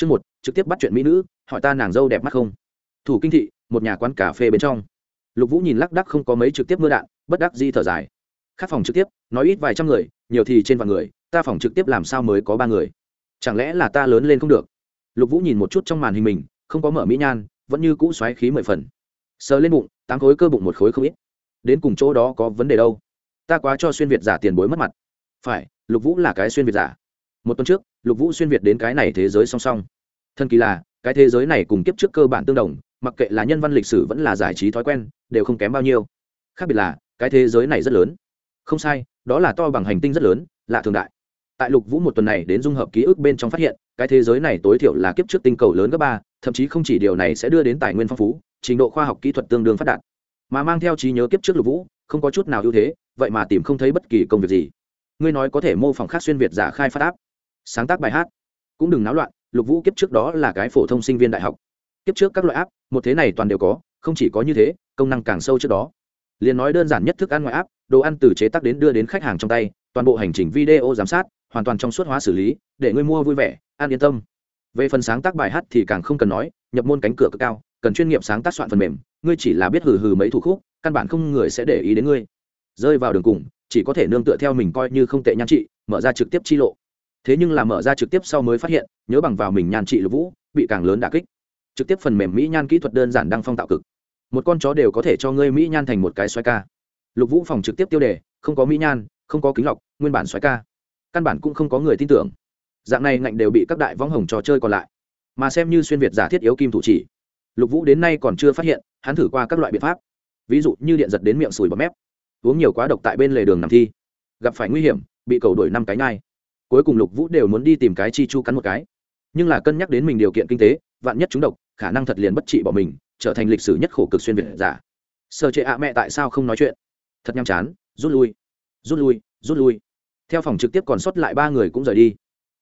chương một, trực tiếp bắt chuyện mỹ nữ, hỏi ta nàng dâu đẹp mắt không? Thủ kinh thị, một nhà quán cà phê bên trong. Lục vũ nhìn lắc đắc không có mấy trực tiếp mưa đạn, bất đắc di thở dài. Khác phòng trực tiếp, nói ít vài trăm người, nhiều thì trên vạn người, ta phòng trực tiếp làm sao mới có ba người? Chẳng lẽ là ta lớn lên không được? Lục vũ nhìn một chút trong màn hình mình, không có mở mỹ nhan, vẫn như cũ xoáy khí mười phần. Sờ lên bụng, tám khối cơ bụng một khối không ít. Đến cùng chỗ đó có vấn đề đâu? Ta quá cho xuyên việt giả tiền bối mất mặt. Phải, lục vũ là cái xuyên việt giả một tuần trước, lục vũ xuyên việt đến cái này thế giới song song. Thân kỳ là, cái thế giới này cùng kiếp trước cơ bản tương đồng, mặc kệ là nhân văn lịch sử vẫn là giải trí thói quen, đều không kém bao nhiêu. Khác biệt là, cái thế giới này rất lớn. Không sai, đó là to bằng hành tinh rất lớn, lạ thường đại. Tại lục vũ một tuần này đến dung hợp ký ức bên trong phát hiện, cái thế giới này tối thiểu là kiếp trước tinh cầu lớn gấp ba, thậm chí không chỉ điều này sẽ đưa đến tài nguyên phong phú, trình độ khoa học kỹ thuật tương đương phát đạt. Mà mang theo trí nhớ kiếp trước lục vũ, không có chút nào ưu thế, vậy mà tìm không thấy bất kỳ công việc gì. Ngươi nói có thể mô phỏng khác xuyên việt giả khai phát áp sáng tác bài hát. Cũng đừng náo loạn, lục vũ kiếp trước đó là cái phổ thông sinh viên đại học. Kiếp trước các loại áp một thế này toàn đều có, không chỉ có như thế, công năng càng sâu trước đó. Liền nói đơn giản nhất thức ăn ngoại áp đồ ăn từ chế tác đến đưa đến khách hàng trong tay, toàn bộ hành trình video giám sát, hoàn toàn trong suốt hóa xử lý, để người mua vui vẻ an yên tâm. Về phần sáng tác bài hát thì càng không cần nói, nhập môn cánh cửa cực cao, cần chuyên nghiệp sáng tác soạn phần mềm, ngươi chỉ là biết hừ hừ mấy thủ khúc, căn bản không người sẽ để ý đến ngươi. Rơi vào đường cùng, chỉ có thể nương tựa theo mình coi như không tệ nhan trị, mở ra trực tiếp chi lộ thế nhưng là mở ra trực tiếp sau mới phát hiện, nhớ bằng vào mình nhan trị lục vũ, bị càng lớn đà kích. Trực tiếp phần mềm mỹ nhan kỹ thuật đơn giản đăng phong tạo cực. Một con chó đều có thể cho ngươi mỹ nhan thành một cái xoay ca. Lục vũ phòng trực tiếp tiêu đề, không có mỹ nhan, không có kính lọc, nguyên bản xoay ca. Căn bản cũng không có người tin tưởng. Dạng này ngạnh đều bị các đại võng hồng trò chơi còn lại. Mà xem như xuyên việt giả thiết yếu kim thủ chỉ. Lục vũ đến nay còn chưa phát hiện, hắn thử qua các loại biện pháp. Ví dụ như điện giật đến miệng sùi bọt mép. Uống nhiều quá độc tại bên lề đường nằm thi. Gặp phải nguy hiểm, bị cầu đuổi năm cái nhai cuối cùng lục vũ đều muốn đi tìm cái chi chu cắn một cái. Nhưng là cân nhắc đến mình điều kiện kinh tế, vạn nhất chúng độc, khả năng thật liền bất trị bỏ mình, trở thành lịch sử nhất khổ cực xuyên việt giả. Sợ trệ ạ mẹ tại sao không nói chuyện? Thật nhàm chán, rút lui rút lui rút lui. Theo phòng trực tiếp còn sót lại ba người cũng rời đi.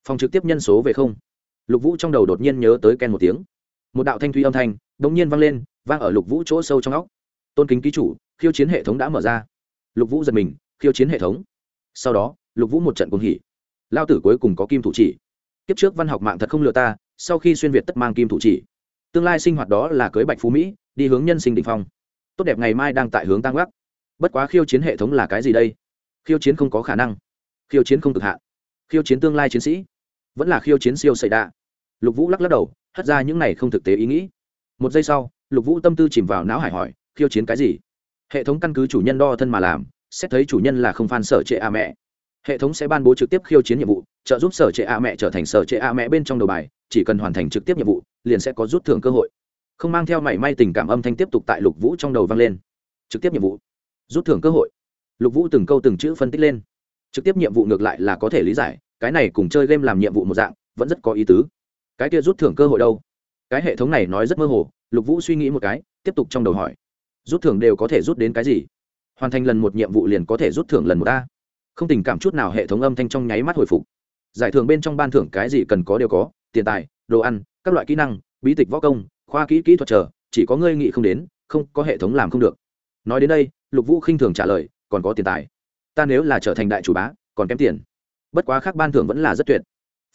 Phòng trực tiếp nhân số về không. Lục vũ trong đầu đột nhiên nhớ tới ken một tiếng. Một đạo thanh thuy âm thanh đ ỗ n g nhiên vang lên, vang ở lục vũ chỗ sâu trong óc. Tôn kính ký chủ, khiêu chiến hệ thống đã mở ra. Lục vũ giật mình, khiêu chiến hệ thống. Sau đó, lục vũ một trận cùng hỉ lao tử cuối cùng có kim thủ chỉ. Kiếp trước văn học mạng thật không lừa ta, sau khi xuyên việt tất mang kim thủ chỉ. Tương lai sinh hoạt đó là cưới bạch phú mỹ, đi hướng nhân sinh định phong. Tốt đẹp ngày mai đang tại hướng tăng gác. Bất quá khiêu chiến hệ thống là cái gì đây? Khiêu chiến không có khả năng. Khiêu chiến không cực hạn. Khiêu chiến tương lai chiến sĩ. Vẫn là khiêu chiến siêu xảy đa lục vũ lắc lắc đầu, hất ra những này không thực tế ý nghĩ. Một giây sau, lục vũ tâm tư chìm vào não hải hỏi, khiêu chiến cái gì? Hệ thống căn cứ chủ nhân đo thân mà làm, xét thấy chủ nhân là không phan sở trệ a mẹ hệ thống sẽ ban bố trực tiếp khiêu chiến nhiệm vụ, trợ giúp sở trệ a mẹ trở thành sở trệ a mẹ bên trong đầu bài, chỉ cần hoàn thành trực tiếp nhiệm vụ, liền sẽ có rút thưởng cơ hội. Không mang theo mảy may tình cảm âm thanh tiếp tục tại lục vũ trong đầu vang lên. Trực tiếp nhiệm vụ. Rút thưởng cơ hội. Lục vũ từng câu từng chữ phân tích lên. Trực tiếp nhiệm vụ ngược lại là có thể lý giải, cái này cùng chơi game làm nhiệm vụ một dạng, vẫn rất có ý tứ. Cái kia rút thưởng cơ hội đâu? Cái hệ thống này nói rất mơ hồ, lục vũ suy nghĩ một cái, tiếp tục trong đầu hỏi. Rút thưởng đều có thể rút đến cái gì? Hoàn thành lần một nhiệm vụ liền có thể rút thưởng lần một a không tình cảm chút nào hệ thống âm thanh trong nháy mắt hồi phục. Giải thưởng bên trong ban thưởng cái gì cần có đều có, tiền tài, đồ ăn, các loại kỹ năng, bí tịch võ công, khoa kỹ kỹ thuật chờ, chỉ có ngươi nghĩ không đến, không có hệ thống làm không được. Nói đến đây, lục vũ khinh thường trả lời, còn có tiền tài. Ta nếu là trở thành đại chủ bá, còn kém tiền. Bất quá khác ban thưởng vẫn là rất tuyệt.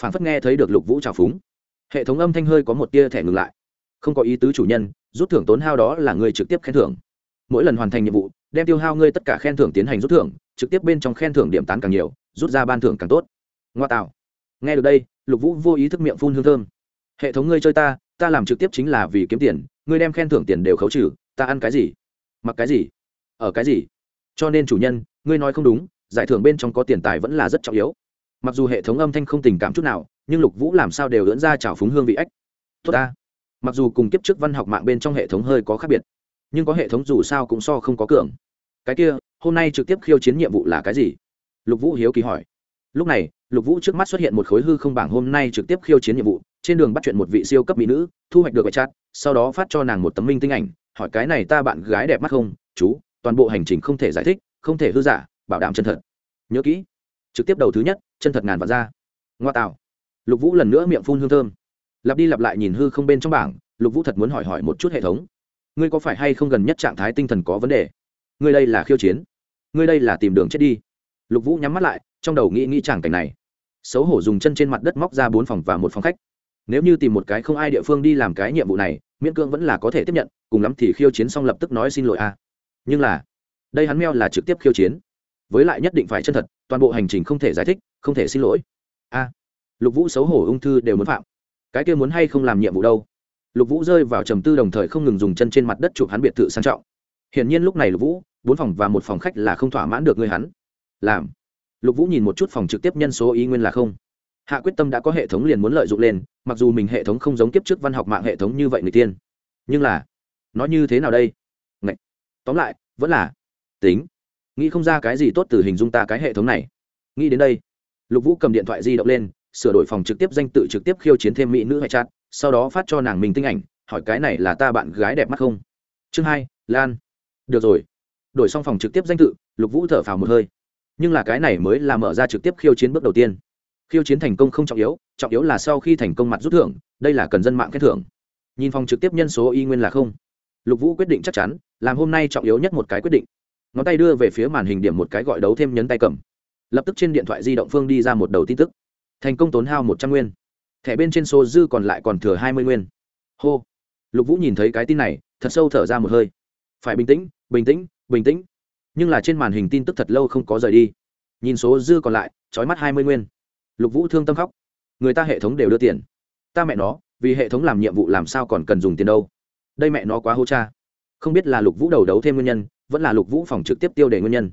Phản phất nghe thấy được lục vũ trào phúng. Hệ thống âm thanh hơi có một tia thẻ ngừng lại. Không có ý tứ chủ nhân, rút thưởng tốn hao đó là người trực tiếp khen thưởng. Mỗi lần hoàn thành nhiệm vụ, đem tiêu hao ngươi tất cả khen thưởng tiến hành rút thưởng trực tiếp bên trong khen thưởng điểm tán càng nhiều, rút ra ban thưởng càng tốt. Ngoa tạo. Nghe được đây, lục vũ vô ý thức miệng phun hương thơm. Hệ thống ngươi chơi ta ta làm trực tiếp chính là vì kiếm tiền, ngươi đem khen thưởng tiền đều khấu trừ, ta ăn cái gì? Mặc cái gì? Ở cái gì? Cho nên chủ nhân, ngươi nói không đúng, giải thưởng bên trong có tiền tài vẫn là rất trọng yếu. Mặc dù hệ thống âm thanh không tình cảm chút nào, nhưng lục vũ làm sao đều lưỡn ra trào phúng hương vị ếch tốt ta. Mặc dù cùng kiếp trước văn học mạng bên trong hệ thống hơi có khác biệt, nhưng có hệ thống dù sao cũng so không có cường. Cái kia hôm nay trực tiếp khiêu chiến nhiệm vụ là cái gì? Lục vũ hiếu kỳ hỏi. Lúc này, lục vũ trước mắt xuất hiện một khối hư không bảng hôm nay trực tiếp khiêu chiến nhiệm vụ, trên đường bắt chuyện một vị siêu cấp mỹ nữ, thu hoạch được bài chat sau đó phát cho nàng một tấm minh tinh ảnh, hỏi cái này ta bạn gái đẹp mắt không? Chú, toàn bộ hành trình không thể giải thích, không thể hư giả, bảo đảm chân thật. Nhớ kỹ. Trực tiếp đầu thứ nhất, chân thật ngàn vạn ra. Ngoa tạo. Lục vũ lần nữa miệng phun hương thơm. Lặp đi lặp lại nhìn hư không bên trong bảng, lục vũ thật muốn hỏi hỏi một chút hệ thống. Ngươi có phải hay không gần nhất trạng thái tinh thần có vấn đề? Ngươi đây là khiêu chiến, ngươi đây là tìm đường chết đi. Lục vũ nhắm mắt lại, trong đầu nghĩ nghĩ chẳng cảnh này. Xấu hổ dùng chân trên mặt đất móc ra bốn phòng và một phòng khách. Nếu như tìm một cái không ai địa phương đi làm cái nhiệm vụ này, miễn cưỡng vẫn là có thể tiếp nhận, cùng lắm thì khiêu chiến xong lập tức nói xin lỗi a nhưng là, đây hắn meo là trực tiếp khiêu chiến. Với lại nhất định phải chân thật, toàn bộ hành trình không thể giải thích, không thể xin lỗi. A lục vũ xấu hổ ung thư đều muốn phạm. Cái kia muốn hay không làm nhiệm vụ đâu? Lục vũ rơi vào trầm tư đồng thời không ngừng dùng chân trên mặt đất chụp hắn biệt thự sang trọng hiển nhiên lúc này lục vũ, bốn phòng và một phòng khách là không thỏa mãn được người hắn. Làm. Lục vũ nhìn một chút phòng trực tiếp nhân số ý nguyên là không. Hạ quyết tâm đã có hệ thống liền muốn lợi dụng lên, mặc dù mình hệ thống không giống kiếp trước văn học mạng hệ thống như vậy người tiên. Nhưng là nói như thế nào đây? Ngậy. tóm lại, vẫn là, tính. Nghĩ không ra cái gì tốt từ hình dung ta cái hệ thống này. Nghĩ đến đây, lục vũ cầm điện thoại di động lên, sửa đổi phòng trực tiếp danh tự trực tiếp khiêu chiến thêm mỹ nữ hay chat, sau đó phát cho nàng mình tinh ảnh, hỏi cái này là ta bạn gái đẹp mắt không? Chương hai, lan được rồi. Đổi xong phòng trực tiếp danh tự, lục vũ thở phào một hơi. Nhưng là cái này mới là mở ra trực tiếp khiêu chiến bước đầu tiên. Khiêu chiến thành công không trọng yếu trọng yếu là sau khi thành công mặt rút thưởng, đây là cần dân mạng khen thưởng. Nhìn phòng trực tiếp nhân số y nguyên là không. Lục vũ quyết định chắc chắn, làm hôm nay trọng yếu nhất một cái quyết định. Ngón tay đưa về phía màn hình điểm một cái gọi đấu thêm nhấn tay cầm. Lập tức trên điện thoại di động phương đi ra một đầu tin tức. Thành công tốn hao một trăm nguyên. Thẻ bên trên số dư còn lại còn thừa hai mươi nguyên. Hô. Lục vũ nhìn thấy cái tin này, thật sâu thở ra một hơi phải bình tĩnh bình tĩnh bình tĩnh. Nhưng là trên màn hình tin tức thật lâu không có rời đi. Nhìn số dư còn lại trói mắt hai mươi nguyên. Lục vũ thương tâm khóc. Người ta hệ thống đều đưa tiền. Ta mẹ nó, vì hệ thống làm nhiệm vụ làm sao còn cần dùng tiền đâu? Đây mẹ nó quá hô cha. Không biết là lục vũ đầu đấu thêm nguyên nhân, vẫn là lục vũ phòng trực tiếp tiêu đề nguyên nhân.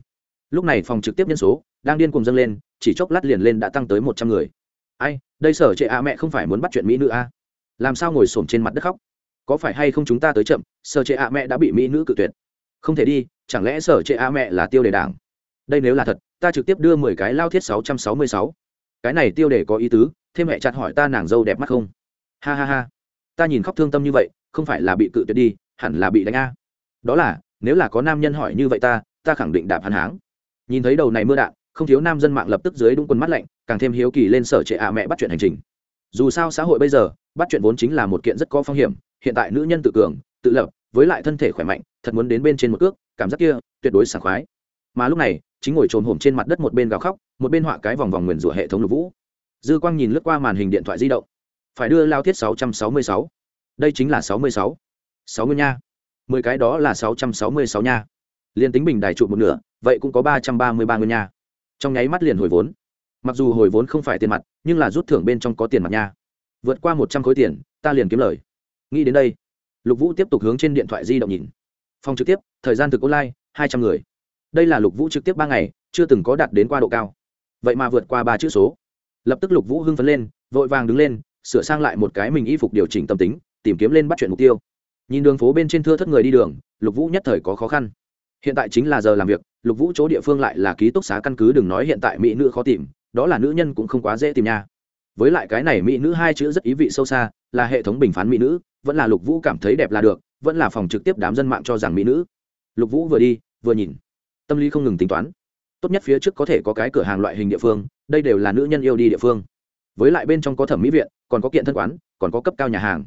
Lúc này phòng trực tiếp nhân số đang điên cùng dâng lên, chỉ chốc lát liền lên đã tăng tới một trăm người. Ai, đây sở trệ a mẹ không phải muốn bắt chuyện mỹ nữ a làm sao ngồi s trên mặt đất khóc? Có phải hay không chúng ta tới chậm, sở trệ a mẹ đã bị mỹ nữ cự tuyệt. Không thể đi, chẳng lẽ sở trệ a mẹ là tiêu đề đảng? Đây nếu là thật, ta trực tiếp đưa mười cái lao thiết sáu trăm sáu mươi sáu. Cái này tiêu đề có ý tứ, thêm mẹ chặt hỏi ta nàng dâu đẹp mắt không? Ha ha ha. Ta nhìn khóc thương tâm như vậy, không phải là bị cự tuyệt đi, hẳn là bị đánh a. Đó là, nếu là có nam nhân hỏi như vậy ta ta khẳng định đạp hắn háng. Nhìn thấy đầu này mưa đạn, không thiếu nam dân mạng lập tức dưới đúng quần mắt lạnh, càng thêm hiếu kỳ lên sở trệ ạ mẹ bắt chuyện hành trình. Dù sao xã hội bây giờ, bắt chuyện vốn chính là một kiện rất có phong hiểm hiện tại nữ nhân tự cường, tự lập, với lại thân thể khỏe mạnh, thật muốn đến bên trên một cước, cảm giác kia tuyệt đối sảng khoái. Mà lúc này, chính ngồi trồn hổm trên mặt đất một bên gào khóc, một bên họa cái vòng vòng nguyền rủa hệ thống lục vũ. Dư quang nhìn lướt qua màn hình điện thoại di động. Phải đưa lao thiết sáu trăm sáu mươi sáu. Đây chính là sáu mươi sáu. Sáu mươi nha. Mười cái đó là sáu trăm sáu mươi sáu nha. Liền tính bình đài trụ một nửa, vậy cũng có ba trăm ba mươi ba nguyên nha. Trong nháy mắt liền hồi vốn. Mặc dù hồi vốn không phải tiền mặt, nhưng là rút thưởng bên trong có tiền mặt nha. Vượt qua một trăm khối tiền, ta liền kiếm lời nghĩ đến đây, lục vũ tiếp tục hướng trên điện thoại di động nhìn. Phòng trực tiếp, thời gian thực online, hai trăm người. Đây là lục vũ trực tiếp ba ngày, chưa từng có đạt đến qua độ cao. Vậy mà vượt qua ba chữ số. Lập tức lục vũ hưng phấn lên, vội vàng đứng lên, sửa sang lại một cái mình y phục điều chỉnh tâm tính, tìm kiếm lên bắt chuyện mục tiêu. Nhìn đường phố bên trên thưa thất người đi đường, lục vũ nhất thời có khó khăn. Hiện tại chính là giờ làm việc, lục vũ chỗ địa phương lại là ký túc xá căn cứ, đừng nói hiện tại mỹ nữ khó tìm, đó là nữ nhân cũng không quá dễ tìm nha. Với lại cái này mỹ nữ hai chữ rất ý vị sâu xa, là hệ thống bình phán mỹ nữ vẫn là lục vũ cảm thấy đẹp là được, vẫn là phòng trực tiếp đám dân mạng cho rằng mỹ nữ. Lục vũ vừa đi, vừa nhìn. Tâm lý không ngừng tính toán. Tốt nhất phía trước có thể có cái cửa hàng loại hình địa phương, đây đều là nữ nhân yêu đi địa phương. Với lại bên trong có thẩm mỹ viện, còn có kiện thân quán, còn có cấp cao nhà hàng.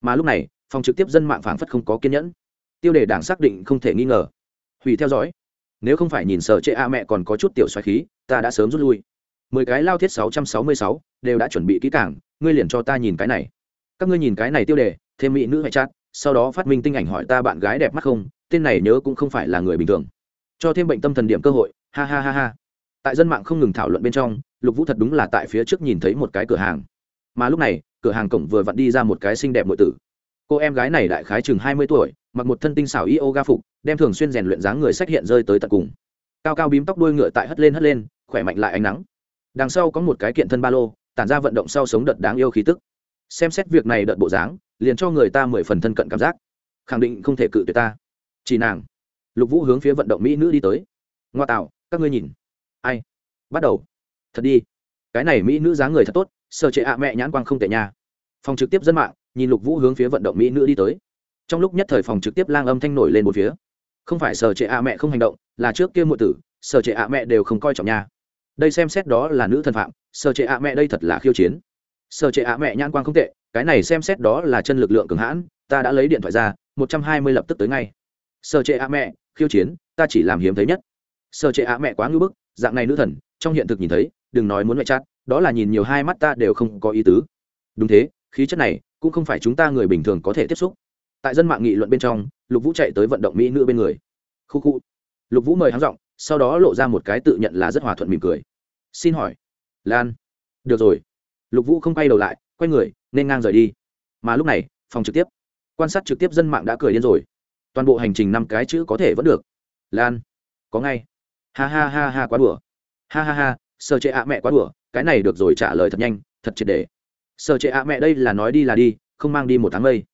Mà lúc này, phòng trực tiếp dân mạng phảng phất không có kiên nhẫn. Tiêu đề đảng xác định không thể nghi ngờ. Hủy theo dõi. Nếu không phải nhìn sở chệ a mẹ còn có chút tiểu xoáy khí, ta đã sớm rút lui. Mười cái lao thiết sáu trăm sáu mươi sáu, đều đã chuẩn bị kỹ cảng ngươi liền cho ta nhìn cái này. Các ngươi nhìn cái này tiêu đề thêm mỹ nữ hay chat sau đó phát minh tinh ảnh hỏi ta bạn gái đẹp mắt không, tên này nhớ cũng không phải là người bình thường. Cho thêm bệnh tâm thần điểm cơ hội, ha ha ha ha. Tại dân mạng không ngừng thảo luận bên trong, lục vũ thật đúng là tại phía trước nhìn thấy một cái cửa hàng. Mà lúc này, cửa hàng cổng vừa vặn đi ra một cái xinh đẹp nội tử. Cô em gái này đại khái chừng hai mươi tuổi, mặc một thân tinh xảo yoga phục, đem thường xuyên rèn luyện dáng người sách hiện rơi tới tận cùng. Cao cao bím tóc đuôi ngựa tại hất lên hất lên, khỏe mạnh lại ánh nắng. Đằng sau có một cái kiện thân ba lô, tản ra vận động sau sống đợt đáng yêu khí tức. Xem xét việc này đợt bộ dáng liền cho người ta mười phần thân cận cảm giác. Khẳng định không thể cự tuyệt ta. Chỉ nàng. Lục vũ hướng phía vận động mỹ nữ đi tới. Ngoa tạo, các ngươi nhìn. Ai? Bắt đầu. Thật đi. Cái này mỹ nữ dáng người thật tốt sợ trệ ạ mẹ nhãn quang không tệ nha. Phòng trực tiếp dân mạng, nhìn lục vũ hướng phía vận động mỹ nữ đi tới. Trong lúc nhất thời phòng trực tiếp lang âm thanh nổi lên một phía. Không phải sở trệ ạ mẹ không hành động, là trước kia muội tử sở trệ ạ mẹ đều không coi trọng nha. Đây xem xét đó là nữ thân phạm sở trệ ạ mẹ đây thật là khiêu chiến sở trệ ạ mẹ nhãn quang không tệ, cái này xem xét đó là chân lực lượng cường hãn, ta đã lấy điện thoại ra, một trăm hai mươi lập tức tới ngay. Sở trệ ạ mẹ, khiêu chiến, ta chỉ làm hiếm thấy nhất. Sở trệ ạ mẹ quá ngưỡng bức, dạng này nữ thần, trong hiện thực nhìn thấy, đừng nói muốn ngoại chát đó là nhìn nhiều hai mắt ta đều không có ý tứ. Đúng thế, khí chất này, cũng không phải chúng ta người bình thường có thể tiếp xúc. Tại dân mạng nghị luận bên trong, lục vũ chạy tới vận động mỹ nữ bên người. Khu khu. Lục vũ mời hắn giọng, sau đó lộ ra một cái tự nhận là rất hòa thuận mỉm cười. Xin hỏi. Lan. Được rồi lục vũ không quay đầu lại, quay người, nên ngang rời đi. Mà lúc này, phòng trực tiếp, quan sát trực tiếp dân mạng đã cười điên rồi. Toàn bộ hành trình năm cái chữ có thể vẫn được. Lan, có ngay. Ha ha ha ha, quá đùa. Ha ha ha sơ chế ạ mẹ quá đùa, cái này được rồi, trả lời thật nhanh, thật triệt để. Sơ chế ạ mẹ đây là nói đi là đi, không mang đi một tháng mây.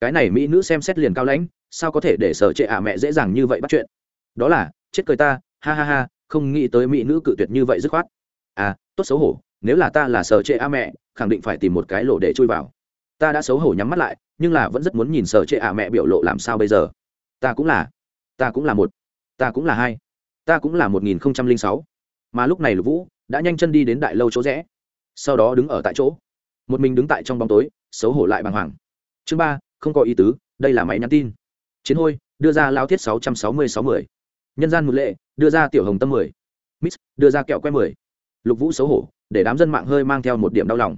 Cái này mỹ nữ xem xét liền cao lãnh, sao có thể để sở trệ ạ mẹ dễ dàng như vậy bắt chuyện? Đó là, chết cười ta, ha ha ha, không nghĩ tới mỹ nữ cự tuyệt như vậy dứt khoát. À tốt xấu hổ nếu là ta là sở trệ a mẹ, khẳng định phải tìm một cái lỗ để chui vào. Ta đã xấu hổ nhắm mắt lại, nhưng là vẫn rất muốn nhìn sở trệ a mẹ biểu lộ làm sao bây giờ. Ta cũng là, ta cũng là một, ta cũng là hai, ta cũng là một nghìn không trăm linh sáu. Mà lúc này lục vũ đã nhanh chân đi đến đại lâu chỗ rẽ, sau đó đứng ở tại chỗ. Một mình đứng tại trong bóng tối, xấu hổ lại bàng hoàng. Chương ba, không có ý tứ, đây là máy nhắn tin. Chiến hôi, đưa ra lao thiết sáu trăm sáu mươi sáu mươi nhân gian một lệ, đưa ra tiểu hồng tâm mười. Miss, đưa ra kẹo que mười. Lục vũ xấu hổ để đám dân mạng hơi mang theo một điểm đau lòng.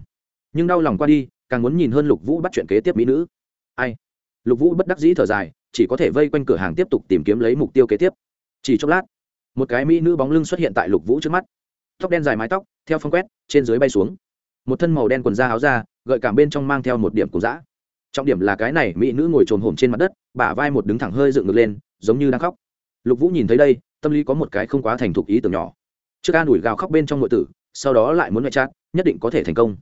Nhưng đau lòng qua đi, càng muốn nhìn hơn lục vũ bắt chuyện kế tiếp mỹ nữ. Ai? Lục vũ bất đắc dĩ thở dài, chỉ có thể vây quanh cửa hàng tiếp tục tìm kiếm lấy mục tiêu kế tiếp. Chỉ chốc lát, một cái mỹ nữ bóng lưng xuất hiện tại lục vũ trước mắt. Tóc đen dài mái tóc, theo phong quét, trên dưới bay xuống. Một thân màu đen quần da áo da, gợi cảm bên trong mang theo một điểm cùng dã trọng điểm là cái này, mỹ nữ ngồi trồm hổm trên mặt đất, bả vai một đứng thẳng hơi dựng ngược lên, giống như đang khóc. Lục vũ nhìn thấy đây, tâm lý có một cái không quá thành thục ý tưởng nhỏ. Trước an ủi gào khóc bên trong nội tử sau đó lại muốn ngoại trát, nhất định có thể thành công.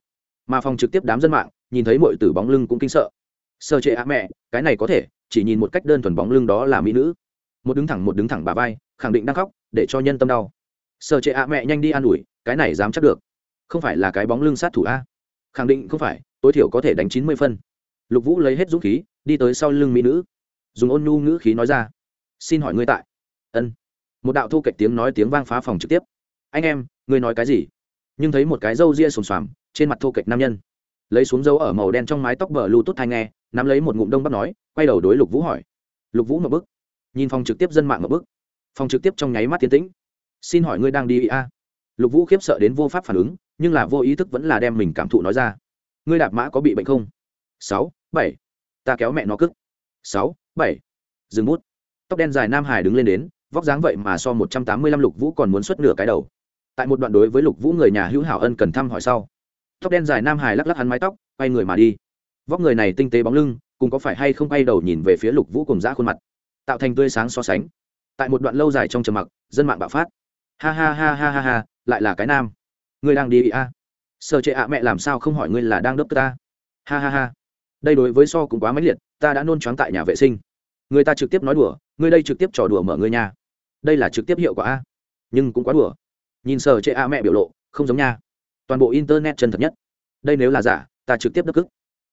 Mà phòng trực tiếp đám dân mạng, nhìn thấy mọi tử bóng lưng cũng kinh sợ. Sơ chế á mẹ, cái này có thể, chỉ nhìn một cách đơn thuần bóng lưng đó là mỹ nữ. Một đứng thẳng, một đứng thẳng bà vai, khẳng định đang khóc, để cho nhân tâm đau. Sơ chế á mẹ, nhanh đi an ủi, cái này dám chắc được. Không phải là cái bóng lưng sát thủ a. Khẳng định không phải, tối thiểu có thể đánh chín mươi phân. Lục vũ lấy hết dũng khí, đi tới sau lưng mỹ nữ. Dùng ôn nhu ngữ khí nói ra. Xin hỏi ngươi tại. Ân. Một đạo thu kệch tiếng nói tiếng vang phá phòng trực tiếp. Anh em, ngươi nói cái gì? Nhưng thấy một cái râu ria sồn xoàm trên mặt thô kệch nam nhân. Lấy xuống dấu ở màu đen trong mái tóc bờ lưu tốt thai nghe, nắm lấy một ngụm đông bắt nói, quay đầu đối lục vũ hỏi. Lục vũ một bức nhìn phòng trực tiếp dân mạng một bức phòng trực tiếp trong nháy mắt tiến tĩnh. Xin hỏi ngươi đang đi a lục vũ khiếp sợ đến vô pháp phản ứng, nhưng là vô ý thức vẫn là đem mình cảm thụ nói ra. Ngươi đạp mã có bị bệnh không? Sáu, bảy. Ta kéo mẹ nó cức. Sáu, bảy. Dừng bút. Tóc đen dài nam hải đứng lên đến, vóc dáng vậy mà so một trăm tám mươi lăm lục vũ còn muốn xuất nửa cái đầu tại một đoạn đối với lục vũ người nhà hữu hảo ân cần thăm hỏi sau. Tóc đen dài nam hải lắc lắc hắn mái tóc, quay người mà đi. Vóc người này tinh tế bóng lưng, cùng có phải hay không quay đầu nhìn về phía lục vũ cùng giã khuôn mặt. Tạo thành tươi sáng so sánh. Tại một đoạn lâu dài trong trầm mặc, dân mạng bạo phát. Ha ha ha ha ha ha, lại là cái nam. Ngươi đang đi a. À? sợ chệ ạ, mẹ làm sao không hỏi ngươi là đang đớp ta? Ha ha ha. Đây đối với so cũng quá mãnh liệt, ta đã nôn choáng tại nhà vệ sinh. Người ta trực tiếp nói đùa, ngươi đây trực tiếp trò đùa mở ngươi nhà. Đây là trực tiếp hiệu quả a. Nhưng cũng quá đùa nhìn sở chệ a mẹ biểu lộ, không giống nha. Toàn bộ internet chân thật nhất. Đây nếu là giả, ta trực tiếp đất cức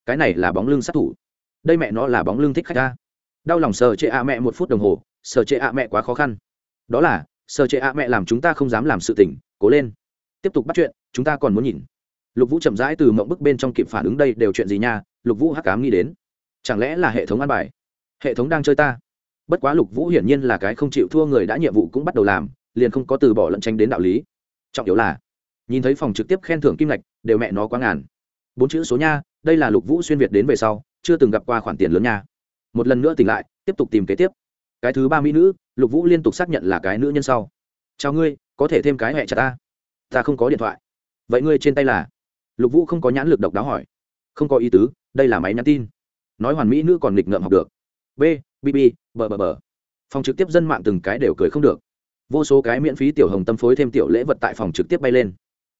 cái này là bóng lưng sát thủ. Đây mẹ nó là bóng lưng thích khách ta. Đau lòng sở chệ a mẹ một phút đồng hồ, sở chệ a mẹ quá khó khăn. Đó là, sở chệ a mẹ làm chúng ta không dám làm sự tỉnh cố lên. Tiếp tục bắt chuyện, chúng ta còn muốn nhìn. Lục vũ chậm rãi từ mộng bức bên trong kịp phản ứng đây đều chuyện gì nha, lục vũ hắc cám nghĩ đến. Chẳng lẽ là hệ thống ăn bài? Hệ thống đang chơi ta. Bất quá lục vũ hiển nhiên là cái không chịu thua người đã nhiệm vụ cũng bắt đầu làm liền không có từ bỏ lẫn tranh đến đạo lý. Trọng yếu là, nhìn thấy phòng trực tiếp khen thưởng kim ngạch, đều mẹ nó quá ngàn. Bốn chữ số nha, đây là lục vũ xuyên việt đến về sau, chưa từng gặp qua khoản tiền lớn nha. Một lần nữa tỉnh lại, tiếp tục tìm kế tiếp. Cái thứ ba mỹ nữ, lục vũ liên tục xác nhận là cái nữ nhân sau. Chào ngươi, có thể thêm cái hẹ chặt ta? Ta không có điện thoại. Vậy ngươi trên tay là? Lục vũ không có nhãn lực độc đáo hỏi. Không có ý tứ, đây là máy nhắn tin. Nói hoàn mỹ nữ còn nghịch ngợm học được. B bb bờ bờ bờ phòng trực tiếp dân mạng từng cái đều cười không được vô số cái miễn phí tiểu hồng tâm phối thêm tiểu lễ vật tại phòng trực tiếp bay lên.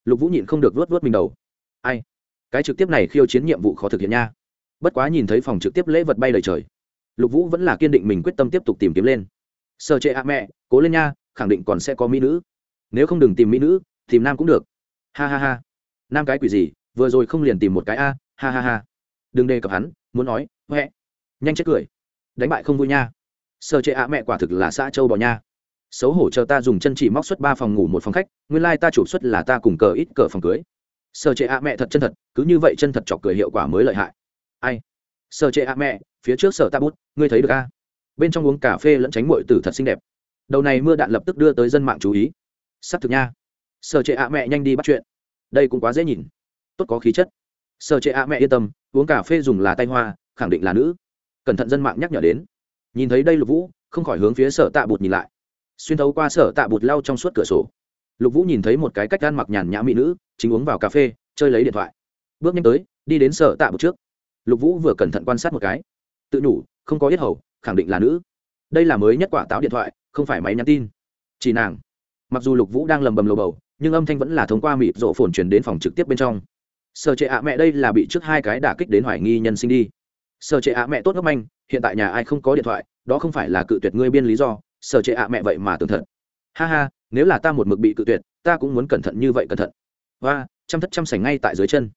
Lục vũ nhịn không được vớt vớt mình đầu. Ai? Cái trực tiếp này khiêu chiến nhiệm vụ khó thực hiện nha. Bất quá nhìn thấy phòng trực tiếp lễ vật bay lời trời, lục vũ vẫn là kiên định mình quyết tâm tiếp tục tìm kiếm lên. Sơ chế a mẹ, cố lên nha, khẳng định còn sẽ có mỹ nữ. Nếu không đừng tìm mỹ nữ, tìm nam cũng được. Ha ha ha. Nam cái quỷ gì, vừa rồi không liền tìm một cái a, ha ha ha. Đừng đề cập hắn, muốn nói, huệ. Nhanh chết cười. Đánh bại không vui nha. Sơ chế ạ mẹ quả thực là xã châu bò nha xấu hổ chờ ta dùng chân chỉ móc xuất ba phòng ngủ một phòng khách, nguyên lai、like、ta chủ xuất là ta cùng cờ ít cờ phòng cưới. Sở chế ạ mẹ thật chân thật, cứ như vậy chân thật chọc cười hiệu quả mới lợi hại. Ai? Sở chế ạ mẹ, phía trước sở ta bút, ngươi thấy được a bên trong uống cà phê lẫn tránh mội tử thật xinh đẹp. Đầu này mưa đạn lập tức đưa tới dân mạng chú ý. S ắ c thực nha. Sở chế ạ mẹ nhanh đi bắt chuyện. Đây cũng quá dễ nhìn. Tốt có khí chất. Sở chế ạ mẹ yên tâm, uống cà phê dùng là tay hoa, khẳng định là nữ. Cẩn thận dân mạng nhắc nhở đến. Nhìn thấy đây lục vũ, không khỏi hướng phía sở tạ bụt nhìn lại xuyên thấu qua sở tạ bụt lau trong suốt cửa sổ. Lục vũ nhìn thấy một cái cách gan mặc nhàn nhã mỹ nữ, chính uống vào cà phê, chơi lấy điện thoại. Bước nhanh tới, đi đến sở tạ bụt trước. Lục vũ vừa cẩn thận quan sát một cái. Tự nhủ, không có yết hầu, khẳng định là nữ. Đây là mới nhất quả táo điện thoại, không phải máy nhắn tin. Chỉ nàng. Mặc dù lục vũ đang lầm bầm lầu bầu, nhưng âm thanh vẫn là thông qua mịt rộ phồn truyền đến phòng trực tiếp bên trong. Sở trệ ạ mẹ đây là bị trước hai cái đả kích đến hoài nghi nhân sinh đi. Sở trệ ạ mẹ tốt ngốc anh hiện tại nhà ai không có điện thoại, đó không phải là cự tuyệt ngươi biên lý do sở trệ ạ mẹ vậy mà tường thật. Ha ha, nếu là ta một mực bị cự tuyệt, ta cũng muốn cẩn thận như vậy cẩn thận. Và chăm thất chăm sảnh ngay tại dưới chân.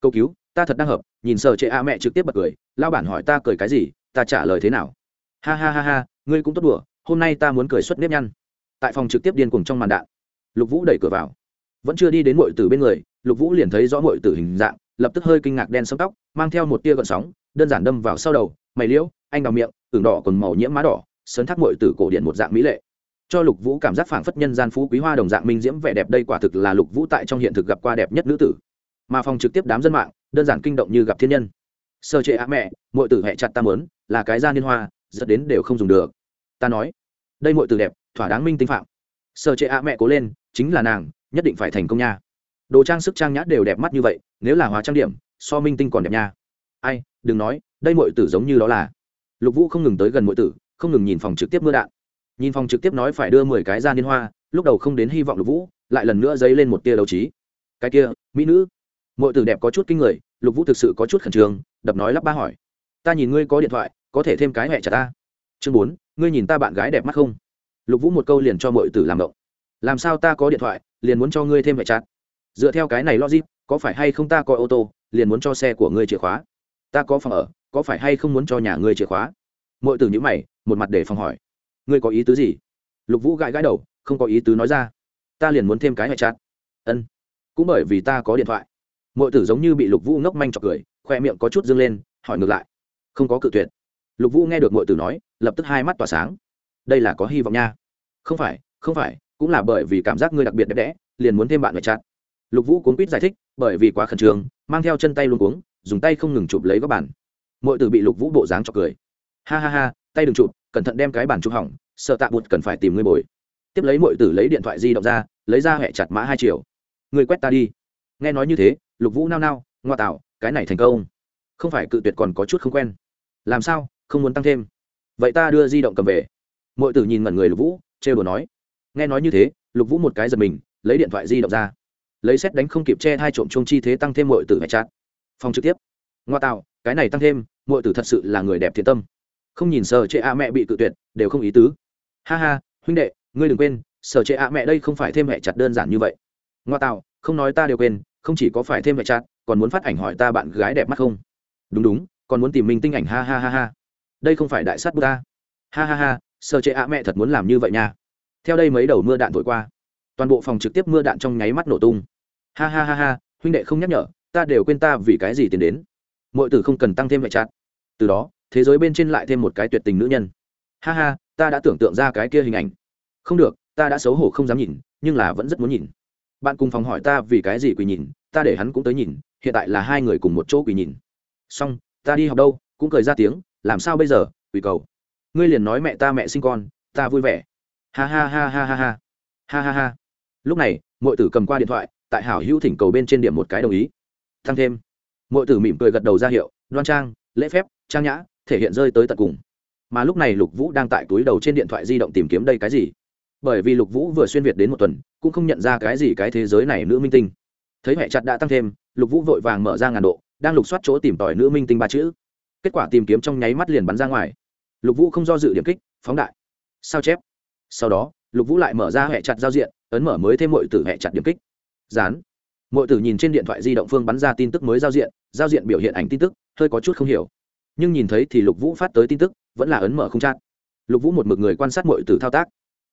Câu cứu, ta thật đang hợp, nhìn sở trệ ạ mẹ trực tiếp bật cười lao bản hỏi ta cười cái gì, ta trả lời thế nào? Ha ha ha ha, ngươi cũng tốt đùa, hôm nay ta muốn cười xuất nếp nhăn. Tại phòng trực tiếp điên cùng trong màn đạn, lục vũ đẩy cửa vào. Vẫn chưa đi đến mọi tử bên người, lục vũ liền thấy rõ mọi tử hình dạng, lập tức hơi kinh ngạc đen sâm tóc, mang theo một tia gợn sóng, đơn giản đâm vào sau đầu, mày liễu, anh đào miệng, tưởng đỏ còn màu nhiễm má đỏ sấn thác mội tử cổ điện một dạng mỹ lệ. Cho lục vũ cảm giác phảng phất nhân gian phú quý hoa đồng dạng minh diễm vẻ đẹp đây quả thực là lục vũ tại trong hiện thực gặp qua đẹp nhất nữ tử. Mà phòng trực tiếp đám dân mạng, đơn giản kinh động như gặp thiên nhân. Sơ chế á mẹ, mọi tử hẹ chặt ta mớn, là cái da liên hoa dẫn đến đều không dùng được. Ta nói, đây mọi tử đẹp, thỏa đáng minh tinh phạm. Sơ chế á mẹ cố lên, chính là nàng, nhất định phải thành công nha. Đồ trang sức trang nhã đều đẹp mắt như vậy, nếu là hóa trang điểm, so minh tinh còn đẹp nha. Ai, đừng nói, đây mọi tử giống như đó là. Lục vũ không ngừng tới gần mọi tử không ngừng nhìn phòng trực tiếp mưa đạn. Nhìn phòng trực tiếp nói phải đưa mười cái ra liên hoa, lúc đầu không đến hy vọng lục vũ, lại lần nữa dấy lên một tia đấu trí. Cái kia, mỹ nữ. Mọi tử đẹp có chút kinh người, lục vũ thực sự có chút khẩn trương, đập nói lắp ba hỏi. Ta nhìn ngươi có điện thoại, có thể thêm cái hẹ chả ta. Chương bốn, ngươi nhìn ta bạn gái đẹp mắt không? Lục vũ một câu liền cho mọi tử làm động. Làm sao ta có điện thoại, liền muốn cho ngươi thêm hẹ chặt dựa theo cái này logic, có phải hay không ta có ô tô, liền muốn cho xe của ngươi chìa khóa? Ta có phòng ở, có phải hay không muốn cho nhà ngươi chìa khóa? Mọi từ nhữ mày một mặt để phòng hỏi. Ngươi có ý tứ gì? Lục vũ gãi gãi đầu, không có ý tứ nói ra. Ta liền muốn thêm cái hệ chặt ân. Cũng bởi vì ta có điện thoại. Mọi tử giống như bị lục vũ ngốc manh chọc cười, khoe miệng có chút dâng lên, hỏi ngược lại. Không có cự tuyệt. Lục vũ nghe được mọi tử nói, lập tức hai mắt tỏa sáng. Đây là có hy vọng nha. Không phải không phải, cũng là bởi vì cảm giác ngươi đặc biệt đẹp đẽ, liền muốn thêm bạn ngoại chặt lục vũ cuốn quýt giải thích, bởi vì quá khẩn trương, mang theo chân tay luôn cuống, dùng tay không ngừng chụp lấy góc bàn. Mọi tử bị lục vũ bộ dáng chọc cười. Ha ha ha tay đừng chụp, cẩn thận đem cái bản chụp hỏng, sợ tạ bụt cần phải tìm ngươi bồi. Tiếp lấy mọi tử lấy điện thoại di động ra, lấy ra hẹ chặt mã hai triệu người quét ta đi. Nghe nói như thế, lục vũ nao nao, ngoa tạo, cái này thành công. Không phải cự tuyệt còn có chút không quen. Làm sao, không muốn tăng thêm? Vậy ta đưa di động cầm về. Mọi tử nhìn ngẩn người lục vũ, trêu đồ nói. Nghe nói như thế, lục vũ một cái giật mình, lấy điện thoại di động ra. Lấy xét đánh không kịp che hai trộm chung chi thế tăng thêm mọi tử hẹ chặt. Phòng trực tiếp. Ngoa tạo, cái này tăng thêm mọi tử thật sự là người đẹp thiện tâm không nhìn sở trệ a mẹ bị cự tuyệt, đều không ý tứ. Ha ha, huynh đệ, ngươi đừng quên sở trệ a mẹ đây không phải thêm mẹ chặt đơn giản như vậy. Ngoa tạo, không nói ta đều quên, không chỉ có phải thêm mẹ chặt, còn muốn phát ảnh hỏi ta bạn gái đẹp mắt không? Đúng đúng, còn muốn tìm mình tinh ảnh, ha ha ha ha. Đây không phải đại sát bút ta ha ha ha sở trệ a mẹ thật muốn làm như vậy nha. Theo đây mấy đầu mưa đạn thổi qua. Toàn bộ phòng trực tiếp mưa đạn trong nháy mắt nổ tung. Ha ha ha ha, huynh đệ không nhắc nhở, ta đều quên ta vì cái gì tiến đến. Mọi tử không cần tăng thêm vệ chặt. Từ đó thế giới bên trên lại thêm một cái tuyệt tình nữ nhân. Ha ha, ta đã tưởng tượng ra cái kia hình ảnh. Không được, ta đã xấu hổ không dám nhìn, nhưng là vẫn rất muốn nhìn. Bạn cùng phòng hỏi ta vì cái gì quỳ nhìn, ta để hắn cũng tới nhìn, hiện tại là hai người cùng một chỗ quỳ nhìn. Xong, ta đi học đâu, cũng cười ra tiếng, làm sao bây giờ, quỳ cầu. Ngươi liền nói mẹ ta mẹ sinh con, ta vui vẻ. Ha ha ha ha ha ha. Ha ha ha. Lúc này mọi tử cầm qua điện thoại, tại hảo hữu thỉnh cầu bên trên điểm một cái đồng ý. Thăng thêm. Mọi tử mỉm cười gật đầu ra hiệu, đoan trang, lễ phép, trang nhã thể hiện rơi tới tận cùng. Mà lúc này lục vũ đang tại túi đầu trên điện thoại di động tìm kiếm đây cái gì? Bởi vì lục vũ vừa xuyên việt đến một tuần, cũng không nhận ra cái gì cái thế giới này nữ minh tinh. Thấy mẹ chặt đã tăng thêm, lục vũ vội vàng mở ra ngàn độ, đang lục soát chỗ tìm tòi nữ minh tinh ba chữ. Kết quả tìm kiếm trong nháy mắt liền bắn ra ngoài. Lục vũ không do dự điểm kích, phóng đại. Sao chép? Sau đó, lục vũ lại mở ra hệ chặt giao diện, ấn mở mới thêm mọi tử hệ chặt điểm kích. Dán. Mọi tử nhìn trên điện thoại di động phương bắn ra tin tức mới giao diện giao diện biểu hiện ảnh tin tức, hơi có chút không hiểu nhưng nhìn thấy thì lục vũ phát tới tin tức, vẫn là ấn mở không chát. Lục vũ một mực người quan sát mọi tử thao tác.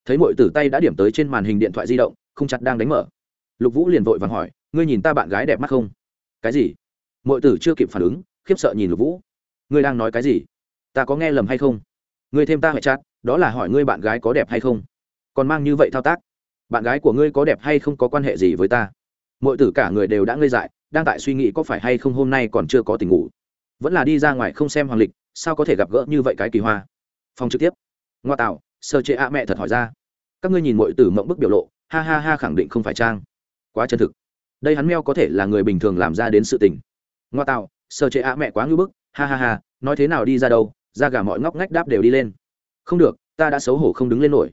Thấy mọi tử tay đã điểm tới trên màn hình điện thoại di động, không chặt đang đánh mở. Lục vũ liền vội vàng hỏi, ngươi nhìn ta bạn gái đẹp mắt không? Cái gì? Mọi tử chưa kịp phản ứng, khiếp sợ nhìn lục vũ. Ngươi đang nói cái gì? Ta có nghe lầm hay không? Ngươi thêm ta hệ chát, đó là hỏi ngươi bạn gái có đẹp hay không? Còn mang như vậy thao tác, bạn gái của ngươi có đẹp hay không có quan hệ gì với ta? Mọi tử cả người đều đã ngây dại, đang tại suy nghĩ có phải hay không hôm nay còn chưa có tình ngủ vẫn là đi ra ngoài không xem hoàng lịch, sao có thể gặp gỡ như vậy cái kỳ hoa? Phòng trực tiếp. Ngoa tạo, sơ chế a mẹ thật hỏi ra. Các ngươi nhìn mọi từ mộng bức biểu lộ, ha ha ha khẳng định không phải trang. Quá chân thực. Đây hắn meo có thể là người bình thường làm ra đến sự tình. Ngoa tạo, sơ chế a mẹ quá ngưỡng bức, ha ha ha, nói thế nào đi ra đâu, ra gà mọi ngóc ngách đáp đều đi lên. Không được, ta đã xấu hổ không đứng lên nổi.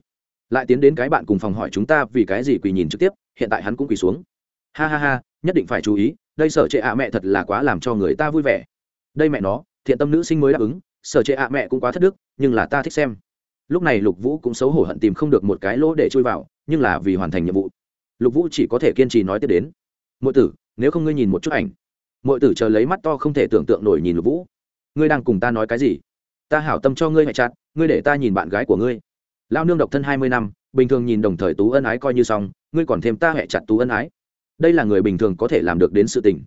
Lại tiến đến cái bạn cùng phòng hỏi chúng ta vì cái gì quỳ nhìn trực tiếp, hiện tại hắn cũng quỳ xuống. Ha ha ha, nhất định phải chú ý, đây sở trệ ạ mẹ thật là quá làm cho người ta vui vẻ đây mẹ nó, thiện tâm nữ sinh mới đáp ứng, sở chế ạ mẹ cũng quá thất đức, nhưng là ta thích xem. Lúc này lục vũ cũng xấu hổ hận tìm không được một cái lỗ để chui vào, nhưng là vì hoàn thành nhiệm vụ, lục vũ chỉ có thể kiên trì nói tiếp đến. Mọi tử, nếu không ngươi nhìn một chút ảnh. Mọi tử chờ lấy mắt to không thể tưởng tượng nổi nhìn lục vũ. Ngươi đang cùng ta nói cái gì? Ta hảo tâm cho ngươi hại chặt, ngươi để ta nhìn bạn gái của ngươi. Lao nương độc thân hai mươi năm, bình thường nhìn đồng thời tú ân ái coi như xong, ngươi còn thêm ta hẹ chặt tú ân ái. Đây là người bình thường có thể làm được đến sự tình.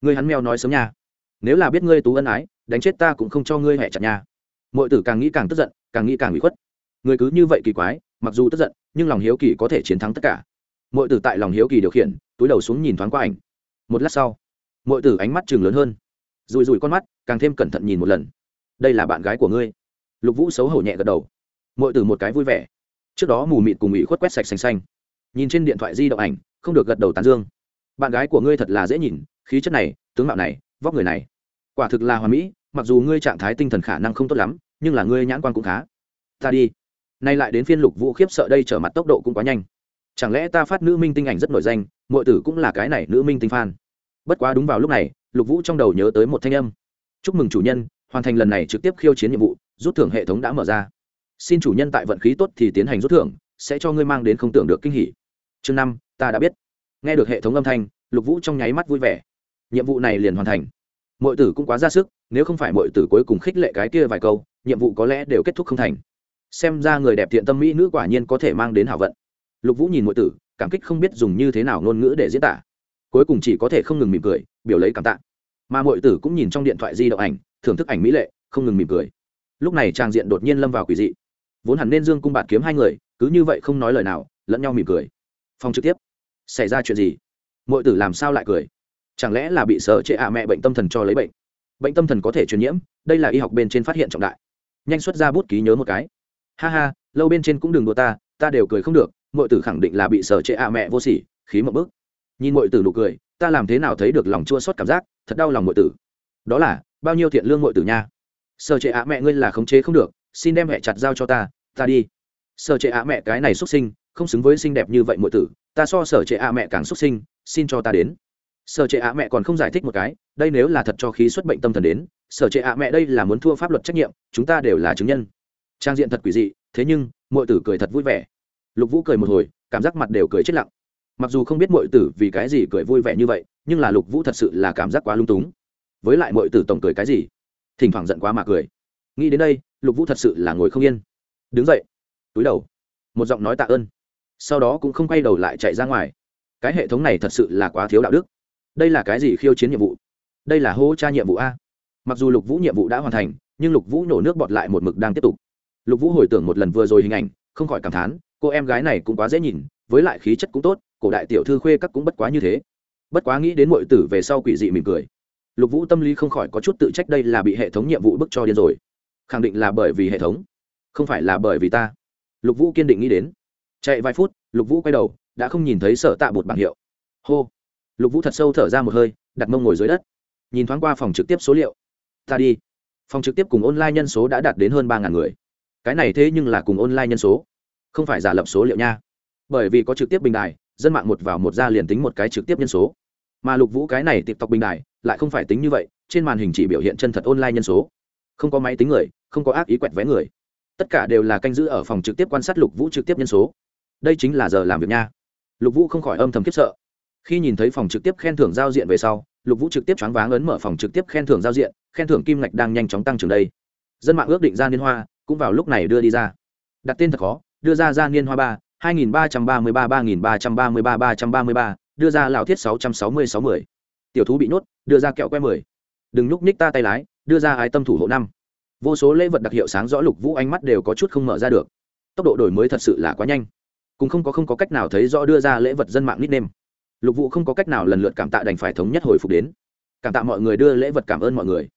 Ngươi hắn mèo nói sớm nha nếu là biết ngươi tú ân ái, đánh chết ta cũng không cho ngươi hẹ chặt nha mọi tử càng nghĩ càng tức giận, càng nghĩ càng bị khuất. Người cứ như vậy kỳ quái, mặc dù tức giận, nhưng lòng hiếu kỳ có thể chiến thắng tất cả. Mọi tử tại lòng hiếu kỳ điều khiển, túi đầu xuống nhìn thoáng qua ảnh. Một lát sau mọi tử ánh mắt chừng lớn hơn. Rùi rùi con mắt, càng thêm cẩn thận nhìn một lần. Đây là bạn gái của ngươi. Lục vũ xấu hổ nhẹ gật đầu. Mọi tử một cái vui vẻ. Trước đó mù mịt cùng ủy khuất quét sạch xanh xanh. Nhìn trên điện thoại di động ảnh, không được gật đầu tán dương. Bạn gái của ngươi thật là dễ nhìn, khí chất này, tướng mạo này vóc người này. Quả thực là hoàn mỹ, mặc dù ngươi trạng thái tinh thần khả năng không tốt lắm, nhưng là ngươi nhãn quan cũng khá. Ta đi. Nay lại đến phiên lục vũ khiếp sợ đây trở mặt tốc độ cũng quá nhanh. Chẳng lẽ ta phát nữ minh tinh ảnh rất nổi danh mọi tử cũng là cái này nữ minh tinh phan bất quá đúng vào lúc này, lục vũ trong đầu nhớ tới một thanh âm. Chúc mừng chủ nhân, hoàn thành lần này trực tiếp khiêu chiến nhiệm vụ, rút thưởng hệ thống đã mở ra. Xin chủ nhân tại vận khí tốt thì tiến hành rút thưởng, sẽ cho ngươi mang đến không tưởng được kinh hỉ. Chương năm, ta đã biết. Nghe được hệ thống âm thanh, lục vũ trong nháy mắt vui vẻ nhiệm vụ này liền hoàn thành. Mọi tử cũng quá ra sức, nếu không phải mọi tử cuối cùng khích lệ cái kia vài câu, nhiệm vụ có lẽ đều kết thúc không thành. Xem ra người đẹp thiện tâm mỹ nữ quả nhiên có thể mang đến hảo vận. Lục vũ nhìn mọi tử, cảm kích không biết dùng như thế nào ngôn ngữ để diễn tả. Cuối cùng chỉ có thể không ngừng mỉm cười, biểu lấy cảm tạ. Mà mọi tử cũng nhìn trong điện thoại di động ảnh, thưởng thức ảnh mỹ lệ, không ngừng mỉm cười. Lúc này trang diện đột nhiên lâm vào quỷ dị. Vốn hẳn nên dương cung bạt kiếm hai người, cứ như vậy không nói lời nào, lẫn nhau mỉm cười. Phòng trực tiếp. Xảy ra chuyện gì? Mọi tử làm sao lại cười? Chẳng lẽ là bị sợ trệ ạ mẹ bệnh tâm thần cho lấy bệnh? Bệnh tâm thần có thể truyền nhiễm, đây là y học bên trên phát hiện trọng đại. Nhanh xuất ra bút ký nhớ một cái. Ha ha, lâu bên trên cũng đừng đùa ta ta đều cười không được mọi tử khẳng định là bị sợ trệ ạ mẹ vô sỉ, khí một bước nhìn mọi tử nụ cười, ta làm thế nào thấy được lòng chua xót cảm giác, thật đau lòng mọi tử. Đó là, bao nhiêu thiện lương mọi tử nha. Sợ trệ ạ mẹ ngươi là khống chế không được, xin đem mẹ chặt giao cho ta ta đi. Sợ trệ ạ mẹ cái này xuất sinh, không xứng với xinh đẹp như vậy mọi tử, ta so sở trệ ạ mẹ càng xuất sinh, xin cho ta đến sở trệ ạ mẹ còn không giải thích một cái, đây nếu là thật cho khí xuất bệnh tâm thần đến, sở trệ ạ mẹ đây là muốn thua pháp luật trách nhiệm, chúng ta đều là chứng nhân. Trang diện thật quỷ dị, thế nhưng mọi tử cười thật vui vẻ. Lục vũ cười một hồi, cảm giác mặt đều cười chết lặng. Mặc dù không biết mọi tử vì cái gì cười vui vẻ như vậy, nhưng là lục vũ thật sự là cảm giác quá lung túng. Với lại mọi tử tổng cười cái gì? Thỉnh thoảng giận quá mà cười. Nghĩ đến đây, lục vũ thật sự là ngồi không yên. Đứng dậy. Túi đầu. Một giọng nói tạ ơn. Sau đó cũng không quay đầu lại chạy ra ngoài. Cái hệ thống này thật sự là quá thiếu đạo đức đây là cái gì khiêu chiến nhiệm vụ? Đây là hô tra nhiệm vụ a. Mặc dù lục vũ nhiệm vụ đã hoàn thành, nhưng lục vũ nổ nước bọt lại một mực đang tiếp tục. Lục vũ hồi tưởng một lần vừa rồi hình ảnh, không khỏi cảm thán, cô em gái này cũng quá dễ nhìn, với lại khí chất cũng tốt, cổ đại tiểu thư khuê các cũng bất quá như thế. Bất quá nghĩ đến mọi tử về sau quỷ dị mỉm cười. Lục vũ tâm lý không khỏi có chút tự trách đây là bị hệ thống nhiệm vụ bức cho điên rồi. Khẳng định là bởi vì hệ thống, không phải là bởi vì ta. Lục vũ kiên định nghĩ đến. Chạy vài phút, lục vũ quay đầu, đã không nhìn thấy sợ tạ bột bảng hiệu. Hô lục vũ thật sâu thở ra một hơi, đặt mông ngồi dưới đất. Nhìn thoáng qua phòng trực tiếp số liệu. Ta đi. Phòng trực tiếp cùng online nhân số đã đạt đến hơn ba người. Cái này thế nhưng là cùng online nhân số. Không phải giả lập số liệu nha. Bởi vì có trực tiếp bình đài, dân mạng một vào một ra liền tính một cái trực tiếp nhân số. Mà lục vũ cái này tiệp tộc bình đài, lại không phải tính như vậy, trên màn hình chỉ biểu hiện chân thật online nhân số. Không có máy tính người, không có ác ý quẹt vé người. Tất cả đều là canh giữ ở phòng trực tiếp quan sát lục vũ trực tiếp nhân số. Đây chính là giờ làm việc nha. Lục vũ không khỏi âm thầm khiếp sợ khi nhìn thấy phòng trực tiếp khen thưởng giao diện về sau, lục vũ trực tiếp choáng váng ấn mở phòng trực tiếp khen thưởng giao diện, khen thưởng kim ngạch đang nhanh chóng tăng trưởng đây. Dân mạng ước định ra niên hoa, cũng vào lúc này đưa đi ra. Đặt tên thật khó, đưa ra ra niên hoa ba, hai nghìn ba trăm ba mươi ba ba nghìn ba trăm ba mươi ba ba trăm ba mươi ba, đưa ra lào thiết sáu trăm sáu mươi sáu mươi tiểu thú bị nhốt, đưa ra kẹo que mười. Đừng nhúc ních ta tay lái, đưa ra ái tâm thủ hộ năm. Vô số lễ vật đặc hiệu sáng rõ lục vũ ánh mắt đều có chút không mở ra được. Tốc độ đổi mới thật sự là quá nhanh. Cũng không có không có cách nào thấy rõ đưa ra lễ vật dân mạng nít nêm lục vũ không có cách nào lần lượt cảm tạ đành phải thống nhất hồi phục đến. Cảm tạ mọi người đưa lễ vật cảm ơn mọi người.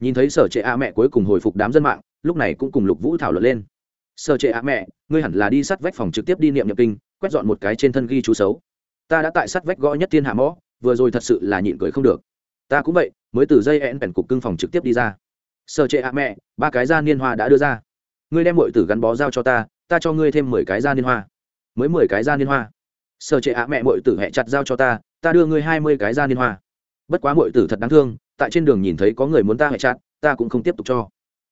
Nhìn thấy sở trệ a mẹ cuối cùng hồi phục đám dân mạng, lúc này cũng cùng lục vũ thảo luận lên. Sở trệ a mẹ, ngươi hẳn là đi sát vách phòng trực tiếp đi niệm nhập kinh, quét dọn một cái trên thân ghi chú xấu. Ta đã tại sát vách gõ nhất thiên hạ mõ, vừa rồi thật sự là nhịn cười không được. Ta cũng vậy, mới từ dây én bèn cục cưng phòng trực tiếp đi ra. Sở trệ a mẹ, ba cái da niên hoa đã đưa ra. Ngươi đem mọi tử gắn bó giao cho ta ta cho ngươi thêm mười cái da niên hoa. Mới mười cái da niên hoa sở trệ a mẹ mọi tử hẹ chặt giao cho ta ta đưa ngươi hai mươi cái ra liên hoa. Bất quá mọi tử thật đáng thương, tại trên đường nhìn thấy có người muốn ta hẹ chặt, ta cũng không tiếp tục cho.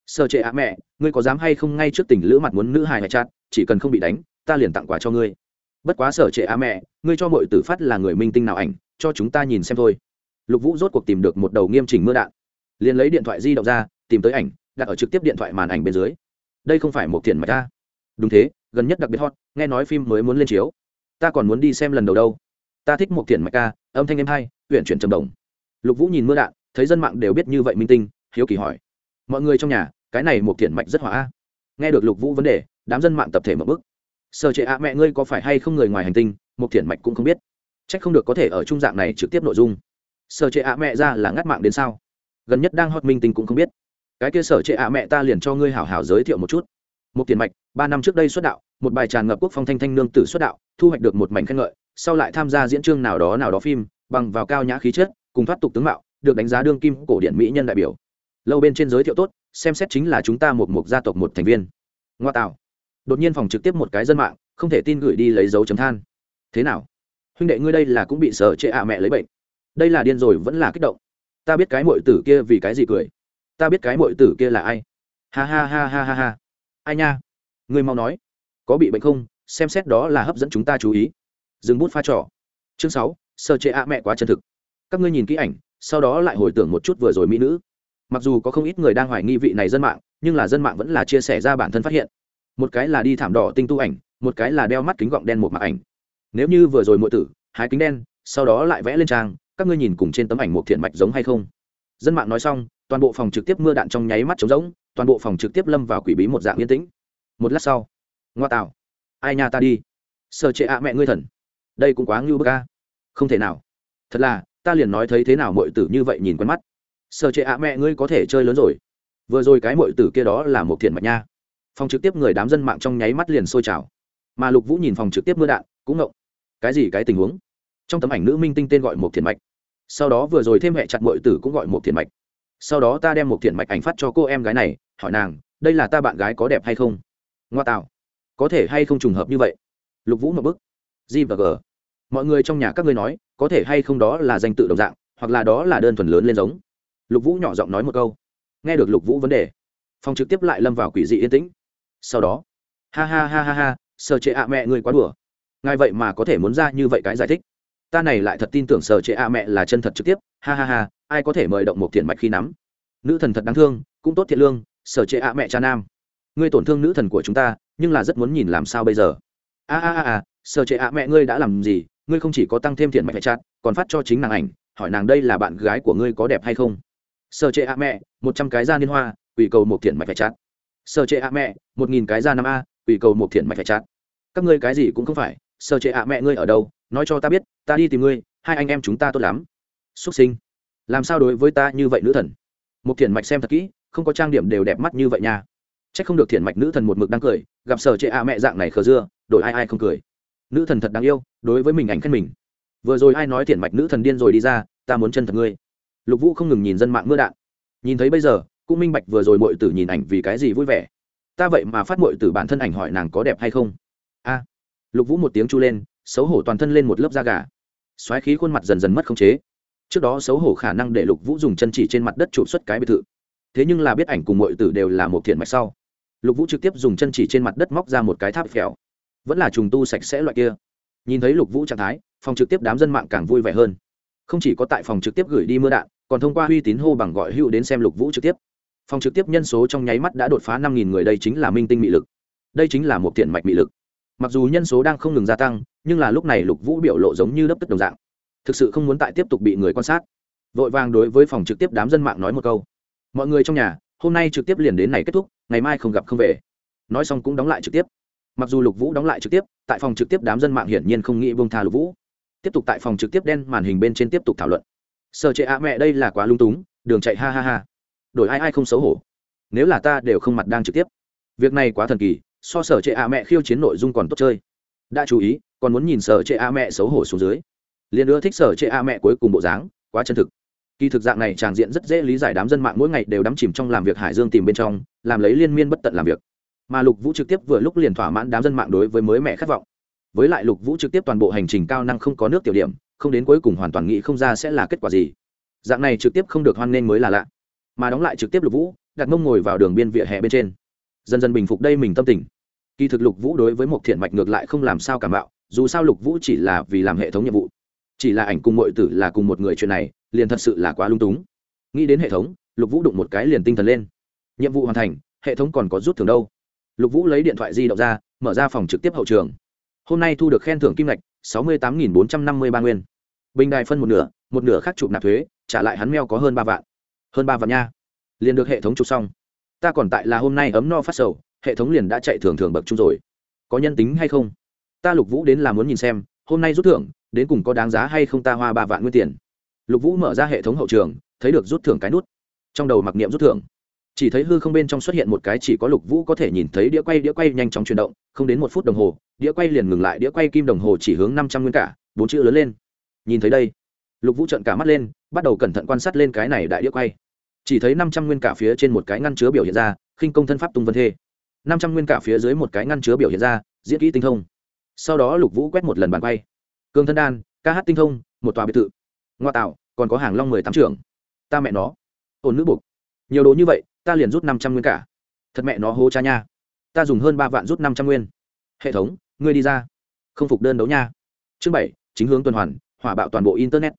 Sở trệ a mẹ, ngươi có dám hay không ngay trước tình lữ mặt muốn nữ hài hẹ chặt, chỉ cần không bị đánh, ta liền tặng quà cho ngươi. Bất quá sở trệ a mẹ, ngươi cho mọi tử phát là người minh tinh nào ảnh, cho chúng ta nhìn xem thôi. Lục vũ rốt cuộc tìm được một đầu nghiêm chỉnh mưa đạn. Liền lấy điện thoại di động ra, tìm tới ảnh, đặt ở trực tiếp điện thoại màn ảnh bên dưới. Đây không phải một tiền mạch ta. Đúng thế, gần nhất đặc biệt hot, nghe nói phim mới muốn lên chiếu ta còn muốn đi xem lần đầu đâu. Ta thích một thiện mạch ca, âm thanh em hay huyện chuyển trầm đồng. Lục vũ nhìn mưa đạn, thấy dân mạng đều biết như vậy minh tinh, hiếu kỳ hỏi. Mọi người trong nhà, cái này một thiện mạch rất hỏa a. Nghe được lục vũ vấn đề, đám dân mạng tập thể mở bức sợ trệ ạ, mẹ ngươi có phải hay không người ngoài hành tinh, một thiện mạch cũng không biết. C h ắ c không được có thể ở trung dạng này trực tiếp nội dung. Sợ trệ ạ, mẹ ra là ngắt mạng đến sao? Gần nhất đang hot minh tinh cũng không biết. Cái kia sở trệ ạ, mẹ ta liền cho ngươi hảo hảo giới thiệu một chút một tiền mạch, ba năm trước đây xuất đạo, một bài tràn ngập quốc phong thanh thanh nương tử xuất đạo, thu hoạch được một mảnh khen ngợi, sau lại tham gia diễn chương nào đó nào đó phim, bằng vào cao nhã khí chất, cùng thoát tục tướng mạo, được đánh giá đương kim cổ điển mỹ nhân đại biểu. Lâu bên trên giới thiệu tốt, xem xét chính là chúng ta một một gia tộc một thành viên. Ngoa tạo. Đột nhiên phòng trực tiếp một cái dân mạng, không thể tin gửi đi lấy dấu chấm than. Thế nào? Huynh đệ ngươi đây là cũng bị sợ trệ ạ à mẹ lấy bệnh. Đây là điên rồi vẫn là kích động. Ta biết cái mội tử kia vì cái gì cười. Ta biết cái mội tử kia là ai. Ha ha ha ha ha ha ai nha? Ngươi mau nói. Có bị bệnh không? Xem xét đó là hấp dẫn chúng ta chú ý. Dừng bút pha trò. Chương sáu, sơ chế ạ mẹ quá chân thực. Các ngươi nhìn kỹ ảnh, sau đó lại hồi tưởng một chút vừa rồi mỹ nữ. Mặc dù có không ít người đang hoài nghi vị này dân mạng, nhưng là dân mạng vẫn là chia sẻ ra bản thân phát hiện. Một cái là đi thảm đỏ tinh tu ảnh, một cái là đeo mắt kính gọng đen một mặt ảnh. Nếu như vừa rồi muội tử, hái kính đen, sau đó lại vẽ lên trang, các ngươi nhìn cùng trên tấm ảnh một thiện mạch giống hay không? Dân mạng nói xong, toàn bộ phòng trực tiếp mưa đạn trong nháy mắt trống rỗng toàn bộ phòng trực tiếp lâm vào quỷ bí một dạng yên tĩnh. Một lát sau, ngoa tạo. Ai nhà ta đi? Sợ trệ ạ mẹ ngươi thần. Đây cũng quá ngưu bức ca không thể nào. Thật là, ta liền nói thấy thế nào mọi tử như vậy nhìn quen mắt. Sợ trệ ạ mẹ ngươi có thể chơi lớn rồi. Vừa rồi cái mọi tử kia đó là một thiện mạch nha. Phòng trực tiếp người đám dân mạng trong nháy mắt liền sôi trào. Mà lục vũ nhìn phòng trực tiếp mưa đạn, cũng ngộng. Cái gì cái tình huống? Trong tấm ảnh nữ minh tinh tên gọi một thiện mạch. Sau đó vừa rồi thêm hệ chặt mọi tử cũng gọi một thiện mạch sau đó ta đem một thiện mạch ảnh phát cho cô em gái này, hỏi nàng, đây là ta bạn gái có đẹp hay không? Ngoa tạo. Có thể hay không trùng hợp như vậy? Lục vũ một bức. G và g. Mọi người trong nhà các ngươi nói, có thể hay không đó là danh tự đồng dạng, hoặc là đó là đơn thuần lớn lên giống. Lục vũ nhỏ giọng nói một câu. Nghe được lục vũ vấn đề phòng trực tiếp lại lâm vào quỷ dị yên tĩnh. Sau đó, ha ha ha ha ha sợ trệ ạ mẹ người quá đùa. Ngài vậy mà có thể muốn ra như vậy cái giải thích ta này lại thật tin tưởng sở trệ a mẹ là chân thật trực tiếp, ha ha ha, ai có thể mời động một thiện mạch khi nắm? Nữ thần thật đáng thương, cũng tốt thiện lương sở trệ a mẹ cha nam. Ngươi tổn thương nữ thần của chúng ta, nhưng là rất muốn nhìn làm sao bây giờ? A a a a sở trệ a mẹ ngươi đã làm gì? Ngươi không chỉ có tăng thêm thiện mạch chặt còn phát cho chính nàng ảnh, hỏi nàng đây là bạn gái của ngươi có đẹp hay không? Sở trệ a mẹ, một trăm cái da liên hoa, ủy cầu một thiện mạch chặt sở chế a mẹ, một nghìn cái ra năm a, ủy cầu một thiện mạch phải chặt. các ngươi cái gì cũng không phải sở chế a mẹ ngươi ở đâu? Nói cho ta biết, ta đi tìm ngươi, hai anh em chúng ta tốt lắm. Xuất sinh. Làm sao đối với ta như vậy nữ thần? Một thiền mạch xem thật kỹ, không có trang điểm đều đẹp mắt như vậy nha. C h ắ c không được thiền mạch nữ thần một mực đang cười, gặp sở trệ a mẹ dạng này khờ dưa, đổi ai ai không cười. Nữ thần thật đáng yêu, đối với mình ảnh khen mình. Vừa rồi ai nói thiền mạch nữ thần điên rồi đi ra, ta muốn chân thật ngươi. Lục vũ không ngừng nhìn dân mạng mưa đạn. Nhìn thấy bây giờ, cũng minh bạch vừa rồi mọi tử nhìn ảnh vì cái gì vui vẻ. Ta vậy mà phát mọi tử bản thân ảnh hỏi nàng có đẹp hay không? A. Lục vũ một tiếng chu lên xấu hổ toàn thân lên một lớp da gà. Xoáy khí khuôn mặt dần dần mất khống chế. Trước đó xấu hổ khả năng để lục vũ dùng chân chỉ trên mặt đất chụp xuất cái biệt thự. Thế nhưng là biết ảnh cùng mọi tử đều là một thiện mạch sau. Lục vũ trực tiếp dùng chân chỉ trên mặt đất móc ra một cái tháp phèo. Vẫn là trùng tu sạch sẽ loại kia. Nhìn thấy lục vũ trạng thái, phòng trực tiếp đám dân mạng càng vui vẻ hơn. Không chỉ có tại phòng trực tiếp gửi đi mưa đạn, còn thông qua uy tín hô bằng gọi hữu đến xem lục vũ trực tiếp. Phòng trực tiếp nhân số trong nháy mắt đã đột phá năm nghìn người, đây chính là minh tinh mị lực. Đây chính là một thiện mạch mị lực. Mặc dù nhân số đang không ngừng gia tăng nhưng là lúc này lục vũ biểu lộ giống như đấp tức đồng dạng. Thực sự không muốn tại tiếp tục bị người quan sát. Vội vàng đối với phòng trực tiếp đám dân mạng nói một câu. Mọi người trong nhà, hôm nay trực tiếp liền đến này kết thúc, ngày mai không gặp không về. Nói xong cũng đóng lại trực tiếp. Mặc dù lục vũ đóng lại trực tiếp, tại phòng trực tiếp đám dân mạng hiển nhiên không nghĩ bông tha lục vũ. Tiếp tục tại phòng trực tiếp đen màn hình bên trên tiếp tục thảo luận. Sở chệ ạ mẹ đây là quá lung túng, đường chạy ha ha ha. Đổi ai ai không xấu hổ. Nếu là ta đều không mặt đang trực tiếp. Việc này quá thần kỳ, so sở chệ ạ mẹ khiêu chiến nội dung còn tốt chơi. Đã chú ý còn muốn nhìn sở trệ a mẹ xấu hổ xuống dưới. Liền ưa thích sở trệ a mẹ cuối cùng bộ dáng, quá chân thực. Kỳ thực dạng này tràng diện rất dễ lý giải đám dân mạng mỗi ngày đều đắm chìm trong làm việc hải dương tìm bên trong, làm lấy liên miên bất tận làm việc. Mà lục vũ trực tiếp vừa lúc liền thỏa mãn đám dân mạng đối với mới mẹ khát vọng. Với lại lục vũ trực tiếp toàn bộ hành trình cao năng không có nước tiểu điểm, không đến cuối cùng hoàn toàn nghĩ không ra sẽ là kết quả gì. Dạng này trực tiếp không được hoan nghênh mới là lạ. Mà đóng lại trực tiếp lục vũ, đặt mông ngồi vào đường biên vỉa hè bên trên. Dần dần bình phục đây mình tâm tình. Kỳ thực lục vũ đối với một thiện mạch ngược lại không làm sao cảm bạo dù sao lục vũ chỉ là vì làm hệ thống nhiệm vụ. Chỉ là ảnh cùng mọi tử là cùng một người chuyện này, liền thật sự là quá lung túng. Nghĩ đến hệ thống, lục vũ đụng một cái liền tinh thần lên. Nhiệm vụ hoàn thành, hệ thống còn có rút thưởng đâu? Lục vũ lấy điện thoại di động ra, mở ra phòng trực tiếp hậu trường. Hôm nay thu được khen thưởng kim ngạch, sáu mươi tám bốn trăm năm mươi ba nguyên. Bình đài phân một nửa một nửa khác chụp nạp thuế, trả lại hắn meo có hơn ba vạn. Hơn ba vạn nha. Liền được hệ thống chụp xong. Ta còn tại là hôm nay ấm no phát sầu, hệ thống liền đã chạy thường thường bậc chung rồi. Có nhân tính hay không? Ta lục vũ đến là muốn nhìn xem, hôm nay rút thưởng, đến cùng có đáng giá hay không ta hoa ba vạn nguyên tiền. Lục vũ mở ra hệ thống hậu trường, thấy được rút thưởng cái nút. Trong đầu mặc niệm rút thưởng. Chỉ thấy hư không bên trong xuất hiện một cái chỉ có lục vũ có thể nhìn thấy đĩa quay đĩa quay nhanh chóng chuyển động, không đến một phút đồng hồ, đĩa quay liền ngừng lại, đĩa quay kim đồng hồ chỉ hướng năm trăm nguyên cả, bốn chữ lớn lên. Nhìn thấy đây, lục vũ trợn cả mắt lên, bắt đầu cẩn thận quan sát lên cái này đại đĩa quay. Chỉ thấy năm trăm nguyên cả phía trên một cái ngăn chứa biểu hiện ra, khinh công thân pháp tung vân thê. Năm trăm nguyên cả phía dưới một cái ngăn chứa biểu hiện ra, diễn kỹ tinh thông sau đó lục vũ quét một lần bàn quay. Cương thân đan, ca hát tinh thông, một tòa biệt thự. Ngoa tạo, còn có hàng long mười tám trưởng. Ta mẹ nó. Ổn nữ buộc nhiều đồ như vậy, ta liền rút năm trăm nguyên cả. Thật mẹ nó hô cha nha. Ta dùng hơn ba vạn rút năm trăm nguyên. Hệ thống, ngươi đi ra. Không phục đơn đấu nha. Chương bảy, chính hướng tuần hoàn, hỏa bạo toàn bộ internet.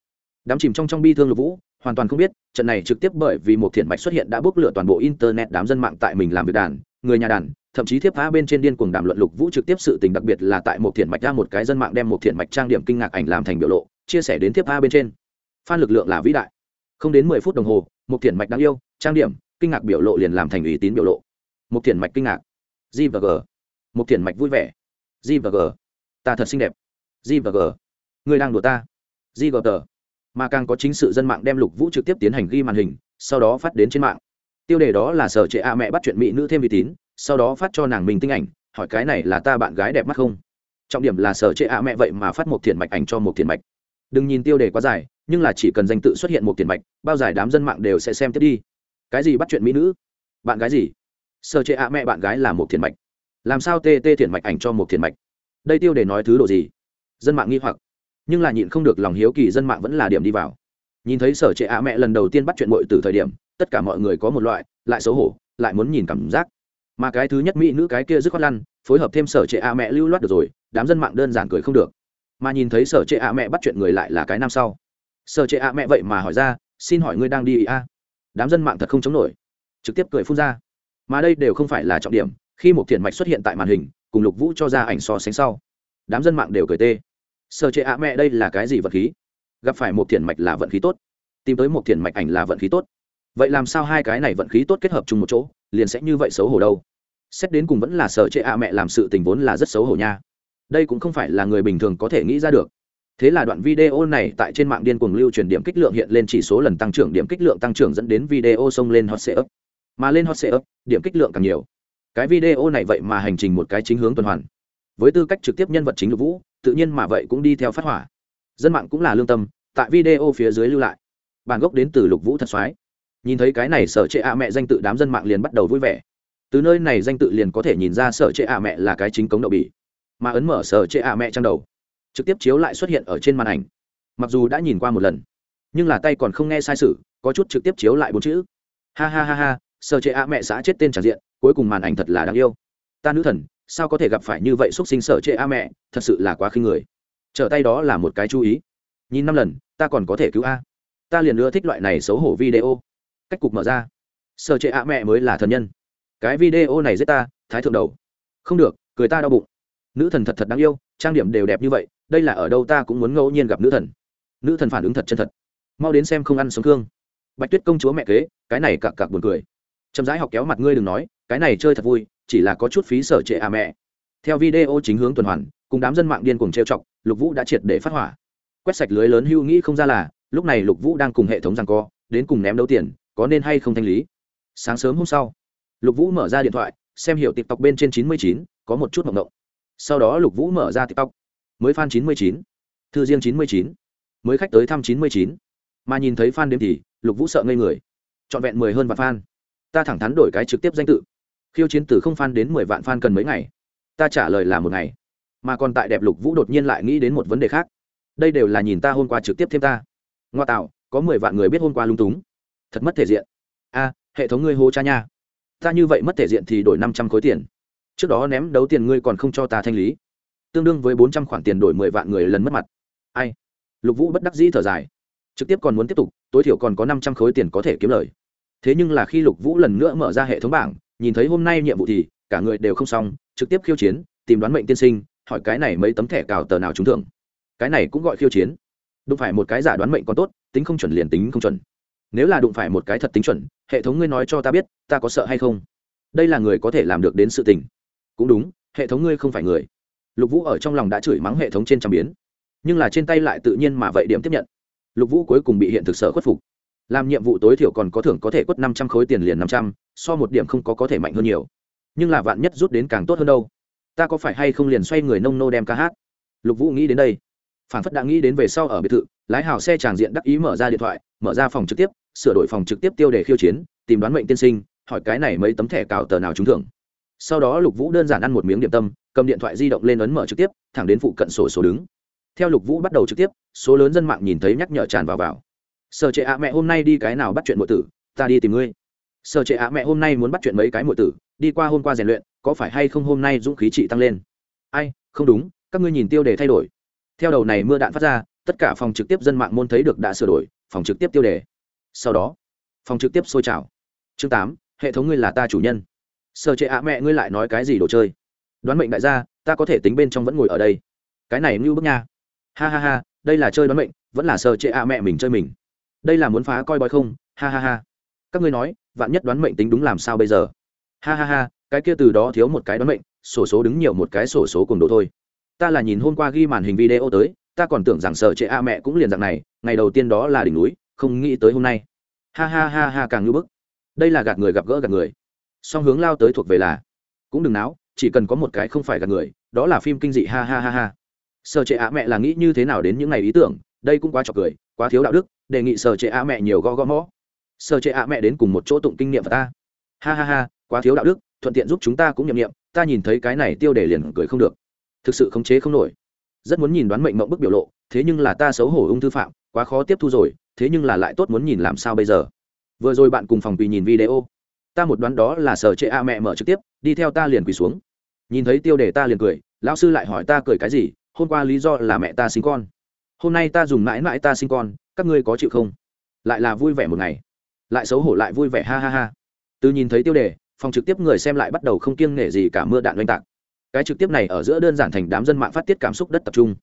Đám chìm trong trong bi thương lục vũ, hoàn toàn không biết, trận này trực tiếp bởi vì một thiện mạch xuất hiện đã bốc lửa toàn bộ internet đám dân mạng tại mình làm việc đàn, người nhà đàn thậm chí thiếp phá bên trên điên cuồng đàm luận lục vũ trực tiếp sự tình, đặc biệt là tại một thiện mạch ra một cái dân mạng đem một thiện mạch trang điểm kinh ngạc ảnh làm thành biểu lộ, chia sẻ đến thiếp phá bên trên. Phan lực lượng là vĩ đại. Không đến mười phút đồng hồ, một thiện mạch đáng yêu, trang điểm, kinh ngạc biểu lộ liền làm thành ủy tín biểu lộ. Một thiện mạch kinh ngạc. G và g. Một thiện mạch vui vẻ. G và g. Ta thật xinh đẹp. G và g. Người đang đùa ta. G và g. Mà càng có chính sự dân mạng đem lục vũ trực tiếp tiến hành ghi màn hình, sau đó phát đến trên mạng tiêu đề đó là sở trệ a mẹ bắt chuyện mỹ nữ thêm uy tín sau đó phát cho nàng mình tinh ảnh, hỏi cái này là ta bạn gái đẹp mắt không? Trọng điểm là sở trệ a mẹ vậy mà phát một thiền mạch ảnh cho một thiền mạch. Đừng nhìn tiêu đề quá dài, nhưng là chỉ cần danh tự xuất hiện một tiền mạch, bao giải đám dân mạng đều sẽ xem tiếp đi. Cái gì bắt chuyện mỹ nữ? Bạn gái gì? Sở trệ a mẹ bạn gái là một tiền mạch. Làm sao tê tê tiền mạch ảnh cho một tiền mạch? Đây tiêu đề nói thứ đồ gì? Dân mạng nghi hoặc. Nhưng là nhịn không được lòng hiếu kỳ dân mạng vẫn là điểm đi vào nhìn thấy sở trệ ạ mẹ lần đầu tiên bắt chuyện mội từ thời điểm, tất cả mọi người có một loại, lại xấu hổ, lại muốn nhìn cảm giác. Mà cái thứ nhất mỹ nữ cái kia dứt khoát lăn, phối hợp thêm sở trệ ạ mẹ lưu loát được rồi, đám dân mạng đơn giản cười không được. Mà nhìn thấy sở trệ ạ mẹ bắt chuyện người lại là cái năm sau. Sở trệ ạ mẹ vậy mà hỏi ra, xin hỏi ngươi đang đi a đám dân mạng thật không chống nổi, trực tiếp cười phun ra. Mà đây đều không phải là trọng điểm, khi một thiền mạch xuất hiện tại màn hình, cùng lục vũ cho ra ảnh so sánh sau, đám dân mạng đều cười tê. Sở trệ ạ mẹ đây là cái gì vật khí? Gặp phải một thiền mạch là vận khí tốt, tìm tới một thiền mạch ảnh là vận khí tốt. Vậy làm sao hai cái này vận khí tốt kết hợp chung một chỗ, liền sẽ như vậy xấu hổ đâu? Xét đến cùng vẫn là sở trệ ạ mẹ làm sự tình vốn là rất xấu hổ nha. Đây cũng không phải là người bình thường có thể nghĩ ra được. Thế là đoạn video này tại trên mạng điên cuồng lưu truyền điểm kích lượng hiện lên chỉ số lần tăng trưởng, điểm kích lượng tăng trưởng dẫn đến video xông lên hot setup mà lên hot setup điểm kích lượng càng nhiều. Cái video này vậy mà hành trình một cái chính hướng tuần hoàn. Với tư cách trực tiếp nhân vật chính lục vũ, tự nhiên mà vậy cũng đi theo phát hỏa dân mạng cũng là lương tâm, tại video phía dưới lưu lại. Bản gốc đến từ lục vũ thật soái. Nhìn thấy cái này sở trệ ạ mẹ danh tự đám dân mạng liền bắt đầu vui vẻ. Từ nơi này danh tự liền có thể nhìn ra sở trệ ạ mẹ là cái chính cống đậu bỉ, mà ấn mở sở trệ ạ mẹ trang đầu, trực tiếp chiếu lại xuất hiện ở trên màn ảnh. Mặc dù đã nhìn qua một lần, nhưng là tay còn không nghe sai sự, có chút trực tiếp chiếu lại bốn chữ. Ha ha ha ha, sở trệ ạ mẹ xã chết tên tràn diện, cuối cùng màn ảnh thật là đáng yêu. Ta nữ thần, sao có thể gặp phải như vậy xúc sinh sở trệ a mẹ, thật sự là quá khinh người trở tay đó là một cái chú ý. Nhìn năm lần ta còn có thể cứu a. Ta liền ưa thích loại này xấu hổ video. Cách cục mở ra. Sở trệ a mẹ mới là thần nhân. Cái video này giết ta thái thượng đầu. Không được cười ta đau bụng. Nữ thần thật thật đáng yêu trang điểm đều đẹp như vậy đây là ở đâu ta cũng muốn ngẫu nhiên gặp nữ thần. Nữ thần phản ứng thật chân thật. Mau đến xem không ăn sống thương, bạch tuyết công chúa mẹ kế cái này cặc cặc buồn cười. Chậm rãi học kéo mặt ngươi đừng nói cái này chơi thật vui chỉ là có chút phí sở trệ à mẹ. Theo video chính hướng tuần hoàn cùng đám dân mạng điên cuồng trêu chọc lục vũ đã triệt để phát hỏa. Quét sạch lưới lớn hưu nghĩ không ra là, lúc này lục vũ đang cùng hệ thống rằng co, đến cùng ném đấu tiền, có nên hay không thanh lý. Sáng sớm hôm sau, lục vũ mở ra điện thoại, xem hiệu tiktok bên trên chín mươi chín, có một chút mộng động sau đó lục vũ mở ra tiktok, mới fan chín mươi chín, thư riêng chín mươi chín, mới khách tới thăm chín mươi chín. Mà nhìn thấy fan đêm thì, lục vũ sợ ngây người. Trọn vẹn mười hơn vạn fan. Ta thẳng thắn đổi cái trực tiếp danh tự. Khiêu chiến từ không fan đến mười vạn fan cần mấy ngày? Ta trả lời là một ngày mà còn tại đẹp lục vũ đột nhiên lại nghĩ đến một vấn đề khác. Đây đều là nhìn ta hôm qua trực tiếp thêm ta. Ngoa tạo, có mười vạn người biết hôm qua lung túng. Thật mất thể diện. A, hệ thống ngươi hô cha nha. Ta như vậy mất thể diện thì đổi năm trăm khối tiền. Trước đó ném đấu tiền ngươi còn không cho ta thanh lý. Tương đương với bốn trăm khoản tiền đổi mười vạn người lần mất mặt. Ai? Lục vũ bất đắc dĩ thở dài. Trực tiếp còn muốn tiếp tục, tối thiểu còn có năm trăm khối tiền có thể kiếm lời. Thế nhưng là khi lục vũ lần nữa mở ra hệ thống bảng, nhìn thấy hôm nay nhiệm vụ thì cả người đều không xong, trực tiếp khiêu chiến, tìm đoán mệnh tiên sinh hỏi cái này mấy tấm thẻ cào tờ nào trúng thưởng. Cái này cũng gọi khiêu chiến. Đụng phải một cái giả đoán mệnh còn tốt, tính không chuẩn liền tính không chuẩn. Nếu là đụng phải một cái thật tính chuẩn, hệ thống ngươi nói cho ta biết, ta có sợ hay không? Đây là người có thể làm được đến sự tình. Cũng đúng, hệ thống ngươi không phải người. Lục vũ ở trong lòng đã chửi mắng hệ thống trên trăm biến. Nhưng là trên tay lại tự nhiên mà vậy điểm tiếp nhận. Lục vũ cuối cùng bị hiện thực sở khuất phục. Làm nhiệm vụ tối thiểu còn có thưởng có thể quất năm trăm, khối tiền liền năm trăm, so một điểm không có có thể mạnh hơn nhiều. Nhưng là vạn nhất rút đến càng tốt hơn đâu? Ta có phải hay không liền xoay người nông nô đem ca hát? Lục vũ nghĩ đến đây. Phản phất đã nghĩ đến về sau ở biệt thự, lái hào xe tràng diện đắc ý mở ra điện thoại, mở ra phòng trực tiếp, sửa đổi phòng trực tiếp tiêu đề khiêu chiến, tìm đoán mệnh tiên sinh, hỏi cái này mấy tấm thẻ cào tờ nào trúng thưởng. Sau đó lục vũ đơn giản ăn một miếng điểm tâm, cầm điện thoại di động lên ấn mở trực tiếp, thẳng đến phụ cận sổ số đứng. Theo lục vũ bắt đầu trực tiếp, số lớn dân mạng nhìn thấy nhắc nhở tràn vào vào. Sợ trệ ạ, mẹ hôm nay đi cái nào bắt chuyện mọi tử? Ta đi tìm ngươi. Sợ trệ ạ, mẹ hôm nay muốn bắt chuyện mấy cái mọi tử? Đi qua hôm qua rèn luyện có phải hay không hôm nay dũng khí trị tăng lên? Ai, không đúng, các ngươi nhìn tiêu đề thay đổi. Theo đầu này mưa đạn phát ra, tất cả phòng trực tiếp dân mạng môn thấy được đã sửa đổi, phòng trực tiếp tiêu đề. Sau đó, phòng trực tiếp sôi trào. Chương tám, hệ thống ngươi là ta chủ nhân. Sợ trệ ạ mẹ, ngươi lại nói cái gì đồ chơi? Đoán mệnh đại gia, ta có thể tính bên trong vẫn ngồi ở đây. Cái này ngưu bức nha. Ha ha ha, đây là chơi đoán mệnh, vẫn là sợ trệ ạ mẹ mình chơi mình. Đây là muốn phá coi bói không? Ha ha ha. Các ngươi nói, vạn nhất đoán mệnh tính đúng làm sao bây giờ? Ha ha ha cái kia từ đó thiếu một cái đoán mệnh, sổ số đứng nhiều một cái sổ số cùng độ thôi. Ta là nhìn hôm qua ghi màn hình video tới, ta còn tưởng rằng sợ trệ a mẹ cũng liền dạng này, ngày đầu tiên đó là đỉnh núi, không nghĩ tới hôm nay. Ha ha ha ha, càng ngưỡng bức. Đây là gạt người gặp gỡ gạt người. Song hướng lao tới thuộc về là, cũng đừng náo, chỉ cần có một cái không phải gạt người, đó là phim kinh dị, ha ha ha ha. Sợ trệ a mẹ là nghĩ như thế nào đến những ngày ý tưởng, đây cũng quá trọc cười, quá thiếu đạo đức, đề nghị sở trệ a mẹ nhiều gõ gõ mõ. Sở trệ a mẹ đến cùng một chỗ tụng kinh nghiệm và ta. Ha ha ha, quá thiếu đạo đức thuận tiện giúp chúng ta cũng nhậm nghiệm, ta nhìn thấy cái này tiêu đề liền cười không được. Thực sự khống chế không nổi. Rất muốn nhìn đoán mệnh mộng bức biểu lộ, thế nhưng là ta xấu hổ ung thư phạm, quá khó tiếp thu rồi, thế nhưng là lại tốt muốn nhìn làm sao bây giờ. Vừa rồi bạn cùng phòng quỳ nhìn video. Ta một đoán đó là sở chệ a mẹ mở trực tiếp, đi theo ta liền quỳ xuống. Nhìn thấy tiêu đề ta liền cười, lão sư lại hỏi ta cười cái gì, hôm qua lý do là mẹ ta sinh con. Hôm nay ta dùng mãi mãi ta sinh con, các ngươi có chịu không? Lại là vui vẻ một ngày. Lại xấu hổ lại vui vẻ, ha ha ha. Từ nhìn thấy tiêu đề phòng trực tiếp người xem lại bắt đầu không kiêng nể gì cả mưa đạn oanh tạc. Cái trực tiếp này ở giữa đơn giản thành đám dân mạng phát tiết cảm xúc đất tập trung.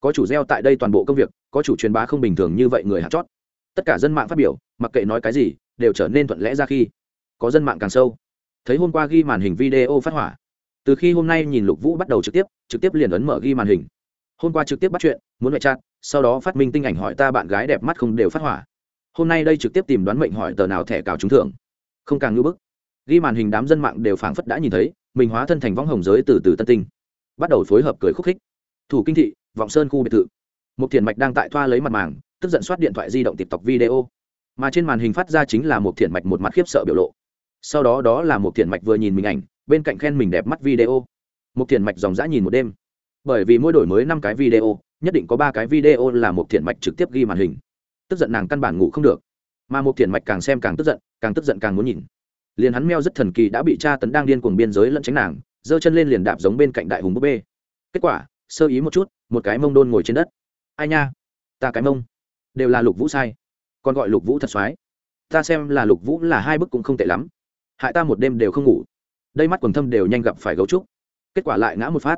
Có chủ gieo tại đây toàn bộ công việc, có chủ truyền bá không bình thường như vậy người hạt chót. Tất cả dân mạng phát biểu, mặc kệ nói cái gì, đều trở nên thuận lẽ ra khi có dân mạng càng sâu. Thấy hôm qua ghi màn hình video phát hỏa. Từ khi hôm nay nhìn lục vũ bắt đầu trực tiếp trực tiếp liền ấn mở ghi màn hình. Hôm qua trực tiếp bắt chuyện, muốn mẹ chat, sau đó phát minh tinh ảnh hỏi ta bạn gái đẹp mắt không đều phát hỏa. Hôm nay đây trực tiếp tìm đoán mệnh hỏi tờ nào thẻ cào trúng thưởng. Không càng ngưỡng bức ghi màn hình đám dân mạng đều phảng phất đã nhìn thấy, mình hóa thân thành võng hồng giới từ từ tân tinh, bắt đầu phối hợp cười khúc khích. Thủ kinh thị, vọng sơn khu biệt thự. Một thiền mạch đang tại thoa lấy mặt màng, tức giận soát điện thoại di động tộc video. Mà trên màn hình phát ra chính là một thiền mạch một mặt khiếp sợ biểu lộ. Sau đó đó là một thiền mạch vừa nhìn mình ảnh, bên cạnh khen mình đẹp mắt video. Một thiền mạch dòng dã nhìn một đêm. Bởi vì mỗi đổi mới năm cái video, nhất định có ba cái video là một thiền mạch trực tiếp ghi màn hình. Tức giận nàng căn bản ngủ không được. Mà một thiền mạch càng xem càng tức giận, càng tức giận càng muốn nhìn liền hắn meo rất thần kỳ đã bị tra tấn đang điên cuồng biên giới lẫn tránh nàng, giơ chân lên liền đạp giống bên cạnh đại hùng búp bê. Kết quả, sơ ý một chút, một cái mông đôn ngồi trên đất. Ai nha? Ta cái mông. Đều là lục vũ sai. Còn gọi lục vũ thật soái ta xem là lục vũ là hai bức cũng không tệ lắm. Hại ta một đêm đều không ngủ. Đây mắt quần thâm đều nhanh gặp phải gấu trúc. Kết quả lại ngã một phát.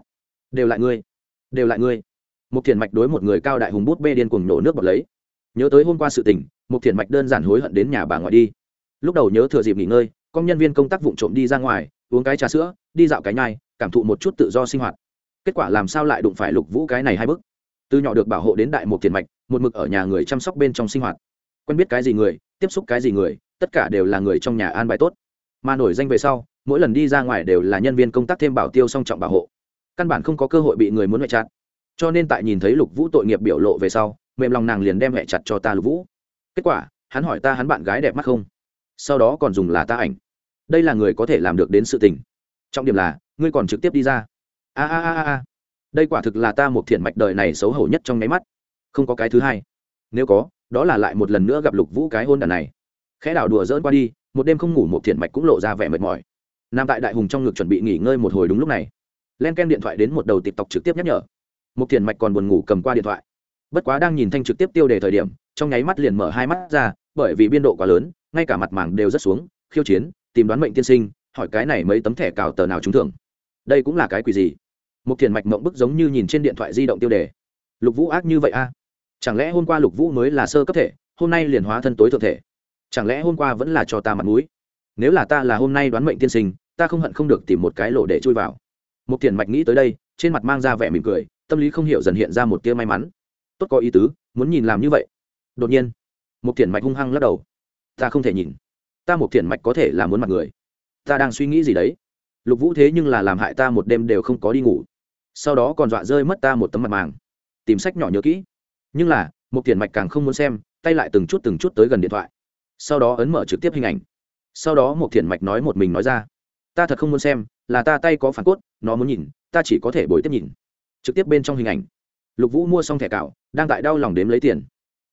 Đều lại ngươi. Đều lại ngươi. Một thiền mạch đối một người cao đại hùng bút bê điên cuồng nổ nước bọt lấy. Nhớ tới hôm qua sự tình một thiền mạch đơn giản hối hận đến nhà bà ngoại đi. Lúc đầu nhớ thừa dịp nghỉ ngơi công nhân viên công tác vụng trộm đi ra ngoài, uống cái trà sữa, đi dạo cái nhai, cảm thụ một chút tự do sinh hoạt. Kết quả làm sao lại đụng phải lục vũ cái này hai bước? Từ nhỏ được bảo hộ đến đại một tiền mạch, một mực ở nhà người chăm sóc bên trong sinh hoạt. Quen biết cái gì người, tiếp xúc cái gì người, tất cả đều là người trong nhà an bài tốt. Mà nổi danh về sau, mỗi lần đi ra ngoài đều là nhân viên công tác thêm bảo tiêu song trọng bảo hộ. Căn bản không có cơ hội bị người muốn mẹ chặt cho nên tại nhìn thấy lục vũ tội nghiệp biểu lộ về sau, mềm lòng nàng liền đem mẹ chặt cho ta lục vũ. Kết quả, hắn hỏi ta hắn bạn gái đẹp mắt không? Sau đó còn dùng là ta ảnh đây là người có thể làm được đến sự tình. Trọng điểm là, ngươi còn trực tiếp đi ra. A a a a đây quả thực là ta một thiện mạch đời này xấu hổ nhất trong nháy mắt. Không có cái thứ hai. Nếu có, đó là lại một lần nữa gặp lục vũ cái hôn đàn này. Khẽ đảo đùa dỡn qua đi, một đêm không ngủ một thiện mạch cũng lộ ra vẻ mệt mỏi. Nam tại đại hùng trong ngực chuẩn bị nghỉ ngơi một hồi đúng lúc này. Len ken điện thoại đến một đầu tịp tộc trực tiếp nhắc nhở. Một thiện mạch còn buồn ngủ cầm qua điện thoại. Bất quá đang nhìn thanh trực tiếp tiêu đề thời điểm, trong nháy mắt liền mở hai mắt ra, bởi vì biên độ quá lớn, ngay cả mặt màng đều rất xuống, khiêu chiến tìm đoán mệnh tiên sinh, hỏi cái này mấy tấm thẻ cào tờ nào trúng thưởng. Đây cũng là cái quỷ gì? Một thiền mạch mộng bức giống như nhìn trên điện thoại di động tiêu đề. Lục vũ ác như vậy a? À? Chẳng lẽ hôm qua lục vũ mới là sơ cấp thể, hôm nay liền hóa thân tối thượng thể? Chẳng lẽ hôm qua vẫn là cho ta mặt mũi? Nếu là ta là hôm nay đoán mệnh tiên sinh, ta không hận không được tìm một cái lỗ để chui vào. Một thiền mạch nghĩ tới đây, trên mặt mang ra vẻ mỉm cười, tâm lý không hiểu dần hiện ra một tia may mắn. Tốt có ý tứ, muốn nhìn làm như vậy. Đột nhiên một thiền mạch hung hăng lắc đầu. Ta không thể nhìn ta một thiền mạch có thể là muốn mặt người. Ta đang suy nghĩ gì đấy? Lục vũ thế nhưng là làm hại ta một đêm đều không có đi ngủ. Sau đó còn dọa rơi mất ta một tấm mặt màng. Tìm sách nhỏ nhớ kỹ. Nhưng là, một thiện mạch càng không muốn xem, tay lại từng chút từng chút tới gần điện thoại. Sau đó ấn mở trực tiếp hình ảnh. Sau đó một thiện mạch nói một mình nói ra. Ta thật không muốn xem, là ta tay có phản cốt, nó muốn nhìn, ta chỉ có thể bồi tiếp nhìn. Trực tiếp bên trong hình ảnh. Lục vũ mua xong thẻ cào, đang tại đau lòng đếm lấy tiền.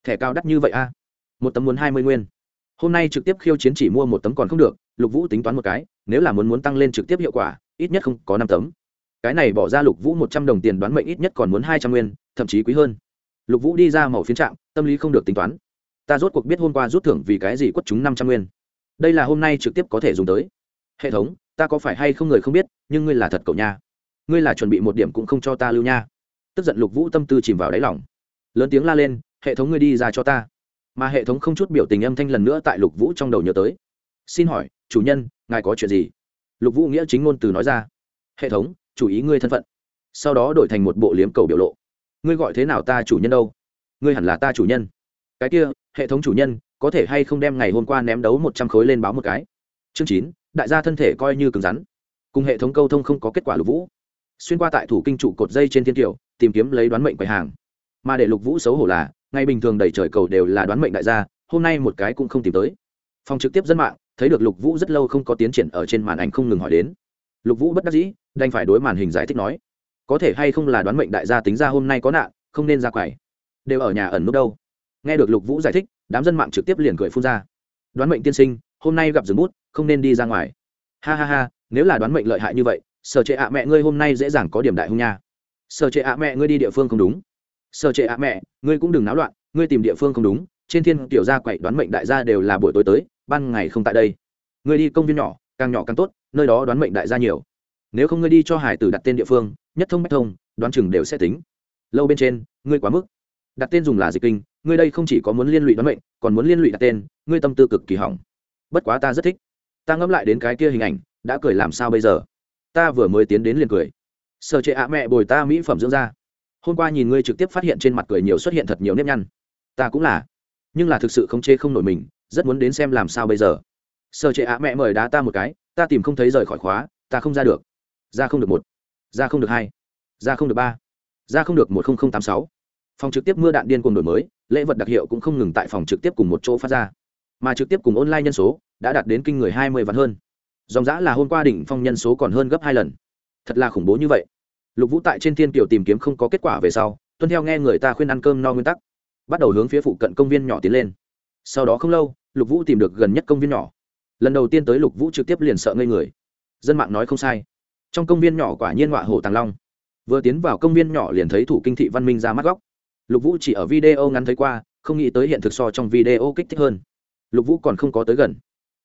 Thẻ cao đắt như vậy a? Một tấm muốn hai mươi nguyên hôm nay trực tiếp khiêu chiến chỉ mua một tấm còn không được, lục vũ tính toán một cái, nếu là muốn muốn tăng lên trực tiếp hiệu quả, ít nhất không có năm tấm. Cái này bỏ ra lục vũ một trăm đồng tiền đoán mệnh ít nhất còn muốn hai trăm nguyên, thậm chí quý hơn. Lục vũ đi ra màu phiến trạm tâm lý không được tính toán. Ta rốt cuộc biết hôm qua rút thưởng vì cái gì quất chúng năm trăm nguyên. Đây là hôm nay trực tiếp có thể dùng tới. Hệ thống, ta có phải hay không người không biết, nhưng ngươi là thật cậu nha. Ngươi là chuẩn bị một điểm cũng không cho ta lưu nha. Tức giận lục vũ tâm tư chìm vào đáy lòng. Lớn tiếng la lên, hệ thống ngươi đi ra cho ta mà hệ thống không chút biểu tình âm thanh lần nữa tại lục vũ trong đầu nhớ tới. Xin hỏi, chủ nhân, ngài có chuyện gì? Lục vũ nghĩa chính ngôn từ nói ra. Hệ thống, chủ ý ngươi thân phận. Sau đó đổi thành một bộ liếm cầu biểu lộ. Ngươi gọi thế nào ta chủ nhân đâu? Ngươi hẳn là ta chủ nhân. Cái kia, hệ thống chủ nhân, có thể hay không đem ngày hôm qua ném đấu một trăm khối lên báo một cái? Chương chín, đại gia thân thể coi như cứng rắn. Cùng hệ thống câu thông không có kết quả lục vũ. Xuyên qua tại thủ kinh trụ cột dây trên thiên kiều tìm kiếm lấy đoán mệnh quầy hàng. Mà để lục vũ xấu hổ là ngày bình thường đầy trời cầu đều là đoán mệnh đại gia, hôm nay một cái cũng không tìm tới. Phòng trực tiếp dân mạng, thấy được lục vũ rất lâu không có tiến triển ở trên màn ảnh không ngừng hỏi đến. Lục vũ bất đắc dĩ, đành phải đối màn hình giải thích nói, có thể hay không là đoán mệnh đại gia tính ra hôm nay có nạn, không nên ra quầy. Đều ở nhà ẩn nút đâu. Nghe được lục vũ giải thích, đám dân mạng trực tiếp liền cười phun ra. Đoán mệnh tiên sinh, hôm nay gặp rừng bút, không nên đi ra ngoài. Ha ha ha, nếu là đoán mệnh lợi hại như vậy, sở trệ ạ mẹ ngươi hôm nay dễ dàng có điểm đại hung nha. Sở trệ ạ mẹ ngươi đi địa phương không đúng sở trệ ạ, mẹ, ngươi cũng đừng náo loạn, ngươi tìm địa phương không đúng, trên thiên tiểu gia quậy đoán mệnh đại gia đều là buổi tối tới, ban ngày không tại đây. Ngươi đi công viên nhỏ, càng nhỏ càng tốt, nơi đó đoán mệnh đại gia nhiều. Nếu không ngươi đi cho hải tử đặt tên địa phương, nhất thông bách thông, đoán chừng đều sẽ tính. Lâu bên trên, ngươi quá mức. Đặt tên dùng là dịch kinh, ngươi đây không chỉ có muốn liên lụy đoán mệnh, còn muốn liên lụy đặt tên, ngươi tâm tư cực kỳ hỏng. Bất quá ta rất thích. Ta ngẫm lại đến cái kia hình ảnh, đã cười làm sao bây giờ? Ta vừa mới tiến đến liền cười. Sợ trệ ạ, mẹ bồi ta mỹ phẩm dưỡng da hôm qua nhìn ngươi trực tiếp phát hiện trên mặt cười nhiều xuất hiện thật nhiều nếp nhăn. Ta cũng là. Nhưng là thực sự không chê không nổi mình, rất muốn đến xem làm sao bây giờ. Sợ trệ ạ, mẹ mời đá ta một cái, ta tìm không thấy rời khỏi khóa, ta không ra được. Ra không được một, ra không được hai, ra không được ba, ra không được một nghìn tám sáu. Phòng trực tiếp mưa đạn điên cùng đổi mới, lễ vật đặc hiệu cũng không ngừng tại phòng trực tiếp cùng một chỗ phát ra. Mà trực tiếp cùng online nhân số đã đạt đến kinh người hai mươi vạn hơn. Dòng giã là hôm qua đỉnh phong nhân số còn hơn gấp hai lần. Thật là khủng bố như vậy lục vũ tại trên thiên kiều tìm kiếm không có kết quả về sau, tuân theo nghe người ta khuyên ăn cơm no nguyên tắc, bắt đầu hướng phía phụ cận công viên nhỏ tiến lên. Sau đó không lâu, lục vũ tìm được gần nhất công viên nhỏ. Lần đầu tiên tới lục vũ trực tiếp liền sợ ngây người. Dân mạng nói không sai. Trong công viên nhỏ quả nhiên họa hồ tàng long. Vừa tiến vào công viên nhỏ liền thấy thủ kinh thị văn minh ra mắt góc. Lục vũ chỉ ở video ngắn thấy qua, không nghĩ tới hiện thực so trong video kích thích hơn. Lục vũ còn không có tới gần.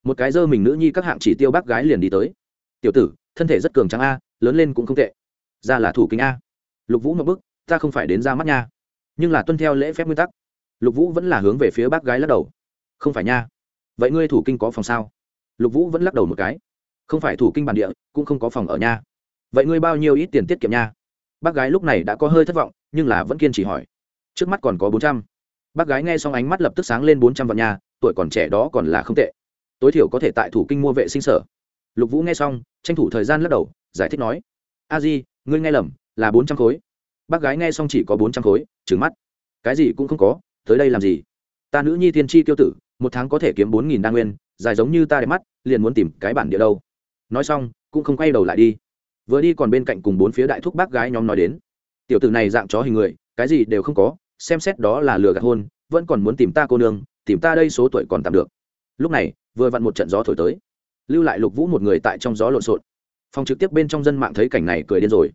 Một cái dơ mình nữ nhi các hạng chỉ tiêu bác gái liền đi tới. Tiểu tử, thân thể rất cường trắng a, lớn lên cũng không tệ ra là thủ kính a. Lục vũ một bức, ta không phải đến ra mắt nha. Nhưng là tuân theo lễ phép nguyên tắc. Lục vũ vẫn là hướng về phía bác gái lắc đầu. Không phải nha. Vậy ngươi thủ kinh có phòng sao? Lục vũ vẫn lắc đầu một cái. Không phải thủ kinh bản địa, cũng không có phòng ở nha. Vậy ngươi bao nhiêu ít tiền tiết kiệm nha? Bác gái lúc này đã có hơi thất vọng, nhưng là vẫn kiên trì hỏi. Trước mắt còn có bốn trăm. Bác gái nghe xong ánh mắt lập tức sáng lên bốn trăm vạn nhà tuổi còn trẻ đó còn là không tệ. Tối thiểu có thể tại thủ kinh mua vệ sinh sở. Lục vũ nghe xong, tranh thủ thời gian lắc đầu, giải thích nói. A di ngươi nghe lầm, là bốn trăm khối. Bác gái nghe xong chỉ có bốn trăm khối trứng mắt. Cái gì cũng không có, tới đây làm gì? Ta nữ nhi tiên tri tiêu tử, một tháng có thể kiếm bốn nghìn đa nguyên, dài giống như ta đẹp mắt, liền muốn tìm cái bản địa đâu. Nói xong, cũng không quay đầu lại đi. Vừa đi còn bên cạnh cùng bốn phía đại thúc bác gái nhóm nói đến. Tiểu tử này dạng chó hình người, cái gì đều không có, xem xét đó là lừa gạt hôn, vẫn còn muốn tìm ta cô nương, tìm ta đây số tuổi còn tạm được. Lúc này, vừa vặn một trận gió thổi tới. Lưu lại lục vũ một người tại trong gió lộn xộn phòng trực tiếp bên trong dân mạng thấy cảnh này cười điên rồi.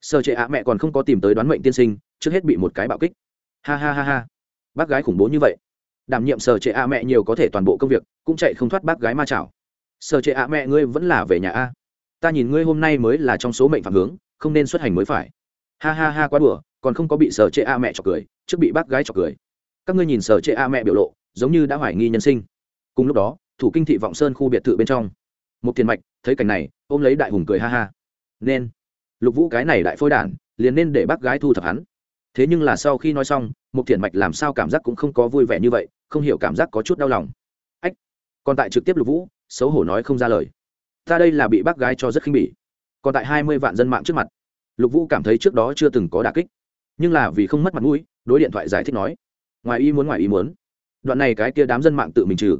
Sơ chế ạ mẹ còn không có tìm tới đoán mệnh tiên sinh, trước hết bị một cái bạo kích. Ha ha ha ha. Bác gái khủng bố như vậy. Đảm nhiệm sở trệ ạ mẹ nhiều có thể toàn bộ công việc, cũng chạy không thoát bác gái ma chảo. Sở trệ ạ mẹ ngươi vẫn là về nhà a. Ta nhìn ngươi hôm nay mới là trong số mệnh phạm hướng, không nên xuất hành mới phải. Ha ha ha quá đùa, còn không có bị sở trệ a mẹ chọc cười, trước bị bác gái chọc cười. Các ngươi nhìn sở trệ a mẹ biểu lộ, giống như đã hoài nghi nhân sinh. Cùng lúc đó, thủ kinh thị vọng sơn khu biệt thự bên trong. Một tiền mạch thấy cảnh này, ôm lấy đại hùng cười ha ha. Nên, lục vũ cái này đại phôi đản, liền nên để bác gái thu thập hắn. Thế nhưng là sau khi nói xong một thiện mạch làm sao cảm giác cũng không có vui vẻ như vậy, không hiểu cảm giác có chút đau lòng. Ách, còn tại trực tiếp lục vũ, xấu hổ nói không ra lời. Ta đây là bị bác gái cho rất khinh bỉ. Còn tại hai mươi vạn dân mạng trước mặt, lục vũ cảm thấy trước đó chưa từng có đà kích. Nhưng là vì không mất mặt mũi, đối điện thoại giải thích nói, ngoài ý muốn, ngoài ý muốn. Đoạn này cái kia đám dân mạng tự mình trừ.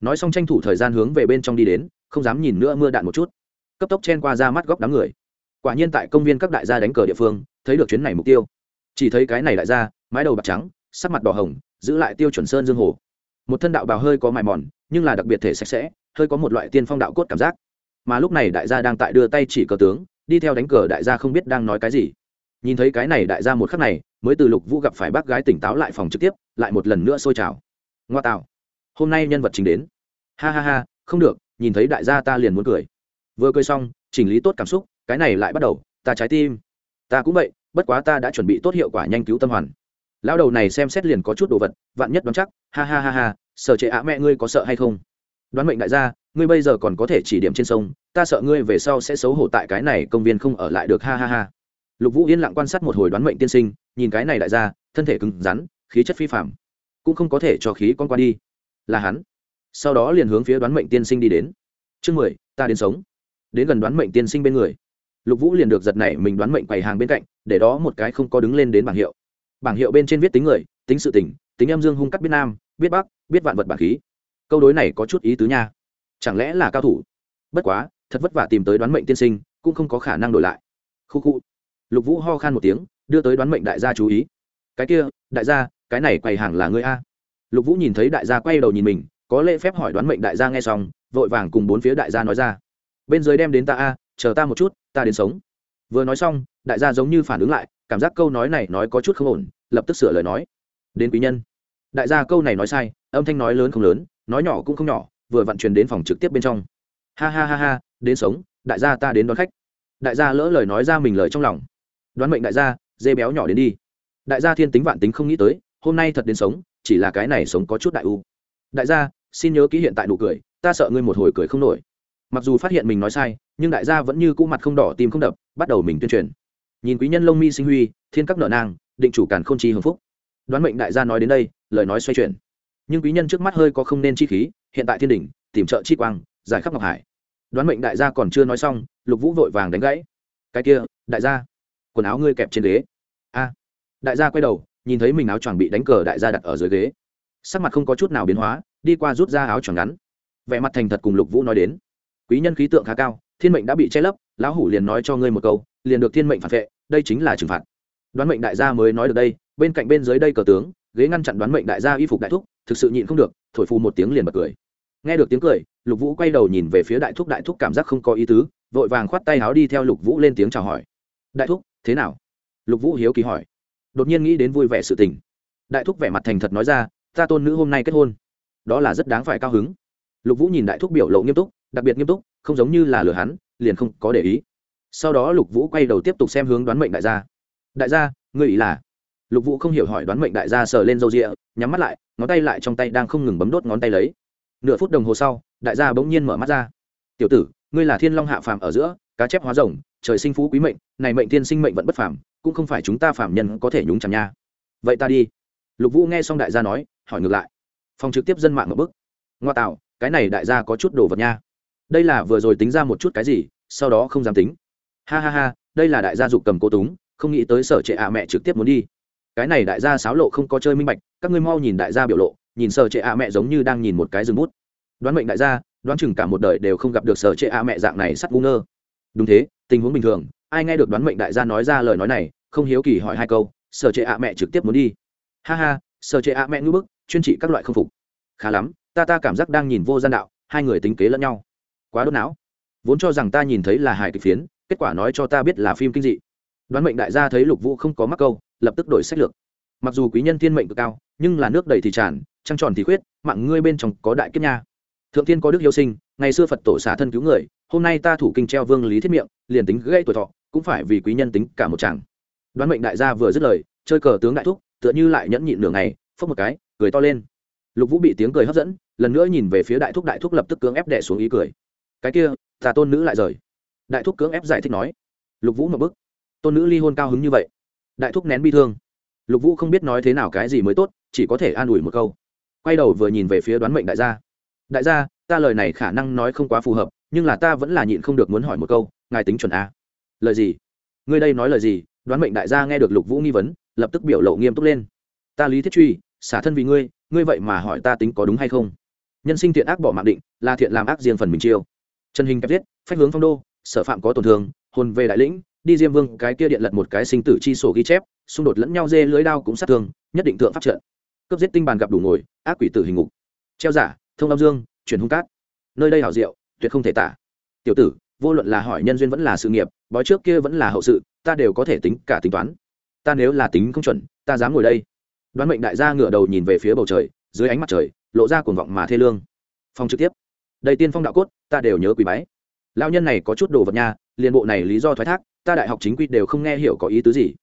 Nói xong tranh thủ thời gian hướng về bên trong đi đến không dám nhìn nữa mưa đạn một chút. Cấp tốc chen qua ra mắt góc đám người. Quả nhiên tại công viên các đại gia đánh cờ địa phương, thấy được chuyến này mục tiêu. Chỉ thấy cái này đại gia mái đầu bạc trắng, sắc mặt đỏ hồng, giữ lại tiêu chuẩn sơn dương hồ. Một thân đạo bào hơi có mài mòn, nhưng là đặc biệt thể sạch sẽ, hơi có một loại tiên phong đạo cốt cảm giác. Mà lúc này đại gia đang tại đưa tay chỉ cờ tướng, đi theo đánh cờ đại gia không biết đang nói cái gì. Nhìn thấy cái này đại gia một khắc này, mới từ lục vũ gặp phải bác gái tỉnh táo lại phòng trực tiếp, lại một lần nữa sôi trào. Ngoa tạo. Hôm nay nhân vật chính đến. Ha ha ha, không được nhìn thấy đại gia ta liền muốn cười. Vừa cười xong, chỉnh lý tốt cảm xúc, cái này lại bắt đầu, ta trái tim. Ta cũng vậy, bất quá ta đã chuẩn bị tốt hiệu quả nhanh cứu tâm hoàn. Lão đầu này xem xét liền có chút đồ vật, vạn nhất đoán chắc, ha ha ha ha, sợ trệ ạ mẹ ngươi có sợ hay không? Đoán mệnh đại gia, ngươi bây giờ còn có thể chỉ điểm trên sông, ta sợ ngươi về sau sẽ xấu hổ tại cái này công viên không ở lại được, ha ha ha. Lục vũ yên lặng quan sát một hồi đoán mệnh tiên sinh, nhìn cái này đại gia, thân thể cứng rắn, khí chất phi phạm cũng không có thể cho khí con qua đi. Là hắn sau đó liền hướng phía đoán mệnh tiên sinh đi đến. Chương mười, ta đến sống. Đến gần đoán mệnh tiên sinh bên người. Lục vũ liền được giật này mình đoán mệnh quầy hàng bên cạnh, để đó một cái không có đứng lên đến bảng hiệu. Bảng hiệu bên trên viết tính người, tính sự tỉnh tính âm dương hung cắt biết nam, biết bắc, biết vạn vật bản khí. Câu đối này có chút ý tứ nha. Chẳng lẽ là cao thủ? Bất quá, thật vất vả tìm tới đoán mệnh tiên sinh, cũng không có khả năng đổi lại. Khu khu. Lục vũ ho khan một tiếng, đưa tới đoán mệnh đại gia chú ý. Cái kia, đại gia, cái này quầy hàng là ngươi a. Lục vũ nhìn thấy đại gia quay đầu nhìn mình có lễ phép hỏi đoán mệnh đại gia nghe xong, vội vàng cùng bốn phía đại gia nói ra. Bên dưới đem đến ta a, chờ ta một chút, ta đến sống. Vừa nói xong, đại gia giống như phản ứng lại, cảm giác câu nói này nói có chút không ổn, lập tức sửa lời nói. Đến quý nhân. Đại gia câu này nói sai, âm thanh nói lớn không lớn, nói nhỏ cũng không nhỏ, vừa vặn truyền đến phòng trực tiếp bên trong. Ha ha ha ha, đến sống, đại gia ta đến đón khách. Đại gia lỡ lời nói ra mình lời trong lòng. Đoán mệnh đại gia, dê béo nhỏ đến đi. Đại gia thiên tính vạn tính không nghĩ tới, hôm nay thật đến sống, chỉ là cái này sống có chút đại u. Đại gia xin nhớ ký hiện tại nụ cười ta sợ ngươi một hồi cười không nổi. Mặc dù phát hiện mình nói sai nhưng đại gia vẫn như cũ mặt không đỏ tim không đập bắt đầu mình tuyên truyền. Nhìn quý nhân lông mi sinh huy thiên các nợ nang định chủ càn không chi hưng phúc. Đoán mệnh đại gia nói đến đây lời nói xoay chuyển. Nhưng quý nhân trước mắt hơi có không nên chi khí hiện tại thiên đình, tìm trợ chi quang giải khắp ngọc hải. Đoán mệnh đại gia còn chưa nói xong lục vũ vội vàng đánh gãy. Cái kia đại gia quần áo ngươi kẹp trên ghế. A. Đại gia quay đầu nhìn thấy mình áo choàng bị đánh cờ đại gia đặt ở dưới ghế. Sắc mặt không có chút nào biến hóa đi qua rút ra áo choàng ngắn. Vẻ mặt thành thật cùng lục vũ nói đến. Quý nhân khí tượng khá cao, thiên mệnh đã bị che lấp, lão hủ liền nói cho ngươi một câu, liền được thiên mệnh phản vệ, đây chính là trừng phạt. Đoán mệnh đại gia mới nói được đây, bên cạnh bên dưới đây cờ tướng, ghế ngăn chặn đoán mệnh đại gia y phục đại thúc, thực sự nhịn không được, thổi phù một tiếng liền bật cười. Nghe được tiếng cười, lục vũ quay đầu nhìn về phía đại thúc đại thúc cảm giác không có ý tứ, vội vàng khoát tay áo đi theo lục vũ lên tiếng chào hỏi. Đại thúc, thế nào? Lục vũ hiếu kỳ hỏi. Đột nhiên nghĩ đến vui vẻ sự tình. Đại thúc vẻ mặt thành thật nói ra, ta tôn nữ hôm nay kết hôn đó là rất đáng phải cao hứng. Lục vũ nhìn đại thúc biểu lộ nghiêm túc, đặc biệt nghiêm túc, không giống như là lừa hắn, liền không có để ý. Sau đó lục vũ quay đầu tiếp tục xem hướng đoán mệnh đại gia. Đại gia, ngươi ý là? Lục vũ không hiểu hỏi đoán mệnh đại gia sờ lên râu rịa, nhắm mắt lại, ngón tay lại trong tay đang không ngừng bấm đốt ngón tay lấy. Nửa phút đồng hồ sau, đại gia bỗng nhiên mở mắt ra. Tiểu tử, ngươi là thiên long hạ phàm ở giữa, cá chép hóa rồng, trời sinh phú quý mệnh, này mệnh tiên sinh mệnh vẫn bất phàm, cũng không phải chúng ta phàm nhân có thể nhúng chẳng nha. Vậy ta đi. Lục vũ nghe xong đại gia nói, hỏi ngược lại phòng trực tiếp dân mạng một bức. Ngoa tạo, cái này đại gia có chút đồ vật nha. Đây là vừa rồi tính ra một chút cái gì, sau đó không dám tính. Ha ha ha, đây là đại gia dục cầm cô túng, không nghĩ tới sở trệ ạ mẹ trực tiếp muốn đi. Cái này đại gia sáo lộ không có chơi minh bạch, các ngươi mau nhìn đại gia biểu lộ, nhìn sở trệ ạ mẹ giống như đang nhìn một cái rừng bút. Đoán mệnh đại gia, đoán chừng cả một đời đều không gặp được sở trệ ạ mẹ dạng này sắt ngu ngơ. Đúng thế, tình huống bình thường, ai nghe được đoán mệnh đại gia nói ra lời nói này, không hiếu kỳ hỏi hai câu, sở trệ ạ mẹ trực tiếp muốn đi. Ha ha, sở trệ ạ mẹ ngư bức chuyên trị các loại không phục. Khá lắm, ta ta cảm giác đang nhìn vô gian đạo, hai người tính kế lẫn nhau. Quá đốt não. Vốn cho rằng ta nhìn thấy là hài kịch phiến, kết quả nói cho ta biết là phim kinh dị. Đoán mệnh đại gia thấy lục vũ không có mắc câu, lập tức đổi sách lược. Mặc dù quý nhân thiên mệnh cực cao, nhưng là nước đầy thì tràn, trăng tròn thì khuyết, mạng ngươi bên trong có đại kiếp nha. Thượng thiên có đức yêu sinh, ngày xưa phật tổ xả thân cứu người, hôm nay ta thủ kinh treo vương lý thiết miệng, liền tính gây tuổi thọ, cũng phải vì quý nhân tính cả một chàng. Đoán mệnh đại gia vừa dứt lời, chơi cờ tướng đại thúc, tựa như lại nhẫn nhịn nửa ngày phốc một cái, cười to lên. Lục vũ bị tiếng cười hấp dẫn, lần nữa nhìn về phía đại thúc đại thúc lập tức cưỡng ép đẻ xuống ý cười. Cái kia, ta tôn nữ lại rời. Đại thúc cưỡng ép giải thích nói. Lục vũ một bức tôn nữ ly hôn cao hứng như vậy. Đại thúc nén bi thương. Lục vũ không biết nói thế nào cái gì mới tốt, chỉ có thể an ủi một câu. Quay đầu vừa nhìn về phía đoán mệnh đại gia. Đại gia, ta lời này khả năng nói không quá phù hợp, nhưng là ta vẫn là nhịn không được muốn hỏi một câu, ngài tính chuẩn a lời gì? Ngươi đây nói lời gì? Đoán mệnh đại gia nghe được lục vũ nghi vấn, lập tức biểu lộ nghiêm túc lên ta lý thiết truy, xả thân vì ngươi ngươi vậy mà hỏi ta tính có đúng hay không? Nhân sinh thiện ác bỏ mạng định, là thiện làm ác riêng phần mình chiêu. Trần hình kép giết phách hướng phong đô, sở phạm có tổn thương, hồn về đại lĩnh, đi diêm vương, cái kia điện lật một cái sinh tử chi sổ ghi chép, xung đột lẫn nhau dê lưới đao cũng sát thương, nhất định thượng pháp trận. Cấp giết tinh bàn gặp đủ ngồi, ác quỷ tử hình ngục. Treo giả, thông âm dương, chuyển hung cát. Nơi đây hảo diệu, tuyệt không thể tả. Tiểu tử, vô luận là hỏi nhân duyên vẫn là sự nghiệp, bói trước kia vẫn là hậu sự, ta đều có thể tính cả tính toán. Ta nếu là tính không chuẩn, ta dám ngồi đây đoán mệnh đại gia ngửa đầu nhìn về phía bầu trời, dưới ánh mặt trời, lộ ra cuồng vọng mà thê lương. Phong trực tiếp. Đây tiên phong đạo cốt, ta đều nhớ quý bái. Lao nhân này có chút đồ vật nha, liền bộ này lý do thoái thác, ta đại học chính quy đều không nghe hiểu có ý tứ gì.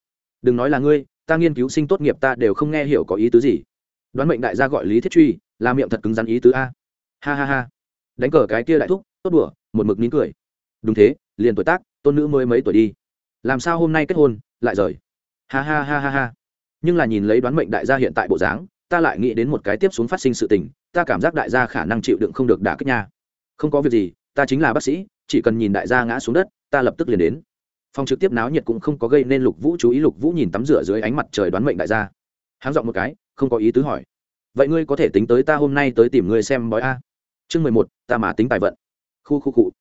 Đừng nói là ngươi, ta nghiên cứu sinh tốt nghiệp ta đều không nghe hiểu có ý tứ gì. Đoán mệnh đại gia gọi lý thiết truy, là miệng thật cứng rắn ý tứ a. Ha ha ha. Đánh cờ cái kia đại thúc, tốt đùa, một mực nín cười. Đúng thế, liền tuổi tác, tôn nữ mới mấy tuổi đi. Làm sao hôm nay kết hôn, lại rời? Ha ha ha ha ha nhưng là nhìn lấy đoán mệnh đại gia hiện tại bộ dáng, ta lại nghĩ đến một cái tiếp xuống phát sinh sự tình, ta cảm giác đại gia khả năng chịu đựng không được đả kích nha. Không có việc gì, ta chính là bác sĩ, chỉ cần nhìn đại gia ngã xuống đất, ta lập tức liền đến. Phòng trực tiếp náo nhiệt cũng không có gây nên lục vũ chú ý, lục vũ nhìn tắm rửa dưới ánh mặt trời đoán mệnh đại gia. Háng dọn một cái, không có ý tứ hỏi. Vậy ngươi có thể tính tới ta hôm nay tới tìm ngươi xem bói a? Chương mười một, ta mà tính tài vận. Khu khu cụ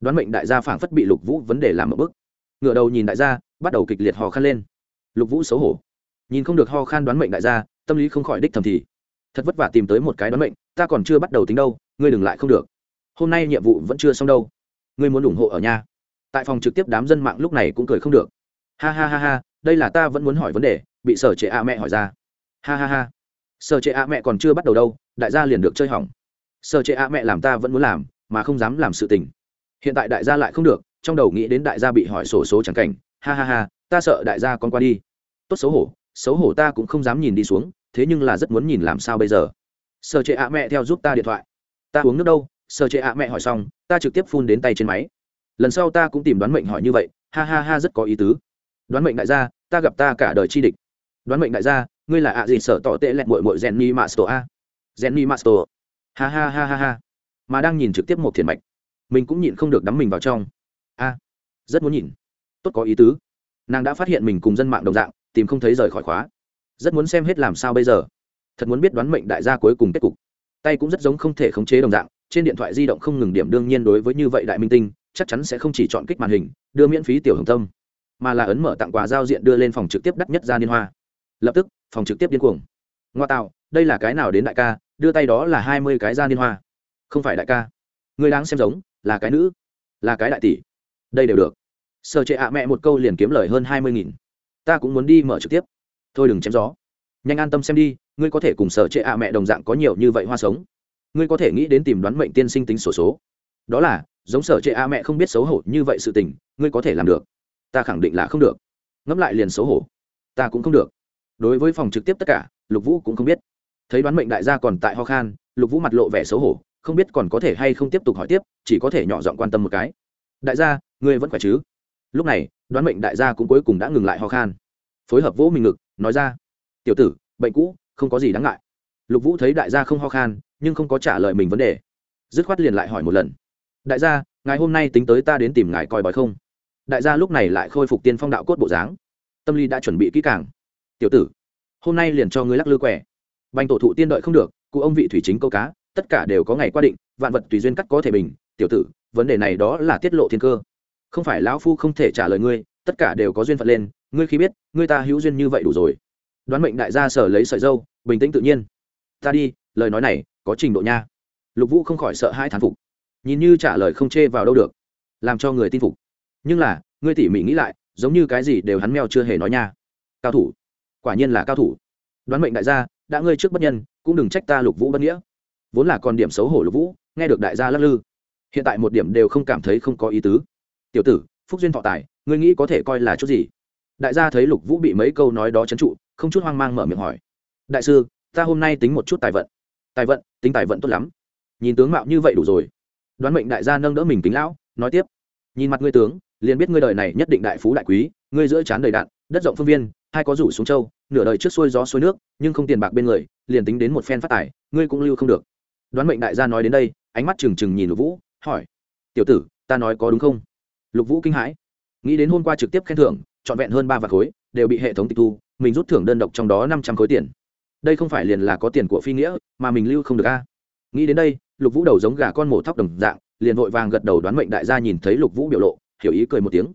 đoán mệnh đại gia phảng phất bị lục vũ vấn đề làm một bức ngựa đầu nhìn đại gia, bắt đầu kịch liệt hò khăn lên. Lục vũ xấu hổ nhìn không được ho khan đoán mệnh đại gia, tâm lý không khỏi đích thầm thì. Thật vất vả tìm tới một cái đoán mệnh, ta còn chưa bắt đầu tính đâu, ngươi đừng lại không được. Hôm nay nhiệm vụ vẫn chưa xong đâu. Ngươi muốn ủng hộ ở nhà. Tại phòng trực tiếp đám dân mạng lúc này cũng cười không được. Ha ha ha ha, đây là ta vẫn muốn hỏi vấn đề, bị sở trệ a mẹ hỏi ra. Ha ha ha. Sở trệ a mẹ còn chưa bắt đầu đâu, đại gia liền được chơi hỏng. Sở trệ a mẹ làm ta vẫn muốn làm, mà không dám làm sự tình. Hiện tại đại gia lại không được, trong đầu nghĩ đến đại gia bị hỏi sổ số chẳng cảnh. Ha ha ha, ta sợ đại gia con qua đi. Tốt xấu hổ xấu hổ ta cũng không dám nhìn đi xuống, thế nhưng là rất muốn nhìn làm sao bây giờ. Sợ trệ ạ mẹ theo giúp ta điện thoại. Ta uống nước đâu? Sợ trệ ạ mẹ hỏi xong, ta trực tiếp phun đến tay trên máy. Lần sau ta cũng tìm đoán mệnh hỏi như vậy, ha ha ha rất có ý tứ. Đoán mệnh đại gia, ta gặp ta cả đời chi địch. Đoán mệnh đại gia, ngươi là ạ gì sở tỏ tệ lẹt mội mội jenny masto a? Jenny masto. ha ha ha ha ha. Mà đang nhìn trực tiếp một thiền mạch. Mình cũng nhịn không được đắm mình vào trong. A, rất muốn nhìn. Tốt có ý tứ. Nàng đã phát hiện mình cùng dân mạng đồng dạng tìm không thấy rời khỏi khóa. Rất muốn xem hết làm sao bây giờ. Thật muốn biết đoán mệnh đại gia cuối cùng kết cục. Tay cũng rất giống không thể khống chế đồng dạng, trên điện thoại di động không ngừng điểm đương nhiên đối với như vậy đại minh tinh, chắc chắn sẽ không chỉ chọn kích màn hình, đưa miễn phí tiểu hồng tâm, mà là ấn mở tặng quà giao diện đưa lên phòng trực tiếp đắt nhất ra liên hoa. Lập tức, phòng trực tiếp điên cuồng. Ngoa tạo, đây là cái nào đến đại ca, đưa tay đó là hai mươi cái ra liên hoa. Không phải đại ca. Người đáng xem giống, là cái nữ, là cái đại tỷ. Đây đều được. Sợ trệ ạ mẹ một câu liền kiếm lời hơn hai mươi nghìn ta cũng muốn đi mở trực tiếp. Thôi đừng chém gió. Nhanh an tâm xem đi, ngươi có thể cùng sở trệ ạ mẹ đồng dạng có nhiều như vậy hoa sống. Ngươi có thể nghĩ đến tìm đoán mệnh tiên sinh tính sổ số. Đó là, giống sở trệ a mẹ không biết xấu hổ như vậy sự tình, ngươi có thể làm được. Ta khẳng định là không được. Ngẫm lại liền xấu hổ. Ta cũng không được. Đối với phòng trực tiếp tất cả, lục vũ cũng không biết. Thấy đoán mệnh đại gia còn tại ho khan, lục vũ mặt lộ vẻ xấu hổ, không biết còn có thể hay không tiếp tục hỏi tiếp, chỉ có thể nhỏ giọng quan tâm một cái. Đại gia, ngươi vẫn khỏe chứ? Lúc này đoán mệnh đại gia cũng cuối cùng đã ngừng lại ho khan. Phối hợp vỗ mình ngực, nói ra, tiểu tử, bệnh cũ, không có gì đáng ngại. Lục vũ thấy đại gia không ho khan, nhưng không có trả lời mình vấn đề. Dứt khoát liền lại hỏi một lần, đại gia, ngày hôm nay tính tới ta đến tìm ngài coi bói không? Đại gia lúc này lại khôi phục tiên phong đạo cốt bộ dáng. Tâm lý đã chuẩn bị kỹ càng. Tiểu tử, hôm nay liền cho ngươi lắc lư quẻ. Bành tổ thụ tiên đợi không được, cụ ông vị thủy chính câu cá, tất cả đều có ngày qua định, vạn vật tùy duyên cắt có thể bình. Tiểu tử, vấn đề này đó là tiết lộ thiên cơ không phải lão phu không thể trả lời ngươi, tất cả đều có duyên phận lên, ngươi khi biết, ngươi ta hữu duyên như vậy đủ rồi. Đoán mệnh đại gia sở lấy sợi dâu, bình tĩnh tự nhiên. Ta đi, lời nói này, có trình độ nha. Lục vũ không khỏi sợ hai thán phục. Nhìn như trả lời không chê vào đâu được, làm cho người tin phục. Nhưng là, ngươi tỉ mỉ nghĩ lại, giống như cái gì đều hắn mèo chưa hề nói nha. Cao thủ. Quả nhiên là cao thủ. Đoán mệnh đại gia, đã ngươi trước bất nhân, cũng đừng trách ta lục vũ bất nghĩa. Vốn là còn điểm xấu hổ lục vũ, nghe được đại gia lắc lư. Hiện tại một điểm đều không cảm thấy không có ý tứ tiểu tử, phúc duyên thọ tài, ngươi nghĩ có thể coi là chút gì? Đại gia thấy lục vũ bị mấy câu nói đó trấn trụ, không chút hoang mang mở miệng hỏi. Đại sư, ta hôm nay tính một chút tài vận. Tài vận, tính tài vận tốt lắm. Nhìn tướng mạo như vậy đủ rồi. Đoán mệnh đại gia nâng đỡ mình kính lão, nói tiếp. Nhìn mặt ngươi tướng, liền biết ngươi đời này nhất định đại phú đại quý, ngươi giữa trán đầy đạn, đất rộng phương viên, hai có rủ xuống châu, nửa đời trước xuôi gió xuôi nước, nhưng không tiền bạc bên người, liền tính đến một phen phát tài, ngươi cũng lưu không được. Đoán mệnh đại gia nói đến đây, ánh mắt trừng trừng nhìn lục vũ, hỏi. Tiểu tử, ta nói có đúng không? Lục vũ kinh hãi. Nghĩ đến hôm qua trực tiếp khen thưởng, trọn vẹn hơn ba vạn khối, đều bị hệ thống tịch thu, mình rút thưởng đơn độc trong đó năm trăm khối tiền. Đây không phải liền là có tiền của phi nghĩa, mà mình lưu không được a. Nghĩ đến đây, lục vũ đầu giống gà con mổ thóc đồng dạng, liền vội vàng gật đầu đoán mệnh đại gia nhìn thấy lục vũ biểu lộ, hiểu ý cười một tiếng.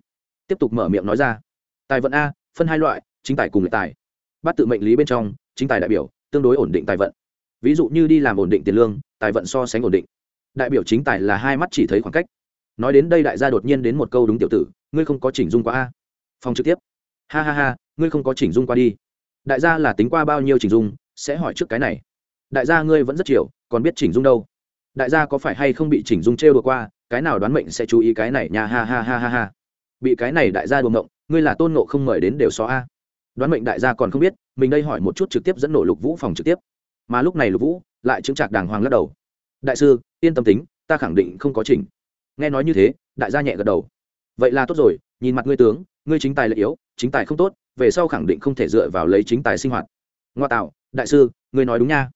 Tiếp tục mở miệng nói ra. Tài vận a, phân hai loại, chính tài cùng lệ tài. Bắt tự mệnh lý bên trong, chính tài đại biểu, tương đối ổn định tài vận. Ví dụ như đi làm ổn định tiền lương, tài vận so sánh ổn định. Đại biểu chính tài là hai mắt chỉ thấy khoảng cách nói đến đây đại gia đột nhiên đến một câu đúng tiểu tử, ngươi không có chỉnh dung qua a? Phòng trực tiếp. Ha ha ha, ngươi không có chỉnh dung qua đi. Đại gia là tính qua bao nhiêu chỉnh dung, sẽ hỏi trước cái này. Đại gia ngươi vẫn rất chiều, còn biết chỉnh dung đâu. Đại gia có phải hay không bị chỉnh dung trêu đùa qua, cái nào đoán mệnh sẽ chú ý cái này nha, ha ha ha ha ha. Bị cái này đại gia đùa ngộng, ngươi là tôn ngộ không mời đến đều xóa a. Đoán mệnh đại gia còn không biết, mình đây hỏi một chút trực tiếp dẫn nổ lục vũ phòng trực tiếp. Mà lúc này lục vũ lại chứng trạc đàng hoàng lắc đầu. Đại sư, yên tâm tính, ta khẳng định không có chỉnh nghe nói như thế, đại gia nhẹ gật đầu. Vậy là tốt rồi, nhìn mặt ngươi tướng, ngươi chính tài lợi yếu, chính tài không tốt, về sau khẳng định không thể dựa vào lấy chính tài sinh hoạt. Ngoa tạo, đại sư, ngươi nói đúng nha.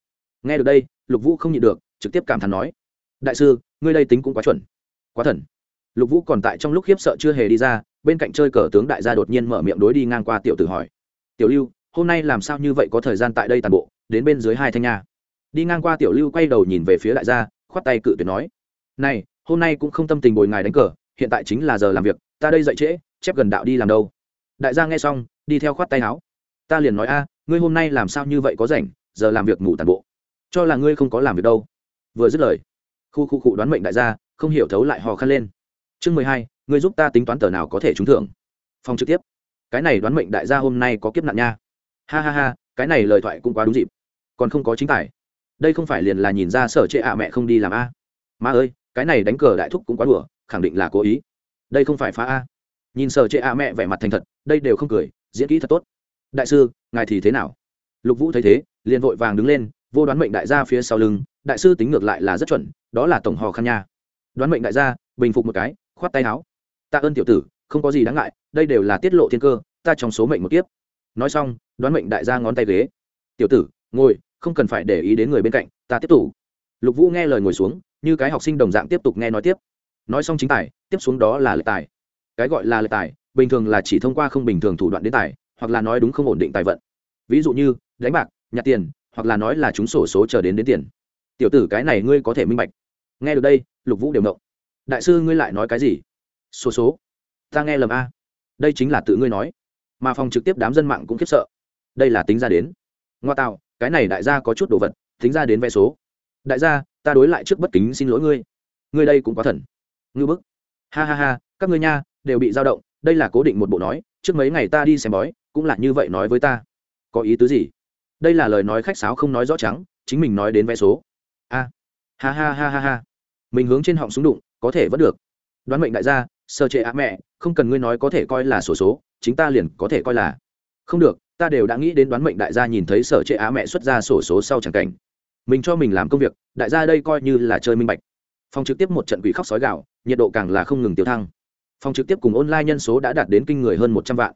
Nghe được đây, lục vũ không nhịn được, trực tiếp cảm thán nói. Đại sư, ngươi đây tính cũng quá chuẩn, quá thần. Lục vũ còn tại trong lúc khiếp sợ chưa hề đi ra, bên cạnh chơi cờ tướng đại gia đột nhiên mở miệng đối đi ngang qua tiểu tử hỏi. Tiểu lưu, hôm nay làm sao như vậy có thời gian tại đây toàn bộ, đến bên dưới hai thanh nha. Đi ngang qua tiểu lưu quay đầu nhìn về phía đại gia, khoát tay cự tuyệt nói. Này hôm nay cũng không tâm tình bồi ngài đánh cờ, hiện tại chính là giờ làm việc, ta đây dậy trễ, chép gần đạo đi làm đâu. Đại gia nghe xong, đi theo khoát tay áo. Ta liền nói, a, ngươi hôm nay làm sao như vậy có rảnh, giờ làm việc ngủ tàn bộ. Cho là ngươi không có làm việc đâu. Vừa dứt lời, khu khu cụ đoán mệnh đại gia, không hiểu thấu lại hò khăn lên. Chương mười hai, ngươi giúp ta tính toán tờ nào có thể trúng thưởng? Phòng trực tiếp. Cái này đoán mệnh đại gia hôm nay có kiếp nạn nha. Ha ha ha, cái này lời thoại cũng quá đúng dịp. Còn không có chính tài. Đây không phải liền là nhìn ra sở trệ ạ mẹ không đi làm a. Ma ơi cái này đánh cờ đại thúc cũng quá đùa, khẳng định là cố ý. Đây không phải phá a. Nhìn sở trệ a mẹ vẻ mặt thành thật, đây đều không cười, diễn kỹ thật tốt. Đại sư, ngài thì thế nào? Lục vũ thấy thế, liền vội vàng đứng lên, vô đoán mệnh đại gia phía sau lưng, đại sư tính ngược lại là rất chuẩn, đó là tổng hò khăn nha. Đoán mệnh đại gia, bình phục một cái, khoát tay áo. Tạ ơn tiểu tử, không có gì đáng ngại, đây đều là tiết lộ thiên cơ, ta trong số mệnh một kiếp. Nói xong, đoán mệnh đại gia ngón tay ghế. Tiểu tử, ngồi, không cần phải để ý đến người bên cạnh, ta tiếp tục. Lục vũ nghe lời ngồi xuống như cái học sinh đồng dạng tiếp tục nghe nói tiếp. Nói xong chính tài, tiếp xuống đó là lệ tài. Cái gọi là lệ tài, bình thường là chỉ thông qua không bình thường thủ đoạn đến tài, hoặc là nói đúng không ổn định tài vận. Ví dụ như, đánh bạc, nhặt tiền, hoặc là nói là chúng sổ số chờ đến đến tiền. Tiểu tử cái này ngươi có thể minh bạch. Nghe được đây, lục vũ đều động đại sư ngươi lại nói cái gì? Số số. Ta nghe lầm a. Đây chính là tự ngươi nói. Mà phòng trực tiếp đám dân mạng cũng khiếp sợ. Đây là tính ra đến. Ngoa tạo, cái này đại gia có chút đồ vật, tính ra đến vé số đại gia ta đối lại trước bất kính xin lỗi ngươi. Ngươi đây cũng quá thần. Ngư bức. Ha ha ha các ngươi nha đều bị dao động đây là cố định một bộ nói trước mấy ngày ta đi xem bói cũng là như vậy nói với ta. Có ý tứ gì? Đây là lời nói khách sáo không nói rõ trắng chính mình nói đến vé số. A. Ha ha ha ha ha. Mình hướng trên họng súng đụng có thể vẫn được. Đoán mệnh đại gia sơ trệ á mẹ không cần ngươi nói có thể coi là sổ số, số chính ta liền có thể coi là. Không được ta đều đã nghĩ đến đoán mệnh đại gia nhìn thấy sở trệ á mẹ xuất ra sổ số sau chẳng cảnh mình cho mình làm công việc, đại gia đây coi như là chơi minh bạch. Phòng trực tiếp một trận quỷ khóc sói gạo nhiệt độ càng là không ngừng tiêu thăng. Phòng trực tiếp cùng online nhân số đã đạt đến kinh người hơn một trăm vạn.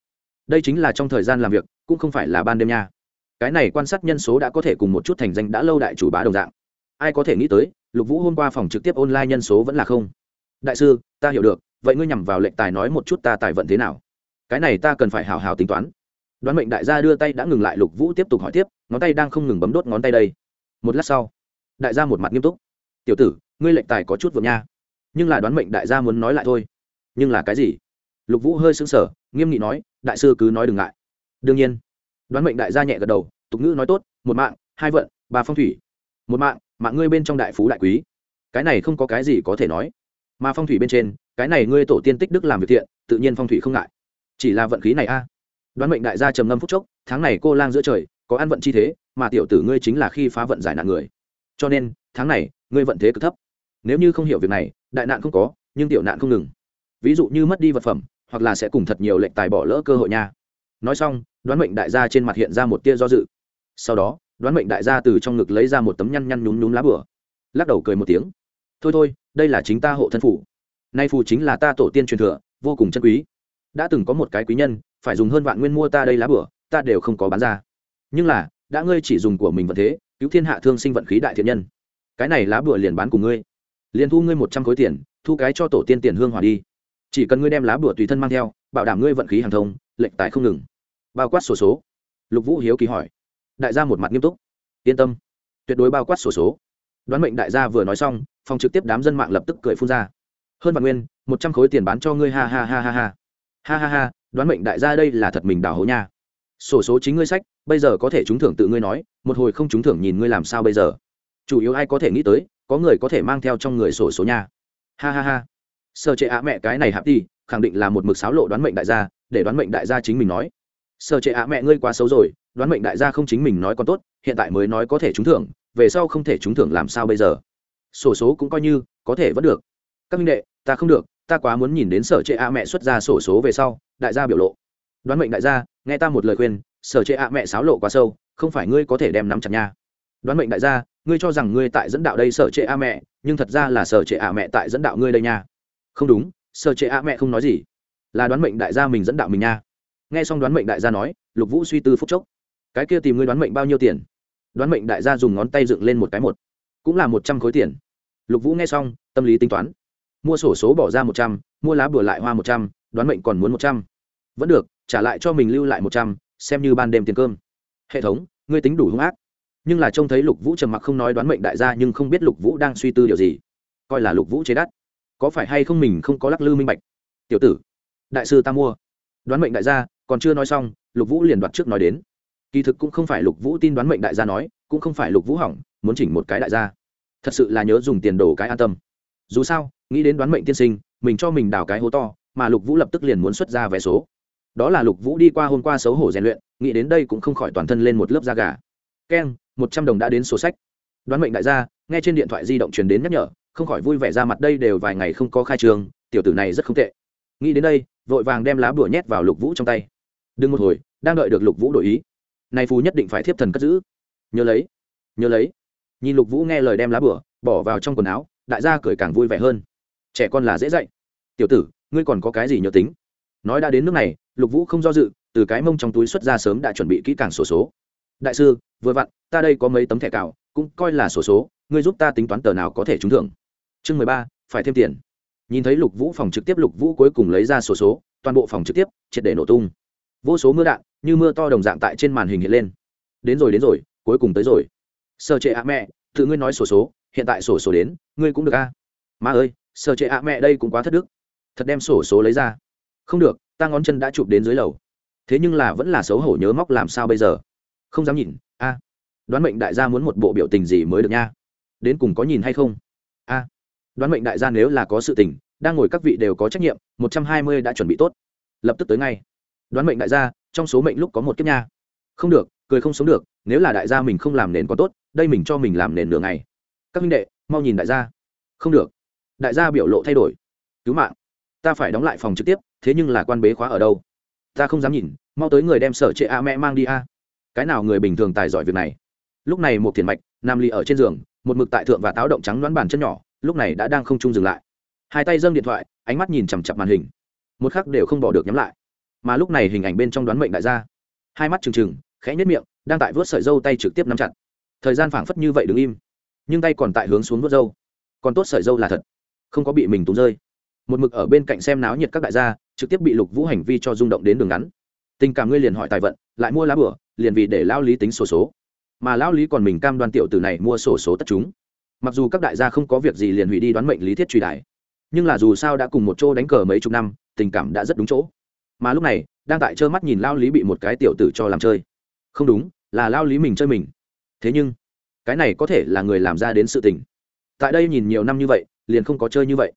Đây chính là trong thời gian làm việc, cũng không phải là ban đêm nha. Cái này quan sát nhân số đã có thể cùng một chút thành danh đã lâu đại chủ bá đồng dạng. Ai có thể nghĩ tới, lục vũ hôm qua phòng trực tiếp online nhân số vẫn là không. Đại sư, ta hiểu được, vậy ngươi nhằm vào lệnh tài nói một chút ta tài vận thế nào? Cái này ta cần phải hào hào tính toán. Đoán mệnh đại gia đưa tay đã ngừng lại, lục vũ tiếp tục hỏi tiếp, ngón tay đang không ngừng bấm đốt ngón tay đây một lát sau, đại gia một mặt nghiêm túc. Tiểu tử, ngươi lệnh tài có chút vượt nha, nhưng là đoán mệnh đại gia muốn nói lại thôi. Nhưng là cái gì? Lục vũ hơi sững sờ, nghiêm nghị nói, đại sư cứ nói đừng ngại. Đương nhiên. Đoán mệnh đại gia nhẹ gật đầu, tục ngữ nói tốt, một mạng, hai vận, ba phong thủy. Một mạng mạng ngươi bên trong đại phú đại quý. Cái này không có cái gì có thể nói. Mà phong thủy bên trên, cái này ngươi tổ tiên tích đức làm việc thiện, tự nhiên phong thủy không ngại. Chỉ là vận khí này a. Đoán mệnh đại gia trầm ngâm phúc chốc, tháng này cô lang giữa trời, có ăn vận chi thế mà tiểu tử ngươi chính là khi phá vận giải nạn người. Cho nên, tháng này, ngươi vận thế cực thấp. Nếu như không hiểu việc này, đại nạn không có, nhưng tiểu nạn không ngừng. Ví dụ như mất đi vật phẩm, hoặc là sẽ cùng thật nhiều lệnh tài bỏ lỡ cơ hội nha. Nói xong, đoán mệnh đại gia trên mặt hiện ra một tia do dự. Sau đó, đoán mệnh đại gia từ trong ngực lấy ra một tấm nhăn nhăn nhún nhún lá bửa lắc đầu cười một tiếng. Thôi thôi, đây là chính ta hộ thân phủ. Nay phù chính là ta tổ tiên truyền thừa, vô cùng chân quý. Đã từng có một cái quý nhân, phải dùng hơn vạn nguyên mua ta đây lá bửa ta đều không có bán ra. Nhưng là đã ngươi chỉ dùng của mình vận thế cứu thiên hạ thương sinh vận khí đại thiện nhân. Cái này lá bửa liền bán cùng ngươi. Liền thu ngươi một trăm khối tiền thu cái cho tổ tiên tiền hương hỏa đi. Chỉ cần ngươi đem lá bửa tùy thân mang theo bảo đảm ngươi vận khí hàng thông lệnh tài không ngừng. Bao quát sổ số, số. Lục vũ hiếu kỳ hỏi. Đại gia một mặt nghiêm túc. Yên tâm. Tuyệt đối bao quát sổ số. Đoán mệnh đại gia vừa nói xong phòng trực tiếp đám dân mạng lập tức cười phun ra. Hơn vạn nguyên một trăm khối tiền bán cho ngươi ha ha ha ha ha. Ha ha ha đoán mệnh đại gia đây là thật mình đào hố nha sổ số chính ngươi sách, bây giờ có thể trúng thưởng tự ngươi nói, một hồi không trúng thưởng nhìn ngươi làm sao bây giờ. Chủ yếu ai có thể nghĩ tới, có người có thể mang theo trong người sổ số nha. Ha ha ha. Sơ chế á mẹ cái này hạp đi, khẳng định là một mực sáo lộ đoán mệnh đại gia, để đoán mệnh đại gia chính mình nói. Sơ chế á mẹ ngươi quá xấu rồi, đoán mệnh đại gia không chính mình nói còn tốt, hiện tại mới nói có thể trúng thưởng, về sau không thể trúng thưởng làm sao bây giờ? Sổ số cũng coi như, có thể vẫn được. Các minh đệ, ta không được, ta quá muốn nhìn đến sở trệ a mẹ xuất ra sổ số về sau, đại gia biểu lộ đoán mệnh đại gia, nghe ta một lời khuyên, sở trệ a mẹ xáo lộ quá sâu, không phải ngươi có thể đem nắm chặt nha. Đoán mệnh đại gia, ngươi cho rằng ngươi tại dẫn đạo đây sở trệ a mẹ, nhưng thật ra là sở trệ a mẹ tại dẫn đạo ngươi đây nha. Không đúng, sở trệ a mẹ không nói gì. Là đoán mệnh đại gia mình dẫn đạo mình nha. Nghe xong đoán mệnh đại gia nói, lục vũ suy tư phúc chốc. Cái kia tìm ngươi đoán mệnh bao nhiêu tiền? Đoán mệnh đại gia dùng ngón tay dựng lên một cái một. Cũng là một trăm khối tiền. Lục vũ nghe xong, tâm lý tính toán. Mua sổ số bỏ ra một trăm, mua lá bừa lại hoa một trăm, đoán mệnh còn muốn một trăm. Vẫn được trả lại cho mình lưu lại một trăm, xem như ban đêm tiền cơm. Hệ thống, ngươi tính đủ hung ác. Nhưng là trông thấy lục vũ trầm mặc không nói đoán mệnh đại gia nhưng không biết lục vũ đang suy tư điều gì. Coi là lục vũ chế đắt. Có phải hay không mình không có lắc lư minh bạch? Tiểu tử, đại sư ta mua. Đoán mệnh đại gia, còn chưa nói xong, lục vũ liền đoạt trước nói đến. Kỳ thực cũng không phải lục vũ tin đoán mệnh đại gia nói, cũng không phải lục vũ hỏng, muốn chỉnh một cái đại gia. Thật sự là nhớ dùng tiền đồ cái an tâm. Dù sao, nghĩ đến đoán mệnh tiên sinh, mình cho mình đào cái hố to, mà lục vũ lập tức liền muốn xuất ra vé số đó là lục vũ đi qua hôm qua xấu hổ rèn luyện, nghĩ đến đây cũng không khỏi toàn thân lên một lớp da gà. Keng, một trăm đồng đã đến sổ sách. Đoán mệnh đại gia, nghe trên điện thoại di động truyền đến nhắc nhở, không khỏi vui vẻ ra mặt đây đều vài ngày không có khai trường, tiểu tử này rất không tệ. Nghĩ đến đây, vội vàng đem lá bửa nhét vào lục vũ trong tay. Đừng một hồi, đang đợi được lục vũ đổi ý. Nay phù nhất định phải thiếp thần cất giữ. Nhớ lấy nhớ lấy. Nhìn lục vũ nghe lời đem lá bửa bỏ vào trong quần áo, đại gia cười càng vui vẻ hơn. Trẻ con là dễ dạy. Tiểu tử, ngươi còn có cái gì nhớ tính? Nói đã đến nước này lục vũ không do dự, từ cái mông trong túi xuất ra sớm đã chuẩn bị kỹ càng sổ số. Đại sư, vừa vặn, ta đây có mấy tấm thẻ cào, cũng coi là sổ số, ngươi giúp ta tính toán tờ nào có thể trúng thưởng. Chương mười ba, phải thêm tiền. Nhìn thấy lục vũ phòng trực tiếp, lục vũ cuối cùng lấy ra sổ số, toàn bộ phòng trực tiếp, triệt để nổ tung. Vô số mưa đạn, như mưa to đồng dạng tại trên màn hình hiện lên. Đến rồi đến rồi, cuối cùng tới rồi. Sơ trệ ạ mẹ, tự ngươi nói sổ số, hiện tại sổ số đến, ngươi cũng được a. À? ơi, sơ trệ ạ mẹ, đây cũng quá thất đức. Thật đem sổ số lấy ra không được, ta ngón chân đã chụp đến dưới lầu. Thế nhưng là vẫn là xấu hổ nhớ móc làm sao bây giờ? Không dám nhìn, a. Đoán mệnh đại gia muốn một bộ biểu tình gì mới được nha? Đến cùng có nhìn hay không? A. Đoán mệnh đại gia nếu là có sự tình, đang ngồi các vị đều có trách nhiệm, một trăm hai mươi đã chuẩn bị tốt. Lập tức tới ngay. Đoán mệnh đại gia, trong số mệnh lúc có một kiếp nha. Không được, cười không sống được, nếu là đại gia mình không làm nền có tốt, đây mình cho mình làm nền nửa ngày. Các minh đệ, mau nhìn đại gia. Không được. Đại gia biểu lộ thay đổi. Cứu mạng. Ta phải đóng lại phòng trực tiếp thế nhưng là quan bế khóa ở đâu? Ta không dám nhìn, mau tới người đem sở trệ a mẹ mang đi a. Cái nào người bình thường tài giỏi việc này? Lúc này một thiền mạch, nam ly ở trên giường, một mực tại thượng và táo động trắng đoán bàn chân nhỏ, lúc này đã đang không trung dừng lại. Hai tay dâng điện thoại, ánh mắt nhìn chằm chặp màn hình. Một khắc đều không bỏ được nhắm lại. Mà lúc này hình ảnh bên trong đoán mệnh đại gia. Hai mắt trừng trừng, khẽ nhất miệng, đang tại vớt sợi dâu tay trực tiếp nắm chặt. Thời gian phảng phất như vậy đứng im, nhưng tay còn tại hướng xuống vớt dâu. Còn tốt sợi dâu là thật, không có bị mình túng rơi. Một mực ở bên cạnh xem náo nhiệt các đại gia trực tiếp bị lục vũ hành vi cho rung động đến đường ngắn. Tình cảm ngươi liền hỏi tài vận lại mua lá bửa liền vì để lao lý tính sổ số, số mà lao lý còn mình cam đoan tiểu từ này mua sổ số tất chúng. Mặc dù các đại gia không có việc gì liền hủy đi đoán mệnh lý thiết truy đại nhưng là dù sao đã cùng một chỗ đánh cờ mấy chục năm tình cảm đã rất đúng chỗ. Mà lúc này đang tại trơ mắt nhìn lao lý bị một cái tiểu tử cho làm chơi. Không đúng là lao lý mình chơi mình. Thế nhưng cái này có thể là người làm ra đến sự tình. Tại đây nhìn nhiều năm như vậy liền không có chơi như vậy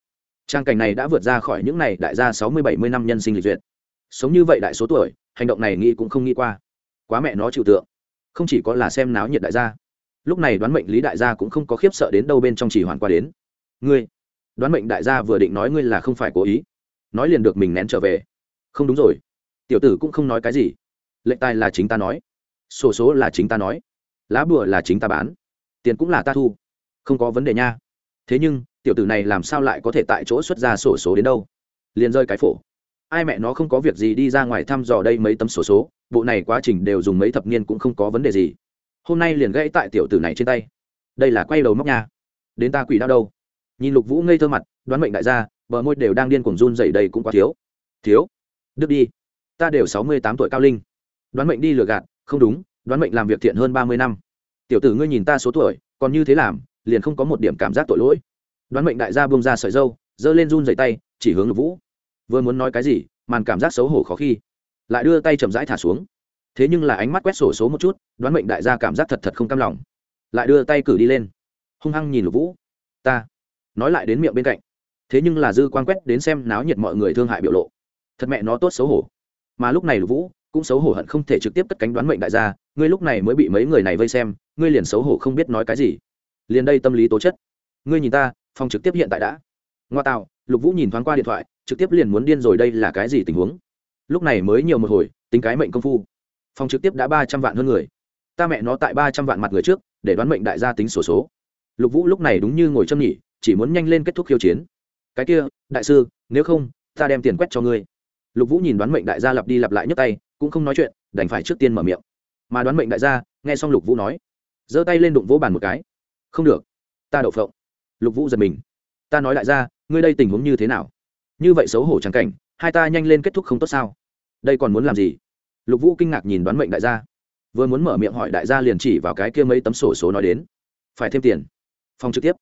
trang cảnh này đã vượt ra khỏi những này đại gia sáu mươi bảy mươi năm nhân sinh lịch duyệt. Sống như vậy đại số tuổi, hành động này nghĩ cũng không nghĩ qua. Quá mẹ nó chịu tượng. Không chỉ có là xem náo nhiệt đại gia. Lúc này đoán mệnh lý đại gia cũng không có khiếp sợ đến đâu bên trong chỉ hoàn qua đến. Ngươi, đoán mệnh đại gia vừa định nói ngươi là không phải cố ý. Nói liền được mình nén trở về. Không đúng rồi. Tiểu tử cũng không nói cái gì. Lệnh tài là chính ta nói. Sổ số là chính ta nói. Lá bùa là chính ta bán. Tiền cũng là ta thu. Không có vấn đề nha thế nhưng, tiểu tử này làm sao lại có thể tại chỗ xuất ra sổ số đến đâu? Liền rơi cái phổ. Ai mẹ nó không có việc gì đi ra ngoài thăm dò đây mấy tấm sổ số, bộ này quá trình đều dùng mấy thập niên cũng không có vấn đề gì. Hôm nay liền gãy tại tiểu tử này trên tay. Đây là quay đầu móc nha. Đến ta quỷ đau đâu? Nhìn lục vũ ngây thơ mặt, đoán mệnh đại gia, bờ môi đều đang điên cuồng run dày đầy cũng quá thiếu. Thiếu? Đức đi. Ta đều sáu mươi tám tuổi cao linh. Đoán mệnh đi lừa gạt, không đúng, đoán mệnh làm việc thiện hơn ba mươi năm. Tiểu tử ngươi nhìn ta số tuổi, còn như thế làm liền không có một điểm cảm giác tội lỗi. Đoán mệnh đại gia buông ra sợi dâu, giơ lên run dày tay, chỉ hướng lục vũ. Vừa muốn nói cái gì, màn cảm giác xấu hổ khó khi, lại đưa tay chậm rãi thả xuống. Thế nhưng là ánh mắt quét sổ số một chút, đoán mệnh đại gia cảm giác thật thật không cam lòng. Lại đưa tay cử đi lên. Hung hăng nhìn lục vũ. Ta. Nói lại đến miệng bên cạnh. Thế nhưng là dư quan quét đến xem náo nhiệt mọi người thương hại biểu lộ. Thật mẹ nó tốt xấu hổ. Mà lúc này lục vũ cũng xấu hổ hận không thể trực tiếp cất cánh đoán mệnh đại gia, ngươi lúc này mới bị mấy người này vây xem, ngươi liền xấu hổ không biết nói cái gì liền đây tâm lý tố chất. Ngươi nhìn ta phòng trực tiếp hiện tại đã. Ngoa tạo lục vũ nhìn thoáng qua điện thoại trực tiếp liền muốn điên rồi đây là cái gì tình huống? Lúc này mới nhiều một hồi tính cái mệnh công phu. Phòng trực tiếp đã ba trăm vạn hơn người. Ta mẹ nó tại ba trăm vạn mặt người trước để đoán mệnh đại gia tính sổ số, số lục vũ lúc này đúng như ngồi châm nhỉ chỉ muốn nhanh lên kết thúc khiêu chiến. Cái kia đại sư nếu không ta đem tiền quét cho ngươi. Lục vũ nhìn đoán mệnh đại gia lặp đi lặp lại nhấc tay cũng không nói chuyện đành phải trước tiên mở miệng. Mà đoán mệnh đại gia nghe xong lục vũ nói giơ tay lên đụng vỗ bàn một cái không được. Ta đậu phộng. Lục vũ giật mình. Ta nói đại gia, ngươi đây tình huống như thế nào? Như vậy xấu hổ trắng cảnh, hai ta nhanh lên kết thúc không tốt sao? Đây còn muốn làm gì? Lục vũ kinh ngạc nhìn đoán mệnh đại gia. Vừa muốn mở miệng hỏi đại gia liền chỉ vào cái kia mấy tấm sổ số nói đến. Phải thêm tiền. Phòng trực tiếp.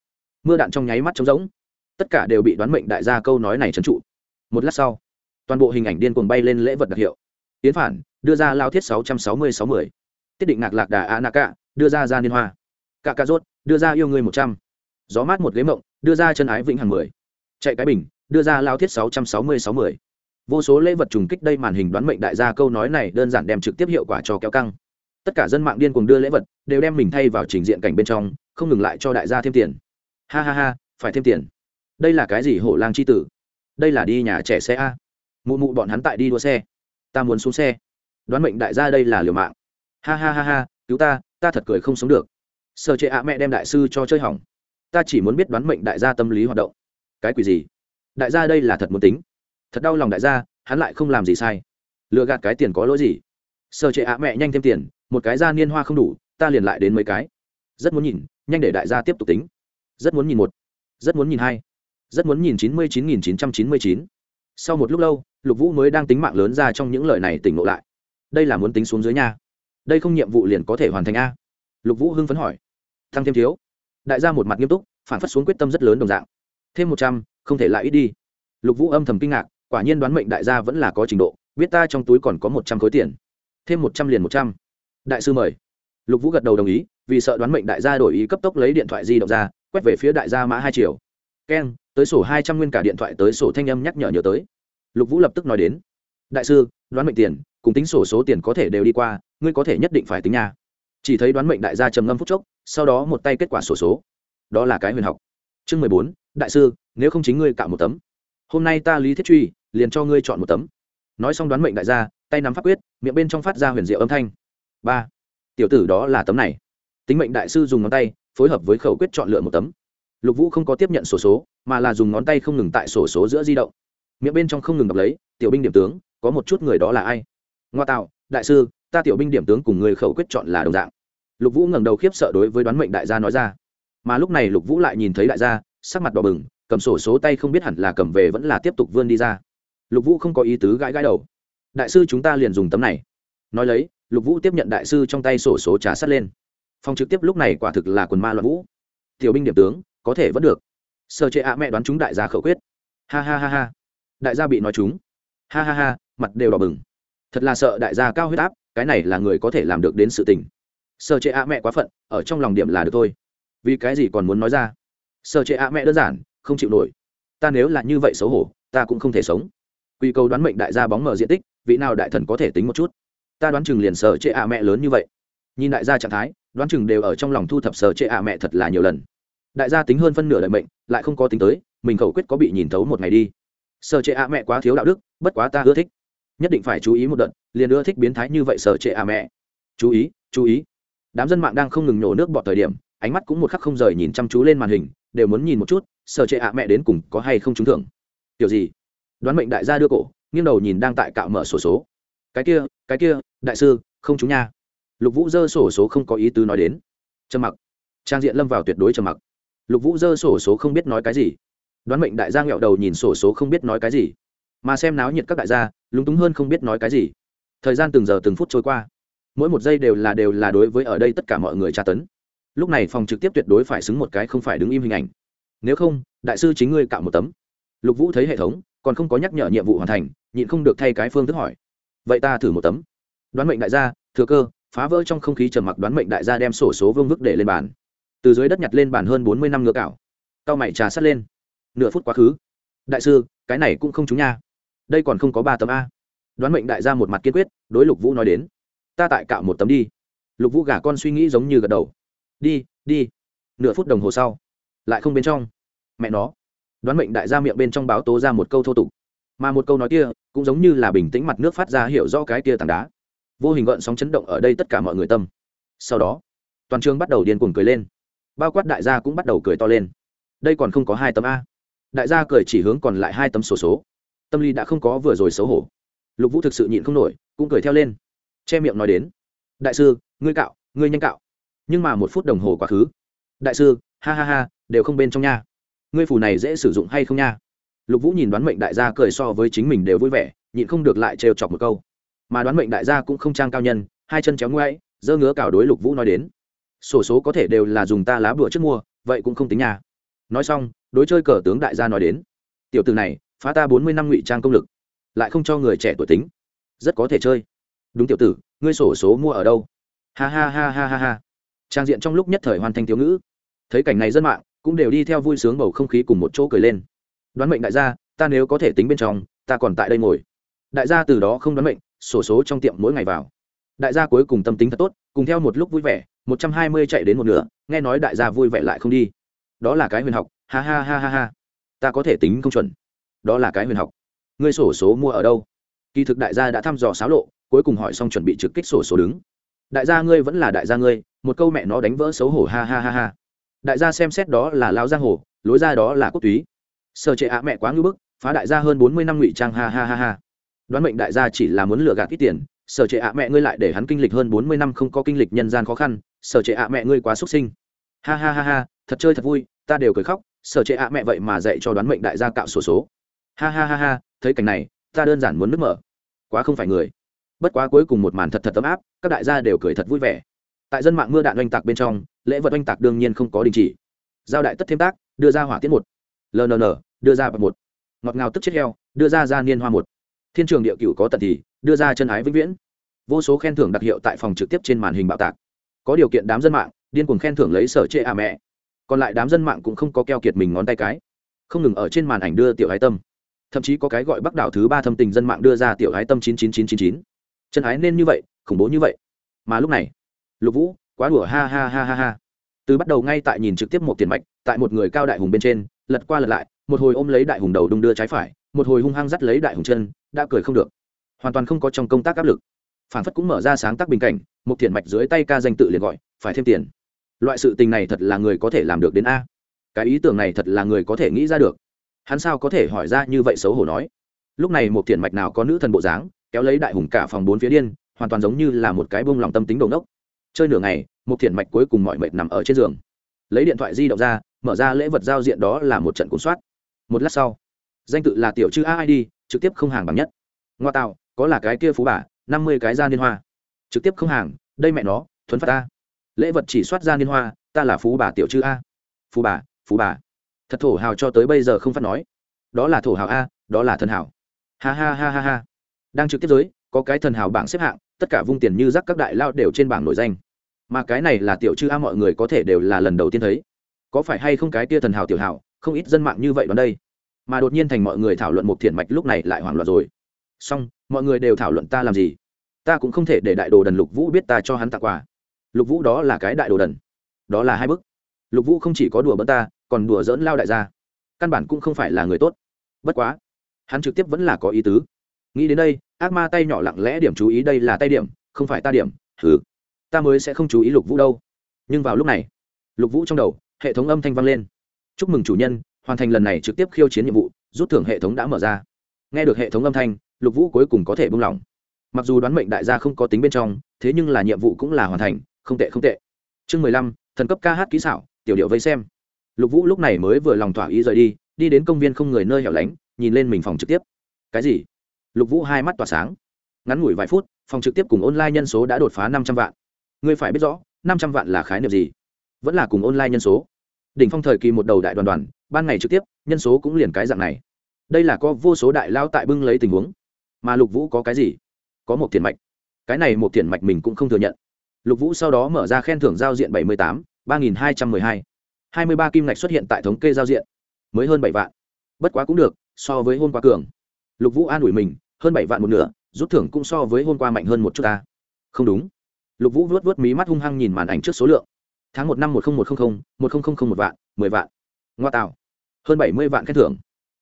Mưa đạn trong nháy mắt trống rỗng. Tất cả đều bị đoán mệnh đại gia câu nói này trấn trụ. Một lát sau, toàn bộ hình ảnh điên cuồng bay lên lễ vật đặc hiệu. Tiến phản, đưa ra lao thiết sáu trăm sáu mươi sáu mươi, tiết định ngạc lạc đà a nạ cạ đưa ra ra liên hoa. Cạ cà rốt đưa ra yêu người một trăm. Gió mát một ghế mộng, đưa ra chân ái vĩnh hằng mười. Chạy cái bình, đưa ra lao thiết sáu trăm sáu mươi sáu mươi vô số lễ vật trùng kích đây màn hình đoán mệnh đại gia câu nói này đơn giản đem trực tiếp hiệu quả cho kéo căng. Tất cả dân mạng điên cuồng đưa lễ vật, đều đem mình thay vào trình diện cảnh bên trong, không ngừng lại cho đại gia thêm tiền. Ha ha ha, phải thêm tiền. Đây là cái gì hổ lang c h i tử? Đây là đi nhà trẻ xe a. Mụ mụ bọn hắn tại đi đua xe. Ta muốn xuống xe. Đoán mệnh đại gia đây là liều mạng. Ha ha ha ha, cứu ta ta thật cười không sống được sợ trệ ạ mẹ đem đại sư cho chơi hỏng. Ta chỉ muốn biết đoán mệnh đại gia tâm lý hoạt động. Cái quỷ gì? Đại gia đây là thật muốn tính. Thật đau lòng đại gia, hắn lại không làm gì sai. Lừa gạt cái tiền có lỗi gì? Sợ trệ ạ mẹ nhanh thêm tiền, một cái gia niên hoa không đủ, ta liền lại đến mấy cái. Rất muốn nhìn, nhanh để đại gia tiếp tục tính. Rất muốn nhìn một, rất muốn nhìn hai, rất muốn nhìn chín mươi chín nghìn chín trăm chín mươi chín. Sau một lúc lâu, lục vũ mới đang tính mạng lớn ra trong những lời này tỉnh ngộ lại. Đây là muốn tính xuống dưới nha. Đây không nhiệm vụ liền có thể hoàn thành a. Lục vũ hưng phấn hỏi thăng thêm thiếu. Đại gia một mặt nghiêm túc, phản phất xuống quyết tâm rất lớn đồng dạng. Thêm một trăm, không thể lại ít đi. Lục vũ âm thầm kinh ngạc, quả nhiên đoán mệnh đại gia vẫn là có trình độ, biết ta trong túi còn có một trăm khối tiền. Thêm một trăm liền một trăm. Đại sư mời. Lục vũ gật đầu đồng ý, vì sợ đoán mệnh đại gia đổi ý cấp tốc lấy điện thoại di động ra, quét về phía đại gia mã hai triệu keng, tới sổ hai trăm nguyên cả điện thoại tới sổ thanh âm nhắc nhở nhớ tới. Lục vũ lập tức nói đến. Đại sư, đoán mệnh tiền, cùng tính sổ số tiền có thể đều đi qua, ngươi có thể nhất định phải tính nha chỉ thấy đoán mệnh đại gia trầm ngâm phút chốc, sau đó một tay kết quả sổ số. Đó là cái huyền học. Chương mười bốn, đại sư, nếu không chính ngươi cạo một tấm. Hôm nay ta lý thiết truy, liền cho ngươi chọn một tấm. Nói xong đoán mệnh đại gia, tay nắm pháp quyết, miệng bên trong phát ra huyền diệu âm thanh. Ba. Tiểu tử đó là tấm này. Tính mệnh đại sư dùng ngón tay, phối hợp với khẩu quyết chọn lựa một tấm. Lục vũ không có tiếp nhận sổ số, mà là dùng ngón tay không ngừng tại sổ số giữa di động. Miệng bên trong không ngừng đọc lấy, tiểu binh điểm tướng, có một chút người đó là ai? Ngoa tạo, đại sư ta tiểu binh điểm tướng cùng người khẩu quyết chọn là đồng dạng. Lục vũ ngẩng đầu khiếp sợ đối với đoán mệnh đại gia nói ra. Mà lúc này lục vũ lại nhìn thấy đại gia, sắc mặt đỏ bừng, cầm sổ số tay không biết hẳn là cầm về vẫn là tiếp tục vươn đi ra. Lục vũ không có ý tứ gãi gãi đầu. Đại sư chúng ta liền dùng tấm này. Nói lấy, lục vũ tiếp nhận đại sư trong tay sổ số trà sắt lên. Phòng trực tiếp lúc này quả thực là quần ma loạn vũ. Tiểu binh điểm tướng, có thể vẫn được. Sơ chế ạ mẹ đoán chúng đại gia khẩu quyết. Ha ha ha ha. Đại gia bị nói chúng. Ha ha ha, mặt đều đỏ bừng. Thật là sợ đại gia cao huyết áp cái này là người có thể làm được đến sự tình. Sợ chế ạ mẹ quá phận, ở trong lòng điểm là được thôi. Vì cái gì còn muốn nói ra? Sợ chế ạ mẹ đơn giản, không chịu nổi. Ta nếu là như vậy xấu hổ, ta cũng không thể sống. Quy cầu đoán mệnh đại gia bóng mở diện tích, vị nào đại thần có thể tính một chút? Ta đoán chừng liền sợ chế ạ mẹ lớn như vậy. Nhìn đại gia trạng thái, đoán chừng đều ở trong lòng thu thập sợ chế ạ mẹ thật là nhiều lần. Đại gia tính hơn phân nửa đại mệnh, lại không có tính tới, mình khẩu quyết có bị nhìn thấu một ngày đi. Sợ chế ạ mẹ quá thiếu đạo đức, bất quá ta ưa thích nhất định phải chú ý một đợt, liền ưa thích biến thái như vậy sở trệ à mẹ. Chú ý chú ý. Đám dân mạng đang không ngừng nhổ nước bọt thời điểm, ánh mắt cũng một khắc không rời nhìn chăm chú lên màn hình, đều muốn nhìn một chút, sở trệ ạ mẹ đến cùng có hay không trúng thưởng. Kiểu gì? Đoán mệnh đại gia đưa cổ, nghiêng đầu nhìn đang tại cạo mở sổ số. Cái kia cái kia, đại sư, không trúng nha. Lục vũ dơ sổ số không có ý tứ nói đến. Trầm mặc. Trang diện lâm vào tuyệt đối trầm mặc. Lục vũ dơ sổ số không biết nói cái gì. Đoán mệnh đại gia nghẹo đầu nhìn sổ số không biết nói cái gì. Mà xem náo nhiệt các đại gia lúng túng hơn không biết nói cái gì. Thời gian từng giờ từng phút trôi qua. Mỗi một giây đều là đều là đối với ở đây tất cả mọi người tra tấn. Lúc này phòng trực tiếp tuyệt đối phải xứng một cái không phải đứng im hình ảnh. Nếu không, đại sư chính ngươi cạo một tấm. Lục vũ thấy hệ thống, còn không có nhắc nhở nhiệm vụ hoàn thành, nhịn không được thay cái phương thức hỏi. Vậy ta thử một tấm. Đoán mệnh đại gia, thừa cơ, phá vỡ trong không khí trầm mặc đoán mệnh đại gia đem sổ số vương vức để lên bàn. Từ dưới đất nhặt lên bàn hơn bốn mươi năm ngựa cạo. Cao mày trà sắt lên. Nửa phút quá khứ. Đại sư, cái này cũng không trúng nha đây còn không có ba tấm a. Đoán mệnh đại gia một mặt kiên quyết đối lục vũ nói đến. Ta tại cạo một tấm đi. Lục vũ gả con suy nghĩ giống như gật đầu. Đi đi. Nửa phút đồng hồ sau lại không bên trong. Mẹ nó. Đoán mệnh đại gia miệng bên trong báo tố ra một câu thô tục. Mà một câu nói kia cũng giống như là bình tĩnh mặt nước phát ra hiểu rõ cái kia tảng đá. Vô hình gợn sóng chấn động ở đây tất cả mọi người tâm. Sau đó toàn trường bắt đầu điên cuồng cười lên. Bao quát đại gia cũng bắt đầu cười to lên. Đây còn không có hai tấm a. Đại gia cười chỉ hướng còn lại hai tấm sổ số, số tâm lý đã không có vừa rồi xấu hổ. Lục vũ thực sự nhịn không nổi, cũng cười theo lên. Che miệng nói đến, đại sư, ngươi cạo, ngươi nhanh cạo. Nhưng mà một phút đồng hồ quá khứ. Đại sư, ha ha ha, đều không bên trong nha. Ngươi phù này dễ sử dụng hay không nha? Lục vũ nhìn đoán mệnh đại gia cười so với chính mình đều vui vẻ, nhịn không được lại trêu chọc một câu. Mà đoán mệnh đại gia cũng không trang cao nhân, hai chân chéo ngoáy, dơ ngứa cào đối lục vũ nói đến, sổ số có thể đều là dùng ta lá bụa trước mua, vậy cũng không tính nhà nói xong, đối chơi cờ tướng đại gia nói đến, tiểu từ này phá ta bốn mươi năm ngụy trang công lực, lại không cho người trẻ tuổi tính. Rất có thể chơi. Đúng tiểu tử, ngươi sổ số mua ở đâu? Ha ha ha ha ha ha. Trang diện trong lúc nhất thời hoàn thành thiếu ngữ. Thấy cảnh này dân mạng, cũng đều đi theo vui sướng bầu không khí cùng một chỗ cười lên. Đoán mệnh đại gia, ta nếu có thể tính bên trong, ta còn tại đây ngồi. Đại gia từ đó không đoán mệnh, sổ số trong tiệm mỗi ngày vào. Đại gia cuối cùng tâm tính thật tốt, cùng theo một lúc vui vẻ, một trăm hai mươi chạy đến một nửa, nghe nói đại gia vui vẻ lại không đi. Đó là cái huyền học, ha ha ha ha ha. Ta có thể tính không chuẩn đó là cái huyền học. Ngươi sổ số mua ở đâu? Kỳ thực đại gia đã thăm dò xáo lộ, cuối cùng hỏi xong chuẩn bị trực kích sổ số đứng. Đại gia ngươi vẫn là đại gia ngươi, một câu mẹ nó đánh vỡ xấu hổ, ha ha ha ha. Đại gia xem xét đó là lao giang hồ, lối ra đó là quốc túy. Sở trệ ạ mẹ quá ngưỡng bức, phá đại gia hơn bốn mươi năm ngụy trang, ha ha ha ha. Đoán mệnh đại gia chỉ là muốn lừa gạt ít tiền, sở trệ ạ mẹ ngươi lại để hắn kinh lịch hơn bốn mươi năm không có kinh lịch nhân gian khó khăn, sở trệ ạ mẹ ngươi quá xuất sinh. Ha ha ha ha, thật chơi thật vui, ta đều cười khóc, sở trệ ạ mẹ vậy mà dạy cho đoán mệnh đại gia cạo sổ số ha ha ha ha, thấy cảnh này, ta đơn giản muốn nứt mở. Quá không phải người. Bất quá cuối cùng một màn thật thật ấm áp, các đại gia đều cười thật vui vẻ. Tại dân mạng mưa đạn oanh tạc bên trong, lễ vật oanh tạc đương nhiên không có đình chỉ. Giao đại tất thêm tác, đưa ra hỏa tiết một. Lnn đưa ra bậc một. Ngọt ngào tức chết heo, đưa ra gia niên hoa một. Thiên trường địa cựu có tận thì, đưa ra chân ái vĩnh viễn. Vô số khen thưởng đặc hiệu tại phòng trực tiếp trên màn hình bạo tạc. Có điều kiện đám dân mạng, điên cuồng khen thưởng lấy sở chê à mẹ. Còn lại đám dân mạng cũng không có keo kiệt mình ngón tay cái. Không ngừng ở trên màn ảnh đưa tiểu ái tâm thậm chí có cái gọi bắc đảo thứ ba thâm tình dân mạng đưa ra tiểu ái tâm chín chín chín chín chín chân ái nên như vậy, khủng bố như vậy. Mà lúc này, lục vũ, quá đùa, ha ha ha ha ha. Từ bắt đầu ngay tại nhìn trực tiếp một tiền mạch, tại một người cao đại hùng bên trên, lật qua lật lại, một hồi ôm lấy đại hùng đầu đung đưa trái phải, một hồi hung hăng dắt lấy đại hùng chân, đã cười không được. Hoàn toàn không có trong công tác áp lực. Phản phất cũng mở ra sáng tác bình cảnh, một thiện mạch dưới tay ca danh tự liền gọi, phải thêm tiền. Loại sự tình này thật là người có thể làm được đến a. Cái ý tưởng này thật là người có thể nghĩ ra được hắn sao có thể hỏi ra như vậy xấu hổ nói? Lúc này một thiện mạch nào có nữ thần bộ dáng, kéo lấy đại hùng cả phòng bốn phía điên, hoàn toàn giống như là một cái bông lòng tâm tính đồ đốc chơi nửa ngày, một thiện mạch cuối cùng mọi mệt nằm ở trên giường. Lấy điện thoại di động ra, mở ra lễ vật giao diện đó là một trận cuốn soát. Một lát sau, danh tự là tiểu chữ aid trực tiếp không hàng bằng nhất. Ngoa tạo, có là cái kia phú bà, năm mươi cái ra liên hoa. Trực tiếp không hàng, đây mẹ nó thuấn phát ta. Lễ vật chỉ soát ra liên hoa, ta là phú bà tiểu chữ a. Phú bà phú bà thật thổ hào cho tới bây giờ không phát nói. Đó là thổ hào a, đó là thần hào. Ha ha ha ha ha. Đang trực tiếp giới, có cái thần hào bảng xếp hạng, tất cả vung tiền như rắc các đại lao đều trên bảng nổi danh. Mà cái này là tiểu chư a mọi người có thể đều là lần đầu tiên thấy. Có phải hay không cái tia thần hào tiểu hào, không ít dân mạng như vậy đón đây. Mà đột nhiên thành mọi người thảo luận một thiện mạch lúc này lại hoảng loạn rồi. Xong, mọi người đều thảo luận ta làm gì? Ta cũng không thể để đại đồ đần lục vũ biết ta cho hắn tặng quà. Lục vũ đó là cái đại đồ đần. Đó là hai bức lục vũ không chỉ có đùa bỡn ta còn đùa dỡn lao đại gia. Căn bản cũng không phải là người tốt. Bất quá, hắn trực tiếp vẫn là có ý tứ. Nghĩ đến đây, ác ma tay nhỏ lặng lẽ điểm chú ý đây là tay điểm, không phải ta điểm thử ta mới sẽ không chú ý lục vũ đâu. Nhưng vào lúc này, lục vũ trong đầu, hệ thống âm thanh vang lên. Chúc mừng chủ nhân, hoàn thành lần này trực tiếp khiêu chiến nhiệm vụ, rút thưởng hệ thống đã mở ra. Nghe được hệ thống âm thanh, lục vũ cuối cùng có thể buông lỏng. Mặc dù đoán mệnh đại gia không có tính bên trong, thế nhưng là nhiệm vụ cũng là hoàn thành, không tệ không tệ. Chương mười lăm, thần cấp ca hát kỹ xảo, tiểu điệu vây xem lục vũ lúc này mới vừa lòng thỏa ý rời đi đi đến công viên không người nơi hẻo lánh, nhìn lên mình phòng trực tiếp. Cái gì? Lục vũ hai mắt tỏa sáng. Ngắn ngủi vài phút, phòng trực tiếp cùng online nhân số đã đột phá năm trăm vạn. Ngươi phải biết rõ, năm trăm vạn là khái niệm gì? Vẫn là cùng online nhân số. Đỉnh phong thời kỳ một đầu đại đoàn đoàn, ban ngày trực tiếp, nhân số cũng liền cái dạng này. Đây là có vô số đại lao tại bưng lấy tình huống. Mà lục vũ có cái gì? Có một tiền mạch. Cái này một tiền mạch mình cũng không thừa nhận. Lục vũ sau đó mở ra khen thưởng giao diện bảy mươi tám, ba nghìn hai trăm mười hai hai mươi ba kim ngạch xuất hiện tại thống kê giao diện. Mới hơn bảy vạn. Bất quá cũng được, so với hôm qua cường. Lục vũ an ủi mình, hơn bảy vạn một nửa, rút thưởng cũng so với hôm qua mạnh hơn một chút ta. Không đúng. Lục vũ vuốt vuốt mí mắt hung hăng nhìn màn ảnh trước số lượng. Tháng một năm một nghìn một trăm linh một nghìn một vạn, mười vạn. Ngoa tạo. Hơn bảy mươi vạn khen thưởng.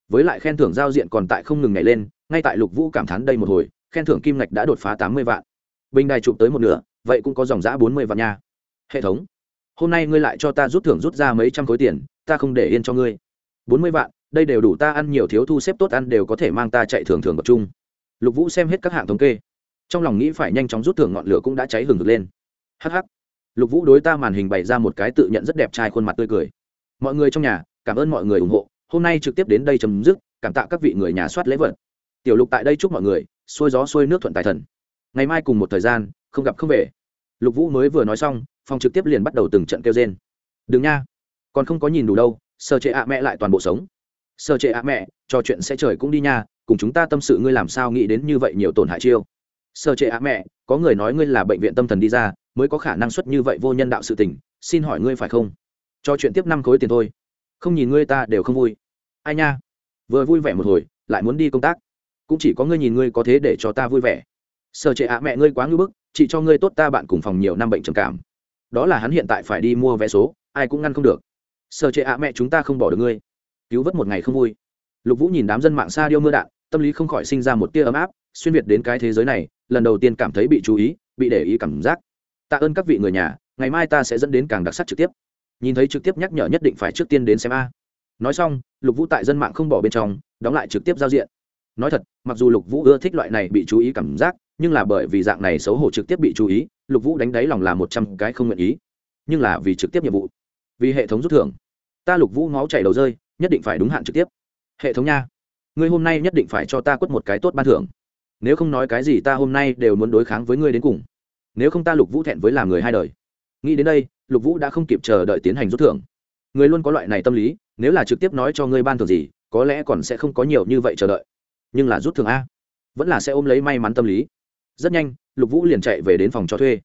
Với lại khen thưởng giao diện còn tại không ngừng nhảy lên, ngay tại lục vũ cảm thán đây một hồi, khen thưởng kim ngạch đã đột phá tám mươi vạn. Bình đài chụp tới một nửa, vậy cũng có dòng giã bốn mươi vạn nha. Hệ thống hôm nay ngươi lại cho ta rút thưởng rút ra mấy trăm khối tiền, ta không để yên cho ngươi. Bốn mươi vạn, đây đều đủ ta ăn nhiều thiếu thu xếp tốt ăn đều có thể mang ta chạy thường thường tập trung. Lục vũ xem hết các hạng thống kê. Trong lòng nghĩ phải nhanh chóng rút thưởng ngọn lửa cũng đã cháy hừng hực lên. Hh lục vũ đối ta màn hình bày ra một cái tự nhận rất đẹp trai khuôn mặt tươi cười. Mọi người trong nhà, cảm ơn mọi người ủng hộ. Hôm nay trực tiếp đến đây chấm dứt, cảm tạ các vị người nhà soát lễ vật. Tiểu lục tại đây chúc mọi người, xuôi gió xuôi nước thuận tài thần. Ngày mai cùng một thời gian, không gặp không về. Lục vũ mới vừa nói xong phòng trực tiếp liền bắt đầu từng trận kêu rên. Đừng nha, còn không có nhìn đủ đâu sợ trệ ạ mẹ lại toàn bộ sống. Sợ trệ ạ mẹ, trò chuyện sẽ trời cũng đi nha, cùng chúng ta tâm sự ngươi làm sao nghĩ đến như vậy nhiều tổn hại chiêu. Sợ trệ ạ mẹ, có người nói ngươi là bệnh viện tâm thần đi ra, mới có khả năng xuất như vậy vô nhân đạo sự tình, xin hỏi ngươi phải không? Cho chuyện tiếp năm khối tiền thôi. Không nhìn ngươi ta đều không vui. Ai nha, vừa vui vẻ một hồi, lại muốn đi công tác. Cũng chỉ có ngươi nhìn ngươi có thế để cho ta vui vẻ. Sợ trệ ạ mẹ, ngươi quá ngưỡng bức chị cho ngươi tốt ta bạn cùng phòng nhiều năm bệnh trầm cảm đó là hắn hiện tại phải đi mua vé số, ai cũng ngăn không được. Sợ chệ ạ, mẹ chúng ta không bỏ được ngươi. Cứu vớt một ngày không vui. Lục vũ nhìn đám dân mạng xa điêu mưa đạn, tâm lý không khỏi sinh ra một tia ấm áp, xuyên việt đến cái thế giới này, lần đầu tiên cảm thấy bị chú ý, bị để ý cảm giác. Tạ ơn các vị người nhà, ngày mai ta sẽ dẫn đến càng đặc sắc trực tiếp. Nhìn thấy trực tiếp nhắc nhở nhất định phải trước tiên đến xem a. Nói xong, lục vũ tại dân mạng không bỏ bên trong, đóng lại trực tiếp giao diện. Nói thật, mặc dù lục vũ ưa thích loại này bị chú ý cảm giác nhưng là bởi vì dạng này xấu hổ trực tiếp bị chú ý, lục vũ đánh đáy lòng là một trăm cái không nguyện ý. Nhưng là vì trực tiếp nhiệm vụ, vì hệ thống rút thưởng. Ta lục vũ máu chảy đầu rơi, nhất định phải đúng hạn trực tiếp. Hệ thống nha, ngươi hôm nay nhất định phải cho ta quất một cái tốt ban thưởng. Nếu không nói cái gì ta hôm nay đều muốn đối kháng với ngươi đến cùng. Nếu không ta lục vũ thẹn với làm người hai đời. Nghĩ đến đây, lục vũ đã không kịp chờ đợi tiến hành rút thưởng. Người luôn có loại này tâm lý, nếu là trực tiếp nói cho ngươi ban thưởng gì, có lẽ còn sẽ không có nhiều như vậy chờ đợi. Nhưng là rút thưởng a, vẫn là sẽ ôm lấy may mắn tâm lý rất nhanh, lục vũ liền chạy về đến phòng cho thuê.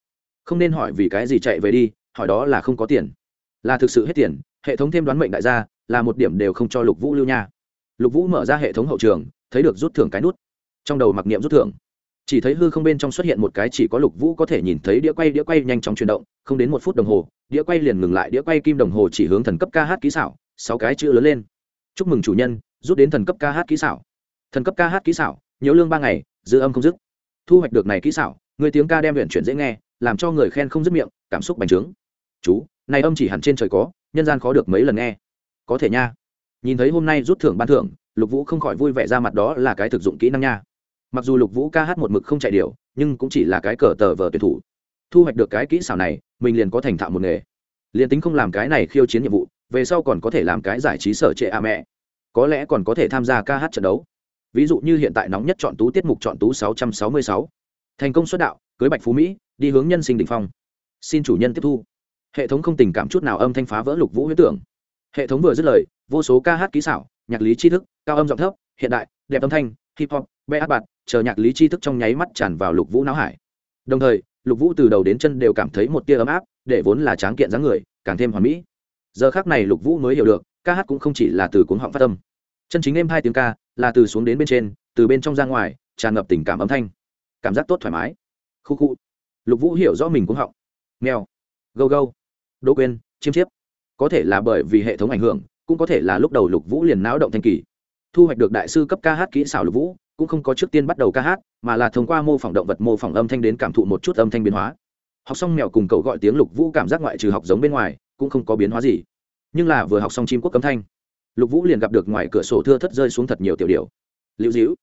Không nên hỏi vì cái gì chạy về đi, hỏi đó là không có tiền. Là thực sự hết tiền, hệ thống thêm đoán mệnh đại gia, là một điểm đều không cho lục vũ lưu nha. Lục vũ mở ra hệ thống hậu trường, thấy được rút thưởng cái nút. Trong đầu mặc niệm rút thưởng. Chỉ thấy hư không bên trong xuất hiện một cái chỉ có lục vũ có thể nhìn thấy đĩa quay đĩa quay nhanh chóng chuyển động, không đến một phút đồng hồ, đĩa quay liền ngừng lại, đĩa quay kim đồng hồ chỉ hướng thần cấp ca hát kỹ xảo, sáu cái chữ lớn lên. Chúc mừng chủ nhân, rút đến thần cấp ca hát kỹ xảo. Thần cấp ca hát kỹ xảo, nhớ lương ba ngày, dư âm không dứt thu hoạch được này kỹ xảo, người tiếng ca đem luyện chuyển dễ nghe, làm cho người khen không dứt miệng, cảm xúc bành trướng. Chú, này âm chỉ hẳn trên trời có, nhân gian khó được mấy lần nghe. Có thể nha. Nhìn thấy hôm nay rút thưởng ban thưởng, lục vũ không khỏi vui vẻ ra mặt đó là cái thực dụng kỹ năng nha. Mặc dù lục vũ ca hát một mực không chạy điều nhưng cũng chỉ là cái cờ tờ vờ tuyển thủ. Thu hoạch được cái kỹ xảo này, mình liền có thành thạo một nghề. Liền tính không làm cái này khiêu chiến nhiệm vụ, về sau còn có thể làm cái giải trí sở trệ a mẹ. Có lẽ còn có thể tham gia ca hát trận đấu ví dụ như hiện tại nóng nhất chọn tú tiết mục chọn tú 666. thành công xuất đạo, cưới bạch phú mỹ, đi hướng nhân sinh đỉnh phong. Xin chủ nhân tiếp thu. Hệ thống không tình cảm chút nào âm thanh phá vỡ lục vũ huyết tưởng. Hệ thống vừa dứt lời, vô số ca hát kỹ xảo, nhạc lý tri thức, cao âm giọng thấp, hiện đại, đẹp âm thanh, hip hop, bê áp bạt, chờ nhạc lý tri thức trong nháy mắt tràn vào lục vũ não hải. Đồng thời, lục vũ từ đầu đến chân đều cảm thấy một tia ấm áp, để vốn là tráng kiện dáng người, càng thêm hoàn mỹ. Giờ khác này lục vũ mới hiểu được, ca hát cũng không chỉ là từ cuốn họng phát tâm chân chính êm hai tiếng ca là từ xuống đến bên trên, từ bên trong ra ngoài, tràn ngập tình cảm âm thanh. Cảm giác tốt thoải mái. Khu khu. Lục vũ hiểu rõ mình cũng họng. Mèo. Gâu gâu. Đỗ quên chiêm chiếp. Có thể là bởi vì hệ thống ảnh hưởng, cũng có thể là lúc đầu lục vũ liền náo động thanh kỳ. Thu hoạch được đại sư cấp ca hát kỹ xảo lục vũ, cũng không có trước tiên bắt đầu ca hát, mà là thông qua mô phỏng động vật mô phỏng âm thanh đến cảm thụ một chút âm thanh biến hóa. Học xong mèo cùng cậu gọi tiếng lục vũ cảm giác ngoại trừ học giống bên ngoài, cũng không có biến hóa gì. Nhưng là vừa học xong chim quốc cấm thanh lục vũ liền gặp được ngoài cửa sổ thưa thất rơi xuống thật nhiều tiểu điều liệu dĩu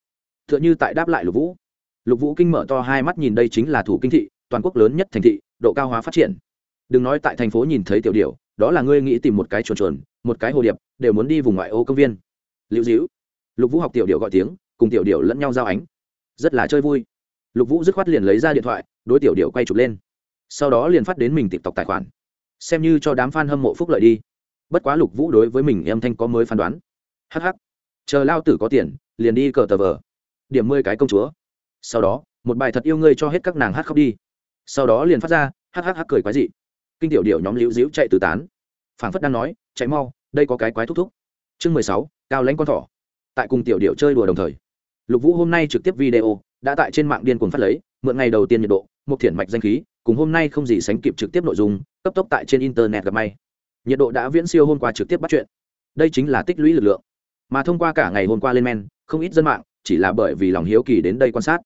t h ư ợ n h ư tại đáp lại lục vũ. Lục vũ kinh mở to hai mắt nhìn đây chính là thủ kinh thị, toàn quốc lớn nhất thành thị, độ cao hóa phát triển. Đừng nói tại thành phố nhìn thấy tiểu điều đó là ngươi nghĩ tìm một cái chuồn chuồn, một cái hồ điệp, đều muốn đi vùng ngoại ô công viên. Liệu dĩu lục vũ học tiểu điều gọi tiếng, cùng tiểu điều lẫn nhau giao ánh. Rất là chơi vui. Lục vũ dứt khoát liền lấy ra điện thoại, đối tiểu điều quay chụp lên. Sau đó liền phát đến mình tiktok tài khoản. Xem như cho đám f a n hâm mộ phúc lợi đi bất quá lục vũ đối với mình em thanh có mới phán đoán. Hh chờ lao tử có tiền, liền đi cờ tờ vờ. Điểm mười cái công chúa. Sau đó, một bài thật yêu ngươi cho hết các nàng hát khóc đi. Sau đó liền phát ra hh cười quái dị. Kinh tiểu điệu nhóm liễu diễu chạy từ tán. Phảng phất đang nói, chạy mau, đây có cái quái thúc thúc. Chương mười sáu, cao lãnh con thỏ. Tại cùng tiểu điệu chơi đùa đồng thời, lục vũ hôm nay trực tiếp video, đã tại trên mạng điên cuồng phát lấy, mượn ngày đầu tiên nhiệt độ, một thiển mạch danh khí, cùng hôm nay không gì sánh kịp trực tiếp nội dung, cấp tốc tại trên internet gặp may nhiệt độ đã viễn siêu hôm qua trực tiếp bắt chuyện. Đây chính là tích lũy lực lượng. Mà thông qua cả ngày hôm qua lên men, không ít dân mạng chỉ là bởi vì lòng hiếu kỳ đến đây quan sát.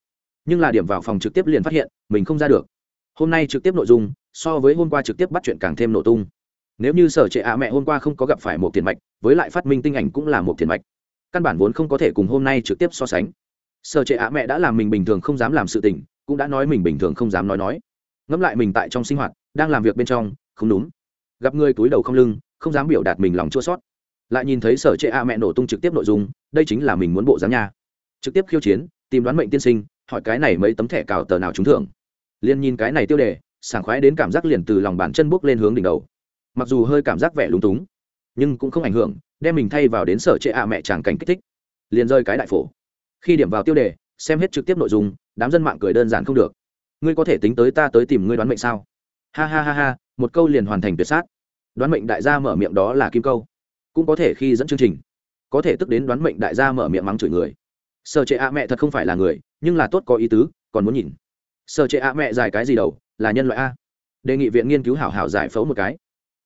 Nhưng là điểm vào phòng trực tiếp liền phát hiện, mình không ra được. Hôm nay trực tiếp nội dung, so với hôm qua trực tiếp bắt chuyện càng thêm nổ tung. Nếu như sở trệ ạ mẹ hôm qua không có gặp phải một tiền mạch, với lại phát minh tinh ảnh cũng là một tiền mạch. Căn bản vốn không có thể cùng hôm nay trực tiếp so sánh. Sở trệ ạ mẹ đã làm mình bình thường không dám làm sự tình, cũng đã nói mình bình thường không dám nói nói. Ngẫm lại mình tại trong sinh hoạt, đang làm việc bên trong, không đúng gặp người túi đầu không lưng, không dám biểu đạt mình lòng chua sót. Lại nhìn thấy sở trệ a mẹ nổ tung trực tiếp nội dung, đây chính là mình muốn bộ dáng nha. Trực tiếp khiêu chiến, tìm đoán mệnh tiên sinh, hỏi cái này mấy tấm thẻ cào tờ nào trúng thưởng. Liền nhìn cái này tiêu đề, sảng khoái đến cảm giác liền từ lòng bàn chân bước lên hướng đỉnh đầu. Mặc dù hơi cảm giác vẻ lúng túng, nhưng cũng không ảnh hưởng, đem mình thay vào đến sở trệ a mẹ chàng cảnh kích thích. Liền rơi cái đại phổ. Khi điểm vào tiêu đề, xem hết trực tiếp nội dung, đám dân mạng cười đơn giản không được. Ngươi có thể tính tới ta tới tìm ngươi đoán mệnh sao? Ha ha ha ha, một câu liền hoàn thành tuyệt sát. Đoán mệnh đại gia mở miệng đó là kim câu. Cũng có thể khi dẫn chương trình. Có thể tức đến đoán mệnh đại gia mở miệng mắng chửi người. Sợ trệ ạ mẹ thật không phải là người, nhưng là tốt có ý tứ, còn muốn nhìn. Sợ trệ ạ mẹ dài cái gì đầu, là nhân loại a. Đề nghị viện nghiên cứu hảo hảo giải phẫu một cái.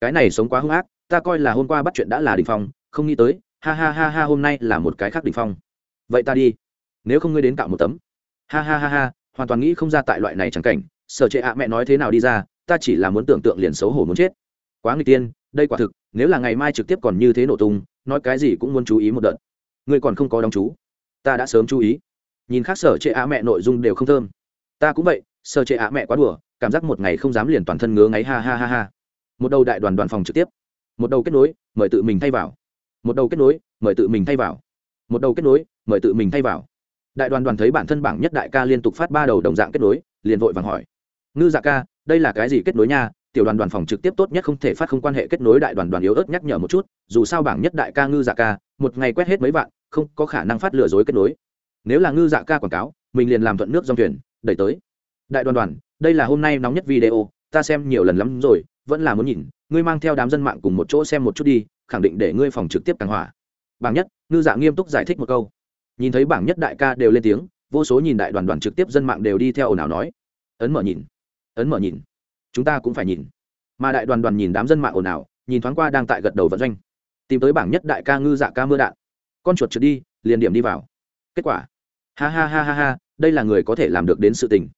Cái này sống quá hung ác, ta coi là hôm qua bắt chuyện đã là đình phong, không nghĩ tới, ha ha ha ha hôm nay là một cái khác đình phong. Vậy ta đi. Nếu không ngươi đến cạo một tấm. Ha ha ha ha, hoàn toàn nghĩ không ra tại loại này chẳng cảnh, sở trệ ạ mẹ nói thế nào đi ra ta chỉ là muốn tưởng tượng liền xấu hổ muốn chết. Quá người tiên, đây quả thực, nếu là ngày mai trực tiếp còn như thế nổ tung, nói cái gì cũng muốn chú ý một đợt. Ngươi còn không có đóng chú. Ta đã sớm chú ý. Nhìn khác sở trệ á mẹ nội dung đều không thơm. Ta cũng vậy, sở trệ á mẹ quá đùa, cảm giác một ngày không dám liền toàn thân ngứa ngáy, ha ha ha ha. Một đầu đại đoàn đoàn phòng trực tiếp. Một đầu kết nối, mời tự mình thay vào. Một đầu kết nối, mời tự mình thay vào. Một đầu kết nối, mời tự mình thay vào. Đại đoàn đoàn thấy bản thân bảng nhất đại ca liên tục phát ba đầu đồng dạng kết nối, liền vội vàng hỏi. Ngư dạ ca đây là cái gì kết nối nha, tiểu đoàn đoàn phòng trực tiếp tốt nhất không thể phát không quan hệ kết nối đại đoàn đoàn yếu ớt nhắc nhở một chút, dù sao bảng nhất đại ca ngư dạ ca, một ngày quét hết mấy vạn, không có khả năng phát lừa dối kết nối. Nếu là ngư dạ ca quảng cáo, mình liền làm thuận nước dòng thuyền, đẩy tới. Đại đoàn đoàn, đây là hôm nay nóng nhất video, ta xem nhiều lần lắm rồi, vẫn là muốn nhìn, ngươi mang theo đám dân mạng cùng một chỗ xem một chút đi, khẳng định để ngươi phòng trực tiếp càng hỏa. Bảng nhất, ngư dạ nghiêm túc giải thích một câu. Nhìn thấy bảng nhất đại ca đều lên tiếng, vô số nhìn đại đoàn đoàn trực tiếp dân mạng đều đi theo ồn ào nói. Ấn mở nhìn ấn mở nhìn. Chúng ta cũng phải nhìn. Mà đại đoàn đoàn nhìn đám dân mạng ồn ào, nhìn thoáng qua đang tại gật đầu vận doanh. Tìm tới bảng nhất đại ca ngư dạ ca mưa đạn. Con chuột trượt đi, liền điểm đi vào. Kết quả. Ha ha ha ha ha, đây là người có thể làm được đến sự tình.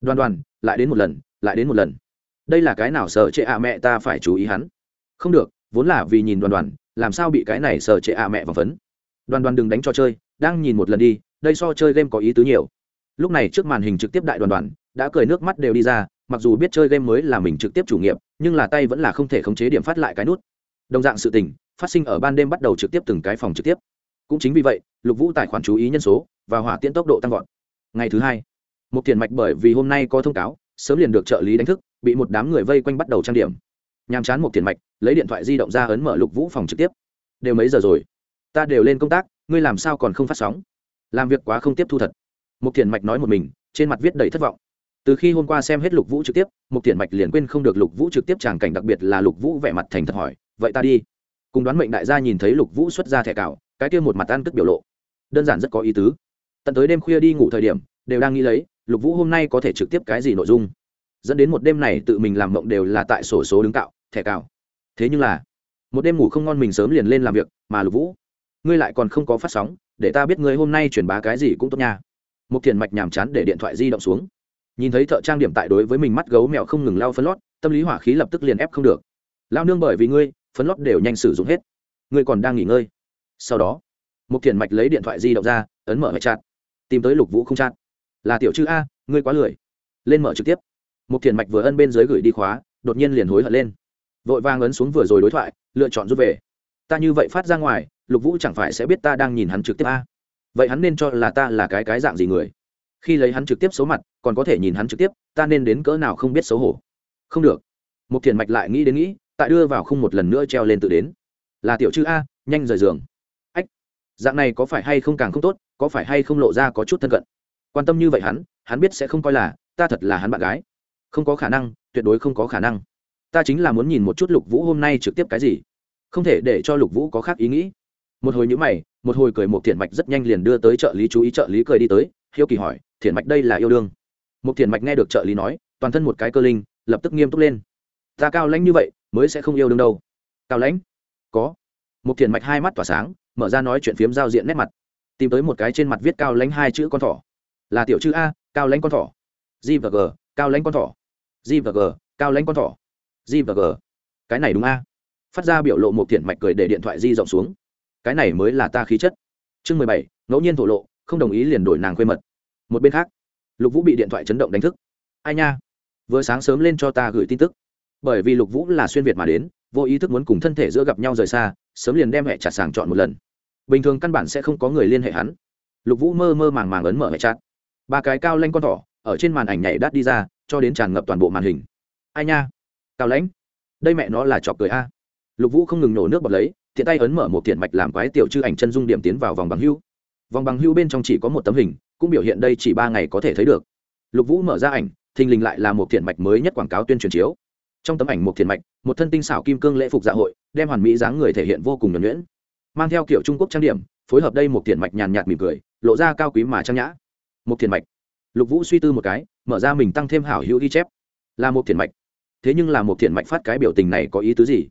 Đoàn đoàn, lại đến một lần, lại đến một lần. Đây là cái nào sợ trệ ạ mẹ ta phải chú ý hắn? Không được, vốn là vì nhìn đoàn đoàn, làm sao bị cái này sợ trệ ạ mẹ và phấn? Đoàn đoàn đừng đánh cho chơi, đang nhìn một lần đi, đây so chơi game có ý tứ nhiều. Lúc này trước màn hình trực tiếp đại đoàn đoàn, đã cười nước mắt đều đi ra mặc dù biết chơi game mới là mình trực tiếp chủ nghiệp, nhưng là tay vẫn là không thể khống chế điểm phát lại cái nút. Đồng dạng sự tình, phát sinh ở ban đêm bắt đầu trực tiếp từng cái phòng trực tiếp. Cũng chính vì vậy, lục vũ tài khoản chú ý nhân số và hỏa tiễn tốc độ tăng vọt. Ngày thứ hai một tiền mạch bởi vì hôm nay có thông cáo, sớm liền được trợ lý đánh thức, bị một đám người vây quanh bắt đầu trang điểm. Nhàm chán một tiền mạch, lấy điện thoại di động ra ấn mở lục vũ phòng trực tiếp. Đều mấy giờ rồi? Ta đều lên công tác, ngươi làm sao còn không phát sóng? Làm việc quá không tiếp thu thật. Một tiền mạch nói một mình, trên mặt viết đầy thất vọng từ khi hôm qua xem hết lục vũ trực tiếp một tiền mạch liền quên không được lục vũ trực tiếp tràng cảnh, đặc biệt là lục vũ vẻ mặt thành thật hỏi, vậy ta đi. Cùng đoán mệnh đại gia nhìn thấy lục vũ xuất ra thẻ cào, cái kia một mặt ăn cất biểu lộ. Đơn giản rất có ý tứ. Tận tới đêm khuya đi ngủ thời điểm, đều đang nghĩ lấy, lục vũ hôm nay có thể trực tiếp cái gì nội dung. Dẫn đến một đêm này tự mình làm mộng đều là tại sổ số đứng cạo, thẻ cào. Thế nhưng là, một đêm ngủ không ngon mình sớm liền lên làm việc, mà lục vũ, ngươi lại còn không có phát sóng, để ta biết ngươi hôm nay truyền bá cái gì cũng tốt nha. Một thiền mạch nhàm chán để điện thoại di động xuống nhìn thấy thợ trang điểm tại đối với mình mắt gấu mèo không ngừng lao phấn lót, tâm lý hỏa khí lập tức liền ép không được. Lao nương bởi vì ngươi, phấn lót đều nhanh sử dụng hết. Ngươi còn đang nghỉ ngơi. Sau đó một thiền mạch lấy điện thoại di động ra, ấn mở hệ chặt tìm tới lục vũ không chặt là tiểu chữ a, ngươi quá lười. Lên mở trực tiếp. Một thiền mạch vừa ân bên dưới gửi đi khóa, đột nhiên liền hối hận lên. Vội vàng ấn xuống vừa rồi đối thoại, lựa chọn rút về. Ta như vậy phát ra ngoài, lục vũ chẳng phải sẽ biết ta đang nhìn hắn trực tiếp a. Vậy hắn nên cho là ta là cái cái dạng gì người? Khi lấy hắn trực tiếp số mặt, còn có thể nhìn hắn trực tiếp, ta nên đến cỡ nào không biết xấu hổ? Không được. Một thiền mạch lại nghĩ đến nghĩ, tại đưa vào khung một lần nữa treo lên tự đến. Là tiểu chữ a, nhanh rời giường. Ách, dạng này có phải hay không càng không tốt, có phải hay không lộ ra có chút thân cận? Quan tâm như vậy hắn hắn biết sẽ không coi là, ta thật là hắn bạn gái. Không có khả năng, tuyệt đối không có khả năng. Ta chính là muốn nhìn một chút lục vũ hôm nay trực tiếp cái gì. Không thể để cho lục vũ có khác ý nghĩ. Một hồi nhữ mày, một hồi cười một thiện mạch rất nhanh liền đưa tới trợ lý chú ý, trợ lý cười đi tới hiếu kỳ hỏi thiện mạch đây là yêu đương? Một thiện mạch nghe được trợ lý nói, toàn thân một cái cơ linh, lập tức nghiêm túc lên. Ta cao lãnh như vậy, mới sẽ không yêu đương đâu. Cao lãnh? Có. Một thiện mạch hai mắt tỏa sáng, mở ra nói chuyện phiếm giao diện nét mặt. Tìm tới một cái trên mặt viết cao lãnh hai chữ con thỏ. Là tiểu chữ a, cao lãnh con thỏ. G và g, cao lãnh con thỏ. G và g, cao lãnh con thỏ. G và g. Cái này đúng a. Phát ra biểu lộ một thiện mạch cười để điện thoại di rộng xuống. Cái này mới là ta khí chất. Chương mười bảy, ngẫu nhiên thổ lộ không đồng ý liền đổi nàng quê mật. Một bên khác, lục vũ bị điện thoại chấn động đánh thức. Ai nha? Vừa sáng sớm lên cho ta gửi tin tức. Bởi vì lục vũ là xuyên việt mà đến, vô ý thức muốn cùng thân thể giữa gặp nhau rời xa, sớm liền đem hẹ chặt sàng chọn một lần. Bình thường căn bản sẽ không có người liên hệ hắn. Lục vũ mơ mơ màng màng ấn mở hẹ chặt. Ba cái cao lanh con thỏ ở trên màn ảnh nhảy đắt đi ra, cho đến tràn ngập toàn bộ màn hình. Ai nha? Cao lãnh đây mẹ nó là trò cười a. Lục vũ không ngừng nổ nước bọt lấy thiện tay ấn mở một thiện mạch làm quái tiểu chư ảnh chân dung điểm tiến vào vòng bằng hưu vòng bằng hưu bên trong chỉ có một tấm hình, cũng biểu hiện đây chỉ ba ngày có thể thấy được. Lục vũ mở ra ảnh, thình lình lại là một thiện mạch mới nhất quảng cáo tuyên truyền chiếu. Trong tấm ảnh một thiện mạch, một thân tinh xảo kim cương lễ phục dạ hội, đem hoàn mỹ dáng người thể hiện vô cùng nhuẩn nhuyễn. Mang theo kiểu trung quốc trang điểm, phối hợp đây một thiện mạch nhàn nhạt mỉm cười, lộ ra cao quý mà trang nhã. Một thiện mạch. Lục vũ suy tư một cái, mở ra mình tăng thêm hảo hữu ghi chép. Là một thiện mạch. Thế nhưng là một thiện mạch phát cái biểu tình này có ý tứ gì?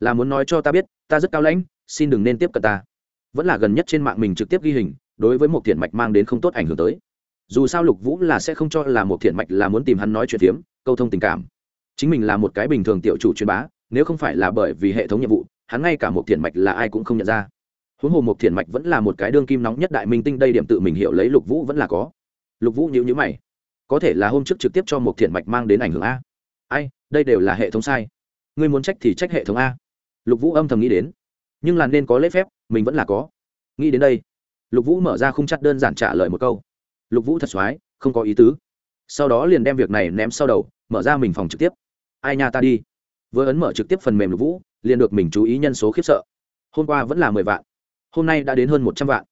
Là muốn nói cho ta biết, ta rất cao lãnh, xin đừng nên tiếp cận ta. Vẫn là gần nhất trên mạng mình trực tiếp ghi hình đối với một thiện mạch mang đến không tốt ảnh hưởng tới. Dù sao lục vũ là sẽ không cho là một thiện mạch là muốn tìm hắn nói chuyện phiếm, câu thông tình cảm. Chính mình là một cái bình thường tiểu chủ truyền bá, nếu không phải là bởi vì hệ thống nhiệm vụ, hắn ngay cả một thiện mạch là ai cũng không nhận ra. Huống hồ một thiện mạch vẫn là một cái đương kim nóng nhất đại minh tinh, đây điểm tự mình hiểu lấy lục vũ vẫn là có. Lục vũ nhíu nhíu mày. Có thể là hôm trước trực tiếp cho một thiện mạch mang đến ảnh hưởng a. Ai, đây đều là hệ thống sai. Ngươi muốn trách thì trách hệ thống a. Lục vũ âm thầm nghĩ đến. Nhưng là nên có lễ phép, mình vẫn là có. Nghĩ đến đây lục vũ mở ra khung chặt đơn giản trả lời một câu. Lục vũ thật soái không có ý tứ. Sau đó liền đem việc này ném sau đầu, mở ra mình phòng trực tiếp. Ai nha ta đi. Vừa ấn mở trực tiếp phần mềm lục vũ, liền được mình chú ý nhân số khiếp sợ. Hôm qua vẫn là mười vạn. Hôm nay đã đến hơn một trăm vạn.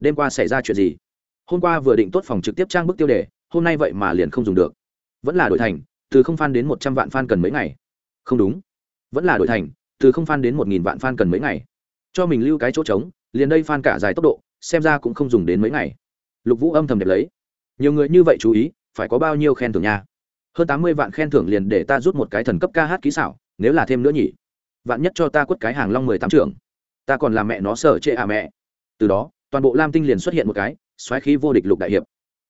Đêm qua xảy ra chuyện gì? Hôm qua vừa định tốt phòng trực tiếp trang bức tiêu đề, hôm nay vậy mà liền không dùng được. Vẫn là đổi thành, từ không fan đến một trăm vạn fan cần mấy ngày? Không đúng. Vẫn là đổi thành, từ không fan đến một nghìn vạn fan cần mấy ngày? Cho mình lưu cái chỗ trống, liền đây fan cả dài tốc độ xem ra cũng không dùng đến mấy ngày. Lục vũ âm thầm đẹp lấy. Nhiều người như vậy chú ý, phải có bao nhiêu khen thưởng nha? Hơn tám mươi vạn khen thưởng liền để ta rút một cái thần cấp ca hát kỹ xảo, nếu là thêm nữa nhỉ? Vạn nhất cho ta quất cái hàng long mười tám trưởng. Ta còn làm mẹ nó sợ trệ à mẹ. Từ đó, toàn bộ lam tinh liền xuất hiện một cái, xoáy khí vô địch lục đại hiệp.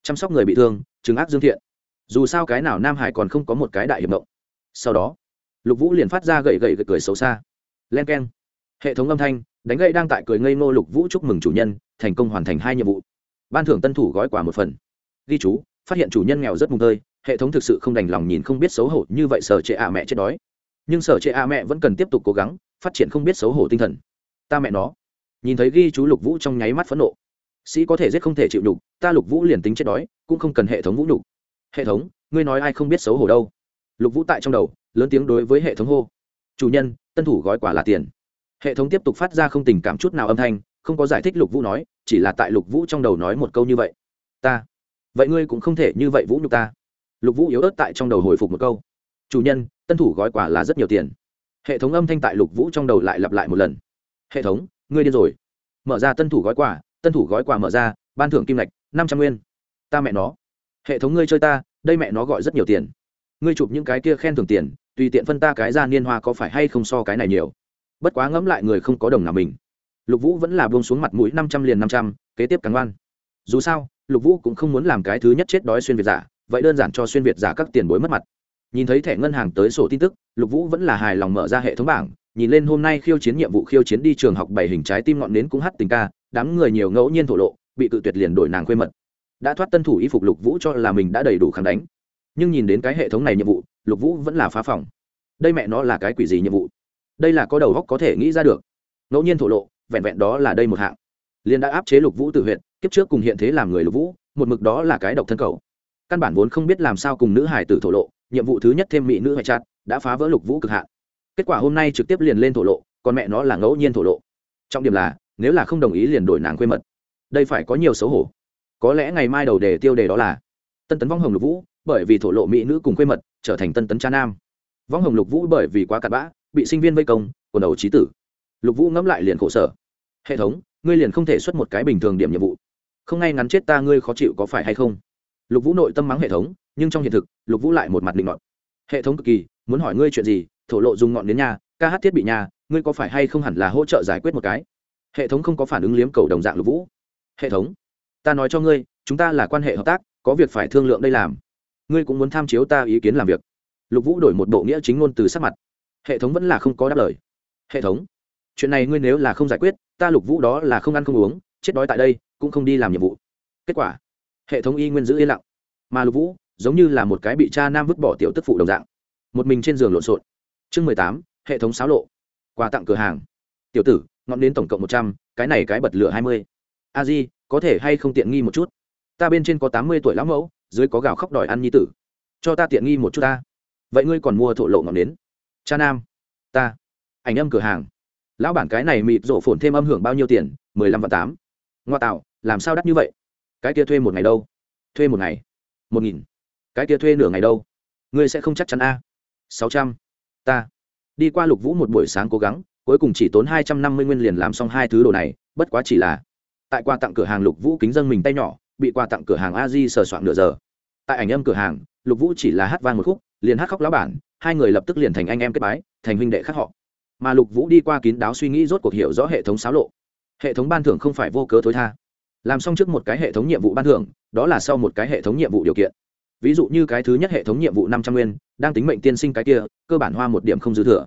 Chăm sóc người bị thương chứng ác dương thiện. Dù sao cái nào nam hải còn không có một cái đại hiệp động sau đó, lục vũ liền phát ra gậy gậy gậy cười xấu xa. Len k e n hệ thống âm thanh, đánh gậy đang tại cười ngây ngô lục vũ chúc mừng chủ nhân thành công hoàn thành hai nhiệm vụ. Ban thưởng tân thủ gói quà một phần. Ghi chú, phát hiện chủ nhân nghèo rất mùng tơi, hệ thống thực sự không đành lòng nhìn không biết xấu hổ như vậy sở trệ ạ mẹ chết đói. Nhưng sở trệ ạ mẹ vẫn cần tiếp tục cố gắng, phát triển không biết xấu hổ tinh thần. Ta mẹ nó. Nhìn thấy ghi chú lục vũ trong nháy mắt phẫn nộ. Sĩ có thể giết không thể chịu nhục, ta lục vũ liền tính chết đói, cũng không cần hệ thống vũ nhục. Hệ thống, ngươi nói ai không biết xấu hổ đâu. Lục vũ tại trong đầu, lớn tiếng đối với hệ thống hô. Chủ nhân, tân thủ gói quả là tiền. Hệ thống tiếp tục phát ra không tình cảm chút nào âm thanh không có giải thích lục vũ nói, chỉ là tại lục vũ trong đầu nói một câu như vậy. Ta. Vậy ngươi cũng không thể như vậy vũ nhục ta. Lục vũ yếu ớt tại trong đầu hồi phục một câu. Chủ nhân, tân thủ gói quả là rất nhiều tiền. Hệ thống âm thanh tại lục vũ trong đầu lại lặp lại một lần. Hệ thống, ngươi điên rồi. Mở ra tân thủ gói quả tân thủ gói quà mở ra, ban thưởng kim lệch năm trăm nguyên. Ta mẹ nó. Hệ thống ngươi chơi ta, đây mẹ nó gọi rất nhiều tiền. Ngươi chụp những cái kia khen thưởng tiền, tùy tiện phân ta cái ra niên hoa có phải hay không so cái này nhiều. Bất quá ngẫm lại người không có đồng nào mình lục vũ vẫn là buông xuống mặt mũi năm trăm liền năm trăm, kế tiếp càng oan dù sao, lục vũ cũng không muốn làm cái thứ nhất chết đói xuyên việt giả, vậy đơn giản cho xuyên việt giả các tiền bối mất mặt. Nhìn thấy thẻ ngân hàng tới sổ tin tức, lục vũ vẫn là hài lòng mở ra hệ thống bảng, nhìn lên hôm nay khiêu chiến nhiệm vụ khiêu chiến đi trường học bảy hình trái tim ngọn nến cũng hát tình ca, đám người nhiều ngẫu nhiên thổ lộ, bị cự tuyệt liền đổi nàng khuê mật. Đã thoát tân thủ y phục lục vũ cho là mình đã đầy đủ kháng đánh. Nhưng nhìn đến cái hệ thống này nhiệm vụ, lục vũ vẫn là phá phòng. Đây mẹ nó là cái quỷ gì nhiệm vụ? Đây là có đầu góc có thể nghĩ ra được. Ngẫu nhiên thổ lộ vẹn vẹn đó là đây một hạng. Liền đã áp chế lục vũ tự huyện kiếp trước cùng hiện thế làm người lục vũ, một mực đó là cái độc thân cầu. Căn bản vốn không biết làm sao cùng nữ hải tử thổ lộ, nhiệm vụ thứ nhất thêm mỹ nữ hoại chặt đã phá vỡ lục vũ cực hạn. Kết quả hôm nay trực tiếp liền lên thổ lộ, còn mẹ nó là ngẫu nhiên thổ lộ. Trọng điểm là, nếu là không đồng ý liền đổi nàng quê mật. Đây phải có nhiều xấu hổ. Có lẽ ngày mai đầu đề tiêu đề đó là, tân tấn vong hồng lục vũ, bởi vì thổ lộ mỹ nữ cùng quê mật, trở thành tân tấn cha nam. Vong hồng lục vũ bởi vì quá cặn bã, bị sinh viên vây công, quần đầu trí tử. Lục vũ ngẫm lại liền khổ sở hệ thống, ngươi liền không thể xuất một cái bình thường điểm nhiệm vụ. Không ngay ngắn chết ta, ngươi khó chịu có phải hay không? Lục vũ nội tâm mắng hệ thống, nhưng trong hiện thực, lục vũ lại một mặt định ngọn hệ thống cực kỳ, muốn hỏi ngươi chuyện gì, thổ lộ dùng ngọn đến nhà ca hát thiết bị nhà ngươi có phải hay không hẳn là hỗ trợ giải quyết một cái? Hệ thống không có phản ứng liếm cầu đồng dạng lục vũ. Hệ thống, ta nói cho ngươi, chúng ta là quan hệ hợp tác, có việc phải thương lượng đây làm. Ngươi cũng muốn tham chiếu ta ý kiến làm việc. Lục vũ đổi một bộ nghĩa chính ngôn từ sắc mặt. Hệ thống vẫn là không có đáp lời. Hệ thống, chuyện này ngươi nếu là không giải quyết ta lục vũ đó là không ăn không uống, chết đói tại đây, cũng không đi làm nhiệm vụ. Kết quả, hệ thống y nguyên giữ yên lặng. Mà lục vũ, giống như là một cái bị cha nam vứt bỏ tiểu tức phụ đồng dạng. Một mình trên giường lộn xộn. Chương mười tám, hệ thống xáo lộ. Quà tặng cửa hàng. Tiểu tử, ngọn đến tổng cộng một trăm, cái này cái bật lửa hai mươi. A di, có thể hay không tiện nghi một chút? Ta bên trên có tám mươi tuổi lão mẫu, dưới có gạo khóc đòi ăn nhi tử. Cho ta tiện nghi một chút ta. Vậy ngươi còn mua thổ lộ ngọn đến? Cha nam, ta. Ảnh âm cửa hàng lão bản cái này mịt rổ phồn thêm âm hưởng bao nhiêu tiền? mười lăm vạn tám. Ngoa tạo, làm sao đắt như vậy? Cái kia thuê một ngày đâu? Thuê một ngày. Một nghìn. Cái kia thuê nửa ngày đâu? Ngươi sẽ không chắc chắn a. Sáu trăm. Ta. Đi qua lục vũ một buổi sáng cố gắng, cuối cùng chỉ tốn hai trăm năm mươi nguyên liền làm xong hai thứ đồ này, bất quá chỉ là tại quà tặng cửa hàng lục vũ kính dân mình tay nhỏ, bị quà tặng cửa hàng a di sờ soạn nửa giờ. Tại ảnh âm cửa hàng, lục vũ chỉ là hát vang một khúc, liền hát khóc lão bản, hai người lập tức liền thành anh em kết bái, thành huynh đệ khác họ mà lục vũ đi qua kín đáo suy nghĩ rốt cuộc hiểu rõ hệ thống xáo lộ. Hệ thống ban thưởng không phải vô cớ thối tha. Làm xong trước một cái hệ thống nhiệm vụ ban thưởng, đó là sau một cái hệ thống nhiệm vụ điều kiện. Ví dụ như cái thứ nhất hệ thống nhiệm vụ năm trăm nguyên, đang tính mệnh tiên sinh cái kia, cơ bản hoa một điểm không dư thừa.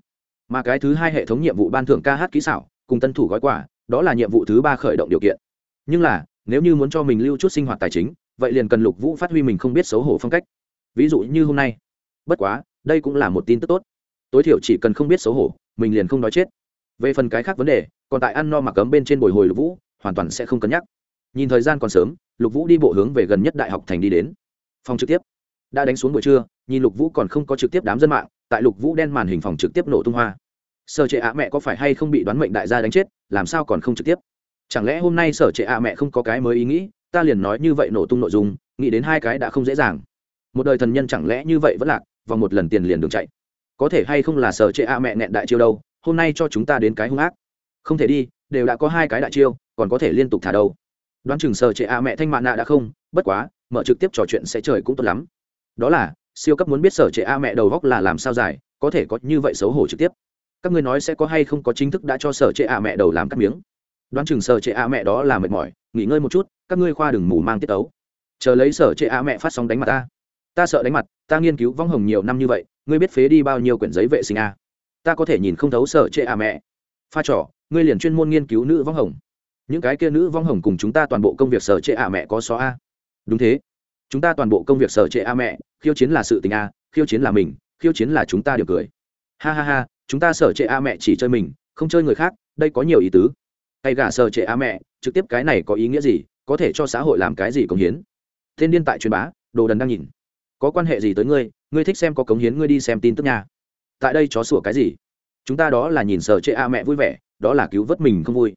Mà cái thứ hai hệ thống nhiệm vụ ban thưởng ca hát kỹ xảo, cùng tân thủ gói quà, đó là nhiệm vụ thứ ba khởi động điều kiện. Nhưng là, nếu như muốn cho mình lưu chút sinh hoạt tài chính, vậy liền cần lục vũ phát huy mình không biết xấu hổ phong cách. Ví dụ như hôm nay. Bất quá, đây cũng là một tin tức tốt. Tối thiểu chỉ cần không biết xấu hổ mình liền không nói chết. Về phần cái khác vấn đề, còn tại ăn no mặc cấm bên trên bồi hồi lục vũ, hoàn toàn sẽ không cân nhắc. Nhìn thời gian còn sớm, lục vũ đi bộ hướng về gần nhất đại học thành đi đến. Phòng trực tiếp. Đã đánh xuống buổi trưa, nhìn lục vũ còn không có trực tiếp đám dân mạng, tại lục vũ đen màn hình phòng trực tiếp nổ tung hoa. Sở trệ ạ mẹ có phải hay không bị đoán mệnh đại gia đánh chết, làm sao còn không trực tiếp? Chẳng lẽ hôm nay sở trệ ạ mẹ không có cái mới ý nghĩ, ta liền nói như vậy nổ tung nội dung, nghĩ đến hai cái đã không dễ dàng. Một đời thần nhân chẳng lẽ như vậy vẫn lạc và một lần tiền liền đường chạy có thể hay không là sở trệ a mẹ nẹn đại chiêu đâu, hôm nay cho chúng ta đến cái hung ác. Không thể đi, đều đã có hai cái đại chiêu, còn có thể liên tục thả đâu. Đoán chừng sở trệ a mẹ thanh mạ nạ đã không, bất quá, mở trực tiếp trò chuyện sẽ trời cũng tốt lắm. Đó là, siêu cấp muốn biết sở trệ a mẹ đầu góc là làm sao dài, có thể có như vậy xấu hổ trực tiếp. Các ngươi nói sẽ có hay không có chính thức đã cho sở trệ a mẹ đầu làm cắt miếng. Đoán chừng sở trệ a mẹ đó là mệt mỏi, nghỉ ngơi một chút, các ngươi khoa đừng mù mang tiết tấu. Chờ lấy sở trệ a mẹ phát sóng đánh mặt ta. Ta sợ đánh mặt, ta nghiên cứu vong hồng nhiều năm như vậy ngươi biết phế đi bao nhiêu quyển giấy vệ sinh a ta có thể nhìn không thấu sở trệ à mẹ. Pha trò, ngươi liền chuyên môn nghiên cứu nữ vong hồng. Những cái kia nữ vong hồng cùng chúng ta toàn bộ công việc sở trệ à mẹ có xó a. Đúng thế. Chúng ta toàn bộ công việc sở trệ a mẹ, khiêu chiến là sự tình a khiêu chiến là mình, khiêu chiến là chúng ta điều cười. Ha ha ha, chúng ta sở trệ a mẹ chỉ chơi mình, không chơi người khác, đây có nhiều ý tứ. Hay gả sở trệ a mẹ, trực tiếp cái này có ý nghĩa gì, có thể cho xã hội làm cái gì công hiến. Thiên điên tại truyền bá, đồ đần đang nhìn. Có quan hệ gì tới ngươi ngươi thích xem có cống hiến ngươi đi xem tin tức nha. Tại đây chó sủa cái gì? Chúng ta đó là nhìn sở chệ a mẹ vui vẻ, đó là cứu vớt mình không vui.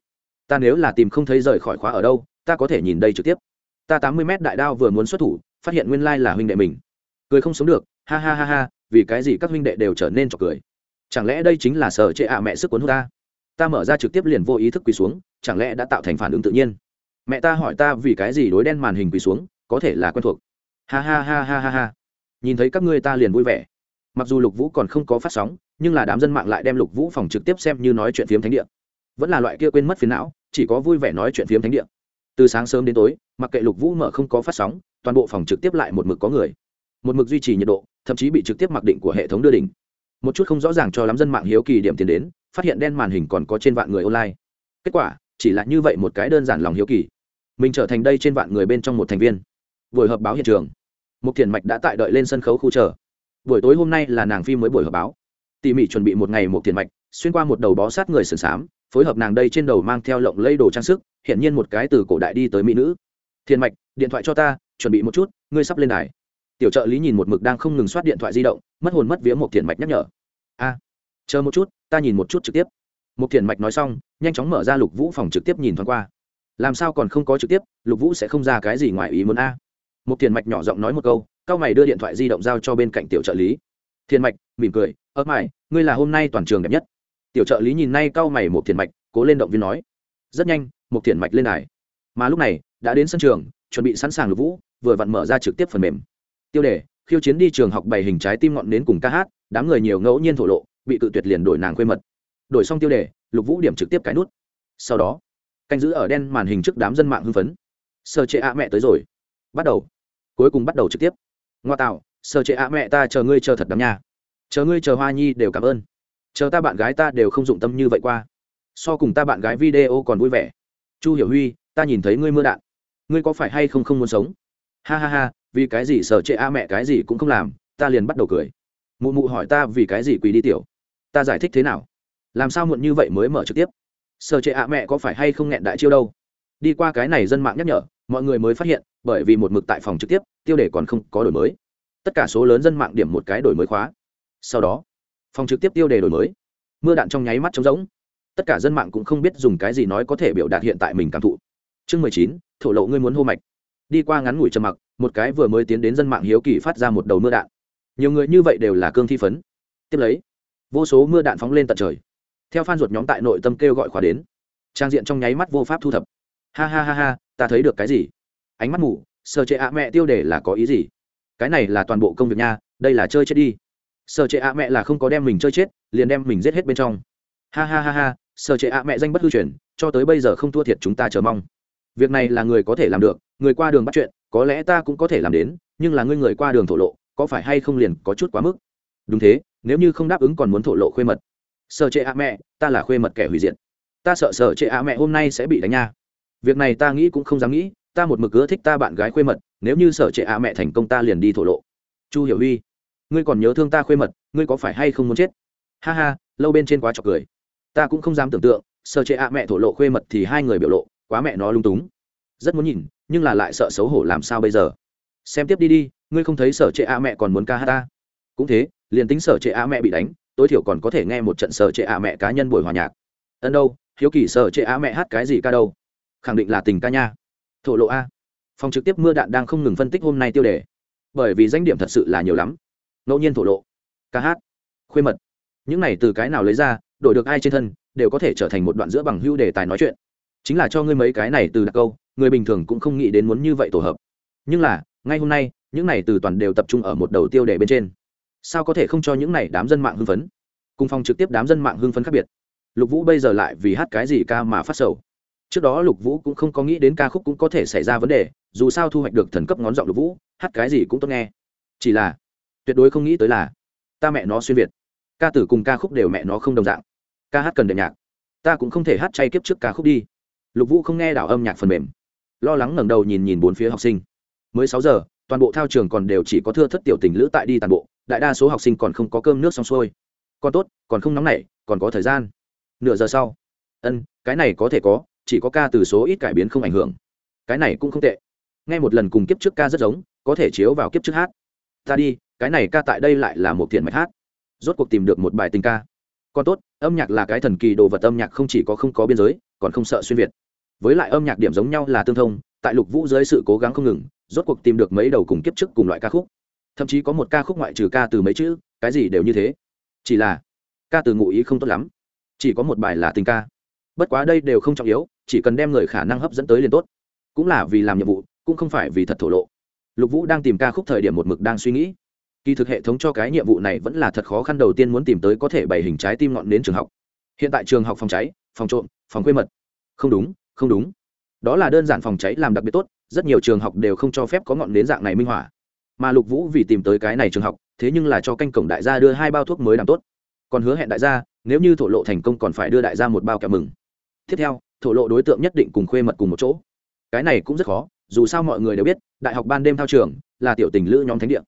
Ta nếu là tìm không thấy rời khỏi khóa ở đâu, ta có thể nhìn đây trực tiếp. Ta tám mươi mét đại đao vừa muốn xuất thủ, phát hiện nguyên lai là huynh đệ mình. Cười không sống được, ha ha ha ha, vì cái gì các huynh đệ đều trở nên trọc cười? Chẳng lẽ đây chính là sở chệ ạ mẹ sức cuốn hút ta? Ta mở ra trực tiếp liền vô ý thức quỳ xuống, chẳng lẽ đã tạo thành phản ứng tự nhiên? Mẹ ta hỏi ta vì cái gì đối đen màn hình quỳ xuống, có thể là quen thuộc. Ha ha ha ha ha ha nhìn thấy các ngươi ta liền vui vẻ. Mặc dù lục vũ còn không có phát sóng, nhưng là đám dân mạng lại đem lục vũ phòng trực tiếp xem như nói chuyện phiếm thánh địa. Vẫn là loại kia quên mất phiến não, chỉ có vui vẻ nói chuyện phiếm thánh địa. Từ sáng sớm đến tối, mặc kệ lục vũ mở không có phát sóng, toàn bộ phòng trực tiếp lại một mực có người. Một mực duy trì nhiệt độ, thậm chí bị trực tiếp mặc định của hệ thống đưa đỉnh. Một chút không rõ ràng cho lắm dân mạng hiếu kỳ điểm tiền đến, phát hiện đen màn hình còn có trên vạn người online. Kết quả, chỉ là như vậy một cái đơn giản lòng hiếu kỳ. Mình trở thành đây trên vạn người bên trong một thành viên. Buổi họp báo hiện trường một thiền mạch đã tại đợi lên sân khấu khu chờ. Buổi tối hôm nay là nàng phim mới buổi họp báo. Tỉ mỉ chuẩn bị một ngày một thiền mạch, xuyên qua một đầu bó sát người sườn xám, phối hợp nàng đây trên đầu mang theo lộng lây đồ trang sức hiện nhiên một cái từ cổ đại đi tới mỹ nữ. Thiền mạch, điện thoại cho ta, chuẩn bị một chút, ngươi sắp lên đài. Tiểu trợ lý nhìn một mực đang không ngừng soát điện thoại di động, mất hồn mất vía một thiền mạch nhắc nhở. A, chờ một chút, ta nhìn một chút trực tiếp. Một thiền mạch nói xong, nhanh chóng mở ra lục vũ phòng trực tiếp nhìn thoáng qua. Làm sao còn không có trực tiếp, lục vũ sẽ không ra cái gì ngoài ý muốn a một thiền mạch nhỏ giọng nói một câu, cao mày đưa điện thoại di động giao cho bên cạnh tiểu trợ lý. Thiền mạch, mỉm cười, ơ mày, ngươi là hôm nay toàn trường đẹp nhất. Tiểu trợ lý nhìn nay cao mày một thiền mạch, cố lên động viên nói. Rất nhanh một thiền mạch lên đài. Mà lúc này, đã đến sân trường, chuẩn bị sẵn sàng lục vũ, vừa vặn mở ra trực tiếp phần mềm. Tiêu đề, khiêu chiến đi trường học bày hình trái tim ngọn nến cùng ca hát, đám người nhiều ngẫu nhiên thổ lộ, bị tự tuyệt liền đổi nàng quê mật. Đổi xong tiêu đề, lục vũ điểm trực tiếp cái nút. Sau đó, canh giữ ở đen màn hình trước đám dân mạng hưng phấn. Sơ chế ạ, mẹ tới rồi. Bắt đầu cuối cùng bắt đầu trực tiếp. Ngoa tạo sơ chế ạ mẹ ta, chờ ngươi chờ thật đắm nha. Chờ ngươi chờ hoa nhi đều cảm ơn. Chờ ta bạn gái ta đều không dụng tâm như vậy qua. So cùng ta bạn gái video còn vui vẻ. Chu hiểu huy, ta nhìn thấy ngươi mưa đạn. Ngươi có phải hay không không muốn sống? Ha ha ha, vì cái gì sở trệ a mẹ cái gì cũng không làm, ta liền bắt đầu cười. Mụ mụ hỏi ta vì cái gì quỳ đi tiểu? Ta giải thích thế nào? Làm sao muộn như vậy mới mở trực tiếp? Sở trệ a mẹ có phải hay không nghẹn đại chiêu đâu? Đi qua cái này dân mạng nhắc nhở mọi người mới phát hiện, bởi vì một mực tại phòng trực tiếp, tiêu đề còn không có đổi mới. Tất cả số lớn dân mạng điểm một cái đổi mới khóa. Sau đó, phòng trực tiếp tiêu đề đổi mới. Mưa đạn trong nháy mắt trống rỗng. Tất cả dân mạng cũng không biết dùng cái gì nói có thể biểu đạt hiện tại mình cảm thụ. Chương mười chín, thổ lộ ngươi muốn hô mạch. Đi qua ngắn ngủi trầm mặc, một cái vừa mới tiến đến dân mạng hiếu kỳ phát ra một đầu mưa đạn. Nhiều người như vậy đều là cương thi phấn. Tiếp lấy, vô số mưa đạn phóng lên tận trời. Theo phan ruột nhóm tại nội tâm kêu gọi khóa đến. Trang diện trong nháy mắt vô pháp thu thập ha ha ha ha, ta thấy được cái gì? Ánh mắt mù sơ chế ạ mẹ tiêu đề là có ý gì? Cái này là toàn bộ công việc nha, đây là chơi chết đi. Sơ chế ạ mẹ là không có đem mình chơi chết, liền đem mình giết hết bên trong. Ha ha ha ha sơ chế ạ mẹ danh bất hư truyền, cho tới bây giờ không thua thiệt chúng ta chờ mong. Việc này là người có thể làm được, người qua đường bắt chuyện, có lẽ ta cũng có thể làm đến, nhưng là ngươi người qua đường thổ lộ, có phải hay không liền có chút quá mức? Đúng thế, nếu như không đáp ứng còn muốn thổ lộ khuê mật. Sợ trệ ạ mẹ, ta là khuê mật kẻ hủy diệt. Ta sợ sợ trệ ạ mẹ hôm nay sẽ bị đánh nha việc này ta nghĩ cũng không dám nghĩ, ta một mực ưa thích ta bạn gái khuê mật, nếu như sở trệ ạ mẹ thành công ta liền đi thổ lộ. Chu hiểu huy, ngươi còn nhớ thương ta khuê mật, ngươi có phải hay không muốn chết? Ha ha, lâu bên trên quá trọc cười. Ta cũng không dám tưởng tượng, sở trệ ạ mẹ thổ lộ khuê mật thì hai người biểu lộ, quá mẹ nó lung túng. Rất muốn nhìn, nhưng là lại sợ xấu hổ làm sao bây giờ? Xem tiếp đi đi, ngươi không thấy sở trệ a mẹ còn muốn ca hát ta? Cũng thế, liền tính sở trệ ạ mẹ bị đánh, tối thiểu còn có thể nghe một trận sở trệ ạ mẹ cá nhân buổi hòa nhạc. Ân đâu, hiếu kỳ sở trệ ạ mẹ hát cái gì ca đâu? Khẳng định là tình ca nha. Thổ lộ a. Phòng trực tiếp mưa đạn đang không ngừng phân tích hôm nay tiêu đề. Bởi vì danh điểm thật sự là nhiều lắm. Ngẫu nhiên thổ lộ. Ca hát. Khuê mật. Những này từ cái nào lấy ra, đổi được ai trên thân, đều có thể trở thành một đoạn giữa bằng hưu đề tài nói chuyện. Chính là cho ngươi mấy cái này từ đặc câu, người bình thường cũng không nghĩ đến muốn như vậy tổ hợp. Nhưng là, ngay hôm nay, những này từ toàn đều tập trung ở một đầu tiêu đề bên trên. Sao có thể không cho những này đám dân mạng hưng phấn? Cùng phong trực tiếp đám dân mạng hưng phấn khác biệt. Lục vũ bây giờ lại vì hát cái gì ca mà phát sầu? Trước đó lục vũ cũng không có nghĩ đến ca khúc cũng có thể xảy ra vấn đề, dù sao thu hoạch được thần cấp ngón giọng lục vũ, hát cái gì cũng tốt nghe. Chỉ là, tuyệt đối không nghĩ tới là, ta mẹ nó xuyên việt. Ca tử cùng ca khúc đều mẹ nó không đồng dạng. Ca hát cần đệm nhạc. Ta cũng không thể hát chay kiếp trước ca khúc đi. Lục vũ không nghe đảo âm nhạc phần mềm. Lo lắng ngẩng đầu nhìn nhìn bốn phía học sinh. Mới sáu giờ, toàn bộ thao trường còn đều chỉ có thưa thất tiểu tình lữ tại đi toàn bộ, đại đa số học sinh còn không có cơm nước xong xuôi. Còn tốt, còn không nóng nảy, còn có thời gian. Nửa giờ sau. Ân, cái này có thể có chỉ có ca từ số ít cải biến không ảnh hưởng. Cái này cũng không tệ. Nghe một lần cùng kiếp trước ca rất giống, có thể chiếu vào kiếp trước hát. Ta đi, cái này ca tại đây lại là một thiện mạch hát. Rốt cuộc tìm được một bài tình ca. Còn tốt, âm nhạc là cái thần kỳ đồ vật, âm nhạc không chỉ có không có biên giới, còn không sợ xuyên việt. Với lại âm nhạc điểm giống nhau là tương thông, tại lục vũ dưới sự cố gắng không ngừng, rốt cuộc tìm được mấy đầu cùng kiếp trước cùng loại ca khúc. Thậm chí có một ca khúc ngoại trừ ca từ mấy chữ, cái gì đều như thế. Chỉ là, ca từ ngụ ý không tốt lắm. Chỉ có một bài là tình ca. Bất quá đây đều không trọng yếu chỉ cần đem người khả năng hấp dẫn tới liền tốt. Cũng là vì làm nhiệm vụ, cũng không phải vì thật thổ lộ. Lục vũ đang tìm ca khúc thời điểm một mực đang suy nghĩ. Kỳ thực hệ thống cho cái nhiệm vụ này vẫn là thật khó khăn đầu tiên muốn tìm tới có thể bày hình trái tim ngọn đến trường học. Hiện tại trường học phòng cháy, phòng trộm, phòng quê mật. Không đúng không đúng. Đó là đơn giản phòng cháy làm đặc biệt tốt, rất nhiều trường học đều không cho phép có ngọn nến dạng này minh họa. Mà lục vũ vì tìm tới cái này trường học, thế nhưng là cho canh cổng đại gia đưa hai bao thuốc mới làm tốt. Còn hứa hẹn đại gia, nếu như thổ lộ thành công còn phải đưa đại gia một bao kẹo mừng. Tiếp theo thổ lộ đối tượng nhất định cùng khuê mật cùng một chỗ. Cái này cũng rất khó, dù sao mọi người đều biết, đại học ban đêm thao trường là tiểu tình lữ nhóm thánh địa.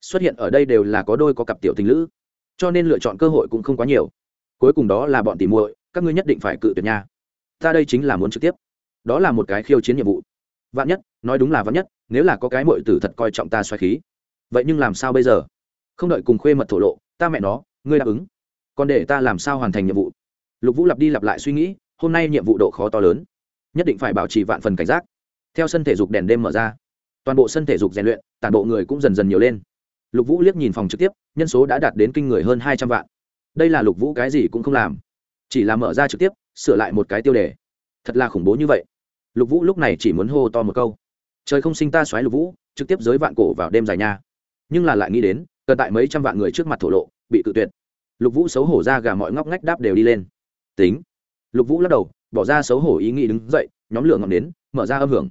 Xuất hiện ở đây đều là có đôi có cặp tiểu tình lữ, cho nên lựa chọn cơ hội cũng không quá nhiều. Cuối cùng đó là bọn tìm muội, các ngươi nhất định phải cự tuyệt nha. Ta đây chính là muốn trực tiếp. Đó là một cái khiêu chiến nhiệm vụ. Vạn nhất, nói đúng là vạn nhất, nếu là có cái muội tử thật coi trọng ta xoáy khí. Vậy nhưng làm sao bây giờ? Không đợi cùng khuê mật thổ lộ, ta mẹ nó, ngươi đáp ứng. Còn để ta làm sao hoàn thành nhiệm vụ? Lục vũ lặp đi lặp lại suy nghĩ hôm nay nhiệm vụ độ khó to lớn, nhất định phải bảo trì vạn phần cảnh giác. Theo sân thể dục đèn đêm mở ra, toàn bộ sân thể dục rèn luyện, tản bộ người cũng dần dần nhiều lên. Lục vũ liếc nhìn phòng trực tiếp, nhân số đã đạt đến kinh người hơn hai trăm vạn. Đây là lục vũ cái gì cũng không làm, chỉ là mở ra trực tiếp, sửa lại một cái tiêu đề. Thật là khủng bố như vậy. Lục vũ lúc này chỉ muốn hô to một câu. Trời không sinh ta xoáy lục vũ, trực tiếp giới vạn cổ vào đêm dài nha. Nhưng là lại nghĩ đến, cần tại mấy trăm vạn người trước mặt thổ lộ, bị cự tuyệt. Lục vũ xấu hổ ra gà mọi ngóc ngách đáp đều đi lên. Tính lục vũ lắc đầu, bỏ ra xấu hổ ý nghĩ đứng dậy, nhóm lửa ngọn đến mở ra âm hưởng.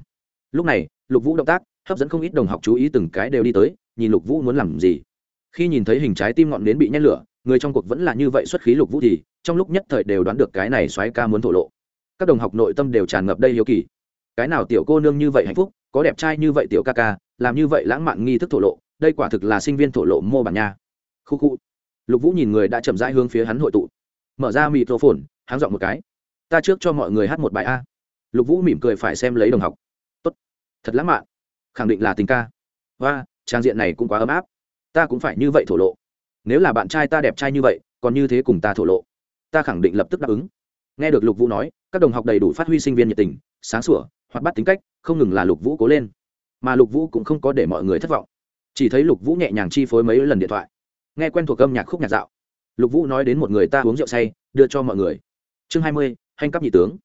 Lúc này, lục vũ động tác, hấp dẫn không ít đồng học chú ý từng cái đều đi tới, nhìn lục vũ muốn làm gì. Khi nhìn thấy hình trái tim ngọn nến bị nhét lửa, người trong cuộc vẫn là như vậy xuất khí lục vũ thì, trong lúc nhất thời đều đoán được cái này xoáy ca muốn thổ lộ. Các đồng học nội tâm đều tràn ngập đây hiếu kỳ. Cái nào tiểu cô nương như vậy hạnh phúc, có đẹp trai như vậy tiểu ca ca, làm như vậy lãng mạn nghi thức thổ lộ, đây quả thực là sinh viên thổ lộ mô bản nha. Khu khu. Lục vũ nhìn người đã chậm rãi hướng phía hắn hội tụ. Mở ra microphone háng dọn một cái ta trước cho mọi người hát một bài a. Lục vũ mỉm cười phải xem lấy đồng học. Tốt. Thật lãng mạn. Khẳng định là tình ca. Và trang diện này cũng quá ấm áp. Ta cũng phải như vậy thổ lộ. Nếu là bạn trai ta đẹp trai như vậy, còn như thế cùng ta thổ lộ. Ta khẳng định lập tức đáp ứng. Nghe được lục vũ nói, các đồng học đầy đủ phát huy sinh viên nhiệt tình, sáng sủa, hoạt bát tính cách, không ngừng là lục vũ cố lên. Mà lục vũ cũng không có để mọi người thất vọng. Chỉ thấy lục vũ nhẹ nhàng chi phối mấy lần điện thoại. Nghe quen thuộc âm nhạc khúc nhạc dạo. Lục vũ nói đến một người ta uống rượu say, đưa cho mọi người. Chương hai mươi hành cấp nhị tướng.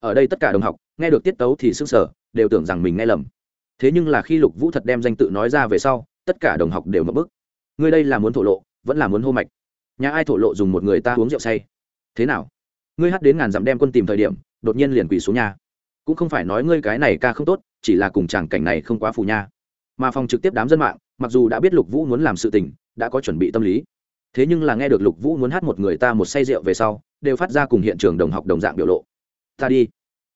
Ở đây tất cả đồng học, nghe được tiết tấu thì sững sờ, đều tưởng rằng mình nghe lầm. Thế nhưng là khi lục vũ thật đem danh tự nói ra về sau, tất cả đồng học đều mập bức. Ngươi đây là muốn thổ lộ, vẫn là muốn hô mạch. Nhà ai thổ lộ dùng một người ta uống rượu say? Thế nào? Ngươi hát đến ngàn dặm đem quân tìm thời điểm, đột nhiên liền quỳ xuống nhà cũng không phải nói ngươi cái này ca không tốt, chỉ là cùng chàng cảnh này không quá phù nha. Mà phòng trực tiếp đám dân mạng, mặc dù đã biết lục vũ muốn làm sự tình, đã có chuẩn bị tâm lý thế nhưng là nghe được lục vũ muốn hát một người ta một say rượu về sau, đều phát ra cùng hiện trường đồng học đồng dạng biểu lộ. Ta đi.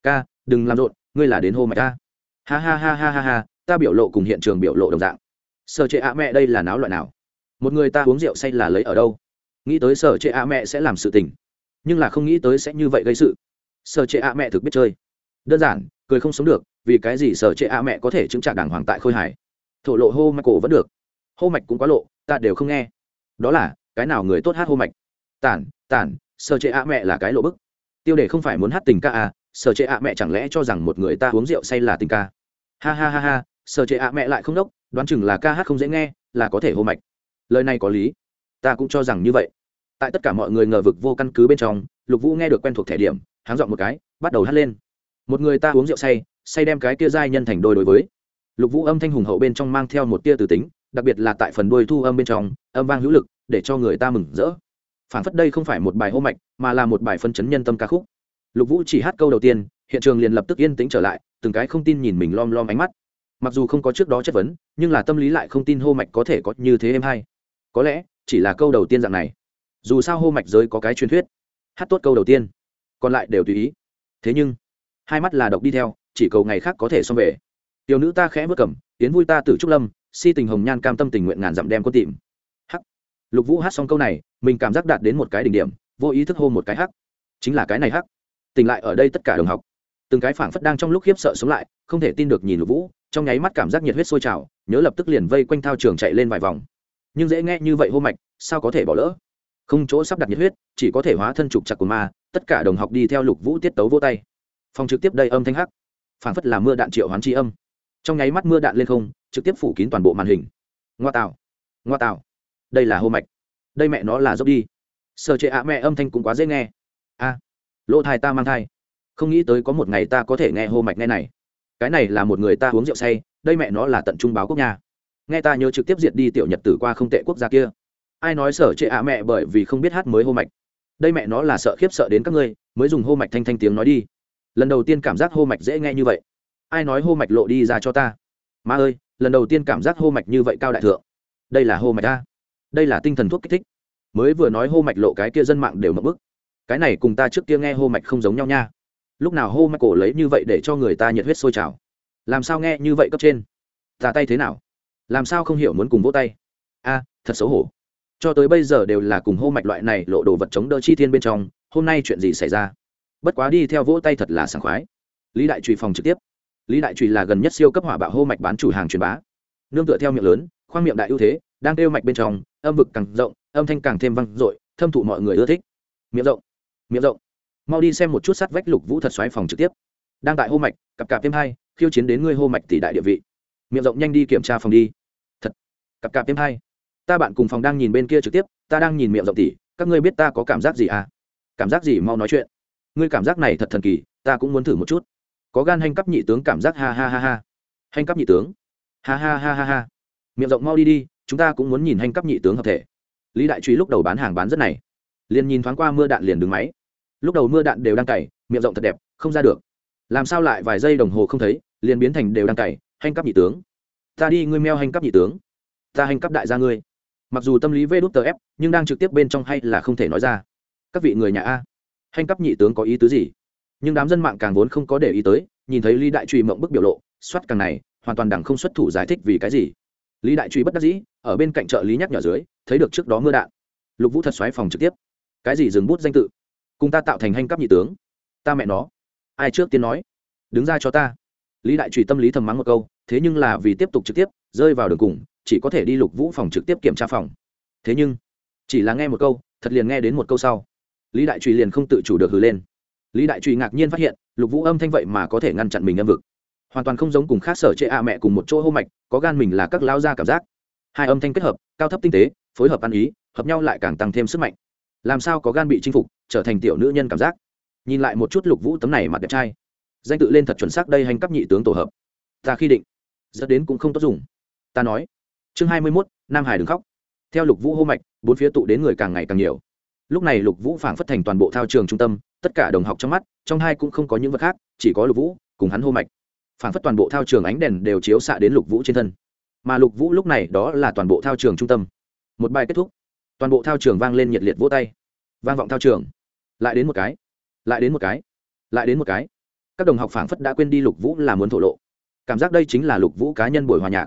Ca, đừng làm rộn, ngươi là đến hô mạch ta. Ha ha ha ha ha ha, ta biểu lộ cùng hiện trường biểu lộ đồng dạng. Sở trệ ạ mẹ đây là náo loại nào? Một người ta uống rượu say là lấy ở đâu? Nghĩ tới sở trệ ạ mẹ sẽ làm sự tình. Nhưng là không nghĩ tới sẽ như vậy gây sự. Sở trệ ạ mẹ thực biết chơi. Đơn giản, cười không sống được, vì cái gì sở trệ ạ mẹ có thể chứng trả đàng hoàng tại khôi hải thổ lộ hô mạch cổ vẫn được. Hô mạch cũng quá lộ, ta đều không nghe. Đó là cái nào người tốt hát hô mạch? Tản tản sở trệ ạ mẹ là cái lộ bức. Tiêu đề không phải muốn hát tình ca à sở trệ ạ mẹ chẳng lẽ cho rằng một người ta uống rượu say là tình ca? Ha ha ha ha sở trệ ạ mẹ lại không đốc, đoán chừng là ca hát không dễ nghe, là có thể hô mạch. Lời này có lý. Ta cũng cho rằng như vậy. Tại tất cả mọi người ngờ vực vô căn cứ bên trong, lục vũ nghe được quen thuộc thẻ điểm, háng dọn một cái, bắt đầu hát lên. Một người ta uống rượu say say đem cái tia giai nhân thành đôi đối với. Lục vũ âm thanh hùng hậu bên trong mang theo một tia từ tính, đặc biệt là tại phần đuôi thu âm bên trong, âm vang hữu lực để cho người ta mừng rỡ. Phản phất đây không phải một bài hô mạch, mà là một bài phân chấn nhân tâm ca khúc. Lục vũ chỉ hát câu đầu tiên, hiện trường liền lập tức yên tĩnh trở lại, từng cái không tin nhìn mình lom lom ánh mắt. Mặc dù không có trước đó chất vấn, nhưng là tâm lý lại không tin hô mạch có thể có như thế em hay. Có lẽ, chỉ là câu đầu tiên dạng này. Dù sao hô mạch giới có cái truyền thuyết. Hát tốt câu đầu tiên, còn lại đều tùy ý. Thế nhưng, hai mắt là độc đi theo, chỉ cầu ngày khác có thể xong về. Tiểu nữ ta khẽ vất cầm tiến vui ta tử trúc lâm, si tình hồng nhan cam tâm tình nguyện ngàn dặm đem con tìm lục vũ hát xong câu này, mình cảm giác đạt đến một cái đỉnh điểm, vô ý thức hô một cái hắc. Chính là cái này hắc. Tỉnh lại ở đây tất cả đồng học. Từng cái phảng phất đang trong lúc khiếp sợ sống lại, không thể tin được nhìn lục vũ, trong nháy mắt cảm giác nhiệt huyết sôi trào, nhớ lập tức liền vây quanh thao trường chạy lên vài vòng. Nhưng dễ nghe như vậy hô mạch, sao có thể bỏ lỡ? Không chỗ sắp đặt nhiệt huyết, chỉ có thể hóa thân trục chặt của ma, tất cả đồng học đi theo lục vũ tiết tấu vô tay. Phòng trực tiếp đây âm thanh hắc. Phảng phất là mưa đạn triệu hoán tri âm. Trong nháy mắt mưa đạn lên không, trực tiếp phủ kín toàn bộ màn hình. Ngoa tạo ngoa tạo đây là hô mạch. Đây mẹ nó là dốc đi. Sợ trệ ạ, mẹ âm thanh cũng quá dễ nghe. A, lỗ thai ta mang thai. Không nghĩ tới có một ngày ta có thể nghe hô mạch nghe này. Cái này là một người ta uống rượu say, đây mẹ nó là tận trung báo quốc nha nghe ta nhớ trực tiếp diệt đi tiểu nhật tử qua không tệ quốc gia kia. Ai nói sở trệ ạ, mẹ bởi vì không biết hát mới hô mạch. Đây mẹ nó là sợ khiếp sợ đến các ngươi, mới dùng hô mạch thanh thanh tiếng nói đi. Lần đầu tiên cảm giác hô mạch dễ nghe như vậy. Ai nói hô mạch lộ đi ra cho ta? Ma ơi, lần đầu tiên cảm giác hô mạch như vậy cao đại thượng. Đây là hô mạch ta đây là tinh thần thuốc kích thích. Mới vừa nói hô mạch lộ cái kia dân mạng đều mập bức. Cái này cùng ta trước kia nghe hô mạch không giống nhau nha. Lúc nào hô mạch cổ lấy như vậy để cho người ta nhiệt huyết sôi trào? Làm sao nghe như vậy cấp trên? Tà tay thế nào? Làm sao không hiểu muốn cùng vỗ tay? A, thật xấu hổ. Cho tới bây giờ đều là cùng hô mạch loại này lộ đồ vật chống đỡ chi thiên bên trong, hôm nay chuyện gì xảy ra? Bất quá đi theo vỗ tay thật là sảng khoái. Lý đại trùy phòng trực tiếp. Lý đại trùy là gần nhất siêu cấp hỏa bạo hô mạch bán chủ hàng truyền bá. Nương tựa theo miệng lớn khoang miệng đại ưu thế, đang kêu mạch bên trong, âm vực càng rộng, âm thanh càng thêm vang dội, thâm thụ mọi người ưa thích. Miệng rộng miệng rộng. Mau đi xem một chút sát vách lục vũ thật xoáy phòng trực tiếp. Đang tại hô mạch, cặp cặp thêm hai, khiêu chiến đến ngươi hô mạch tỷ đại địa vị. Miệng rộng nhanh đi kiểm tra phòng đi. Thật. Cặp cặp thêm hai. Ta bạn cùng phòng đang nhìn bên kia trực tiếp, ta đang nhìn miệng rộng tỷ, các ngươi biết ta có cảm giác gì à? Cảm giác gì mau nói chuyện. Ngươi cảm giác này thật thần kỳ, ta cũng muốn thử một chút. Có gan hành cấp nhị tướng cảm giác ha ha ha ha. Hành cấp nhị tướng. Ha ha ha ha ha miệng rộng mau đi đi, chúng ta cũng muốn nhìn hành cấp nhị tướng hợp thể. Lý đại truy lúc đầu bán hàng bán rất này. Liền nhìn thoáng qua mưa đạn liền đứng máy. Lúc đầu mưa đạn đều đang cày, miệng rộng thật đẹp, không ra được. Làm sao lại vài giây đồng hồ không thấy, liền biến thành đều đang cày, hành cấp nhị tướng. Ta đi, ngươi meo hành cấp nhị tướng. Ta hành cấp đại gia ngươi. Mặc dù tâm lý vê đút tờ ép, nhưng đang trực tiếp bên trong hay là không thể nói ra. Các vị người nhà a. Hành cấp nhị tướng có ý tứ gì? Nhưng đám dân mạng càng vốn không có để ý tới, nhìn thấy lý đại truy mộng bức biểu lộ, soát càng này, hoàn toàn đằng không xuất thủ giải thích vì cái gì lý đại truy bất đắc dĩ, ở bên cạnh trợ lý nhắc nhở dưới, thấy được trước đó mưa đạn. Lục vũ thật xoáy phòng trực tiếp. Cái gì dừng bút danh tự? Cùng ta tạo thành hành cấp nhị tướng. Ta mẹ nó. Ai trước tiên nói? Đứng ra cho ta. Lý đại truy tâm lý thầm mắng một câu, thế nhưng là vì tiếp tục trực tiếp, rơi vào đường cùng, chỉ có thể đi lục vũ phòng trực tiếp kiểm tra phòng. Thế nhưng, chỉ là nghe một câu, thật liền nghe đến một câu sau. Lý đại truy liền không tự chủ được hừ lên. Lý đại truy ngạc nhiên phát hiện, lục vũ âm thanh vậy mà có thể ngăn chặn mình âm vực hoàn toàn không giống cùng khác sở chệ a mẹ cùng một chỗ hô mạch, có gan mình là các lao ra cảm giác. Hai âm thanh kết hợp, cao thấp tinh tế, phối hợp ăn ý, hợp nhau lại càng tăng thêm sức mạnh. Làm sao có gan bị chinh phục, trở thành tiểu nữ nhân cảm giác? Nhìn lại một chút lục vũ tấm này mặt đẹp trai. Danh tự lên thật chuẩn xác đây hành cấp nhị tướng tổ hợp. Ta khi định dẫn đến cũng không tốt dùng. Ta nói, chương hai mươi mốt, nam hải đừng khóc. Theo lục vũ hô mạch, bốn phía tụ đến người càng ngày càng nhiều. Lúc này lục vũ phảng phất thành toàn bộ thao trường trung tâm, tất cả đồng học trong mắt, trong hai cũng không có những vật khác, chỉ có lục vũ cùng hắn hô mạch phản phất toàn bộ thao trường ánh đèn đều chiếu xạ đến lục vũ trên thân. Mà lục vũ lúc này đó là toàn bộ thao trường trung tâm. Một bài kết thúc. Toàn bộ thao trường vang lên nhiệt liệt vỗ tay. Vang vọng thao trường. Lại đến một cái. Lại đến một cái. Lại đến một cái. Các đồng học phảng phất đã quên đi lục vũ là muốn thổ lộ. Cảm giác đây chính là lục vũ cá nhân buổi hòa nhạc.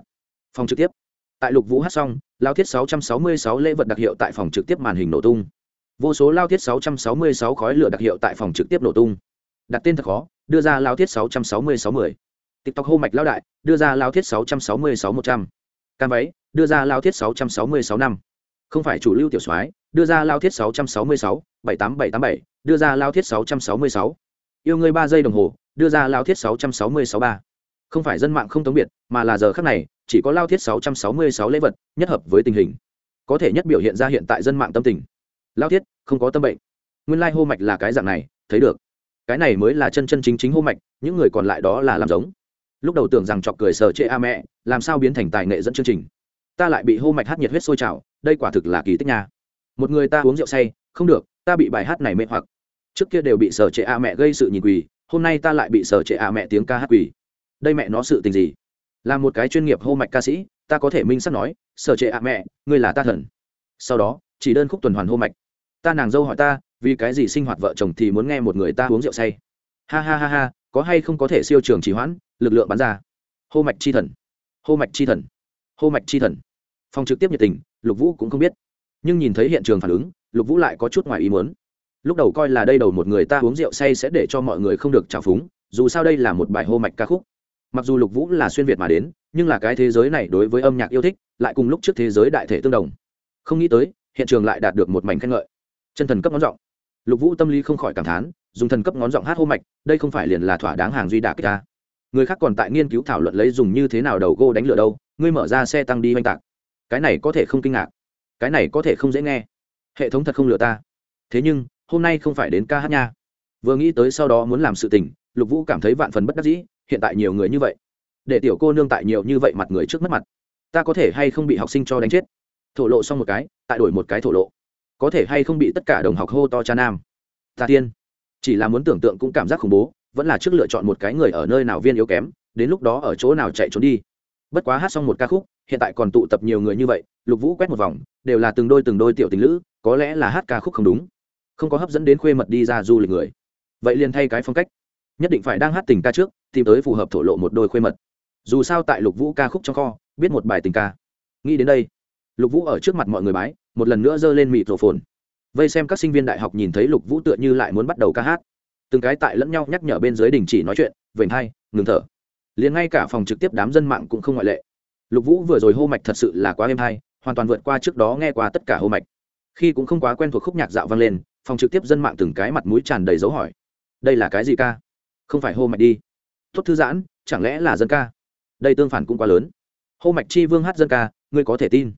Phòng trực tiếp. Tại lục vũ hát xong, lao thiết 666 lễ vật đặc hiệu tại phòng trực tiếp màn hình nổ tung. Vô số lao thiết 666 khói lửa đặc hiệu tại phòng trực tiếp nổ tung. Đặt tên thật khó, đưa ra lao thiết 666 10 tiktok hô mạch lao đại đưa ra lao thiết 666 100. cam váy đưa ra lao thiết 666 năm. Không phải chủ lưu tiểu soái đưa ra lao thiết 666, 78787, đưa ra lao thiết 666. yêu ngươi ba giây đồng hồ đưa ra lao thiết 666 ba. Không phải dân mạng không tống biệt mà là giờ khắc này chỉ có lao thiết 666 lễ vật nhất hợp với tình hình. Có thể nhất biểu hiện ra hiện tại dân mạng tâm tình. Lao thiết không có tâm bệnh. Nguyên lai hô mạch là cái dạng này thấy được. Cái này mới là chân chân chính chính hô mạch những người còn lại đó là làm giống lúc đầu tưởng rằng chọc cười sờ chê a mẹ, làm sao biến thành tài nghệ dẫn chương trình. Ta lại bị hô mạch hát nhiệt huyết sôi trào, đây quả thực là kỳ tích nha. Một người ta uống rượu say, không được, ta bị bài hát này mê hoặc. Trước kia đều bị sở trệ a mẹ gây sự nhìn quỳ, hôm nay ta lại bị sở trệ a mẹ tiếng ca hát quỳ. Đây mẹ nó sự tình gì? Là một cái chuyên nghiệp hô mạch ca sĩ, ta có thể minh sắp nói sở trệ a mẹ, ngươi là ta thần. Sau đó, chỉ đơn khúc tuần hoàn hô mạch. Ta nàng dâu hỏi ta, vì cái gì sinh hoạt vợ chồng thì muốn nghe một người ta uống rượu say? Ha ha ha ha, có hay không có thể siêu trường trì hoãn? Lực lượng bắn ra. Hô mạch chi thần. Hô mạch chi thần. Hô mạch chi thần. Phòng trực tiếp nhiệt tình, lục vũ cũng không biết. Nhưng nhìn thấy hiện trường phản ứng, lục vũ lại có chút ngoài ý muốn. Lúc đầu coi là đây đầu một người ta uống rượu say sẽ để cho mọi người không được trào phúng, dù sao đây là một bài hô mạch ca khúc. Mặc dù lục vũ là xuyên việt mà đến, nhưng là cái thế giới này đối với âm nhạc yêu thích, lại cùng lúc trước thế giới đại thể tương đồng. Không nghĩ tới, hiện trường lại đạt được một mảnh khen ngợi. Chân thần cấp ngón giọng. Lục vũ tâm lý không khỏi cảm thán, dùng thần cấp ngón giọng hát hô mạch, đây không phải liền là thỏa đáng hàng duy đà kích ta người khác còn tại nghiên cứu thảo luận lấy dùng như thế nào đầu gô đánh lửa đâu, ngươi mở ra xe tăng đi oanh tạc. Cái này có thể không kinh ngạc. Cái này có thể không dễ nghe. Hệ thống thật không lừa ta. Thế nhưng, hôm nay không phải đến ca hát nha. Vừa nghĩ tới sau đó muốn làm sự tình, lục vũ cảm thấy vạn phần bất đắc dĩ, hiện tại nhiều người như vậy. Để tiểu cô nương tại nhiều như vậy mặt người trước mất mặt, ta có thể hay không bị học sinh cho đánh chết? Thổ lộ xong một cái, tại đổi một cái thổ lộ. Có thể hay không bị tất cả đồng học hô to cha nam? Ta tiên. Chỉ là muốn tưởng tượng cũng cảm giác khủng bố vẫn là trước lựa chọn một cái người ở nơi nào viên yếu kém, đến lúc đó ở chỗ nào chạy trốn đi. Bất quá hát xong một ca khúc, hiện tại còn tụ tập nhiều người như vậy, lục vũ quét một vòng, đều là từng đôi từng đôi tiểu tình lữ, có lẽ là hát ca khúc không đúng. Không có hấp dẫn đến khuê mật đi ra du lịch người. Vậy liền thay cái phong cách. Nhất định phải đang hát tình ca trước, tìm tới phù hợp thổ lộ một đôi khuê mật. Dù sao tại lục vũ ca khúc trong kho, biết một bài tình ca. Nghĩ đến đây, lục vũ ở trước mặt mọi người bái, một lần nữa giơ lên mịt rổ phồn vây xem các sinh viên đại học nhìn thấy lục vũ tựa như lại muốn bắt đầu ca hát từng cái tại lẫn nhau nhắc nhở bên dưới đình chỉ nói chuyện, vểnh hai, ngừng thở. Liền ngay cả phòng trực tiếp đám dân mạng cũng không ngoại lệ. Lục vũ vừa rồi hô mạch thật sự là quá êm hay, hoàn toàn vượt qua trước đó nghe qua tất cả hô mạch. Khi cũng không quá quen thuộc khúc nhạc dạo vang lên, phòng trực tiếp dân mạng từng cái mặt mũi tràn đầy dấu hỏi. Đây là cái gì ca? Không phải hô mạch đi. Tốt thư giãn, chẳng lẽ là dân ca? Đây tương phản cũng quá lớn. Hô mạch chi vương hát dân ca, ngươi có thể tin.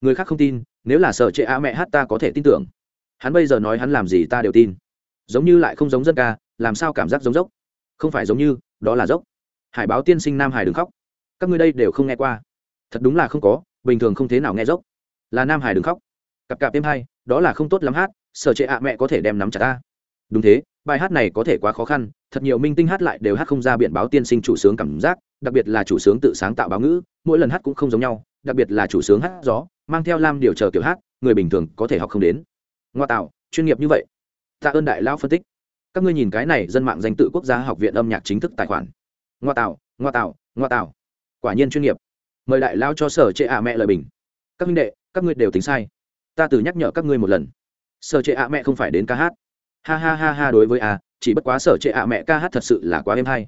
Người khác không tin, nếu là sợ trệ a mẹ hát ta có thể tin tưởng. Hắn bây giờ nói hắn làm gì ta đều tin giống như lại không giống dân ca, làm sao cảm giác giống dốc? Không phải giống như, đó là dốc. Hải báo tiên sinh nam hải đừng khóc. Các ngươi đây đều không nghe qua. Thật đúng là không có, bình thường không thế nào nghe dốc. Là nam hải đừng khóc. Cặp cặp thêm hai, đó là không tốt lắm hát, sở trệ ạ mẹ có thể đem nắm chặt ta. Đúng thế, bài hát này có thể quá khó khăn, thật nhiều minh tinh hát lại đều hát không ra biện báo tiên sinh chủ sướng cảm giác, đặc biệt là chủ sướng tự sáng tạo báo ngữ, mỗi lần hát cũng không giống nhau, đặc biệt là chủ sướng hát gió, mang theo lam điều chờ kiểu hát, người bình thường có thể học không đến. Ngoa tạo, chuyên nghiệp như vậy tạ ơn đại lão phân tích. Các ngươi nhìn cái này dân mạng danh tự quốc gia học viện âm nhạc chính thức tài khoản. Ngoa tạo ngoa tạo ngoa tạo. Quả nhiên chuyên nghiệp. Mời đại lao cho sở trệ ạ mẹ lời bình. Các minh đệ, các ngươi đều tính sai. Ta từ nhắc nhở các ngươi một lần. Sở trệ ạ mẹ không phải đến ca hát. Ha ha ha ha đối với a chỉ bất quá sở trệ ạ mẹ ca hát thật sự là quá êm hay.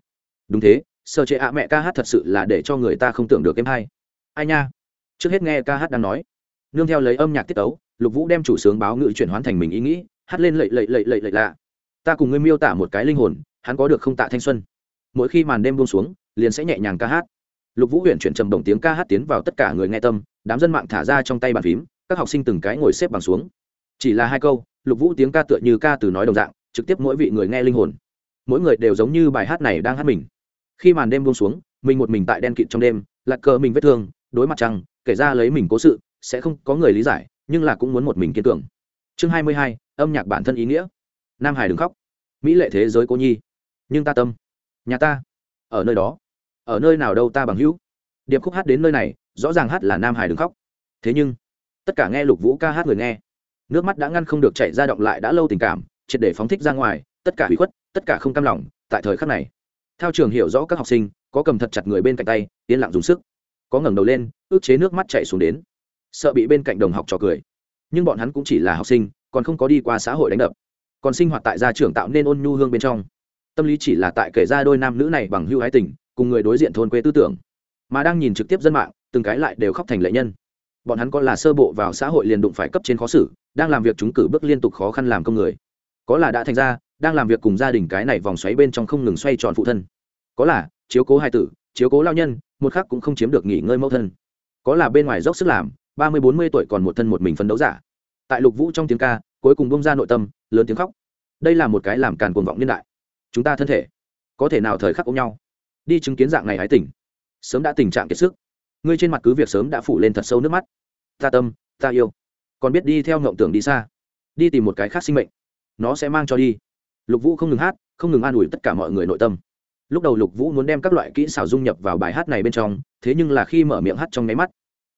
Đúng thế, sở trệ ạ mẹ ca hát thật sự là để cho người ta không tưởng được êm hay. Ai nha? Trước hết nghe ca hát đang nói. Nương theo lấy âm nhạc tiết tấu, lục vũ đem chủ sướng báo ngự chuyển hoán thành mình ý nghĩ hát lên lậy lậy lậy lậy lậy lạ. Ta cùng ngươi miêu tả một cái linh hồn, hắn có được không tạ thanh xuân. Mỗi khi màn đêm buông xuống, liền sẽ nhẹ nhàng ca hát. Lục vũ huyện chuyển trầm đồng tiếng ca hát tiến vào tất cả người nghe tâm, đám dân mạng thả ra trong tay bàn phím, các học sinh từng cái ngồi xếp bằng xuống. Chỉ là hai câu, lục vũ tiếng ca tựa như ca từ nói đồng dạng, trực tiếp mỗi vị người nghe linh hồn. Mỗi người đều giống như bài hát này đang hát mình. Khi màn đêm buông xuống, mình một mình tại đen kịt trong đêm, lạc cờ mình vết thương, đối mặt trăng, kể ra lấy mình cố sự, sẽ không có người lý giải, nhưng là cũng muốn một mình kiên tưởng. chương hai mươi hai âm nhạc bản thân ý nghĩa. Nam hải đừng khóc. Mỹ lệ thế giới cô nhi. Nhưng ta tâm. Nhà ta. Ở nơi đó. Ở nơi nào đâu ta bằng hữu. Điệp khúc hát đến nơi này, rõ ràng hát là nam hải đừng khóc. Thế nhưng, tất cả nghe lục vũ ca hát người nghe. Nước mắt đã ngăn không được chạy ra động lại đã lâu tình cảm, triệt để phóng thích ra ngoài, tất cả hủy khuất, tất cả không cam lòng, tại thời khắc này. Theo trường hiểu rõ các học sinh, có cầm thật chặt người bên cạnh tay, yên lặng dùng sức. Có ngẩng đầu lên, ước chế nước mắt chạy xuống đến. Sợ bị bên cạnh đồng học trò cười. Nhưng bọn hắn cũng chỉ là học sinh còn không có đi qua xã hội đánh đập. Còn sinh hoạt tại gia trưởng tạo nên ôn nhu hương bên trong. Tâm lý chỉ là tại kể ra đôi nam nữ này bằng hưu hái tình, cùng người đối diện thôn quê tư tưởng. Mà đang nhìn trực tiếp dân mạng, từng cái lại đều khóc thành lệ nhân. Bọn hắn có là sơ bộ vào xã hội liền đụng phải cấp trên khó xử, đang làm việc chúng cử bước liên tục khó khăn làm công người. Có là đã thành ra, đang làm việc cùng gia đình cái này vòng xoáy bên trong không ngừng xoay tròn phụ thân. Có là, chiếu cố hai tử, chiếu cố lao nhân, một khác cũng không chiếm được nghỉ ngơi mẫu thân. Có là bên ngoài dốc sức làm, ba mươi bốn mươi tuổi còn một thân một mình phấn đấu giả tại lục vũ trong tiếng ca, cuối cùng bông ra nội tâm, lớn tiếng khóc. Đây là một cái làm càn cuồng vọng niên đại. Chúng ta thân thể, có thể nào thời khắc ôm nhau? Đi chứng kiến dạng này hái tỉnh sớm đã tình trạng kiệt sức. Ngươi trên mặt cứ việc sớm đã phủ lên thật sâu nước mắt. Ta tâm, ta yêu. Còn biết đi theo ngộng tưởng đi xa, đi tìm một cái khác sinh mệnh. Nó sẽ mang cho đi. Lục vũ không ngừng hát, không ngừng an ủi tất cả mọi người nội tâm. Lúc đầu lục vũ muốn đem các loại kỹ xảo dung nhập vào bài hát này bên trong, thế nhưng là khi mở miệng hát trong nháy mắt,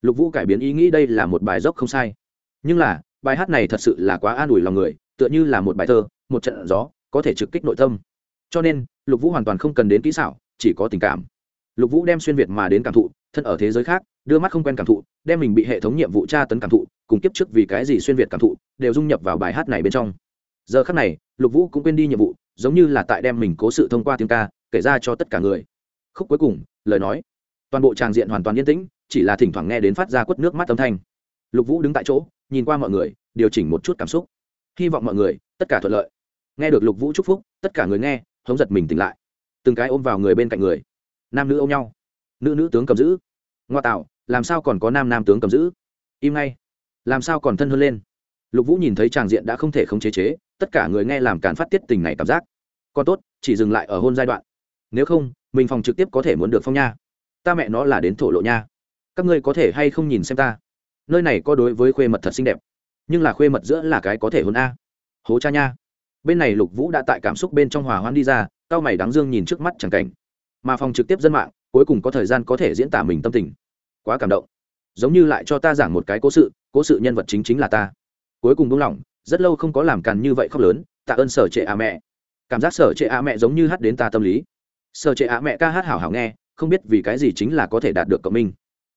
lục vũ cải biến ý nghĩ đây là một bài dốc không sai. Nhưng là bài hát này thật sự là quá an ủi lòng người, tựa như là một bài thơ, một trận gió, có thể trực kích nội tâm. Cho nên, lục vũ hoàn toàn không cần đến kỹ xảo, chỉ có tình cảm. Lục vũ đem xuyên việt mà đến cảm thụ, thân ở thế giới khác, đưa mắt không quen cảm thụ, đem mình bị hệ thống nhiệm vụ tra tấn cảm thụ, cùng kiếp trước vì cái gì xuyên việt cảm thụ, đều dung nhập vào bài hát này bên trong. Giờ khắc này, lục vũ cũng quên đi nhiệm vụ, giống như là tại đem mình cố sự thông qua tiếng ca, kể ra cho tất cả người. Khúc cuối cùng, lời nói. Toàn bộ tràng diện hoàn toàn yên tĩnh, chỉ là thỉnh thoảng nghe đến phát ra quất nước mắt âm thanh. Lục vũ đứng tại chỗ nhìn qua mọi người, điều chỉnh một chút cảm xúc. Hy vọng mọi người, tất cả thuận lợi. Nghe được lục vũ chúc phúc, tất cả người nghe, hống giật mình tỉnh lại. Từng cái ôm vào người bên cạnh người. Nam nữ ôm nhau. Nữ nữ tướng cầm giữ. Ngoa tạo, làm sao còn có nam nam tướng cầm giữ? Im ngay. Làm sao còn thân hơn lên? Lục vũ nhìn thấy tràng diện đã không thể không chế chế, tất cả người nghe làm càn phát tiết tình này cảm giác. Còn tốt, chỉ dừng lại ở hôn giai đoạn. Nếu không, mình phòng trực tiếp có thể muốn được phong nha. Ta mẹ nó là đến thổ lộ nha. Các ngươi có thể hay không nhìn xem ta? Nơi này có đối với khuê mật thật xinh đẹp. Nhưng là khuê mật giữa là cái có thể hôn a. Hố cha nha. Bên này lục vũ đã tại cảm xúc bên trong hòa hoãn đi ra, cao mày đáng dương nhìn trước mắt chẳng cảnh. Mà phòng trực tiếp dân mạng, cuối cùng có thời gian có thể diễn tả mình tâm tình. Quá cảm động. Giống như lại cho ta giảng một cái cố sự cố sự nhân vật chính chính là ta. Cuối cùng đúng lòng rất lâu không có làm càn như vậy khóc lớn, tạ ơn sở trệ a mẹ. Cảm giác sở trệ a mẹ giống như hát đến ta tâm lý. Sở trệ a mẹ ca hát hảo hảo nghe, không biết vì cái gì chính là có thể đạt được cộng minh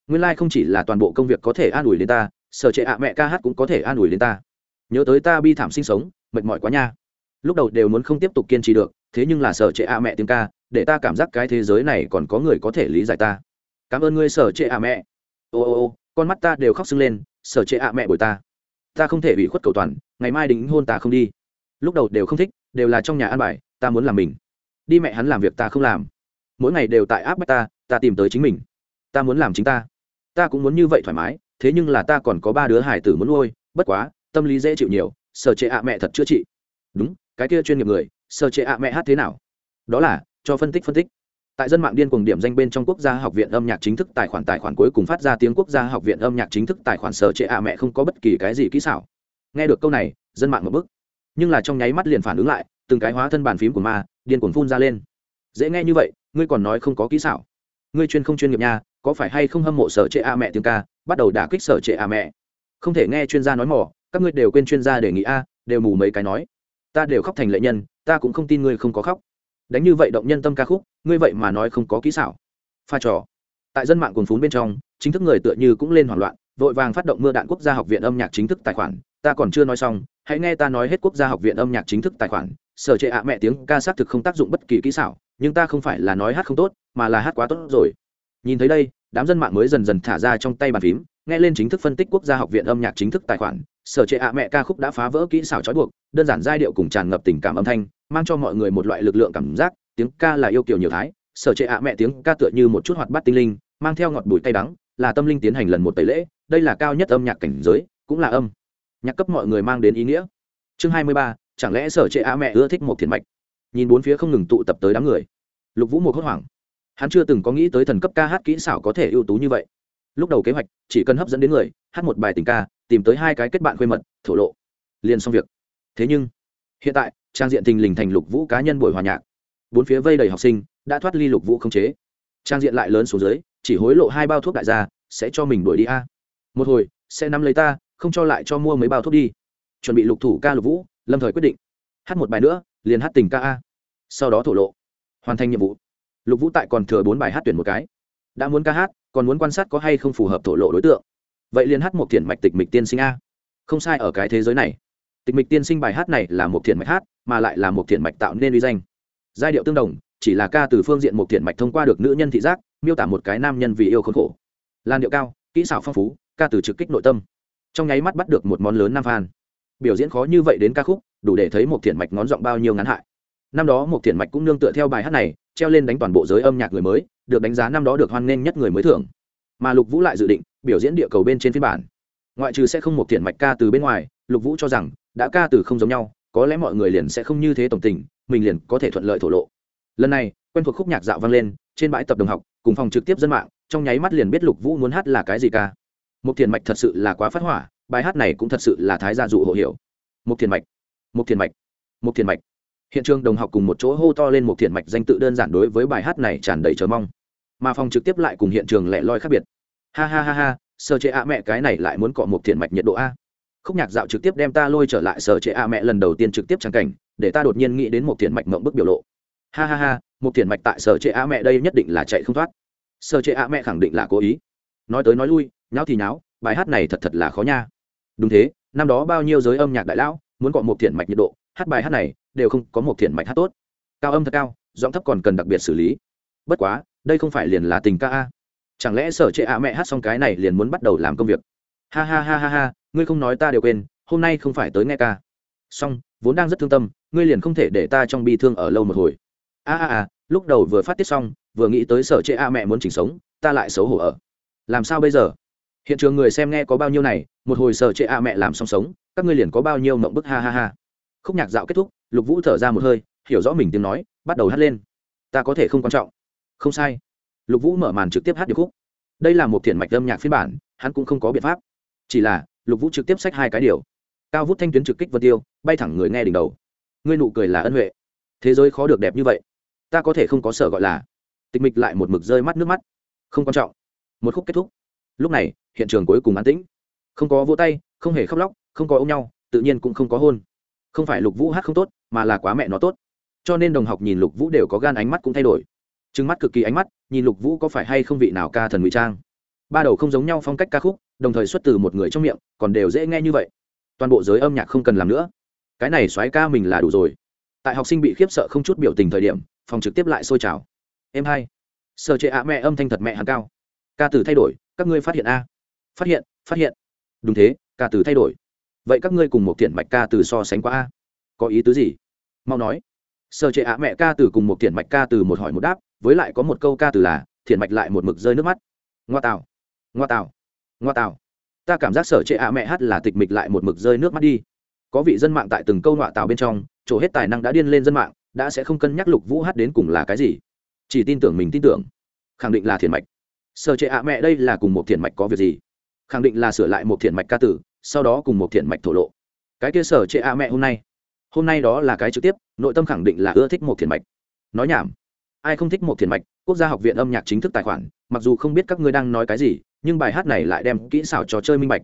nguyên lai、like、không chỉ là toàn bộ công việc có thể an ủi đến ta, sở trệ a mẹ ca hát cũng có thể an ủi đến ta. Nhớ tới ta bi thảm sinh sống, mệt mỏi quá nha. Lúc đầu đều muốn không tiếp tục kiên trì được, thế nhưng là sở trệ a mẹ tiếng ca, để ta cảm giác cái thế giới này còn có người có thể lý giải ta. Cảm ơn ngươi, sở trệ a mẹ. Ô ô ô, con mắt ta đều khóc sưng lên, sở trệ a mẹ bồi ta. Ta không thể bị khuất cầu toàn, ngày mai đính hôn ta không đi. Lúc đầu đều không thích, đều là trong nhà ăn bài, ta muốn làm mình. Đi mẹ hắn làm việc ta không làm. Mỗi ngày đều tại áp bách ta ta tìm tới chính mình. Ta muốn làm chính ta ta cũng muốn như vậy thoải mái, thế nhưng là ta còn có ba đứa hải tử muốn nuôi, bất quá, tâm lý dễ chịu nhiều, sở chế ạ mẹ thật chữa trị. Đúng, cái kia chuyên nghiệp người, sở chế ạ mẹ hát thế nào? Đó là, cho phân tích phân tích. Tại dân mạng điên cuồng điểm danh bên trong quốc gia học viện âm nhạc chính thức tài khoản tài khoản cuối cùng phát ra tiếng quốc gia học viện âm nhạc chính thức tài khoản, sở chế ạ mẹ không có bất kỳ cái gì kỹ xảo. Nghe được câu này, dân mạng một bức. Nhưng là trong nháy mắt liền phản ứng lại, từng cái hóa thân bàn phím của ma, điên cuồng phun ra lên. Dễ nghe như vậy, ngươi còn nói không có kỹ xảo. Ngươi chuyên không chuyên nghiệp nha có phải hay không hâm mộ sở trệ a mẹ tiếng ca, bắt đầu đả kích sở trệ a mẹ. Không thể nghe chuyên gia nói mỏ, các ngươi đều quên chuyên gia đề nghị a, đều mù mấy cái nói. Ta đều khóc thành lệ nhân, ta cũng không tin ngươi không có khóc. Đánh như vậy động nhân tâm ca khúc, ngươi vậy mà nói không có kỹ xảo. Pha trò. Tại dân mạng cồn phún bên trong, chính thức người tựa như cũng lên hoảng loạn, vội vàng phát động mưa đạn quốc gia học viện âm nhạc chính thức tài khoản. Ta còn chưa nói xong, hãy nghe ta nói hết quốc gia học viện âm nhạc chính thức tài khoản. Sở trệ ạ mẹ tiếng ca xác thực không tác dụng bất kỳ kỹ xảo, nhưng ta không phải là nói hát không tốt, mà là hát quá tốt rồi. Nhìn thấy đây đám dân mạng mới dần dần thả ra trong tay bàn phím, nghe lên chính thức phân tích quốc gia học viện âm nhạc chính thức tài khoản. Sở trệ ạ mẹ ca khúc đã phá vỡ kỹ xảo trói buộc, đơn giản giai điệu cùng tràn ngập tình cảm âm thanh, mang cho mọi người một loại lực lượng cảm giác, tiếng ca là yêu kiều nhiều thái. Sở trệ ạ mẹ tiếng ca tựa như một chút hoạt bát tinh linh, mang theo ngọt bùi tay đắng, là tâm linh tiến hành lần một tẩy lễ, đây là cao nhất âm nhạc cảnh giới, cũng là âm nhạc cấp mọi người mang đến ý nghĩa. Chương hai mươi ba, chẳng lẽ sở trệ ạ mẹ ưa thích một thiền mạch? Nhìn bốn phía không ngừng tụ tập tới đám người. Lục vũ một hốt hoảng hắn chưa từng có nghĩ tới thần cấp ca hát kỹ xảo có thể ưu tú như vậy. Lúc đầu kế hoạch, chỉ cần hấp dẫn đến người, hát một bài tình ca, tìm tới hai cái kết bạn khuê mật, thổ lộ. Liền xong việc. Thế nhưng, hiện tại, trang diện tình lình thành lục vũ cá nhân buổi hòa nhạc. Bốn phía vây đầy học sinh, đã thoát ly lục vũ không chế. Trang diện lại lớn xuống dưới, chỉ hối lộ hai bao thuốc đại gia, sẽ cho mình đuổi đi a. Một hồi, sẽ nắm lấy ta, không cho lại cho mua mấy bao thuốc đi. Chuẩn bị lục thủ ca lục vũ, lâm thời quyết định. Hát một bài nữa, liền hát tình ca a. Sau đó thổ lộ. Hoàn thành nhiệm vụ lục vũ tại còn thừa bốn bài hát tuyển một cái. Đã muốn ca hát, còn muốn quan sát có hay không phù hợp thổ lộ đối tượng. Vậy liền hát một thiện mạch tịch mịch tiên sinh a. Không sai ở cái thế giới này. Tịch mịch tiên sinh bài hát này là một thiện mạch hát, mà lại là một thiện mạch tạo nên uy danh. Giai điệu tương đồng, chỉ là ca từ phương diện một thiện mạch thông qua được nữ nhân thị giác, miêu tả một cái nam nhân vì yêu khốn khổ. Lan điệu cao, kỹ xảo phong phú, ca từ trực kích nội tâm. Trong nháy mắt bắt được một món lớn nam phan biểu diễn khó như vậy đến ca khúc, đủ để thấy một thiện mạch ngón giọng bao nhiêu ngắn hại. Năm đó một thiện mạch cũng nương tựa theo bài hát này treo lên đánh toàn bộ giới âm nhạc người mới, được đánh giá năm đó được hoan nghênh nhất người mới thưởng. Mà lục vũ lại dự định, biểu diễn địa cầu bên trên phiên bản. Ngoại trừ sẽ không một thiện mạch ca từ bên ngoài, lục vũ cho rằng, đã ca từ không giống nhau, có lẽ mọi người liền sẽ không như thế tổng tình, mình liền có thể thuận lợi thổ lộ. Lần này, quen thuộc khúc nhạc dạo vang lên, trên bãi tập đồng học, cùng phòng trực tiếp dân mạng, trong nháy mắt liền biết lục vũ muốn hát là cái gì ca. Một thiền mạch thật sự là quá phát hỏa, bài hát này cũng thật sự là thái gia dụ hộ hiểu một thiền mạch, một thiền mạch, một thiền mạch hiện trường đồng học cùng một chỗ hô to lên một thiền mạch danh tự đơn giản đối với bài hát này tràn đầy chờ mong. Mà phòng trực tiếp lại cùng hiện trường lẻ loi khác biệt. Ha ha ha ha sơ chế ạ mẹ, cái này lại muốn cọ một thiền mạch nhiệt độ a. Khúc nhạc dạo trực tiếp đem ta lôi trở lại sở chế a mẹ lần đầu tiên trực tiếp trang cảnh, để ta đột nhiên nghĩ đến một thiện mạch mộng bức biểu lộ. Ha ha ha, một thiện mạch tại sở chế a mẹ đây nhất định là chạy không thoát. Sở chế a mẹ khẳng định là cố ý. Nói tới nói lui, nháo thì nháo, bài hát này thật thật là khó nha. Đúng thế, năm đó bao nhiêu giới âm nhạc đại lão muốn gọi một thiện mạch nhiệt độ, hát bài hát này đều không có một thiện mạch hát tốt. Cao âm thật cao, giọng thấp còn cần đặc biệt xử lý. Bất quá, đây không phải liền là tình ca a? Chẳng lẽ sở trệ a mẹ hát xong cái này liền muốn bắt đầu làm công việc? Ha ha ha ha ha, ngươi không nói ta đều quên, hôm nay không phải tới nghe ca. Xong, vốn đang rất thương tâm, ngươi liền không thể để ta trong bi thương ở lâu một hồi. A a a, lúc đầu vừa phát tiết xong, vừa nghĩ tới sở trệ a mẹ muốn chỉnh sống, ta lại xấu hổ ở. Làm sao bây giờ? Hiện trường người xem nghe có bao nhiêu này, một hồi sở trệ a mẹ làm xong sống, các ngươi liền có bao nhiêu mộng bức, ha ha ha khúc nhạc dạo kết thúc, lục vũ thở ra một hơi, hiểu rõ mình tiếng nói, bắt đầu hát lên. Ta có thể không quan trọng. Không sai. Lục vũ mở màn trực tiếp hát điệp khúc. Đây là một thiện mạch âm nhạc phiên bản, hắn cũng không có biện pháp. Chỉ là, lục vũ trực tiếp sách hai cái điều. Cao vút thanh tuyến trực kích vân tiêu, bay thẳng người nghe đỉnh đầu. Ngươi nụ cười là ân huệ. Thế giới khó được đẹp như vậy. Ta có thể không có sở gọi là. Tịch mịch lại một mực rơi mắt nước mắt. Không quan trọng. Một khúc kết thúc. Lúc này, hiện trường cuối cùng an tĩnh. Không có vỗ tay, không hề khóc lóc, không có ôm nhau, tự nhiên cũng không có hôn không phải lục vũ hát không tốt, mà là quá mẹ nó tốt. Cho nên đồng học nhìn lục vũ đều có gan ánh mắt cũng thay đổi. Trừng mắt cực kỳ ánh mắt, nhìn lục vũ có phải hay không vị nào ca thần ngụy trang. Ba đầu không giống nhau phong cách ca khúc, đồng thời xuất từ một người trong miệng, còn đều dễ nghe như vậy. Toàn bộ giới âm nhạc không cần làm nữa. Cái này xoáy ca mình là đủ rồi. Tại học sinh bị khiếp sợ không chút biểu tình thời điểm, phòng trực tiếp lại sôi trào. Em hai. Sợ chệ ạ mẹ âm thanh thật mẹ hắn cao. Ca từ thay đổi, các ngươi phát hiện a. Phát hiện phát hiện. Đúng thế, ca từ thay đổi vậy các ngươi cùng một thiện mạch ca từ so sánh qua a? Có ý tứ gì? Mau nói. Sơ chế ạ, mẹ ca từ cùng một thiện mạch ca từ một hỏi một đáp, với lại có một câu ca từ là, thiện mạch lại một mực rơi nước mắt. Ngoa tào. Ngoa tào. Ngoa tào. Ta cảm giác sở chế ạ, mẹ hát là tịch mịch lại một mực rơi nước mắt đi. Có vị dân mạng tại từng câu ngoạ tào bên trong, chỗ hết tài năng đã điên lên dân mạng, đã sẽ không cân nhắc lục vũ hát đến cùng là cái gì. Chỉ tin tưởng mình tin tưởng. Khẳng định là thiền mạch. Sở trệ ạ, mẹ đây là cùng một thiền mạch có việc gì? Khẳng định là sửa lại một thiền mạch ca tử sau đó cùng một thiền mạch thổ lộ. Cái kia sở trệ a mẹ hôm nay. Hôm nay đó là cái trực tiếp, nội tâm khẳng định là ưa thích một thiền mạch. Nói nhảm. Ai không thích một thiền mạch, quốc gia học viện âm nhạc chính thức tài khoản, mặc dù không biết các ngươi đang nói cái gì, nhưng bài hát này lại đem kỹ xảo trò chơi minh bạch.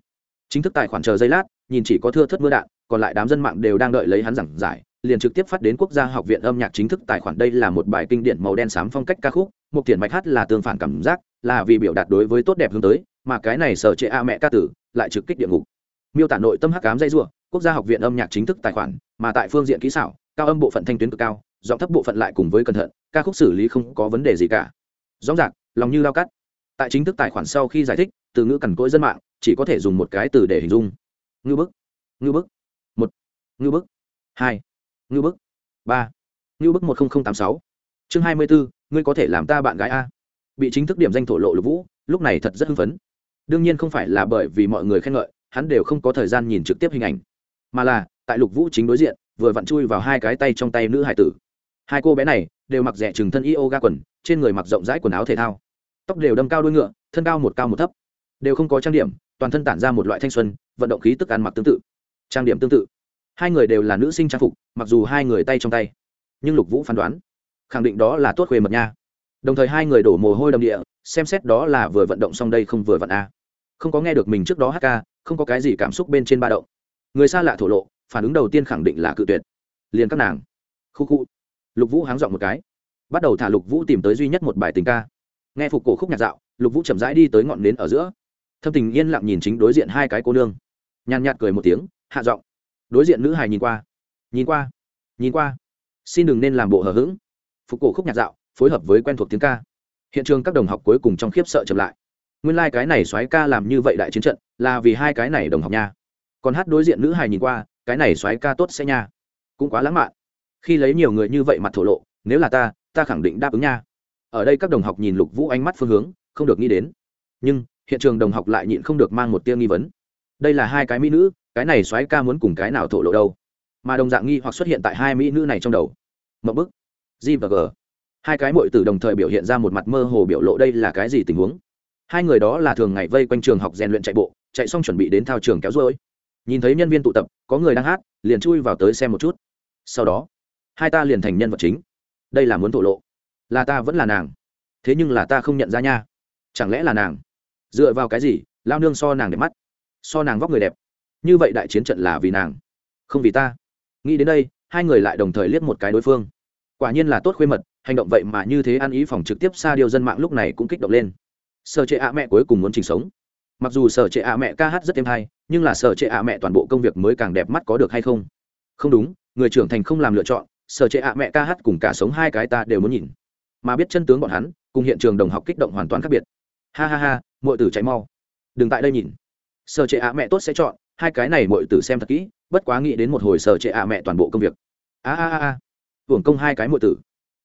Chính thức tài khoản chờ giây lát, nhìn chỉ có thưa thất mưa đạn, còn lại đám dân mạng đều đang đợi lấy hắn giảng giải, liền trực tiếp phát đến quốc gia học viện âm nhạc chính thức tài khoản. Đây là một bài kinh điển màu đen xám phong cách ca khúc, một thiền mạch hát là tương phản cảm giác, là vì biểu đạt đối với tốt đẹp hướng tới, mà cái này sở trệ a mẹ ca tử, lại trực kích địa ngục miêu tả nội tâm hắc cám dây rủa, quốc gia học viện âm nhạc chính thức tài khoản, mà tại phương diện kỹ xảo, cao âm bộ phận thanh tuyến cực cao, giọng thấp bộ phận lại cùng với cẩn thận, ca khúc xử lý không có vấn đề gì cả. Rõ ràng, lòng như lao cắt. Tại chính thức tài khoản sau khi giải thích, từ ngữ cằn cỗi dân mạng, chỉ có thể dùng một cái từ để hình dung. Ngư bức. Ngư bức. Một. Ngư bức. Hai. Ngư bức. Ba. Ngư bức một nghìn tám sáu. Chương hai mươi bốn ngươi có thể làm ta bạn gái a. Bị chính thức điểm danh thổ lộ lục vũ, lúc này thật rất hưng phấn. Đương nhiên không phải là bởi vì mọi người khen ngợi hắn đều không có thời gian nhìn trực tiếp hình ảnh. Mà là, tại lục vũ chính đối diện, vừa vặn chui vào hai cái tay trong tay nữ hải tử. Hai cô bé này đều mặc rẻ chừng thân yoga quần, trên người mặc rộng rãi quần áo thể thao. Tóc đều đâm cao đuôi ngựa, thân cao một cao một thấp. Đều không có trang điểm, toàn thân tản ra một loại thanh xuân, vận động khí tức ăn mặc tương tự. Trang điểm tương tự. Hai người đều là nữ sinh trang phục, mặc dù hai người tay trong tay. Nhưng lục vũ phán đoán, khẳng định đó là tốt khuê mật nha. Đồng thời hai người đổ mồ hôi đầm địa, xem xét đó là vừa vận động xong đây không vừa vận a. Không có nghe được mình trước đó hát ca không có cái gì cảm xúc bên trên ba động. Người xa lạ thổ lộ, phản ứng đầu tiên khẳng định là cự tuyệt. Liền các nàng. Khu khu. Lục vũ háng dọn một cái. Bắt đầu thả lục vũ tìm tới duy nhất một bài tình ca. Nghe phục cổ khúc nhạc dạo, lục vũ chậm rãi đi tới ngọn nến ở giữa. Thâm tình yên lặng nhìn chính đối diện hai cái cô nương. Nhàn nhạt cười một tiếng, hạ giọng. Đối diện nữ hài nhìn qua. Nhìn qua. Nhìn qua. Xin đừng nên làm bộ hờ hững. Phục cổ khúc nhạc dạo, phối hợp với quen thuộc tiếng ca. Hiện trường các đồng học cuối cùng trong khiếp sợ chậm lại. Nguyên lai、like、cái này xoáy ca làm như vậy đại chiến trận là vì hai cái này đồng học nha. Còn hát đối diện nữ hài nhìn qua, cái này xoáy ca tốt sẽ nha. Cũng quá lãng mạn. Khi lấy nhiều người như vậy mặt thổ lộ, nếu là ta ta khẳng định đáp ứng nha. Ở đây các đồng học nhìn lục vũ ánh mắt phương hướng, không được nghĩ đến. Nhưng, hiện trường đồng học lại nhịn không được mang một tia nghi vấn. Đây là hai cái mỹ nữ, cái này soái ca muốn cùng cái nào thổ lộ đâu? Mà đồng dạng nghi hoặc xuất hiện tại hai mỹ nữ này trong đầu. Mậu bức. G và g. Hai cái mội từ đồng thời biểu hiện ra một mặt mơ hồ biểu lộ đây là cái gì tình huống? Hai người đó là thường ngày vây quanh trường học rèn luyện chạy bộ, chạy xong chuẩn bị đến thao trường kéo rối nhìn thấy nhân viên tụ tập, có người đang hát, liền chui vào tới xem một chút. Sau đó, hai ta liền thành nhân vật chính. Đây là muốn thổ lộ. Là ta vẫn là nàng. Thế nhưng là ta không nhận ra nha. Chẳng lẽ là nàng? Dựa vào cái gì, lao nương so nàng đẹp mắt, so nàng vóc người đẹp? Như vậy đại chiến trận là vì nàng, không vì ta. Nghĩ đến đây, hai người lại đồng thời liếc một cái đối phương. Quả nhiên là tốt khuê mật, hành động vậy mà như thế ăn ý phòng trực tiếp xa điều dân mạng lúc này cũng kích động lên sở trệ ạ mẹ cuối cùng muốn trình sống. Mặc dù sở trệ ạ mẹ ca hát rất êm hay, nhưng là sở trệ ạ mẹ toàn bộ công việc mới càng đẹp mắt có được hay không? Không đúng, người trưởng thành không làm lựa chọn, sở trệ ạ mẹ ca hát cùng cả sống hai cái ta đều muốn nhìn. Mà biết chân tướng bọn hắn, cùng hiện trường đồng học kích động hoàn toàn khác biệt. Ha ha ha mọi tử chạy mau. Đừng tại đây nhìn. Sở trệ ạ mẹ tốt sẽ chọn, hai cái này mọi tử xem thật kỹ, bất quá nghĩ đến một hồi sở trệ ạ mẹ toàn bộ công việc. A a a a. Hưởng công hai cái mọi tử.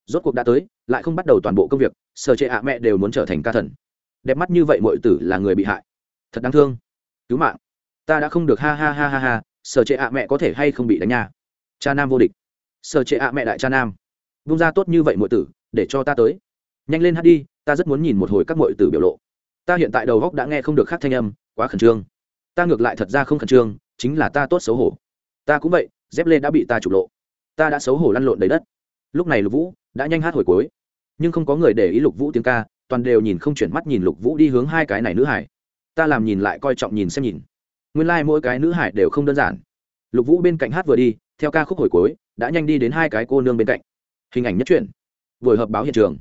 Rốt cuộc đã tới, lại không bắt đầu toàn bộ công việc, sở trệ ạ mẹ đều muốn trở thành ca thần đẹp mắt như vậy mọi tử là người bị hại. Thật đáng thương. Cứu mạng. Ta đã không được ha ha ha ha ha, sở trệ ạ mẹ có thể hay không bị đánh nha? Cha nam vô địch. Sở trệ ạ mẹ đại cha nam. Vung ra tốt như vậy mọi tử, để cho ta tới. Nhanh lên hát đi, ta rất muốn nhìn một hồi các mọi tử biểu lộ. Ta hiện tại đầu góc đã nghe không được khác thanh âm, quá khẩn trương. Ta ngược lại thật ra không khẩn trương, chính là ta tốt xấu hổ. Ta cũng vậy, dép lê đã bị ta trục lộ. Ta đã xấu hổ lăn lộn đầy đất. Lúc này lục vũ đã nhanh hát hồi cuối. Nhưng không có người để ý lục vũ tiếng ca toàn đều nhìn không chuyển mắt nhìn lục vũ đi hướng hai cái này nữ hải. Ta làm nhìn lại coi trọng nhìn xem nhìn. Nguyên lai、like、mỗi cái nữ hải đều không đơn giản. Lục vũ bên cạnh hát vừa đi, theo ca khúc hồi cuối, đã nhanh đi đến hai cái cô nương bên cạnh. Hình ảnh nhất truyện. Buổi họp báo hiện trường.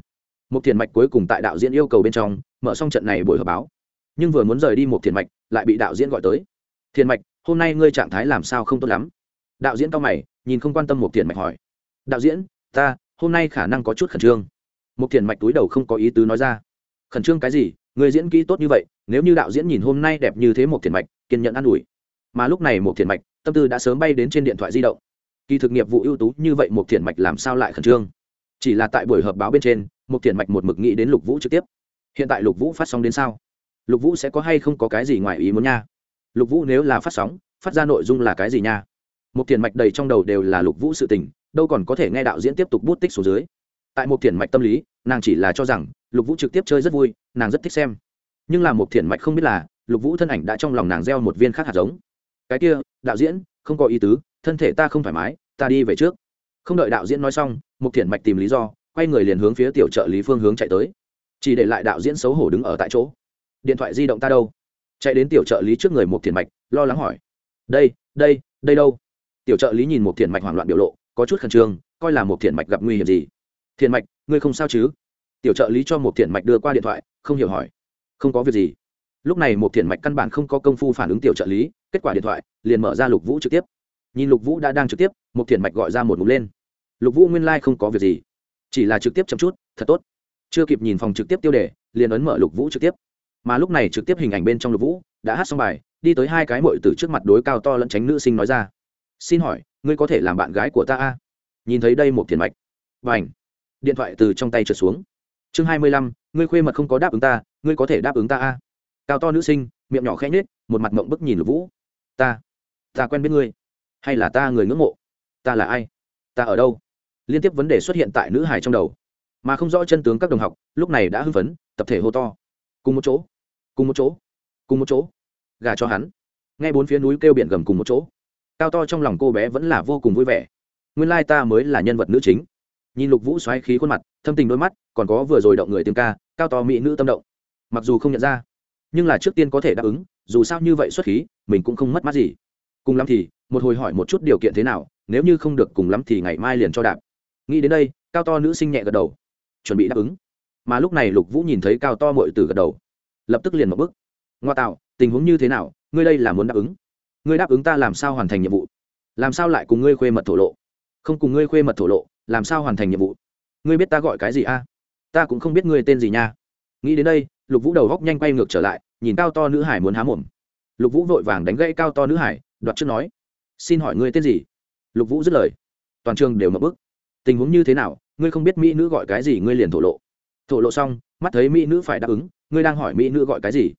Một thiền mạch cuối cùng tại đạo diễn yêu cầu bên trong, mở xong trận này buổi họp báo. Nhưng vừa muốn rời đi một thiền mạch, lại bị đạo diễn gọi tới. Thiền mạch, hôm nay ngươi trạng thái làm sao không tốt lắm? Đạo diễn cao mày, nhìn không quan tâm một thiền mạch hỏi. Đạo diễn, ta, hôm nay khả năng có chút khẩn trương một thiền mạch túi đầu không có ý tứ nói ra. Khẩn trương cái gì? Người diễn kỹ tốt như vậy, nếu như đạo diễn nhìn hôm nay đẹp như thế một thiền mạch, kiên nhẫn an ủi. Mà lúc này một thiền mạch, tâm tư đã sớm bay đến trên điện thoại di động. Kỳ thực nghiệp vụ ưu tú như vậy một thiền mạch làm sao lại khẩn trương? Chỉ là tại buổi họp báo bên trên một thiền mạch một mực nghĩ đến lục vũ trực tiếp. Hiện tại lục vũ phát sóng đến sao? Lục vũ sẽ có hay không có cái gì ngoài ý muốn nha? Lục vũ nếu là phát sóng, phát ra nội dung là cái gì nha? Một thiền mạch đầy trong đầu đều là lục vũ sự tình, đâu còn có thể nghe đạo diễn tiếp tục bút tích số dưới tại một thiền mạch tâm lý, nàng chỉ là cho rằng lục vũ trực tiếp chơi rất vui, nàng rất thích xem. Nhưng là một thiền mạch không biết là lục vũ thân ảnh đã trong lòng nàng gieo một viên khác hạt giống. Cái kia, đạo diễn, không có ý tứ, thân thể ta không thoải mái, ta đi về trước. Không đợi đạo diễn nói xong một thiền mạch tìm lý do, quay người liền hướng phía tiểu trợ lý phương hướng chạy tới. Chỉ để lại đạo diễn xấu hổ đứng ở tại chỗ. Điện thoại di động ta đâu? Chạy đến tiểu trợ lý trước người một thiền mạch, lo lắng hỏi. Đây đây đây đâu? Tiểu trợ lý nhìn một thiền mạch hoảng loạn biểu lộ, có chút khẩn trương, coi là một thiền mạch gặp nguy hiểm gì thiền mạch, ngươi không sao chứ? Tiểu trợ lý cho một thiền mạch đưa qua điện thoại, không hiểu hỏi. Không có việc gì. Lúc này một thiền mạch căn bản không có công phu phản ứng tiểu trợ lý, kết quả điện thoại, liền mở ra lục vũ trực tiếp. Nhìn lục vũ đã đang trực tiếp một thiền mạch gọi ra một mục lên. Lục vũ nguyên lai、like、không có việc gì, chỉ là trực tiếp chăm chút, thật tốt. Chưa kịp nhìn phòng trực tiếp tiêu đề, liền ấn mở lục vũ trực tiếp. Mà lúc này trực tiếp hình ảnh bên trong lục vũ đã hát xong bài, đi tới hai cái mội từ trước mặt đối cao to lẫn tránh nữ sinh nói ra. Xin hỏi, ngươi có thể làm bạn gái của ta a? Nhìn thấy đây một thiền mạch. Và ảnh điện thoại từ trong tay trượt xuống. Chương hai mươi lăm, ngươi khuê mật không có đáp ứng ta, ngươi có thể đáp ứng ta a. Cao to nữ sinh, miệng nhỏ khẽ nhết một mặt mộng bức nhìn lục vũ. Ta ta quen biết ngươi. Hay là ta người ngưỡng mộ? Ta là ai? Ta ở đâu? Liên tiếp vấn đề xuất hiện tại nữ hải trong đầu. Mà không rõ chân tướng các đồng học, lúc này đã hưng phấn, tập thể hô to. Cùng một chỗ, cùng một chỗ, cùng một chỗ. Gà cho hắn. Ngay bốn phía núi kêu biển gầm cùng một chỗ. Cao to trong lòng cô bé vẫn là vô cùng vui vẻ. Nguyên lai ta mới là nhân vật nữ chính nhìn lục vũ xoáy khí khuôn mặt, thâm tình đôi mắt, còn có vừa rồi động người tiếng ca, cao to mỹ nữ tâm động. Mặc dù không nhận ra, nhưng là trước tiên có thể đáp ứng, dù sao như vậy xuất khí, mình cũng không mất mát gì. Cùng lắm thì, một hồi hỏi một chút điều kiện thế nào, nếu như không được cùng lắm thì ngày mai liền cho đạp. Nghĩ đến đây, cao to nữ sinh nhẹ gật đầu, chuẩn bị đáp ứng. Mà lúc này lục vũ nhìn thấy cao to mội từ gật đầu, lập tức liền một bức ngoa tạo, tình huống như thế nào, ngươi đây là muốn đáp ứng? Ngươi đáp ứng ta làm sao hoàn thành nhiệm vụ? Làm sao lại cùng ngươi khuê mật thổ lộ? Không cùng ngươi khuê mật thổ lộ làm sao hoàn thành nhiệm vụ? Ngươi biết ta gọi cái gì a? Ta cũng không biết ngươi tên gì nha. Nghĩ đến đây, lục vũ đầu góc nhanh quay ngược trở lại, nhìn cao to nữ hải muốn há mồm. Lục vũ vội vàng đánh gãy cao to nữ hải, đoạt trước nói, xin hỏi ngươi tên gì? Lục vũ dứt lời, toàn trường đều mập bức tình huống như thế nào? Ngươi không biết mỹ nữ gọi cái gì, ngươi liền thổ lộ. Thổ lộ xong, mắt thấy mỹ nữ phải đáp ứng, ngươi đang hỏi mỹ nữ gọi cái gì?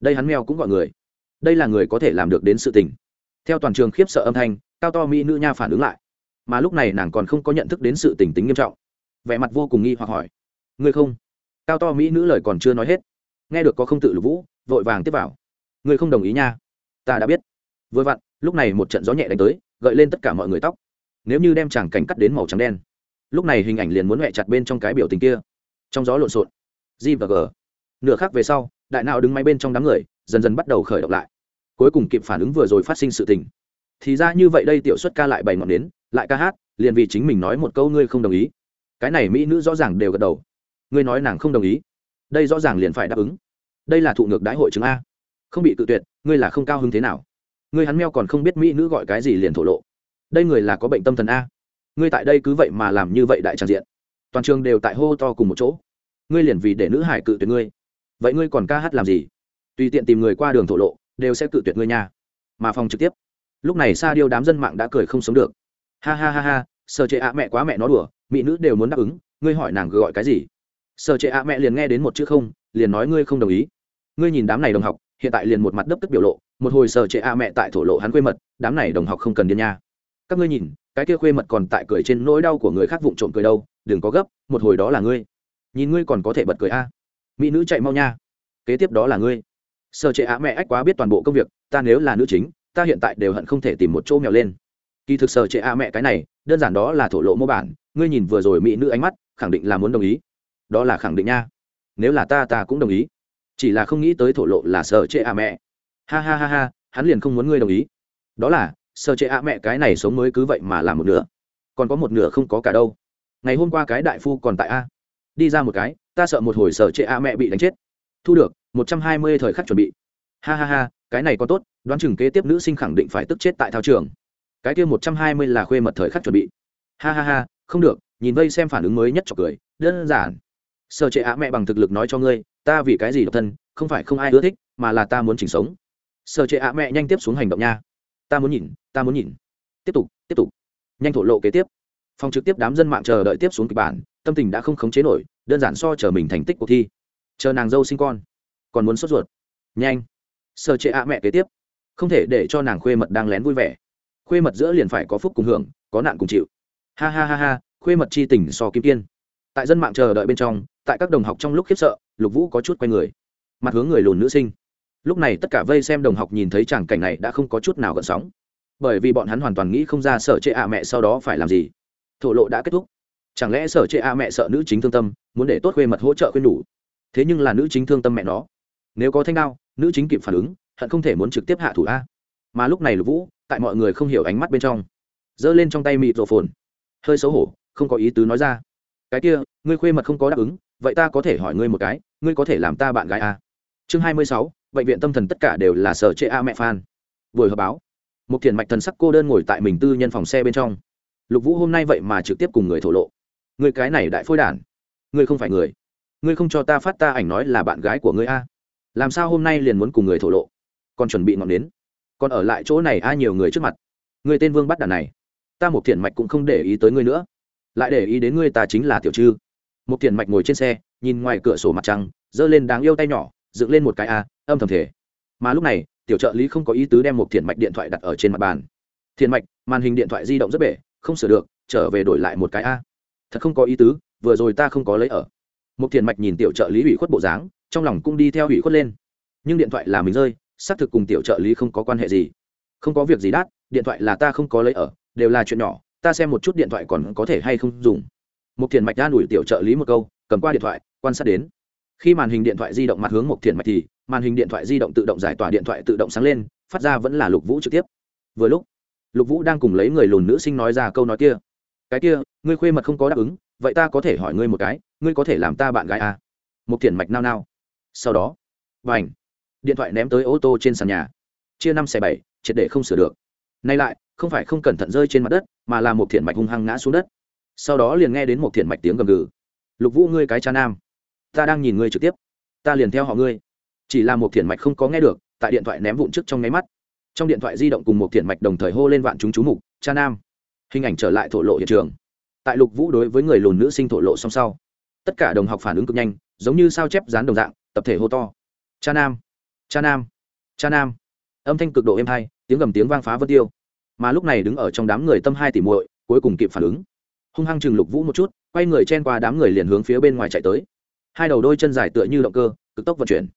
Đây hắn mèo cũng gọi người. Đây là người có thể làm được đến sự tình. Theo toàn trường khiếp sợ âm thanh, cao to mỹ nữ nha phản ứng lại mà lúc này nàng còn không có nhận thức đến sự tình tính nghiêm trọng. Vẻ mặt vô cùng nghi hoặc hỏi, ngươi không? Cao to mỹ nữ lời còn chưa nói hết, nghe được có không tự lục vũ, vội vàng tiếp vào, ngươi không đồng ý nha, ta đã biết. Vừa vặn, lúc này một trận gió nhẹ đánh tới, gợi lên tất cả mọi người tóc. Nếu như đem chàng cảnh cắt đến màu trắng đen, lúc này hình ảnh liền muốn mẹ chặt bên trong cái biểu tình kia. Trong gió lộn xộn, g và g. Nửa khác về sau, đại nào đứng máy bên trong đám người, dần dần bắt đầu khởi động lại. Cuối cùng kịp phản ứng vừa rồi phát sinh sự tình. Thì ra như vậy đây tiểu xuất ca lại bày ngọn đến lại ca hát, liền vì chính mình nói một câu ngươi không đồng ý. Cái này mỹ nữ rõ ràng đều gật đầu. Ngươi nói nàng không đồng ý. Đây rõ ràng liền phải đáp ứng. Đây là thụ ngược đại hội chứng a. Không bị tự tuyệt, ngươi là không cao hứng thế nào? Ngươi hắn meo còn không biết mỹ nữ gọi cái gì liền thổ lộ. Đây người là có bệnh tâm thần a. Ngươi tại đây cứ vậy mà làm như vậy đại tràng diện. Toàn trường đều tại hô to cùng một chỗ. Ngươi liền vì để nữ hải cự tuyệt ngươi. Vậy ngươi còn ca hát làm gì? Tùy tiện tìm người qua đường thổ lộ, đều sẽ cự tuyệt ngươi nha. Mà phòng trực tiếp. Lúc này sa điêu đám dân mạng đã cười không sống được ha ha ha ha sợ chệ ạ mẹ quá mẹ nó đùa, mỹ nữ đều muốn đáp ứng, ngươi hỏi nàng gọi cái gì? Sợ chệ ạ mẹ liền nghe đến một chữ không, liền nói ngươi không đồng ý. Ngươi nhìn đám này đồng học, hiện tại liền một mặt đấp tức biểu lộ, một hồi sợ chệ ạ mẹ tại thổ lộ hắn quê mật, đám này đồng học không cần điên nha. Các ngươi nhìn, cái kia khuê mật còn tại cười trên nỗi đau của người khác vụng trộm cười đâu, đừng có gấp, một hồi đó là ngươi. Nhìn ngươi còn có thể bật cười a. Mỹ nữ chạy mau nha. Kế tiếp đó là ngươi. Sợ trệ ạ mẹ ách quá biết toàn bộ công việc, ta nếu là nữ chính, ta hiện tại đều hận không thể tìm một chỗ mèo lên kỳ thực sở trệ a mẹ cái này, đơn giản đó là thổ lộ mô bản, ngươi nhìn vừa rồi mỹ nữ ánh mắt, khẳng định là muốn đồng ý. Đó là khẳng định nha. Nếu là ta ta cũng đồng ý. Chỉ là không nghĩ tới thổ lộ là sợ trệ a mẹ. Ha ha ha ha, hắn liền không muốn ngươi đồng ý. Đó là sợ trệ a mẹ cái này sống mới cứ vậy mà làm một nửa. Còn có một nửa không có cả đâu. Ngày hôm qua cái đại phu còn tại a. Đi ra một cái, ta sợ một hồi sợ trệ a mẹ bị đánh chết. Thu được, một trăm hai mươi thời khắc chuẩn bị. Ha ha ha, cái này có tốt, đoán chừng kế tiếp nữ sinh khẳng định phải tức chết tại thao trường cái kia một trăm hai mươi là khuê mật thời khắc chuẩn bị. Ha ha ha, không được, nhìn vây xem phản ứng mới nhất cho cười, đơn giản. Sợ trệ ạ, mẹ bằng thực lực nói cho ngươi, ta vì cái gì độc thân, không phải không ai ưa thích, mà là ta muốn chỉnh sống. Sợ trệ ạ, mẹ nhanh tiếp xuống hành động nha. Ta muốn nhìn, ta muốn nhìn. Tiếp tục tiếp tục. Nhanh thổ lộ kế tiếp. Phòng trực tiếp đám dân mạng chờ đợi tiếp xuống kịch bản, tâm tình đã không khống chế nổi, đơn giản so chờ mình thành tích cuộc thi. Chờ nàng dâu sinh con. Còn muốn sốt ruột. Nhanh. Sợ trệ ạ, mẹ kế tiếp. Không thể để cho nàng khuê mật đang lén vui vẻ khuê mật giữa liền phải có phúc cùng hưởng, có nạn cùng chịu. Ha ha ha ha, khuê mật chi tình so kim kiên. Tại dân mạng chờ đợi bên trong, tại các đồng học trong lúc khiếp sợ, lục vũ có chút quay người. Mặt hướng người lùn nữ sinh. Lúc này tất cả vây xem đồng học nhìn thấy chàng cảnh này đã không có chút nào gợn sóng. Bởi vì bọn hắn hoàn toàn nghĩ không ra sở chệ ạ mẹ sau đó phải làm gì. Thổ lộ đã kết thúc. Chẳng lẽ sở chệ ạ mẹ sợ nữ chính thương tâm, muốn để tốt khuê mật hỗ trợ khuyên đủ? Thế nhưng là nữ chính thương tâm mẹ nó. Nếu có thanh đao, nữ chính kịp phản ứng, hận không thể muốn trực tiếp hạ thủ a. Mà lúc này lục vũ tại mọi người không hiểu ánh mắt bên trong. Giơ lên trong tay mịt rổ phồn hơi xấu hổ, không có ý tứ nói ra. Cái kia, ngươi khuê mật không có đáp ứng, vậy ta có thể hỏi ngươi một cái, ngươi có thể làm ta bạn gái à? chương hai mươi sáu, bệnh viện tâm thần tất cả đều là sở chệ a mẹ phan buổi họp báo. Một thiền mạch thần sắc cô đơn ngồi tại mình tư nhân phòng xe bên trong. Lục vũ hôm nay vậy mà trực tiếp cùng người thổ lộ. Người cái này đại phôi đản. Ngươi không phải người. Ngươi không cho ta phát ta ảnh nói là bạn gái của ngươi a. Làm sao hôm nay liền muốn cùng người thổ lộ? Còn chuẩn bị ngọn đến còn ở lại chỗ này a nhiều người trước mặt. Người tên vương bắt đàn này, ta một thiền mạch cũng không để ý tới ngươi nữa. Lại để ý đến ngươi ta chính là tiểu trư. Một thiền mạch ngồi trên xe, nhìn ngoài cửa sổ mặt trăng, giơ lên đáng yêu tay nhỏ, dựng lên một cái a, âm thầm thể mà lúc này, tiểu trợ lý không có ý tứ đem một thiền mạch điện thoại đặt ở trên mặt bàn. Thiền mạch, màn hình điện thoại di động rất bể, không sửa được, trở về đổi lại một cái a. Thật không có ý tứ, vừa rồi ta không có lấy ở. Một thiền mạch nhìn tiểu trợ lý ủy khuất bộ dáng, trong lòng cũng đi theo ủy khuất lên. Nhưng điện thoại là mình rơi xác thực cùng tiểu trợ lý không có quan hệ gì. Không có việc gì đắt điện thoại là ta không có lấy ở, đều là chuyện nhỏ, ta xem một chút điện thoại còn có thể hay không dùng. Một thiền mạch đan ủi tiểu trợ lý một câu, cầm qua điện thoại, quan sát đến. Khi màn hình điện thoại di động mặt hướng một thiền mạch thì, màn hình điện thoại di động tự động giải tỏa điện thoại tự động sáng lên, phát ra vẫn là lục vũ trực tiếp. Vừa lúc, lục vũ đang cùng lấy người lùn nữ sinh nói ra câu nói kia. Cái kia, ngươi khuê mật không có đáp ứng, vậy ta có thể hỏi ngươi một cái, ngươi có thể làm ta bạn gái à? một thiền mạch nao nao. Sau đó và ảnh điện thoại ném tới ô tô trên sàn nhà. Chia năm xẻ bảy, triệt để không sửa được. Nay lại, không phải không cẩn thận rơi trên mặt đất, mà là một thiện mạch hung hăng ngã xuống đất. Sau đó liền nghe đến một thiện mạch tiếng gầm gừ. Lục vũ, ngươi cái cha nam, ta đang nhìn ngươi trực tiếp. Ta liền theo họ ngươi. Chỉ là một thiện mạch không có nghe được, tại điện thoại ném vụn trước trong nháy mắt. Trong điện thoại di động cùng một thiện mạch đồng thời hô lên vạn chúng chú mục, cha nam. Hình ảnh trở lại thổ lộ hiện trường. Tại lục vũ đối với người lùn nữ sinh thổ lộ song sau, tất cả đồng học phản ứng cực nhanh, giống như sao chép dán đồng dạng, tập thể hô to. Cha nam cha nam cha nam. Âm thanh cực độ êm hay tiếng gầm tiếng vang phá vân tiêu. Mà lúc này đứng ở trong đám người tâm hai tỷ muội, cuối cùng kịp phản ứng. Hung hăng chừng lục vũ một chút, quay người chen qua đám người liền hướng phía bên ngoài chạy tới. Hai đầu đôi chân dài tựa như động cơ, cực tốc vận chuyển.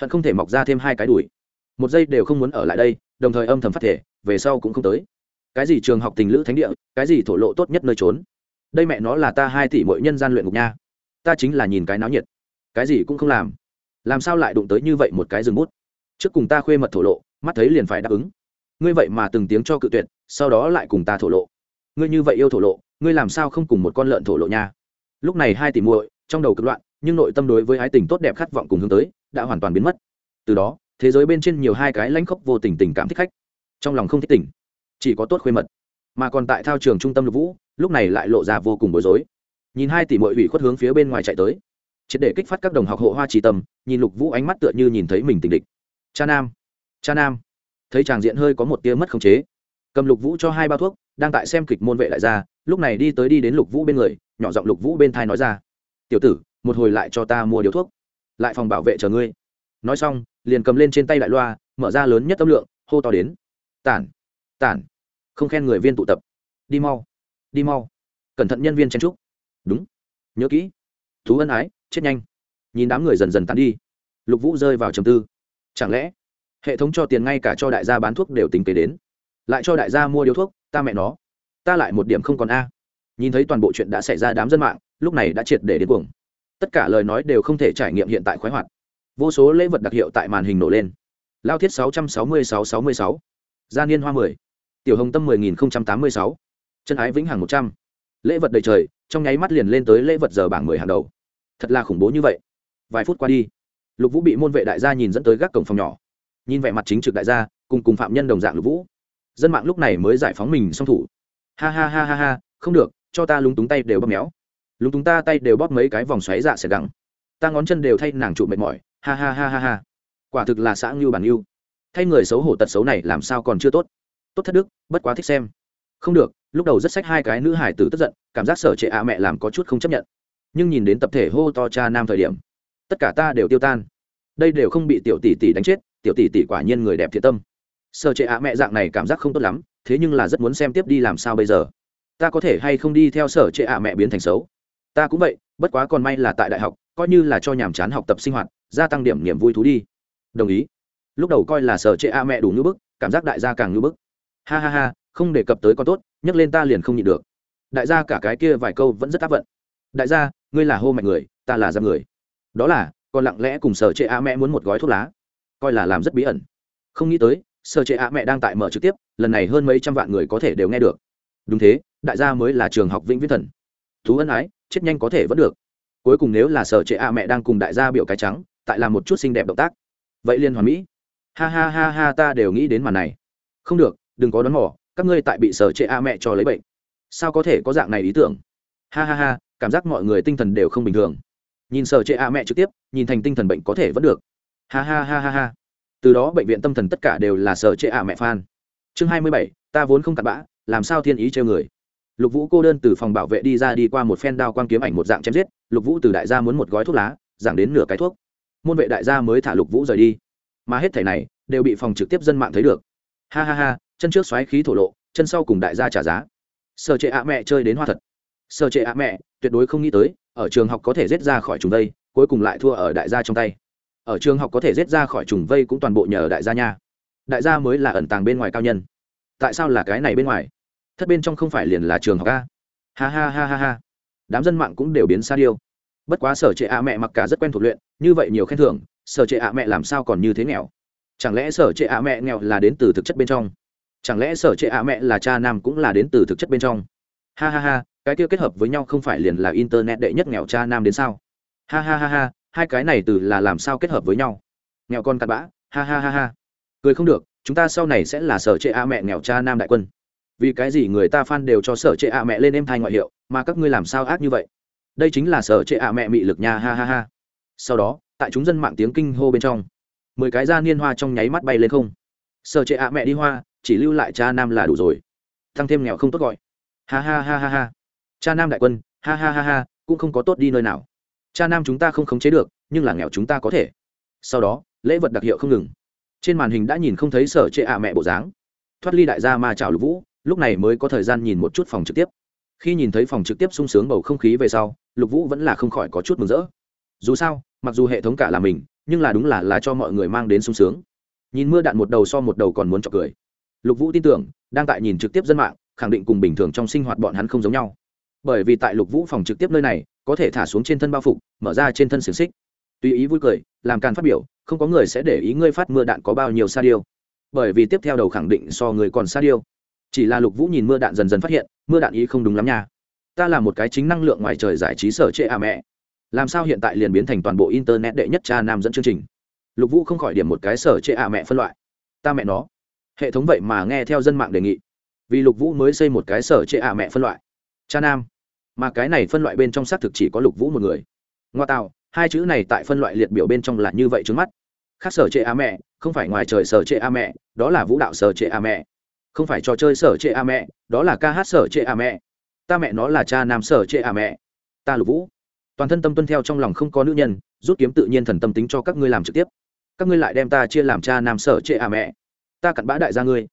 Hận không thể mọc ra thêm hai cái đùi. Một giây đều không muốn ở lại đây, đồng thời âm thầm phát thể, về sau cũng không tới. Cái gì trường học tình lữ thánh địa, cái gì thổ lộ tốt nhất nơi trốn? Đây mẹ nó là ta hai tỷ mỗi nhân gian luyện ngục nha. Ta chính là nhìn cái náo nhiệt. Cái gì cũng không làm làm sao lại đụng tới như vậy một cái rừng bút? Trước cùng ta khuê mật thổ lộ, mắt thấy liền phải đáp ứng. Ngươi vậy mà từng tiếng cho cự tuyệt, sau đó lại cùng ta thổ lộ. Ngươi như vậy yêu thổ lộ, ngươi làm sao không cùng một con lợn thổ lộ nha? Lúc này hai tỷ muội, trong đầu cực loạn, nhưng nội tâm đối với ái tình tốt đẹp khát vọng cùng hướng tới, đã hoàn toàn biến mất. Từ đó, thế giới bên trên nhiều hai cái lãnh khốc vô tình tình cảm thích khách. Trong lòng không thích tình, chỉ có tốt khuê mật. Mà còn tại thao trường trung tâm lục vũ, lúc này lại lộ ra vô cùng bối rối. Nhìn hai tỷ muội ủy khuất hướng phía bên ngoài chạy tới triệt để kích phát các đồng học hộ hoa trì tâm, nhìn lục vũ ánh mắt tựa như nhìn thấy mình tình địch. Cha nam cha nam. Thấy chàng diện hơi có một tia mất khống chế. Cầm lục vũ cho hai bao thuốc, đang tại xem kịch môn vệ lại ra, lúc này đi tới đi đến lục vũ bên người, nhỏ giọng lục vũ bên thai nói ra. Tiểu tử, một hồi lại cho ta mua điếu thuốc. Lại phòng bảo vệ chờ ngươi. Nói xong, liền cầm lên trên tay đại loa, mở ra lớn nhất tâm lượng, hô to đến. Tản tản. Không khen người viên tụ tập. Đi mau đi mau. Cẩn thận nhân viên chen trúc đúng, nhớ kỹ. Thú ân ái chết nhanh. Nhìn đám người dần dần tán đi lục vũ rơi vào trầm tư. Chẳng lẽ hệ thống cho tiền ngay cả cho đại gia bán thuốc đều tính kế đến? Lại cho đại gia mua điếu thuốc ta mẹ nó ta lại một điểm không còn a. Nhìn thấy toàn bộ chuyện đã xảy ra đám dân mạng lúc này đã triệt để đến cuồng. Tất cả lời nói đều không thể trải nghiệm hiện tại khoái hoạt. Vô số lễ vật đặc hiệu tại màn hình nổ lên. Lao thiết 666-66, gia niên hoa 10, tiểu hồng tâm 10.086, chân ái vĩnh hằng 100. lễ vật đầy trời trong nháy mắt liền lên tới lễ vật giờ bảng 10 hàng đầu thật là khủng bố như vậy. Vài phút qua đi, lục vũ bị môn vệ đại gia nhìn dẫn tới gác cổng phòng nhỏ. Nhìn vẻ mặt chính trực đại gia, cùng cùng phạm nhân đồng dạng lục vũ. Dân mạng lúc này mới giải phóng mình song thủ. Ha ha ha ha ha, không được, cho ta lúng túng tay đều bóp méo. Lúng túng ta tay đều bóp mấy cái vòng xoáy dạ sẽ gắng ta ngón chân đều thay nàng trụ mệt mỏi. Ha ha ha ha ha. Quả thực là xã ngưu bản ngưu. Thay người xấu hổ tật xấu này làm sao còn chưa tốt? Tốt thất đức, bất quá thích xem. Không được, lúc đầu rất sách hai cái nữ hải tử tức giận, cảm giác sở trệ ạ mẹ làm có chút không chấp nhận nhưng nhìn đến tập thể hô to cha nam thời điểm, tất cả ta đều tiêu tan. Đây đều không bị tiểu tỷ tỷ đánh chết, tiểu tỷ tỷ quả nhiên người đẹp thiện tâm. Sở trệ ạ mẹ dạng này cảm giác không tốt lắm, thế nhưng là rất muốn xem tiếp đi làm sao bây giờ. Ta có thể hay không đi theo sở trệ ạ mẹ biến thành xấu? Ta cũng vậy, bất quá còn may là tại đại học, coi như là cho nhàm chán học tập sinh hoạt, gia tăng điểm niềm vui thú đi. Đồng ý. Lúc đầu coi là sở trệ a mẹ đủ ngưỡng bức, cảm giác đại gia càng ngưỡng bức. Ha ha ha, không đề cập tới con tốt, nhắc lên ta liền không nhịn được. Đại gia cả cái kia vài câu vẫn rất áp vận đại gia, ngươi là hô mạnh người, ta là giam người. Đó là, còn lặng lẽ cùng sở trệ a mẹ muốn một gói thuốc lá. Coi là làm rất bí ẩn. Không nghĩ tới, sở trệ a mẹ đang tại mở trực tiếp, lần này hơn mấy trăm vạn người có thể đều nghe được. Đúng thế, đại gia mới là trường học vĩnh viễn thần. Thú ân ái, chết nhanh có thể vẫn được. Cuối cùng nếu là sở trệ a mẹ đang cùng đại gia biểu cái trắng, tại làm một chút xinh đẹp động tác. Vậy liên hoàn mỹ. Ha ha ha ha, ta đều nghĩ đến màn này. Không được, đừng có đón mỏ các ngươi tại bị sở trệ a mẹ cho lấy bệnh. Sao có thể có dạng này ý tưởng? Ha ha ha cảm giác mọi người tinh thần đều không bình thường. Nhìn sở trệ a mẹ trực tiếp, nhìn thành tinh thần bệnh có thể vẫn được. Ha ha ha ha ha. Từ đó bệnh viện tâm thần tất cả đều là sở trệ a mẹ phan chương hai mươi bảy, ta vốn không cặn bã, làm sao thiên ý treo người? Lục vũ cô đơn từ phòng bảo vệ đi ra đi qua một phen đao quang kiếm ảnh một dạng chém giết, lục vũ từ đại gia muốn một gói thuốc lá, giảng đến nửa cái thuốc. Môn vệ đại gia mới thả lục vũ rời đi. Mà hết thẻ này, đều bị phòng trực tiếp dân mạng thấy được. Ha ha ha, chân trước xoáy khí thổ lộ, chân sau cùng đại gia trả giá. Sở trệ ạ mẹ chơi đến hoa thật. Sở trệ ạ mẹ tuyệt đối không nghĩ tới, ở trường học có thể rết ra khỏi trùng vây, cuối cùng lại thua ở đại gia trong tay. Ở trường học có thể rết ra khỏi trùng vây cũng toàn bộ nhờ đại gia nha. Đại gia mới là ẩn tàng bên ngoài cao nhân. Tại sao là cái này bên ngoài? Thất bên trong không phải liền là trường học a? Ha ha ha ha ha. Đám dân mạng cũng đều biến xa điêu. Bất quá sở trệ ạ mẹ mặc cả rất quen thuộc luyện, như vậy nhiều khen thưởng, sở trệ ạ mẹ làm sao còn như thế nghèo? Chẳng lẽ sở trệ ạ mẹ nghèo là đến từ thực chất bên trong? Chẳng lẽ sở trệ ạ mẹ là cha nam cũng là đến từ thực chất bên trong? Ha ha ha, cái kia kết hợp với nhau không phải liền là internet đệ nhất nghèo cha nam đến sao? Ha ha ha ha, hai cái này từ là làm sao kết hợp với nhau? Nghèo con cặn bã, ha ha ha ha. Cười không được, chúng ta sau này sẽ là sở trệ a mẹ nghèo cha nam đại quân. Vì cái gì người ta fan đều cho sở trệ a mẹ lên em thai ngoại hiệu, mà các ngươi làm sao ác như vậy? Đây chính là sở trệ a mẹ mị lực nha, ha ha ha. Sau đó, tại chúng dân mạng tiếng kinh hô bên trong, mười cái da niên hoa trong nháy mắt bay lên không. Sở trệ a mẹ đi hoa, chỉ lưu lại cha nam là đủ rồi. Thăng thêm nghèo không tốt gọi ha ha ha ha ha. Cha nam đại quân, ha ha ha ha, cũng không có tốt đi nơi nào. Cha nam chúng ta không khống chế được, nhưng là nghèo chúng ta có thể. Sau đó, lễ vật đặc hiệu không ngừng. Trên màn hình đã nhìn không thấy sở trệ ạ mẹ bộ dáng. Thoát ly đại gia ma trào lục vũ, lúc này mới có thời gian nhìn một chút phòng trực tiếp. Khi nhìn thấy phòng trực tiếp sung sướng bầu không khí về sau, lục vũ vẫn là không khỏi có chút mừng rỡ. Dù sao, mặc dù hệ thống cả là mình, nhưng là đúng là là cho mọi người mang đến sung sướng. Nhìn mưa đạn một đầu so một đầu còn muốn chọc cười. Lục vũ tin tưởng, đang tại nhìn trực tiếp dân mạng khẳng định cùng bình thường trong sinh hoạt bọn hắn không giống nhau. Bởi vì tại lục vũ phòng trực tiếp nơi này, có thể thả xuống trên thân bao phục, mở ra trên thân xiềng xích. Tùy ý vui cười, làm càn phát biểu, không có người sẽ để ý ngươi phát mưa đạn có bao nhiêu sa điêu. Bởi vì tiếp theo đầu khẳng định so người còn xa điêu. Chỉ là lục vũ nhìn mưa đạn dần dần phát hiện, mưa đạn ý không đúng lắm nha. Ta là một cái chính năng lượng ngoài trời giải trí sở trệ à mẹ. Làm sao hiện tại liền biến thành toàn bộ internet đệ nhất cha nam dẫn chương trình? Lục vũ không khỏi điểm một cái sở trệ à mẹ phân loại. Ta mẹ nó. Hệ thống vậy mà nghe theo dân mạng đề nghị vì lục vũ mới xây một cái sở trệ à mẹ phân loại. Cha nam. Mà cái này phân loại bên trong xác thực chỉ có lục vũ một người. Ngoa tạo, hai chữ này tại phân loại liệt biểu bên trong là như vậy trước mắt. Khác sở trệ a mẹ, không phải ngoài trời sở trệ a mẹ, đó là vũ đạo sở trệ a mẹ. Không phải trò chơi sở trệ a mẹ, đó là ca hát sở trệ a mẹ. Ta mẹ nó là cha nam sở trệ a mẹ. Ta lục vũ. Toàn thân tâm tuân theo trong lòng không có nữ nhân, rút kiếm tự nhiên thần tâm tính cho các ngươi làm trực tiếp. Các ngươi lại đem ta chia làm cha nam sở trệ a mẹ. Ta cặn bã đại gia ngươi.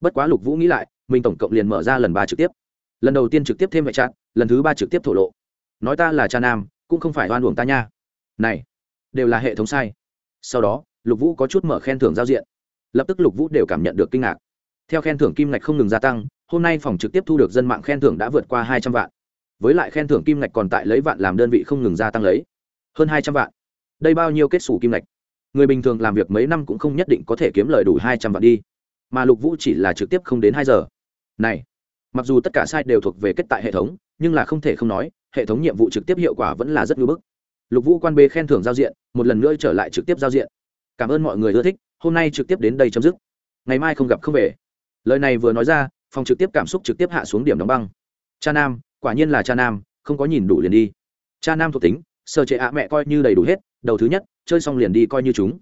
Bất quá lục vũ nghĩ lại mình tổng cộng liền mở ra lần ba trực tiếp. Lần đầu tiên trực tiếp thêm vệ trạng lần thứ ba trực tiếp thổ lộ. Nói ta là cha nam, cũng không phải oan uổng ta nha. Này, đều là hệ thống sai. Sau đó, lục vũ có chút mở khen thưởng giao diện. Lập tức lục vũ đều cảm nhận được kinh ngạc. Theo khen thưởng kim ngạch không ngừng gia tăng, hôm nay phòng trực tiếp thu được dân mạng khen thưởng đã vượt qua hai trăm vạn. Với lại khen thưởng kim ngạch còn tại lấy vạn làm đơn vị không ngừng gia tăng lấy. Hơn hai trăm vạn. Đây bao nhiêu kết xù kim ngạch? Người bình thường làm việc mấy năm cũng không nhất định có thể kiếm lời đủ hai trăm vạn đi. Mà lục vũ chỉ là trực tiếp không đến hai giờ này, mặc dù tất cả sai đều thuộc về kết tại hệ thống, nhưng là không thể không nói, hệ thống nhiệm vụ trực tiếp hiệu quả vẫn là rất ngưỡng bức. Lục vũ quan bê khen thưởng giao diện, một lần nữa trở lại trực tiếp giao diện. Cảm ơn mọi người ưa thích, hôm nay trực tiếp đến đây chấm dứt. Ngày mai không gặp không về. Lời này vừa nói ra, phòng trực tiếp cảm xúc trực tiếp hạ xuống điểm đóng băng. Cha nam, quả nhiên là cha nam, không có nhìn đủ liền đi. Cha nam thuộc tính sở chế ạ mẹ coi như đầy đủ hết, đầu thứ nhất, chơi xong liền đi coi như chúng.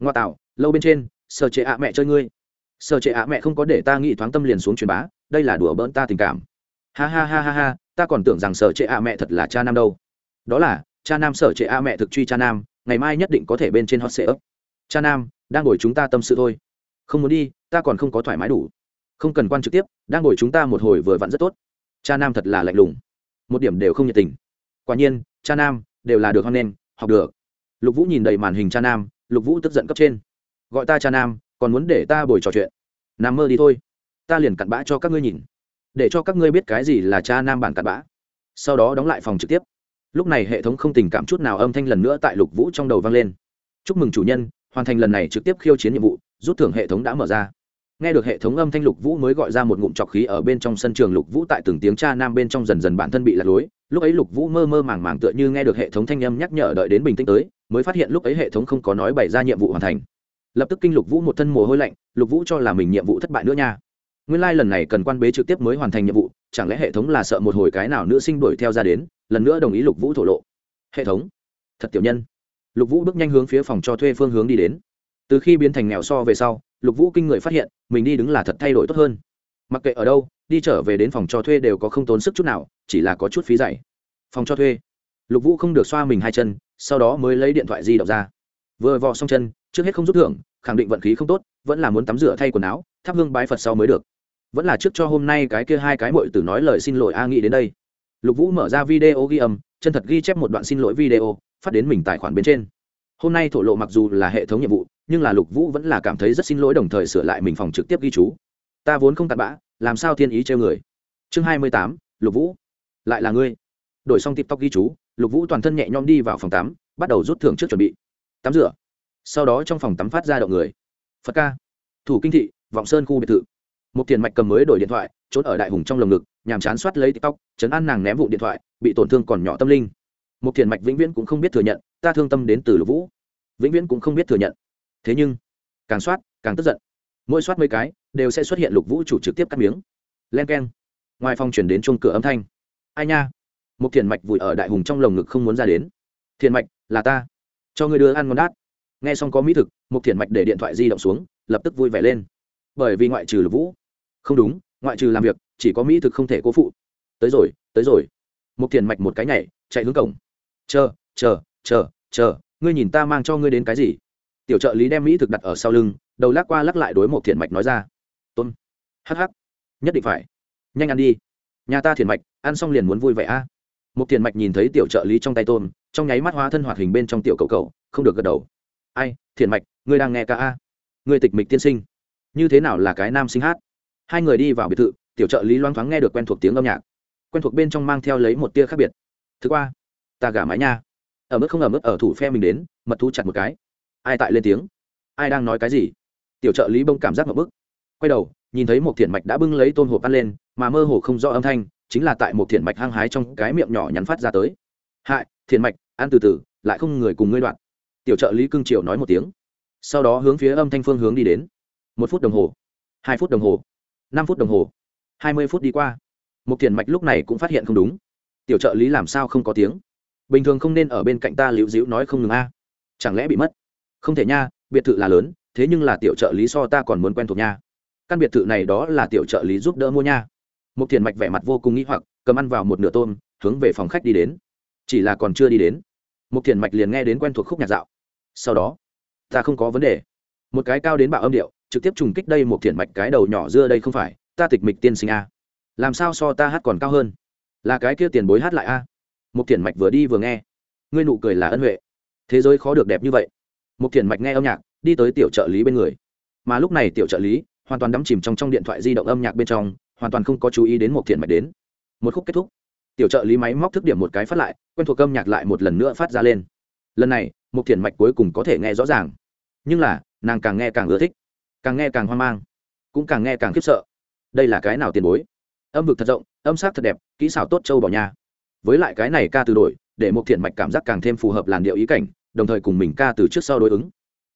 Ngoa tạo, lâu bên trên sở chế ạ mẹ chơi ngươi. Sở chế ạ mẹ không có để ta nghĩ thoáng tâm liền xuống truyền bá đây là đùa bỡn ta tình cảm. Ha ha ha ha ha, ta còn tưởng rằng sở trệ a mẹ thật là cha nam đâu. Đó là, cha nam sở trệ a mẹ thực truy cha nam, ngày mai nhất định có thể bên trên hot sệ ấp cha nam, đang ngồi chúng ta tâm sự thôi. Không muốn đi, ta còn không có thoải mái đủ. Không cần quan trực tiếp, đang ngồi chúng ta một hồi vừa vặn rất tốt. Cha nam thật là lạnh lùng. Một điểm đều không nhiệt tình. Quả nhiên, cha nam, đều là được hoan nghênh học được. Lục vũ nhìn đầy màn hình cha nam, lục vũ tức giận cấp trên. Gọi ta cha nam, còn muốn để ta bồi trò chuyện. Nằm mơ đi thôi ta liền cặn bã cho các ngươi nhìn. Để cho các ngươi biết cái gì là cha nam bản cặn bã. Sau đó đóng lại phòng trực tiếp. Lúc này hệ thống không tình cảm chút nào âm thanh lần nữa tại lục vũ trong đầu vang lên. Chúc mừng chủ nhân, hoàn thành lần này trực tiếp khiêu chiến nhiệm vụ, rút thưởng hệ thống đã mở ra. Nghe được hệ thống âm thanh lục vũ mới gọi ra một ngụm trọc khí ở bên trong sân trường, lục vũ tại từng tiếng cha nam bên trong dần dần bản thân bị lạc lối. Lúc ấy lục vũ mơ mơ màng màng tựa như nghe được hệ thống thanh âm nhắc nhở đợi đến bình tĩnh tới, mới phát hiện lúc ấy hệ thống không có nói bày ra nhiệm vụ hoàn thành. Lập tức kinh lục vũ một thân mồ hôi lạnh, lục vũ cho là mình nhiệm vụ thất bại nữa nha nguyên lai、like、lần này cần quan bế trực tiếp mới hoàn thành nhiệm vụ, chẳng lẽ hệ thống là sợ một hồi cái nào nữ sinh đuổi theo ra đến, lần nữa đồng ý lục vũ thổ lộ? Hệ thống? Thật tiểu nhân. Lục vũ bước nhanh hướng phía phòng cho thuê phương hướng đi đến. Từ khi biến thành nghèo so về sau, lục vũ kinh người phát hiện, mình đi đứng là thật thay đổi tốt hơn. Mặc kệ ở đâu, đi trở về đến phòng cho thuê đều có không tốn sức chút nào, chỉ là có chút phí dạy. Phòng cho thuê. Lục vũ không được xoa mình hai chân, sau đó mới lấy điện thoại di động ra. Vừa vò xong chân, trước hết không rút thưởng, khẳng định vận khí không tốt, vẫn là muốn tắm rửa thay quần áo, thắp hương bái phật sau mới được vẫn là trước cho hôm nay cái kia hai cái mội tử nói lời xin lỗi a nghĩ đến đây. Lục vũ mở ra video ghi âm, chân thật ghi chép một đoạn xin lỗi video, phát đến mình tài khoản bên trên. Hôm nay thổ lộ mặc dù là hệ thống nhiệm vụ, nhưng là lục vũ vẫn là cảm thấy rất xin lỗi đồng thời sửa lại mình phòng trực tiếp ghi chú. Ta vốn không tạt bã, làm sao thiên ý treo người? Chương hai mươi tám, lục vũ. Lại là ngươi. Đổi xong tiktok tóc ghi chú, lục vũ toàn thân nhẹ nhõm đi vào phòng tắm, bắt đầu rút thưởng trước chuẩn bị. Tắm rửa. Sau đó trong phòng tắm phát ra động người. Phật ca. Thủ kinh thị, vọng sơn khu biệt thự một tiền mạch cầm mới đổi điện thoại, trốn ở đại hùng trong lồng ngực, nhàm chán soát lấy tiktok, chấn an nàng ném vụ điện thoại, bị tổn thương còn nhỏ tâm linh. Một tiền mạch vĩnh viễn cũng không biết thừa nhận, ta thương tâm đến từ lục vũ. Vĩnh viễn cũng không biết thừa nhận. Thế nhưng, càng soát, càng tức giận. Mỗi soát mấy cái, đều sẽ xuất hiện lục vũ chủ trực tiếp cắt miếng. Len k e n ngoài phòng chuyển đến chung cửa âm thanh. Ai nha? Một thiền mạch vùi ở đại hùng trong lồng ngực không muốn ra đến. Thiền mạch, là ta. Cho người đưa ăn ngon đát. Nghe xong có mỹ thực một thiền mạch để điện thoại di động xuống, lập tức vui vẻ lên. Bởi vì ngoại trừ lục vũ không đúng, ngoại trừ làm việc, chỉ có mỹ thực không thể cố phụ. Tới rồi tới rồi. Một thiền mạch một cái nhảy, chạy hướng cổng. Chờ chờ chờ chờ, ngươi nhìn ta mang cho ngươi đến cái gì? Tiểu trợ lý đem mỹ thực đặt ở sau lưng, đầu lắc qua lắc lại đối một thiền mạch nói ra. Tôn. Hh nhất định phải. Nhanh ăn đi. Nhà ta thiền mạch, ăn xong liền muốn vui vẻ a. Một thiền mạch nhìn thấy tiểu trợ lý trong tay tôn, trong nháy mắt hóa thân hoạt hình bên trong tiểu cầu cầu, không được gật đầu. Ai, thiền mạch, ngươi đang nghe ca a? Ngươi tịch mịch tiên sinh. Như thế nào là cái nam sinh hát? Hai người đi vào biệt thự, tiểu trợ lý loang thoáng nghe được quen thuộc tiếng âm nhạc. Quen thuộc bên trong mang theo lấy một tia khác biệt. Thứ qua, ta gả mái nha. Ở mức không ở mức ở thủ phe mình đến, mật thú chặt một cái. Ai tại lên tiếng? Ai đang nói cái gì? Tiểu trợ lý bông cảm giác một bức. Quay đầu, nhìn thấy một thiện mạch đã bưng lấy tôm hộp ăn lên, mà mơ hồ không rõ âm thanh, chính là tại một thiện mạch hăng hái trong cái miệng nhỏ nhắn phát ra tới. Hại, thiện mạch, ăn từ từ, lại không người cùng ngươi đoạn. Tiểu trợ lý cưng triều nói một tiếng. Sau đó hướng phía âm thanh phương hướng đi đến. Một phút đồng hồ. Hai phút đồng hồ năm phút đồng hồ. Hai mươi phút đi qua. Một Tiền mạch lúc này cũng phát hiện không đúng. Tiểu trợ lý làm sao không có tiếng? Bình thường không nên ở bên cạnh ta liễu dĩu nói không ngừng a. Chẳng lẽ bị mất? Không thể nha, biệt thự là lớn, thế nhưng là tiểu trợ lý so ta còn muốn quen thuộc nha. Căn biệt thự này đó là tiểu trợ lý giúp đỡ mua nha. Một Tiền mạch vẻ mặt vô cùng nghĩ hoặc, cầm ăn vào một nửa tôm, hướng về phòng khách đi đến. Chỉ là còn chưa đi đến. Một Tiền mạch liền nghe đến quen thuộc khúc nhạc dạo. Sau đó, ta không có vấn đề. Một cái cao đến bạo âm điệu trực tiếp trùng kích đây một thiền mạch cái đầu nhỏ dưa đây không phải, ta tịch mịch tiên sinh a. Làm sao so ta hát còn cao hơn? Là cái kia tiền bối hát lại a. Một thiền mạch vừa đi vừa nghe. Ngươi nụ cười là ân huệ. Thế giới khó được đẹp như vậy. Một thiền mạch nghe âm nhạc, đi tới tiểu trợ lý bên người. Mà lúc này tiểu trợ lý hoàn toàn đắm chìm trong trong điện thoại di động âm nhạc bên trong, hoàn toàn không có chú ý đến một thiện mạch đến. Một khúc kết thúc. Tiểu trợ lý máy móc thức điểm một cái phát lại, quen thuộc âm nhạc lại một lần nữa phát ra lên. Lần này, một thiện mạch cuối cùng có thể nghe rõ ràng. Nhưng là, nàng càng nghe càng ưa thích càng nghe càng hoang mang, cũng càng nghe càng khiếp sợ. Đây là cái nào tiền bối? Âm vực thật rộng, âm sắc thật đẹp, kỹ xảo tốt châu bỏ nhà với lại cái này ca từ đổi, để một thiện mạch cảm giác càng thêm phù hợp làn điệu ý cảnh, đồng thời cùng mình ca từ trước sau đối ứng.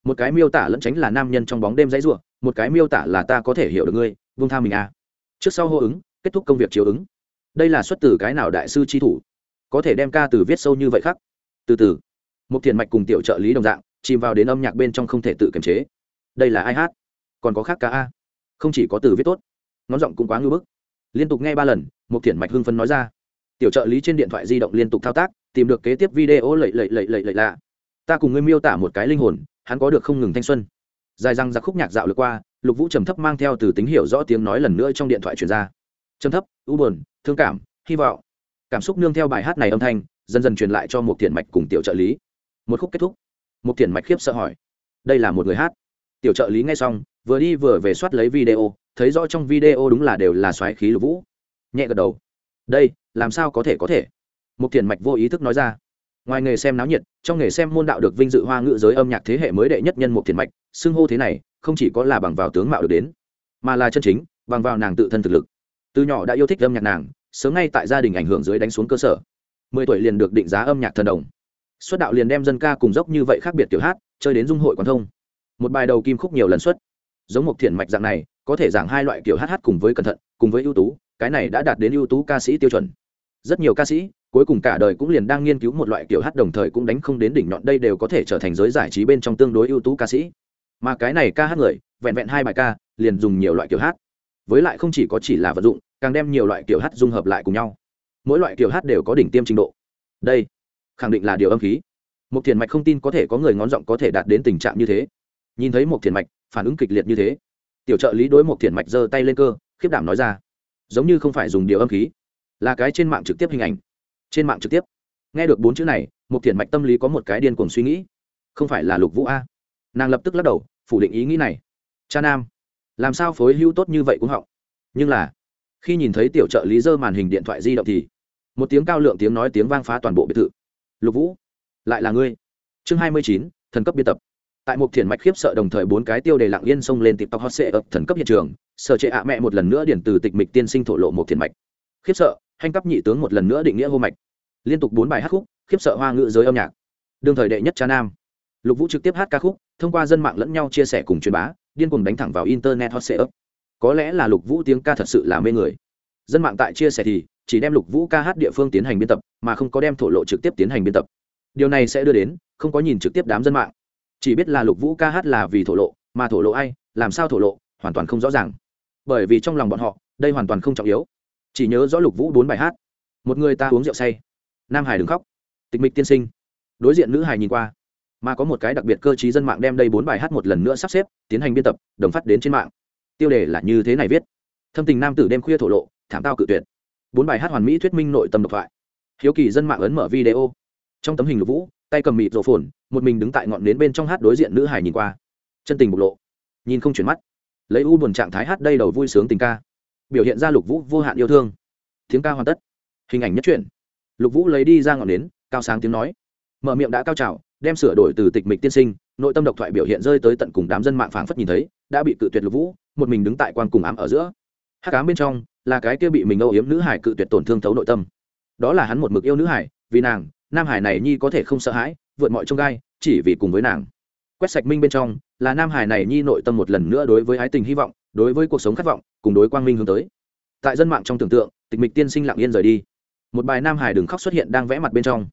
Một cái miêu tả lẫn tránh là nam nhân trong bóng đêm dãy ruộng một cái miêu tả là ta có thể hiểu được ngươi vung tha mình à. trước sau hô ứng, kết thúc công việc chiếu ứng. Đây là xuất từ cái nào đại sư tri thủ? Có thể đem ca từ viết sâu như vậy khác từ từ. Một thiền mạch cùng tiểu trợ lý đồng dạng, chìm vào đến âm nhạc bên trong không thể tự kiềm chế. Đây là ai hát? Còn có khác ca a. Không chỉ có từ viết tốt, ngón giọng cũng quá ngưỡng bức. Liên tục nghe ba lần một thiền mạch hưng phấn nói ra. Tiểu trợ lý trên điện thoại di động liên tục thao tác, tìm được kế tiếp video lậy lậy lậy lậy lậy lạ. Ta cùng ngươi miêu tả một cái linh hồn, hắn có được không ngừng thanh xuân. Dài răng giặc khúc nhạc dạo lượt qua, lục vũ trầm thấp mang theo từ tính hiểu rõ tiếng nói lần nữa trong điện thoại truyền ra. Trầm thấp, u buồn, thương cảm, hy vọng. Cảm xúc nương theo bài hát này âm thanh, dần dần truyền lại cho một thiền mạch cùng tiểu trợ lý. Một khúc kết thúc. Một thiền mạch khiếp sợ hỏi, đây là một người hát? Tiểu trợ lý nghe xong, vừa đi vừa về soát lấy video, thấy rõ trong video đúng là đều là xoáy khí lục vũ. Nhẹ gật đầu. Đây, làm sao có thể có thể? Một thiền mạch vô ý thức nói ra. Ngoài nghề xem náo nhiệt, trong nghề xem môn đạo được vinh dự hoa ngữ giới âm nhạc thế hệ mới đệ nhất nhân một thiền mạch, xưng hô thế này, không chỉ có là bằng vào tướng mạo được đến, mà là chân chính, bằng vào nàng tự thân thực lực. Từ nhỏ đã yêu thích âm nhạc nàng, sớm ngay tại gia đình ảnh hưởng dưới đánh xuống cơ sở. Mười tuổi liền được định giá âm nhạc thần đồng. Xuất đạo liền đem dân ca cùng dốc như vậy khác biệt tiểu hát, chơi đến dung hội quán thông một bài đầu kim khúc nhiều lần xuất. Giống một thiện mạch dạng này, có thể giảng hai loại kiểu hát hát cùng với cẩn thận, cùng với ưu tú, cái này đã đạt đến ưu tú ca sĩ tiêu chuẩn. Rất nhiều ca sĩ, cuối cùng cả đời cũng liền đang nghiên cứu một loại kiểu hát đồng thời cũng đánh không đến đỉnh nhọn, đây đều có thể trở thành giới giải trí bên trong tương đối ưu tú ca sĩ. Mà cái này ca hát người, vẹn vẹn hai bài ca, liền dùng nhiều loại kiểu hát. Với lại không chỉ có chỉ là vật dụng, càng đem nhiều loại kiểu hát dung hợp lại cùng nhau. Mỗi loại kiểu hát đều có đỉnh tiêm trình độ. Đây, khẳng định là điều âm khí. Một thiền mạch không tin có thể có người ngón giọng có thể đạt đến tình trạng như thế nhìn thấy một thiền mạch, phản ứng kịch liệt như thế. Tiểu trợ lý đối một thiền mạch giơ tay lên cơ, khiếp đảm nói ra, giống như không phải dùng điều âm khí, là cái trên mạng trực tiếp hình ảnh. Trên mạng trực tiếp. Nghe được bốn chữ này, một thiền mạch tâm lý có một cái điên cuồng suy nghĩ. Không phải là lục vũ a? Nàng lập tức lắc đầu, phủ định ý nghĩ này. Cha nam, làm sao phối hưu tốt như vậy cũng họng. Nhưng là, khi nhìn thấy tiểu trợ lý dơ màn hình điện thoại di động thì, một tiếng cao lượng tiếng nói tiếng vang phá toàn bộ biệt thự. Lục vũ, lại là ngươi. Chương hai mươi chín, thần cấp biên tập tại một thiền mạch khiếp sợ đồng thời bốn cái tiêu đề lặng yên xông lên tịp tóc hot sệ ập thần cấp hiện trường, sở trệ ạ mẹ một lần nữa điển từ tịch mịch tiên sinh thổ lộ một thiền mạch. Khiếp sợ, hành cấp nhị tướng một lần nữa định nghĩa hô mạch. Liên tục bốn bài hát khúc, khiếp sợ hoa ngữ giới âm nhạc. Đương thời đệ nhất cha nam. Lục vũ trực tiếp hát ca khúc, thông qua dân mạng lẫn nhau chia sẻ cùng truyền bá, điên cuồng đánh thẳng vào internet hot sale có lẽ là lục vũ tiếng ca thật sự là mê người. Dân mạng tại chia sẻ thì, chỉ đem lục vũ ca hát địa phương tiến hành biên tập, mà không có đem thổ lộ trực tiếp tiến hành biên tập. Điều này sẽ đưa đến, không có nhìn trực tiếp đám dân mạng chỉ biết là lục vũ ca hát là vì thổ lộ, mà thổ lộ ai, làm sao thổ lộ, hoàn toàn không rõ ràng. Bởi vì trong lòng bọn họ, đây hoàn toàn không trọng yếu. Chỉ nhớ rõ lục vũ bốn bài hát. Một người ta uống rượu say. Nam hải đừng khóc. Tịch mịch tiên sinh. Đối diện nữ hải nhìn qua. Mà có một cái đặc biệt cơ chí dân mạng đem đây bốn bài hát một lần nữa sắp xếp, tiến hành biên tập, đồng phát đến trên mạng. Tiêu đề là như thế này viết. Thâm tình nam tử đêm khuya thổ lộ, thảm tao cự tuyệt. Bốn bài hát hoàn mỹ thuyết minh nội tâm độc thoại. Hiếu kỳ dân mạng ấn mở video. Trong tấm hình lục vũ tay cầm mịt rổ phồn, một mình đứng tại ngọn nến bên trong hát đối diện nữ hải nhìn qua. Chân tình bộc lộ, nhìn không chuyển mắt. Lấy u buồn trạng thái hát đây đầu vui sướng tình ca. Biểu hiện ra lục vũ vô hạn yêu thương. Tiếng ca hoàn tất. Hình ảnh nhất truyện lục vũ lấy đi ra ngọn nến, cao sáng tiếng nói. Mở miệng đã cao trào, đem sửa đổi từ tịch mịch tiên sinh, nội tâm độc thoại biểu hiện rơi tới tận cùng đám dân mạng phảng phất nhìn thấy, đã bị cự tuyệt lục vũ, một mình đứng tại quan cùng ám ở giữa. Hắc ám bên trong, là cái kia bị mình âu yếm nữ hải cự tuyệt tổn thương thấu nội tâm. Đó là hắn một mực yêu nữ hải vì nàng nam hải này nhi có thể không sợ hãi, vượt mọi trông gai, chỉ vì cùng với nàng. Quét sạch minh bên trong, là nam hải này nhi nội tâm một lần nữa đối với ái tình hy vọng, đối với cuộc sống khát vọng, cùng đối quang minh hướng tới. Tại dân mạng trong tưởng tượng, tịch mịch tiên sinh lặng yên rời đi. Một bài nam hải đừng khóc xuất hiện đang vẽ mặt bên trong.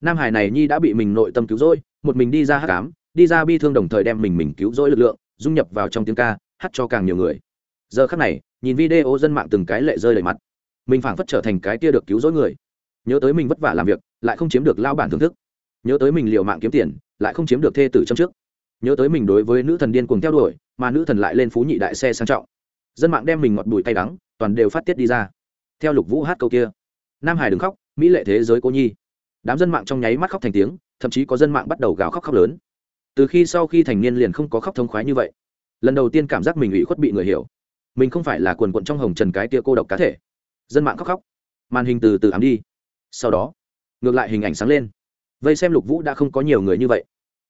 Nam hải này nhi đã bị mình nội tâm cứu rỗi, một mình đi ra hát cám, đi ra bi thương đồng thời đem mình mình cứu rỗi lực lượng, dung nhập vào trong tiếng ca, hát cho càng nhiều người. Giờ khắc này, nhìn video dân mạng từng cái lệ rơi đầy mặt. Mình phảng phất trở thành cái kia được cứu rỗi người nhớ tới mình vất vả làm việc, lại không chiếm được lao bản thưởng thức. Nhớ tới mình liều mạng kiếm tiền, lại không chiếm được thê tử châm trước. Nhớ tới mình đối với nữ thần điên cuồng theo đuổi, mà nữ thần lại lên phú nhị đại xe sang trọng. Dân mạng đem mình ngọt bùi tay đắng, toàn đều phát tiết đi ra. Theo lục vũ hát câu kia, nam hải đừng khóc, mỹ lệ thế giới cô nhi. Đám dân mạng trong nháy mắt khóc thành tiếng, thậm chí có dân mạng bắt đầu gào khóc khóc lớn. Từ khi sau khi thành niên liền không có khóc thông khoái như vậy. Lần đầu tiên cảm giác mình ủy khuất bị người hiểu. Mình không phải là quần quận trong hồng trần cái tia cô độc cá thể. Dân mạng khóc khóc. Màn hình từ từ ám đi sau đó, ngược lại hình ảnh sáng lên. Vây xem lục vũ đã không có nhiều người như vậy.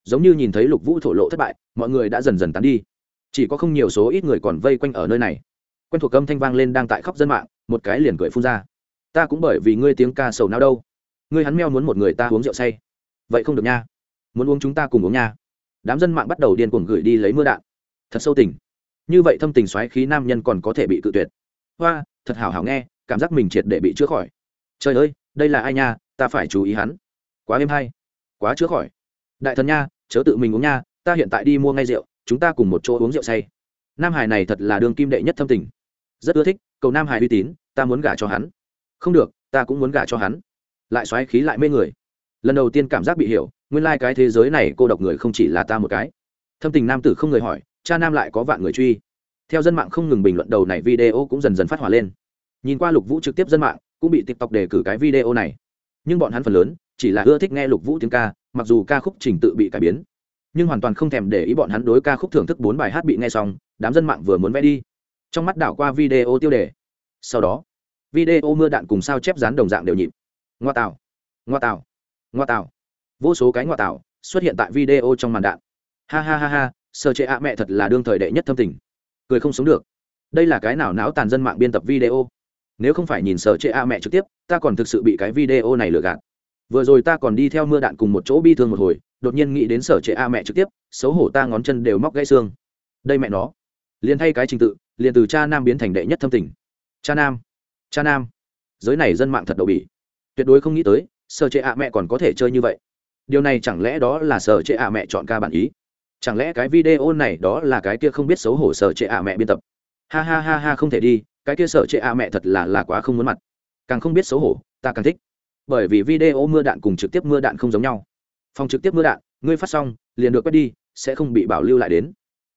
Giống như nhìn thấy lục vũ thổ lộ thất bại, mọi người đã dần dần tán đi. Chỉ có không nhiều số ít người còn vây quanh ở nơi này. Quen thuộc âm thanh vang lên đang tại khóc dân mạng, một cái liền cười phun ra. Ta cũng bởi vì ngươi tiếng ca sầu nào đâu. Ngươi hắn meo muốn một người ta uống rượu say. Vậy không được nha. Muốn uống chúng ta cùng uống nha. Đám dân mạng bắt đầu điên cuồng gửi đi lấy mưa đạn. Thật sâu tình. Như vậy thâm tình xoáy khí nam nhân còn có thể bị cự tuyệt. Hoa, thật hảo hảo nghe, cảm giác mình triệt để bị chữa khỏi. Trời ơi đây là ai nha, ta phải chú ý hắn. Quá êm hay, quá chữa khỏi. Đại thần nha, chớ tự mình uống nha, ta hiện tại đi mua ngay rượu, chúng ta cùng một chỗ uống rượu say. Nam hải này thật là đường kim đệ nhất thâm tình. Rất ưa thích, cầu nam hải uy tín, ta muốn gả cho hắn. Không được, ta cũng muốn gả cho hắn. Lại xoáy khí lại mê người. Lần đầu tiên cảm giác bị hiểu, nguyên lai、like、cái thế giới này cô độc người không chỉ là ta một cái. Thâm tình nam tử không người hỏi, cha nam lại có vạn người truy. Theo dân mạng không ngừng bình luận đầu này video cũng dần dần phát hỏa lên. Nhìn qua lục vũ trực tiếp dân mạng cũng bị tiktok đề cử cái video này. Nhưng bọn hắn phần lớn chỉ là ưa thích nghe lục vũ tiếng ca, mặc dù ca khúc trình tự bị cải biến, nhưng hoàn toàn không thèm để ý bọn hắn đối ca khúc thưởng thức bốn bài hát bị nghe xong, đám dân mạng vừa muốn vẽ đi. Trong mắt đảo qua video tiêu đề. Sau đó, video mưa đạn cùng sao chép dán đồng dạng đều nhịp. Ngoa tạo ngoa tạo ngoa tạo. Vô số cái ngoa tạo xuất hiện tại video trong màn đạn. Ha ha ha ha sơ chế ạ mẹ thật là đương thời đệ nhất thâm tình. Cười không sống được. Đây là cái nào náo tàn dân mạng biên tập video? Nếu không phải nhìn sở chệ a mẹ trực tiếp, ta còn thực sự bị cái video này lừa gạt. Vừa rồi ta còn đi theo mưa đạn cùng một chỗ bi thương một hồi, đột nhiên nghĩ đến sở chế a mẹ trực tiếp, xấu hổ ta ngón chân đều móc gãy xương. Đây mẹ nó. Liền thay cái trình tự, liền từ cha nam biến thành đệ nhất thâm tình. Cha nam cha nam. Giới này dân mạng thật đậu bỉ. Tuyệt đối không nghĩ tới, sở chế a mẹ còn có thể chơi như vậy. Điều này chẳng lẽ đó là sở chế a mẹ chọn ca bản ý? Chẳng lẽ cái video này đó là cái kia không biết xấu hổ sở chế a mẹ biên tập? Ha ha ha ha, không thể đi cái kia sở chế a mẹ thật là là quá không muốn mặt. Càng không biết xấu hổ, ta càng thích. Bởi vì video mưa đạn cùng trực tiếp mưa đạn không giống nhau. Phòng trực tiếp mưa đạn, ngươi phát xong, liền được quét đi, sẽ không bị bảo lưu lại đến.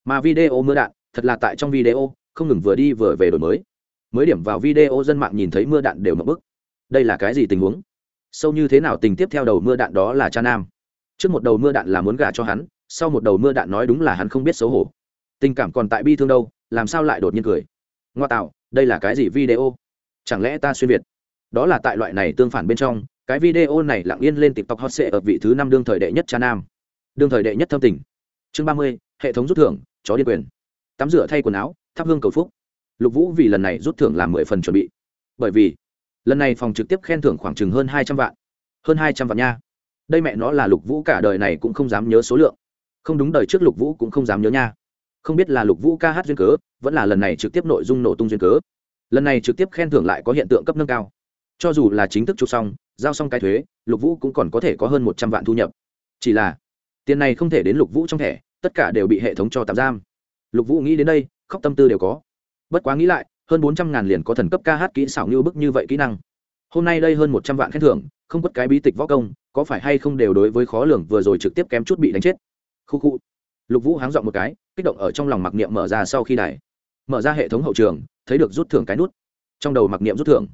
Mà video mưa đạn, thật là tại trong video, không ngừng vừa đi vừa về đổi mới. Mới điểm vào video dân mạng nhìn thấy mưa đạn đều mập bức. Đây là cái gì tình huống? Sâu như thế nào tình tiếp theo đầu mưa đạn đó là cha nam? Trước một đầu mưa đạn là muốn gả cho hắn, sau một đầu mưa đạn nói đúng là hắn không biết xấu hổ. Tình cảm còn tại bi thương đâu, làm sao lại đột nhiên cười? Ngoa tạo đây là cái gì video? Chẳng lẽ ta xuyên việt? Đó là tại loại này tương phản bên trong, cái video này lặng yên lên tiktok hot sệ ở vị thứ năm đương thời đệ nhất cha nam. Đương thời đệ nhất thâm tình. Chương ba mươi, hệ thống rút thưởng, chó điên quyền. Tắm rửa thay quần áo, thắp hương cầu phúc. Lục vũ vì lần này rút thưởng làm mười phần chuẩn bị. Bởi vì, lần này phòng trực tiếp khen thưởng khoảng chừng hơn hai trăm vạn. Hơn hai trăm vạn nha. Đây mẹ nó là lục vũ cả đời này cũng không dám nhớ số lượng. Không đúng đời trước lục vũ cũng không dám nhớ nha không biết là lục vũ ca hát duyên cớ, vẫn là lần này trực tiếp nội dung nổ tung duyên cớ. Lần này trực tiếp khen thưởng lại có hiện tượng cấp nâng cao. Cho dù là chính thức chụp xong, giao xong cái thuế, lục vũ cũng còn có thể có hơn một trăm vạn thu nhập. Chỉ là, tiền này không thể đến lục vũ trong thẻ, tất cả đều bị hệ thống cho tạm giam. Lục vũ nghĩ đến đây, khóc tâm tư đều có. Bất quá nghĩ lại, hơn bốn trăm ngàn liền có thần cấp ca hát kỹ xảo như bức như vậy kỹ năng. Hôm nay đây hơn một trăm vạn khen thưởng, không quất cái bí tịch võ công, có phải hay không đều đối với khó lường vừa rồi trực tiếp kém chút bị đánh chết. Khu khu. Lục vũ háng dọn một cái kích động ở trong lòng mặc niệm mở ra sau khi đài. Mở ra hệ thống hậu trường, thấy được rút thưởng cái nút. Trong đầu mặc niệm rút thưởng.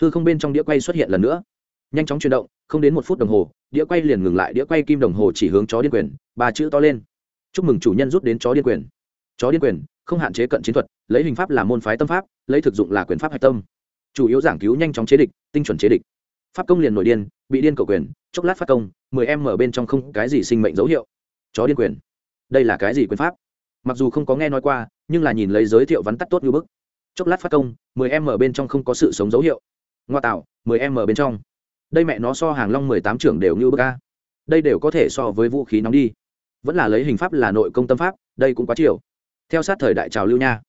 Hư không bên trong đĩa quay xuất hiện lần nữa. Nhanh chóng chuyển động, không đến một phút đồng hồ, đĩa quay liền ngừng lại, đĩa quay kim đồng hồ chỉ hướng chó điên quyền, ba chữ to lên. Chúc mừng chủ nhân rút đến chó điên quyền. Chó điên quyền, không hạn chế cận chiến thuật, lấy hình pháp là môn phái tâm pháp, lấy thực dụng là quyền pháp hạch tâm. Chủ yếu giảng cứu nhanh chóng chế địch, tinh chuẩn chế địch. Pháp công liền nổi điên, bị điên cầu quyền, chốc lát phát công, mười em mở bên trong không cái gì sinh mệnh dấu hiệu. Chó điên quyền. Đây là cái gì quyền pháp? Mặc dù không có nghe nói qua, nhưng là nhìn lấy giới thiệu vắn tắt tốt như bức. Chốc lát phát công, mười m bên trong không có sự sống dấu hiệu. Ngoa tạo, mười m bên trong. Đây mẹ nó so hàng long mười tám trưởng đều như bức a. Đây đều có thể so với vũ khí nóng đi. Vẫn là lấy hình pháp là nội công tâm pháp, đây cũng quá chiều. Theo sát thời đại trào lưu nha.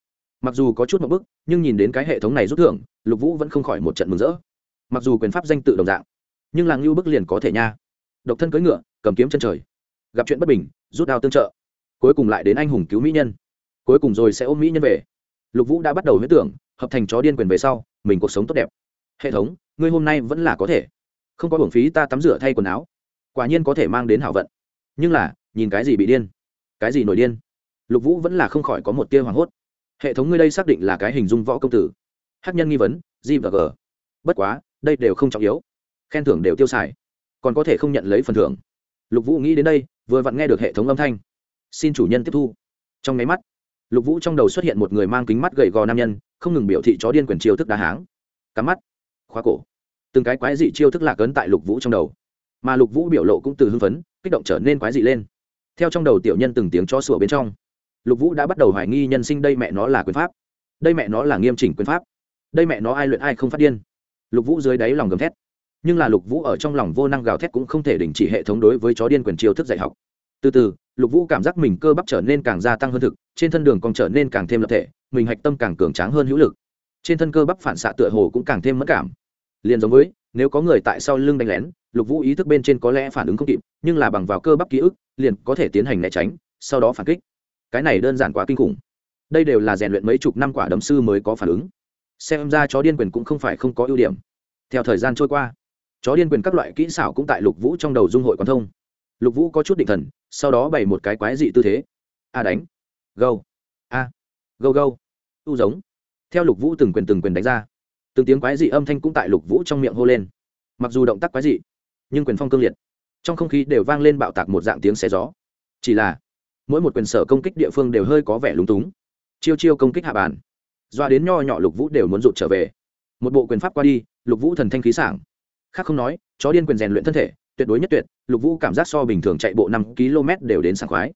Mặc dù có chút một bức, nhưng nhìn đến cái hệ thống này rút thưởng, lục vũ vẫn không khỏi một trận mừng rỡ. Mặc dù quyền pháp danh tự đồng dạng, nhưng là ngưu bức liền có thể nha. Độc thân cưỡi ngựa, cầm kiếm chân trời. Gặp chuyện bất bình, rút đao tương trợ cuối cùng lại đến anh hùng cứu mỹ nhân. Cuối cùng rồi sẽ ôm mỹ nhân về. Lục vũ đã bắt đầu huyết tưởng, hợp thành chó điên quyền về sau, mình cuộc sống tốt đẹp. Hệ thống, ngươi hôm nay vẫn là có thể. Không có hưởng phí ta tắm rửa thay quần áo. Quả nhiên có thể mang đến hảo vận. Nhưng là, nhìn cái gì bị điên? Cái gì nổi điên? Lục vũ vẫn là không khỏi có một tia hoảng hốt. Hệ thống ngươi đây xác định là cái hình dung võ công tử. Hắc nhân nghi vấn, g và g. Bất quá, đây đều không trọng yếu. Khen thưởng đều tiêu xài. Còn có thể không nhận lấy phần thưởng. Lục vũ nghĩ đến đây, vừa vặn nghe được hệ thống âm thanh xin chủ nhân tiếp thu. Trong máy mắt, lục vũ trong đầu xuất hiện một người mang kính mắt gầy gò nam nhân, không ngừng biểu thị chó điên quyền chiêu thức đá háng. Cắm mắt, khóa cổ. Từng cái quái dị chiêu thức lạc ấn tại lục vũ trong đầu. Mà lục vũ biểu lộ cũng từ hưng phấn, kích động trở nên quái dị lên. Theo trong đầu tiểu nhân từng tiếng cho sủa bên trong, lục vũ đã bắt đầu hoài nghi nhân sinh đây mẹ nó là quyền pháp. Đây mẹ nó là nghiêm chỉnh quyền pháp. Đây mẹ nó ai luyện ai không phát điên. Lục vũ dưới đáy lòng gầm thét. Nhưng là lục vũ ở trong lòng vô năng gào thét cũng không thể đình chỉ hệ thống đối với chó điên quyền chiêu thức dạy học từ từ, lục vũ cảm giác mình cơ bắp trở nên càng gia tăng hơn thực, trên thân đường còn trở nên càng thêm lập thể, mình hạch tâm càng cường tráng hơn hữu lực. Trên thân cơ bắp phản xạ tựa hồ cũng càng thêm mất cảm. Liền giống với, nếu có người tại sau lưng đánh lén, lục vũ ý thức bên trên có lẽ phản ứng không kịp, nhưng là bằng vào cơ bắp ký ức, liền có thể tiến hành né tránh, sau đó phản kích. Cái này đơn giản quá kinh khủng. Đây đều là rèn luyện mấy chục năm quả đấm sư mới có phản ứng. Xem ra chó điên quyền cũng không phải không có ưu điểm. Theo thời gian trôi qua, chó điên quyền các loại kỹ xảo cũng tại lục vũ trong đầu dung hội quán thông. Lục vũ có chút định thần sau đó bày một cái quái dị tư thế. A đánh. Gâu a. Gâu gâu u giống. Theo lục vũ từng quyền từng quyền đánh ra. Từng tiếng quái dị âm thanh cũng tại lục vũ trong miệng hô lên. Mặc dù động tác quái dị, nhưng quyền phong cương liệt. Trong không khí đều vang lên bạo tạc một dạng tiếng xé gió. Chỉ là, mỗi một quyền sở công kích địa phương đều hơi có vẻ lúng túng. Chiêu chiêu công kích hạ bàn. Doa đến nho nhỏ lục vũ đều muốn rụt trở về. Một bộ quyền pháp qua đi, lục vũ thần thanh khí sảng. Khác không nói, chó điên quyền rèn luyện thân thể tuyệt đối nhất tuyệt, lục vũ cảm giác so bình thường chạy bộ năm km đều đến sảng khoái.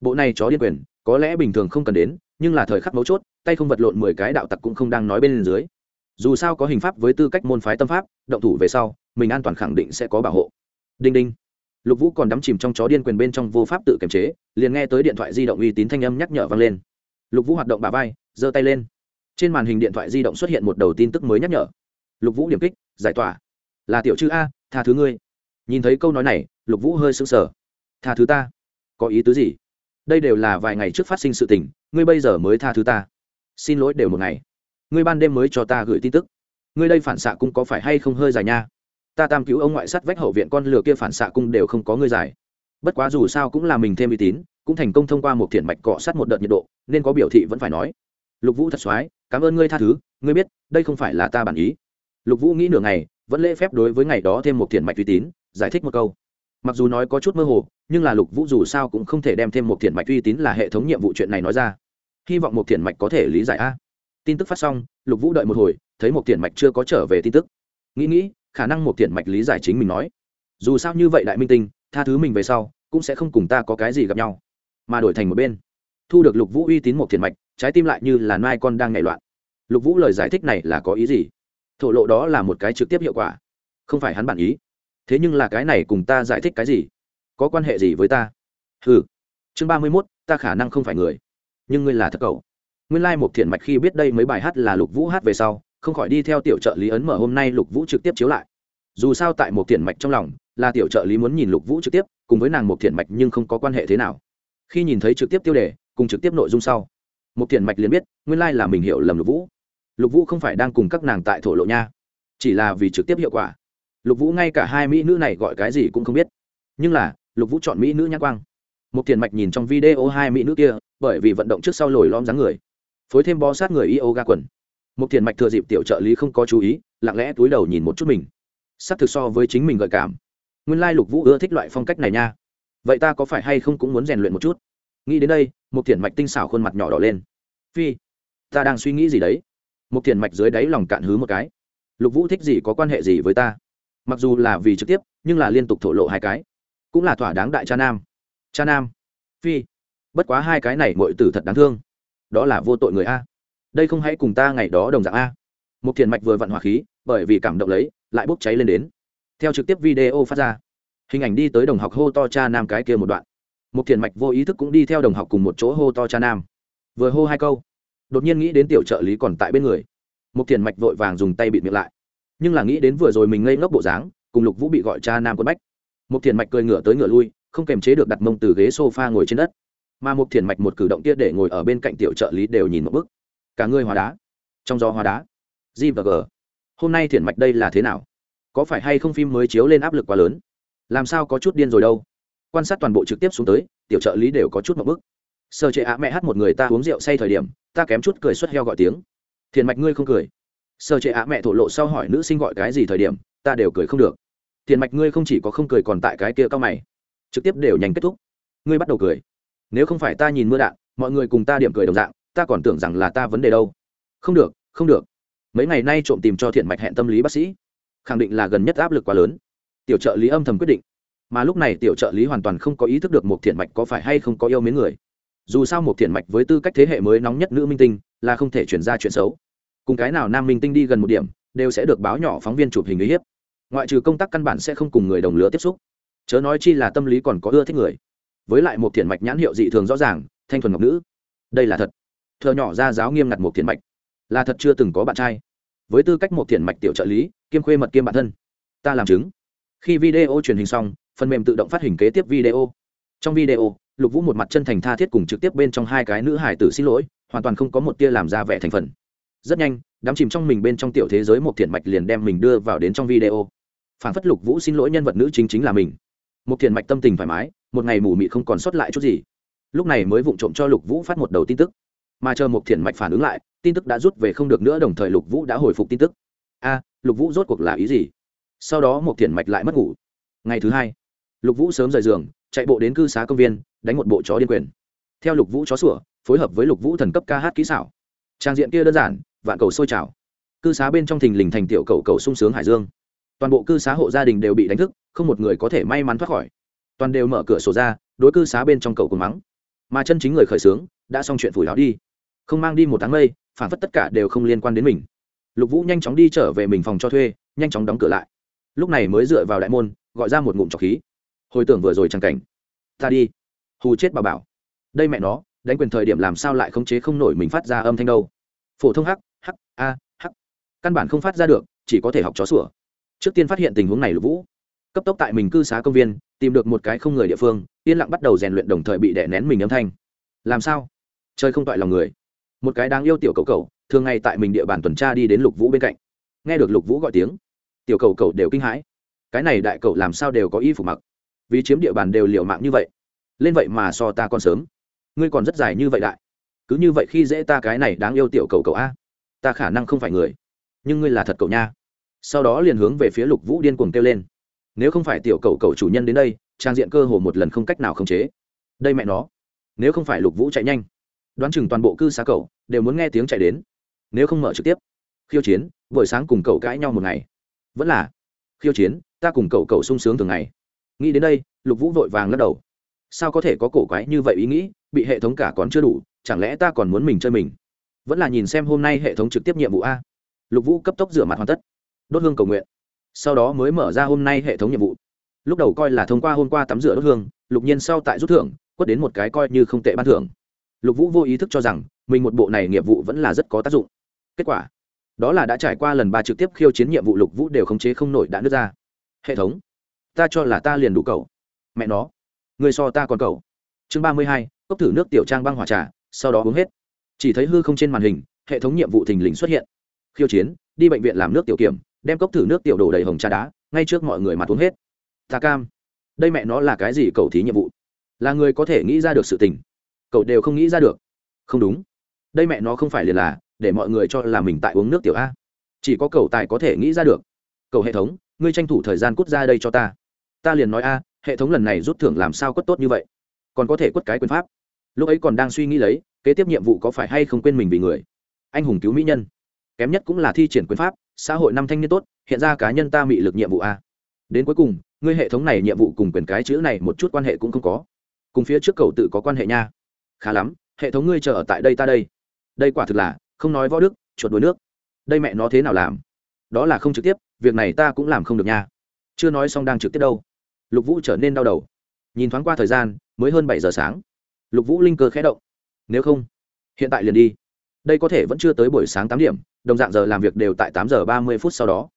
Bộ này chó điên quyền, có lẽ bình thường không cần đến, nhưng là thời khắc mấu chốt, tay không vật lộn mười cái đạo tặc cũng không đang nói bên dưới. Dù sao có hình pháp với tư cách môn phái tâm pháp, động thủ về sau, mình an toàn khẳng định sẽ có bảo hộ. Đinh đinh. Lục vũ còn đắm chìm trong chó điên quyền bên trong vô pháp tự kiềm chế, liền nghe tới điện thoại di động uy tín thanh âm nhắc nhở vang lên. Lục vũ hoạt động bà vai, giơ tay lên. Trên màn hình điện thoại di động xuất hiện một đầu tin tức mới nhắc nhở. Lục vũ điểm kích, giải tỏa. Là tiểu chữ a, tha thứ ngươi nhìn thấy câu nói này, lục vũ hơi sững sờ. Tha thứ ta? Có ý tứ gì? Đây đều là vài ngày trước phát sinh sự tình, ngươi bây giờ mới tha thứ ta. Xin lỗi đều một ngày. Ngươi ban đêm mới cho ta gửi tin tức. Ngươi đây phản xạ cung có phải hay không hơi dài nha? Ta tam cứu ông ngoại sắt vách hậu viện con lửa kia phản xạ cung đều không có ngươi dài. Bất quá dù sao cũng là mình thêm uy tín, cũng thành công thông qua một thiện mạch cọ sát một đợt nhiệt độ, nên có biểu thị vẫn phải nói. Lục vũ thật soái cảm ơn ngươi tha thứ, ngươi biết, đây không phải là ta bản ý. Lục vũ nghĩ nửa ngày, vẫn lễ phép đối với ngày đó thêm một thiện mạch uy tín giải thích một câu. Mặc dù nói có chút mơ hồ, nhưng là lục vũ dù sao cũng không thể đem thêm một thiện mạch uy tín là hệ thống nhiệm vụ chuyện này nói ra. Hy vọng một thiện mạch có thể lý giải a. Tin tức phát xong, lục vũ đợi một hồi, thấy một thiện mạch chưa có trở về tin tức. Nghĩ nghĩ, khả năng một thiện mạch lý giải chính mình nói. Dù sao như vậy đại minh tinh, tha thứ mình về sau, cũng sẽ không cùng ta có cái gì gặp nhau. Mà đổi thành một bên, thu được lục vũ uy tín một thiện mạch, trái tim lại như là nai con đang nhảy loạn. Lục vũ lời giải thích này là có ý gì? Thổ lộ đó là một cái trực tiếp hiệu quả. Không phải hắn bản ý thế nhưng là cái này cùng ta giải thích cái gì? Có quan hệ gì với ta? Ừ chương ba mươi mốt, ta khả năng không phải người. Nhưng ngươi là thất cầu nguyên lai、like、một thiện mạch khi biết đây mấy bài hát là lục vũ hát về sau, không khỏi đi theo tiểu trợ lý ấn mở hôm nay lục vũ trực tiếp chiếu lại. Dù sao tại một thiện mạch trong lòng, là tiểu trợ lý muốn nhìn lục vũ trực tiếp, cùng với nàng một thiện mạch nhưng không có quan hệ thế nào. Khi nhìn thấy trực tiếp tiêu đề, cùng trực tiếp nội dung sau một thiện mạch liền biết, nguyên lai là mình hiểu lầm lục vũ. Lục vũ không phải đang cùng các nàng tại thổ lộ nha. Chỉ là vì trực tiếp hiệu quả lục vũ ngay cả hai mỹ nữ này gọi cái gì cũng không biết. Nhưng là, lục vũ chọn mỹ nữ nhãn quang. Một tiền mạch nhìn trong video hai mỹ nữ kia, bởi vì vận động trước sau lồi lom dáng người, phối thêm bó sát người yoga quần. Một tiền mạch thừa dịp tiểu trợ lý không có chú ý, lặng lẽ túi đầu nhìn một chút mình. S thực so với chính mình gợi cảm. Nguyên lai lục vũ ưa thích loại phong cách này nha. Vậy ta có phải hay không cũng muốn rèn luyện một chút? Nghĩ đến đây một tiền mạch tinh xảo khuôn mặt nhỏ đỏ lên. Phi, ta đang suy nghĩ gì đấy? Một tiền mạch dưới đáy lòng cạn hứ một cái. Lục vũ thích gì có quan hệ gì với ta? Mặc dù là vì trực tiếp, nhưng là liên tục thổ lộ hai cái. Cũng là thỏa đáng đại cha nam. Cha nam. Phi. Bất quá hai cái này mọi tử thật đáng thương. Đó là vô tội người a. Đây không hãy cùng ta ngày đó đồng dạng a. Một thiền mạch vừa vặn hỏa khí, bởi vì cảm động lấy, lại bốc cháy lên đến. Theo trực tiếp video phát ra, hình ảnh đi tới đồng học hô to cha nam cái kia một đoạn. Một thiền mạch vô ý thức cũng đi theo đồng học cùng một chỗ hô to cha nam. Vừa hô hai câu, đột nhiên nghĩ đến tiểu trợ lý còn tại bên người. Một thiền mạch vội vàng dùng tay bịt miệng lại nhưng là nghĩ đến vừa rồi mình ngây ngốc bộ dáng, cùng lục vũ bị gọi cha nam quân bách. Một thiền mạch cười ngửa tới ngửa lui, không kềm chế được đặt mông từ ghế s o f a ngồi trên đất. Mà một thiền mạch một cử động kia để ngồi ở bên cạnh tiểu trợ lý đều nhìn một bức. Cả người hóa đá, trong gió hóa đá. G và g. Hôm nay thiền mạch đây là thế nào? Có phải hay không phim mới chiếu lên áp lực quá lớn? Làm sao có chút điên rồi đâu? Quan sát toàn bộ trực tiếp xuống tới, tiểu trợ lý đều có chút một bức sơ chế á mẹ hát một người ta uống rượu say thời điểm, ta kém chút cười xuất heo gọi tiếng. Thiền mạch ngươi không cười sơ chế á mẹ thổ lộ sau hỏi nữ sinh gọi cái gì thời điểm, ta đều cười không được. Tiền mạch ngươi không chỉ có không cười còn tại cái kia cao mày. Trực tiếp đều nhanh kết thúc. Ngươi bắt đầu cười. Nếu không phải ta nhìn mưa đạn, mọi người cùng ta điểm cười đồng dạng, ta còn tưởng rằng là ta vấn đề đâu. Không được không được. Mấy ngày nay trộm tìm cho thiện mạch hẹn tâm lý bác sĩ. Khẳng định là gần nhất áp lực quá lớn. Tiểu trợ lý âm thầm quyết định. Mà lúc này tiểu trợ lý hoàn toàn không có ý thức được một thiện mạch có phải hay không có yêu mến người. Dù sao một thiện mạch với tư cách thế hệ mới nóng nhất nữ minh tinh, là không thể chuyển ra chuyện xấu cùng cái nào nam minh tinh đi gần một điểm, đều sẽ được báo nhỏ phóng viên chụp hình uy hiếp. Ngoại trừ công tác căn bản sẽ không cùng người đồng lứa tiếp xúc. Chớ nói chi là tâm lý còn có ưa thích người. Với lại một thiện mạch nhãn hiệu dị thường rõ ràng, thanh thuần ngọc nữ. Đây là thật. Thợ nhỏ ra giáo nghiêm ngặt một thiện mạch. Là thật chưa từng có bạn trai. Với tư cách một thiện mạch tiểu trợ lý, kiêm khuê mật kiêm bản thân. Ta làm chứng. Khi video truyền hình xong, phần mềm tự động phát hình kế tiếp video. Trong video, lục vũ một mặt chân thành tha thiết cùng trực tiếp bên trong hai cái nữ hải tử xin lỗi, hoàn toàn không có một tia làm ra vẻ thành phần rất nhanh, đám chìm trong mình bên trong tiểu thế giới một thiện mạch liền đem mình đưa vào đến trong video. Phản phất lục vũ xin lỗi nhân vật nữ chính chính là mình. Một thiện mạch tâm tình thoải mái, một ngày mù mị không còn sót lại chút gì. Lúc này mới vụng trộm cho lục vũ phát một đầu tin tức. Mà chờ một thiện mạch phản ứng lại, tin tức đã rút về không được nữa đồng thời lục vũ đã hồi phục tin tức. A, lục vũ rốt cuộc là ý gì? Sau đó một thiện mạch lại mất ngủ. Ngày thứ hai, lục vũ sớm rời giường, chạy bộ đến cư xá công viên, đánh một bộ chó điên quyền. Theo lục vũ chó sủa, phối hợp với lục vũ thần cấp ca hát kỹ xảo trang diện kia đơn giản, vạn cầu sôi trào. Cư xá bên trong thình lình thành tiểu cầu cầu sung sướng hải dương. Toàn bộ cư xá hộ gia đình đều bị đánh thức, không một người có thể may mắn thoát khỏi. Toàn đều mở cửa sổ ra, đối cư xá bên trong cầu cùng mắng. Mà chân chính người khởi xướng, đã xong chuyện phủi láo đi. Không mang đi một tháng mây, phản phất tất cả đều không liên quan đến mình. Lục vũ nhanh chóng đi trở về mình phòng cho thuê, nhanh chóng đóng cửa lại. Lúc này mới dựa vào đại môn, gọi ra một ngụm trọc khí. Hồi tưởng vừa rồi chẳng cảnh. Ta đi. Hù chết bà bảo. Đây mẹ nó đánh quyền thời điểm làm sao lại khống chế không nổi mình phát ra âm thanh đâu? Phổ thông hắc hắc, a, hắc. Căn bản không phát ra được, chỉ có thể học chó sủa. Trước tiên phát hiện tình huống này lục vũ. Cấp tốc tại mình cư xá công viên, tìm được một cái không người địa phương, yên lặng bắt đầu rèn luyện đồng thời bị đè nén mình âm thanh. Làm sao? Chơi không toại lòng người. Một cái đáng yêu tiểu cầu cầu thường ngày tại mình địa bàn tuần tra đi đến lục vũ bên cạnh. Nghe được lục vũ gọi tiếng, tiểu cầu cầu đều kinh hãi. Cái này đại cậu làm sao đều có y phục mặc? Vì chiếm địa bàn đều liều mạng như vậy. Lên vậy mà so ta còn sớm ngươi còn rất dài như vậy đại. Cứ như vậy khi dễ ta cái này đáng yêu tiểu cầu cầu a, ta khả năng không phải người. Nhưng ngươi là thật cậu nha. Sau đó liền hướng về phía lục vũ điên cuồng kêu lên. Nếu không phải tiểu cầu cầu chủ nhân đến đây, trang diện cơ hồ một lần không cách nào khống chế. Đây mẹ nó. Nếu không phải lục vũ chạy nhanh, đoán chừng toàn bộ cư xá cầu đều muốn nghe tiếng chạy đến. Nếu không mở trực tiếp, khiêu chiến, buổi sáng cùng cậu cãi nhau một ngày. Vẫn là, khiêu chiến, ta cùng cậu cậu sung sướng thường ngày. Nghĩ đến đây, lục vũ vội vàng lắc đầu. Sao có thể có cổ quái như vậy ý nghĩ? Bị hệ thống cả còn chưa đủ, chẳng lẽ ta còn muốn mình chơi mình? Vẫn là nhìn xem hôm nay hệ thống trực tiếp nhiệm vụ a. Lục vũ cấp tốc rửa mặt hoàn tất. Đốt hương cầu nguyện. Sau đó mới mở ra hôm nay hệ thống nhiệm vụ. Lúc đầu coi là thông qua hôm qua tắm rửa đốt hương, lục nhiên sau tại rút thưởng, quất đến một cái coi như không tệ ban thưởng. Lục vũ vô ý thức cho rằng, mình một bộ này nghiệp vụ vẫn là rất có tác dụng. Kết quả, đó là đã trải qua lần ba trực tiếp khiêu chiến nhiệm vụ lục vũ đều khống chế không nổi đã nứt ra. Hệ thống, ta cho là ta liền đủ cầu. Mẹ nó, người so ta còn cầu. Chương ba mươi hai cốc thử nước tiểu trang băng hỏa trà, sau đó uống hết. Chỉ thấy hư không trên màn hình, hệ thống nhiệm vụ thình lình xuất hiện. Khiêu chiến, đi bệnh viện làm nước tiểu kiểm, đem cốc thử nước tiểu đổ đầy hồng trà đá, ngay trước mọi người mà uống hết. Ta cam. Đây mẹ nó là cái gì cầu thí nhiệm vụ? Là người có thể nghĩ ra được sự tình. Cậu đều không nghĩ ra được. Không đúng. Đây mẹ nó không phải liền là, để mọi người cho là mình tại uống nước tiểu a. Chỉ có cậu tài có thể nghĩ ra được. Cậu hệ thống, ngươi tranh thủ thời gian cút ra đây cho ta. Ta liền nói a, hệ thống lần này rút thưởng làm sao quất tốt như vậy? Còn có thể quất cái quyền pháp lúc ấy còn đang suy nghĩ lấy, kế tiếp nhiệm vụ có phải hay không quên mình vì người. Anh hùng cứu mỹ nhân. Kém nhất cũng là thi triển quyền pháp, xã hội năm thanh niên tốt, hiện ra cá nhân ta mị lực nhiệm vụ a. Đến cuối cùng, ngươi hệ thống này nhiệm vụ cùng quyền cái chữ này một chút quan hệ cũng không có. Cùng phía trước cầu tự có quan hệ nha. Khá lắm, hệ thống ngươi chờ ở tại đây ta đây. Đây quả thực là, không nói võ đức, chuột đuối nước. Đây mẹ nó thế nào làm? Đó là không trực tiếp, việc này ta cũng làm không được nha. Chưa nói xong đang trực tiếp đâu. Lục vũ trở nên đau đầu. Nhìn thoáng qua thời gian, mới hơn bảy giờ sáng lục vũ linh cơ khẽ động. Nếu không, hiện tại liền đi. Đây có thể vẫn chưa tới buổi sáng tám điểm, đồng dạng giờ làm việc đều tại tám giờ ba mươi phút sau đó.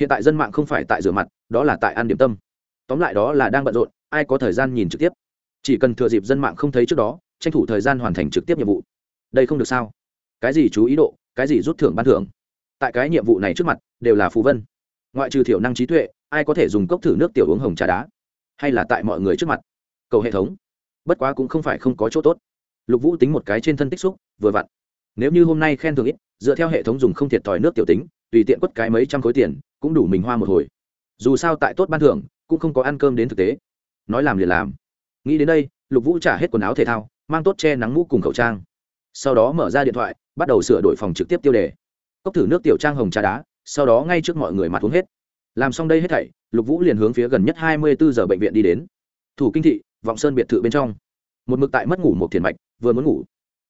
Hiện tại dân mạng không phải tại rửa mặt, đó là tại ăn điểm tâm. Tóm lại đó là đang bận rộn, ai có thời gian nhìn trực tiếp. Chỉ cần thừa dịp dân mạng không thấy trước đó, tranh thủ thời gian hoàn thành trực tiếp nhiệm vụ. Đây không được sao? Cái gì chú ý độ, cái gì rút thưởng ban thưởng? Tại cái nhiệm vụ này trước mặt, đều là phù vân. Ngoại trừ thiểu năng trí tuệ, ai có thể dùng cốc thử nước tiểu uống hồng trà đá? Hay là tại mọi người trước mặt? Cầu hệ thống bất quá cũng không phải không có chỗ tốt. Lục vũ tính một cái trên thân tích xúc, vừa vặn. Nếu như hôm nay khen thường ít, dựa theo hệ thống dùng không thiệt thòi nước tiểu tính, tùy tiện quất cái mấy trăm khối tiền, cũng đủ mình hoa một hồi. Dù sao tại tốt ban thưởng, cũng không có ăn cơm đến thực tế. Nói làm liền làm. Nghĩ đến đây, lục vũ trả hết quần áo thể thao, mang tốt che nắng mũ cùng khẩu trang. Sau đó mở ra điện thoại, bắt đầu sửa đổi phòng trực tiếp tiêu đề. Cốc thử nước tiểu trang hồng trà đá, sau đó ngay trước mọi người mặt uống hết. Làm xong đây hết thảy, lục vũ liền hướng phía gần nhất hai mươi bốn giờ bệnh viện đi đến. Thủ kinh thị vọng sơn biệt thự bên trong. Một mực tại mất ngủ một thiền mạch, vừa muốn ngủ.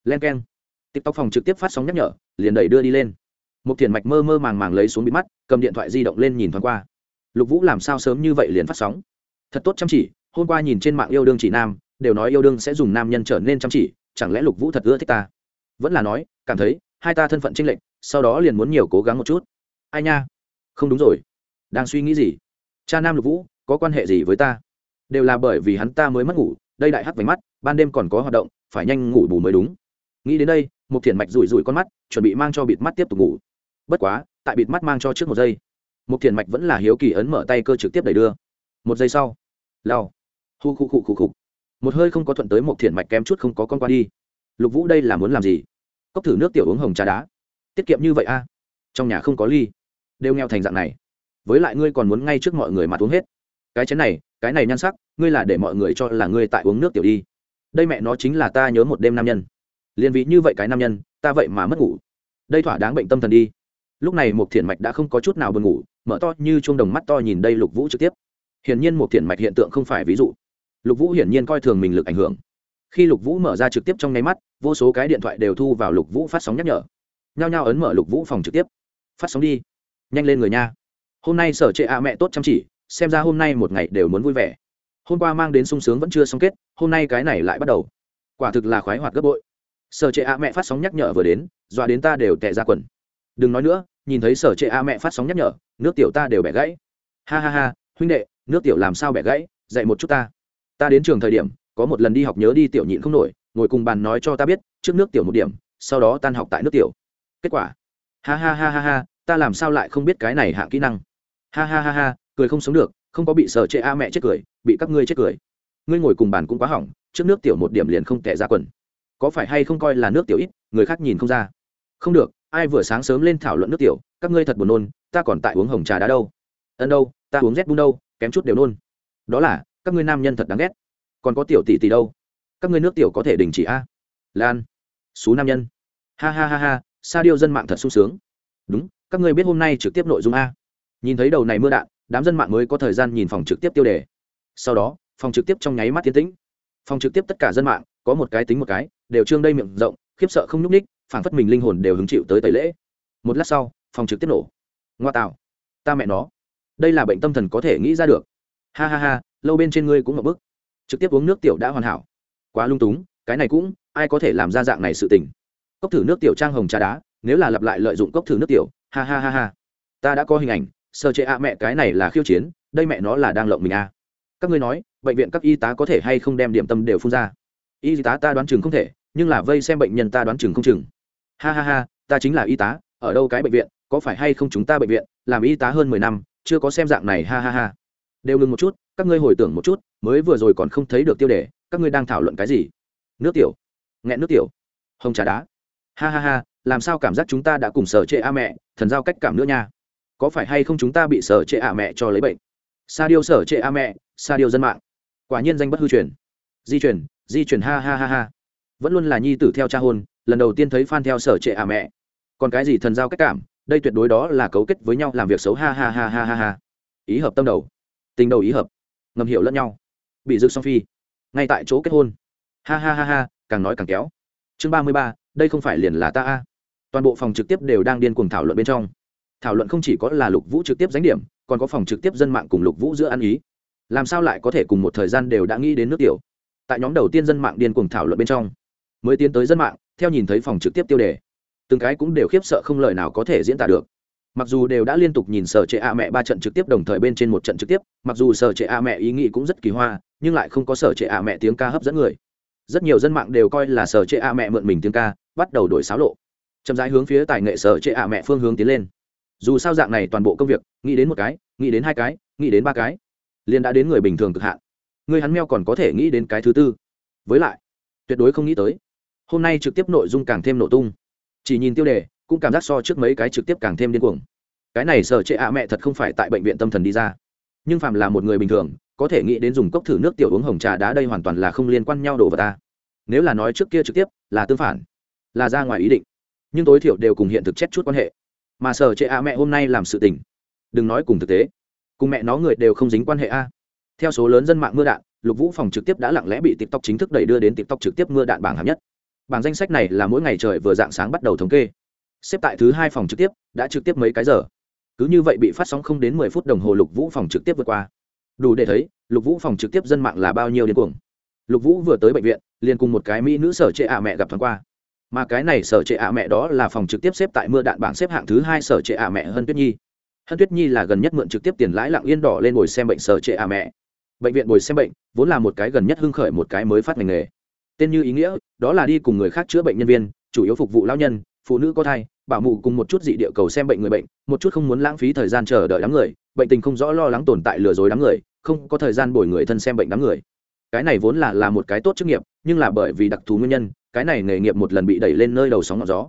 Len k e n tiktok phòng trực tiếp phát sóng nhắc nhở, liền đẩy đưa đi lên. Một thiền mạch mơ mơ màng màng lấy xuống bị mắt, cầm điện thoại di động lên nhìn thoáng qua. Lục vũ làm sao sớm như vậy liền phát sóng? Thật tốt chăm chỉ, hôm qua nhìn trên mạng yêu đương chỉ nam, đều nói yêu đương sẽ dùng nam nhân trở nên chăm chỉ, chẳng lẽ lục vũ thật ưa thích ta? Vẫn là nói, cảm thấy, hai ta thân phận tranh lệch, sau đó liền muốn nhiều cố gắng một chút. Ai nha? Không đúng rồi. Đang suy nghĩ gì? Cha nam lục vũ, có quan hệ gì với ta? Đều là bởi vì hắn ta mới mất ngủ, đây đại hắt vánh mắt, ban đêm còn có hoạt động, phải nhanh ngủ bù mới đúng. Nghĩ đến đây một thiền mạch rủi rủi con mắt, chuẩn bị mang cho bịt mắt tiếp tục ngủ. Bất quá, tại bịt mắt mang cho trước một giây một thiền mạch vẫn là hiếu kỳ ấn mở tay cơ trực tiếp đẩy đưa. Một giây sau lao hu khu khu khu khu. Một hơi không có thuận tới một thiền mạch kém chút không có con qua đi. Lục vũ đây là muốn làm gì? Cốc thử nước tiểu uống hồng trà đá. Tiết kiệm như vậy a trong nhà không có ly. Đều nghèo thành dạng này. Với lại ngươi còn muốn ngay trước mọi người mà uống hết cái chén này, cái này nhan sắc, ngươi là để mọi người cho là ngươi tại uống nước tiểu đi. Đây mẹ nó chính là ta nhớ một đêm nam nhân. Liền vị như vậy cái nam nhân, ta vậy mà mất ngủ. Đây thỏa đáng bệnh tâm thần đi. Lúc này một thiện mạch đã không có chút nào buồn ngủ, mở to như chuông đồng mắt to nhìn đây lục vũ trực tiếp. Hiển nhiên một thiện mạch hiện tượng không phải ví dụ. Lục vũ hiển nhiên coi thường mình lực ảnh hưởng. Khi lục vũ mở ra trực tiếp trong nháy mắt, vô số cái điện thoại đều thu vào lục vũ phát sóng nhắc nhở. Nhao nhao ấn mở lục vũ phòng trực tiếp. Phát sóng đi, nhanh lên người nha. Hôm nay sở trệ a mẹ tốt chăm chỉ xem ra hôm nay một ngày đều muốn vui vẻ. Hôm qua mang đến sung sướng vẫn chưa xong kết, hôm nay cái này lại bắt đầu. Quả thực là khoái hoạt gấp bội. Sở trệ ạ mẹ phát sóng nhắc nhở vừa đến, dọa đến ta đều tệ ra quần. Đừng nói nữa, nhìn thấy sở trệ ạ mẹ phát sóng nhắc nhở, nước tiểu ta đều bẻ gãy. Ha ha ha, huynh đệ, nước tiểu làm sao bẻ gãy, dạy một chút ta. Ta đến trường thời điểm, có một lần đi học nhớ đi tiểu nhịn không nổi, ngồi cùng bàn nói cho ta biết, trước nước tiểu một điểm, sau đó tan học tại nước tiểu. Kết quả. Ha ha ha ha ha, ta làm sao lại không biết cái này hạng kỹ năng. Ha ha ha ha cười không sống được, không có bị sợ chệ a mẹ chết cười, bị các ngươi chết cười. Ngươi ngồi cùng bàn cũng quá hỏng, trước nước tiểu một điểm liền không tệ ra quần. Có phải hay không coi là nước tiểu ít, người khác nhìn không ra. Không được, ai vừa sáng sớm lên thảo luận nước tiểu, các ngươi thật buồn nôn, ta còn tại uống hồng trà đá đâu. Ân đâu, ta uống rét bun đâu, kém chút đều nôn. Đó là, các ngươi nam nhân thật đáng ghét. Còn có tiểu tỷ tỷ đâu? Các ngươi nước tiểu có thể đình chỉ a? Lan, xú nam nhân. Ha ha ha ha, sa điêu dân mạng thật sung sướng. Đúng, các ngươi biết hôm nay trực tiếp nội dung a? Nhìn thấy đầu này mưa đạn đám dân mạng mới có thời gian nhìn phòng trực tiếp tiêu đề. Sau đó, phòng trực tiếp trong nháy mắt tiến tĩnh. Phòng trực tiếp tất cả dân mạng, có một cái tính một cái, đều trương đây miệng rộng, khiếp sợ không nhúc ních phảng phất mình linh hồn đều hứng chịu tới tẩy lễ. Một lát sau, phòng trực tiếp nổ. Ngoa tạo. Ta mẹ nó. Đây là bệnh tâm thần có thể nghĩ ra được. Ha ha ha, lâu bên trên ngươi cũng ngập bức. Trực tiếp uống nước tiểu đã hoàn hảo. Quá lung túng, cái này cũng, ai có thể làm ra dạng này sự tình. Cốc thử nước tiểu trang hồng trà đá, nếu là lặp lại lợi dụng cốc thử nước tiểu, ha ha ha ha. Ta đã có hình ảnh sơ chế ạ mẹ cái này là khiêu chiến, đây mẹ nó là đang lộng mình à. các ngươi nói, bệnh viện các y tá có thể hay không đem điểm tâm đều phun ra? Y tá ta đoán chừng không thể, nhưng là vây xem bệnh nhân ta đoán chừng không chừng. Ha ha ha, ta chính là y tá, ở đâu cái bệnh viện, có phải hay không chúng ta bệnh viện, làm y tá hơn mười năm, chưa có xem dạng này, ha ha ha. Đều ngừng một chút, các ngươi hồi tưởng một chút, mới vừa rồi còn không thấy được tiêu đề, các ngươi đang thảo luận cái gì? Nước tiểu. Nghẹn nước tiểu. Hồng trà đá. Ha ha ha, làm sao cảm giác chúng ta đã cùng sở trệ a mẹ, thần giao cách cảm nữa nha có phải hay không chúng ta bị sở trệ a mẹ cho lấy bệnh? Sa điêu sở trệ a mẹ, sa điêu dân mạng. Quả nhiên danh bất hư truyền. Di truyền di truyền ha ha ha ha. Vẫn luôn là nhi tử theo cha hôn, lần đầu tiên thấy f a n theo sở trệ a mẹ. Còn cái gì thần giao cách cảm, đây tuyệt đối đó là cấu kết với nhau, làm việc xấu ha ha ha ha ha ha. Ý hợp tâm đầu. Tình đầu ý hợp. Ngầm hiểu lẫn nhau. Bị rực song phi. Ngay tại chỗ kết hôn. Ha ha ha ha, càng nói càng kéo. Chương ba mươi ba, đây không phải liền là ta a. Toàn bộ phòng trực tiếp đều đang điên cuồng thảo luận bên trong thảo luận không chỉ có là lục vũ trực tiếp danh điểm, còn có phòng trực tiếp dân mạng cùng lục vũ giữa ăn ý. Làm sao lại có thể cùng một thời gian đều đã nghĩ đến nước tiểu? Tại nhóm đầu tiên dân mạng điên cuồng thảo luận bên trong, mới tiến tới dân mạng, theo nhìn thấy phòng trực tiếp tiêu đề. Từng cái cũng đều khiếp sợ không lời nào có thể diễn tả được. Mặc dù đều đã liên tục nhìn sở trệ a mẹ ba trận trực tiếp đồng thời bên trên một trận trực tiếp, mặc dù sở trệ a mẹ ý nghĩ cũng rất kỳ hoa, nhưng lại không có sở trệ a mẹ tiếng ca hấp dẫn người. Rất nhiều dân mạng đều coi là sở trệ a mẹ mượn mình tiếng ca, bắt đầu đổi xáo lộ. Chậm rãi hướng phía tài nghệ sở trệ a mẹ phương hướng tiến lên dù sao dạng này toàn bộ công việc, nghĩ đến một cái, nghĩ đến hai cái, nghĩ đến ba cái, liền đã đến người bình thường cực hạn. Người hắn meo còn có thể nghĩ đến cái thứ tư. Với lại, tuyệt đối không nghĩ tới, hôm nay trực tiếp nội dung càng thêm nổ tung. Chỉ nhìn tiêu đề, cũng cảm giác so trước mấy cái trực tiếp càng thêm điên cuồng. Cái này sở trệ ạ mẹ thật không phải tại bệnh viện tâm thần đi ra. Nhưng phạm là một người bình thường, có thể nghĩ đến dùng cốc thử nước tiểu uống hồng trà đá đây hoàn toàn là không liên quan nhau đồ vào ta. Nếu là nói trước kia trực tiếp, là tương phản, là ra ngoài ý định. Nhưng tối thiểu đều cùng hiện thực chết chút quan hệ mà sở trệ ạ mẹ hôm nay làm sự tình. Đừng nói cùng thực tế. Cùng mẹ nó người đều không dính quan hệ a. Theo số lớn dân mạng mưa đạn, lục vũ phòng trực tiếp đã lặng lẽ bị tiktok chính thức đẩy đưa đến tiktok trực tiếp mưa đạn bảng hạng nhất. Bảng danh sách này là mỗi ngày trời vừa dạng sáng bắt đầu thống kê. Xếp tại thứ hai phòng trực tiếp, đã trực tiếp mấy cái giờ. Cứ như vậy bị phát sóng không đến mười phút đồng hồ lục vũ phòng trực tiếp vượt qua. Đủ để thấy, lục vũ phòng trực tiếp dân mạng là bao nhiêu điên cuồng. Lục vũ vừa tới bệnh viện, liền cùng một cái mỹ nữ sở trệ ạ mẹ gặp thoáng qua mà cái này sở trệ ạ mẹ đó là phòng trực tiếp xếp tại mưa đạn bảng xếp hạng thứ hai sở trệ ạ mẹ hân tuyết nhi. Hân tuyết nhi là gần nhất mượn trực tiếp tiền lãi lặng yên đỏ lên bồi xem bệnh sở trệ ạ mẹ. Bệnh viện bồi xem bệnh, vốn là một cái gần nhất hưng khởi một cái mới phát ngành nghề. Tên như ý nghĩa, đó là đi cùng người khác chữa bệnh nhân viên, chủ yếu phục vụ lao nhân, phụ nữ có thai, bảo mụ cùng một chút dị địa cầu xem bệnh người bệnh, một chút không muốn lãng phí thời gian chờ đợi đám người, bệnh tình không rõ lo lắng tồn tại lừa dối đám người, không có thời gian bồi người thân xem bệnh đám người. Cái này vốn là là một cái tốt chức nghiệp, nhưng là bởi vì đặc thù nguyên nhân cái này nghề nghiệp một lần bị đẩy lên nơi đầu sóng ngọn gió.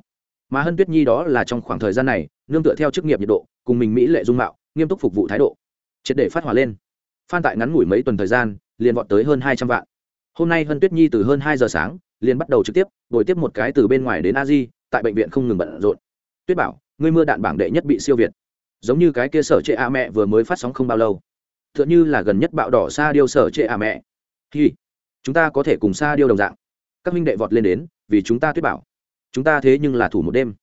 Mà hân tuyết nhi đó là trong khoảng thời gian này, nương tựa theo chức nghiệp nhiệt độ, cùng mình mỹ lệ dung mạo, nghiêm túc phục vụ thái độ. Triệt để phát hỏa lên. Phan tại ngắn ngủi mấy tuần thời gian, liền vọt tới hơn hai trăm vạn. Hôm nay hân tuyết nhi từ hơn hai giờ sáng, liền bắt đầu trực tiếp, đổi tiếp một cái từ bên ngoài đến a di, tại bệnh viện không ngừng bận rộn. Tuyết bảo, ngươi mưa đạn bảng đệ nhất bị siêu việt. Giống như cái kia sở trệ a mẹ vừa mới phát sóng không bao lâu. T h ư ợ n h ư là gần nhất bạo đỏ xa điêu sở trệ a mẹ. Hi, chúng ta có thể cùng xa điêu đồng dạng các minh đệ vọt lên đến, vì chúng ta tuyết bảo. Chúng ta thế nhưng là thủ một đêm.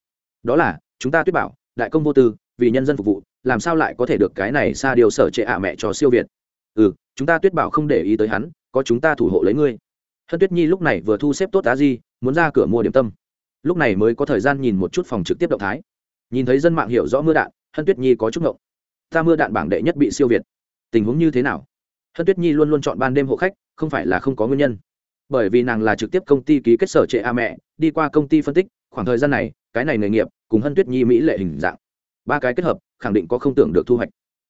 Đó là, chúng ta tuyết bảo, đại công vô tư, vì nhân dân phục vụ, làm sao lại có thể được cái này xa điều sở trệ ạ mẹ cho siêu việt? Ừ chúng ta tuyết bảo không để ý tới hắn, có chúng ta thủ hộ lấy ngươi. Hân tuyết nhi lúc này vừa thu xếp tốt á di, muốn ra cửa mua điểm tâm. Lúc này mới có thời gian nhìn một chút phòng trực tiếp động thái. Nhìn thấy dân mạng hiểu rõ mưa đạn, hân tuyết nhi có chút ngộng. Ta mưa đạn bảng đệ nhất bị siêu việt. Tình huống như thế nào? Hân tuyết nhi luôn luôn chọn ban đêm hộ khách, không phải là không có nguyên nhân bởi vì nàng là trực tiếp công ty ký kết sở trệ a mẹ, đi qua công ty phân tích, khoảng thời gian này, cái này nghề nghiệp cùng hân tuyết nhi mỹ lệ hình dạng. Ba cái kết hợp, khẳng định có không tưởng được thu hoạch.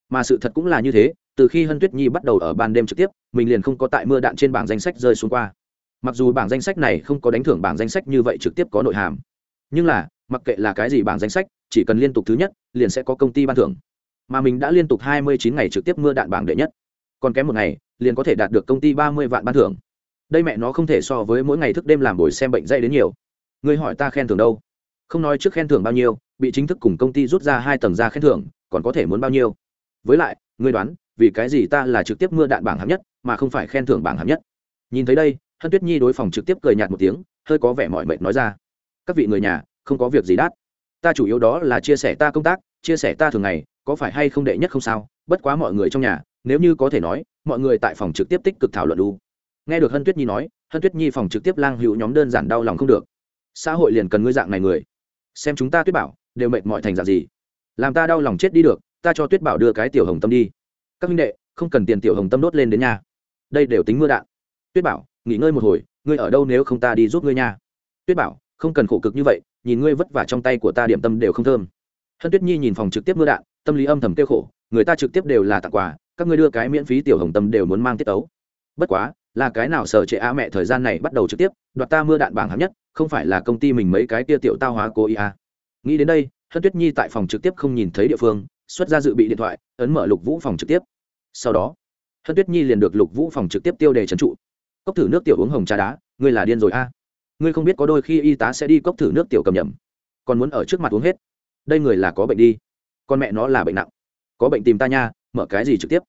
Mà sự thật cũng là như thế, từ khi hân tuyết nhi bắt đầu ở ban đêm trực tiếp, mình liền không có tại mưa đạn trên bảng danh sách rơi xuống qua. Mặc dù bảng danh sách này không có đánh thưởng bảng danh sách như vậy trực tiếp có nội hàm, nhưng là, mặc kệ là cái gì bảng danh sách, chỉ cần liên tục thứ nhất, liền sẽ có công ty ban thưởng. Mà mình đã liên tục hai mươi chín ngày trực tiếp mưa đạn bảng đệ nhất. Còn kém một ngày, liền có thể đạt được công ty ba mươi vạn ban thưởng đây mẹ nó không thể so với mỗi ngày thức đêm làm buổi xem bệnh dây đến nhiều. Ngươi hỏi ta khen thưởng đâu? Không nói trước khen thưởng bao nhiêu, bị chính thức cùng công ty rút ra hai tầng ra khen thưởng, còn có thể muốn bao nhiêu? Với lại, ngươi đoán, vì cái gì ta là trực tiếp mưa đạn bảng hạng nhất, mà không phải khen thưởng bảng hạng nhất? Nhìn thấy đây, hân tuyết nhi đối phòng trực tiếp cười nhạt một tiếng, hơi có vẻ mọi mệt nói ra. Các vị người nhà, không có việc gì đắt ta chủ yếu đó là chia sẻ ta công tác, chia sẻ ta thường ngày, có phải hay không đệ nhất không sao? Bất quá mọi người trong nhà, nếu như có thể nói, mọi người tại phòng trực tiếp tích cực thảo luận đu nghe được hân tuyết nhi nói, hân tuyết nhi phòng trực tiếp lang hữu nhóm đơn giản đau lòng không được. Xã hội liền cần ngươi dạng này người. Xem chúng ta tuyết bảo, đều mệt mọi thành dạng gì? Làm ta đau lòng chết đi được, ta cho tuyết bảo đưa cái tiểu hồng tâm đi. Các minh đệ, không cần tiền tiểu hồng tâm đốt lên đến nhà đây đều tính mưa đạn. Tuyết bảo, nghỉ ngơi một hồi, ngươi ở đâu nếu không ta đi giúp ngươi nha. Tuyết bảo, không cần khổ cực như vậy, nhìn ngươi vất vả trong tay của ta điểm tâm đều không thơm. Hân tuyết nhi nhìn phòng trực tiếp mưa đạn, tâm lý âm thầm kêu khổ, người ta trực tiếp đều là tặng quà, các ngươi đưa cái miễn phí tiểu hồng tâm đều muốn mang tiết tấu. Bất quá là cái nào sở trệ á mẹ thời gian này bắt đầu trực tiếp, đoạt ta mưa đạn bảng hạng nhất, không phải là công ty mình mấy cái tia tiểu tao hóa cố ý à. nghĩ đến đây, hân tuyết nhi tại phòng trực tiếp không nhìn thấy địa phương, xuất ra dự bị điện thoại, ấn mở lục vũ phòng trực tiếp. Sau đó, hân tuyết nhi liền được lục vũ phòng trực tiếp tiêu đề trấn trụ. Cốc thử nước tiểu uống hồng trà đá, ngươi là điên rồi a à. ngươi không biết có đôi khi y tá sẽ đi cốc thử nước tiểu cầm nhầm, còn muốn ở trước mặt uống hết. Đây người là có bệnh đi. Con mẹ nó là bệnh nặng. Có bệnh tìm ta nha, mở cái gì trực tiếp?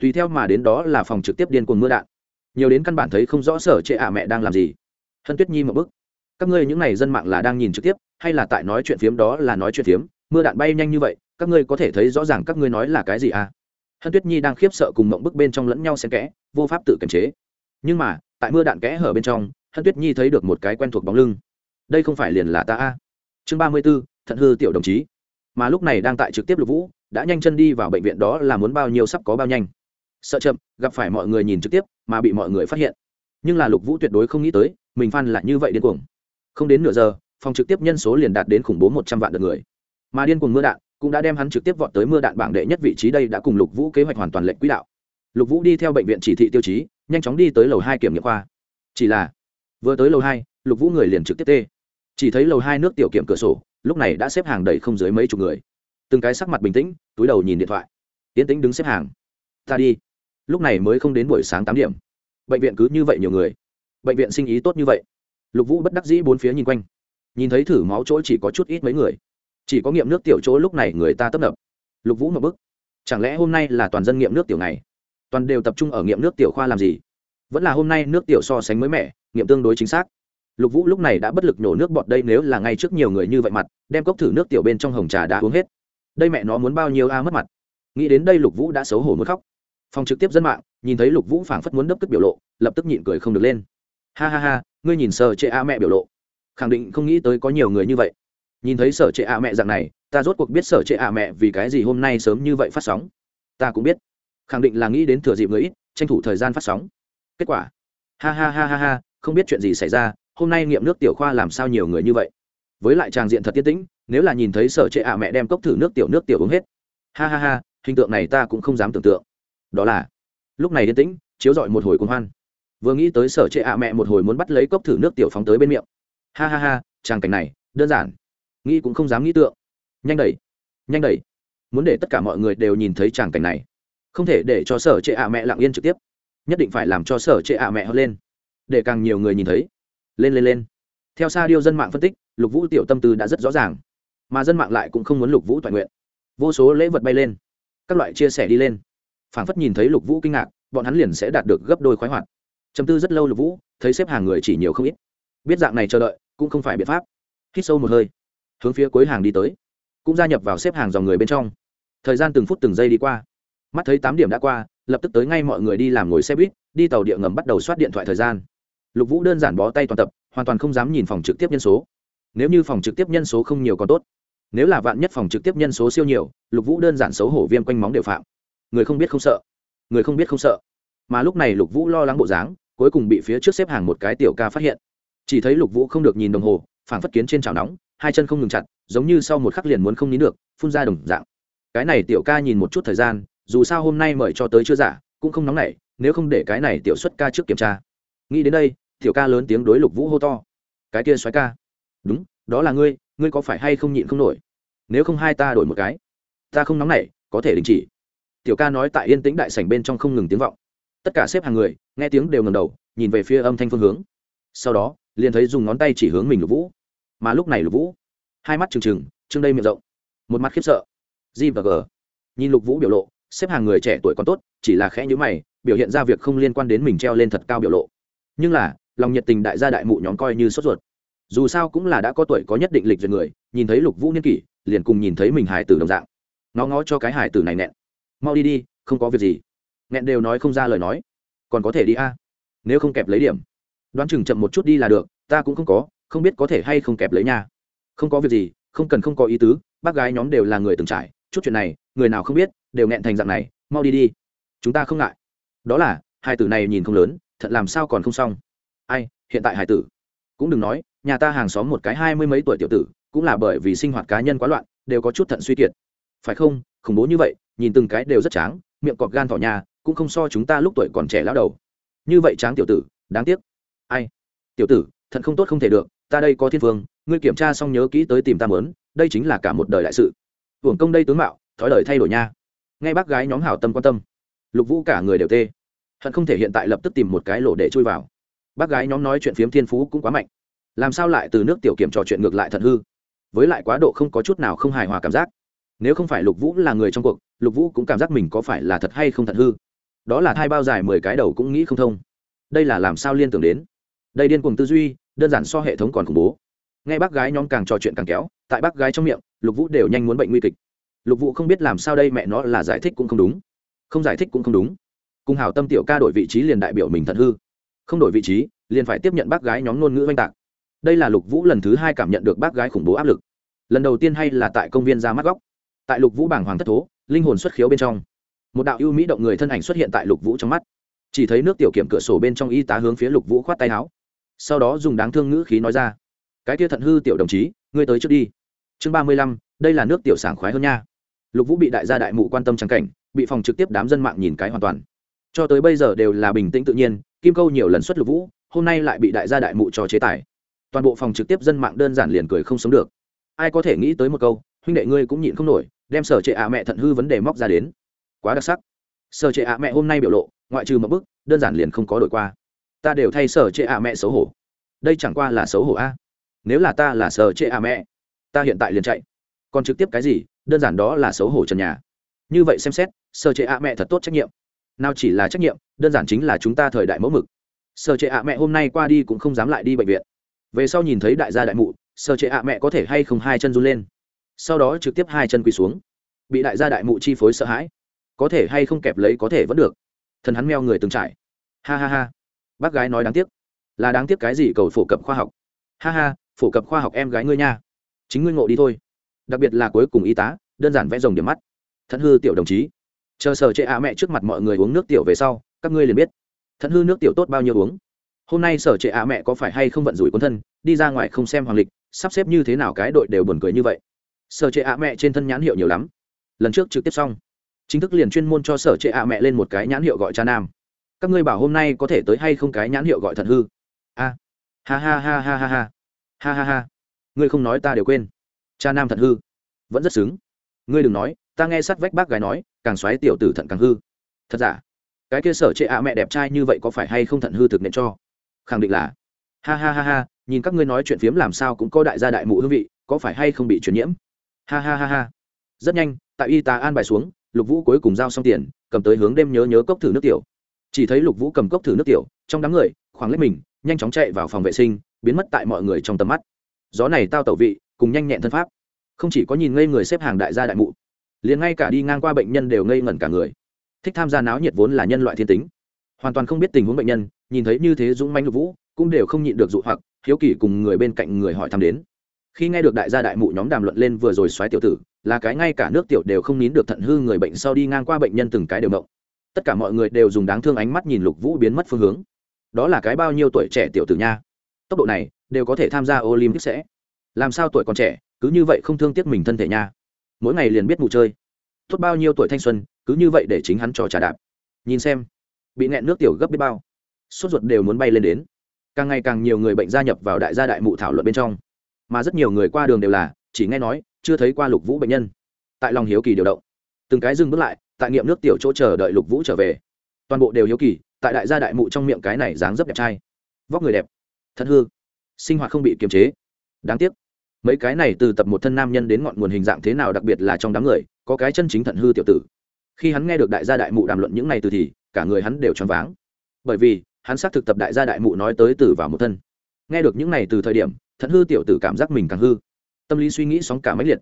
Tùy theo mà đến đó là phòng trực tiếp điên cuồng mưa đạn nhiều đến căn bản thấy không rõ sở trệ ạ mẹ đang làm gì. Hân tuyết nhi một bức. Các ngươi những n à y dân mạng là đang nhìn trực tiếp, hay là tại nói chuyện phiếm đó là nói chuyện phiếm? Mưa đạn bay nhanh như vậy, các ngươi có thể thấy rõ ràng các ngươi nói là cái gì à? Hân tuyết nhi đang khiếp sợ cùng mộng bức bên trong lẫn nhau xen kẽ, vô pháp tự kiềm chế. Nhưng mà, tại mưa đạn kẽ hở bên trong, hân tuyết nhi thấy được một cái quen thuộc bóng lưng. Đây không phải liền là ta a chương ba mươi b ố thận hư tiểu đồng chí. Mà lúc này đang tại trực tiếp lục vũ, đã nhanh chân đi vào bệnh viện đó là muốn bao nhiêu sắp có bao nhanh sợ chậm, gặp phải mọi người nhìn trực tiếp mà bị mọi người phát hiện. Nhưng là lục vũ tuyệt đối không nghĩ tới, mình phan lại như vậy điên cuồng. Không đến nửa giờ, phòng trực tiếp nhân số liền đạt đến khủng bố một trăm vạn lượt người. Mà điên cuồng mưa đạn cũng đã đem hắn trực tiếp vọt tới mưa đạn bảng đệ nhất vị trí đây đã cùng lục vũ kế hoạch hoàn toàn lệnh quỹ đạo. Lục vũ đi theo bệnh viện chỉ thị tiêu chí, nhanh chóng đi tới lầu hai kiểm nghiệm khoa. Chỉ là, vừa tới lầu hai, lục vũ người liền trực tiếp tê. Chỉ thấy lầu hai nước tiểu kiểm cửa sổ, lúc này đã xếp hàng đầy không dưới mấy chục người. Từng cái sắc mặt bình tĩnh, túi đầu nhìn điện thoại. Tiến tĩnh đứng xếp hàng. Ta đi lúc này mới không đến buổi sáng tám điểm. Bệnh viện cứ như vậy nhiều người. Bệnh viện sinh ý tốt như vậy. Lục vũ bất đắc dĩ bốn phía nhìn quanh. Nhìn thấy thử máu chỗ chỉ có chút ít mấy người. Chỉ có nghiệm nước tiểu chỗ lúc này người ta tấp nập. Lục vũ một bức. Chẳng lẽ hôm nay là toàn dân nghiệm nước tiểu này toàn đều tập trung ở nghiệm nước tiểu khoa làm gì? Vẫn là hôm nay nước tiểu so sánh mới mẻ, nghiệm tương đối chính xác. Lục vũ lúc này đã bất lực nhổ nước bọt đây nếu là ngay trước nhiều người như vậy mặt, đem cốc thử nước tiểu bên trong hồng trà đã uống hết. Đây mẹ nó muốn bao nhiêu a mất mặt. Nghĩ đến đây lục vũ đã xấu hổ muốn khóc phòng trực tiếp dân mạng, nhìn thấy lục vũ phảng phất muốn đấp tức biểu lộ, lập tức nhịn cười không được lên. Ha ha ha, ngươi nhìn sở trệ a mẹ biểu lộ. Khẳng định không nghĩ tới có nhiều người như vậy. Nhìn thấy sở trệ a mẹ dạng này, ta rốt cuộc biết sở trệ a mẹ vì cái gì hôm nay sớm như vậy phát sóng. Ta cũng biết. Khẳng định là nghĩ đến thừa dịp người ít, tranh thủ thời gian phát sóng. Kết quả. Ha ha ha ha ha, không biết chuyện gì xảy ra, hôm nay nghiệm nước tiểu khoa làm sao nhiều người như vậy. Với lại tràng diện thật tiết tĩnh, nếu là nhìn thấy sở trệ ạ mẹ đem cốc thử nước tiểu nước tiểu uống hết. Ha ha ha, hình tượng này ta cũng không dám tưởng tượng đó là, lúc này yên tĩnh, chiếu dọi một hồi cuồng hoan. Vừa nghĩ tới sở trệ ạ mẹ một hồi muốn bắt lấy cốc thử nước tiểu phóng tới bên miệng. Ha ha ha, tràng cảnh này, đơn giản. Nghĩ cũng không dám nghĩ tượng. Nhanh đẩy nhanh đẩy. Muốn để tất cả mọi người đều nhìn thấy tràng cảnh này. Không thể để cho sở trệ ạ mẹ lặng yên trực tiếp. Nhất định phải làm cho sở trệ ạ mẹ hơn lên. Để càng nhiều người nhìn thấy. Lên lên lên. Theo sa điêu dân mạng phân tích, lục vũ tiểu tâm tư đã rất rõ ràng. Mà dân mạng lại cũng không muốn lục vũ toàn nguyện. Vô số lễ vật bay lên. Các loại chia sẻ đi lên phảng phất nhìn thấy lục vũ kinh ngạc, bọn hắn liền sẽ đạt được gấp đôi khoái hoạt. Chấm tư rất lâu lục vũ, thấy xếp hàng người chỉ nhiều không ít. Biết dạng này chờ đợi, cũng không phải biện pháp. Hít sâu một hơi, hướng phía cuối hàng đi tới, cũng gia nhập vào xếp hàng dòng người bên trong. Thời gian từng phút từng giây đi qua. Mắt thấy tám điểm đã qua, lập tức tới ngay mọi người đi làm ngồi xe buýt, đi tàu địa ngầm bắt đầu soát điện thoại thời gian. Lục vũ đơn giản bó tay toàn tập, hoàn toàn không dám nhìn phòng trực tiếp nhân số. Nếu như phòng trực tiếp nhân số không nhiều còn tốt. Nếu là vạn nhất phòng trực tiếp nhân số siêu nhiều, lục vũ đơn giản xấu hổ viêm quanh móng đều phạm người không biết không sợ. Người không biết không sợ. Mà lúc này lục vũ lo lắng bộ dáng, cuối cùng bị phía trước xếp hàng một cái tiểu ca phát hiện. Chỉ thấy lục vũ không được nhìn đồng hồ, phảng phất kiến trên chảo nóng, hai chân không ngừng chặt, giống như sau một khắc liền muốn không nín được, phun ra đồng dạng. Cái này tiểu ca nhìn một chút thời gian, dù sao hôm nay mời cho tới chưa giả, cũng không nóng nảy, nếu không để cái này tiểu xuất ca trước kiểm tra. Nghĩ đến đây, tiểu ca lớn tiếng đối lục vũ hô to. Cái kia xoáy ca. Đúng, đó là ngươi ngươi có phải hay không nhịn không nổi? Nếu không hai ta đổi một cái. Ta không nóng nảy, có thể đình chỉ tiểu ca nói tại yên tĩnh đại sảnh bên trong không ngừng tiếng vọng. Tất cả xếp hàng người, nghe tiếng đều ngầm đầu, nhìn về phía âm thanh phương hướng. Sau đó, liền thấy dùng ngón tay chỉ hướng mình lục vũ. Mà lúc này lục vũ, hai mắt trừng trừng trừng đây miệng rộng, một mặt khiếp sợ. G và g. Nhìn lục vũ biểu lộ, xếp hàng người trẻ tuổi còn tốt, chỉ là khẽ nhữ mày, biểu hiện ra việc không liên quan đến mình treo lên thật cao biểu lộ. Nhưng là, lòng nhiệt tình đại gia đại mụ nhóm coi như sốt ruột. Dù sao cũng là đã có tuổi có nhất định lịch duyệt người, nhìn thấy lục vũ niên kỷ, liền cùng nhìn thấy mình hải tử đồng dạng. Nó ngó cho cái hải tử này nẹn mau đi đi, không có việc gì. Nghẹn đều nói không ra lời nói. Còn có thể đi a? Nếu không kẹp lấy điểm. Đoán chừng chậm một chút đi là được, ta cũng không có, không biết có thể hay không kẹp lấy nha. Không có việc gì, không cần không có ý tứ, bác gái nhóm đều là người từng trải, chút chuyện này, người nào không biết, đều nghẹn thành dạng này, mau đi đi. Chúng ta không ngại. Đó là, hai tử này nhìn không lớn, thật làm sao còn không xong. Ai, hiện tại hải tử. Cũng đừng nói, nhà ta hàng xóm một cái hai mươi mấy tuổi tiểu tử, cũng là bởi vì sinh hoạt cá nhân quá loạn, đều có chút thận suy kiệt. Phải không, khủng bố như vậy nhìn từng cái đều rất tráng, miệng cọp gan thỏ nhà, cũng không so chúng ta lúc tuổi còn trẻ lão đầu. Như vậy tráng tiểu tử, đáng tiếc. Ai? Tiểu tử thận không tốt không thể được, ta đây có thiên phương ngươi kiểm tra xong nhớ kỹ tới tìm ta mớn, đây chính là cả một đời đại sự. Hưởng công đây tướng mạo, thói đời thay đổi nha. Ngay bác gái nhóm hảo tâm quan tâm. Lục vũ cả người đều tê. Hận không thể hiện tại lập tức tìm một cái lỗ để chui vào. Bác gái nhóm nói chuyện phiếm thiên phú cũng quá mạnh. Làm sao lại từ nước tiểu kiểm trò chuyện ngược lại thật hư? Với lại quá độ không có chút nào không hài hòa cảm giác nếu không phải lục vũ là người trong cuộc, lục vũ cũng cảm giác mình có phải là thật hay không thật hư. Đó là thai bao dài mười cái đầu cũng nghĩ không thông. Đây là làm sao liên tưởng đến? Đây điên cuồng tư duy, đơn giản so hệ thống còn khủng bố. Nghe bác gái nhóm càng trò chuyện càng kéo, tại bác gái trong miệng, lục vũ đều nhanh muốn bệnh nguy kịch. Lục vũ không biết làm sao đây mẹ nó là giải thích cũng không đúng. Không giải thích cũng không đúng. Cùng hảo tâm tiểu ca đổi vị trí liền đại biểu mình thật hư. Không đổi vị trí, liền phải tiếp nhận bác gái nhóm ngôn ngữ oanh tạc. Đây là lục vũ lần thứ hai cảm nhận được bác gái khủng bố áp lực. Lần đầu tiên hay là tại công viên ra mắt góc tại lục vũ bảng hoàng thất thố, linh hồn xuất khiếu bên trong. Một đạo ưu mỹ động người thân ảnh xuất hiện tại lục vũ trong mắt. Chỉ thấy nước tiểu kiểm cửa sổ bên trong y tá hướng phía lục vũ khoát tay áo. Sau đó dùng đáng thương ngữ khí nói ra, cái kia thận hư tiểu đồng chí, ngươi tới trước đi. Chương ba mươi lăm, đây là nước tiểu sảng khoái hơn nha. Lục vũ bị đại gia đại mụ quan tâm trắng cảnh, bị phòng trực tiếp đám dân mạng nhìn cái hoàn toàn. Cho tới bây giờ đều là bình tĩnh tự nhiên, kim câu nhiều lần xuất lục vũ, hôm nay lại bị đại gia đại mụ cho chế tài. Toàn bộ phòng trực tiếp dân mạng đơn giản liền cười không sống được. Ai có thể nghĩ tới một câu huynh đệ ngươi cũng nhịn không nổi, đem sở trệ ạ mẹ thận hư vấn đề móc ra đến. Quá đặc sắc. Sở trệ ạ mẹ hôm nay biểu lộ, ngoại trừ một bức, đơn giản liền không có đổi qua. Ta đều thay sở trệ ạ mẹ xấu hổ. Đây chẳng qua là xấu hổ a. Nếu là ta là sở trệ ạ mẹ, ta hiện tại liền chạy. Còn trực tiếp cái gì, đơn giản đó là xấu hổ trần nhà. Như vậy xem xét, sở trệ ạ mẹ thật tốt trách nhiệm. Nào chỉ là trách nhiệm, đơn giản chính là chúng ta thời đại mẫu mực. Sở trệ ạ mẹ hôm nay qua đi cũng không dám lại đi bệnh viện. Về sau nhìn thấy đại gia đại mụ, sở trệ ạ mẹ có thể hay không hai chân run lên sau đó trực tiếp hai chân quỳ xuống, bị đại gia đại mụ chi phối sợ hãi. Có thể hay không kẹp lấy có thể vẫn được. Thần hắn meo người từng trải. Ha ha ha. Bác gái nói đáng tiếc. Là đáng tiếc cái gì cầu phổ cập khoa học? Ha ha, phổ cập khoa học em gái ngươi nha. Chính ngươi ngộ đi thôi. Đặc biệt là cuối cùng y tá, đơn giản vẽ rồng điểm mắt. Thận hư tiểu đồng chí. Chờ sở chệ ạ mẹ trước mặt mọi người uống nước tiểu về sau, các ngươi liền biết. Thận hư nước tiểu tốt bao nhiêu uống. Hôm nay sở trệ ạ mẹ có phải hay không vận rủi quân thân, đi ra ngoài không xem hoàng lịch, sắp xếp như thế nào cái đội đều buồn cười như vậy sở trệ ạ mẹ trên thân nhãn hiệu nhiều lắm. Lần trước trực tiếp xong. Chính thức liền chuyên môn cho sở trệ ạ mẹ lên một cái nhãn hiệu gọi cha nam. Các ngươi bảo hôm nay có thể tới hay không cái nhãn hiệu gọi thận hư? A. Ha ha ha ha ha ha. Ha ha ha. Ngươi không nói ta đều quên. Cha nam thận hư. Vẫn rất xứng. Ngươi đừng nói, ta nghe sát vách bác gái nói, càng xoáy tiểu tử thận càng hư. Thật giả? Cái kia sở trệ ạ mẹ đẹp trai như vậy có phải hay không thận hư thực nện cho? Khẳng định là. Ha ha ha ha, nhìn các ngươi nói chuyện phiếm làm sao cũng có đại gia đại mụ hương vị, có phải hay không bị truyền nhiễm? Ha ha ha ha. Rất nhanh, tại y tá an bài xuống, lục vũ cuối cùng giao xong tiền, cầm tới hướng đêm nhớ nhớ cốc thử nước tiểu. Chỉ thấy lục vũ cầm cốc thử nước tiểu, trong đám người, khoảng lấy mình, nhanh chóng chạy vào phòng vệ sinh, biến mất tại mọi người trong tầm mắt. Gió này tao tẩu vị, cùng nhanh nhẹn thân pháp. Không chỉ có nhìn ngây người xếp hàng đại gia đại mụ, liền ngay cả đi ngang qua bệnh nhân đều ngây ngẩn cả người. Thích tham gia náo nhiệt vốn là nhân loại thiên tính. Hoàn toàn không biết tình huống bệnh nhân, nhìn thấy như thế dũng manh lục vũ, cũng đều không nhịn được dụ hoặc, hiếu kỳ cùng người bên cạnh người hỏi thăm đến khi nghe được đại gia đại mụ nhóm đàm luận lên vừa rồi xoáy tiểu tử, là cái ngay cả nước tiểu đều không nín được thận hư người bệnh sau đi ngang qua bệnh nhân từng cái đều mộng tất cả mọi người đều dùng đáng thương ánh mắt nhìn lục vũ biến mất phương hướng. Đó là cái bao nhiêu tuổi trẻ tiểu tử nha? Tốc độ này, đều có thể tham gia olympic sẽ. Làm sao tuổi còn trẻ, cứ như vậy không thương tiếc mình thân thể nha. Mỗi ngày liền biết mụ chơi. Tốt bao nhiêu tuổi thanh xuân, cứ như vậy để chính hắn trò trà đạp. Nhìn xem, bị nẹn nước tiểu gấp biết bao. Sốt ruột đều muốn bay lên đến. Càng ngày càng nhiều người bệnh gia nhập vào đại gia đại mụ thảo luận bên trong mà rất nhiều người qua đường đều là, chỉ nghe nói, chưa thấy qua lục vũ bệnh nhân. Tại lòng hiếu kỳ điều động. Từng cái dừng bước lại, tại nghiệm nước tiểu chỗ chờ đợi lục vũ trở về. Toàn bộ đều hiếu kỳ, tại đại gia đại mụ trong miệng cái này dáng dấp đẹp trai. Vóc người đẹp thật hư, sinh hoạt không bị kiềm chế. Đáng tiếc, mấy cái này từ tập một thân nam nhân đến ngọn nguồn hình dạng thế nào đặc biệt là trong đám người, có cái chân chính thận hư tiểu tử. Khi hắn nghe được đại gia đại mụ đàm luận những này từ thì, cả người hắn đều choáng váng. Bởi vì, hắn xác thực tập đại gia đại mụ nói tới từ vào một thân. Nghe được những này từ thời điểm thận hư tiểu tử cảm giác mình càng hư. Tâm lý suy nghĩ sóng cả máy liệt.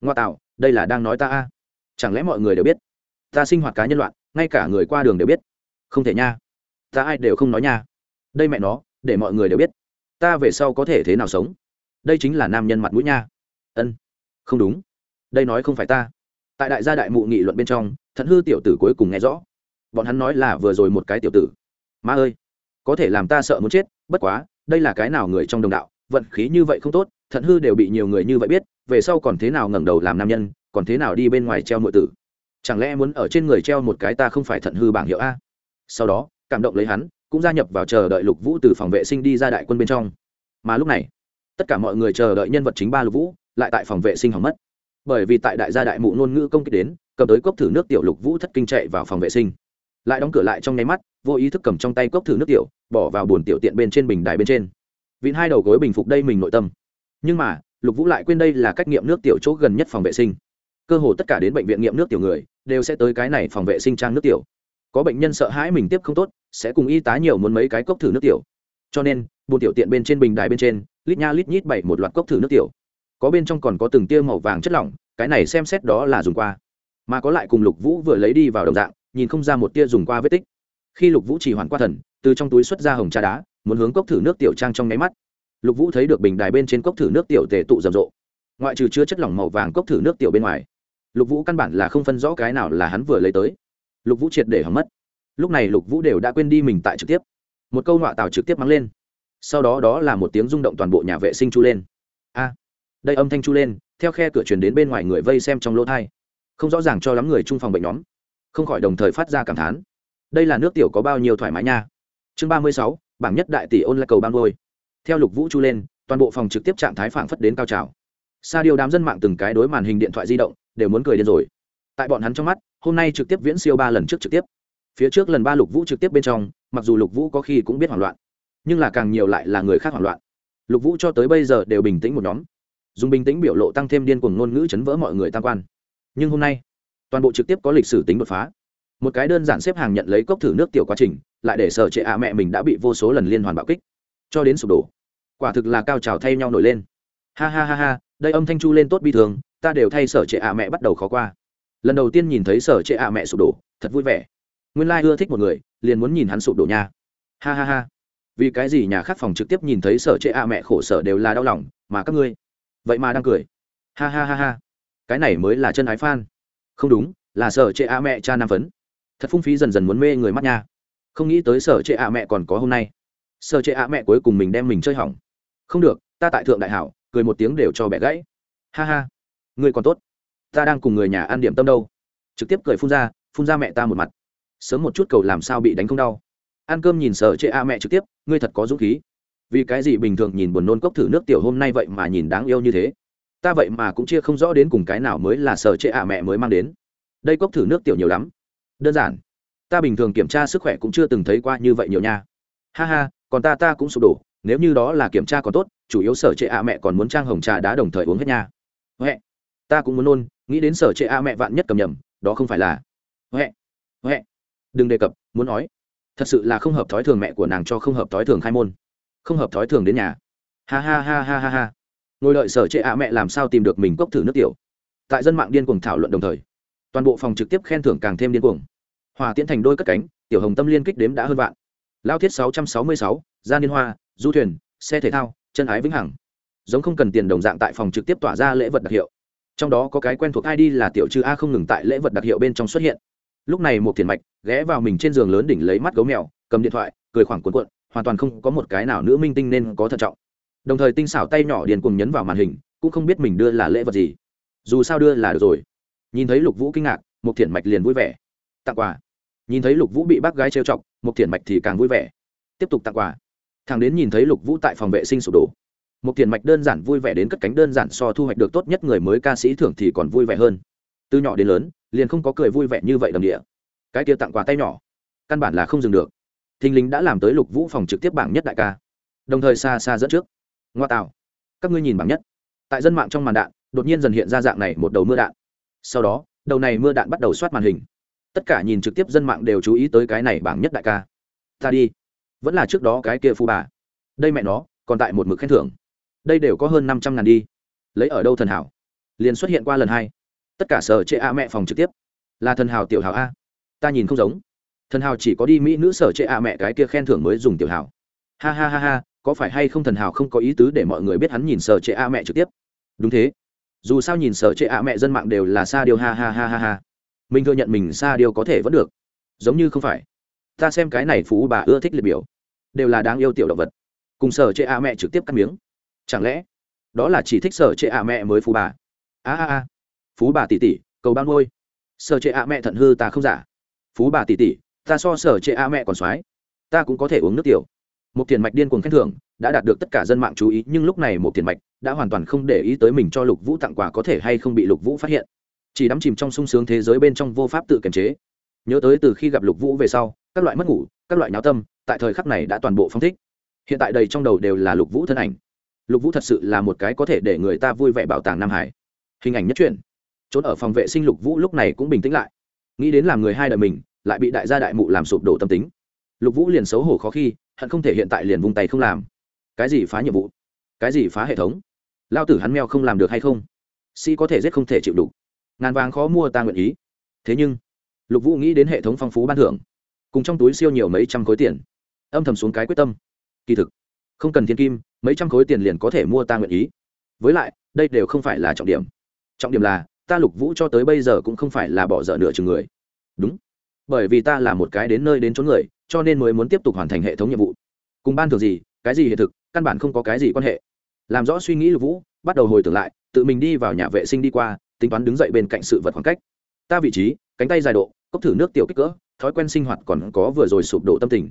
Ngoa tạo, đây là đang nói ta a. Chẳng lẽ mọi người đều biết? Ta sinh hoạt cá nhân loạn, ngay cả người qua đường đều biết. Không thể nha. Ta ai đều không nói nha. Đây mẹ nó, để mọi người đều biết. Ta về sau có thể thế nào sống? Đây chính là nam nhân mặt mũi nha. Ân. Không đúng. Đây nói không phải ta. Tại đại gia đại mụ nghị luận bên trong, thận hư tiểu tử cuối cùng nghe rõ. Bọn hắn nói là vừa rồi một cái tiểu tử. Ma ơi, có thể làm ta sợ muốn chết, bất quá, đây là cái nào người trong đồng đạo? Vận khí như vậy không tốt, thận hư đều bị nhiều người như vậy biết, về sau còn thế nào ngẩng đầu làm nam nhân, còn thế nào đi bên ngoài treo nội tử? Chẳng lẽ muốn ở trên người treo một cái ta không phải thận hư bảng hiệu a? Sau đó, cảm động lấy hắn, cũng gia nhập vào chờ đợi lục vũ từ phòng vệ sinh đi ra đại quân bên trong. Mà lúc này, tất cả mọi người chờ đợi nhân vật chính ba lục vũ, lại tại phòng vệ sinh hỏng mất. Bởi vì tại đại gia đại mụ ngôn ngữ công kích đến, cầm tới cốc thử nước tiểu lục vũ thất kinh chạy vào phòng vệ sinh. Lại đóng cửa lại trong nháy mắt, vô ý thức cầm trong tay cốc thử nước tiểu, bỏ vào bồn tiểu tiện bên trên bình đài bên trên vịn hai đầu gối bình phục đây mình nội tâm. Nhưng mà, lục vũ lại quên đây là cách nghiệm nước tiểu chỗ gần nhất phòng vệ sinh. Cơ hồ tất cả đến bệnh viện nghiệm nước tiểu người, đều sẽ tới cái này phòng vệ sinh trang nước tiểu. Có bệnh nhân sợ hãi mình tiếp không tốt, sẽ cùng y tá nhiều muốn mấy cái cốc thử nước tiểu. Cho nên bồn tiểu tiện bên trên bình đài bên trên, lít nha lít nhít bảy một loạt cốc thử nước tiểu. Có bên trong còn có từng tia màu vàng chất lỏng, cái này xem xét đó là dùng qua. Mà có lại cùng lục vũ vừa lấy đi vào đồng dạng, nhìn không ra một tia dùng qua vết tích. Khi lục vũ chỉ hoàn qua thần, từ trong túi xuất ra hồng trà đá muốn hướng cốc thử nước tiểu trang trong nháy mắt. Lục vũ thấy được bình đài bên trên cốc thử nước tiểu tề tụ rầm rộ. Ngoại trừ chứa chất lỏng màu vàng cốc thử nước tiểu bên ngoài, lục vũ căn bản là không phân rõ cái nào là hắn vừa lấy tới. Lục vũ triệt để hỏng mất. Lúc này lục vũ đều đã quên đi mình tại trực tiếp. Một câu nọa tào trực tiếp mắng lên. Sau đó đó là một tiếng rung động toàn bộ nhà vệ sinh chu lên. A! Đây âm thanh chu lên, theo khe cửa truyền đến bên ngoài người vây xem trong lỗ thai. Không rõ ràng cho lắm người chung phòng bệnh nhóm. Không khỏi đồng thời phát ra cảm thán. Đây là nước tiểu có bao nhiêu thoải mái nha. Chương ba mươi sáu bảng nhất đại tỷ ôn lại cầu ban ngôi theo lục vũ chu lên, toàn bộ phòng trực tiếp trạng thái phảng phất đến cao trào. Sa điều đám dân mạng từng cái đối màn hình điện thoại di động, đều muốn cười điên rồi. Tại bọn hắn trong mắt, hôm nay trực tiếp viễn siêu ba lần trước trực tiếp. Phía trước lần ba lục vũ trực tiếp bên trong, mặc dù lục vũ có khi cũng biết hoảng loạn, nhưng là càng nhiều lại là người khác hoảng loạn. Lục vũ cho tới bây giờ đều bình tĩnh một nhóm. Dùng bình tĩnh biểu lộ tăng thêm điên cuồng ngôn ngữ chấn vỡ mọi người tam quan. Nhưng hôm nay, toàn bộ trực tiếp có lịch sử tính đột phá. Một cái đơn giản xếp hàng nhận lấy cốc thử nước tiểu quá trình lại để sở trệ ạ mẹ mình đã bị vô số lần liên hoàn bạo kích, cho đến sụp đổ. Quả thực là cao trào thay nhau nổi lên. Ha ha ha ha, đây âm thanh chu lên tốt bi thường, ta đều thay sở trệ ạ mẹ bắt đầu khó qua. Lần đầu tiên nhìn thấy sở trệ ạ mẹ sụp đổ, thật vui vẻ. Nguyên lai、like、ưa thích một người, liền muốn nhìn hắn sụp đổ nha. Ha ha ha. Vì cái gì nhà khác phòng trực tiếp nhìn thấy sở trệ ạ mẹ khổ sở đều là đau lòng, mà các ngươi? Vậy mà đang cười. Ha ha ha ha. Cái này mới là chân ái phan không đúng, là sở trệ ạ mẹ cha nam phấn. Thật phung phí dần dần muốn mê người mắt nha không nghĩ tới sở trệ ạ mẹ còn có hôm nay. Sở trệ ạ mẹ cuối cùng mình đem mình chơi hỏng. Không được, ta tại thượng đại hảo, cười một tiếng đều cho bẻ gãy. Ha ha người còn tốt. Ta đang cùng người nhà ăn điểm tâm đâu. Trực tiếp cười phun ra phun ra mẹ ta một mặt. Sớm một chút cầu làm sao bị đánh không đau. Ăn cơm nhìn sở trệ a mẹ trực tiếp, ngươi thật có dũng khí. Vì cái gì bình thường nhìn buồn nôn cốc thử nước tiểu hôm nay vậy mà nhìn đáng yêu như thế? Ta vậy mà cũng chia không rõ đến cùng cái nào mới là sở trệ a mẹ mới mang đến. Đây cốc thử nước tiểu nhiều lắm. Đơn giản ta bình thường kiểm tra sức khỏe cũng chưa từng thấy qua như vậy nhiều nha. Ha ha, còn ta ta cũng sụp đổ, nếu như đó là kiểm tra còn tốt, chủ yếu sở trệ a mẹ còn muốn trang hồng trà đá đồng thời uống hết nha. Huệ, ta cũng muốn nôn nghĩ đến sở trệ a mẹ vạn nhất cầm nhầm, đó không phải là huệ huệ, đừng đề cập, muốn nói. Thật sự là không hợp thói thường mẹ của nàng cho không hợp thói thường khai môn, không hợp thói thường đến nhà. Ha ha ha ha ha ha. Ngồi đợi sở trệ a mẹ làm sao tìm được mình cốc thử nước tiểu. Tại dân mạng điên cuồng thảo luận đồng thời, toàn bộ phòng trực tiếp khen thưởng càng thêm điên cuồng hòa tiễn thành đôi cất cánh, tiểu hồng tâm liên kích đếm đã hơn vạn. Lao thiết sáu trăm sáu mươi sáu, gia liên hoa, du thuyền, xe thể thao, chân ái vĩnh hằng. Giống không cần tiền đồng dạng tại phòng trực tiếp tỏa ra lễ vật đặc hiệu. Trong đó có cái quen thuộc id là tiểu chư a không ngừng tại lễ vật đặc hiệu bên trong xuất hiện. Lúc này một thiền mạch ghé vào mình trên giường lớn đỉnh lấy mắt gấu mèo, cầm điện thoại, cười khoảng cuộn cuộn, hoàn toàn không có một cái nào nữ minh tinh nên có thận trọng. Đồng thời tinh xảo tay nhỏ điền cùng nhấn vào màn hình, cũng không biết mình đưa là lễ vật gì. Dù sao đưa là được rồi. Nhìn thấy lục vũ kinh ngạc, một thiền mạch liền vui vẻ. Tặng quà nhìn thấy lục vũ bị bác gái trêu chọc mục thiền mạch thì càng vui vẻ. Tiếp tục tặng quà. Thằng đến nhìn thấy lục vũ tại phòng vệ sinh sụp đổ. Mục tiền mạch đơn giản vui vẻ đến cất cánh, đơn giản so thu hoạch được tốt nhất người mới ca sĩ thưởng thì còn vui vẻ hơn. Từ nhỏ đến lớn, liền không có cười vui vẻ như vậy đầm địa. Cái kia tặng quà tay nhỏ, căn bản là không dừng được. Thình lình đã làm tới lục vũ phòng trực tiếp bảng nhất đại ca. Đồng thời xa xa dẫn trước. Ngoa tạo. Các ngươi nhìn bảng nhất. Tại dân mạng trong màn đạn, đột nhiên dần hiện ra dạng này một đầu mưa đạn. Sau đó, đầu này mưa đạn bắt đầu soát màn hình tất cả nhìn trực tiếp dân mạng đều chú ý tới cái này bảng nhất đại ca. Ta đi. Vẫn là trước đó cái kia phu bà. Đây mẹ nó, còn tại một mực khen thưởng. Đây đều có hơn năm trăm ngàn đi. Lấy ở đâu thần hảo? Liền xuất hiện qua lần hai. Tất cả sở chệ a mẹ phòng trực tiếp. Là thần hào tiểu hào a. Ta nhìn không giống. Thần hào chỉ có đi mỹ nữ sở chệ a mẹ cái kia khen thưởng mới dùng tiểu hào ha ha ha ha, có phải hay không thần hào không có ý tứ để mọi người biết hắn nhìn sở chệ a mẹ trực tiếp? Đúng thế. Dù sao nhìn sở chệ a mẹ dân mạng đều là xa điều ha ha ha ha ha mình thừa nhận mình xa điều có thể vẫn được. Giống như không phải. Ta xem cái này phú bà ưa thích liệt biểu. Đều là đáng yêu tiểu động vật. Cùng sở chệ a mẹ trực tiếp cắt miếng. Chẳng lẽ, đó là chỉ thích sở chệ a mẹ mới phú bà? A a a. Phú bà tỷ tỷ, cầu ban ngôi sở chệ a mẹ thận hư ta không giả. Phú bà tỷ tỷ, ta so sở chệ a mẹ còn soái ta cũng có thể uống nước tiểu. Một tiền mạch điên cuồng khen thưởng, đã đạt được tất cả dân mạng chú ý, nhưng lúc này một tiền mạch đã hoàn toàn không để ý tới mình cho lục vũ tặng quà có thể hay không bị lục vũ phát hiện chỉ đắm chìm trong sung sướng thế giới bên trong vô pháp tự kiềm chế. Nhớ tới từ khi gặp lục vũ về sau, các loại mất ngủ, các loại nháo tâm, tại thời khắc này đã toàn bộ phong thích. Hiện tại đầy trong đầu đều là lục vũ thân ảnh. Lục vũ thật sự là một cái có thể để người ta vui vẻ bảo tàng nam hải. Hình ảnh nhất truyện. Trốn ở phòng vệ sinh lục vũ lúc này cũng bình tĩnh lại. Nghĩ đến làm người hai đời mình, lại bị đại gia đại mụ làm sụp đổ tâm tính. Lục vũ liền xấu hổ khó khi, hận không thể hiện tại liền vung tay không làm. Cái gì phá nhiệm vụ? Cái gì phá hệ thống? Lao tử hắn mèo không làm được hay không? Sĩ có thể giết không thể chịu đủ ngàn vàng khó mua ta nguyện ý. Thế nhưng, lục vũ nghĩ đến hệ thống phong phú ban thưởng, cùng trong túi siêu nhiều mấy trăm khối tiền, âm thầm xuống cái quyết tâm. Kỳ thực, không cần thiên kim, mấy trăm khối tiền liền có thể mua ta nguyện ý. Với lại, đây đều không phải là trọng điểm. Trọng điểm là, ta lục vũ cho tới bây giờ cũng không phải là bỏ dở nửa chừng người. Đúng. Bởi vì ta là một cái đến nơi đến chốn người, cho nên mới muốn tiếp tục hoàn thành hệ thống nhiệm vụ. Cùng ban thường gì, cái gì hiện thực, căn bản không có cái gì quan hệ. Làm rõ suy nghĩ lục vũ, bắt đầu hồi tưởng lại, tự mình đi vào nhà vệ sinh đi qua tính toán đứng dậy bên cạnh sự vật khoảng cách. Ta vị trí, cánh tay dài độ, cốc thử nước tiểu kích cỡ, thói quen sinh hoạt còn có vừa rồi sụp đổ tâm tình.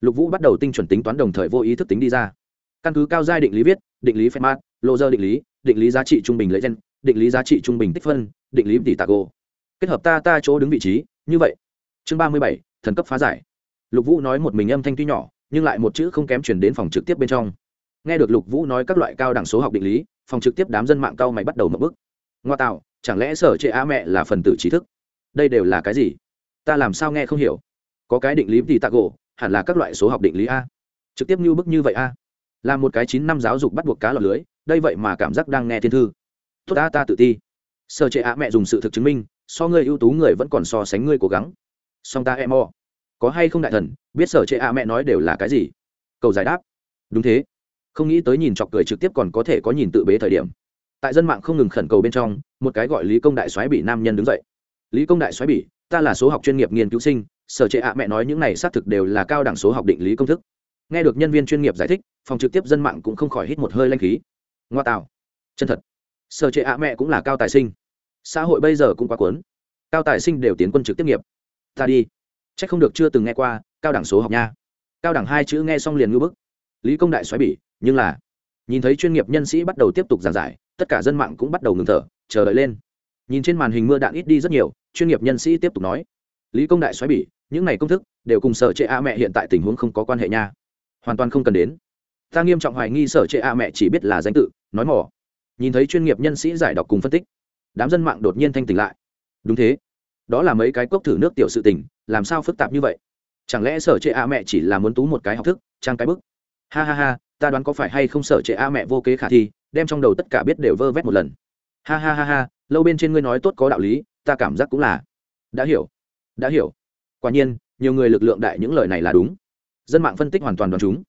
Lục vũ bắt đầu tinh chuẩn tính toán đồng thời vô ý thức tính đi ra. Căn cứ cao giai định lý viết, định lý fermat lô dơ định lý định lý giá trị trung bình lấy gen, định lý giá trị trung bình tích phân, định lý tỷ tạc ô kết hợp ta ta chỗ đứng vị trí, như vậy. Chương ba mươi bảy, thần cấp phá giải. Lục vũ nói một mình âm thanh tuy nhỏ, nhưng lại một chữ không kém chuyển đến phòng trực tiếp bên trong. Nghe được lục vũ nói các loại cao đẳng số học định lý, phòng trực tiếp đám dân mạng cao mày bắt đầu mập bức ngoa tạo, chẳng lẽ sở trệ á mẹ là phần tử trí thức? Đây đều là cái gì? Ta làm sao nghe không hiểu? Có cái định lý thì tạ gỗ, hẳn là các loại số học định lý a. Trực tiếp như bức như vậy a. Là một cái chín năm giáo dục bắt buộc cá lọc lưới, đây vậy mà cảm giác đang nghe thiên thư. Tốt ta ta tự ti. Sở trệ á mẹ dùng sự thực chứng minh, so ngươi ưu tú người vẫn còn so sánh ngươi cố gắng. Song ta em o có hay không đại thần, biết sở trệ á mẹ nói đều là cái gì? Cầu giải đáp. Đúng thế. Không nghĩ tới nhìn chọc cười trực tiếp còn có thể có nhìn tự bế thời điểm tại dân mạng không ngừng khẩn cầu bên trong, một cái gọi lý công đại soái bị nam nhân đứng dậy. Lý công đại soái bị ta là số học chuyên nghiệp nghiên cứu sinh, sở trệ ạ mẹ nói những này xác thực đều là cao đẳng số học định lý công thức. Nghe được nhân viên chuyên nghiệp giải thích, phòng trực tiếp dân mạng cũng không khỏi hít một hơi lanh khí. Ngoa tạo chân thật. Sở trệ ạ mẹ cũng là cao tài sinh. Xã hội bây giờ cũng quá cuốn. Cao tài sinh đều tiến quân trực tiếp nghiệp. Ta đi. C h ắ c không được chưa từng nghe qua, cao đẳng số học nha. Cao đẳng hai chữ nghe xong liền ngư bức. Lý công đại xoáy bỉ, nhưng là, nhìn thấy chuyên nghiệp nhân sĩ bắt đầu tiếp tục giảng giải tất cả dân mạng cũng bắt đầu ngừng thở, chờ đợi lên. Nhìn trên màn hình mưa đạn ít đi rất nhiều, chuyên nghiệp nhân sĩ tiếp tục nói, lý công đại xoáy bỉ, những này công thức đều cùng sở trệ a mẹ hiện tại tình huống không có quan hệ nha. Hoàn toàn không cần đến. Ta nghiêm trọng hoài nghi sở trệ a mẹ chỉ biết là danh tự, nói mỏ. Nhìn thấy chuyên nghiệp nhân sĩ giải đọc cùng phân tích, đám dân mạng đột nhiên thanh tỉnh lại. Đúng thế. Đó là mấy cái cốc thử nước tiểu sự tình, làm sao phức tạp như vậy? Chẳng lẽ sở trệ a mẹ chỉ là muốn tú một cái học thức, trang cái bức? Ha ha ha, ta đoán có phải hay không sở trệ a mẹ vô kế khả thi đem trong đầu tất cả biết đều vơ vét một lần. Ha ha ha ha, lâu bên trên ngươi nói tốt có đạo lý, ta cảm giác cũng là. Đã hiểu. Đã hiểu. Quả nhiên, nhiều người lực lượng đại những lời này là đúng. Dân mạng phân tích hoàn toàn đoán chúng.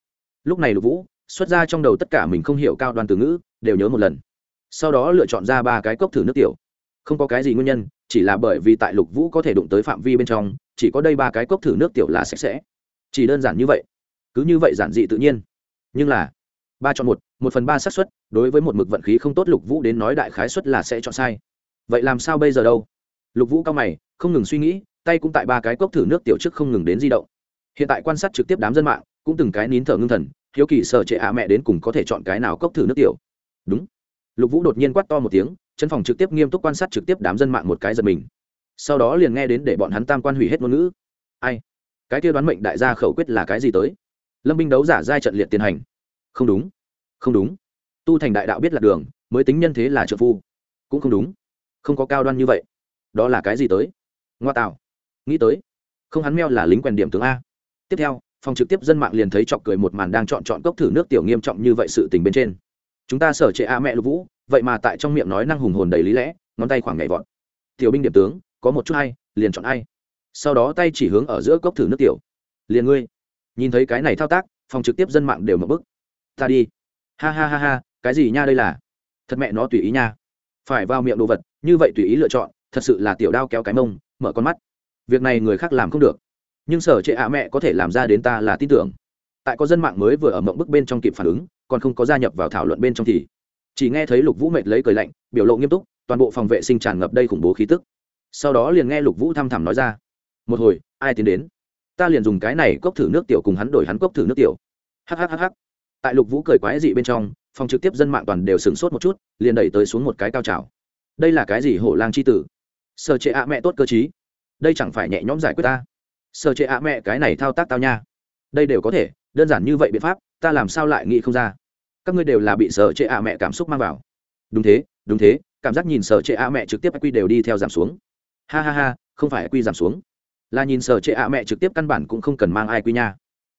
Lúc này lục vũ xuất ra trong đầu tất cả mình không hiểu cao đoàn từ ngữ, đều nhớ một lần. Sau đó lựa chọn ra ba cái cốc thử nước tiểu. Không có cái gì nguyên nhân, chỉ là bởi vì tại lục vũ có thể đụng tới phạm vi bên trong, chỉ có đây ba cái cốc thử nước tiểu là sạch sẽ. Chỉ đơn giản như vậy. Cứ như vậy giản dị tự nhiên. Nhưng là ba chọn một một phần ba xác suất, đối với một mực vận khí không tốt lục vũ đến nói đại khái suất là sẽ chọn sai. Vậy làm sao bây giờ đâu? Lục vũ cao mày, không ngừng suy nghĩ, tay cũng tại ba cái cốc thử nước tiểu trước không ngừng đến di động. Hiện tại quan sát trực tiếp đám dân mạng, cũng từng cái nín thở ngưng thần, hiếu kỳ sợ trệ ạ mẹ đến cùng có thể chọn cái nào cốc thử nước tiểu. Đúng. Lục vũ đột nhiên quát to một tiếng, chân phòng trực tiếp nghiêm túc quan sát trực tiếp đám dân mạng một cái giật mình. Sau đó liền nghe đến để bọn hắn tam quan hủy hết ngôn ngữ. Ai? Cái kia đoán mệnh đại gia khẩu quyết là cái gì tới? Lâm binh đấu giả giai trận liệt tiến hành không đúng. Không đúng. Tu thành đại đạo biết là đường, mới tính nhân thế là trợ phu. Cũng không đúng. Không có cao đoan như vậy. Đó là cái gì tới? Ngoa tạo. Nghĩ tới. Không hắn meo là lính quèn điểm tướng a. Tiếp theo, phòng trực tiếp dân mạng liền thấy chọc cười một màn đang chọn chọn cốc thử nước tiểu nghiêm trọng như vậy sự tình bên trên. Chúng ta sở trệ a mẹ lục vũ, vậy mà tại trong miệng nói năng hùng hồn đầy lý lẽ, ngón tay khoảng nhảy vọt. Tiểu binh điểm tướng, có một chút hay liền chọn ai. Sau đó tay chỉ hướng ở giữa cốc thử nước tiểu. Liền ngươi. Nhìn thấy cái này thao tác, phòng trực tiếp dân mạng đều mở bức ta đi. Ha ha ha ha, cái gì nha đây là? Thật mẹ nó tùy ý nha. Phải vào miệng đồ vật, như vậy tùy ý lựa chọn, thật sự là tiểu đao kéo cái mông, mở con mắt. Việc này người khác làm không được. Nhưng sở trệ ạ mẹ có thể làm ra đến ta là tin tưởng. Tại có dân mạng mới vừa ở mộng bức bên trong kịp phản ứng, còn không có gia nhập vào thảo luận bên trong thì. Chỉ nghe thấy lục vũ mệt lấy cười lạnh, biểu lộ nghiêm túc, toàn bộ phòng vệ sinh tràn ngập đây khủng bố khí tức. Sau đó liền nghe lục vũ thăm thẳm nói ra. Một hồi, ai tiến đến? Ta liền dùng cái này cốc thử nước tiểu cùng hắn đổi hắn cốc thử nước tiểu. Hhhh tại lục vũ cười quái dị bên trong, phòng trực tiếp dân mạng toàn đều sửng sốt một chút, liền đẩy tới xuống một cái cao trào. Đây là cái gì hổ lang c h i tử? Sợ trệ ạ mẹ tốt cơ chí đây chẳng phải nhẹ nhõm giải quyết ta? Sợ trệ ạ mẹ, cái này thao tác tao nha. Đây đều có thể, đơn giản như vậy biện pháp, ta làm sao lại nghĩ không ra? Các ngươi đều là bị sợ trệ ạ mẹ cảm xúc mang vào. Đúng thế đúng thế, cảm giác nhìn sợ trệ ạ mẹ trực tiếp quy đều đi theo giảm xuống. Ha ha ha, không phải quy giảm xuống. Là nhìn sở trệ ạ mẹ trực tiếp căn bản cũng không cần mang ai quy nha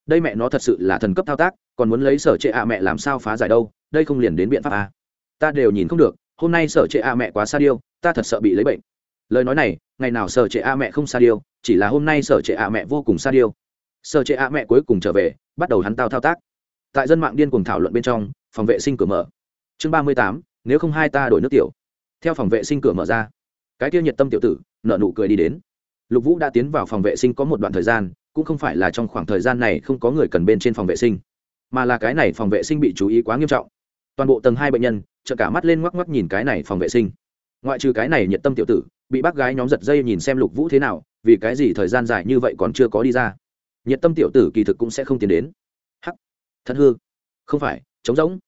đây mẹ nó thật sự là thần cấp thao tác, còn muốn lấy sở trệ ạ mẹ làm sao phá giải đâu, đây không liền đến biện pháp à. ta đều nhìn không được, hôm nay sở trệ ạ mẹ quá xa điêu, ta thật sợ bị lấy bệnh. Lời nói này, ngày nào sở trệ ạ mẹ không xa điêu, chỉ là hôm nay sở trệ ạ mẹ vô cùng xa điêu. Sở trệ ạ mẹ cuối cùng trở về, bắt đầu hắn tao thao tác. Tại dân mạng điên cùng thảo luận bên trong, phòng vệ sinh cửa mở. Chương ba mươi tám, nếu không hai ta đổi nước tiểu. Theo phòng vệ sinh cửa mở ra, cái tiêu nhiệt tâm tiểu tử nợ nụ cười đi đến. Lục vũ đã tiến vào phòng vệ sinh có một đoạn thời gian cũng không phải là trong khoảng thời gian này không có người cần bên trên phòng vệ sinh, mà là cái này phòng vệ sinh bị chú ý quá nghiêm trọng. Toàn bộ tầng hai bệnh nhân trợ cả mắt lên ngoắc ngoắc nhìn cái này phòng vệ sinh. Ngoại trừ cái này nhiệt tâm tiểu tử, bị bác gái nhóm giật dây nhìn xem lục vũ thế nào, vì cái gì thời gian dài như vậy còn chưa có đi ra. Nhiệt tâm tiểu tử kỳ thực cũng sẽ không tiến đến. Hắc, thật hư. Không phải, trống rỗng.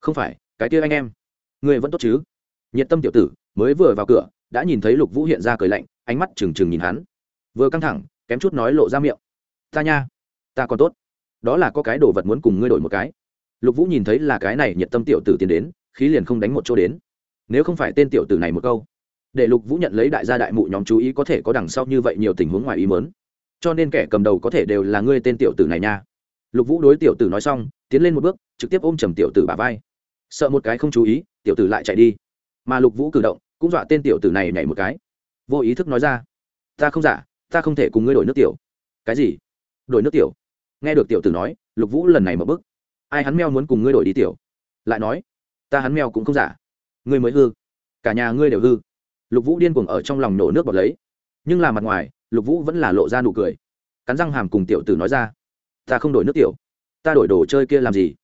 Không phải, cái kia anh em. Người vẫn tốt chứ? Nhiệt tâm tiểu tử, mới vừa vào cửa, đã nhìn thấy lục vũ hiện ra cười lạnh, ánh mắt trừng trừng nhìn hắn. Vừa căng thẳng, kém chút nói lộ ra miệng ta nha. Ta còn tốt. Đó là có cái đồ vật muốn cùng ngươi đổi một cái. Lục vũ nhìn thấy là cái này nhiệt tâm tiểu tử tiến đến, khí liền không đánh một chỗ đến. Nếu không phải tên tiểu tử này một câu, để lục vũ nhận lấy đại gia đại mụ nhóm chú ý có thể có đằng sau như vậy nhiều tình huống ngoài ý mớn cho nên kẻ cầm đầu có thể đều là ngươi tên tiểu tử này nha. Lục vũ đối tiểu tử nói xong, tiến lên một bước, trực tiếp ôm chầm tiểu tử bà vai. Sợ một cái không chú ý, tiểu tử lại chạy đi. Mà lục vũ cử động, cũng dọa tên tiểu tử này nhảy một cái. Vô ý thức nói ra, ta không giả, ta không thể cùng ngươi đổi nước tiểu. Cái gì? Đổi nước tiểu. Nghe được tiểu tử nói, lục vũ lần này mở bức ai hắn meo muốn cùng ngươi đổi đi tiểu? Lại nói, ta hắn meo cũng không giả. Ngươi mới hư. Cả nhà ngươi đều hư. Lục vũ điên cuồng ở trong lòng nổ nước bọt lấy. Nhưng là mặt ngoài, lục vũ vẫn là lộ ra nụ cười. Cắn răng hàm cùng tiểu tử nói ra, ta không đổi nước tiểu. Ta đổi đồ chơi kia làm gì?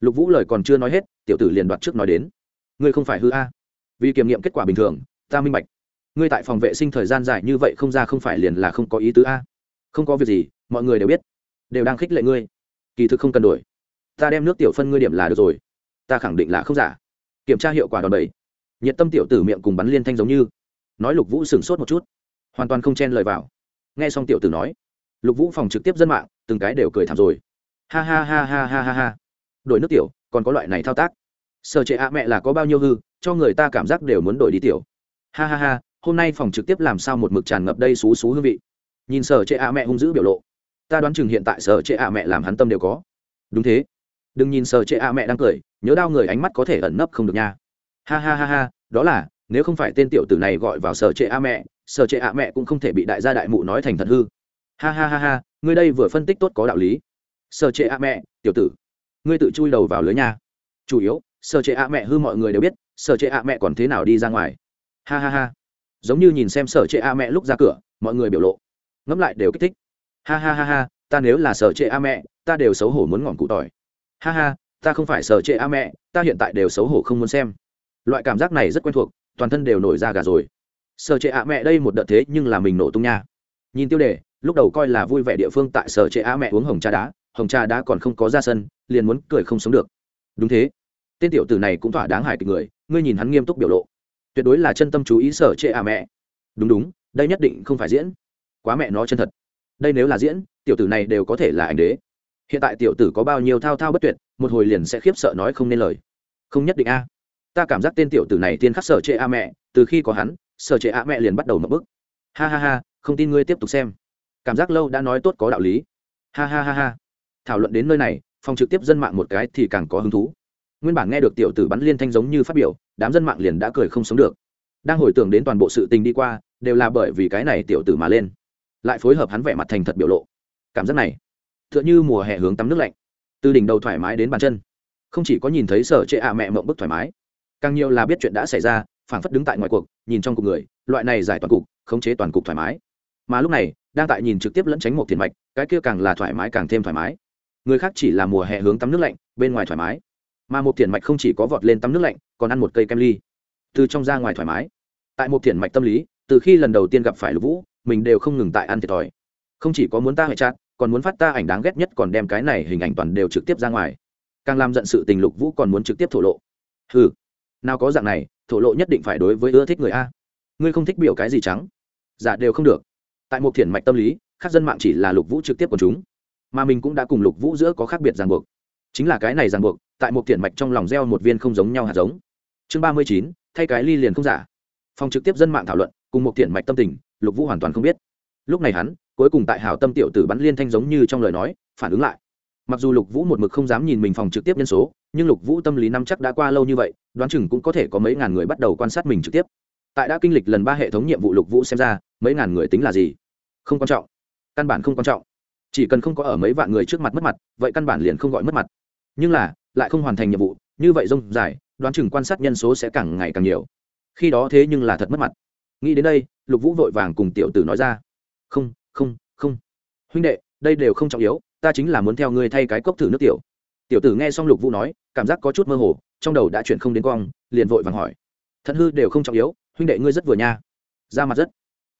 Lục vũ lời còn chưa nói hết, tiểu tử liền đoạt trước nói đến, ngươi không phải hư a? Vì kiểm nghiệm kết quả bình thường, ta minh bạch. Ngươi tại phòng vệ sinh thời gian dài như vậy không ra không phải liền là không có ý tứ a. Không có việc gì mọi người đều biết, đều đang khích lệ ngươi. Kỳ thực không cần đổi. Ta đem nước tiểu phân ngươi điểm là được rồi. Ta khẳng định là không giả. Kiểm tra hiệu quả đòn bẩy. Nhiệt tâm tiểu tử miệng cùng bắn liên thanh giống như. Nói lục vũ sửng sốt một chút. Hoàn toàn không chen lời vào. Nghe xong tiểu tử nói, lục vũ phòng trực tiếp dân mạng, từng cái đều cười thảm rồi. Ha ha ha ha ha ha ha. Đổi nước tiểu, còn có loại này thao tác. Sở trệ ạ mẹ là có bao nhiêu hư, cho người ta cảm giác đều muốn đổi đi tiểu. Ha ha ha, hôm nay phòng trực tiếp làm sao một mực tràn ngập đây xú xú hương vị. Nhìn sở trệ ạ mẹ hung dữ biểu lộ ta đoán chừng hiện tại sở trệ ạ mẹ làm hắn tâm đều có. Đúng thế. Đừng nhìn sở trệ ạ mẹ đang cười, nhớ đau người ánh mắt có thể ẩn nấp không được nha. Ha ha ha ha, đó là, nếu không phải tên tiểu tử này gọi vào sở trệ a mẹ, sở trệ a mẹ cũng không thể bị đại gia đại mụ nói thành thật hư. Ha ha ha ha, ngươi đây vừa phân tích tốt có đạo lý. Sở trệ a mẹ, tiểu tử, ngươi tự chui đầu vào lưới nha. Chủ yếu, sở trệ a mẹ hư mọi người đều biết, sở trệ a mẹ còn thế nào đi ra ngoài. Ha ha ha. Giống như nhìn xem sở trệ a mẹ lúc ra cửa, mọi người biểu lộ, ngẫm lại đều kích thích ha ha ha ha, ta nếu là sở trệ a mẹ, ta đều xấu hổ muốn ngọn cụ tỏi. Ha ha, ta không phải sở trệ a mẹ, ta hiện tại đều xấu hổ không muốn xem. Loại cảm giác này rất quen thuộc, toàn thân đều nổi ra gà rồi. Sở trệ a mẹ đây một đợt thế nhưng là mình nổ tung nha. Nhìn tiêu đề, lúc đầu coi là vui vẻ địa phương tại sở trệ a mẹ uống hồng trà đá, hồng trà đá còn không có ra sân, liền muốn cười không sống được. Đúng thế. Tên tiểu tử này cũng thỏa đáng hài kịch người, ngươi nhìn hắn nghiêm túc biểu lộ. Tuyệt đối là chân tâm chú ý sở trệ a mẹ. Đúng đúng, đây nhất định không phải diễn. Quá mẹ nó chân thật đây nếu là diễn, tiểu tử này đều có thể là ảnh đế. Hiện tại tiểu tử có bao nhiêu thao thao bất tuyệt, một hồi liền sẽ khiếp sợ nói không nên lời. Không nhất định a. Ta cảm giác tên tiểu tử này tiên khắc sở trệ a mẹ, từ khi có hắn, sở trệ a mẹ liền bắt đầu mập bức. Ha ha ha, không tin ngươi tiếp tục xem. Cảm giác lâu đã nói tốt có đạo lý. Ha ha ha ha. Thảo luận đến nơi này, phòng trực tiếp dân mạng một cái thì càng có hứng thú. Nguyên bản nghe được tiểu tử bắn liên thanh giống như phát biểu, đám dân mạng liền đã cười không sống được. Đang hồi tưởng đến toàn bộ sự tình đi qua, đều là bởi vì cái này tiểu tử mà lên lại phối hợp hắn vẻ mặt thành thật biểu lộ. Cảm giác này, tựa như mùa hè hướng tắm nước lạnh. Từ đỉnh đầu thoải mái đến bàn chân. Không chỉ có nhìn thấy sở trệ ạ mẹ mộng bức thoải mái, càng nhiều là biết chuyện đã xảy ra, phảng phất đứng tại ngoài cuộc, nhìn trong cục người, loại này giải toàn cục, khống chế toàn cục thoải mái. Mà lúc này, đang tại nhìn trực tiếp lẫn tránh một thiền mạch, cái kia càng là thoải mái càng thêm thoải mái. Người khác chỉ là mùa hè hướng tắm nước lạnh, bên ngoài thoải mái. Mà một thiền mạch không chỉ có vọt lên tắm nước lạnh, còn ăn một cây kem ly. Từ trong ra ngoài thoải mái. Tại một thiền mạch tâm lý, từ khi lần đầu tiên gặp phải lục vũ mình đều không ngừng tại ăn thiệt thòi. Không chỉ có muốn ta hệ chát còn muốn phát ta ảnh đáng ghét nhất còn đem cái này hình ảnh toàn đều trực tiếp ra ngoài. Càng làm giận sự tình lục vũ còn muốn trực tiếp thổ lộ. Ừ nào có dạng này, thổ lộ nhất định phải đối với ưa thích người a. Ngươi không thích biểu cái gì trắng? Giả dạ đều không được. Tại một thiền mạch tâm lý, khác dân mạng chỉ là lục vũ trực tiếp của chúng. Mà mình cũng đã cùng lục vũ giữa có khác biệt ràng buộc. Chính là cái này ràng buộc, tại một thiền mạch trong lòng gieo một viên không giống nhau hạt giống. Chương ba mươi chín, thay cái ly liền không giả. Phòng trực tiếp dân mạng thảo luận, cùng một thiền mạch tâm tình lục vũ hoàn toàn không biết lúc này hắn cuối cùng tại hảo tâm tiểu tử bắn liên thanh giống như trong lời nói phản ứng lại mặc dù lục vũ một mực không dám nhìn mình phòng trực tiếp nhân số nhưng lục vũ tâm lý năm chắc đã qua lâu như vậy đoán chừng cũng có thể có mấy ngàn người bắt đầu quan sát mình trực tiếp tại đã kinh lịch lần ba hệ thống nhiệm vụ lục vũ xem ra mấy ngàn người tính là gì không quan trọng căn bản không quan trọng chỉ cần không có ở mấy vạn người trước mặt mất mặt vậy căn bản liền không gọi mất mặt nhưng là lại không hoàn thành nhiệm vụ như vậy rông dài đoán chừng quan sát nhân số sẽ càng ngày càng nhiều khi đó thế nhưng là thật mất mặt nghĩ đến đây, lục vũ vội vàng cùng tiểu tử nói ra. Không không không. Huynh đệ, đây đều không trọng yếu, ta chính là muốn theo ngươi thay cái cốc thử nước tiểu. Tiểu tử nghe xong lục vũ nói, cảm giác có chút mơ hồ, trong đầu đã chuyển không đến quang, liền vội vàng hỏi. Thận hư đều không trọng yếu, huynh đệ ngươi rất vừa nha. Ra mặt rất.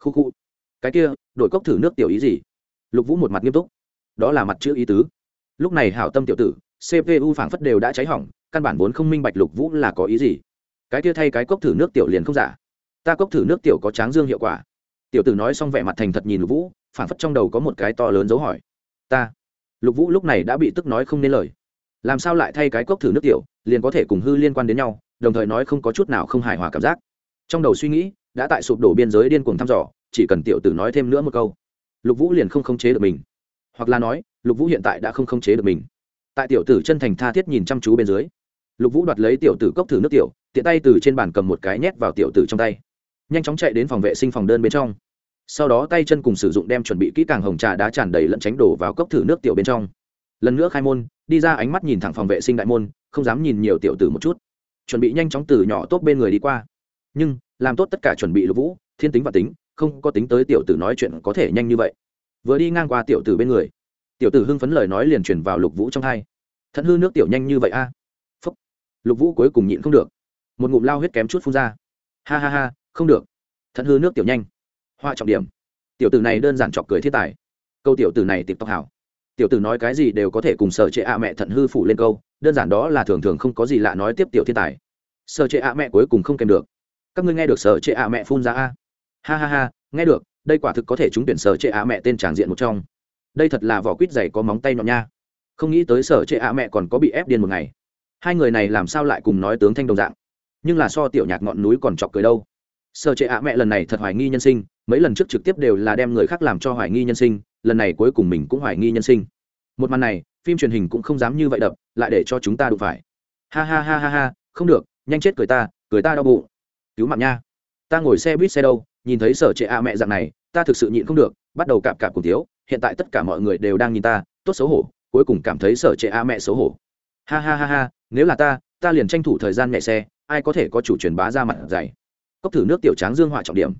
Khu khu. Cái kia, đổi cốc thử nước tiểu ý gì? Lục vũ một mặt nghiêm túc. Đó là mặt chữ ý tứ. Lúc này hảo tâm tiểu tử cpu phảng phất đều đã cháy hỏng, căn bản vốn không minh bạch lục vũ là có ý gì. Cái kia thay cái cốc thử nước tiểu liền không giả ta cốc thử nước tiểu có tráng dương hiệu quả. Tiểu tử nói xong vẻ mặt thành thật nhìn lục vũ phản phất trong đầu có một cái to lớn dấu hỏi. Ta, lục vũ lúc này đã bị tức nói không nên lời. Làm sao lại thay cái cốc thử nước tiểu, liền có thể cùng hư liên quan đến nhau, đồng thời nói không có chút nào không hài hòa cảm giác. Trong đầu suy nghĩ, đã tại sụp đổ biên giới điên cuồng thăm dò, chỉ cần tiểu tử nói thêm nữa một câu, lục vũ liền không khống chế được mình. Hoặc là nói, lục vũ hiện tại đã không khống chế được mình. Tại tiểu tử chân thành tha thiết nhìn chăm chú bên dưới, lục vũ đoạt lấy tiểu tử cốc thử nước tiểu, tiện tay từ trên bàn cầm một cái nhét vào tiểu tử trong tay nhanh chóng chạy đến phòng vệ sinh phòng đơn bên trong. Sau đó tay chân cùng sử dụng đem chuẩn bị kỹ càng hồng trà đá tràn đầy lẫn tránh đổ vào cốc thử nước tiểu bên trong. Lần nữa khai môn, đi ra ánh mắt nhìn thẳng phòng vệ sinh đại môn, không dám nhìn nhiều tiểu tử một chút. Chuẩn bị nhanh chóng từ nhỏ tốt bên người đi qua. Nhưng, làm tốt tất cả chuẩn bị lục vũ, thiên tính và tính, không có tính tới tiểu tử nói chuyện có thể nhanh như vậy. Vừa đi ngang qua tiểu tử bên người, tiểu tử hưng phấn lời nói liền truyền vào lục vũ trong hai. Thận hư nước tiểu nhanh như vậy a. Phúc. Lục vũ cuối cùng nhịn không được. Một ngụm lao huyết kém chút phun ra. Ha ha ha không được. Thận hư nước tiểu nhanh. Hoa trọng điểm. Tiểu tử này đơn giản chọc cười thiết tài. Câu tiểu tử này tịp tóc hảo. Tiểu tử nói cái gì đều có thể cùng sở trệ ạ mẹ thận hư phủ lên câu, đơn giản đó là thường thường không có gì lạ nói tiếp tiểu thiên tài. Sở trệ ạ mẹ cuối cùng không kèm được. Các ngươi nghe được sở trệ ạ mẹ phun ra a? Ha ha ha, nghe được, đây quả thực có thể trúng tuyển sở trệ ạ mẹ tên tràng diện một trong. Đây thật là vỏ quýt dày có móng tay nhọn nha. Không nghĩ tới sở trệ ạ mẹ còn có bị ép điên một ngày. Hai người này làm sao lại cùng nói tướng thanh đồng dạng? Nhưng là so tiểu nhạc ngọn núi còn chọc cười đâu sở trệ ạ mẹ lần này thật hoài nghi nhân sinh, mấy lần trước trực tiếp đều là đem người khác làm cho hoài nghi nhân sinh, lần này cuối cùng mình cũng hoài nghi nhân sinh. Một màn này, phim truyền hình cũng không dám như vậy đập, lại để cho chúng ta đụng phải. Ha ha ha ha ha, không được, nhanh chết cười ta cười ta đau bụng. Cứu mạng nha. Ta ngồi xe buýt xe đâu, nhìn thấy sở trệ a mẹ dạng này, ta thực sự nhịn không được, bắt đầu cạp cạp cùng thiếu, hiện tại tất cả mọi người đều đang nhìn ta, tốt xấu hổ, cuối cùng cảm thấy sở trệ a mẹ xấu hổ. Ha ha ha ha, nếu là ta ta liền tranh thủ thời gian nhẹ xe, ai có thể có chủ truyền bá ra mặt dày cốc thử nước tiểu tráng dương họa trọng điểm.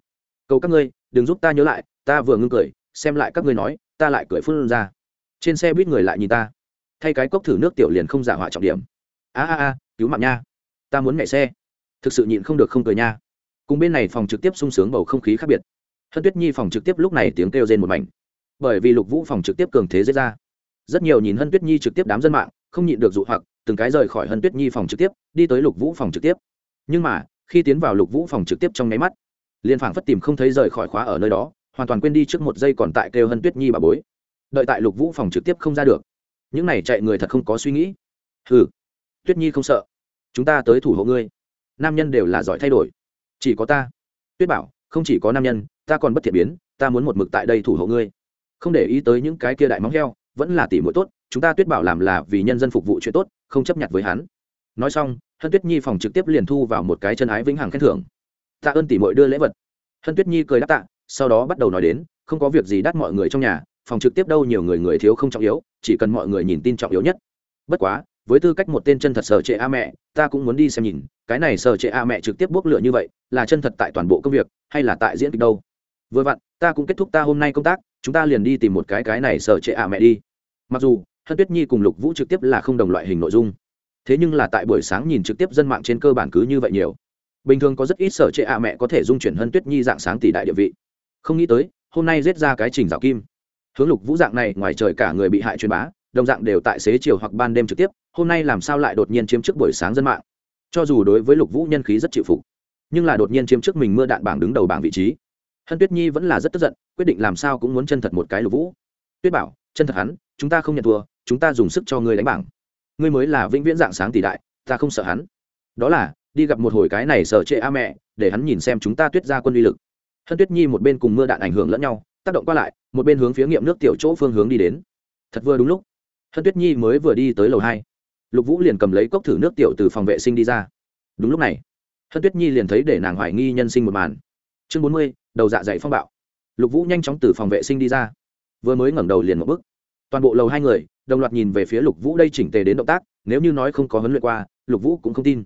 Cầu các ngươi, đừng giúp ta nhớ lại, ta vừa ngưng cười, xem lại các ngươi nói, ta lại cười phun ra. Trên xe buýt người lại nhìn ta. Thay cái cốc thử nước tiểu liền không giả họa trọng điểm. A a a, cứu mạng nha. Ta muốn nhảy xe. Thực sự nhịn không được không cười nha. Cùng bên này phòng trực tiếp sung sướng bầu không khí khác biệt. Hân tuyết nhi phòng trực tiếp lúc này tiếng kêu rên một mảnh. Bởi vì lục vũ phòng trực tiếp cường thế dễ ra. Rất nhiều nhìn hân tuyết nhi trực tiếp đám dân mạng, không nhịn được dụ hoặc, từng cái rời khỏi hân tuyết nhi phòng trực tiếp, đi tới lục vũ phòng trực tiếp. Nhưng mà khi tiến vào lục vũ phòng trực tiếp trong nháy mắt, liền phảng phất tìm không thấy rời khỏi khóa ở nơi đó, hoàn toàn quên đi trước một giây còn tại kêu hân tuyết nhi bà bối. Đợi tại lục vũ phòng trực tiếp không ra được, những này chạy người thật không có suy nghĩ. Hừ, tuyết nhi không sợ, chúng ta tới thủ hộ ngươi. Nam nhân đều là giỏi thay đổi, chỉ có ta. Tuyết bảo, không chỉ có nam nhân, ta còn bất thiện biến, ta muốn một mực tại đây thủ hộ ngươi. Không để ý tới những cái kia đại móng heo, vẫn là tỷ mũi tốt, chúng ta tuyết bảo làm là vì nhân dân phục vụ chuyện tốt, không chấp nhận với hắn nói xong, hân tuyết nhi phòng trực tiếp liền thu vào một cái chân ái vĩnh hằng khen thưởng. Tạ ơn tỷ muội đưa lễ vật. Hân tuyết nhi cười đáp tạ, sau đó bắt đầu nói đến, không có việc gì đắt mọi người trong nhà, phòng trực tiếp đâu nhiều người người thiếu không trọng yếu, chỉ cần mọi người nhìn tin trọng yếu nhất. Bất quá, với tư cách một tên chân thật sở trệ a mẹ, ta cũng muốn đi xem nhìn, cái này sở trệ a mẹ trực tiếp bốc lửa như vậy, là chân thật tại toàn bộ công việc, hay là tại diễn kịch đâu? Vừa vặn, ta cũng kết thúc ta hôm nay công tác, chúng ta liền đi tìm một cái cái này sở trệ a mẹ đi. Mặc dù, hân tuyết nhi cùng lục vũ trực tiếp là không đồng loại hình nội dung thế nhưng là tại buổi sáng nhìn trực tiếp dân mạng trên cơ bản cứ như vậy nhiều. Bình thường có rất ít sở trệ a mẹ có thể dung chuyển hân tuyết nhi dạng sáng tỷ đại địa vị. Không nghĩ tới, hôm nay giết ra cái trình rào kim. Hướng lục vũ dạng này, ngoài trời cả người bị hại truyền bá, đồng dạng đều tại xế chiều hoặc ban đêm trực tiếp, hôm nay làm sao lại đột nhiên chiếm trước buổi sáng dân mạng? Cho dù đối với lục vũ nhân khí rất chịu phục, nhưng là đột nhiên chiếm trước mình mưa đạn bảng đứng đầu bảng vị trí. Hân tuyết nhi vẫn là rất tức giận, quyết định làm sao cũng muốn chân thật một cái lục vũ. Tuyết bảo, chân thật hắn, chúng ta không nhận thua, chúng ta dùng sức cho người đánh bảng ngươi mới là vĩnh viễn dạng sáng tỷ đại, ta không sợ hắn. Đó là, đi gặp một hồi cái này sợ trệ a mẹ, để hắn nhìn xem chúng ta tuyết ra quân uy lực. Hân tuyết nhi một bên cùng mưa đạn ảnh hưởng lẫn nhau, tác động qua lại, một bên hướng phía nghiệm nước tiểu chỗ phương hướng đi đến. Thật vừa đúng lúc, hân tuyết nhi mới vừa đi tới lầu hai. Lục vũ liền cầm lấy cốc thử nước tiểu từ phòng vệ sinh đi ra. Đúng lúc này, hân tuyết nhi liền thấy để nàng hoài nghi nhân sinh một màn. Chương bốn mươi, đầu dạ dày phong bạo. Lục vũ nhanh chóng từ phòng vệ sinh đi ra. Vừa mới ngẩng đầu liền một bước toàn bộ lầu hai người, đồng loạt nhìn về phía lục vũ đây chỉnh tề đến động tác, nếu như nói không có huấn luyện qua, lục vũ cũng không tin.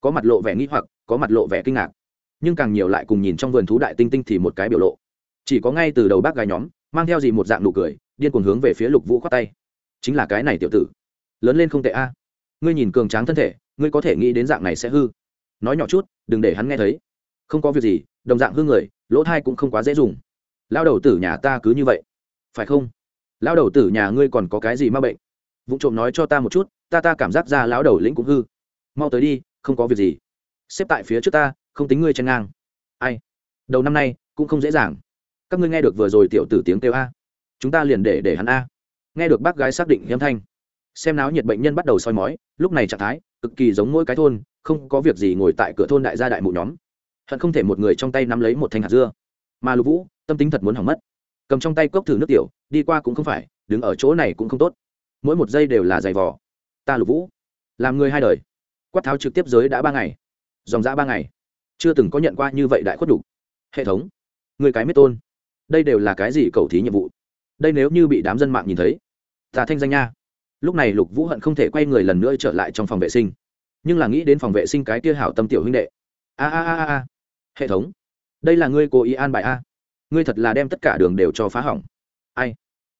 Có mặt lộ vẻ nghĩ hoặc, có mặt lộ vẻ kinh ngạc. Nhưng càng nhiều lại cùng nhìn trong vườn thú đại tinh tinh thì một cái biểu lộ. Chỉ có ngay từ đầu bác gái nhóm, mang theo gì một dạng nụ cười, điên cuồng hướng về phía lục vũ khoát tay. Chính là cái này tiểu tử. Lớn lên không tệ a. Ngươi nhìn cường tráng thân thể, ngươi có thể nghĩ đến dạng này sẽ hư. Nói nhỏ chút, đừng để hắn nghe thấy. Không có việc gì, đồng dạng hư người, lỗ thai cũng không quá dễ dùng. Lao đầu tử nhà ta cứ như vậy. Phải không? Lão đầu tử nhà ngươi còn có cái gì ma bệnh? Vụ trộm nói cho ta một chút, ta ta cảm giác ra lão đầu lĩnh cũng hư. Mau tới đi, không có việc gì. Xếp tại phía trước ta, không tính ngươi chen ngang. Ai? Đầu năm nay, cũng không dễ dàng. Các ngươi nghe được vừa rồi tiểu tử tiếng kêu a. Chúng ta liền để để hắn a. Nghe được bác gái xác định hiếm thanh. Xem náo nhiệt bệnh nhân bắt đầu soi mói, lúc này trạng thái, cực kỳ giống mỗi cái thôn, không có việc gì ngồi tại cửa thôn đại gia đại mụ nhóm. Hận không thể một người trong tay nắm lấy một thanh hạt dưa. Mà lục vũ, tâm tính thật muốn hỏng mất cầm trong tay cốc thử nước tiểu, đi qua cũng không phải, đứng ở chỗ này cũng không tốt. Mỗi một giây đều là giày vò. Ta lục vũ, làm người hai đời. Quát tháo trực tiếp giới đã ba ngày. Dòng dã ba ngày. Chưa từng có nhận qua như vậy đại khuất đủ hệ thống. Người cái mít tôn. Đây đều là cái gì cầu thí nhiệm vụ? Đây nếu như bị đám dân mạng nhìn thấy, ta thanh danh nha. Lúc này lục vũ hận không thể quay người lần nữa trở lại trong phòng vệ sinh. Nhưng là nghĩ đến phòng vệ sinh cái kia hảo tâm tiểu huynh đệ. A a a a. Hệ thống. Đây là ngươi cố ý an bài a ngươi thật là đem tất cả đường đều cho phá hỏng. Ai?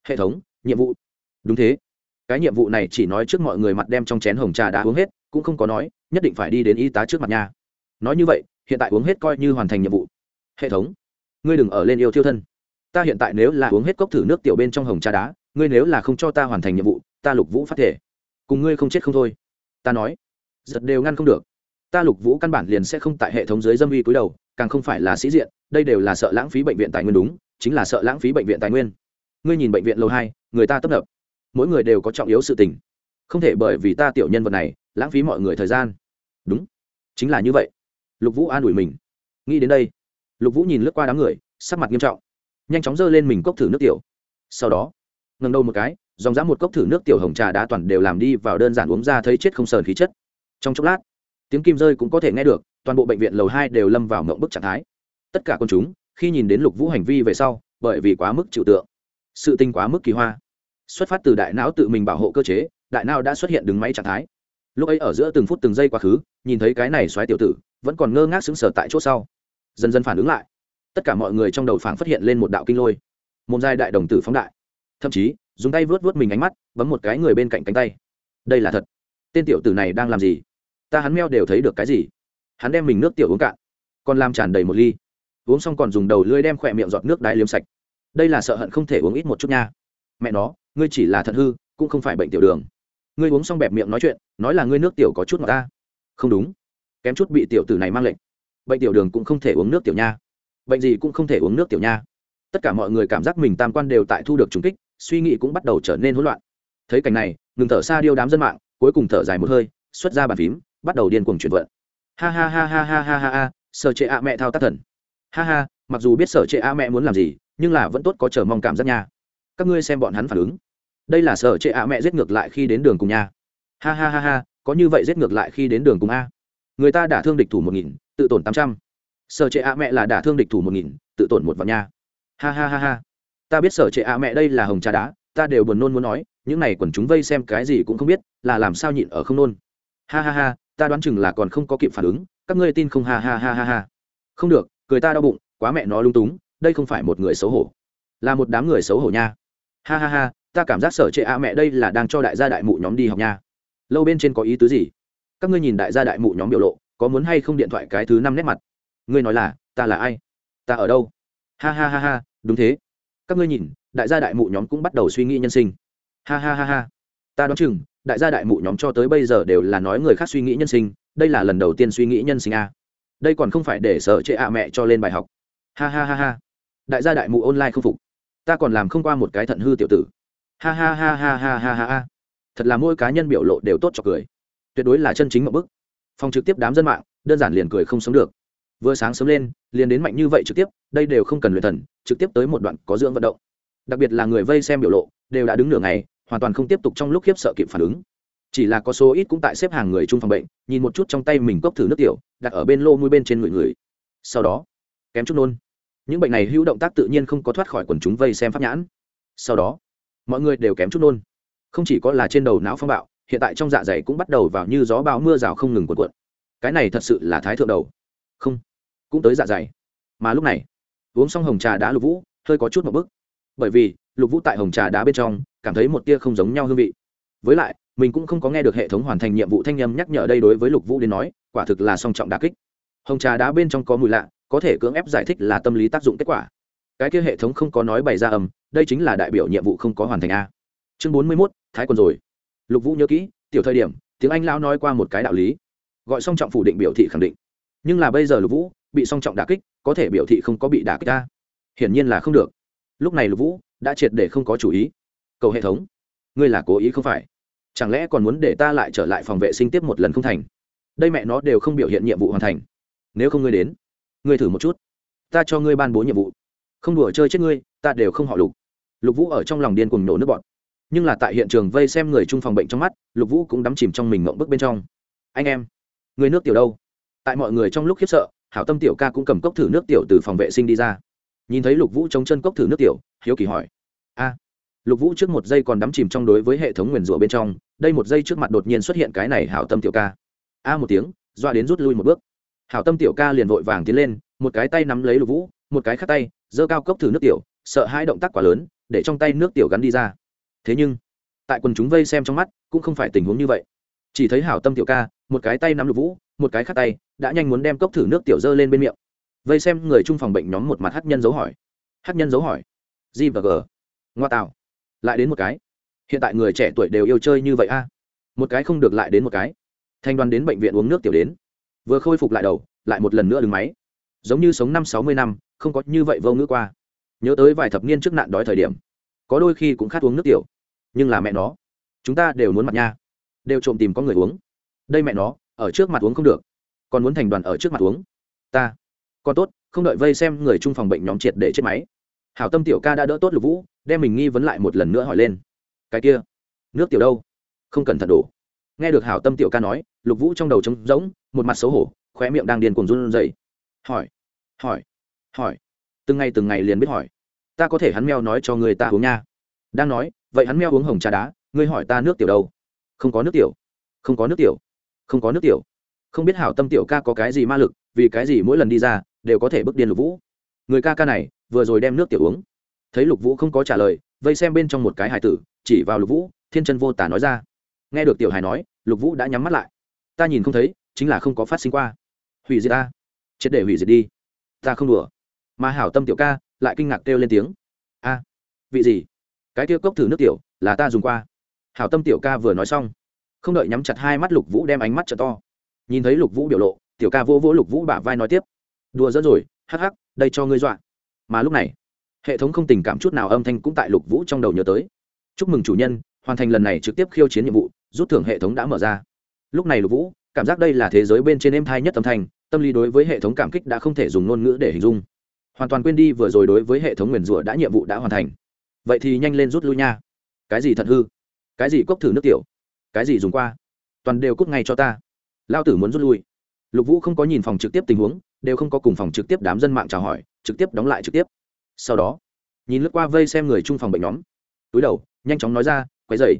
Hệ thống, nhiệm vụ. Đúng thế. Cái nhiệm vụ này chỉ nói trước mọi người mặt đem trong chén hồng trà đã uống hết, cũng không có nói, nhất định phải đi đến y tá trước mặt nha. Nói như vậy, hiện tại uống hết coi như hoàn thành nhiệm vụ. Hệ thống, ngươi đừng ở lên yêu thiêu thân. Ta hiện tại nếu là uống hết cốc thử nước tiểu bên trong hồng trà đá, ngươi nếu là không cho ta hoàn thành nhiệm vụ, ta lục vũ phát thể. Cùng ngươi không chết không thôi. Ta nói, giật đều ngăn không được. Ta lục vũ căn bản liền sẽ không tại hệ thống dưới dâm uy cúi đầu, càng không phải là sĩ diện đây đều là sợ lãng phí bệnh viện tài nguyên đúng, chính là sợ lãng phí bệnh viện tài nguyên. Ngươi nhìn bệnh viện lâu hai, người ta tấp nập. Mỗi người đều có trọng yếu sự tình. Không thể bởi vì ta tiểu nhân vật này, lãng phí mọi người thời gian. Đúng, chính là như vậy. Lục vũ an ủi mình. Nghĩ đến đây, lục vũ nhìn lướt qua đám người, sắc mặt nghiêm trọng. Nhanh chóng giơ lên mình cốc thử nước tiểu. Sau đó ngần đầu một cái, dòng dã một cốc thử nước tiểu hồng trà đá toàn đều làm đi vào đơn giản uống ra thấy chết không sờn khí chất. Trong chốc lát, tiếng kim rơi cũng có thể nghe được, toàn bộ bệnh viện lầu hai đều lâm vào ngộng bức trạng thái tất cả con chúng, khi nhìn đến lục vũ hành vi về sau, bởi vì quá mức chịu tượng. Sự tinh quá mức kỳ hoa. Xuất phát từ đại não tự mình bảo hộ cơ chế, đại não đã xuất hiện đứng máy trạng thái. Lúc ấy ở giữa từng phút từng giây quá khứ, nhìn thấy cái này xoáy tiểu tử, vẫn còn ngơ ngác sững sờ tại chỗ sau. Dần dần phản ứng lại. Tất cả mọi người trong đầu phản phát hiện lên một đạo kinh lôi. Môn giai đại đồng tử phóng đại. Thậm chí, dùng tay vớt vớt mình ánh mắt, bấm một cái người bên cạnh cánh tay. Đây là thật. Tên tiểu tử này đang làm gì? Ta hắn meo đều thấy được cái gì? Hắn đem mình nước tiểu uống cạn. Còn làm tràn đầy một ly uống xong còn dùng đầu lưỡi đem khỏe miệng giọt nước đái liếm sạch. Đây là sợ hận không thể uống ít một chút nha. Mẹ nó, ngươi chỉ là thận hư, cũng không phải bệnh tiểu đường. Ngươi uống xong bẹp miệng nói chuyện, nói là ngươi nước tiểu có chút ngọt ta. Không đúng. Kém chút bị tiểu tử này mang lệnh. Bệnh tiểu đường cũng không thể uống nước tiểu nha. Bệnh gì cũng không thể uống nước tiểu nha. Tất cả mọi người cảm giác mình tam quan đều tại thu được trùng kích, suy nghĩ cũng bắt đầu trở nên hỗn loạn. Thấy cảnh này, ngừng thở xa điêu đám dân mạng, cuối cùng thở dài một hơi, xuất ra bàn phím, bắt đầu điên cuồng chuyển vận. Ha ha ha ha ha ha ha ha sở trệ ạ mẹ thao tác thần ha ha, mặc dù biết sở trệ a mẹ muốn làm gì, nhưng là vẫn tốt có chờ mong cảm giác nha. Các ngươi xem bọn hắn phản ứng. Đây là sở trệ a mẹ giết ngược lại khi đến đường cùng nha. Ha ha ha ha, có như vậy giết ngược lại khi đến đường cùng a. Người ta đả thương địch thủ một nghìn, tự tổn tám trăm. Sở trệ a mẹ là đả thương địch thủ một nghìn, tự tổn một vạn nha. Ha ha ha ha. Ta biết sở trệ a mẹ đây là hồng trà đá, ta đều buồn nôn muốn nói, những này quần chúng vây xem cái gì cũng không biết, là làm sao nhịn ở không nôn. Ha ha ha, ta đoán chừng là còn không có kịp phản ứng, các ngươi tin không? Ha ha ha ha ha. Không được cười ta đau bụng, quá mẹ nó lung túng, đây không phải một người xấu hổ. Là một đám người xấu hổ nha. Ha ha ha, ta cảm giác sở trệ a mẹ đây là đang cho đại gia đại mụ nhóm đi học nha. Lâu bên trên có ý tứ gì? Các ngươi nhìn đại gia đại mụ nhóm biểu lộ, có muốn hay không điện thoại cái thứ năm nét mặt? Ngươi nói là, ta là ai? Ta ở đâu? Ha ha ha ha, đúng thế. Các ngươi nhìn, đại gia đại mụ nhóm cũng bắt đầu suy nghĩ nhân sinh. Ha ha ha ha. Ta đoán chừng, đại gia đại mụ nhóm cho tới bây giờ đều là nói người khác suy nghĩ nhân sinh, đây là lần đầu tiên suy nghĩ nhân sinh a đây còn không phải để sợ trệ ạ mẹ cho lên bài học. Ha ha ha ha. Đại gia đại mụ online không phục. Ta còn làm không qua một cái thận hư tiểu tử. Ha ha ha ha ha ha ha ha. Thật là mỗi cá nhân biểu lộ đều tốt cho cười. Tuyệt đối là chân chính một bức. Phòng trực tiếp đám dân mạng, đơn giản liền cười không sống được. Vừa sáng sớm lên, liền đến mạnh như vậy trực tiếp, đây đều không cần luyện thần, trực tiếp tới một đoạn có dưỡng vận động. Đặc biệt là người vây xem biểu lộ, đều đã đứng nửa ngày, hoàn toàn không tiếp tục trong lúc khiếp sợ kịp phản ứng chỉ là có số ít cũng tại xếp hàng người chung phòng bệnh, nhìn một chút trong tay mình cốc thử nước tiểu, đặt ở bên lô mũi bên trên người người. Sau đó, kém chút nôn. Những bệnh này hữu động tác tự nhiên không có thoát khỏi quần chúng vây xem pháp nhãn. Sau đó, mọi người đều kém chút nôn. Không chỉ có là trên đầu não phong bạo, hiện tại trong dạ dày cũng bắt đầu vào như gió bão mưa rào không ngừng cuộn cuộn. Cái này thật sự là thái thượng đầu. Không, cũng tới dạ dày. Mà lúc này, uống xong hồng trà đá lục vũ, hơi có chút một bức. Bởi vì, lục vũ tại hồng trà đá bên trong, cảm thấy một tia không giống nhau hương vị. Với lại mình cũng không có nghe được hệ thống hoàn thành nhiệm vụ thanh âm nhắc nhở đây đối với lục vũ đến nói, quả thực là song trọng đà kích. Hồng trà đá bên trong có mùi lạ, có thể cưỡng ép giải thích là tâm lý tác dụng kết quả. Cái kia hệ thống không có nói bày ra âm, đây chính là đại biểu nhiệm vụ không có hoàn thành a. Chương bốn mươi mốt, thái quần rồi. Lục vũ nhớ kỹ, tiểu thời điểm, tiếng anh lão nói qua một cái đạo lý. Gọi song trọng phủ định biểu thị khẳng định. Nhưng là bây giờ lục vũ bị song trọng đà kích, có thể biểu thị không có bị đà kích ta. Hiển nhiên là không được. Lúc này lục vũ đã triệt để không có chủ ý. Cầu hệ thống. Ngươi là cố ý không phải chẳng lẽ còn muốn để ta lại trở lại phòng vệ sinh tiếp một lần không thành? Đây mẹ nó đều không biểu hiện nhiệm vụ hoàn thành. Nếu không ngươi đến, ngươi thử một chút. Ta cho ngươi ban bố nhiệm vụ. Không đùa chơi chết ngươi, ta đều không họ lục. Lục vũ ở trong lòng điên cùng nổ nước bọn nhưng là tại hiện trường vây xem người chung phòng bệnh trong mắt, lục vũ cũng đắm chìm trong mình mộng bức bên trong. Anh em, người nước tiểu đâu? Tại mọi người trong lúc khiếp sợ, hảo tâm tiểu ca cũng cầm cốc thử nước tiểu từ phòng vệ sinh đi ra. Nhìn thấy lục vũ chống chân cốc thử nước tiểu, hiếu kỳ hỏi. A lục vũ trước một giây còn đắm chìm trong đối với hệ thống nguyền rủa bên trong, đây một giây trước mặt đột nhiên xuất hiện cái này hảo tâm tiểu ca. A một tiếng, doa đến rút lui một bước. Hảo tâm tiểu ca liền vội vàng tiến lên, một cái tay nắm lấy lục vũ, một cái khác tay, giơ cao cốc thử nước tiểu, sợ hai động tác quá lớn, để trong tay nước tiểu gắn đi ra. Thế nhưng, tại quần chúng vây xem trong mắt, cũng không phải tình huống như vậy. Chỉ thấy hảo tâm tiểu ca, một cái tay nắm lục vũ, một cái khác tay, đã nhanh muốn đem cốc thử nước tiểu dơ lên bên miệng. Vây xem người chung phòng bệnh nhóm một mặt hát nhân dấu hỏi. Hát nhân dấu hỏi. G và g. Ngoa tạo lại đến một cái. Hiện tại người trẻ tuổi đều yêu chơi như vậy a. À? Một cái không được lại đến một cái. Thanh đoàn đến bệnh viện uống nước tiểu đến. Vừa khôi phục lại đầu, lại một lần nữa đứng máy. Giống như sống năm sáu mươi năm, không có như vậy vô ngữ qua. Nhớ tới vài thập niên trước nạn đói thời điểm. Có đôi khi cũng khát uống nước tiểu. Nhưng là mẹ nó, chúng ta đều muốn mặt nha. Đều trộm tìm có người uống. Đây mẹ nó, ở trước mặt uống không được. Còn muốn thành đoàn ở trước mặt uống. Ta còn tốt, không đợi vây xem người chung phòng bệnh nhóm triệt để chết máy hảo tâm tiểu ca đã đỡ tốt lục vũ, đem mình nghi vấn lại một lần nữa hỏi lên. Cái kia, nước tiểu đâu? Không cần thật đổ. Nghe được hảo tâm tiểu ca nói, lục vũ trong đầu trống rỗng, một mặt xấu hổ, khóe miệng đang điên cuồng run dậy hỏi hỏi hỏi. Từng ngày từng ngày liền biết hỏi. Ta có thể hắn meo nói cho người ta uống nha. Đang nói, vậy hắn meo uống hồng trà đá, ngươi hỏi ta nước tiểu đâu? Không có nước tiểu. Không có nước tiểu. Không có nước tiểu. Không biết hảo tâm tiểu ca có cái gì ma lực, vì cái gì mỗi lần đi ra, đều có thể bước điên lục vũ. Người ca ca này vừa rồi đem nước tiểu uống. Thấy lục vũ không có trả lời, vây xem bên trong một cái hài tử, chỉ vào lục vũ, thiên chân vô tả nói ra. Nghe được tiểu hải nói, lục vũ đã nhắm mắt lại. Ta nhìn không thấy, chính là không có phát sinh qua. Hủy diệt ta. Triệt để hủy diệt đi. Ta không đùa. Mà hảo tâm tiểu ca, lại kinh ngạc kêu lên tiếng. A, vị gì? Cái tiêu cốc thử nước tiểu, là ta dùng qua. Hảo tâm tiểu ca vừa nói xong, không đợi nhắm chặt hai mắt lục vũ đem ánh mắt t to. Nhìn thấy lục vũ biểu lộ, tiểu ca vô vỗ lục vũ bả vai nói tiếp. Đùa dẫn rồi, hắc hắc, đây cho ngươi dọa mà lúc này, hệ thống không tình cảm chút nào âm thanh cũng tại lục vũ trong đầu nhớ tới. Chúc mừng chủ nhân, hoàn thành lần này trực tiếp khiêu chiến nhiệm vụ, rút thưởng hệ thống đã mở ra. Lúc này lục vũ, cảm giác đây là thế giới bên trên êm thai nhất âm thanh, tâm lý đối với hệ thống cảm kích đã không thể dùng ngôn ngữ để hình dung. Hoàn toàn quên đi vừa rồi đối với hệ thống nguyền rủa đã nhiệm vụ đã hoàn thành. Vậy thì nhanh lên rút lui nha. Cái gì thật hư? Cái gì cốc thử nước tiểu? Cái gì dùng qua? Toàn đều cút ngay cho ta. Lao tử muốn rút lui. Lục vũ không có nhìn phòng trực tiếp tình huống đều không có cùng phòng trực tiếp đám dân mạng chào hỏi, trực tiếp đóng lại trực tiếp. Sau đó, nhìn lướt qua vây xem người chung phòng bệnh nhóm. Túi đầu, nhanh chóng nói ra quay dày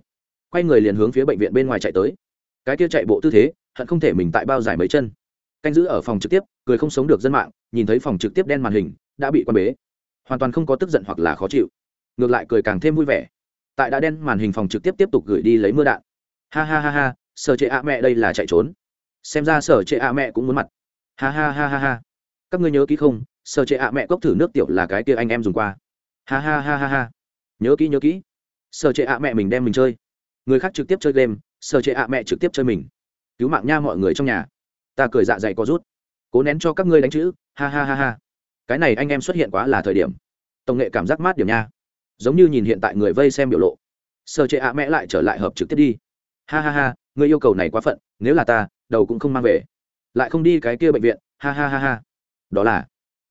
quay người liền hướng phía bệnh viện bên ngoài chạy tới. Cái kia chạy bộ tư thế, hận không thể mình tại bao dài mấy chân. Canh giữ ở phòng trực tiếp, cười không sống được dân mạng, nhìn thấy phòng trực tiếp đen màn hình, đã bị quan bế. Hoàn toàn không có tức giận hoặc là khó chịu. Ngược lại cười càng thêm vui vẻ. Tại đã đen màn hình phòng trực tiếp tiếp tục gửi đi lấy mưa đạn. Ha ha ha ha, sở trệ ạ mẹ đây là chạy trốn. Xem ra sở trệ ạ mẹ cũng muốn mặt ha ha ha ha ha. Các ngươi nhớ kỹ không Sơ chế ạ mẹ cốc thử nước tiểu là cái kia anh em dùng qua. Ha ha ha ha ha. Nhớ kỹ nhớ kỹ. Sơ chế ạ mẹ mình đem mình chơi. Người khác trực tiếp chơi game sơ chế ạ mẹ trực tiếp chơi mình. Cứu mạng nha mọi người trong nhà. Ta cười dạ dày có rút. Cố nén cho các ngươi đánh chữ. Ha ha ha ha. Cái này anh em xuất hiện quá là thời điểm. Tổng nghệ cảm giác mát điểm nha. Giống như nhìn hiện tại người vây xem biểu lộ. Sơ chế ạ mẹ lại trở lại hợp trực tiếp đi. Ha ha ha, người yêu cầu này quá phận, nếu là ta, đầu cũng không mang về lại không đi cái kia bệnh viện, ha ha ha ha. Đó là,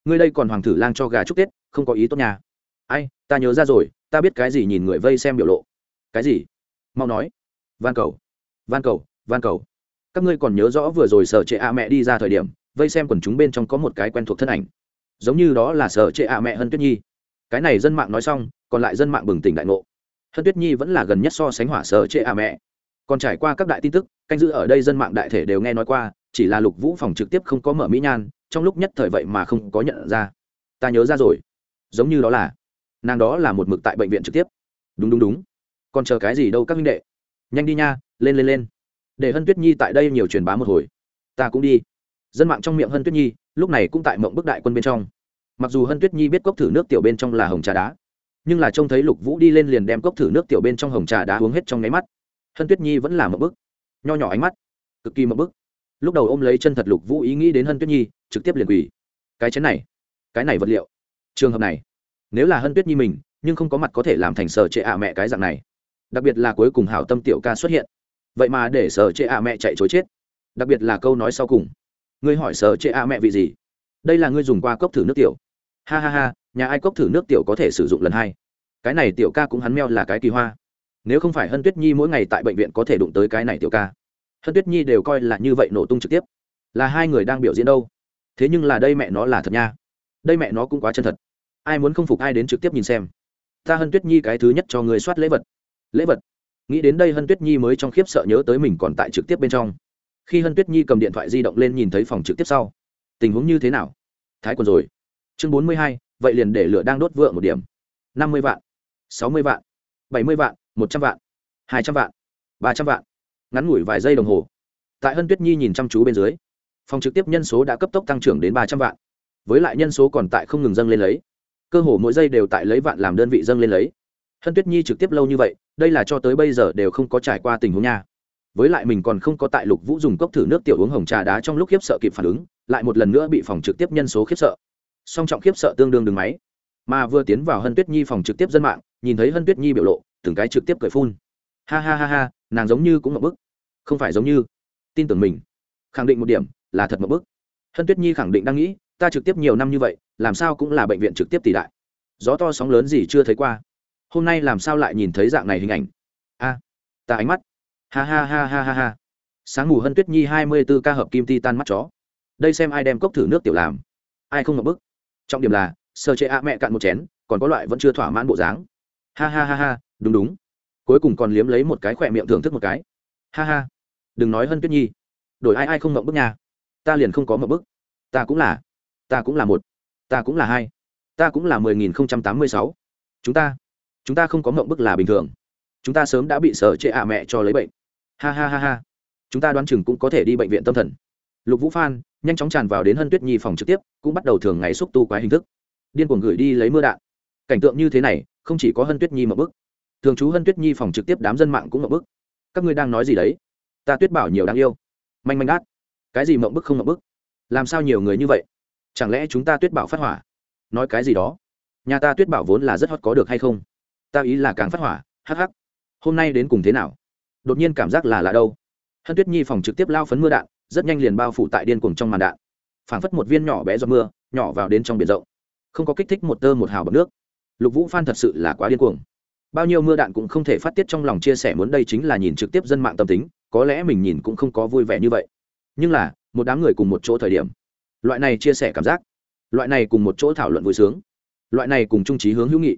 ngươi đây còn hoàng thử lang cho gà chúc tết, không có ý tốt nhà ai, ta nhớ ra rồi, ta biết cái gì nhìn người vây xem biểu lộ. Cái gì? Mau nói. Van cầu. Van cầu van cầu. Các ngươi còn nhớ rõ vừa rồi sở trệ a mẹ đi ra thời điểm, vây xem quần chúng bên trong có một cái quen thuộc thân ảnh. Giống như đó là sở trệ a mẹ hân tuyết nhi. Cái này dân mạng nói xong, còn lại dân mạng bừng tỉnh đại ngộ. Hân tuyết nhi vẫn là gần nhất so sánh hỏa sở trệ a mẹ. Còn trải qua các đại tin tức, canh giữ ở đây dân mạng đại thể đều nghe nói qua chỉ là lục vũ phòng trực tiếp không có mở mỹ nhan, trong lúc nhất thời vậy mà không có nhận ra. Ta nhớ ra rồi. Giống như đó là, nàng đó là một mực tại bệnh viện trực tiếp. Đúng đúng đúng. Còn chờ cái gì đâu các minh đệ. Nhanh đi nha, lên lên lên. Để hân tuyết nhi tại đây nhiều truyền bá một hồi. Ta cũng đi. Dân mạng trong miệng hân tuyết nhi, lúc này cũng tại mộng bức đại quân bên trong. Mặc dù hân tuyết nhi biết cốc thử nước tiểu bên trong là hồng trà đá, nhưng là trông thấy lục vũ đi lên liền đem cốc thử nước tiểu bên trong hồng trà đá uống hết trong nháy mắt. Hân tuyết nhi vẫn là mộng bức. Nho nhỏ ánh mắt, cực kỳ mộng bức lúc đầu ôm lấy chân thật lục vũ ý nghĩ đến hân tuyết nhi, trực tiếp liền quỳ. Cái chén này, cái này vật liệu. Trường hợp này, nếu là hân tuyết nhi mình, nhưng không có mặt có thể làm thành sở trệ ạ mẹ cái dạng này. Đặc biệt là cuối cùng hảo tâm tiểu ca xuất hiện. Vậy mà để sở trệ ạ mẹ chạy chối chết. Đặc biệt là câu nói sau cùng. Ngươi hỏi sở trệ ạ mẹ vì gì? Đây là ngươi dùng qua cốc thử nước tiểu. Ha ha ha, nhà ai cốc thử nước tiểu có thể sử dụng lần hai? Cái này tiểu ca cũng hắn meo là cái kỳ hoa. Nếu không phải hân tuyết nhi mỗi ngày tại bệnh viện có thể đụng tới cái này tiểu ca hân tuyết nhi đều coi là như vậy nổ tung trực tiếp. Là hai người đang biểu diễn đâu? Thế nhưng là đây mẹ nó là thật nha. Đây mẹ nó cũng quá chân thật. Ai muốn không phục ai đến trực tiếp nhìn xem. Ta hân tuyết nhi cái thứ nhất cho người soát lễ vật. Lễ vật? Nghĩ đến đây hân tuyết nhi mới trong khiếp sợ nhớ tới mình còn tại trực tiếp bên trong. Khi hân tuyết nhi cầm điện thoại di động lên nhìn thấy phòng trực tiếp sau, tình huống như thế nào? Thái quần rồi. Chương bốn mươi hai, vậy liền để lửa đang đốt vượng một điểm. năm mươi vạn, sáu mươi vạn, bảy mươi vạn, một trăm vạn, hai trăm vạn, ba trăm vạn ngắn ngủi vài giây đồng hồ. Tại hân tuyết nhi nhìn chăm chú bên dưới, phòng trực tiếp nhân số đã cấp tốc tăng trưởng đến ba trăm vạn. Với lại nhân số còn tại không ngừng dâng lên lấy. Cơ hồ mỗi giây đều tại lấy vạn làm đơn vị dâng lên lấy. Hân tuyết nhi trực tiếp lâu như vậy, đây là cho tới bây giờ đều không có trải qua tình huống nha. Với lại mình còn không có tại lục vũ dùng cốc thử nước tiểu uống hồng trà đá trong lúc khiếp sợ kịp phản ứng, lại một lần nữa bị phòng trực tiếp nhân số khiếp sợ. Song trọng khiếp sợ tương đương đường máy. Mà vừa tiến vào hân tuyết nhi phòng trực tiếp dân mạng, nhìn thấy hân tuyết nhi biểu lộ, từng cái trực tiếp cười phun. Ha ha ha ha nàng giống như cũng ngậm bức. Không phải giống như. Tin tưởng mình. Khẳng định một điểm, là thật ngậm bức. Hân tuyết nhi khẳng định đang nghĩ, ta trực tiếp nhiều năm như vậy, làm sao cũng là bệnh viện trực tiếp tỷ đại. Gió to sóng lớn gì chưa thấy qua. Hôm nay làm sao lại nhìn thấy dạng này hình ảnh? A, ta ánh mắt. Ha ha ha ha ha ha. Sáng mù hân tuyết nhi hai mươi b ố ca hợp kim ti tan mắt chó. Đây xem ai đem cốc thử nước tiểu làm. Ai không ngập bức. Trọng điểm là, sơ chế a mẹ cạn một chén, còn có loại vẫn chưa thỏa mãn bộ dáng. Ha ha ha ha, đúng đúng cuối cùng còn liếm lấy một cái khỏe miệng thưởng thức một cái. Ha ha. Đừng nói hân tuyết nhi. Đổi ai ai không ngậm bức nha. Ta liền không có ngậm bức. Ta cũng là. Ta cũng là một. Ta cũng là hai. Ta cũng là mười nghìn không trăm tám mươi sáu. Chúng ta. Chúng ta không có ngậm bức là bình thường. Chúng ta sớm đã bị sở trệ ạ mẹ cho lấy bệnh. Ha ha ha ha. Chúng ta đoán chừng cũng có thể đi bệnh viện tâm thần. Lục vũ phan nhanh chóng tràn vào đến hân tuyết nhi phòng trực tiếp, cũng bắt đầu thường ngày xúc tu quái hình thức. Điên cuồng gửi đi lấy mưa đạn. Cảnh tượng như thế này, không chỉ có hân tuyết nhi một bức thường chú hân tuyết nhi phòng trực tiếp đám dân mạng cũng mậu bức. Các ngươi đang nói gì đấy? Ta tuyết bảo nhiều đáng yêu. Manh manh đát. Cái gì mậu bức không mậu bức? Làm sao nhiều người như vậy? Chẳng lẽ chúng ta tuyết bảo phát hỏa? Nói cái gì đó? Nhà ta tuyết bảo vốn là rất hot có được hay không? Ta ý là càng phát hỏa hh hôm nay đến cùng thế nào? Đột nhiên cảm giác là lạ đâu. Hân tuyết nhi phòng trực tiếp lao phấn mưa đạn, rất nhanh liền bao phủ tại điên cuồng trong màn đạn. Phảng phất một viên nhỏ bé do mưa, nhỏ vào đến trong biển rộng. Không có kích thích một tơ một hào bọc nước. Lục vũ phan thật sự là quá điên cuồng bao nhiêu mưa đạn cũng không thể phát tiết trong lòng chia sẻ muốn đây chính là nhìn trực tiếp dân mạng tâm tính, có lẽ mình nhìn cũng không có vui vẻ như vậy. Nhưng là, một đám người cùng một chỗ thời điểm. Loại này chia sẻ cảm giác. Loại này cùng một chỗ thảo luận vui sướng. Loại này cùng trung trí hướng hữu nghị.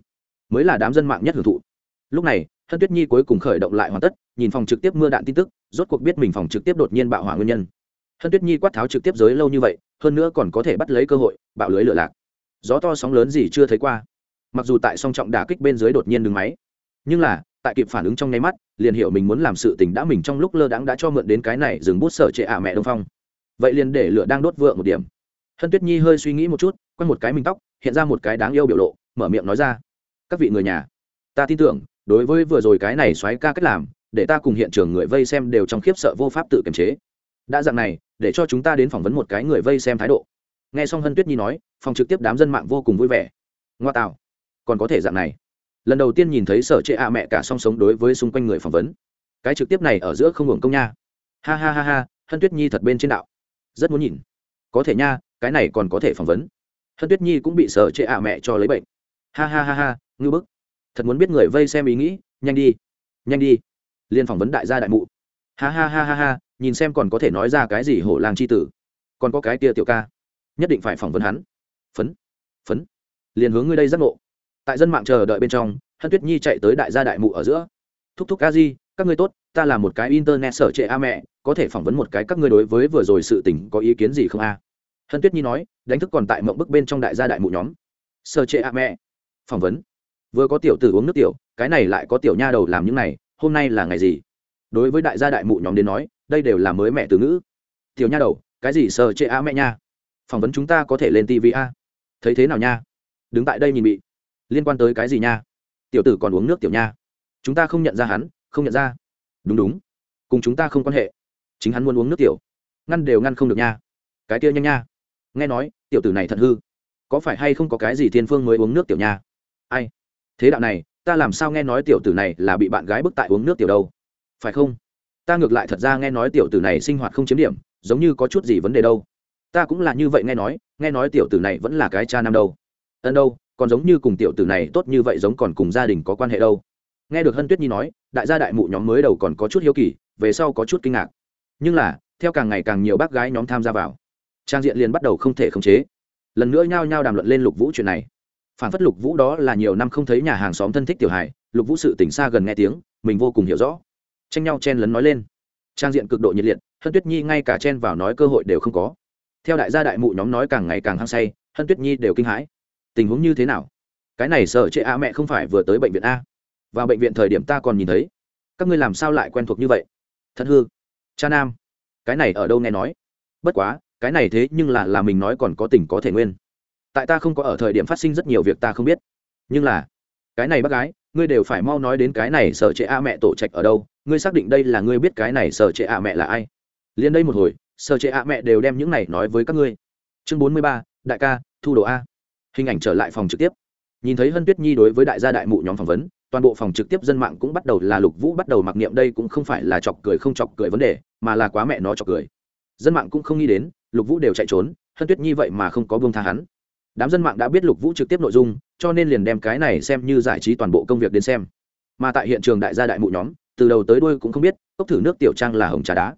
Mới là đám dân mạng nhất hưởng thụ. Lúc này hân tuyết nhi cuối cùng khởi động lại hoàn tất, nhìn phòng trực tiếp mưa đạn tin tức, rốt cuộc biết mình phòng trực tiếp đột nhiên bạo hỏa nguyên nhân. Hân tuyết nhi quát tháo trực tiếp giới lâu như vậy, hơn nữa còn có thể bắt lấy cơ hội, bạo lưới lửa lạc. Gió to sóng lớn gì chưa thấy qua mặc dù tại song trọng đả kích bên dưới đột nhiên đứng máy, nhưng là, tại kịp phản ứng trong nháy mắt, liền hiểu mình muốn làm sự tình đã mình trong lúc lơ đãng đã cho mượn đến cái này dừng bút sở trệ ả mẹ đông phong. Vậy liền để lửa đang đốt vượng một điểm. Hân tuyết nhi hơi suy nghĩ một chút quanh một cái mình tóc, hiện ra một cái đáng yêu biểu lộ, mở miệng nói ra, các vị người nhà, ta tin tưởng, đối với vừa rồi cái này xoáy ca cách làm, để ta cùng hiện trường người vây xem đều trong khiếp sợ vô pháp tự kiềm chế. Đã dạng này, để cho chúng ta đến phỏng vấn một cái người vây xem thái độ. Nghe xong hân tuyết nhi nói, phòng trực tiếp đám dân mạng vô cùng vui vẻ. Ngoa tạo còn có thể dạng này. Lần đầu tiên nhìn thấy sở trệ ạ mẹ cả song sống đối với xung quanh người phỏng vấn. Cái trực tiếp này ở giữa không hưởng công nha. Ha ha ha ha, hân tuyết nhi thật bên trên đạo. Rất muốn nhìn. Có thể nha, cái này còn có thể phỏng vấn. Hân tuyết nhi cũng bị sở trệ ạ mẹ cho lấy bệnh. Ha ha ha ha, ngư bức. Thật muốn biết người vây xem ý nghĩ, nhanh đi. Nhanh đi. Liên phỏng vấn đại gia đại mụ. Ha ha ha ha ha, nhìn xem còn có thể nói ra cái gì hổ làng c h i tử. Còn có cái tia tiểu ca. Nhất định phải phỏng vấn hắn. Phấn. Phấn. Liền hướng ngươi đây giác ngộ tại dân mạng chờ đợi bên trong, hân tuyết nhi chạy tới đại gia đại mụ ở giữa. Thúc thúc ca di, các ngươi tốt, ta là một cái internet sở trệ a mẹ, có thể phỏng vấn một cái các ngươi đối với vừa rồi sự tình có ý kiến gì không a? Hân tuyết nhi nói, đánh thức còn tại mộng bức bên trong đại gia đại mụ nhóm. Sở trệ a mẹ, phỏng vấn. Vừa có tiểu tử uống nước tiểu, cái này lại có tiểu nha đầu làm những này, hôm nay là ngày gì? Đối với đại gia đại mụ nhóm đến nói, đây đều là mới mẹ từ ngữ. Tiểu nha đầu, cái gì sở trệ a mẹ nha? Phỏng vấn chúng ta có thể lên tv a. Thấy thế nào nha? Đứng tại đây nhìn bị liên quan tới cái gì nha? Tiểu tử còn uống nước tiểu nha. Chúng ta không nhận ra hắn, không nhận ra. Đúng đúng. Cùng chúng ta không quan hệ. Chính hắn muốn uống nước tiểu. Ngăn đều ngăn không được nha. Cái kia nhanh nha. Nghe nói, tiểu tử này thật hư. Có phải hay không có cái gì thiên phương mới uống nước tiểu nha? Ai? Thế đạo này, ta làm sao nghe nói tiểu tử này là bị bạn gái bức tại uống nước tiểu đâu? Phải không? Ta ngược lại thật ra nghe nói tiểu tử này sinh hoạt không chiếm điểm, giống như có chút gì vấn đề đâu. Ta cũng là như vậy nghe nói nghe nói tiểu tử này vẫn là cái cha nam đâu. Ân đâu? Còn giống như cùng tiểu tử này tốt như vậy giống còn cùng gia đình có quan hệ đâu. Nghe được hân tuyết nhi nói, đại gia đại mụ nhóm mới đầu còn có chút hiếu kỳ, về sau có chút kinh ngạc. Nhưng là, theo càng ngày càng nhiều bác gái nhóm tham gia vào, trang diện liền bắt đầu không thể khống chế. Lần nữa nhao nhao đàm luận lên lục vũ chuyện này. Phản phất lục vũ đó là nhiều năm không thấy nhà hàng xóm thân thích tiểu hải lục vũ sự tỉnh xa gần nghe tiếng, mình vô cùng hiểu rõ. Tranh nhau chen lấn nói lên. Trang diện cực độ nhiệt liệt, hân tuyết nhi ngay cả chen vào nói cơ hội đều không có. Theo đại gia đại mụ nhóm nói càng ngày càng hăng say, hân tuyết nhi đều kinh hãi tình huống như thế nào? Cái này sợ chệ a mẹ không phải vừa tới bệnh viện a. Vào bệnh viện thời điểm ta còn nhìn thấy. Các ngươi làm sao lại quen thuộc như vậy? Thật hư. Cha nam. Cái này ở đâu nghe nói? Bất quá, cái này thế nhưng là là mình nói còn có tình có thể nguyên. Tại ta không có ở thời điểm phát sinh rất nhiều việc ta không biết. Nhưng là, cái này bác gái, ngươi đều phải mau nói đến cái này sợ trệ a mẹ tổ trạch ở đâu. Ngươi xác định đây là ngươi biết cái này sợ trệ a mẹ là ai. Liền đây một hồi, sợ trệ a mẹ đều đem những này nói với các ngươi. Chương bốn mươi ba, đại ca, thu đồ a hình ảnh trở lại phòng trực tiếp. Nhìn thấy hân tuyết nhi đối với đại gia đại mụ nhóm phỏng vấn, toàn bộ phòng trực tiếp dân mạng cũng bắt đầu là lục vũ bắt đầu mặc niệm đây cũng không phải là chọc cười không chọc cười vấn đề, mà là quá mẹ nó chọc cười. Dân mạng cũng không nghĩ đến, lục vũ đều chạy trốn, hân tuyết nhi vậy mà không có buông tha hắn. Đám dân mạng đã biết lục vũ trực tiếp nội dung, cho nên liền đem cái này xem như giải trí toàn bộ công việc đến xem. Mà tại hiện trường đại gia đại mụ nhóm, từ đầu tới đuôi cũng không biết, cốc thử nước tiểu trang là hồng trà đá.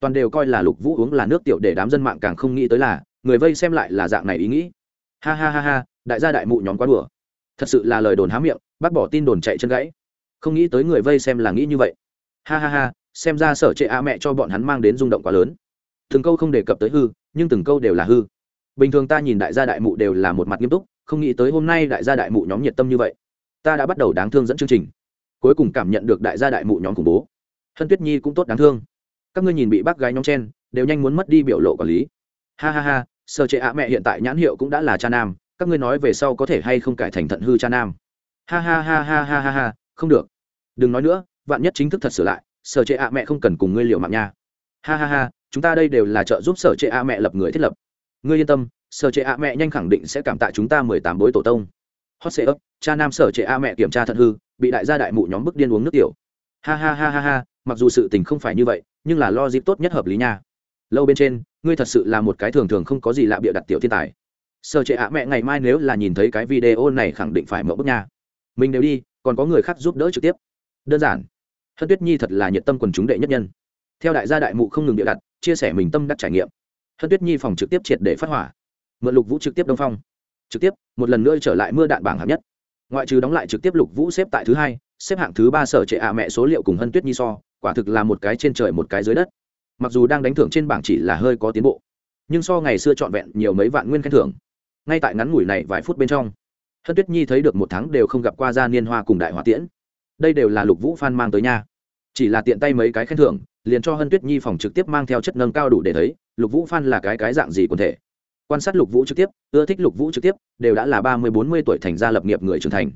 Toàn đều coi là lục vũ uống là nước tiểu để đám dân mạng càng không nghĩ tới là, người vây xem lại là dạng này ý nghĩ ha ha ha ha, đại gia đại mụ nhóm quá đùa. Thật sự là lời đồn há miệng, bác bỏ tin đồn chạy chân gãy. Không nghĩ tới người vây xem là nghĩ như vậy. Ha ha ha, xem ra sở trệ a mẹ cho bọn hắn mang đến rung động quá lớn. Từng câu không đề cập tới hư, nhưng từng câu đều là hư. Bình thường ta nhìn đại gia đại mụ đều là một mặt nghiêm túc, không nghĩ tới hôm nay đại gia đại mụ nhóm nhiệt tâm như vậy. Ta đã bắt đầu đáng thương dẫn chương trình. Cuối cùng cảm nhận được đại gia đại mụ nhóm khủng bố. Hân tuyết nhi cũng tốt đáng thương. Các ngươi nhìn bị bác gái nhóm chen, đều nhanh muốn mất đi biểu lộ quản lý. Ha ha ha sở trệ a mẹ hiện tại nhãn hiệu cũng đã là cha nam, các ngươi nói về sau có thể hay không cải thành thận hư cha nam? Ha ha ha ha ha ha ha, không được. Đừng nói nữa, vạn nhất chính thức thật sửa lại, sở trệ ạ mẹ không cần cùng ngươi liệu mạng nha. Ha ha ha, chúng ta đây đều là trợ giúp sở trệ ạ mẹ lập người thiết lập. Ngươi yên tâm, sở trệ ạ mẹ nhanh khẳng định sẽ cảm tạ chúng ta mười tám bối tổ tông. Hot sệ ấp cha nam sở trệ ạ mẹ kiểm tra thận hư, bị đại gia đại mụ nhóm bức điên uống nước tiểu. Ha ha ha ha ha, mặc dù sự tình không phải như vậy, nhưng là lo dịp tốt nhất hợp lý nha lâu bên trên, ngươi thật sự là một cái thường thường không có gì lạ bịa đặt tiểu thiên tài. Sở trệ ạ, mẹ ngày mai nếu là nhìn thấy cái video này khẳng định phải mở bức nha. Mình đều đi, còn có người khác giúp đỡ trực tiếp. Đơn giản. Hân tuyết nhi thật là nhiệt tâm quần chúng đệ nhất nhân. Theo đại gia đại mụ không ngừng bịa đặt, chia sẻ mình tâm đắc trải nghiệm. Hân tuyết nhi phòng trực tiếp triệt để phát hỏa. Mượn lục vũ trực tiếp đông phong. Trực tiếp, một lần nữa trở lại mưa đạn bảng hạng nhất. Ngoại trừ đóng lại trực tiếp lục vũ xếp tại thứ hai, xếp hạng thứ ba sở trệ ạ, mẹ số liệu cùng hân tuyết nhi so, quả thực là một cái trên trời một cái dưới đất mặc dù đang đánh thưởng trên bảng chỉ là hơi có tiến bộ, nhưng so ngày xưa trọn vẹn nhiều mấy vạn nguyên khen thưởng, ngay tại ngắn ngủi này vài phút bên trong, hân tuyết nhi thấy được một tháng đều không gặp qua gia niên hoa cùng đại hòa tiễn. Đây đều là lục vũ phan mang tới nha. Chỉ là tiện tay mấy cái khen thưởng, liền cho hân tuyết nhi phòng trực tiếp mang theo chất nâng cao đủ để thấy, lục vũ phan là cái cái dạng gì quần thể. Quan sát lục vũ trực tiếp, ưa thích lục vũ trực tiếp, đều đã là ba mươi bốn mươi tuổi thành gia lập nghiệp người trưởng thành.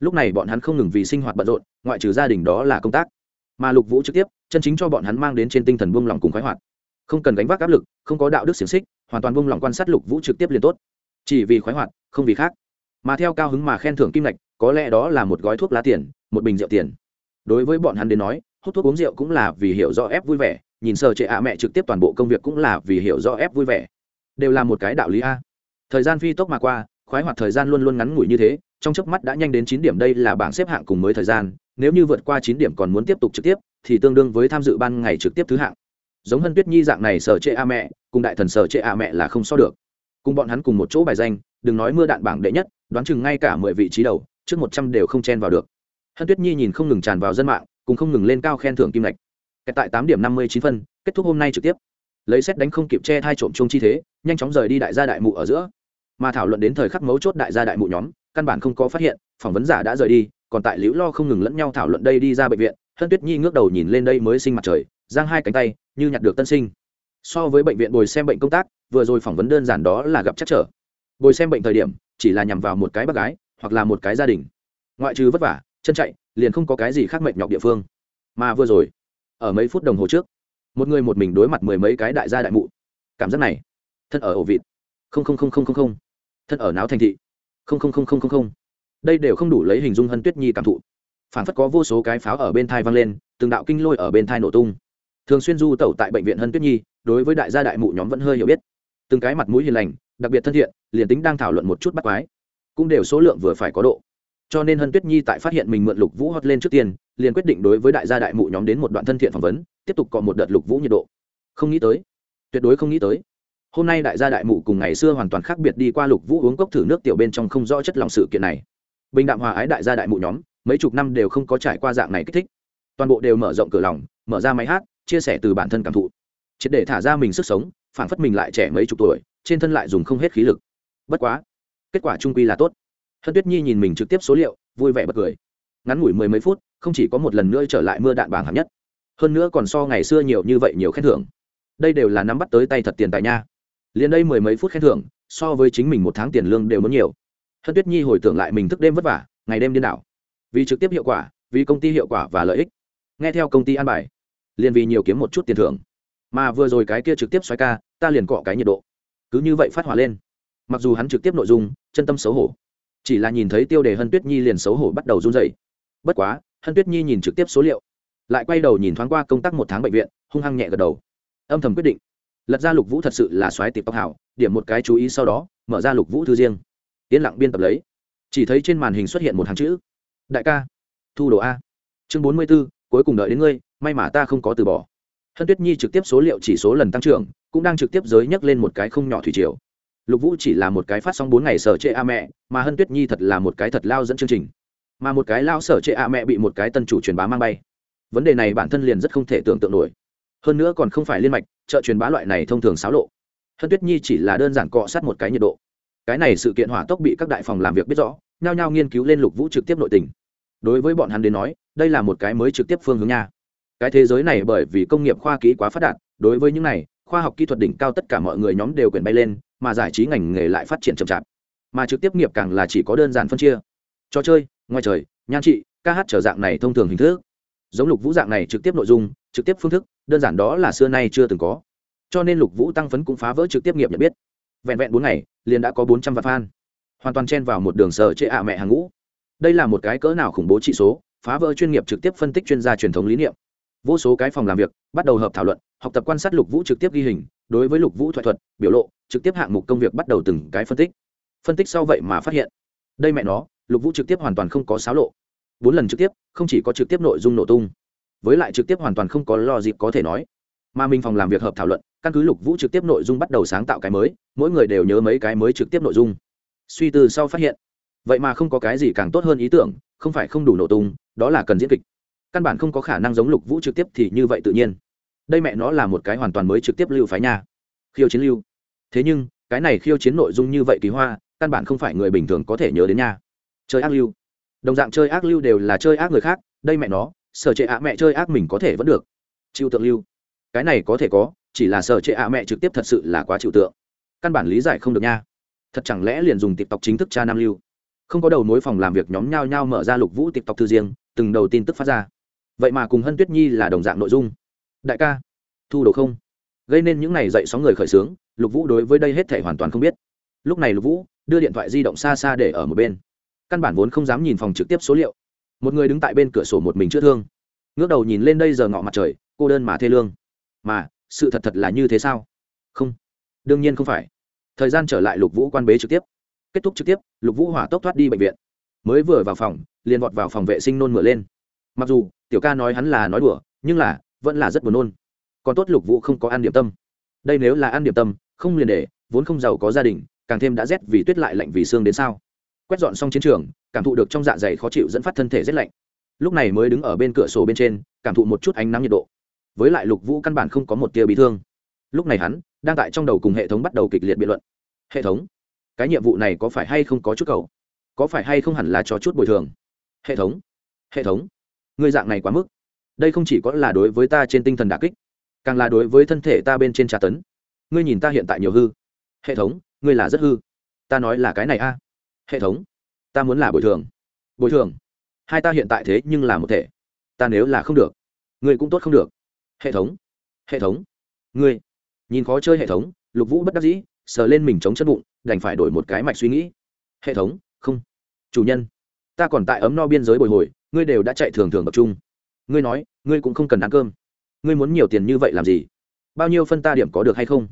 Lúc này bọn hắn không ngừng vì sinh hoạt bận rộn, ngoại trừ gia đình đó là công tác. Mà lục vũ trực tiếp chân chính cho bọn hắn mang đến trên tinh thần buông lỏng cùng khoái hoạt. Không cần gánh vác áp lực, không có đạo đức xiềng xích, hoàn toàn buông lỏng quan sát lục vũ trực tiếp liền tốt. Chỉ vì khoái hoạt, không vì khác. Mà theo cao hứng mà khen thưởng kim lạch có lẽ đó là một gói thuốc lá tiền, một bình rượu tiền. Đối với bọn hắn đến nói, hút thuốc uống rượu cũng là vì hiểu rõ ép vui vẻ, nhìn sờ trệ ạ mẹ trực tiếp toàn bộ công việc cũng là vì hiểu rõ ép vui vẻ. Đều là một cái đạo lý a. Thời gian phi tốc mà qua, khoái hoạt thời gian luôn luôn ngắn ngủi như thế, trong chớp mắt đã nhanh đến chín điểm đây là bảng xếp hạng cùng mới thời gian nếu như vượt qua chín điểm còn muốn tiếp tục trực tiếp, thì tương đương với tham dự ban ngày trực tiếp thứ hạng. Giống hân tuyết nhi dạng này sở trệ a mẹ, cùng đại thần sở trệ a mẹ là không so được. Cùng bọn hắn cùng một chỗ bài danh, đừng nói mưa đạn bảng đệ nhất, đoán chừng ngay cả mười vị trí đầu, trước một trăm đều không chen vào được. Hân tuyết nhi nhìn không ngừng tràn vào dân mạng, cùng không ngừng lên cao khen thưởng kim lạch tại tám điểm năm mươi chín phân, kết thúc hôm nay trực tiếp. Lấy xét đánh không kịp che thai trộm chung chi thế, nhanh chóng rời đi đại gia đại mụ ở giữa. Mà thảo luận đến thời khắc mấu chốt đại gia đại mụ nhóm, căn bản không có phát hiện, phỏng vấn giả đã rời đi còn tại liễu lo không ngừng lẫn nhau thảo luận đây đi ra bệnh viện, hân tuyết nhi ngước đầu nhìn lên đây mới sinh mặt trời, giang hai cánh tay, như nhặt được tân sinh. So với bệnh viện bồi xem bệnh công tác, vừa rồi phỏng vấn đơn giản đó là gặp chắc trở. Bồi xem bệnh thời điểm, chỉ là nhằm vào một cái bác gái, hoặc là một cái gia đình. Ngoại trừ vất vả, chân chạy, liền không có cái gì khác mệnh nhọc địa phương. Mà vừa rồi, ở mấy phút đồng hồ trước, một người một mình đối mặt mười mấy cái đại gia đại mụ. Cảm giác này, thân ở ổ vịt. Không không không không không không. Thân ở náo thành thị. Không không không không không không đây đều không đủ lấy hình dung hân tuyết nhi cảm thụ. Phản phất có vô số cái pháo ở bên thai vang lên, từng đạo kinh lôi ở bên thai nổ tung. Thường xuyên du tẩu tại bệnh viện hân tuyết nhi, đối với đại gia đại mụ nhóm vẫn hơi hiểu biết. Từng cái mặt mũi hiền lành, đặc biệt thân thiện, liền tính đang thảo luận một chút bắt quái, cũng đều số lượng vừa phải có độ. Cho nên hân tuyết nhi tại phát hiện mình mượn lục vũ hót lên trước tiên, liền quyết định đối với đại gia đại mụ nhóm đến một đoạn thân thiện phỏng vấn, tiếp tục còn một đợt lục vũ nhiệt độ. Không nghĩ tới, tuyệt đối không nghĩ tới. Hôm nay đại gia đại mụ cùng ngày xưa hoàn toàn khác biệt đi qua lục vũ uống cốc thử nước tiểu bên trong không rõ chất lòng sự kiện này bình đạm hòa ái đại gia đại mụ nhóm, mấy chục năm đều không có trải qua dạng này kích thích. Toàn bộ đều mở rộng cửa lòng, mở ra máy hát, chia sẻ từ bản thân cảm thụ. Triệt để thả ra mình sức sống phản phất mình lại trẻ mấy chục tuổi, trên thân lại dùng không hết khí lực. Bất quá, kết quả trung quy là tốt. Hân tuyết nhi nhìn mình trực tiếp số liệu, vui vẻ bật cười. Ngắn ngủi mười mấy phút, không chỉ có một lần nữa trở lại mưa đạn bảng hạng nhất, hơn nữa còn so ngày xưa nhiều như vậy nhiều khen thưởng. Đây đều là nắm bắt tới tay thật tiền tại nha. Liền đây mười mấy phút khen thưởng, so với chính mình một tháng tiền lương đều muốn nhiều hân tuyết nhi hồi tưởng lại mình thức đêm vất vả, ngày đêm điên đảo. Vì trực tiếp hiệu quả, vì công ty hiệu quả và lợi ích. Nghe theo công ty an bài, liền vì nhiều kiếm một chút tiền thưởng. Mà vừa rồi cái kia trực tiếp xoáy ca, ta liền cọ cái nhiệt độ. Cứ như vậy phát hỏa lên. Mặc dù hắn trực tiếp nội dung, chân tâm xấu hổ. Chỉ là nhìn thấy tiêu đề hân tuyết nhi liền xấu hổ bắt đầu run dậy bất quá, hân tuyết nhi nhìn trực tiếp số liệu, lại quay đầu nhìn thoáng qua công tác một tháng bệnh viện, hung hăng nhẹ gật đầu. Âm thầm quyết định, lật ra lục vũ thật sự là xoáy tịp tóc hảo điểm một cái chú ý sau đó, mở ra lục vũ thư riêng yên lặng biên tập lấy. Chỉ thấy trên màn hình xuất hiện một hàng chữ. Đại ca, thu đồ a. Chương bốn mươi b ố cuối cùng đợi đến ngươi, may mà ta không có từ bỏ. Hân tuyết nhi trực tiếp số liệu chỉ số lần tăng trưởng, cũng đang trực tiếp giới nhắc lên một cái không nhỏ thủy triều. Lục vũ chỉ là một cái phát sóng bốn ngày sở trệ a mẹ, mà hân tuyết nhi thật là một cái thật lao dẫn chương trình. Mà một cái lao sở trệ a mẹ bị một cái tân chủ truyền bá mang bay. Vấn đề này bản thân liền rất không thể tưởng tượng nổi. Hơn nữa còn không phải liên mạch, chợ truyền bá loại này thông thường xáo lộ. Hân tuyết nhi chỉ là đơn giản cọ sát một cái nhiệt độ cái này sự kiện hỏa tốc bị các đại phòng làm việc biết rõ, nhao nhao nghiên cứu lên lục vũ trực tiếp nội tình. Đối với bọn hắn đến nói, đây là một cái mới trực tiếp phương hướng nha. Cái thế giới này bởi vì công nghiệp khoa kỹ quá phát đạt, đối với những này, khoa học kỹ thuật đỉnh cao tất cả mọi người nhóm đều quyền bay lên, mà giải trí ngành nghề lại phát triển chậm chạp. Mà trực tiếp nghiệp càng là chỉ có đơn giản phân chia. Trò chơi, ngoài trời, nhan trị, ca hát trở dạng này thông thường hình thức. Giống lục vũ dạng này trực tiếp nội dung, trực tiếp phương thức, đơn giản đó là xưa nay chưa từng có. Cho nên lục vũ tăng phấn cũng phá vỡ trực tiếp nghiệp nhận biết. Vẹn vẹn bốn ngày liền đã có bốn trăm vạn fan. Hoàn toàn chen vào một đường sở chế ạ mẹ hàng ngũ. Đây là một cái cỡ nào khủng bố trị số, phá vỡ chuyên nghiệp trực tiếp phân tích chuyên gia truyền thống lý niệm. Vô số cái phòng làm việc, bắt đầu hợp thảo luận, học tập quan sát lục vũ trực tiếp ghi hình, đối với lục vũ thoại thuật, biểu lộ, trực tiếp hạng mục công việc bắt đầu từng cái phân tích. Phân tích sau vậy mà phát hiện, đây mẹ nó, lục vũ trực tiếp hoàn toàn không có xáo lộ. Bốn lần trực tiếp, không chỉ có trực tiếp nội dung nổ tung, với lại trực tiếp hoàn toàn không có lo dịp có thể nói. Mà mình phòng làm việc hợp thảo luận căn cứ lục vũ trực tiếp nội dung bắt đầu sáng tạo cái mới, mỗi người đều nhớ mấy cái mới trực tiếp nội dung. Suy từ sau phát hiện, vậy mà không có cái gì càng tốt hơn ý tưởng, không phải không đủ nổ tung, đó là cần diễn kịch. Căn bản không có khả năng giống lục vũ trực tiếp thì như vậy tự nhiên. Đây mẹ nó là một cái hoàn toàn mới trực tiếp lưu phái nha. Khiêu chiến lưu. Thế nhưng, cái này khiêu chiến nội dung như vậy kỳ hoa, căn bản không phải người bình thường có thể nhớ đến nha. Chơi ác lưu. Đồng dạng chơi ác lưu đều là chơi ác người khác, đây mẹ nó, sở trệ ạ mẹ chơi ác mình có thể vẫn được. Chịu tượng lưu. Cái này có thể có chỉ là sở trệ ạ mẹ trực tiếp thật sự là quá chịu tượng. Căn bản lý giải không được nha. Thật chẳng lẽ liền dùng tiktok chính thức cha nam lưu? Không có đầu mối phòng làm việc nhóm nhau nhau mở ra lục vũ tiktok thư riêng, từng đầu tin tức phát ra. Vậy mà cùng hân tuyết nhi là đồng dạng nội dung. Đại ca, thu đồ không? Gây nên những n à y dậy sóng người khởi xướng lục vũ đối với đây hết thể hoàn toàn không biết. Lúc này lục vũ đưa điện thoại di động xa xa để ở một bên. Căn bản vốn không dám nhìn phòng trực tiếp số liệu. Một người đứng tại bên cửa sổ một mình chữa thương. Ngước đầu nhìn lên đây giờ ngọ mặt trời, cô đơn mà thê lương. Mà sự thật thật là như thế sao? Không. Đương nhiên không phải. Thời gian trở lại lục vũ quan bế trực tiếp. Kết thúc trực tiếp, lục vũ hỏa tốc thoát đi bệnh viện. Mới vừa vào phòng, liền vọt vào phòng vệ sinh nôn mửa lên. Mặc dù, tiểu ca nói hắn là nói đùa, nhưng là, vẫn là rất buồn nôn. Còn tốt lục vũ không có ăn điểm tâm. Đây nếu là ăn điểm tâm, không liền để, vốn không giàu có gia đình, càng thêm đã rét vì tuyết lại lạnh vì xương đến sao. Quét dọn xong chiến trường, cảm thụ được trong dạ dày khó chịu dẫn phát thân thể rét lạnh. Lúc này mới đứng ở bên cửa sổ bên trên, cảm thụ một chút ánh nắng nhiệt độ với lại lục vũ căn bản không có một tia bị thương. Lúc này hắn đang tại trong đầu cùng hệ thống bắt đầu kịch liệt biện luận. Hệ thống, cái nhiệm vụ này có phải hay không có chút cầu? Có phải hay không hẳn là cho chút bồi thường? Hệ thống hệ thống, ngươi dạng này quá mức. Đây không chỉ có là đối với ta trên tinh thần đà kích, càng là đối với thân thể ta bên trên trà tấn. Ngươi nhìn ta hiện tại nhiều hư. Hệ thống, ngươi là rất hư. Ta nói là cái này a. Hệ thống, ta muốn là bồi thường. Bồi thường? Hai ta hiện tại thế nhưng là một thể. Ta nếu là không được, ngươi cũng tốt không được hệ thống. Hệ thống. Ngươi. Nhìn khó chơi hệ thống, lục vũ bất đắc dĩ, sờ lên mình chống chân bụng, đành phải đổi một cái mạch suy nghĩ. Hệ thống, không. Chủ nhân. Ta còn tại ấm no biên giới bồi hồi, ngươi đều đã chạy thường thường tập trung. Ngươi nói, ngươi cũng không cần ăn cơm. Ngươi muốn nhiều tiền như vậy làm gì? Bao nhiêu phân ta điểm có được hay không?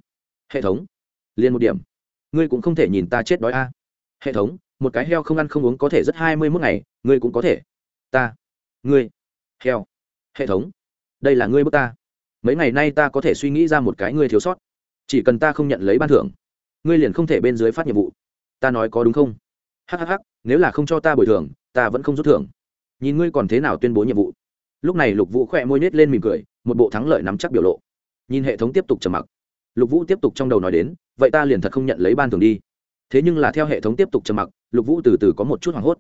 Hệ thống. Liền một điểm. Ngươi cũng không thể nhìn ta chết đói a. Hệ thống, một cái heo không ăn không uống có thể rất hai mươi mốt ngày, ngươi cũng có thể. Ta. Ngươi. Heo. Hệ thống đây là ngươi bước ta. Mấy ngày nay ta có thể suy nghĩ ra một cái ngươi thiếu sót. Chỉ cần ta không nhận lấy ban thưởng, ngươi liền không thể bên dưới phát nhiệm vụ. Ta nói có đúng không? Hhh nếu là không cho ta bồi thường, ta vẫn không rút thưởng. Nhìn ngươi còn thế nào tuyên bố nhiệm vụ. Lúc này lục vũ khỏe môi nết lên mỉm cười, một bộ thắng lợi nắm chắc biểu lộ. Nhìn hệ thống tiếp tục trầm mặc. Lục vũ tiếp tục trong đầu nói đến, vậy ta liền thật không nhận lấy ban thưởng đi. Thế nhưng là theo hệ thống tiếp tục trầm mặc, lục vũ từ từ có một chút hoảng hốt.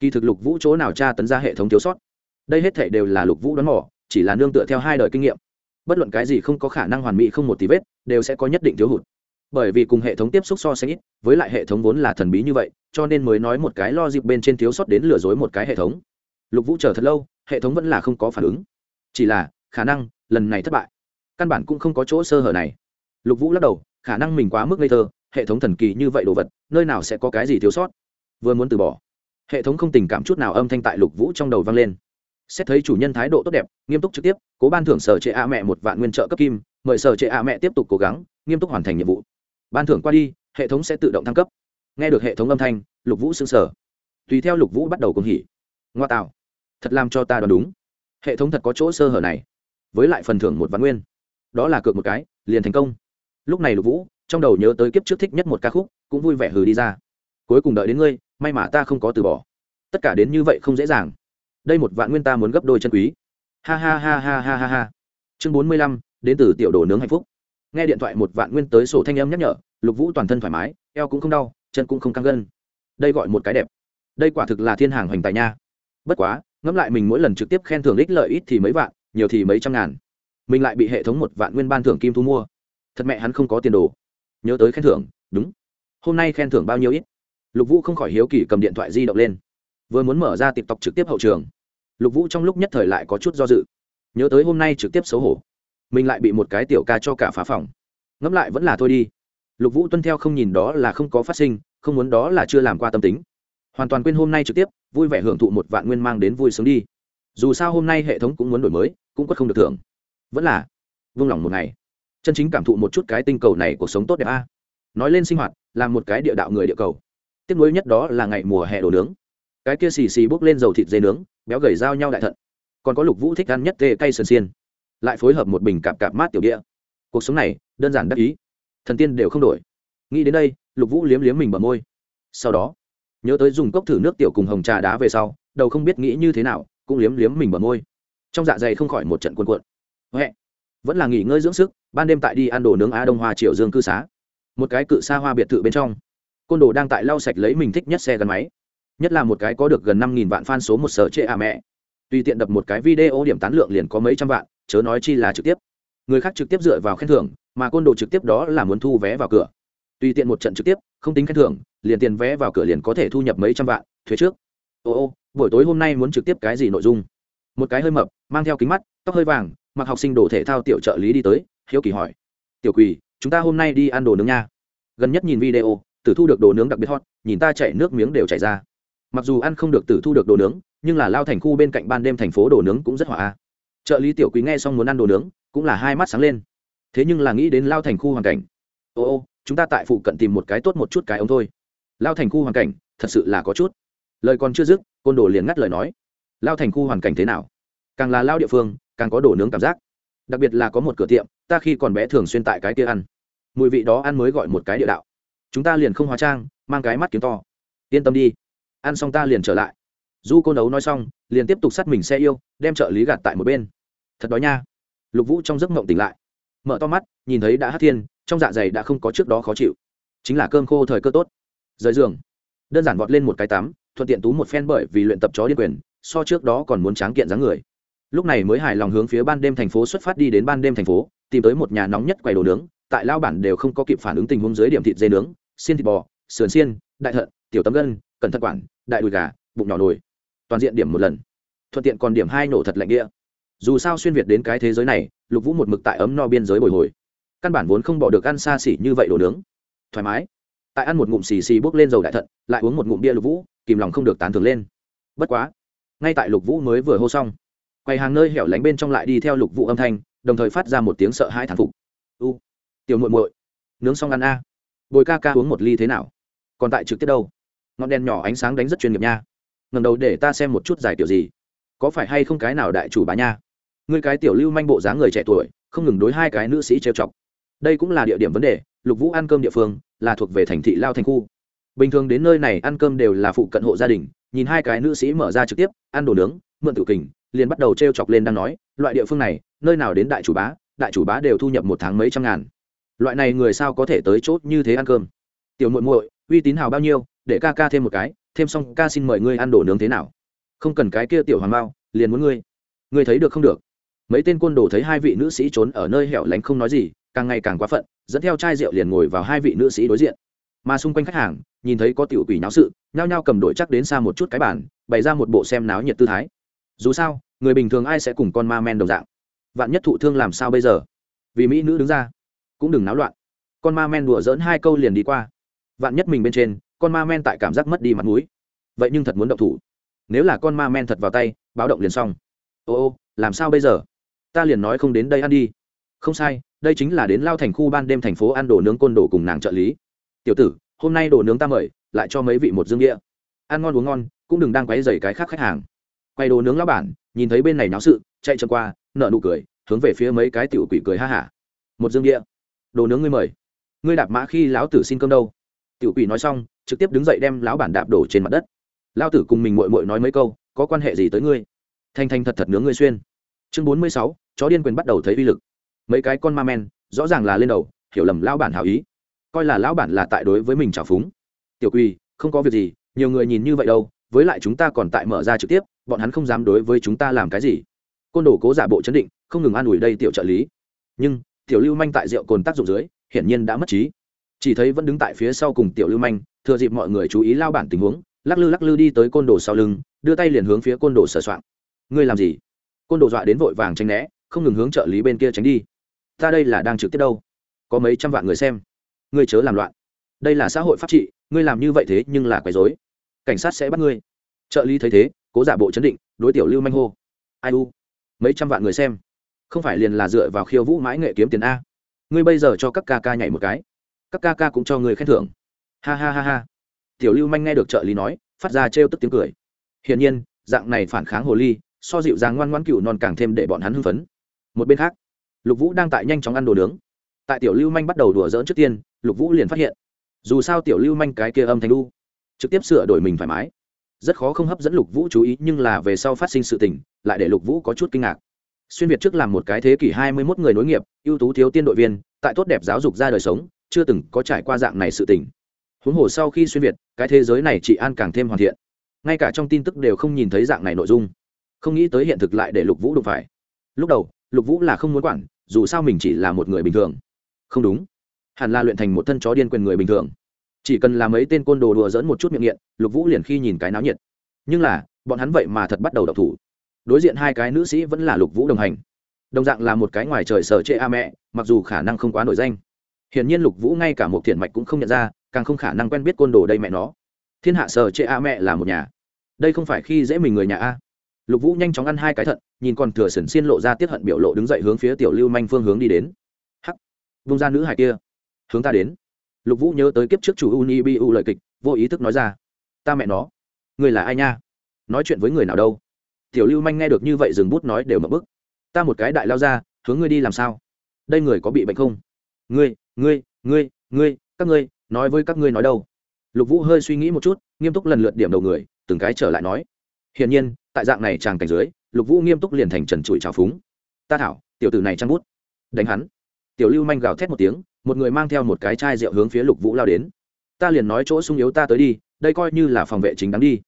Kỳ thực lục vũ chỗ nào tra tấn ra hệ thống thiếu sót? Đây hết thể đều là lục vũ đoán mỏ chỉ là nương tựa theo hai đời kinh nghiệm. Bất luận cái gì không có khả năng hoàn mỹ không một tí vết, đều sẽ có nhất định thiếu hụt. Bởi vì cùng hệ thống tiếp xúc so sánh ít, với lại hệ thống vốn là thần bí như vậy, cho nên mới nói một cái lo dịp bên trên thiếu sót đến lừa dối một cái hệ thống. Lục vũ chờ thật lâu, hệ thống vẫn là không có phản ứng. Chỉ là, khả năng, lần này thất bại. Căn bản cũng không có chỗ sơ hở này. Lục vũ lắc đầu, khả năng mình quá mức ngây thơ, hệ thống thần kỳ như vậy đồ vật, nơi nào sẽ có cái gì thiếu sót? Vừa muốn từ bỏ. Hệ thống không tình cảm chút nào âm thanh tại lục vũ trong đầu vang lên xét thấy chủ nhân thái độ tốt đẹp, nghiêm túc trực tiếp, cố ban thưởng sở trệ a mẹ một vạn nguyên trợ cấp kim, mời sở trệ a mẹ tiếp tục cố gắng, nghiêm túc hoàn thành nhiệm vụ. Ban thưởng qua đi, hệ thống sẽ tự động thăng cấp. Nghe được hệ thống âm thanh, lục vũ xương sở tùy theo lục vũ bắt đầu công hỉ. Ngoa tạo. Thật làm cho ta đoán đúng. Hệ thống thật có chỗ sơ hở này. Với lại phần thưởng một vạn nguyên. Đó là cược một cái, liền thành công. Lúc này lục vũ, trong đầu nhớ tới kiếp trước thích nhất một ca khúc, cũng vui vẻ hừ đi ra. Cuối cùng đợi đến ngươi, may mà ta không có từ bỏ. Tất cả đến như vậy không dễ dàng đây một vạn nguyên ta muốn gấp đôi chân quý. Ha ha ha ha ha ha ha. Chương bốn mươi lăm, đến từ tiểu đồ nướng hạnh phúc. Nghe điện thoại một vạn nguyên tới sổ thanh âm nhắc nhở, lục vũ toàn thân thoải mái, eo cũng không đau, chân cũng không căng gân. Đây gọi một cái đẹp. Đây quả thực là thiên hàng hoành tài nha. Bất quá, ngẫm lại mình mỗi lần trực tiếp khen thưởng ích lợi ít thì mấy vạn, nhiều thì mấy trăm ngàn. Mình lại bị hệ thống một vạn nguyên ban thưởng kim thu mua. Thật mẹ hắn không có tiền đồ. Nhớ tới khen thưởng, đúng. Hôm nay khen thưởng bao nhiêu ít? Lục vũ không khỏi hiếu kỳ cầm điện thoại di động lên. Vừa muốn mở ra tiktok trực tiếp hậu trường lục vũ trong lúc nhất thời lại có chút do dự. Nhớ tới hôm nay trực tiếp xấu hổ, mình lại bị một cái tiểu ca cho cả phá phòng. Ngẫm lại vẫn là thôi đi. Lục vũ tuân theo không nhìn đó là không có phát sinh, không muốn đó là chưa làm qua tâm tính. Hoàn toàn quên hôm nay trực tiếp, vui vẻ hưởng thụ một vạn nguyên mang đến vui sướng đi. Dù sao hôm nay hệ thống cũng muốn đổi mới, cũng quất không được thưởng. Vẫn là vung lòng một ngày. Chân chính cảm thụ một chút cái tinh cầu này cuộc sống tốt đẹp a. Nói lên sinh hoạt, là một cái địa đạo người địa cầu. Tiếc nối nhất đó là ngày mùa hè đồ nướng. Cái kia xì xì bốc lên dầu thịt dê nướng béo gầy dao nhau đại thận. Còn có lục vũ thích ăn nhất tê cay sần xiên. Lại phối hợp một bình cạp cạp mát tiểu địa cuộc sống này, đơn giản đắc ý. Thần tiên đều không đổi. Nghĩ đến đây, lục vũ liếm liếm mình bờ môi. Sau đó, nhớ tới dùng cốc thử nước tiểu cùng hồng trà đá về sau, đầu không biết nghĩ như thế nào, cũng liếm liếm mình bờ môi. Trong dạ dày không khỏi một trận cuộn cuộn. Huệ, vẫn là nghỉ ngơi dưỡng sức, ban đêm tại đi ăn đồ nướng á đông hoa triều dương cư xá. Một cái cự xa hoa biệt thự bên trong. Côn đồ đang tại lau sạch lấy mình thích nhất xe gắn máy nhất là một cái có được gần năm nghìn vạn fan số một sở trệ à mẹ. Tùy tiện đập một cái video điểm tán lượng liền có mấy trăm vạn, chớ nói chi là trực tiếp. Người khác trực tiếp dựa vào khen thưởng, mà côn đồ trực tiếp đó là muốn thu vé vào cửa. Tùy tiện một trận trực tiếp, không tính khen thưởng, liền tiền vé vào cửa liền có thể thu nhập mấy trăm vạn, thuế trước. Ô ô, buổi tối hôm nay muốn trực tiếp cái gì nội dung? Một cái hơi mập, mang theo kính mắt, tóc hơi vàng, mặc học sinh đồ thể thao tiểu trợ lý đi tới, hiếu kỳ hỏi. Tiểu quỳ, chúng ta hôm nay đi ăn đồ nướng nha. Gần nhất nhìn video, tử thu được đồ nướng đặc biệt hot, nhìn ta chạy nước miếng đều chảy ra mặc dù ăn không được tử thu được đồ nướng, nhưng là lao thành khu bên cạnh ban đêm thành phố đồ nướng cũng rất hỏa trợ lý tiểu quý nghe xong muốn ăn đồ nướng, cũng là hai mắt sáng lên. Thế nhưng là nghĩ đến lao thành khu hoàn cảnh. Ô ô, chúng ta tại phụ cận tìm một cái tốt một chút cái ống thôi. Lao thành khu hoàn cảnh, thật sự là có chút. Lời còn chưa dứt, côn đồ liền ngắt lời nói. Lao thành khu hoàn cảnh thế nào? Càng là lao địa phương, càng có đồ nướng cảm giác. Đặc biệt là có một cửa tiệm, ta khi còn bé thường xuyên tại cái kia ăn. Mùi vị đó ăn mới gọi một cái địa đạo. Chúng ta liền không hóa trang, mang cái mắt kiếm to. Yên tâm đi ăn xong ta liền trở lại. Du cô nấu nói xong, liền tiếp tục sát mình xe yêu, đem trợ lý gạt tại một bên. Thật đói nha. Lục vũ trong giấc mộng tỉnh lại. Mở to mắt, nhìn thấy đã hát thiên, trong dạ dày đã không có trước đó khó chịu. Chính là cơm khô thời cơ tốt. Rời giường. Đơn giản vọt lên một cái tắm, thuận tiện tú một phen bởi vì luyện tập chó điên quyền, so trước đó còn muốn tráng kiện dáng người. Lúc này mới hài lòng hướng phía ban đêm thành phố xuất phát đi đến ban đêm thành phố, tìm tới một nhà nóng nhất quầy đồ nướng, tại lao bản đều không có kịp phản ứng tình huống dưới điểm thịt dê nướng, xiên thịt bò, sườn xiên, đại thận, tiểu tấm gân cẩn thận quản, đại đùi gà, bụng nhỏ nồi. Toàn diện điểm một lần. Thuận tiện còn điểm hai nổ thật lạnh địa dù sao xuyên việt đến cái thế giới này, lục vũ một mực tại ấm no biên giới bồi hồi. Căn bản vốn không bỏ được ăn xa xỉ như vậy đồ nướng. Thoải mái. Tại ăn một ngụm xì xì bốc lên dầu đại thận, lại uống một ngụm bia lục vũ, kìm lòng không được tán thường lên. Bất quá, ngay tại lục vũ mới vừa hô xong, quầy hàng nơi hẻo lánh bên trong lại đi theo lục vũ âm thanh, đồng thời phát ra một tiếng sợ hãi thán phục. U, tiểu muội muội, nướng xong ăn a. À. bồi ca ca uống một ly thế nào? Còn tại trực tiếp đâu? Ngọn đèn nhỏ ánh sáng đánh rất chuyên nghiệp nha. Ngầm đầu để ta xem một chút giải tiểu gì. Có phải hay không cái nào đại chủ bá nha? Người cái tiểu lưu manh bộ dáng người trẻ tuổi, không ngừng đối hai cái nữ sĩ trêu chọc. Đây cũng là địa điểm vấn đề, lục vũ ăn cơm địa phương, là thuộc về thành thị lao thành khu. Bình thường đến nơi này ăn cơm đều là phụ cận hộ gia đình, nhìn hai cái nữ sĩ mở ra trực tiếp, ăn đồ nướng, mượn tự kình, liền bắt đầu t r e o chọc lên đang nói, loại địa phương này, nơi nào đến đại chủ bá, đại chủ bá đều thu nhập một tháng mấy trăm ngàn. Loại này người sao có thể tới chốt như thế ăn cơm? Tiểu muội muội, uy tín hào bao nhiêu để ca ca thêm một cái, thêm xong ca xin mời ngươi ăn đồ nướng thế nào? Không cần cái kia tiểu hoàng mao liền muốn ngươi. Ngươi thấy được không được? Mấy tên côn đồ thấy hai vị nữ sĩ trốn ở nơi hẻo lánh không nói gì, càng ngày càng quá phận, dẫn theo chai rượu liền ngồi vào hai vị nữ sĩ đối diện. Mà xung quanh khách hàng, nhìn thấy có tiểu quỷ náo sự, nhao nhao cầm đội chắc đến xa một chút cái bàn, bày ra một bộ xem náo nhiệt tư thái. Dù sao, người bình thường ai sẽ cùng con ma men đồng dạng? Vạn nhất thụ thương làm sao bây giờ? Vì mỹ nữ đứng ra, cũng đừng náo loạn. Con ma men đùa dỡn hai câu liền đi qua. Vạn nhất mình bên trên con ma men tại cảm giác mất đi mặt mũi. Vậy nhưng thật muốn động thủ. Nếu là con ma men thật vào tay báo động liền xong. Ô ô làm sao bây giờ? Ta liền nói không đến đây ăn đi. Không sai đây chính là đến lao thành khu ban đêm thành phố ăn đồ nướng côn đồ cùng nàng trợ lý. Tiểu tử hôm nay đồ nướng ta mời lại cho mấy vị một dương địa. ăn ngon uống ngon cũng đừng đang quấy dày cái khác khách hàng. Quay đồ nướng lão bản nhìn thấy bên này náo sự chạy chậm qua nợ nụ cười hướng về phía mấy cái tiểu quỷ cười ha hả. Một dương địa, đồ nướng ngươi mời. Ngươi đạp mã khi lão tử xin cơm đâu? Tiểu quỷ nói xong, trực tiếp đứng dậy đem lão bản đạp đổ trên mặt đất. Lao tử cùng mình mội mội nói mấy câu, có quan hệ gì tới ngươi? Thanh thanh thật thật nướng ngươi xuyên. Chương bốn mươi sáu, chó điên quyền bắt đầu thấy uy lực. Mấy cái con ma men, rõ ràng là lên đầu, hiểu lầm lão bản hảo ý. Coi là lão bản là tại đối với mình trào phúng. Tiểu quỳ không có việc gì, nhiều người nhìn như vậy đâu, với lại chúng ta còn tại mở ra trực tiếp, bọn hắn không dám đối với chúng ta làm cái gì. Côn đồ cố giả bộ chấn định, không ngừng an ủi đây tiểu trợ lý. Nhưng, tiểu lưu manh tại rượu cồn tác dụng dưới, hiển nhiên đã mất trí chỉ thấy vẫn đứng tại phía sau cùng tiểu lưu manh, thừa dịp mọi người chú ý lao bản tình huống, lắc lư lắc lư đi tới côn đồ sau lưng, đưa tay liền hướng phía côn đồ sửa soạn ngươi làm gì? Côn đồ dọa đến vội vàng tranh né, không ngừng hướng trợ lý bên kia tránh đi. Ta đây là đang trực tiếp đâu? Có mấy trăm vạn người xem. Ngươi chớ làm loạn. Đây là xã hội pháp trị, ngươi làm như vậy thế nhưng là quấy dối cảnh sát sẽ bắt ngươi. Trợ lý thấy thế, cố giả bộ chấn định, đối tiểu lưu manh hô. Ai u? Mấy trăm vạn người xem. Không phải liền là dựa vào khiêu vũ mãi nghệ kiếm tiền a? Ngươi bây giờ cho các ca ca nhảy một cái các ca ca cũng cho người khen thưởng. Ha ha ha ha. Tiểu lưu manh nghe được trợ lý nói, phát ra trêu tức tiếng cười. Hiển nhiên, dạng này phản kháng hồ ly, so dịu dàng ngoan ngoan cựu non càng thêm để bọn hắn hưng phấn. Một bên khác, lục vũ đang tại nhanh chóng ăn đồ nướng. Tại tiểu lưu manh bắt đầu đùa dỡn trước tiên, lục vũ liền phát hiện, dù sao tiểu lưu manh cái kia âm thanh lu trực tiếp sửa đổi mình thoải mái. Rất khó không hấp dẫn lục vũ chú ý, nhưng là về sau phát sinh sự tình, lại để lục vũ có chút kinh ngạc. Xuyên việt trước làm một cái thế kỷ hai mươi 21 người nối nghiệp, ưu tú thiếu tiên đội viên, tại tốt đẹp giáo dục ra đời sống chưa từng có trải qua dạng này sự tình. Huống hồ sau khi xuyên việt, cái thế giới này chị an càng thêm hoàn thiện. Ngay cả trong tin tức đều không nhìn thấy dạng này nội dung. Không nghĩ tới hiện thực lại để lục vũ đụng phải. Lúc đầu, lục vũ là không muốn quản, dù sao mình chỉ là một người bình thường. Không đúng. Hẳn là luyện thành một thân chó điên quyền người bình thường. Chỉ cần làm mấy tên côn đồ đùa dỡn một chút miệng nghiện, lục vũ liền khi nhìn cái náo nhiệt. Nhưng là, bọn hắn vậy mà thật bắt đầu đọc thủ. Đối diện hai cái nữ sĩ vẫn là lục vũ đồng hành. Đồng dạng là một cái ngoài trời sở chế a mẹ, mặc dù khả năng không quá nổi danh hiển nhiên lục vũ ngay cả một thiện mạch cũng không nhận ra, càng không khả năng quen biết côn đồ đây mẹ nó. Thiên hạ sở chê a mẹ là một nhà. Đây không phải khi dễ mình người nhà a. Lục vũ nhanh chóng ăn hai cái thận, nhìn còn thừa sần xiên lộ ra tiết hận biểu lộ đứng dậy hướng phía tiểu lưu manh phương hướng đi đến. Hắc. Vung ra nữ hải kia. Hướng ta đến. Lục vũ nhớ tới kiếp trước chủ unibu lời kịch, vô ý thức nói ra. Ta mẹ nó. Người là ai nha? Nói chuyện với người nào đâu? Tiểu lưu manh nghe được như vậy dừng bút nói đều mập bức. Ta một cái đại lao ra, hướng ngươi đi làm sao? Đây người có bị bệnh không? Ngươi ngươi ngươi ngươi, các ngươi, nói với các ngươi nói đâu? Lục vũ hơi suy nghĩ một chút, nghiêm túc lần lượt điểm đầu người, từng cái trở lại nói. Hiển nhiên, tại dạng này tràng cảnh dưới, lục vũ nghiêm túc liền thành trần trụi trào phúng. Ta thảo, tiểu tử này trăng bút. Đánh hắn. Tiểu lưu manh gào thét một tiếng, một người mang theo một cái chai rượu hướng phía lục vũ lao đến. Ta liền nói chỗ sung yếu ta tới đi, đây coi như là phòng vệ chính đáng đi.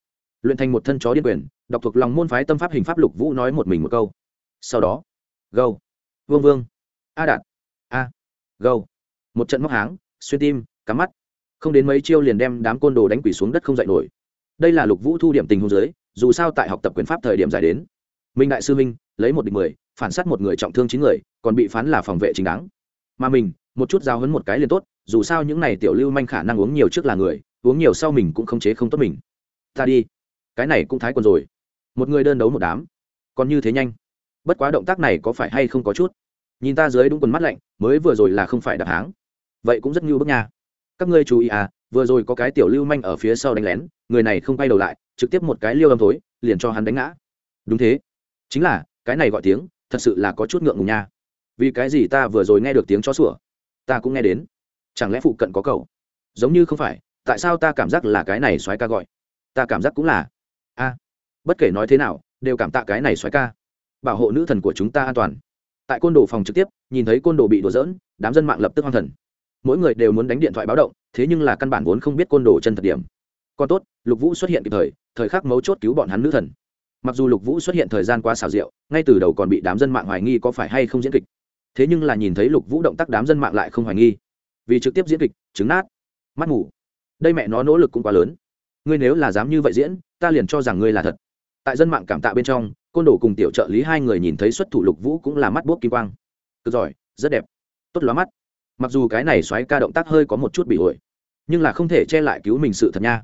Luyện thành một thân chó điên quyền, đọc thuộc lòng môn phái tâm pháp hình pháp lục vũ nói một mình một câu. Sau đó, gâu, vương vương, a đạt, a, gâu một trận móc háng, xuyên tim, cắm mắt. Không đến mấy chiêu liền đem đám côn đồ đánh quỷ xuống đất không dậy nổi. Đây là lục vũ thu điểm tình hôn giới dù sao tại học tập quyền pháp thời điểm giải đến. Minh đại sư minh, lấy một địch mười, phản s á t một người trọng thương chín người, còn bị phán là phòng vệ chính đáng. Mà mình, một chút giao hấn một cái liền tốt, dù sao những n à y tiểu lưu manh khả năng uống nhiều trước là người, uống nhiều sau mình cũng không chế không tốt mình. Ta đi. Cái này cũng thái quần rồi. Một người đơn đấu một đám. Còn như thế nhanh. Bất quá động tác này có phải hay không có chút? Nhìn ta dưới đúng quần mắt lạnh, mới vừa rồi là không phải đập háng vậy cũng rất như bước nha. Các ngươi chú ý à vừa rồi có cái tiểu lưu manh ở phía sau đánh lén, người này không quay đầu lại, trực tiếp một cái liêu âm thối, liền cho hắn đánh ngã. Đúng thế. Chính là, cái này gọi tiếng, thật sự là có chút ngượng ngùng nha. Vì cái gì ta vừa rồi nghe được tiếng chó sủa? Ta cũng nghe đến. Chẳng lẽ phụ cận có cậu? Giống như không phải, tại sao ta cảm giác là cái này xoáy ca gọi? Ta cảm giác cũng là. A, bất kể nói thế nào, đều cảm tạ cái này xoáy ca. Bảo hộ nữ thần của chúng ta an toàn. Tại côn đồ phòng trực tiếp, nhìn thấy côn đồ bị đổ dỡn đám dân mạng lập tức hoang thần mỗi người đều muốn đánh điện thoại báo động, thế nhưng là căn bản vốn không biết côn đồ chân thật điểm. Còn tốt, lục vũ xuất hiện kịp thời thời khắc mấu chốt cứu bọn hắn nữ thần. Mặc dù lục vũ xuất hiện thời gian qua xào rượu ngay từ đầu còn bị đám dân mạng hoài nghi có phải hay không diễn kịch. Thế nhưng là nhìn thấy lục vũ động tác đám dân mạng lại không hoài nghi. Vì trực tiếp diễn kịch, trứng nát, mắt ngủ đây mẹ nó nỗ lực cũng quá lớn. Ngươi nếu là dám như vậy diễn, ta liền cho rằng ngươi là thật. Tại dân mạng cảm tạ bên trong, côn đồ cùng tiểu trợ lý hai người nhìn thấy xuất thủ lục vũ cũng là mắt bốc kim quang. Cực giỏi, rất đẹp. Tốt lóa mắt mặc dù cái này xoáy ca động tác hơi có một chút bị ổi nhưng là không thể che lại cứu mình sự thật nha.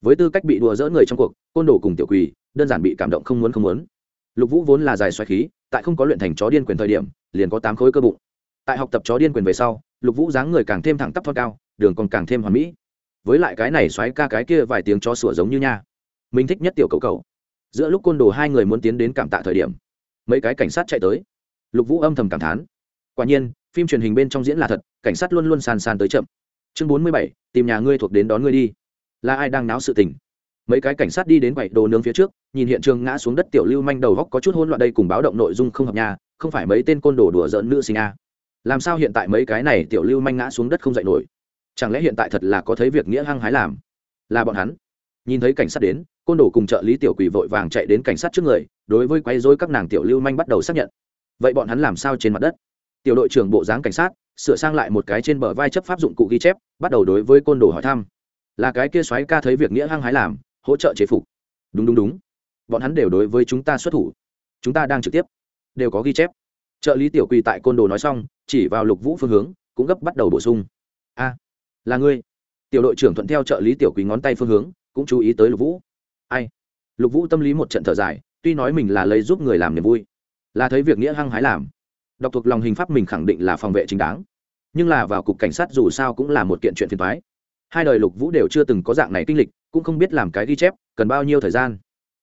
Với tư cách bị đùa dỡ người trong cuộc, côn đồ cùng tiểu quỳ đơn giản bị cảm động không muốn không muốn. Lục vũ vốn là dài xoáy khí, tại không có luyện thành chó điên quyền thời điểm, liền có tám khối cơ bụng. Tại học tập chó điên quyền về sau, lục vũ dáng người càng thêm thẳng tắp thoát cao, đường còn càng thêm hoàn mỹ. Với lại cái này xoáy ca cái kia vài tiếng chó sủa giống như nha. Mình thích nhất tiểu cầu cầu giữa lúc côn đồ hai người muốn tiến đến cảm tạ thời điểm, mấy cái cảnh sát chạy tới. Lục vũ âm thầm cảm thán. Quả nhiên phim truyền hình bên trong diễn là thật, cảnh sát luôn luôn sàn sàn tới chậm. Chương bốn mươi bảy, tìm nhà ngươi thuộc đến đón ngươi đi. Là ai đang náo sự tình? Mấy cái cảnh sát đi đến quầy đồ nướng phía trước, nhìn hiện trường ngã xuống đất tiểu lưu manh đầu góc có chút hỗn loạn đây cùng báo động nội dung không hợp nhà, không phải mấy tên côn đồ đùa giỡn nữ sinh a. Làm sao hiện tại mấy cái này tiểu lưu manh ngã xuống đất không dậy nổi? Chẳng lẽ hiện tại thật là có thấy việc nghĩa hăng hái làm? Là bọn hắn. Nhìn thấy cảnh sát đến, côn đồ cùng trợ lý tiểu quỷ vội vàng chạy đến cảnh sát trước người, đối với quay dối các nàng tiểu lưu manh bắt đầu xác nhận. Vậy bọn hắn làm sao trên mặt đất? Tiểu đội trưởng bộ dáng cảnh sát, sửa sang lại một cái trên bờ vai chấp pháp dụng cụ ghi chép, bắt đầu đối với côn đồ hỏi thăm. Là cái kia xoáy ca thấy việc nghĩa hăng hái làm, hỗ trợ chế phục. Đúng đúng đúng. Bọn hắn đều đối với chúng ta xuất thủ. Chúng ta đang trực tiếp. Đều có ghi chép. Trợ lý tiểu quỳ tại côn đồ nói xong, chỉ vào lục vũ phương hướng, cũng gấp bắt đầu bổ sung. A, là ngươi. Tiểu đội trưởng thuận theo trợ lý tiểu quỳ ngón tay phương hướng, cũng chú ý tới lục vũ. Ai? Lục vũ tâm lý một trận thở dài, tuy nói mình là lấy giúp người làm niềm vui, là thấy việc nghĩa hăng hái làm đọc thuộc lòng hình pháp mình khẳng định là phòng vệ chính đáng. Nhưng là vào cục cảnh sát dù sao cũng là một kiện chuyện phiền thoái hai đời lục vũ đều chưa từng có dạng này kinh lịch, cũng không biết làm cái ghi chép, cần bao nhiêu thời gian.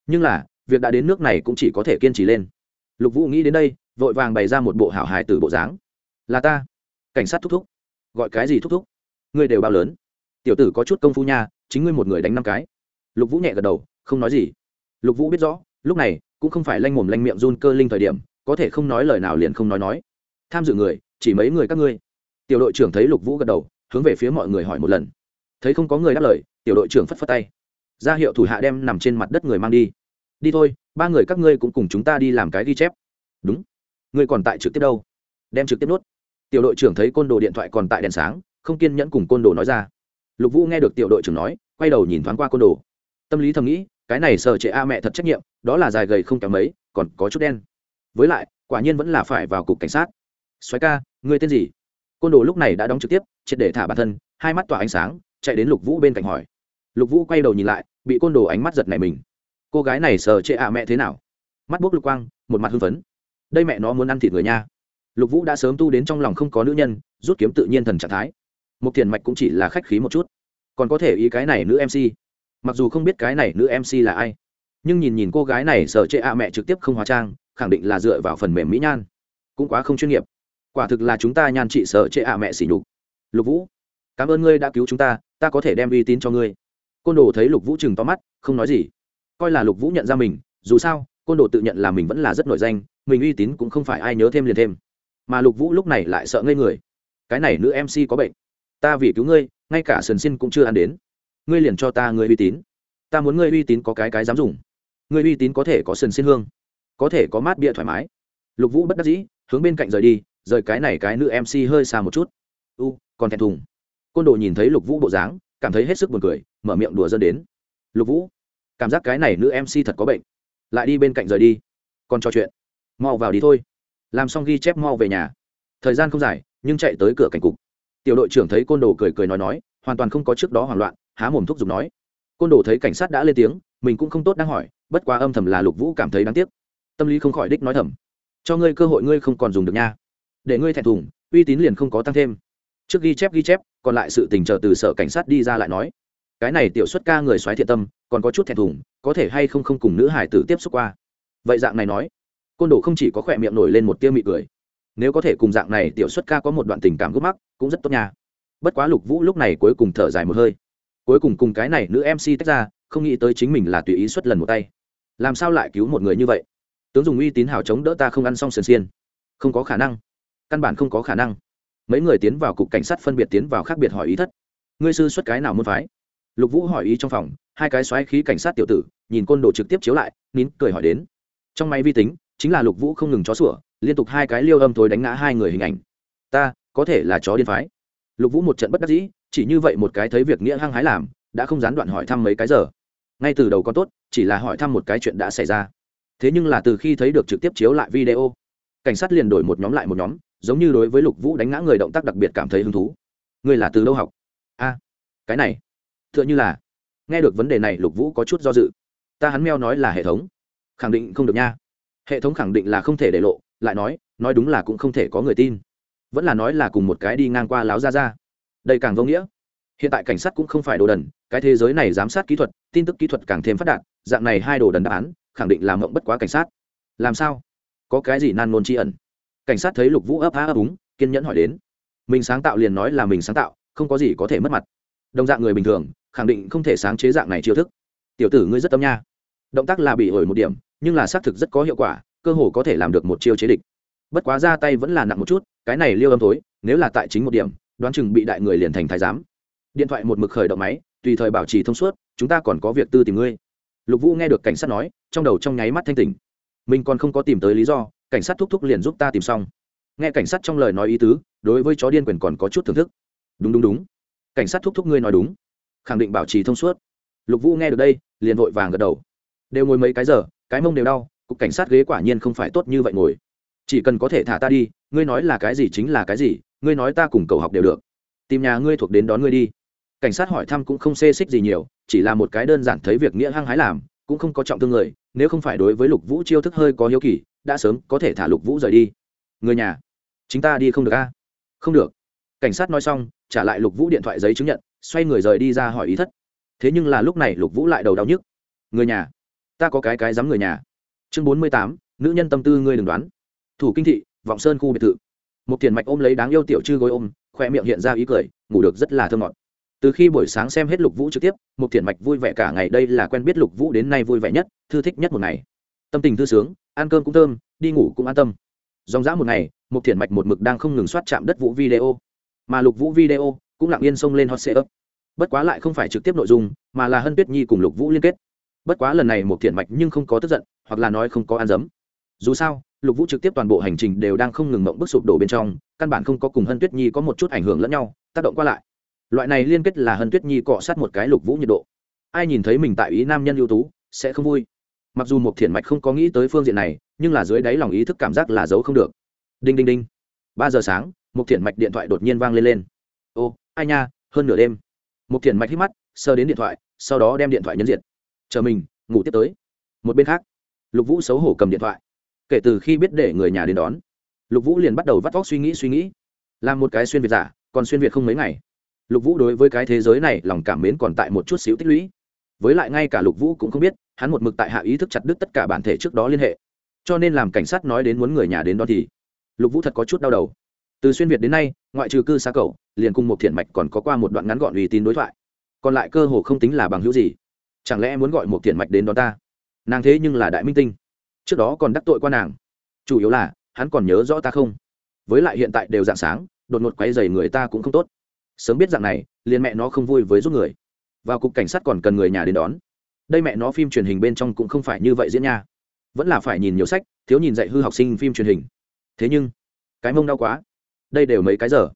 Nhưng là, việc đã đến nước này cũng chỉ có thể kiên trì lên. Lục vũ nghĩ đến đây, vội vàng bày ra một bộ hảo hài từ bộ dáng. Là ta. Cảnh sát thúc thúc. Gọi cái gì thúc thúc? Ngươi đều bao lớn. Tiểu tử có chút công phu nha, chính ngươi một người đánh năm cái. Lục vũ nhẹ gật đầu, không nói gì. Lục vũ biết rõ, lúc này, cũng không phải lanh mồm lanh miệng run cơ linh thời điểm có thể không nói lời nào liền không nói nói. Tham dự người, chỉ mấy người các ngươi. Tiểu đội trưởng thấy lục vũ gật đầu, hướng về phía mọi người hỏi một lần. Thấy không có người đáp lời, tiểu đội trưởng phất phất tay. Ra hiệu thủ hạ đem nằm trên mặt đất người mang đi. Đi thôi, ba người các ngươi cũng cùng chúng ta đi làm cái ghi chép. Đúng. Ngươi còn tại trực tiếp đâu? Đem trực tiếp nốt. Tiểu đội trưởng thấy côn đồ điện thoại còn tại đèn sáng, không kiên nhẫn cùng côn đồ nói ra. Lục vũ nghe được tiểu đội trưởng nói, quay đầu nhìn thoáng qua côn đồ. Tâm lý thầm nghĩ, cái này sợ trệ a mẹ thật trách nhiệm, đó là dài gầy không kém mấy, còn có chút đen với lại, quả nhiên vẫn là phải vào cục cảnh sát. Xoáy ca, ngươi tên gì? Côn đồ lúc này đã đóng trực tiếp, triệt để thả bản thân, hai mắt tỏa ánh sáng, chạy đến lục vũ bên cạnh hỏi. Lục vũ quay đầu nhìn lại, bị côn đồ ánh mắt giật này mình. Cô gái này sờ chệ ạ mẹ thế nào? Mắt bốc lục quang, một mặt hưng phấn. Đây mẹ nó muốn ăn thịt người nha. Lục vũ đã sớm tu đến trong lòng không có nữ nhân, rút kiếm tự nhiên thần trạng thái. Một thiền mạch cũng chỉ là khách khí một chút. Còn có thể ý cái này nữ mc mặc dù không biết cái này nữ mc là ai, nhưng nhìn nhìn cô gái này sợ chệ ạ mẹ trực tiếp không hóa trang khẳng định là dựa vào phần mềm mỹ nhan. Cũng quá không chuyên nghiệp. Quả thực là chúng ta nhan trị sợ chệ ạ mẹ xỉ nhục. Lục vũ, cảm ơn ngươi đã cứu chúng ta ta có thể đem uy tín cho ngươi. Côn đồ thấy lục vũ chừng to mắt, không nói gì. Coi là lục vũ nhận ra mình, dù sao, côn đồ tự nhận là mình vẫn là rất nổi danh, mình uy tín cũng không phải ai nhớ thêm liền thêm. Mà lục vũ lúc này lại sợ ngây người. Cái này nữ mc có bệnh. Ta vì cứu ngươi, ngay cả sườn xin cũng chưa ăn đến. Ngươi liền cho ta ngươi uy tín. Ta muốn ngươi uy tín có cái cái dám dùng. Ngươi uy tín có thể có sườn xin hương có thể có mát bia thoải mái. Lục vũ bất đắc dĩ, hướng bên cạnh rời đi, rời cái này cái nữ mc hơi xa một chút. U, còn thẹn thùng. Côn đồ nhìn thấy lục vũ bộ dáng, cảm thấy hết sức buồn cười, mở miệng đùa dân đến. Lục vũ, cảm giác cái này nữ mc thật có bệnh. Lại đi bên cạnh rời đi. Còn trò chuyện. Mau vào đi thôi. Làm xong ghi chép mau về nhà. Thời gian không dài, nhưng chạy tới cửa cảnh cục. Tiểu đội trưởng thấy côn đồ cười cười nói nói, hoàn toàn không có trước đó hoảng loạn, há mồm thúc giục nói. Côn đồ thấy cảnh sát đã lên tiếng, mình cũng không tốt đang hỏi, bất quá âm thầm là lục vũ cảm thấy đáng tiếc tâm lý không khỏi đích nói thầm. Cho ngươi cơ hội ngươi không còn dùng được nha. Để ngươi thẹn thùng, uy tín liền không có tăng thêm. Trước ghi chép ghi chép, còn lại sự tình chờ từ sở cảnh sát đi ra lại nói. Cái này tiểu xuất ca người xoáy thiện tâm, còn có chút thẹn thùng, có thể hay không không cùng nữ hải tử tiếp xúc qua. Vậy dạng này nói, côn đồ không chỉ có khỏe miệng nổi lên một tiêu mị cười. Nếu có thể cùng dạng này tiểu xuất ca có một đoạn tình cảm gốc mắc, cũng rất tốt nha. Bất quá lục vũ lúc này cuối cùng thở dài một hơi. Cuối cùng cùng cái này nữ mc tách ra, không nghĩ tới chính mình là tùy ý xuất lần một tay. Làm sao lại cứu một người như vậy? Tướng dùng uy tín hào chống đỡ ta không ăn xong sườn xiên. Không có khả năng. Căn bản không có khả năng. Mấy người tiến vào cục cảnh sát phân biệt tiến vào khác biệt hỏi ý thất. Ngươi sư xuất cái nào môn phái? Lục vũ hỏi ý trong phòng, hai cái xoáy khí cảnh sát tiểu tử, nhìn côn đồ trực tiếp chiếu lại, nín cười hỏi đến. Trong máy vi tính, chính là lục vũ không ngừng chó sủa, liên tục hai cái liêu âm thối đánh ngã hai người hình ảnh. Ta, có thể là chó điên phái. Lục vũ một trận bất đắc dĩ, chỉ như vậy một cái thấy việc nghĩa hăng hái làm, đã không gián đoạn hỏi thăm mấy cái giờ. Ngay từ đầu có tốt, chỉ là hỏi thăm một cái chuyện đã xảy ra thế nhưng là từ khi thấy được trực tiếp chiếu lại video, cảnh sát liền đổi một nhóm lại một nhóm, giống như đối với lục vũ đánh ngã người động tác đặc biệt cảm thấy hứng thú. Người là từ đâu học? A, cái này t h ư ợ n h ư là, nghe được vấn đề này lục vũ có chút do dự. Ta hắn meo nói là hệ thống. Khẳng định không được nha. Hệ thống khẳng định là không thể để lộ, lại nói nói đúng là cũng không thể có người tin. Vẫn là nói là cùng một cái đi ngang qua láo ra ra. Đây càng vô nghĩa. Hiện tại cảnh sát cũng không phải đồ đần, cái thế giới này giám sát kỹ thuật, tin tức kỹ thuật càng thêm phát đạt, dạng này hai đồ đần đáp án khẳng định làm mộng bất quá cảnh sát. Làm sao? Có cái gì nan nôn tri ẩn? Cảnh sát thấy lục vũ ấp á ấp úng, kiên nhẫn hỏi đến. Mình sáng tạo liền nói là mình sáng tạo, không có gì có thể mất mặt. Đồng dạng người bình thường, khẳng định không thể sáng chế dạng này chiêu thức. Tiểu tử ngươi rất tâm nha. Động tác là bị ổi một điểm, nhưng là xác thực rất có hiệu quả, cơ hồ có thể làm được một chiêu chế địch. Bất quá ra tay vẫn là nặng một chút, cái này liêu âm tối nếu là tại chính một điểm, đoán chừng bị đại người liền thành thái giám. Điện thoại một mực khởi động máy, tùy thời bảo trì thông suốt, chúng ta còn có việc tư tìm ngươi lục vũ nghe được cảnh sát nói, trong đầu trong nháy mắt thanh tỉnh. Mình còn không có tìm tới lý do, cảnh sát thúc thúc liền giúp ta tìm xong. Nghe cảnh sát trong lời nói ý tứ, đối với chó điên quyền còn có chút thưởng thức. Đúng đúng đúng. Cảnh sát thúc thúc ngươi nói đúng. Khẳng định bảo trì thông suốt. Lục vũ nghe được đây, liền vội vàng gật đầu. Đều ngồi mấy cái giờ, cái mông đều đau, cục cảnh sát ghế quả nhiên không phải tốt như vậy ngồi. Chỉ cần có thể thả ta đi, ngươi nói là cái gì chính là cái gì, ngươi nói ta cùng cầu học đều được. Tìm nhà ngươi thuộc đến đón ngươi đi. Cảnh sát hỏi thăm cũng không xê xích gì nhiều chỉ là một cái đơn giản thấy việc nghĩa hăng hái làm, cũng không có trọng thương người, nếu không phải đối với lục vũ chiêu thức hơi có hiếu kỳ, đã sớm có thể thả lục vũ rời đi. Người nhà chúng ta đi không được a? Không được. Cảnh sát nói xong, trả lại lục vũ điện thoại giấy chứng nhận, xoay người rời đi ra hỏi ý thất. Thế nhưng là lúc này lục vũ lại đầu đau nhức. Người nhà, ta có cái cái dám người nhà. Chương bốn mươi tám, nữ nhân tâm tư ngươi đừng đoán. Thủ kinh thị, vọng sơn khu biệt thự. Một tiền mạch ôm lấy đáng yêu tiểu chư gối ôm, khoe miệng hiện ra ý cười, ngủ được rất là thơ ngọt từ khi buổi sáng xem hết lục vũ trực tiếp một thiện mạch vui vẻ cả ngày. Đây là quen biết lục vũ đến nay vui vẻ nhất, thư thích nhất một ngày. Tâm tình thư sướng, ăn cơm cũng thơm, đi ngủ cũng an tâm. Dòng dã một ngày một thiện mạch một mực đang không ngừng soát chạm đất vũ video. Mà lục vũ video cũng lặng yên xông lên hot setup bất quá lại không phải trực tiếp nội dung, mà là hân tuyết nhi cùng lục vũ liên kết. Bất quá lần này một thiện mạch nhưng không có tức giận, hoặc là nói không có ăn dấm. Dù sao, lục vũ trực tiếp toàn bộ hành trình đều đang không ngừng mộng bức sụp đổ bên trong, căn bản không có cùng hân tuyết nhi có một chút ảnh hưởng lẫn nhau, tác động qua lại loại này liên kết là hân tuyết nhi cọ sát một cái lục vũ nhiệt độ. Ai nhìn thấy mình tại ý nam nhân ưu tú, sẽ không vui. Mặc dù một thiển mạch không có nghĩ tới phương diện này, nhưng là dưới đáy lòng ý thức cảm giác là giấu không được. Đinh đinh đinh. Ba giờ sáng một thiển mạch điện thoại đột nhiên vang lên lên. Ô, ai nha, hơn nửa đêm. Một thiển mạch hít mắt sơ đến điện thoại, sau đó đem điện thoại nhấn diện chờ mình, ngủ tiếp tới. Một bên khác, lục vũ xấu hổ cầm điện thoại. Kể từ khi biết để người nhà đến đón, lục vũ liền bắt đầu vắt vóc suy nghĩ suy nghĩ. Làm một cái xuyên việt giả, còn xuyên việt không mấy ngày lục vũ đối với cái thế giới này lòng cảm mến còn tại một chút xíu tích lũy. Với lại ngay cả lục vũ cũng không biết, hắn một mực tại hạ ý thức chặt đứt tất cả bản thể trước đó liên hệ. Cho nên làm cảnh sát nói đến muốn người nhà đến đó thì lục vũ thật có chút đau đầu. Từ xuyên việt đến nay, ngoại trừ cư xa cầu liền cùng một thiện mạch còn có qua một đoạn ngắn gọn uy tín đối thoại. Còn lại cơ hồ không tính là bằng hữu gì. Chẳng lẽ muốn gọi một thiện mạch đến đó ta? Nàng thế nhưng là đại minh tinh. Trước đó còn đắc tội qua nàng. Chủ yếu là, hắn còn nhớ rõ ta không? Với lại hiện tại đều dạng sáng, đột ngột quay dày người ta cũng không tốt sớm biết dạng này, liền mẹ nó không vui với giúp người. Vào cục cảnh sát còn cần người nhà đến đón. Đây mẹ nó phim truyền hình bên trong cũng không phải như vậy diễn nha. Vẫn là phải nhìn nhiều sách, thiếu nhìn dạy hư học sinh phim truyền hình. Thế nhưng, cái mông đau quá. Đây đều mấy cái giờ.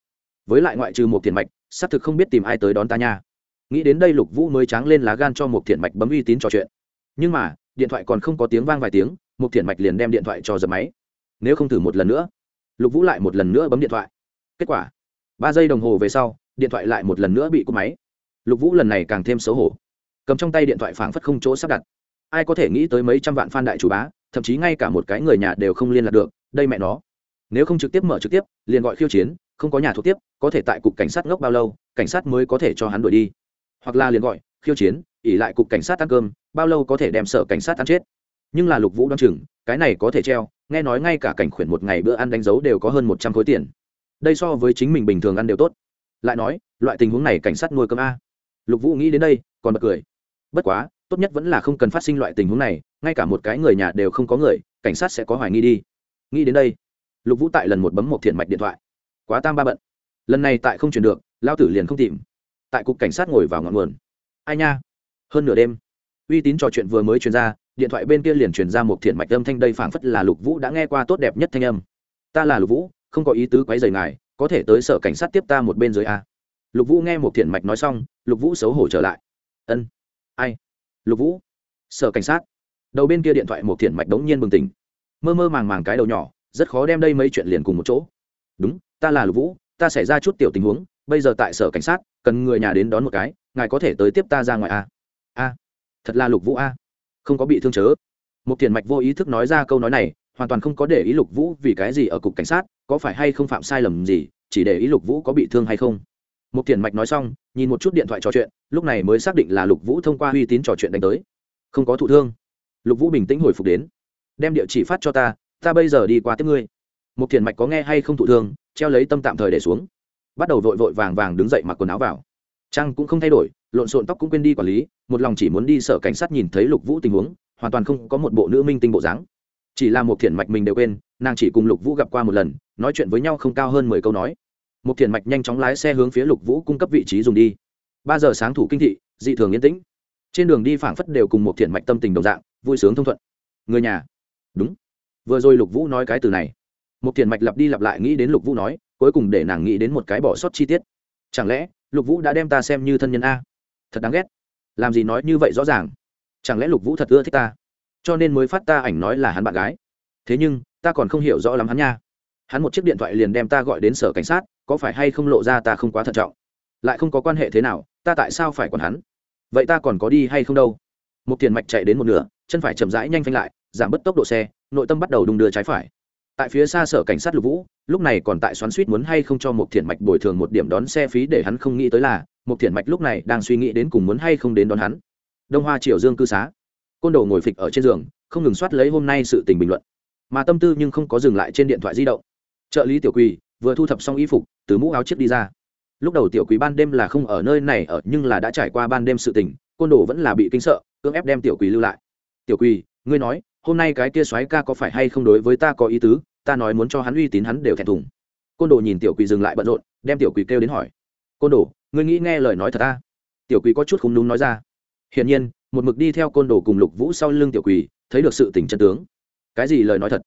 Với lại ngoại trừ một tiền mạch, xác thực không biết tìm ai tới đón ta nha. Nghĩ đến đây lục vũ mới tráng lên lá gan cho một thiện mạch bấm uy tín trò chuyện. Nhưng mà, điện thoại còn không có tiếng vang vài tiếng, một thiện mạch liền đem điện thoại cho dập máy. Nếu không thử một lần nữa, lục vũ lại một lần nữa bấm điện thoại. Kết quả, ba giây đồng hồ về sau điện thoại lại một lần nữa bị cúp máy. Lục vũ lần này càng thêm xấu hổ. Cầm trong tay điện thoại phảng phất không chỗ sắp đặt. Ai có thể nghĩ tới mấy trăm vạn f a n đại chủ bá, thậm chí ngay cả một cái người nhà đều không liên lạc được, đây mẹ nó. Nếu không trực tiếp mở trực tiếp, liền gọi khiêu chiến, không có nhà thuộc tiếp, có thể tại cục cảnh sát ngốc bao lâu, cảnh sát mới có thể cho hắn đuổi đi. Hoặc là liền gọi, khiêu chiến ỉ lại cục cảnh sát ăn cơm, bao lâu có thể đem sở cảnh sát ăn chết. Nhưng là lục vũ đ o á n chừng, cái này có thể treo, nghe nói ngay cả cảnh khuyển một ngày bữa ăn đánh dấu đều có hơn một trăm khối tiền. Đây so với chính mình bình thường ăn đều tốt lại nói, loại tình huống này cảnh sát nuôi cơm a. Lục vũ nghĩ đến đây, còn bật cười. Bất quá, tốt nhất vẫn là không cần phát sinh loại tình huống này, ngay cả một cái người nhà đều không có người, cảnh sát sẽ có hoài nghi đi. Nghĩ đến đây, lục vũ tại lần một bấm một thiện mạch điện thoại. Quá tam ba bận. Lần này tại không chuyển được lao tử liền không tìm. Tại cục cảnh sát ngồi vào ngọn nguồn. Ai nha? Hơn nửa đêm, uy tín trò chuyện vừa mới truyền ra, điện thoại bên kia liền truyền ra một thiện mạch âm thanh đây phảng phất là lục vũ đã nghe qua tốt đẹp nhất thanh âm. Ta là lục vũ, không có ý tứ quấy rầy ngài có thể tới sở cảnh sát tiếp ta một bên dưới a. Lục vũ nghe một thiện mạch nói xong, lục vũ xấu hổ trở lại. Ân. Ai? Lục vũ. Sở cảnh sát. Đầu bên kia điện thoại một thiện mạch đống nhiên bừng tỉnh. Mơ mơ màng màng cái đầu nhỏ, rất khó đem đây mấy chuyện liền cùng một chỗ. Đúng, ta là lục vũ, ta xảy ra chút tiểu tình huống, bây giờ tại sở cảnh sát, cần người nhà đến đón một cái, ngài có thể tới tiếp ta ra ngoài a. A. Thật là lục vũ a. Không có bị thương chớ. Một thiện mạch vô ý thức nói ra câu nói này hoàn toàn không có để ý lục vũ vì cái gì ở cục cảnh sát, có phải hay không phạm sai lầm gì, chỉ để ý lục vũ có bị thương hay không. Một tiền mạch nói xong, nhìn một chút điện thoại trò chuyện, lúc này mới xác định là lục vũ thông qua uy tín trò chuyện đánh tới. Không có thụ thương. Lục vũ bình tĩnh hồi phục đến. Đem địa chỉ phát cho ta ta bây giờ đi qua tiếp ngươi. Một tiền mạch có nghe hay không thụ thương, treo lấy tâm tạm thời để xuống. Bắt đầu vội vội vàng vàng đứng dậy mặc quần áo vào. Trang cũng không thay đổi, lộn xộn tóc cũng quên đi quản lý, một lòng chỉ muốn đi sở cảnh sát nhìn thấy lục vũ tình huống, hoàn toàn không có một bộ nữ minh tinh bộ dáng chỉ là một thiện mạch mình đều quên, nàng chỉ cùng lục vũ gặp qua một lần, nói chuyện với nhau không cao hơn mười câu nói. Một thiện mạch nhanh chóng lái xe hướng phía lục vũ cung cấp vị trí dùng đi. Ba giờ sáng thủ kinh thị, dị thường yên tĩnh. Trên đường đi phảng phất đều cùng một thiện mạch tâm tình đồng dạng, vui sướng thông thuận. Người nhà? Đúng. Vừa rồi lục vũ nói cái từ này. Một thiện mạch lặp đi lặp lại nghĩ đến lục vũ nói, cuối cùng để nàng nghĩ đến một cái bỏ sót chi tiết. Chẳng lẽ, lục vũ đã đem ta xem như thân nhân a? Thật đáng ghét. Làm gì nói như vậy rõ ràng? Chẳng lẽ lục vũ thật ưa thích ta? Cho nên mới phát ta ảnh nói là hắn bạn gái. Thế nhưng, ta còn không hiểu rõ lắm hắn nha. Hắn một chiếc điện thoại liền đem ta gọi đến sở cảnh sát, có phải hay không lộ ra ta không quá thận trọng? Lại không có quan hệ thế nào, ta tại sao phải còn hắn? Vậy ta còn có đi hay không đâu? Một tiền mạch chạy đến một nửa, chân phải chậm rãi nhanh phanh lại, giảm bớt tốc độ xe, nội tâm bắt đầu đung đưa trái phải. Tại phía xa sở cảnh sát lục vũ, lúc này còn tại xoắn suýt muốn hay không cho một thiện mạch bồi thường một điểm đón xe phí để hắn không nghĩ tới là, một thiện mạch lúc này đang suy nghĩ đến cùng muốn hay không đến đón hắn. Đông hoa triều dương cư xá côn đồ ngồi phịch ở trên giường, không ngừng soát lấy hôm nay sự tình bình luận. Mà tâm tư nhưng không có dừng lại trên điện thoại di động. Trợ lý tiểu quỳ vừa thu thập xong y phục, từ mũ áo chiếc đi ra. Lúc đầu tiểu quý ban đêm là không ở nơi này ở, nhưng là đã trải qua ban đêm sự tình, côn đồ vẫn là bị kinh sợ, cưỡng ép đem tiểu quỳ lưu lại. Tiểu quỳ, ngươi nói, hôm nay cái kia soái ca có phải hay không đối với ta có ý tứ? Ta nói muốn cho hắn uy tín hắn đều thẹn thùng. Côn đồ nhìn tiểu quỳ dừng lại bận rộn, đem tiểu quỳ kêu đến hỏi. Côn đồ, ngươi nghĩ nghe lời nói thật ta? Tiểu quỳ có chút không đúng nói ra. Hiển nhiên một mực đi theo côn đồ cùng lục vũ sau lưng tiểu quỳ, thấy được sự tình chân tướng. Cái gì lời nói thật?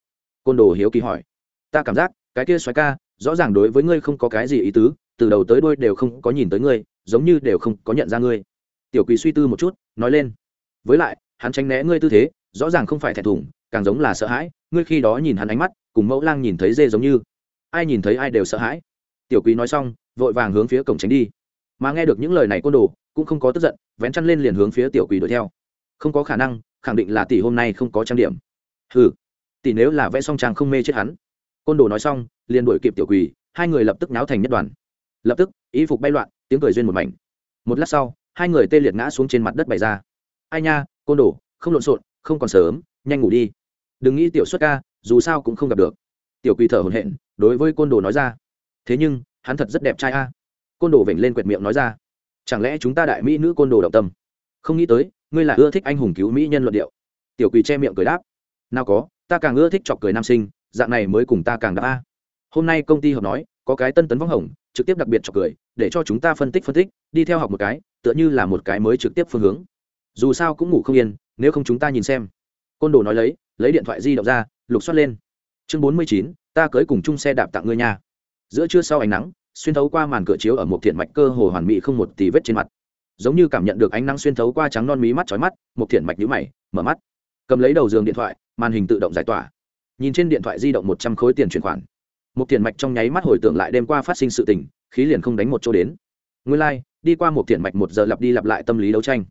Côn đồ hiếu kỳ hỏi. Ta cảm giác, cái kia xoáy ca, rõ ràng đối với ngươi không có cái gì ý tứ, từ đầu tới đôi đều không có nhìn tới ngươi, giống như đều không có nhận ra ngươi. Tiểu quỳ suy tư một chút, nói lên. Với lại, hắn tránh né ngươi tư thế, rõ ràng không phải thẹn thùng, càng giống là sợ hãi, ngươi khi đó nhìn hắn ánh mắt, cùng mẫu lang nhìn thấy dê giống như. Ai nhìn thấy ai đều sợ hãi. Tiểu quý nói xong, vội vàng hướng phía cổng tránh đi mà nghe được những lời này côn đồ, cũng không có tức giận, vén chăn lên liền hướng phía tiểu quỷ đuổi theo. Không có khả năng, khẳng định là tỷ hôm nay không có trang điểm. Hừ, tỷ nếu là vẽ song trang không mê chết hắn. Côn đồ nói xong, liền đuổi kịp tiểu quỷ, hai người lập tức náo thành nhất đoàn. Lập tức, y phục bay loạn, tiếng cười duyên một mảnh. Một lát sau, hai người tê liệt ngã xuống trên mặt đất bày ra. Ai nha, côn đồ, không lộn xộn, không còn sớm, nhanh ngủ đi. Đừng nghĩ tiểu xuất ca, dù sao cũng không gặp được. Tiểu quỳ thở hồn hện đối với côn đồ nói ra. Thế nhưng, hắn thật rất đẹp trai a côn đồ vểnh lên quệt miệng nói ra. Chẳng lẽ chúng ta đại mỹ nữ côn đồ động tâm? Không nghĩ tới, ngươi là ưa thích anh hùng cứu mỹ nhân luận điệu. Tiểu quỳ che miệng cười đáp. Nào có, ta càng ưa thích chọc cười nam sinh, dạng này mới cùng ta càng đáp a. Hôm nay công ty hợp nói, có cái tân tấn võng hồng, trực tiếp đặc biệt chọc cười, để cho chúng ta phân tích phân tích, đi theo học một cái, tựa như là một cái mới trực tiếp phương hướng. Dù sao cũng ngủ không yên, nếu không chúng ta nhìn xem. Côn đồ nói lấy lấy điện thoại di động ra, lục xoát lên. Chương bốn mươi chín, ta cưới cùng chung xe đạp tặng ngươi nhà giữa trưa sau ánh nắng xuyên thấu qua màn cửa chiếu ở một thiện mạch cơ hồ hoàn mỹ không một tì vết trên mặt. Giống như cảm nhận được ánh nắng xuyên thấu qua trắng non mí mắt trói mắt một thiện mạch nhũ mày mở mắt. Cầm lấy đầu giường điện thoại màn hình tự động giải tỏa. Nhìn trên điện thoại di động một trăm khối tiền chuyển khoản. Một thiện mạch trong nháy mắt hồi tưởng lại đêm qua phát sinh sự tình khí liền không đánh một chỗ đến. Nguyên lai、like, đi qua một thiện mạch một giờ lặp đi lặp lại tâm lý đấu tranh.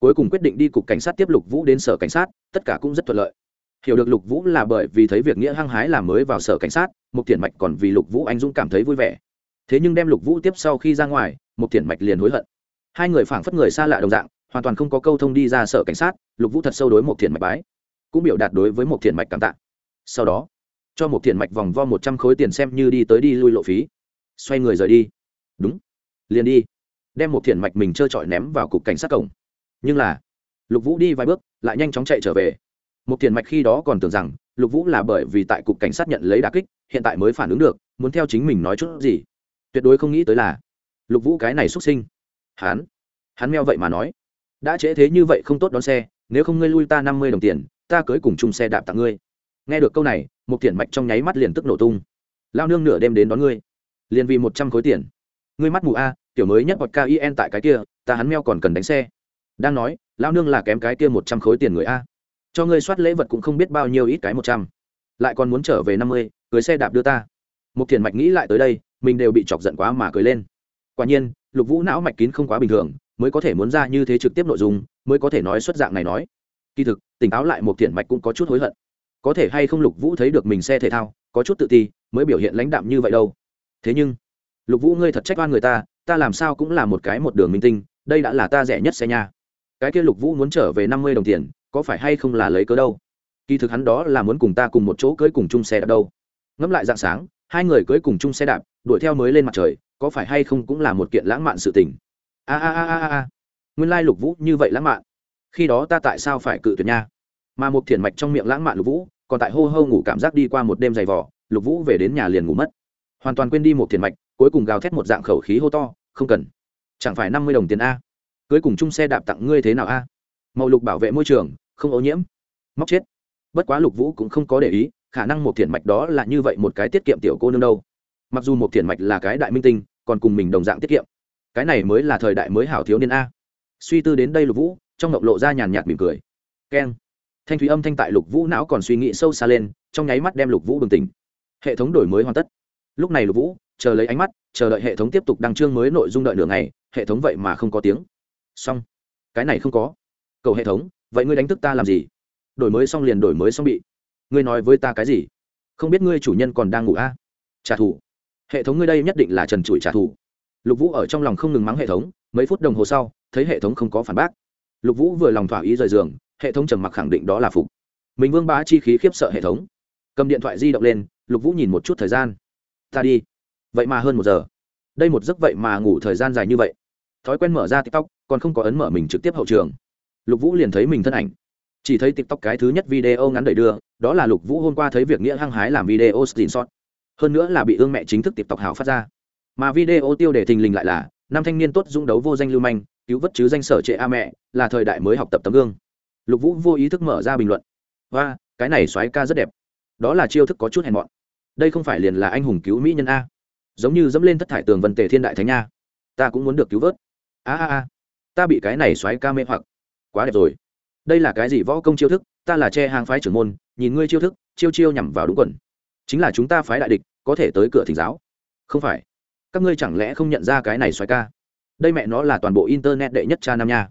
Cuối cùng quyết định đi cục cảnh sát tiếp lục vũ đến sở cảnh sát tất cả cũng rất thuận lợi. Hiểu được lục vũ là bởi vì thấy việc nghĩa hăng hái là mới vào sở cảnh sát một thiện mạch còn vì lục vũ anh dũng cảm thấy vui vẻ thế nhưng đem lục vũ tiếp sau khi ra ngoài một thiển mạch liền hối hận. Hai người phảng phất người xa lạ đồng dạng, hoàn toàn không có câu thông đi ra sở cảnh sát, lục vũ thật sâu đối một thiển mạch bái, cũng biểu đạt đối với một thiển mạch cảm tạ. Sau đó, cho một thiển mạch vòng vo một trăm khối tiền xem như đi tới đi lui lộ phí. Xoay người rời đi. Đúng. Liền đi. Đem một thiển mạch mình trơ trọi ném vào cục cảnh sát cổng. Nhưng là, lục vũ đi vài bước, lại nhanh chóng chạy trở về. Một thiển mạch khi đó còn tưởng rằng, lục vũ là bởi vì tại cục cảnh sát nhận lấy đà kích, hiện tại mới phản ứng được, muốn theo chính mình nói chút gì tuyệt đối không nghĩ tới là lục vũ cái này xuất sinh. Hắn hắn meo vậy mà nói, đã trễ thế như vậy không tốt đón xe, nếu không ngươi lui ta năm mươi đồng tiền, ta cưới cùng chung xe đạp tặng ngươi. Nghe được câu này một tiền mạch trong nháy mắt liền tức nổ tung. Lao nương nửa đêm đến đón ngươi, liền vì một trăm khối tiền. Ngươi mắt mù a, tiểu mới nhất hoặc kien tại cái kia, ta hắn meo còn cần đánh xe. Đang nói, lao nương là kém cái kia một trăm khối tiền người a, cho ngươi soát lễ vật cũng không biết bao nhiêu ít cái một trăm, lại còn muốn trở về năm mươi, cưới xe đạp đưa ta. Một thiền mạch nghĩ lại tới đây mình đều bị chọc giận quá mà cười lên. Quả nhiên, lục vũ não mạch kín không quá bình thường, mới có thể muốn ra như thế trực tiếp nội dung, mới có thể nói xuất dạng này nói. Kỳ thực, tỉnh táo lại một thiện mạch cũng có chút hối hận. Có thể hay không lục vũ thấy được mình xe thể thao, có chút tự ti, mới biểu hiện lãnh đạm như vậy đâu. Thế nhưng, lục vũ ngươi thật trách oan người ta ta làm sao cũng là một cái một đường minh tinh, đây đã là ta rẻ nhất xe nha. Cái kia lục vũ muốn trở về năm mươi đồng tiền, có phải hay không là lấy cớ đâu? Kỳ thực hắn đó là muốn cùng ta cùng một chỗ cưới cùng chung xe đạp đâu. Ngẫm lại dạng sáng, hai người cưới cùng chung xe đạp đuổi theo mới lên mặt trời, có phải hay không cũng là một kiện lãng mạn sự tình. A a a a a nguyên lai lục vũ như vậy lãng mạn. Khi đó ta tại sao phải cự tuyệt nha? Mà một thiền mạch trong miệng lãng mạn lục vũ, còn tại hô hô ngủ cảm giác đi qua một đêm dày vỏ lục vũ về đến nhà liền ngủ mất. Hoàn toàn quên đi một thiền mạch, cuối cùng gào thét một dạng khẩu khí hô to, không cần. Chẳng phải năm mươi đồng tiền a. Cưới cùng chung xe đạp tặng ngươi thế nào a? Màu lục bảo vệ môi trường, không ô nhiễm. Móc chết. Bất quá lục vũ cũng không có để ý, khả năng một thiền mạch đó là như vậy một cái tiết kiệm tiểu cô nương đâu mặc dù một thiền mạch là cái đại minh tinh, còn cùng mình đồng dạng tiết kiệm. Cái này mới là thời đại mới hảo thiếu niên a. Suy tư đến đây lục vũ, trong ngọc lộ ra nhàn nhạt mỉm cười. Keng. Thanh thúy âm thanh tại lục vũ não còn suy nghĩ sâu xa lên, trong nháy mắt đem lục vũ bừng tỉnh. Hệ thống đổi mới hoàn tất. Lúc này lục vũ, chờ lấy ánh mắt, chờ đợi hệ thống tiếp tục đăng chương mới nội dung đợi nửa ngày, hệ thống vậy mà không có tiếng. Xong. Cái này không có. Cầu hệ thống, vậy ngươi đánh thức ta làm gì? Đổi mới xong liền đổi mới xong bị. Ngươi nói với ta cái gì? Không biết ngươi chủ nhân còn đang ngủ a. À? trả thù hệ thống ngươi đây nhất định là trần trụi trả thù. Lục vũ ở trong lòng không ngừng mắng hệ thống, mấy phút đồng hồ sau, thấy hệ thống không có phản bác. Lục vũ vừa lòng thỏa ý rời giường, hệ thống trầm mặc khẳng định đó là phục. Mình vương bá chi khí khiếp sợ hệ thống. Cầm điện thoại di động lên, lục vũ nhìn một chút thời gian. Ta đi. Vậy mà hơn một giờ. Đây một giấc vậy mà ngủ thời gian dài như vậy. Thói quen mở ra tiktok, còn không có ấn mở mình trực tiếp hậu trường. Lục vũ liền thấy mình thân ảnh. Chỉ thấy tiktok cái thứ nhất video ngắn đẩy đưa, đó là lục vũ hôm qua thấy việc nghĩa hăng hái làm video screenshot hơn nữa là bị ương mẹ chính thức tiktok hào phát ra. Mà video tiêu đề thình lình lại là, năm thanh niên tốt dũng đấu vô danh lưu manh, cứu vất chứ danh sở trệ a mẹ, là thời đại mới học tập tấm gương. Lục vũ vô ý thức mở ra bình luận. Và cái này xoáy ca rất đẹp. Đó là chiêu thức có chút hèn mọn. Đây không phải liền là anh hùng cứu mỹ nhân a. Giống như dẫm lên thất thải tường vân tề thiên đại thánh nha. Ta cũng muốn được cứu vớt. A a a. Ta bị cái này xoáy ca mê hoặc. Quá đẹp rồi. Đây là cái gì võ công chiêu thức? Ta là che hàng phái trưởng môn, nhìn ngươi chiêu thức, chiêu chiêu nhằm vào đúng quần chính là chúng ta phái đại địch, có thể tới cửa thỉnh giáo. Không phải. Các ngươi chẳng lẽ không nhận ra cái này xoáy ca? Đây mẹ nó là toàn bộ internet đệ nhất cha nam nha.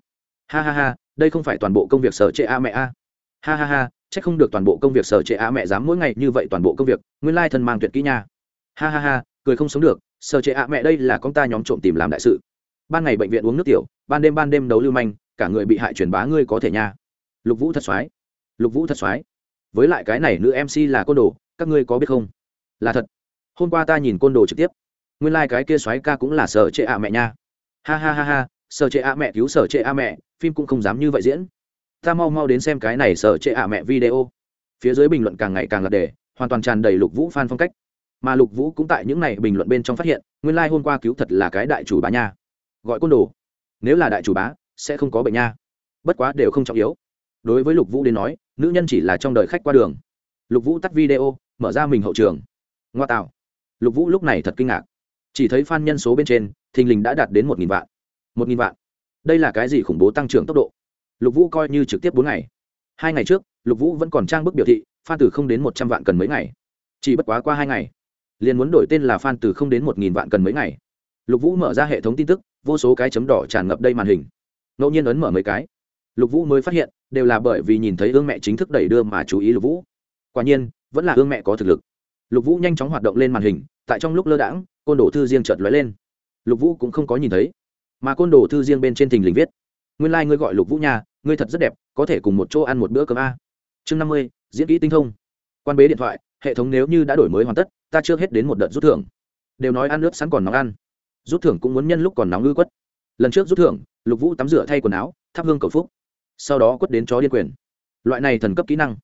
Ha ha ha, đây không phải toàn bộ công việc sở trệ a mẹ a. Ha ha ha c h ắ c không được toàn bộ công việc sở trệ a mẹ dám mỗi ngày như vậy toàn bộ công việc, nguyên lai thân mang tuyệt kỹ nha. Ha ha ha, cười không sống được, sở chế a mẹ đây là con ta nhóm trộm tìm làm đại sự. Ban ngày bệnh viện uống nước tiểu, ban đêm ban đêm đấu lưu manh, cả người bị hại truyền bá ngươi có thể nha. Lục vũ thật soái lục vũ thật soái với lại cái này nữ mc là côn đồ các ngươi có biết không? Là thật. Hôm qua ta nhìn côn đồ trực tiếp. Nguyên lai、like、cái kia xoáy ca cũng là sở trệ ạ mẹ nha. Ha ha ha ha, sở trệ ạ mẹ cứu sở trệ ạ mẹ, phim cũng không dám như vậy diễn. Ta mau mau đến xem cái này sở trệ ạ mẹ video. Phía dưới bình luận càng ngày càng lật đề, hoàn toàn tràn đầy lục vũ f phong cách. Mà lục vũ cũng tại những n à y bình luận bên trong phát hiện, nguyên lai、like、hôm qua cứu thật là cái đại chủ bá nha. Gọi côn đồ. Nếu là đại chủ bá, sẽ không có bệnh nha. Bất quá đều không trọng yếu. Đối với lục vũ đến nói, nữ nhân chỉ là trong đời khách qua đường lục vũ tắt video, mở ra mình hậu trường. Ngoa tạo. Lục vũ lúc này thật kinh ngạc. Chỉ thấy f a n nhân số bên trên, thình lình đã đạt đến một nghìn vạn. Một nghìn vạn. Đây là cái gì khủng bố tăng trưởng tốc độ? Lục vũ coi như trực tiếp bốn ngày. Hai ngày trước, lục vũ vẫn còn trang bức biểu thị f a n từ không đến một trăm vạn cần mấy ngày. Chỉ bất quá qua hai ngày, liền muốn đổi tên là f a n từ không đến một nghìn vạn cần mấy ngày. Lục vũ mở ra hệ thống tin tức, vô số cái chấm đỏ tràn ngập đây màn hình. Ngẫu nhiên ấn mở mấy cái. Lục vũ mới phát hiện, đều là bởi vì nhìn thấy ương mẹ chính thức đẩy đưa mà chú ý lục vũ quả nhiên, vẫn là ương mẹ có thực lực. Lục vũ nhanh chóng hoạt động lên màn hình, tại trong lúc lơ đãng, côn đồ thư riêng chợt lóe lên. Lục vũ cũng không có nhìn thấy, mà côn đồ thư riêng bên trên thình lình viết, nguyên lai、like、ngươi gọi lục vũ nhà ngươi thật rất đẹp, có thể cùng một chỗ ăn một bữa cơm a. Chương năm mươi, diễn kỹ tinh thông. Quan bế điện thoại, hệ thống nếu như đã đổi mới hoàn tất, ta chưa hết đến một đợt rút thưởng. Đều nói ăn nước sẵn còn nóng ăn. Rút thưởng cũng muốn nhân lúc còn nóng ngư quất. Lần trước rút thưởng, lục vũ tắm rửa thay quần áo, thắp hương cầu phúc, sau đó quất đến chó điên quyền. Loại này thần cấp kỹ năng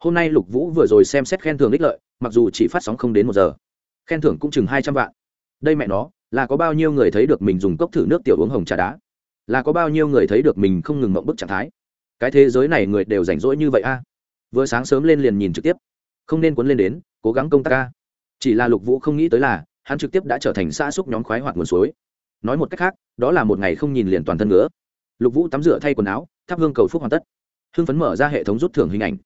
hôm nay lục vũ vừa rồi xem xét khen thưởng ích lợi, mặc dù chỉ phát sóng không đến một giờ. Khen thưởng cũng chừng hai trăm vạn. Đây mẹ nó, là có bao nhiêu người thấy được mình dùng cốc thử nước tiểu uống hồng trà đá? Là có bao nhiêu người thấy được mình không ngừng mộng bức trạng thái? Cái thế giới này người đều rảnh rỗi như vậy a? Vừa sáng sớm lên liền nhìn trực tiếp. Không nên cuốn lên đến, cố gắng công tác a. Chỉ là lục vũ không nghĩ tới là, hắn trực tiếp đã trở thành xã xúc nhóm khoái hoạt nguồn suối. Nói một cách khác, đó là một ngày không nhìn liền toàn thân nữa lục vũ tắm rửa thay quần áo, thắp hương cầu phúc hoàn tất. Hương phấn mở ra hệ thống rút thưởng hình ảnh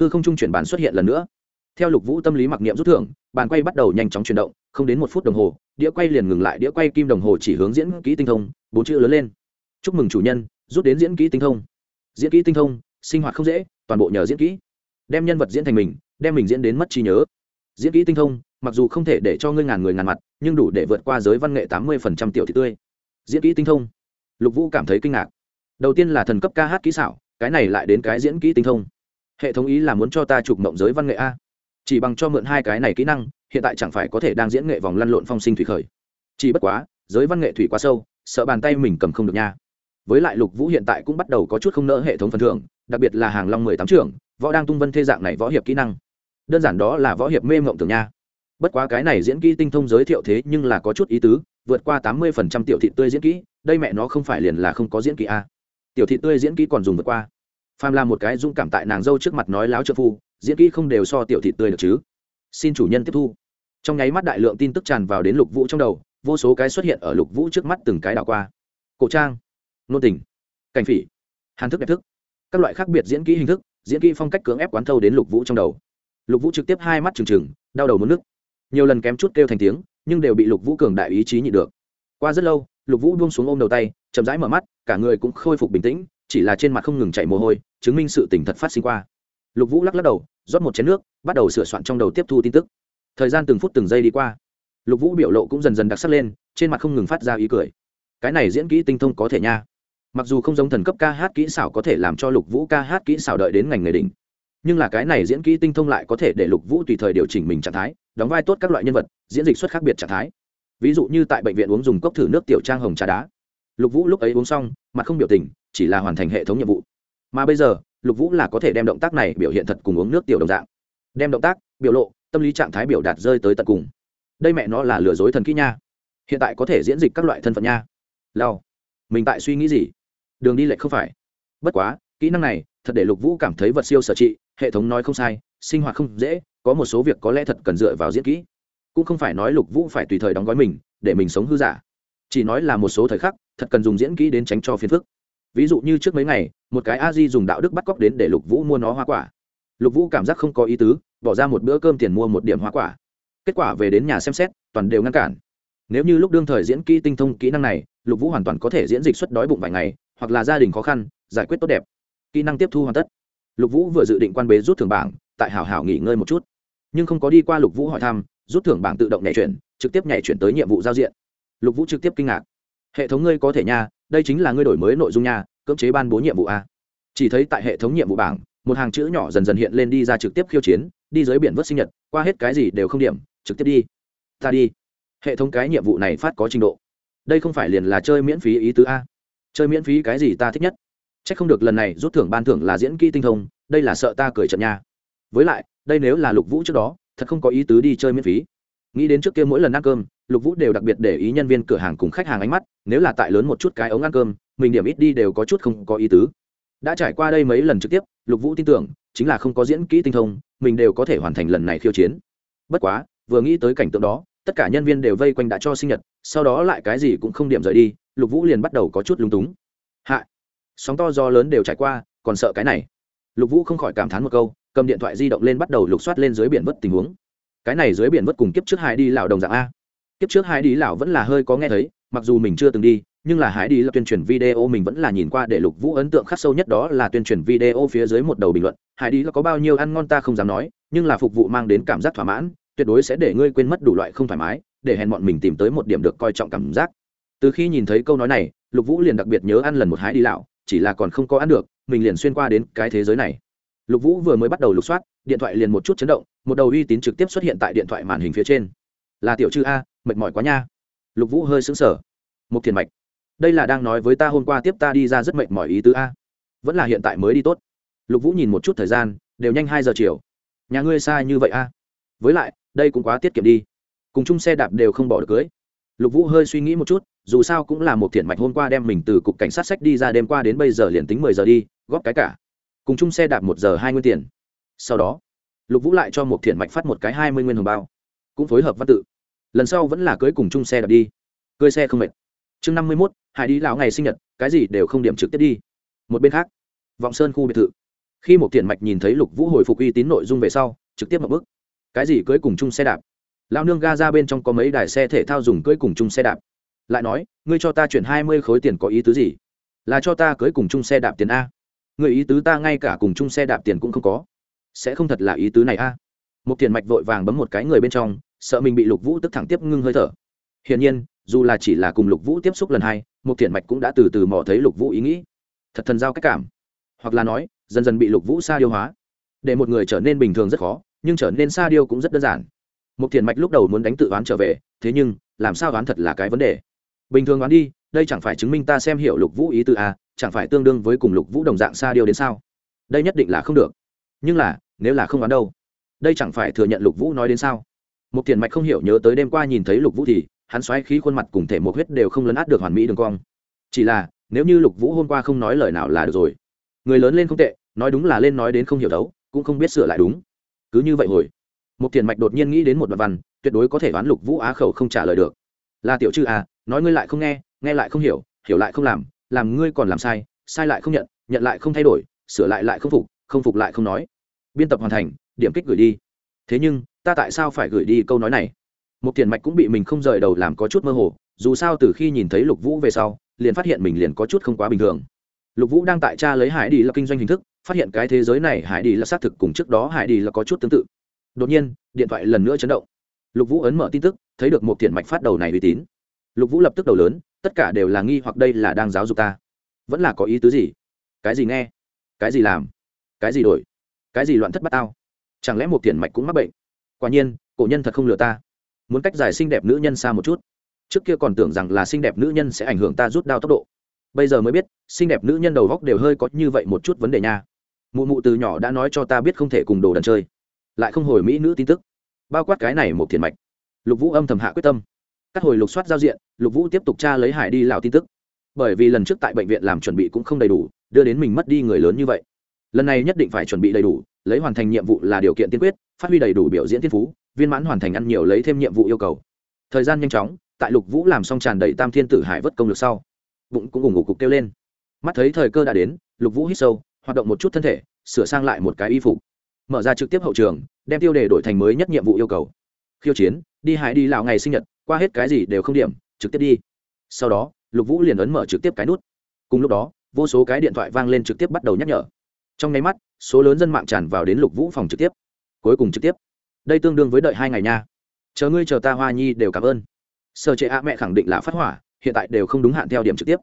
hư không trung chuyển bàn xuất hiện lần nữa. Theo lục vũ tâm lý mặc niệm rút thưởng, bàn quay bắt đầu nhanh chóng chuyển động, không đến một phút đồng hồ, đĩa quay liền ngừng lại, đĩa quay kim đồng hồ chỉ hướng diễn kỹ tinh thông, bốn chữ lớn lên. Chúc mừng chủ nhân, rút đến diễn kỹ tinh thông. Diễn kỹ tinh thông, sinh hoạt không dễ, toàn bộ nhờ diễn kỹ. Đem nhân vật diễn thành mình, đem mình diễn đến mất trí nhớ. Diễn kỹ tinh thông, mặc dù không thể để cho ngươi ngàn người ngàn mặt, nhưng đủ để vượt qua giới văn nghệ tám mươi tiểu thị tươi. Diễn kỹ tinh thông. Lục vũ cảm thấy kinh ngạc. Đầu tiên là thần cấp ca hát kỹ xảo, cái này lại đến cái diễn kỹ tinh thông hệ thống ý là muốn cho ta chụp mộng giới văn nghệ a. Chỉ bằng cho mượn hai cái này kỹ năng, hiện tại chẳng phải có thể đang diễn nghệ vòng lăn lộn phong sinh thủy khởi. Chỉ bất quá, giới văn nghệ thủy quá sâu, sợ bàn tay mình cầm không được nha. Với lại lục vũ hiện tại cũng bắt đầu có chút không nỡ hệ thống phần thưởng, đặc biệt là hàng long mười tám trưởng, võ đang tung vân thê dạng này võ hiệp kỹ năng. Đơn giản đó là võ hiệp mê mộng tưởng nha. Bất quá cái này diễn kỹ tinh thông giới thiệu thế nhưng là có chút ý tứ, vượt qua tám mươi phần trăm tiểu thị tươi diễn kỹ, đây mẹ nó không phải liền là không có diễn kỹ a. Tiểu thị tươi diễn kỹ còn dùng vượt qua phàm là một cái dũng cảm tại nàng dâu trước mặt nói láo trợ phu, diễn kỹ không đều so tiểu thị tươi được chứ. Xin chủ nhân tiếp thu. Trong nháy mắt đại lượng tin tức tràn vào đến lục vũ trong đầu, vô số cái xuất hiện ở lục vũ trước mắt từng cái đảo qua. Cổ trang, nôn tình, cảnh phỉ, hàn thức đẹp thức, các loại khác biệt diễn kỹ hình thức, diễn kỹ phong cách cưỡng ép quán thâu đến lục vũ trong đầu. Lục vũ trực tiếp hai mắt trừng trừng, đau đầu mất nước nhiều lần kém chút kêu thành tiếng, nhưng đều bị lục vũ cường đại ý chí nhịn được. Qua rất lâu, lục vũ buông xuống ôm đầu tay, chậm rãi mở mắt, cả người cũng khôi phục bình tĩnh chỉ là trên mặt không ngừng chảy mồ hôi, chứng minh sự tỉnh thật phát sinh qua. Lục vũ lắc lắc đầu, rót một chén nước, bắt đầu sửa soạn trong đầu tiếp thu tin tức. Thời gian từng phút từng giây đi qua. Lục vũ biểu lộ cũng dần dần đặc sắc lên, trên mặt không ngừng phát ra ý cười. Cái này diễn kỹ tinh thông có thể nha. Mặc dù không giống thần cấp ca hát kỹ xảo có thể làm cho lục vũ ca hát kỹ xảo đợi đến ngành nghề đỉnh, nhưng là cái này diễn kỹ tinh thông lại có thể để lục vũ tùy thời điều chỉnh mình trạng thái, đóng vai tốt các loại nhân vật, diễn dịch xuất khác biệt trạng thái. Ví dụ như tại bệnh viện uống dùng cốc thử nước tiểu trang hồng trà đá. Lục vũ lúc ấy uống xong, mặt không biểu tình chỉ là hoàn thành hệ thống nhiệm vụ. Mà bây giờ, lục vũ là có thể đem động tác này biểu hiện thật cùng uống nước tiểu đồng dạng. Đem động tác, biểu lộ, tâm lý trạng thái biểu đạt rơi tới tận cùng. Đây mẹ nó là lừa dối thần kỹ nha. Hiện tại có thể diễn dịch các loại thân phận nha. Lao mình tại suy nghĩ gì? Đường đi lệch không phải. Bất quá, kỹ năng này, thật để lục vũ cảm thấy vật siêu sở trị, hệ thống nói không sai, sinh hoạt không dễ, có một số việc có lẽ thật cần dựa vào diễn kỹ. Cũng không phải nói lục vũ phải tùy thời đóng gói mình, để mình sống hư giả. Chỉ nói là một số thời khắc, thật cần dùng diễn kỹ đến tránh cho phiền phức ví dụ như trước mấy ngày, một cái a di dùng đạo đức bắt cóc đến để lục vũ mua nó hoa quả. Lục vũ cảm giác không có ý tứ, bỏ ra một bữa cơm tiền mua một điểm hoa quả. Kết quả về đến nhà xem xét, toàn đều ngăn cản. Nếu như lúc đương thời diễn kỹ tinh thông kỹ năng này, lục vũ hoàn toàn có thể diễn dịch xuất đói bụng vài ngày, hoặc là gia đình khó khăn, giải quyết tốt đẹp. Kỹ năng tiếp thu hoàn tất. Lục vũ vừa dự định quan bế rút thưởng bảng, tại hảo hảo nghỉ ngơi một chút. Nhưng không có đi qua lục vũ hỏi thăm, rút thưởng bảng tự động nhảy chuyển, trực tiếp nhảy chuyển tới nhiệm vụ giao diện. Lục vũ trực tiếp kinh ngạc hệ thống ngươi có thể nha, đây chính là ngươi đổi mới nội dung nha, cưỡng chế ban bố nhiệm vụ a. Chỉ thấy tại hệ thống nhiệm vụ bảng, một hàng chữ nhỏ dần dần hiện lên đi ra trực tiếp khiêu chiến, đi dưới biển vớt sinh nhật, qua hết cái gì đều không điểm, trực tiếp đi. Ta đi. Hệ thống cái nhiệm vụ này phát có trình độ. Đây không phải liền là chơi miễn phí ý tứ a. Chơi miễn phí cái gì ta thích nhất? C h ắ c không được lần này rút thưởng ban thưởng là diễn kỹ tinh thông, đây là sợ ta cười trận nha. Với lại, đây nếu là lục vũ trước đó, thật không có ý tứ đi chơi miễn phí. Nghĩ đến trước kia mỗi lần ăn cơm lục vũ đều đặc biệt để ý nhân viên cửa hàng cùng khách hàng ánh mắt, nếu là tại lớn một chút cái ống ăn cơm, mình điểm ít đi đều có chút không có ý tứ. Đã trải qua đây mấy lần trực tiếp, lục vũ tin tưởng, chính là không có diễn kỹ tinh thông, mình đều có thể hoàn thành lần này khiêu chiến. Bất quá, vừa nghĩ tới cảnh tượng đó, tất cả nhân viên đều vây quanh đã cho sinh nhật, sau đó lại cái gì cũng không điểm rời đi, lục vũ liền bắt đầu có chút lúng túng. Hạ! Sóng to do lớn đều trải qua, còn sợ cái này. Lục vũ không khỏi cảm thán một câu, cầm điện thoại di động lên bắt đầu lục soát lên dưới biển vất tình huống. Cái này dưới biển vất cùng kiếp trước hai đi lào đồng dạng a kiếp trước Hải đi Lão vẫn là hơi có nghe thấy, mặc dù mình chưa từng đi, nhưng là hải đi là tuyên truyền video mình vẫn là nhìn qua để lục vũ ấn tượng khắc sâu nhất đó là tuyên truyền video phía dưới một đầu bình luận, hải đi là có bao nhiêu ăn ngon ta không dám nói, nhưng là phục vụ mang đến cảm giác thỏa mãn, tuyệt đối sẽ để ngươi quên mất đủ loại không thoải mái, để hẹn bọn mình tìm tới một điểm được coi trọng cảm giác. Từ khi nhìn thấy câu nói này, lục vũ liền đặc biệt nhớ ăn lần một hái đi lão chỉ là còn không có ăn được, mình liền xuyên qua đến cái thế giới này. Lục vũ vừa mới bắt đầu lục soát, điện thoại liền một chút chấn động, một đầu uy tín trực tiếp xuất hiện tại điện thoại màn hình phía trên. Là tiểu chư a mệt mỏi quá nha. Lục vũ hơi sững sờ. Một thiền mạch, đây là đang nói với ta hôm qua tiếp ta đi ra rất mệt mỏi ý tứ a. Vẫn là hiện tại mới đi tốt. Lục vũ nhìn một chút thời gian, đều nhanh hai giờ chiều. Nhà ngươi xa như vậy a? Với lại, đây cũng quá tiết kiệm đi. Cùng chung xe đạp đều không bỏ được cưới. Lục vũ hơi suy nghĩ một chút, dù sao cũng là một thiện mạch hôm qua đem mình từ cục cảnh sát sách đi ra đêm qua đến bây giờ liền tính mười giờ đi, góp cái cả. Cùng chung xe đạp một giờ hai mươi tiền. Sau đó, lục vũ lại cho một thiện mạch phát một cái hai mươi nguyên hồng bao. Cũng phối hợp văn tự lần sau vẫn là cưới cùng chung xe đạp đi. Cưới xe không mệt. Chương năm mươi mốt, hải đi lão ngày sinh nhật, cái gì đều không điểm trực tiếp đi. Một bên khác, vọng sơn khu biệt thự. Khi một thiện mạch nhìn thấy lục vũ hồi phục uy tín nội dung về sau, trực tiếp một bước cái gì cưới cùng chung xe đạp? Lao nương ga ra bên trong có mấy đài xe thể thao dùng cưới cùng chung xe đạp. Lại nói, ngươi cho ta chuyển hai mươi khối tiền có ý tứ gì? Là cho ta cưới cùng chung xe đạp tiền a. Người ý tứ ta ngay cả cùng chung xe đạp tiền cũng không có. Sẽ không thật là ý tứ này a. Một tiền mạch vội vàng bấm một cái người bên trong sợ mình bị lục vũ tức thẳng tiếp ngưng hơi thở. Hiển nhiên, dù là chỉ là cùng lục vũ tiếp xúc lần hai, một thiện mạch cũng đã từ từ mò thấy lục vũ ý nghĩ. Thật thần giao cách cảm. Hoặc là nói, dần dần bị lục vũ xa điêu hóa. Để một người trở nên bình thường rất khó, nhưng trở nên xa điêu cũng rất đơn giản. Một thiền mạch lúc đầu muốn đánh tự oán trở về, thế nhưng, làm sao oán thật là cái vấn đề. Bình thường oán đi, đây chẳng phải chứng minh ta xem hiểu lục vũ ý từ a à, chẳng phải tương đương với cùng lục vũ đồng dạng xa điêu đến sao? Đây nhất định là không được. Nhưng là, nếu là không oán đâu, đây chẳng phải thừa nhận lục vũ nói đến sao? Một Tiền mạch không hiểu nhớ tới đêm qua nhìn thấy lục vũ thì, hắn xoáy khí khuôn mặt cùng thể một huyết đều không lấn át được hoàn mỹ đường cong. Chỉ là, nếu như lục vũ hôm qua không nói lời nào là được rồi. Người lớn lên không tệ, nói đúng là lên nói đến không hiểu đấu, cũng không biết sửa lại đúng. Cứ như vậy hồi một tiền mạch đột nhiên nghĩ đến một đoạn văn, tuyệt đối có thể đoán lục vũ á khẩu không trả lời được. Là tiểu chư à nói ngươi lại không nghe nghe lại không hiểu hiểu lại không làm làm ngươi còn làm sai sai lại không nhận nhận lại không thay đổi, sửa lại lại không phục không phục lại không nói. Biên tập hoàn thành, điểm kích gửi đi. Thế nhưng ta tại sao phải gửi đi câu nói này? Một tiền mạch cũng bị mình không rời đầu làm có chút mơ hồ, dù sao từ khi nhìn thấy lục vũ về sau, liền phát hiện mình liền có chút không quá bình thường. Lục vũ đang tại cha lấy hải đi là kinh doanh hình thức, phát hiện cái thế giới này hải đi là xác thực cùng trước đó hải đi là có chút tương tự. Đột nhiên, điện thoại lần nữa chấn động. Lục vũ ấn mở tin tức, thấy được một tiền mạch phát đầu này uy tín. Lục vũ lập tức đầu lớn, tất cả đều là nghi hoặc đây là đang giáo dục ta. Vẫn là có ý tứ gì? Cái gì nghe? Cái gì làm? Cái gì đổi? Cái gì loạn thất bát tao? Chẳng lẽ một tiền mạch cũng mắc bệnh? Quả nhiên, cổ nhân thật không lừa ta. Muốn cách giải xinh đẹp nữ nhân xa một chút. Trước kia còn tưởng rằng là xinh đẹp nữ nhân sẽ ảnh hưởng ta rút đao tốc độ. Bây giờ mới biết, xinh đẹp nữ nhân đầu góc đều hơi có như vậy một chút vấn đề nha. Mụ mụ từ nhỏ đã nói cho ta biết không thể cùng đồ đần chơi. Lại không hồi mỹ nữ tin tức. Bao quát cái này một thiền mạch. Lục vũ âm thầm hạ quyết tâm. Cắt hồi lục soát giao diện, lục vũ tiếp tục tra lấy hải đi lào tin tức. Bởi vì lần trước tại bệnh viện làm chuẩn bị cũng không đầy đủ, đưa đến mình mất đi người lớn như vậy. Lần này nhất định phải chuẩn bị đầy đủ lấy hoàn thành nhiệm vụ là điều kiện tiên quyết, phát huy đầy đủ biểu diễn thiên phú, viên mãn hoàn thành ăn nhiều lấy thêm nhiệm vụ yêu cầu. Thời gian nhanh chóng, tại lục vũ làm xong tràn đầy tam thiên tử hải vất công lược sau, bụng cũng ủng ngủ cục kêu lên. Mắt thấy thời cơ đã đến, lục vũ hít sâu, hoạt động một chút thân thể, sửa sang lại một cái y phục. Mở ra trực tiếp hậu trường, đem tiêu đề đổi thành mới nhất nhiệm vụ yêu cầu. Khiêu chiến, đi hải đi lào ngày sinh nhật, qua hết cái gì đều không điểm, trực tiếp đi. Sau đó, lục vũ liền ấn mở trực tiếp cái nút. Cùng lúc đó, vô số cái điện thoại vang lên trực tiếp bắt đầu nhắc nhở trong nháy mắt, số lớn dân mạng tràn vào đến lục vũ phòng trực tiếp. Cuối cùng trực tiếp. Đây tương đương với đợi hai ngày nha. Chờ ngươi, chờ ta, hoa nhi đều cảm ơn. Sở trệ ạ mẹ khẳng định là phát hỏa, hiện tại đều không đúng hạn theo điểm trực tiếp.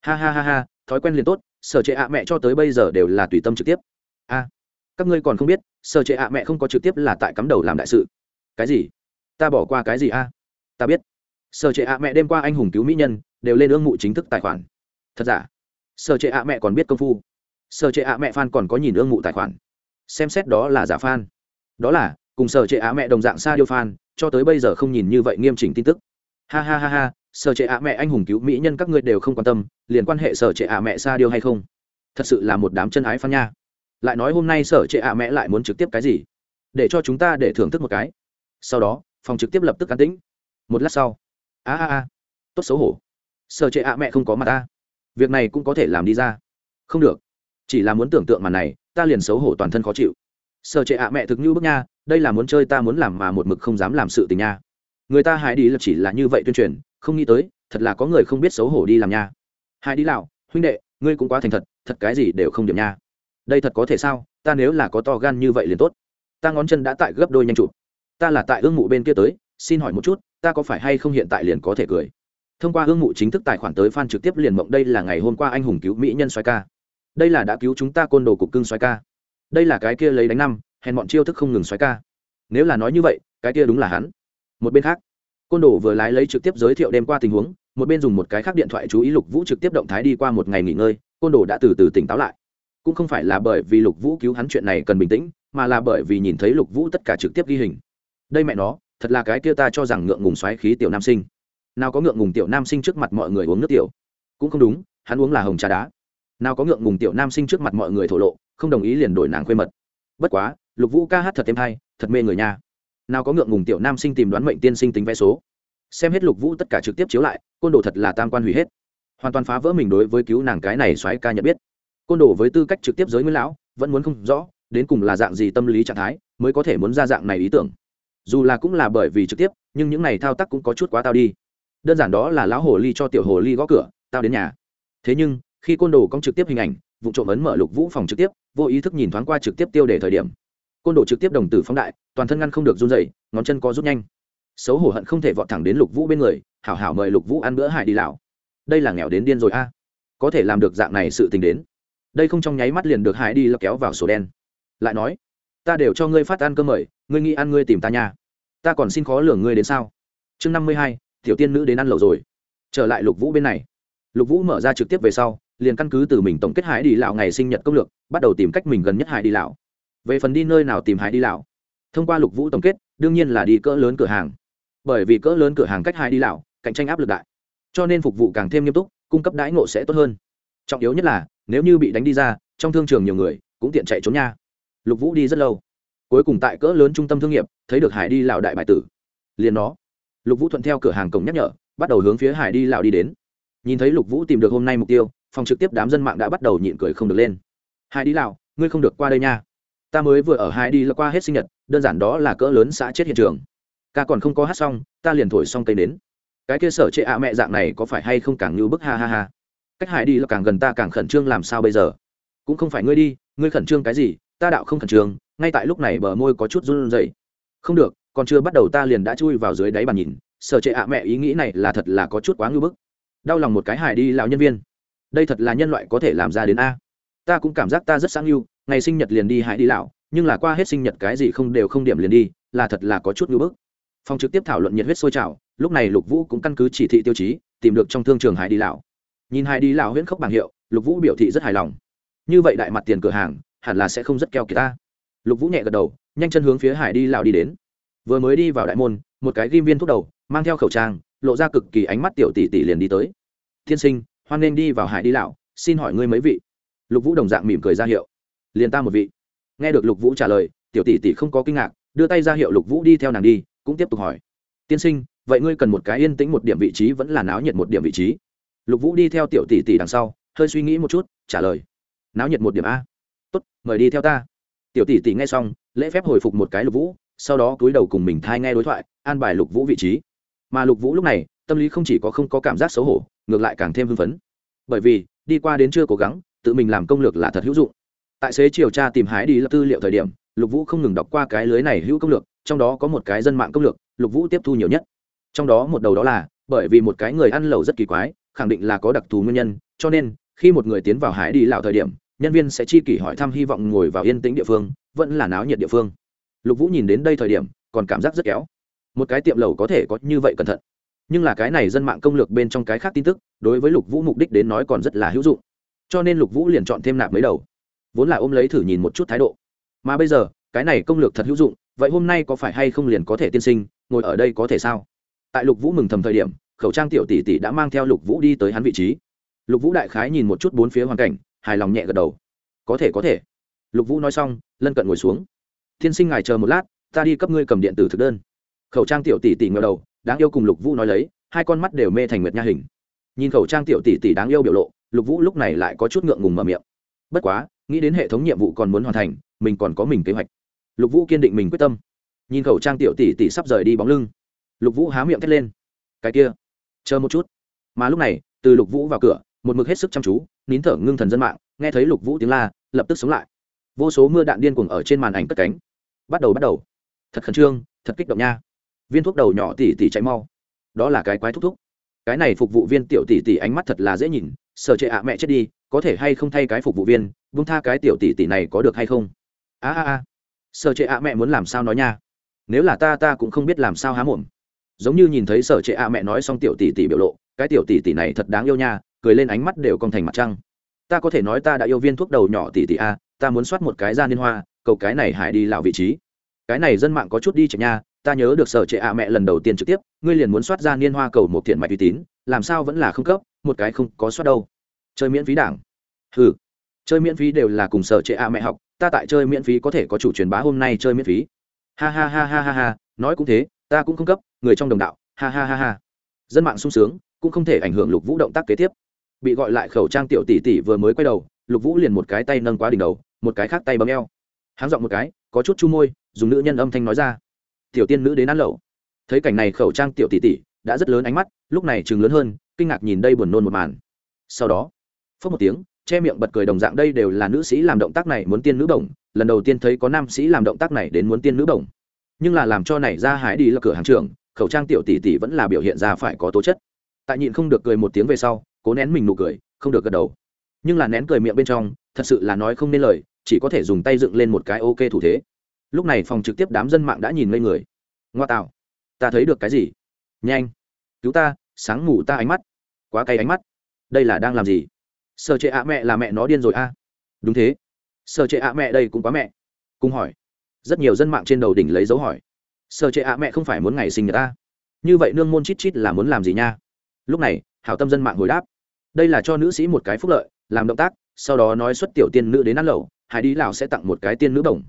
Ha ha ha ha, thói quen liền tốt, sở trệ ạ mẹ cho tới bây giờ đều là tùy tâm trực tiếp. A, các ngươi còn không biết, sở trệ ạ mẹ không có trực tiếp là tại cắm đầu làm đại sự. Cái gì? Ta bỏ qua cái gì a? Ta biết. Sở trệ ạ mẹ đêm qua anh hùng cứu mỹ nhân, đều lên ương mụ chính thức tài khoản. Thật giả? Sở trệ ạ mẹ còn biết công phu sở trệ ạ mẹ f còn có nhìn ương mụ tài khoản. Xem xét đó là giả f đó là, cùng sở trệ ạ mẹ đồng dạng xa điêu f cho tới bây giờ không nhìn như vậy nghiêm chỉnh tin tức. Ha ha ha ha, sở trệ ạ mẹ anh hùng cứu mỹ nhân các ngươi đều không quan tâm, liền quan hệ sở trệ ạ mẹ xa điêu hay không? Thật sự là một đám chân ái phan nha. Lại nói hôm nay sở trệ ạ mẹ lại muốn trực tiếp cái gì? Để cho chúng ta để thưởng thức một cái. Sau đó, phòng trực tiếp lập tức cán tĩnh. Một lát sau, a a a, tốt xấu hổ. Sở trệ ạ mẹ không có mặt ta. Việc này cũng có thể làm đi ra. Không được chỉ là muốn tưởng tượng màn này, ta liền xấu hổ toàn thân khó chịu. Sợ trệ ạ, mẹ thực như bức nha, đây là muốn chơi ta muốn làm mà một mực không dám làm sự tình nha. Người ta hải đi là chỉ là như vậy tuyên truyền, không nghĩ tới, thật là có người không biết xấu hổ đi làm nha. Hải đi lào huynh đệ, ngươi cũng quá thành thật thật cái gì đều không điểm nha. Đây thật có thể sao, ta nếu là có to gan như vậy liền tốt. Ta ngón chân đã tại gấp đôi nhanh chụp. Ta là tại ương mụ bên kia tới, xin hỏi một chút, ta có phải hay không hiện tại liền có thể cười? Thông qua ương mụ chính thức tài khoản tới f a n trực tiếp liền mộng đây là ngày hôm qua anh hùng cứu mỹ nhân xoay ca đây là đã cứu chúng ta côn đồ cục cưng xoáy ca. Đây là cái kia lấy đánh năm, hèn bọn chiêu thức không ngừng xoáy ca. Nếu là nói như vậy, cái kia đúng là hắn. Một bên khác, côn đồ vừa lái lấy trực tiếp giới thiệu đêm qua tình huống, một bên dùng một cái khác điện thoại chú ý lục vũ trực tiếp động thái đi qua một ngày nghỉ ngơi, côn đồ đã từ từ tỉnh táo lại. Cũng không phải là bởi vì lục vũ cứu hắn chuyện này cần bình tĩnh, mà là bởi vì nhìn thấy lục vũ tất cả trực tiếp ghi hình. Đây mẹ nó, thật là cái kia ta cho rằng ngượng ngùng xoáy khí tiểu nam sinh. Nào có ngượng ngùng tiểu nam sinh trước mặt mọi người uống nước tiểu. Cũng không đúng, hắn uống là hồng trà đá nào có ngượng ngùng tiểu nam sinh trước mặt mọi người thổ lộ, không đồng ý liền đổi nàng khuê mật. Bất quá, lục vũ ca hát thật thêm hay, thật mê người nha. Nào có ngượng ngùng tiểu nam sinh tìm đoán mệnh tiên sinh tính vé số. Xem hết lục vũ tất cả trực tiếp chiếu lại, côn đồ thật là tam quan hủy hết. Hoàn toàn phá vỡ mình đối với cứu nàng cái này xoáy ca nhận biết. Côn đồ với tư cách trực tiếp giới nguyên lão, vẫn muốn không rõ, đến cùng là dạng gì tâm lý trạng thái, mới có thể muốn ra dạng này ý tưởng. Dù là cũng là bởi vì trực tiếp, nhưng những này thao tác cũng có chút quá tao đi. Đơn giản đó là lão hồ ly cho tiểu hồ ly gõ cửa, tao đến nhà. Thế nhưng khi côn đồ công trực tiếp hình ảnh, vụ trộm ấn mở lục vũ phòng trực tiếp, vô ý thức nhìn thoáng qua trực tiếp tiêu đề thời điểm. Côn đồ trực tiếp đồng tử phóng đại, toàn thân ngăn không được run dày ngón chân có rút nhanh. Xấu hổ hận không thể vọt thẳng đến lục vũ bên người, hảo hảo mời lục vũ ăn bữa hải đi lão. Đây là nghèo đến điên rồi a. Có thể làm được dạng này sự tình đến. Đây không trong nháy mắt liền được hải đi lập kéo vào sổ đen. Lại nói, ta đều cho ngươi phát ăn cơm mời, ngươi nghĩ ăn ngươi tìm ta nha. Ta còn xin khó lường ngươi đến sao? Chương năm mươi hai, tiểu tiên nữ đến ăn lẩu rồi. Trở lại lục vũ bên này. Lục vũ mở ra trực tiếp về sau liền căn cứ từ mình tổng kết hải đi lão ngày sinh nhật công lược, bắt đầu tìm cách mình gần nhất hải đi lão. Về phần đi nơi nào tìm hải đi lão? Thông qua lục vũ tổng kết, đương nhiên là đi cỡ lớn cửa hàng. Bởi vì cỡ lớn cửa hàng cách hải đi lão, cạnh tranh áp lực đại. Cho nên phục vụ càng thêm nghiêm túc, cung cấp đãi ngộ sẽ tốt hơn. Trọng yếu nhất là, nếu như bị đánh đi ra, trong thương trường nhiều người, cũng tiện chạy trốn nha. Lục vũ đi rất lâu. Cuối cùng tại cỡ lớn trung tâm thương nghiệp, thấy được hải đi lão đại bài tử. Liền đó lục vũ thuận theo cửa hàng cổng nhắc nhở, bắt đầu hướng phía hải đi lão đi đến. Nhìn thấy lục vũ tìm được hôm nay mục tiêu phòng trực tiếp đám dân mạng đã bắt đầu nhịn cười không được lên. Hải đi lão ngươi không được qua đây nha. Ta mới vừa ở hải đi là qua hết sinh nhật, đơn giản đó là cỡ lớn xã chết hiện trường. Ca còn không có hát xong, ta liền thổi xong cây đến cái kia sở chệ ạ mẹ dạng này có phải hay không càng như bức ha ha ha. Cách hải đi là càng gần ta càng khẩn trương làm sao bây giờ? Cũng không phải ngươi đi, ngươi khẩn trương cái gì, ta đạo không khẩn trương, ngay tại lúc này bờ môi có chút run rẩy. Không được, còn chưa bắt đầu ta liền đã chui vào dưới đáy bàn nhìn, sở chệ ạ mẹ ý nghĩ này là thật là có chút quá ngư bức. Đau lòng một cái hải đi lão nhân viên đây thật là nhân loại có thể làm ra đến a. Ta cũng cảm giác ta rất sáng yêu ngày sinh nhật liền đi hải đi lão nhưng là qua hết sinh nhật cái gì không đều không điểm liền đi, là thật là có chút ngưỡng bức. Phòng trực tiếp thảo luận nhiệt huyết sôi trào, lúc này lục vũ cũng căn cứ chỉ thị tiêu chí, tìm được trong thương trường hải đi lão nhìn hải đi lão huyễn khốc bảng hiệu, lục vũ biểu thị rất hài lòng. Như vậy đại mặt tiền cửa hàng, hẳn là sẽ không rất keo kỳ ta. Lục vũ nhẹ gật đầu, nhanh chân hướng phía hải đi lão đi đến. Vừa mới đi vào đại môn, một cái ghim viên thuốc đầu, mang theo khẩu trang, lộ ra cực kỳ ánh mắt tiểu tỷ tỷ liền đi tới. Thiên sinh hoan nên đi vào hải đi lão, xin hỏi ngươi mấy vị? Lục vũ đồng dạng mỉm cười ra hiệu. Liền ta một vị. Nghe được lục vũ trả lời, tiểu tỷ tỷ không có kinh ngạc, đưa tay ra hiệu lục vũ đi theo nàng đi, cũng tiếp tục hỏi. Tiên sinh, vậy ngươi cần một cái yên tĩnh một điểm vị trí vẫn là náo nhiệt một điểm vị trí? Lục vũ đi theo tiểu tỷ tỷ đằng sau, hơi suy nghĩ một chút, trả lời. Náo nhiệt một điểm a. Tốt, mời đi theo ta. Tiểu tỷ tỷ nghe xong, lễ phép hồi phục một cái lục vũ, sau đó cúi đầu cùng mình thai nghe đối thoại, an bài lục vũ vị trí. Mà lục vũ lúc này, tâm lý không chỉ có không có cảm giác xấu hổ ngược lại càng thêm hưng phấn. Bởi vì, đi qua đến chưa cố gắng, tự mình làm công lược là thật hữu dụng. Tại xế chiều tra tìm hái đi lập tư liệu thời điểm, lục vũ không ngừng đọc qua cái lưới này hữu công lược, trong đó có một cái dân mạng công lược, lục vũ tiếp thu nhiều nhất. Trong đó một đầu đó là, bởi vì một cái người ăn lẩu rất kỳ quái, khẳng định là có đặc thù nguyên nhân, cho nên, khi một người tiến vào hải đi lào thời điểm, nhân viên sẽ chi kỷ hỏi thăm hy vọng ngồi vào yên tĩnh địa phương, vẫn là náo nhiệt địa phương. Lục vũ nhìn đến đây thời điểm, còn cảm giác rất kéo. Một cái tiệm lẩu có thể có như vậy cẩn thận nhưng là cái này dân mạng công lược bên trong cái khác tin tức, đối với lục vũ mục đích đến nói còn rất là hữu dụng. Cho nên lục vũ liền chọn thêm nạp mấy đầu. Vốn là ôm lấy thử nhìn một chút thái độ. Mà bây giờ, cái này công lược thật hữu dụng, vậy hôm nay có phải hay không liền có thể tiên sinh, ngồi ở đây có thể sao? Tại lục vũ mừng thầm thời điểm, khẩu trang tiểu tỷ tỷ đã mang theo lục vũ đi tới hắn vị trí. Lục vũ đại khái nhìn một chút bốn phía hoàn cảnh, hài lòng nhẹ gật đầu. Có thể có thể. Lục vũ nói xong, lân cận ngồi xuống. Tiên sinh ngài chờ một lát, ta đi cấp ngươi cầm điện tử thực đơn. Khẩu trang tiểu tỷ tỷ ngờ đầu đáng yêu cùng lục vũ nói lấy, hai con mắt đều mê thành nguyệt nha hình. Nhìn khẩu trang tiểu tỷ tỷ đáng yêu biểu lộ, lục vũ lúc này lại có chút ngượng ngùng mở miệng. Bất quá, nghĩ đến hệ thống nhiệm vụ còn muốn hoàn thành, mình còn có mình kế hoạch. Lục vũ kiên định mình quyết tâm. Nhìn khẩu trang tiểu tỷ tỷ sắp rời đi bóng lưng. Lục vũ há miệng thét lên. Cái kia, chờ một chút. Mà lúc này, từ lục vũ vào cửa, một mực hết sức chăm chú, nín thở ngưng thần dân mạng, nghe thấy lục vũ tiếng la, lập tức sống lại. Vô số mưa đạn điên cuồng ở trên màn ảnh cất cánh. Bắt đầu bắt đầu. Thật khẩn trương, thật kích động nha viên thuốc đầu nhỏ tỉ tỉ chạy mau. Đó là cái quái thúc thúc. Cái này phục vụ viên tiểu tỷ tỷ ánh mắt thật là dễ nhìn, sợ trệ ạ mẹ chết đi, có thể hay không thay cái phục vụ viên vung tha cái tiểu tỷ tỷ này có được hay không? A a a. Sợ trệ ạ mẹ muốn làm sao nói nha? Nếu là ta ta cũng không biết làm sao há mồm. Giống như nhìn thấy sở trệ ạ mẹ nói xong tiểu tỷ tỷ biểu lộ, cái tiểu tỷ tỷ này thật đáng yêu nha, cười lên ánh mắt đều cong thành mặt trăng. Ta có thể nói ta đã yêu viên thuốc đầu nhỏ tỷ tỷ a, ta muốn soát một cái ra liên hoa, cầu cái này hải đi lào vị trí. Cái này dân mạng có chút đi chạy nha ta nhớ được sở trệ ạ mẹ lần đầu tiên trực tiếp, ngươi liền muốn soát ra niên hoa cầu một thiện mạch uy tín, làm sao vẫn là không cấp, một cái không có soát đâu. Chơi miễn phí đảng. Ừ chơi miễn phí đều là cùng sở trệ ạ mẹ học, ta tại chơi miễn phí có thể có chủ truyền bá hôm nay chơi miễn phí. Ha ha ha ha ha ha, nói cũng thế, ta cũng không cấp, người trong đồng đạo, ha ha ha ha. Dân mạng sung sướng, cũng không thể ảnh hưởng lục vũ động tác kế tiếp. Bị gọi lại khẩu trang tiểu tỷ tỷ vừa mới quay đầu, lục vũ liền một cái tay nâng quá đỉnh đầu, một cái khác tay bấm eo. Háng dọn một cái, có chút chu môi, dùng nữ nhân âm thanh nói ra tiểu tiên nữ đến ăn lẩu. Thấy cảnh này khẩu trang tiểu tỷ tỷ, đã rất lớn ánh mắt, lúc này chừng lớn hơn, kinh ngạc nhìn đây buồn nôn một màn. Sau đó phớt một tiếng, che miệng bật cười đồng dạng đây đều là nữ sĩ làm động tác này muốn tiên nữ đồng lần đầu tiên thấy có nam sĩ làm động tác này đến muốn tiên nữ đồng nhưng là làm cho này ra hái đi là cửa hàng trường khẩu trang tiểu tỷ tỷ vẫn là biểu hiện ra phải có tố chất. Tại nhịn không được cười một tiếng về sau, cố nén mình nụ cười, không được gật đầu. Nhưng là nén cười miệng bên trong, thật sự là nói không nên lời, chỉ có thể dùng tay dựng lên một cái ok thủ thế lúc này phòng trực tiếp đám dân mạng đã nhìn ngây người. Ngoa tạo. Ta thấy được cái gì? Nhanh. Cứu ta, sáng ngủ ta ánh mắt. Quá cay ánh mắt. Đây là đang làm gì? Sợ trệ ạ mẹ là mẹ nó điên rồi a. Đúng thế. Sợ trệ ạ mẹ đây cũng quá mẹ. Cùng hỏi. Rất nhiều dân mạng trên đầu đỉnh lấy dấu hỏi. Sợ trệ ạ mẹ không phải muốn ngày sinh nhật ta. Như vậy nương môn chít chít là muốn làm gì nha? Lúc này, hảo tâm dân mạng hồi đáp. Đây là cho nữ sĩ một cái phúc lợi, làm động tác, sau đó nói xuất tiểu tiên nữ đến ăn lẩu, hải đi lào sẽ tặng một cái tiên nữ đồng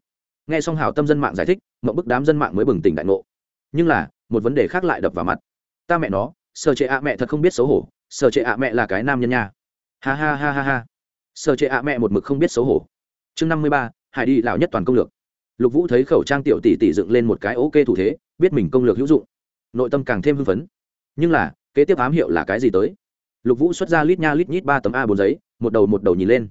nghe xong hảo tâm dân mạng giải thích mậu bức đám dân mạng mới bừng tỉnh đại ngộ. Nhưng là, một vấn đề khác lại đập vào mặt. Ta mẹ nó sợ trệ ạ mẹ thật không biết xấu hổ sợ trệ ạ mẹ là cái nam nhân nha. Ha ha ha ha ha. Sợ trệ ạ mẹ một mực không biết xấu hổ. Chương năm mươi ba, hải đi lào nhất toàn công lược. Lục vũ thấy khẩu trang tiểu tỷ tỷ dựng lên một cái ok thủ thế, biết mình công lược hữu dụng. Nội tâm càng thêm hưng phấn. Nhưng là, kế tiếp ám hiệu là cái gì tới? Lục vũ xuất ra lít nha lít nhít ba tấm a bốn giấy, một đầu một đầu nhìn lên.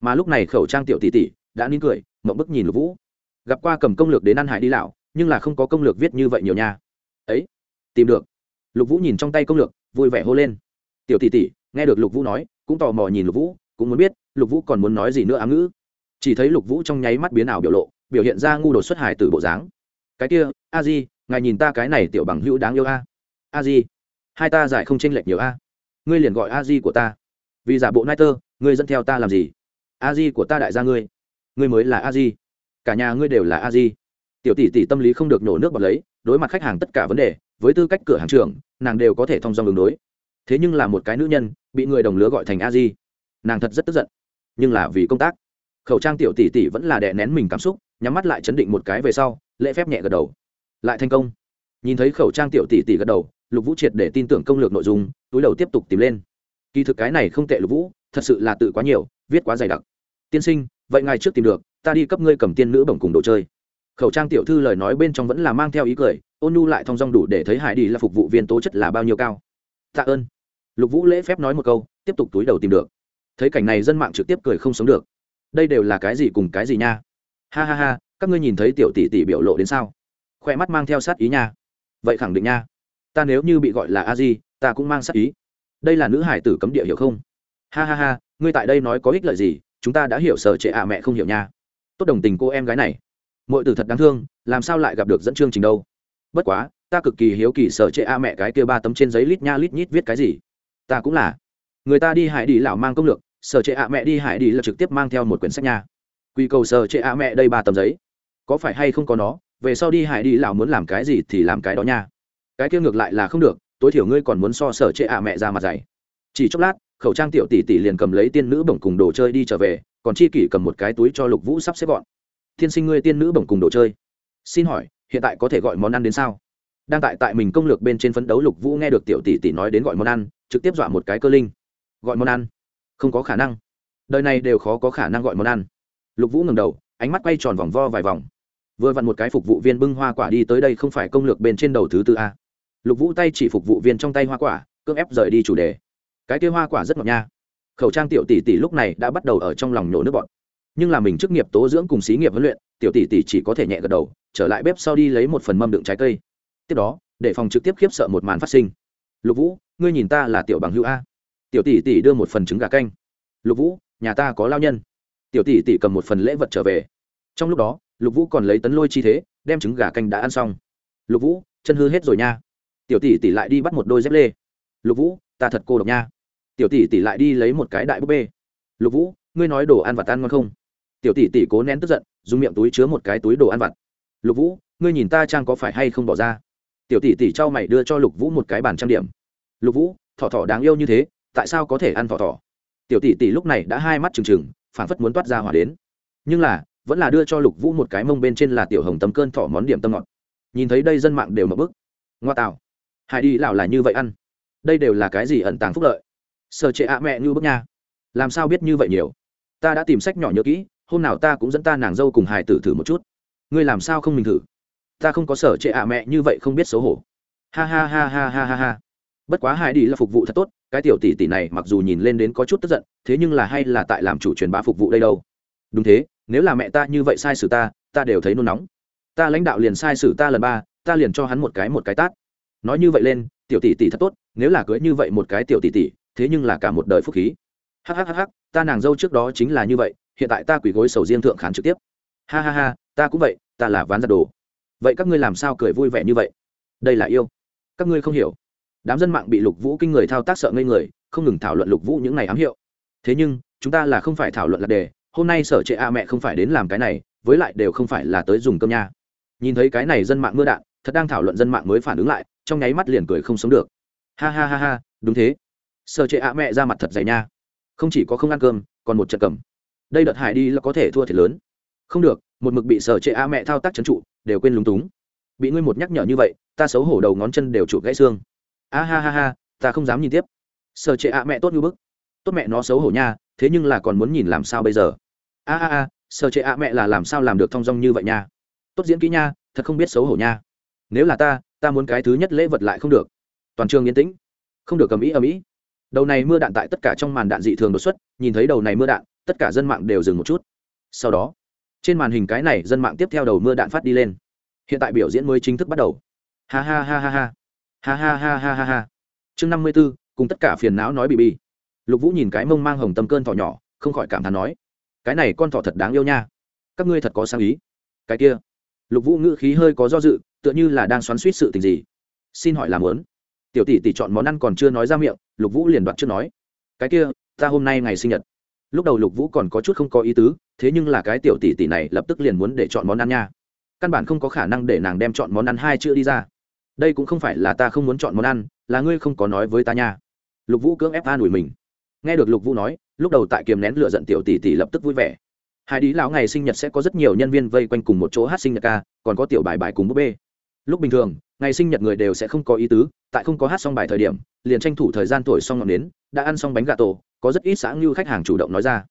Mà lúc này khẩu trang tiểu tỷ tỷ đã nín cười, mộng bức nhìn lục vũ gặp qua cầm công lược đến ăn hải đi lão, nhưng là không có công lược viết như vậy nhiều nha. Ấy, tìm được. Lục vũ nhìn trong tay công lược, vui vẻ hô lên. Tiểu tỷ tỷ, nghe được lục vũ nói, cũng tò mò nhìn lục vũ, cũng muốn biết, lục vũ còn muốn nói gì nữa ám ngữ. Chỉ thấy lục vũ trong nháy mắt biến ảo biểu lộ, biểu hiện ra ngu đột xuất hải từ bộ dáng. Cái kia, a di, ngài nhìn ta cái này tiểu bằng hữu đáng yêu a. A di, hai ta giải không tranh lệch nhiều a. Ngươi liền gọi a di của ta. Vì giả bộ nai tơ, ngươi dẫn theo ta làm gì? A di của ta đại gia ngươi. Ngươi mới là a di cả nhà ngươi đều là a di. Tiểu tỷ tỷ tâm lý không được nhổ nước bọt lấy, đối mặt khách hàng tất cả vấn đề, với tư cách cửa hàng trưởng, nàng đều có thể thông dong đường đối. Thế nhưng là một cái nữ nhân, bị người đồng lứa gọi thành a di. Nàng thật rất tức giận. Nhưng là vì công tác. Khẩu trang tiểu tỷ tỷ vẫn là đè nén mình cảm xúc, nhắm mắt lại chấn định một cái về sau, lễ phép nhẹ gật đầu. Lại thành công. Nhìn thấy khẩu trang tiểu tỷ tỷ gật đầu, lục vũ triệt để tin tưởng công lược nội dung, túi đầu tiếp tục tìm lên. Kỳ thực cái này không tệ lục vũ, thật sự là tự quá nhiều, viết quá dày đặc. Tiên sinh, vậy ngài trước tìm được ta đi cấp ngươi cầm tiên nữ bổng cùng đồ chơi. Khẩu trang tiểu thư lời nói bên trong vẫn là mang theo ý cười, ôn nu lại thong dong đủ để thấy hải đi là phục vụ viên tố chất là bao nhiêu cao. Tạ ơn. Lục vũ lễ phép nói một câu, tiếp tục túi đầu tìm được. Thấy cảnh này dân mạng trực tiếp cười không sống được. Đây đều là cái gì cùng cái gì nha? Ha ha ha, các ngươi nhìn thấy tiểu tỷ tỷ biểu lộ đến sao? Khoe mắt mang theo sát ý nha. Vậy khẳng định nha. Ta nếu như bị gọi là a di, ta cũng mang sát ý. Đây là nữ hải tử cấm địa hiểu không? Ha ha ha, ngươi tại đây nói có ích lợi gì, chúng ta đã hiểu sở trệ ạ mẹ không hiểu nha tốt đồng tình cô em gái này. Mọi từ thật đáng thương, làm sao lại gặp được dẫn chương trình đâu? Bất quá, ta cực kỳ hiếu kỳ sở chệ a mẹ cái kia ba tấm trên giấy lít nha lít nhít viết cái gì. Ta cũng là. Người ta đi hải đi lão mang công lược sở chệ a mẹ đi hải đi là trực tiếp mang theo một quyển sách nha. Quy cầu sở chệ a mẹ đây ba tấm giấy. Có phải hay không có nó? Về sau đi hải đi lão muốn làm cái gì thì làm cái đó nha. Cái kia ngược lại là không được, tối thiểu ngươi còn muốn so sở chệ a mẹ ra mặt dày. Chỉ chốc lát, khẩu trang tiểu tỷ tỷ liền cầm lấy tiên nữ bổng cùng đồ chơi đi trở về còn chi kỷ cầm một cái túi cho lục vũ sắp xếp gọn. Tiên sinh ngươi tiên nữ bổng cùng đồ chơi. Xin hỏi, hiện tại có thể gọi món ăn đến sao? Đang tại tại mình công lược bên trên phấn đấu, lục vũ nghe được tiểu tỷ tỷ nói đến gọi món ăn, trực tiếp dọa một cái cơ linh. Gọi món ăn? Không có khả năng. Đời này đều khó có khả năng gọi món ăn. Lục vũ ngừng đầu, ánh mắt quay tròn vòng vo vài vòng. Vừa vặn một cái phục vụ viên bưng hoa quả đi tới đây không phải công lược bên trên đầu thứ tư a. Lục vũ tay chỉ phục vụ viên trong tay hoa quả, cưỡng ép rời đi chủ đề. Cái kia hoa quả rất ngọt nha khẩu trang tiểu tỷ tỷ lúc này đã bắt đầu ở trong lòng nhổ nước bọt. Nhưng là mình chức nghiệp tố dưỡng cùng xí nghiệp huấn luyện, tiểu tỷ tỷ chỉ có thể nhẹ gật đầu, trở lại bếp sau đi lấy một phần mâm đựng trái cây. Tiếp đó, để phòng trực tiếp khiếp sợ một màn phát sinh. Lục vũ, ngươi nhìn ta là tiểu bằng hữu a. Tiểu tỷ tỷ đưa một phần trứng gà canh. Lục vũ, nhà ta có lao nhân. Tiểu tỷ tỷ cầm một phần lễ vật trở về. Trong lúc đó, lục vũ còn lấy tấn lôi chi thế, đem trứng gà canh đã ăn xong. Lục vũ, chân hư hết rồi nha. Tiểu tỷ tỷ lại đi bắt một đôi dép lê. Lục vũ, ta thật cô độc nha tiểu tỷ tỷ lại đi lấy một cái đại búp bê. Lục vũ, ngươi nói đồ ăn vặt ăn ngon không? Tiểu tỷ tỷ cố nén tức giận, dùng miệng túi chứa một cái túi đồ ăn vặt. Lục vũ, ngươi nhìn ta trang có phải hay không bỏ ra? Tiểu tỷ tỷ trao mày đưa cho lục vũ một cái bàn trang điểm. Lục vũ, thỏ thỏ đáng yêu như thế, tại sao có thể ăn thỏ thỏ? Tiểu tỷ tỷ lúc này đã hai mắt trừng trừng phản phất muốn toát ra hỏa đến. Nhưng là, vẫn là đưa cho lục vũ một cái mông bên trên là tiểu hồng tấm cơn thỏ món điểm tâm ngọt. Nhìn thấy đây dân mạng đều mập bức. Ngoa tạo hải đi lào là như vậy ăn. Đây đều là cái gì ẩn tàng phúc lợi? Sở trệ ạ mẹ như bức nha. Làm sao biết như vậy nhiều? Ta đã tìm sách nhỏ nhớ kỹ, hôm nào ta cũng dẫn ta nàng dâu cùng hài tử thử một chút. Ngươi làm sao không mình thử? Ta không có sở trệ ạ mẹ như vậy không biết xấu hổ. Ha ha ha ha ha ha ha. Bất quá hải đi là phục vụ thật tốt, cái tiểu tỷ tỷ này mặc dù nhìn lên đến có chút tức giận, thế nhưng là hay là tại làm chủ truyền bá phục vụ đây đâu. Đúng thế, nếu là mẹ ta như vậy sai sử ta ta đều thấy nôn nóng. Ta lãnh đạo liền sai sử ta lần ba, ta liền cho hắn một cái một cái tát. Nói như vậy lên, tiểu tỷ tỷ thật tốt, nếu là cưới như vậy một cái tiểu tỷ tỷ thế nhưng là cả một đời phúc khí. Hhhh ta nàng dâu trước đó chính là như vậy, hiện tại ta quỳ gối sầu riêng thượng khán trực tiếp. Ha ha ha, ta cũng vậy, ta là ván giặt đồ. Vậy các ngươi làm sao cười vui vẻ như vậy? Đây là yêu. Các ngươi không hiểu. Đám dân mạng bị lục vũ kinh người thao tác sợ ngây người, không ngừng thảo luận lục vũ những ngày ám hiệu. Thế nhưng, chúng ta là không phải thảo luận lạc đề, hôm nay sở trệ a mẹ không phải đến làm cái này, với lại đều không phải là tới dùng cơm nha. Nhìn thấy cái này dân mạng mưa đạn, thật đang thảo luận dân mạng mới phản ứng lại, trong nháy mắt liền cười không sống được. Ha ha ha ha, đúng thế sở trệ a mẹ ra mặt thật dày nha. Không chỉ có không ăn cơm, còn một trận cầm. Đây đợt hải đi là có thể thua thiệt lớn. Không được, một mực bị sở trệ a mẹ thao tác trấn trụ, đều quên lúng túng. Bị ngươi một nhắc nhở như vậy, ta xấu hổ đầu ngón chân đều chụp gãy xương. A ha ha ha, ta không dám nhìn tiếp. Sở trệ a mẹ tốt như bức. Tốt mẹ nó xấu hổ nha, thế nhưng là còn muốn nhìn làm sao bây giờ? A a a sở trệ a mẹ là làm sao làm được thong dong như vậy nha? Tốt diễn kỹ nha, thật không biết xấu hổ nha. Nếu là ta ta muốn cái thứ nhất lễ vật lại không được. Toàn trường yên tĩnh. Không được cầm ý ầm ĩ đầu này mưa đạn tại tất cả trong màn đạn dị thường đột xuất, nhìn thấy đầu này mưa đạn, tất cả dân mạng đều dừng một chút. Sau đó, trên màn hình cái này dân mạng tiếp theo đầu mưa đạn phát đi lên. Hiện tại biểu diễn mới chính thức bắt đầu. Ha ha ha ha ha. Ha ha ha ha ha ha. Chương năm mươi b ố cùng tất cả phiền não nói bị bi. Lục vũ nhìn cái mông mang hồng tâm cơn thỏ nhỏ, không khỏi cảm thán nói, cái này con thỏ thật đáng yêu nha. Các ngươi thật có sáng ý. Cái kia, lục vũ ngữ khí hơi có do dự, tựa như là đang xoắn suýt sự tình gì. Xin hỏi làm lớn tiểu tỷ tỷ chọn món ăn còn chưa nói ra miệng, lục vũ liền đoạt trước nói, cái kia, ta hôm nay ngày sinh nhật. Lúc đầu lục vũ còn có chút không có ý tứ, thế nhưng là cái tiểu tỷ tỷ này lập tức liền muốn để chọn món ăn nha. Căn bản không có khả năng để nàng đem chọn món ăn hai chữ đi ra. Đây cũng không phải là ta không muốn chọn món ăn, là ngươi không có nói với ta nha. Lục vũ cưỡng ép an ủi mình. Nghe được lục vũ nói, lúc đầu tại kiềm nén lựa giận tiểu tỷ tỷ lập tức vui vẻ. Hai đi lão ngày sinh nhật sẽ có rất nhiều nhân viên vây quanh cùng một chỗ hát sinh nhật ca, còn có tiểu bài bài cùng búp bê. Lúc bình thường ngày sinh nhật người đều sẽ không có ý tứ, tại không có hát xong bài thời điểm, liền tranh thủ thời gian tuổi xong ngọn đến đã ăn xong bánh gà tổ, có rất ít xã ngưu khách hàng chủ động nói ra.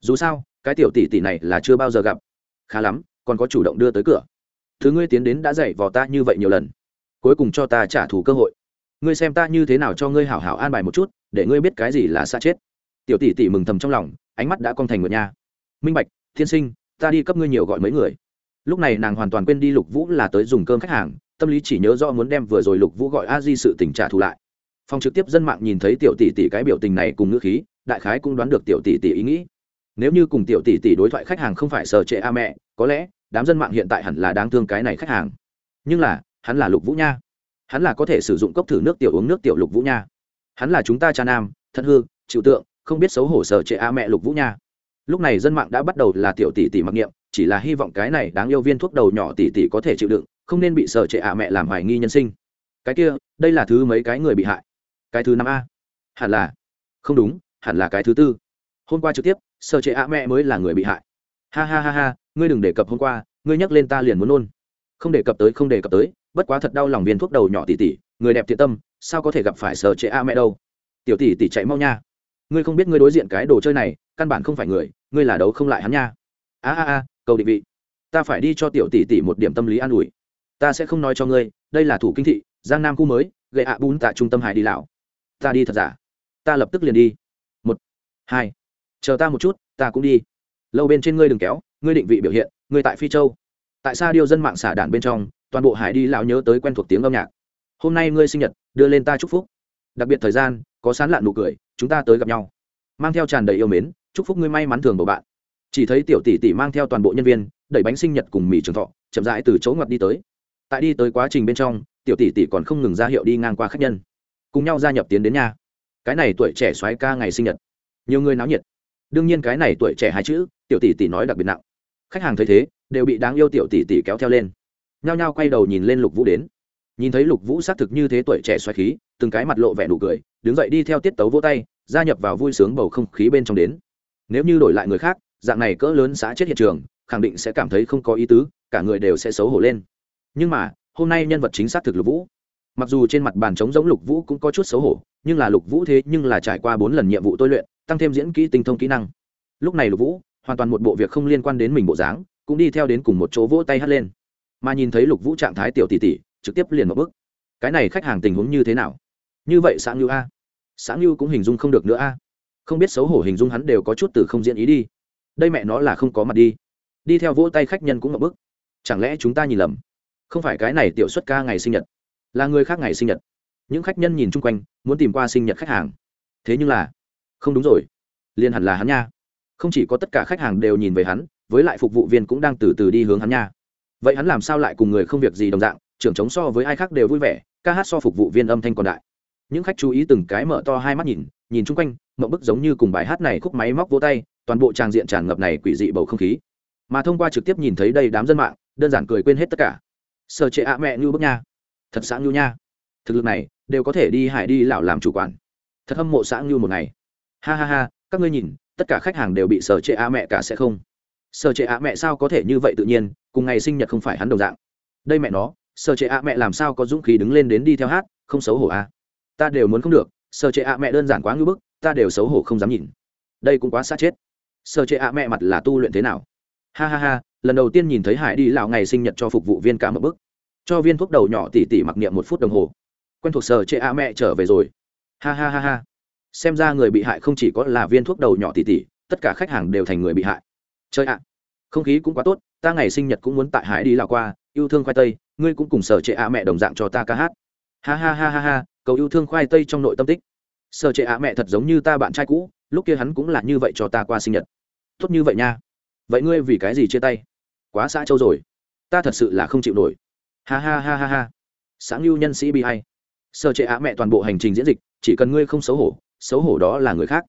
Dù sao, cái tiểu tỷ tỷ này là chưa bao giờ gặp. Khá lắm, còn có chủ động đưa tới cửa. Thứ ngươi tiến đến đã dạy vò ta như vậy nhiều lần. Cuối cùng cho ta trả thù cơ hội. Ngươi xem ta như thế nào cho ngươi hảo hảo an bài một chút, để ngươi biết cái gì là xa chết. Tiểu tỷ tỷ mừng thầm trong lòng, ánh mắt đã cong thành ngựa nha. Minh bạch, thiên sinh, ta đi cấp ngươi nhiều gọi mấy người lúc này nàng hoàn toàn quên đi lục vũ là tới dùng cơm khách hàng, tâm lý chỉ nhớ rõ muốn đem vừa rồi lục vũ gọi a di sự tỉnh trả thù lại. Phòng trực tiếp dân mạng nhìn thấy tiểu tỷ tỷ cái biểu tình này cùng ngữ khí, đại khái cũng đoán được tiểu tỷ tỷ ý nghĩ. Nếu như cùng tiểu tỷ tỷ đối thoại khách hàng không phải sờ trệ a mẹ, có lẽ đám dân mạng hiện tại hẳn là đáng thương cái này khách hàng. Nhưng là, hắn là lục vũ nha. Hắn là có thể sử dụng cốc thử nước tiểu uống nước tiểu lục vũ nha. Hắn là chúng ta cha nam, thân hư, chịu tượng, không biết xấu hổ sờ trệ a mẹ lục vũ nha. Lúc này dân mạng đã bắt đầu là tiểu tỷ tỷ mặc niệm chỉ là hy vọng cái này đáng yêu viên thuốc đầu nhỏ tỷ tỷ có thể chịu đựng, không nên bị sở trệ a mẹ làm hoài nghi nhân sinh. Cái kia, đây là thứ mấy cái người bị hại? Cái thứ năm a? Hẳn là. Không đúng, hẳn là cái thứ tư. Hôm qua trực tiếp sở trệ a mẹ mới là người bị hại. Ha ha ha ha, ngươi đừng đề cập hôm qua, ngươi nhắc lên ta liền muốn nôn. Không đề cập tới, không đề cập tới, bất quá thật đau lòng viên thuốc đầu nhỏ tỷ tỷ người đẹp thiện tâm, sao có thể gặp phải sở trệ a mẹ đâu? Tiểu tỷ tỷ chạy mau nha. Ngươi không biết ngươi đối diện cái đồ chơi này, căn bản không phải người, ngươi là đấu không lại hắn nha. A a a cầu định vị. Ta phải đi cho tiểu tỷ tỷ một điểm tâm lý an ủi. Ta sẽ không nói cho ngươi, đây là thủ kinh thị, giang nam khu mới, gây ạ bún tại trung tâm hải đi lão ta đi thật giả. Ta lập tức liền đi. Một, hai, chờ ta một chút, ta cũng đi. Lâu bên trên ngươi đừng kéo, ngươi định vị biểu hiện, ngươi tại phi châu. Tại sao điều dân mạng xả đạn bên trong, toàn bộ hải đi lão nhớ tới quen thuộc tiếng âm nhạc. Hôm nay ngươi sinh nhật, đưa lên ta chúc phúc. Đặc biệt thời gian, có sán lạn nụ cười, chúng ta tới gặp nhau. Mang theo tràn đầy yêu mến, chúc phúc ngươi may mắn thường bầu bạn chỉ thấy tiểu tỷ tỷ mang theo toàn bộ nhân viên, đẩy bánh sinh nhật cùng mì trường thọ, chậm rãi từ chỗ ngoặt đi tới. Tại đi tới quá trình bên trong, tiểu tỷ tỷ còn không ngừng ra hiệu đi ngang qua khách nhân, cùng nhau gia nhập tiến đến nhà. Cái này tuổi trẻ xoáy ca ngày sinh nhật. Nhiều người náo nhiệt. Đương nhiên cái này tuổi trẻ hai chữ, tiểu tỷ tỷ nói đặc biệt nặng. Khách hàng thấy thế, đều bị đáng yêu tiểu tỷ tỷ kéo theo lên. Nhao nhao quay đầu nhìn lên lục vũ đến. Nhìn thấy lục vũ xác thực như thế tuổi trẻ xoáy khí, từng cái mặt lộ vẻ nụ cười, đứng dậy đi theo tiết tấu vỗ tay, gia nhập vào vui sướng bầu không khí bên trong đến. Nếu như đổi lại người khác dạng này cỡ lớn xã chết hiện trường, khẳng định sẽ cảm thấy không có ý tứ, cả người đều sẽ xấu hổ lên. Nhưng mà, hôm nay nhân vật chính xác thực lục vũ. Mặc dù trên mặt bàn trống giống lục vũ cũng có chút xấu hổ, nhưng là lục vũ thế nhưng là trải qua bốn lần nhiệm vụ tôi luyện, tăng thêm diễn kỹ tinh thông kỹ năng. Lúc này lục vũ, hoàn toàn một bộ việc không liên quan đến mình bộ dáng, cũng đi theo đến cùng một chỗ vỗ tay hất lên. Mà nhìn thấy lục vũ trạng thái tiểu tỷ tỷ, trực tiếp liền một bước. Cái này khách hàng tình huống như thế nào? Như vậy xã ngưu a? Xã ngưu cũng hình dung không được nữa a. Không biết xấu hổ hình dung hắn đều có chút từ không diễn ý đi đây mẹ nó là không có mặt đi. Đi theo vỗ tay khách nhân cũng ngập bức. Chẳng lẽ chúng ta nhìn lầm? Không phải cái này tiểu xuất ca ngày sinh nhật, là người khác ngày sinh nhật. Những khách nhân nhìn chung quanh, muốn tìm qua sinh nhật khách hàng. Thế nhưng là, không đúng rồi. Liền hẳn là hắn nha. Không chỉ có tất cả khách hàng đều nhìn về hắn, với lại phục vụ viên cũng đang từ từ đi hướng hắn nha. Vậy hắn làm sao lại cùng người không việc gì đồng dạng, trưởng chống so với ai khác đều vui vẻ, ca hát so phục vụ viên âm thanh còn đại. Những khách chú ý từng cái mở to hai mắt nhìn nhìn chung quanh mậu bức giống như cùng bài hát này khúc máy móc vỗ tay toàn bộ tràng diện tràn ngập này quỷ dị bầu không khí. Mà thông qua trực tiếp nhìn thấy đây đám dân mạng, đơn giản cười quên hết tất cả. Sợ trệ ạ mẹ như bức nha. Thật xã như nha. Thực lực này, đều có thể đi hải đi lão làm chủ quản. Thật hâm mộ xã như một ngày. Ha ha ha, các ngươi nhìn, tất cả khách hàng đều bị sở trệ ạ mẹ cả sẽ không. Sở trệ ạ mẹ sao có thể như vậy tự nhiên, cùng ngày sinh nhật không phải hắn đồng dạng. Đây mẹ nó, sở trệ ạ mẹ làm sao có dũng khí đứng lên đến đi theo hát, không xấu hổ à? Ta đều muốn không được, sở trệ ạ mẹ đơn giản quá ngưỡng bức, ta đều xấu hổ không dám nhìn. Đây cũng quá xa chết sở trệ ạ mẹ mặt là tu luyện thế nào? Ha ha ha, lần đầu tiên nhìn thấy hải đi lão ngày sinh nhật cho phục vụ viên cả một bức. Cho viên thuốc đầu nhỏ tỉ tỉ mặc niệm một phút đồng hồ. Quen thuộc sở trệ ạ mẹ trở về rồi. Ha ha ha ha. Xem ra người bị hại không chỉ có là viên thuốc đầu nhỏ tỉ tỉ, tất cả khách hàng đều thành người bị hại. Chơi ạ, không khí cũng quá tốt, ta ngày sinh nhật cũng muốn tại hải đi lào qua, yêu thương khoai tây, ngươi cũng cùng sở trệ ạ mẹ đồng dạng cho ta ca hát. Ha ha ha ha ha, cầu yêu thương khoai tây trong nội tâm tích. Sở trệ ạ mẹ thật giống như ta bạn trai cũ lúc kia hắn cũng là như vậy cho ta qua sinh nhật. Tốt như vậy nha. Vậy ngươi vì cái gì chia tay? Quá xã châu rồi. Ta thật sự là không chịu nổi. Ha ha ha ha ha. Sáng lưu nhân sĩ bị hay. Sợ trệ ạ mẹ toàn bộ hành trình diễn dịch, chỉ cần ngươi không xấu hổ xấu hổ đó là người khác.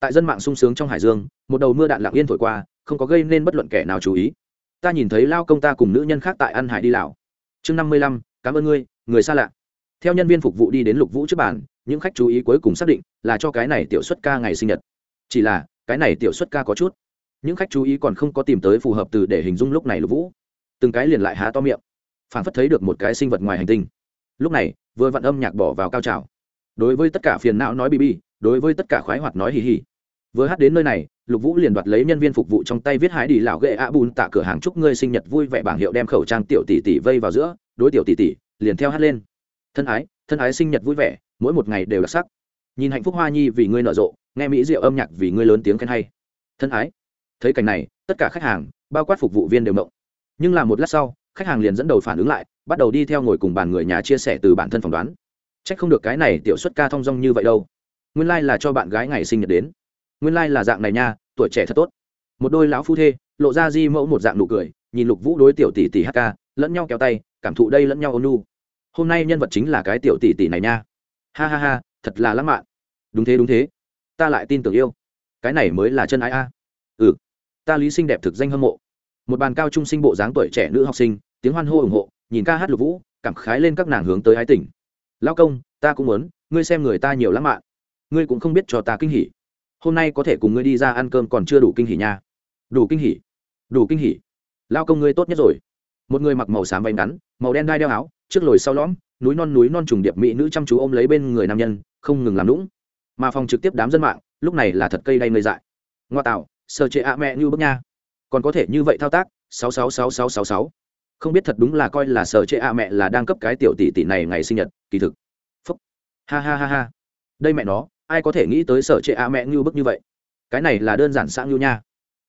Tại dân mạng sung sướng trong hải dương, một đầu mưa đạn lặng yên thổi qua, không có gây nên bất luận kẻ nào chú ý. Ta nhìn thấy lao công ta cùng nữ nhân khác tại ăn hải đi lào chương năm mươi lăm, cảm ơn ngươi, người xa lạ theo nhân viên phục vụ đi đến lục vũ trước bàn, những khách chú ý cuối cùng xác định là cho cái này tiểu xuất ca ngày sinh nhật. Chỉ là, cái này tiểu xuất ca có chút. Những khách chú ý còn không có tìm tới phù hợp từ để hình dung lúc này lục vũ. Từng cái liền lại há to miệng phản phất thấy được một cái sinh vật ngoài hành tinh. Lúc này, vừa vặn âm nhạc bỏ vào cao trào. Đối với tất cả phiền não nói bb đối với tất cả khoái hoạt nói hì hì. Vừa hát đến nơi này, lục vũ liền đoạt lấy nhân viên phục vụ trong tay viết hái đi lão ghệ a bùn tạ cửa hàng chúc ngươi sinh nhật vui vẻ bảng hiệu đem khẩu trang tiểu tỷ tỷ vây vào giữa, đối tiểu tỷ tỷ liền theo hát lên thân ái thân ái sinh nhật vui vẻ, mỗi một ngày đều đặc sắc. Nhìn hạnh phúc hoa nhi vì ngươi nở rộ, nghe mỹ diệu âm nhạc vì ngươi lớn tiếng khen hay. Thân ái. Thấy cảnh này, tất cả khách hàng, bao quát phục vụ viên đều mộng nhưng là một lát sau, khách hàng liền dẫn đầu phản ứng lại, bắt đầu đi theo ngồi cùng bàn người nhà chia sẻ từ bản thân phỏng đoán. C h ắ c không được cái này tiểu xuất ca thong dong như vậy đâu. Nguyên lai、like、là cho bạn gái ngày sinh nhật đến. Nguyên lai、like、là dạng này nha, tuổi trẻ thật tốt. Một đôi lão phu thê, lộ ra di mẫu một dạng nụ cười, nhìn lục vũ đối tiểu tỷ tỷ hk lẫn nhau kéo tay, cảm thụ đây lẫn nhau ônu hôm nay nhân vật chính là cái tiểu tỷ tỷ này nha. Ha ha ha, thật là lãng mạn. Đúng thế đúng thế. Ta lại tin tưởng yêu. Cái này mới là chân ái a. Ừ. Ta lý sinh đẹp thực danh hâm mộ. Một bàn cao trung sinh bộ dáng tuổi trẻ nữ học sinh, tiếng hoan hô ủng hộ, nhìn ca hát lục vũ, cảm khái lên các nàng hướng tới ái tỉnh lao công, ta cũng muốn, ngươi xem người ta nhiều lãng mạn. Ngươi cũng không biết cho ta kinh hỉ. Hôm nay có thể cùng ngươi đi ra ăn cơm còn chưa đủ kinh hỉ nha. Đủ kinh hỉ. Đủ kinh hỉ. Lao công ngươi tốt nhất rồi. Một người mặc màu xám váy ngắn, màu đen đai đeo áo trước lồi sau lõm, núi non núi non trùng điệp mỹ nữ chăm chú ôm lấy bên người nam nhân, không ngừng làm lũng mà phòng trực tiếp đám dân mạng, lúc này là thật cây đay ngây dại. Ngoa tạo sơ chế ạ mẹ như bức nha. Còn có thể như vậy thao tác, sáu sáu sáu sáu sáu sáu. Không biết thật đúng là coi là sở chế ạ mẹ là đang cấp cái tiểu tỷ tỷ này ngày sinh nhật, kỳ thực. Phúc. Ha ha ha ha. Đây mẹ nó, ai có thể nghĩ tới sở chế ạ mẹ như bức như vậy? Cái này là đơn giản sang như nha.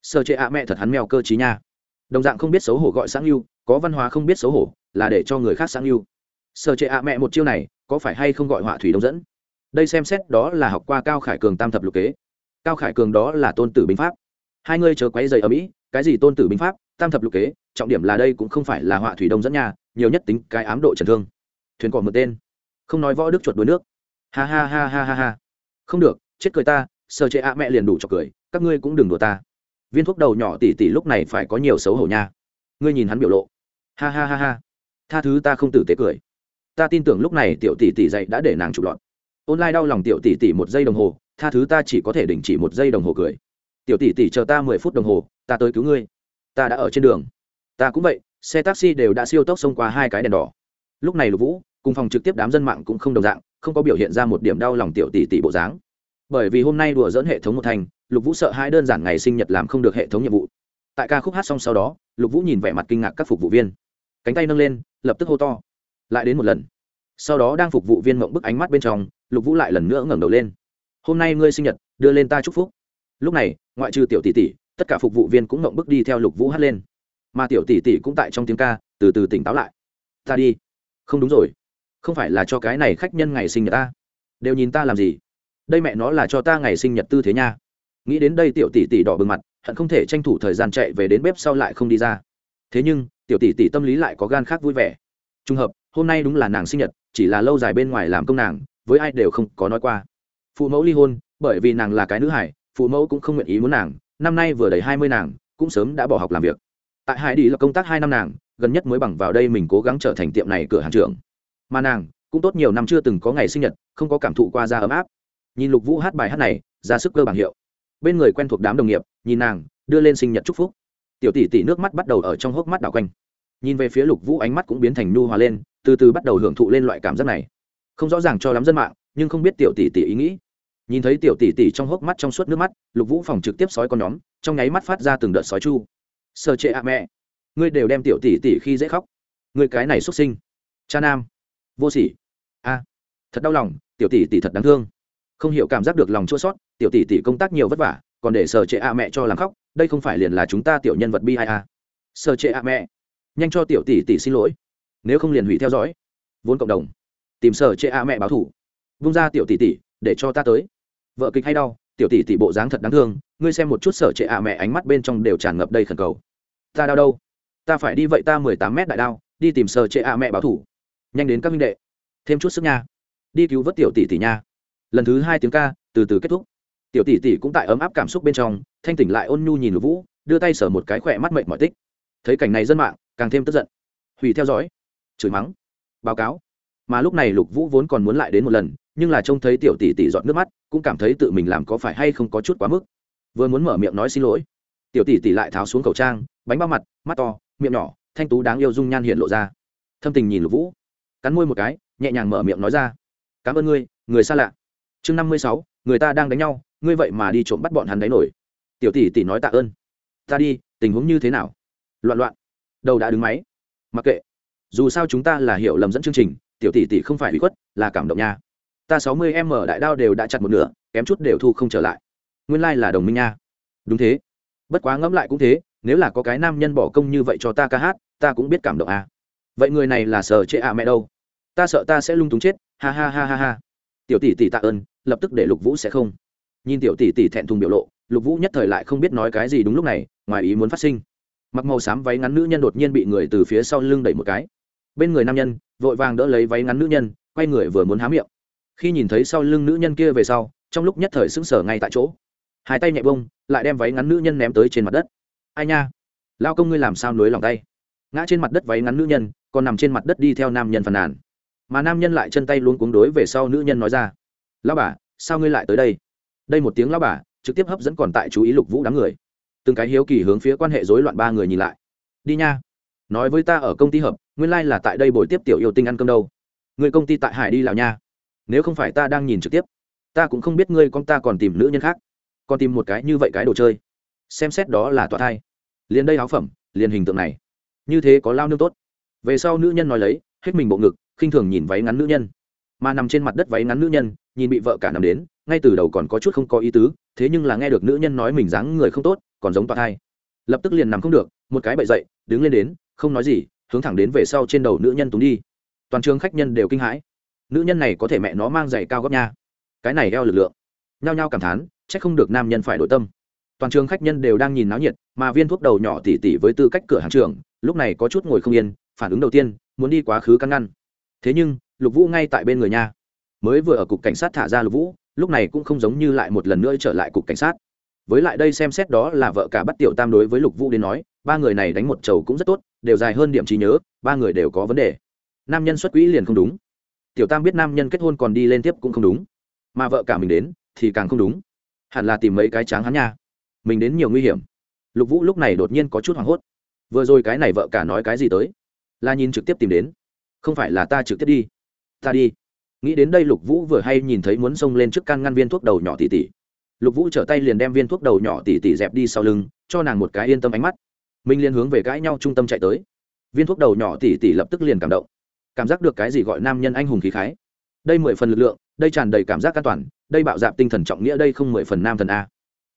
Sở chế ạ mẹ thật hắn mèo cơ chí nha. Đồng dạng không biết xấu hổ gọi sang như có văn hóa không biết xấu hổ là để cho người khác sáng ưu. sở trệ ạ mẹ một chiêu này, có phải hay không gọi họa thủy đông dẫn? Đây xem xét đó là học qua cao khải cường tam thập lục kế. Cao khải cường đó là tôn tử binh pháp. Hai ngươi chờ quấy dày ở mỹ, cái gì tôn tử binh pháp, tam thập lục kế, trọng điểm là đây cũng không phải là họa thủy đông dẫn nhà nhiều nhất tính cái ám độ trần thương. Thuyền cỏ một tên. Không nói võ đức chuột đuối nước. Ha ha ha ha ha ha. Không được, chết cười ta sơ chế ạ mẹ liền đủ cho cười, các ngươi cũng đừng đùa ta. Viên thuốc đầu nhỏ tỉ tỉ lúc này phải có nhiều xấu hổ nha. Ngươi nhìn hắn biểu lộ. Ha ha ha ha tha thứ ta không tử tế cười. Ta tin tưởng lúc này tiểu tỷ tỷ dậy đã để nàng chụp lọt. Lai đau lòng tiểu tỷ tỷ một giây đồng hồ, tha thứ ta chỉ có thể đình chỉ một giây đồng hồ cười. Tiểu tỷ tỷ chờ ta mười phút đồng hồ, ta tới cứu ngươi. Ta đã ở trên đường. Ta cũng vậy, xe taxi đều đã siêu tốc xông qua hai cái đèn đỏ. Lúc này lục vũ, cùng phòng trực tiếp đám dân mạng cũng không đồng dạng, không có biểu hiện ra một điểm đau lòng tiểu tỷ tỷ bộ dáng. Bởi vì hôm nay đùa dỡn hệ thống một thành, lục vũ sợ hai đơn giản ngày sinh nhật làm không được hệ thống nhiệm vụ. Tại ca khúc hát xong sau đó, lục vũ nhìn vẻ mặt kinh ngạc các phục vụ viên cánh tay nâng lên, lập tức hô to. Lại đến một lần. Sau đó đang phục vụ viên mộng bức ánh mắt bên trong, lục vũ lại lần nữa ngẩng đầu lên. Hôm nay ngươi sinh nhật, đưa lên ta chúc phúc. Lúc này, ngoại trừ tiểu tỷ tỷ, tất cả phục vụ viên cũng mộng bức đi theo lục vũ hát lên. Mà tiểu tỷ tỷ cũng tại trong tiếng ca, từ từ tỉnh táo lại. Ta đi. Không đúng rồi. Không phải là cho cái này khách nhân ngày sinh nhật ta. Đều nhìn ta làm gì? Đây mẹ nó là cho ta ngày sinh nhật tư thế nha. Nghĩ đến đây tiểu tỷ tỷ đỏ bừng mặt, hận không thể tranh thủ thời gian chạy về đến bếp sau lại không đi ra thế nhưng, tiểu tỷ tỷ tâm lý lại có gan khác vui vẻ. Trùng hợp, hôm nay đúng là nàng sinh nhật, chỉ là lâu dài bên ngoài làm công nàng, với ai đều không có nói qua. Phụ mẫu ly hôn, bởi vì nàng là cái nữ hải, phụ mẫu cũng không nguyện ý muốn nàng, năm nay vừa đầy hai mươi nàng, cũng sớm đã bỏ học làm việc. Tại hải đi là công tác hai năm nàng, gần nhất mới bằng vào đây mình cố gắng trở thành tiệm này cửa hàng trưởng. Mà nàng, cũng tốt nhiều năm chưa từng có ngày sinh nhật, không có cảm thụ qua da ấm áp. Nhìn lục vũ hát bài hát này, ra sức cơ bảng hiệu. Bên người quen thuộc đám đồng nghiệp, nhìn nàng, đưa lên sinh nhật chúc phúc tiểu tỷ tỷ nước mắt bắt đầu ở trong hốc mắt đảo quanh. Nhìn về phía lục vũ ánh mắt cũng biến thành nu hòa lên, từ từ bắt đầu hưởng thụ lên loại cảm giác này. Không rõ ràng cho lắm dân mạng, nhưng không biết tiểu tỷ tỷ ý nghĩ. Nhìn thấy tiểu tỷ tỷ trong hốc mắt trong suốt nước mắt, lục vũ phòng trực tiếp sói con nhóm, trong nháy mắt phát ra từng đợt sói chu. Sơ trệ ạ mẹ, ngươi đều đem tiểu tỷ tỷ khi dễ khóc. Ngươi cái này xuất sinh. Cha nam. Vô sỉ. A. Thật đau lòng, tiểu tỷ tỷ thật đáng thương. Không hiểu cảm giác được lòng chua sót tiểu tỷ tỷ công tác nhiều vất vả, còn để sờ trệ ạ mẹ cho làm khóc đây không phải liền là chúng ta tiểu nhân vật bi ai a sờ trệ ạ mẹ. Nhanh cho tiểu tỷ tỷ xin lỗi. Nếu không liền hủy theo dõi. Vốn cộng đồng. Tìm sở trệ a mẹ báo thủ vung ra tiểu tỷ tỷ, để cho ta tới. Vợ kịch hay đau, tiểu tỷ tỷ bộ dáng thật đáng thương. Ngươi xem một chút sở trệ a mẹ ánh mắt bên trong đều tràn ngập đầy khẩn cầu. Ta đau đâu? Ta phải đi vậy ta mười tám mét đại đao, đi tìm sở trệ a mẹ báo thủ nhanh đến các minh đệ. Thêm chút sức nha. Đi cứu vớt tiểu tỷ tỷ nha. Lần thứ hai tiếng ca, từ từ kết thúc. Tiểu tỷ tỷ cũng tại ấm áp cảm xúc bên trong thanh tỉnh lại ôn nhu nhìn lục vũ, đưa tay sở một cái khỏe mắt mệnh mọi tích. Thấy cảnh này dân mạng, càng thêm tức giận. Hủy theo dõi. Chửi mắng. Báo cáo. Mà lúc này lục vũ vốn còn muốn lại đến một lần, nhưng là trông thấy tiểu tỷ tỷ giọt nước mắt, cũng cảm thấy tự mình làm có phải hay không có chút quá mức. Vừa muốn mở miệng nói xin lỗi, tiểu tỷ tỷ lại tháo xuống khẩu trang, bánh bao mặt, mắt to, miệng nhỏ, thanh tú đáng yêu dung nhan hiện lộ ra. Thâm tình nhìn lục vũ. Cắn môi một cái, nhẹ nhàng mở miệng nói ra. Cảm ơn ngươi, người xa lạ. Chương năm mươi sáu, người ta đang đánh nhau, ngươi vậy mà đi trộm bắt bọn hắn đánh nổi tiểu tỷ tỷ nói tạ ơn. Ta đi, tình huống như thế nào? Loạn loạn. Đầu đã đứng máy. Mặc kệ. Dù sao chúng ta là hiểu lầm dẫn chương trình, tiểu tỷ tỷ không phải bị khuất, là cảm động nha. Ta sáu mươi em mở đại đao đều đã chặt một nửa, kém chút đều thu không trở lại. Nguyên lai là đồng minh nha. Đúng thế. Bất quá ngẫm lại cũng thế, nếu là có cái nam nhân bỏ công như vậy cho ta ca hát, ta cũng biết cảm động à. vậy người này là sợ chệ ạ mẹ đâu? Ta sợ ta sẽ lung túng chết, ha ha ha ha ha. Tiểu tỷ tỷ tạ ơn, lập tức để lục vũ sẽ không. Nhìn tiểu tỷ tỷ thẹn thùng biểu lộ lục vũ nhất thời lại không biết nói cái gì đúng lúc này, ngoài ý muốn phát sinh. Mặc màu xám váy ngắn nữ nhân đột nhiên bị người từ phía sau lưng đẩy một cái. Bên người nam nhân, vội vàng đỡ lấy váy ngắn nữ nhân, quay người vừa muốn há miệng. Khi nhìn thấy sau lưng nữ nhân kia về sau, trong lúc nhất thời sững sờ ngay tại chỗ. Hai tay nhẹ bông, lại đem váy ngắn nữ nhân ném tới trên mặt đất. Ai nha? Lao công ngươi làm sao nối lòng tay? Ngã trên mặt đất váy ngắn nữ nhân, còn nằm trên mặt đất đi theo nam nhân phàn nàn. Mà nam nhân lại chân tay luôn cuống đối về sau nữ nhân nói ra. Lao bà, sao ngươi lại tới đây? Đây một tiếng lao bà trực tiếp hấp dẫn còn tại chú ý lục vũ đám người từng cái hiếu kỳ hướng phía quan hệ rối loạn ba người nhìn lại đi nha nói với ta ở công ty hợp nguyên lai、like、là tại đây buổi tiếp tiểu yêu tinh ăn cơm đâu người công ty tại hải đi lào nha nếu không phải ta đang nhìn trực tiếp ta cũng không biết ngươi con ta còn tìm nữ nhân khác còn tìm một cái như vậy cái đồ chơi xem xét đó là tọa thai liền đây áo phẩm liền hình tượng này như thế có lao nương tốt về sau nữ nhân nói lấy hết mình bộ ngực khinh thường nhìn váy ngắn nữ nhân mà nằm trên mặt đất váy ngắn nữ nhân nhìn bị vợ cả nằm đến ngay từ đầu còn có chút không có ý tứ, thế nhưng là nghe được nữ nhân nói mình dáng người không tốt, còn giống tọa thai lập tức liền nằm không được, một cái bậy dậy, đứng lên đến, không nói gì, hướng thẳng đến về sau trên đầu nữ nhân túng đi. Toàn trường khách nhân đều kinh hãi. Nữ nhân này có thể mẹ nó mang giày cao góc nha. Cái này eo lực lượng. Nhao nhao cảm thán c h ắ c không được nam nhân phải đổi tâm. Toàn trường khách nhân đều đang nhìn náo nhiệt, mà viên thuốc đầu nhỏ tỉ tỉ với tư cách cửa hàng trường lúc này có chút ngồi không yên, phản ứng đầu tiên, muốn đi quá khứ căn ngăn. Thế nhưng, lục vũ ngay tại bên người nha. Mới vừa ở cục cảnh sát thả ra lục vũ lúc này cũng không giống như lại một lần nữa trở lại cục cảnh sát. Với lại đây xem xét đó là vợ cả bắt tiểu tam đối với lục vũ đến nói, ba người này đánh một chầu cũng rất tốt, đều dài hơn điểm trí nhớ, ba người đều có vấn đề. Nam nhân xuất quỹ liền không đúng. Tiểu tam biết nam nhân kết hôn còn đi lên tiếp cũng không đúng. Mà vợ cả mình đến, thì càng không đúng. Hẳn là tìm mấy cái tráng hắn nha. Mình đến nhiều nguy hiểm. Lục vũ lúc này đột nhiên có chút hoảng hốt. Vừa rồi cái này vợ cả nói cái gì tới? Là nhìn trực tiếp tìm đến. Không phải là ta trực tiếp đi. Ta đi nghĩ đến đây lục vũ vừa hay nhìn thấy muốn xông lên trước căn ngăn viên thuốc đầu nhỏ tỉ tỉ. Lục vũ trở tay liền đem viên thuốc đầu nhỏ tỉ tỉ dẹp đi sau lưng, cho nàng một cái yên tâm ánh mắt. Minh liên hướng về cãi nhau trung tâm chạy tới. Viên thuốc đầu nhỏ tỉ tỉ lập tức liền cảm động. Cảm giác được cái gì gọi nam nhân anh hùng khí khái. Đây mười phần lực lượng, đây tràn đầy cảm giác an toàn, đây bạo dạp tinh thần trọng nghĩa, đây không mười phần nam thần a.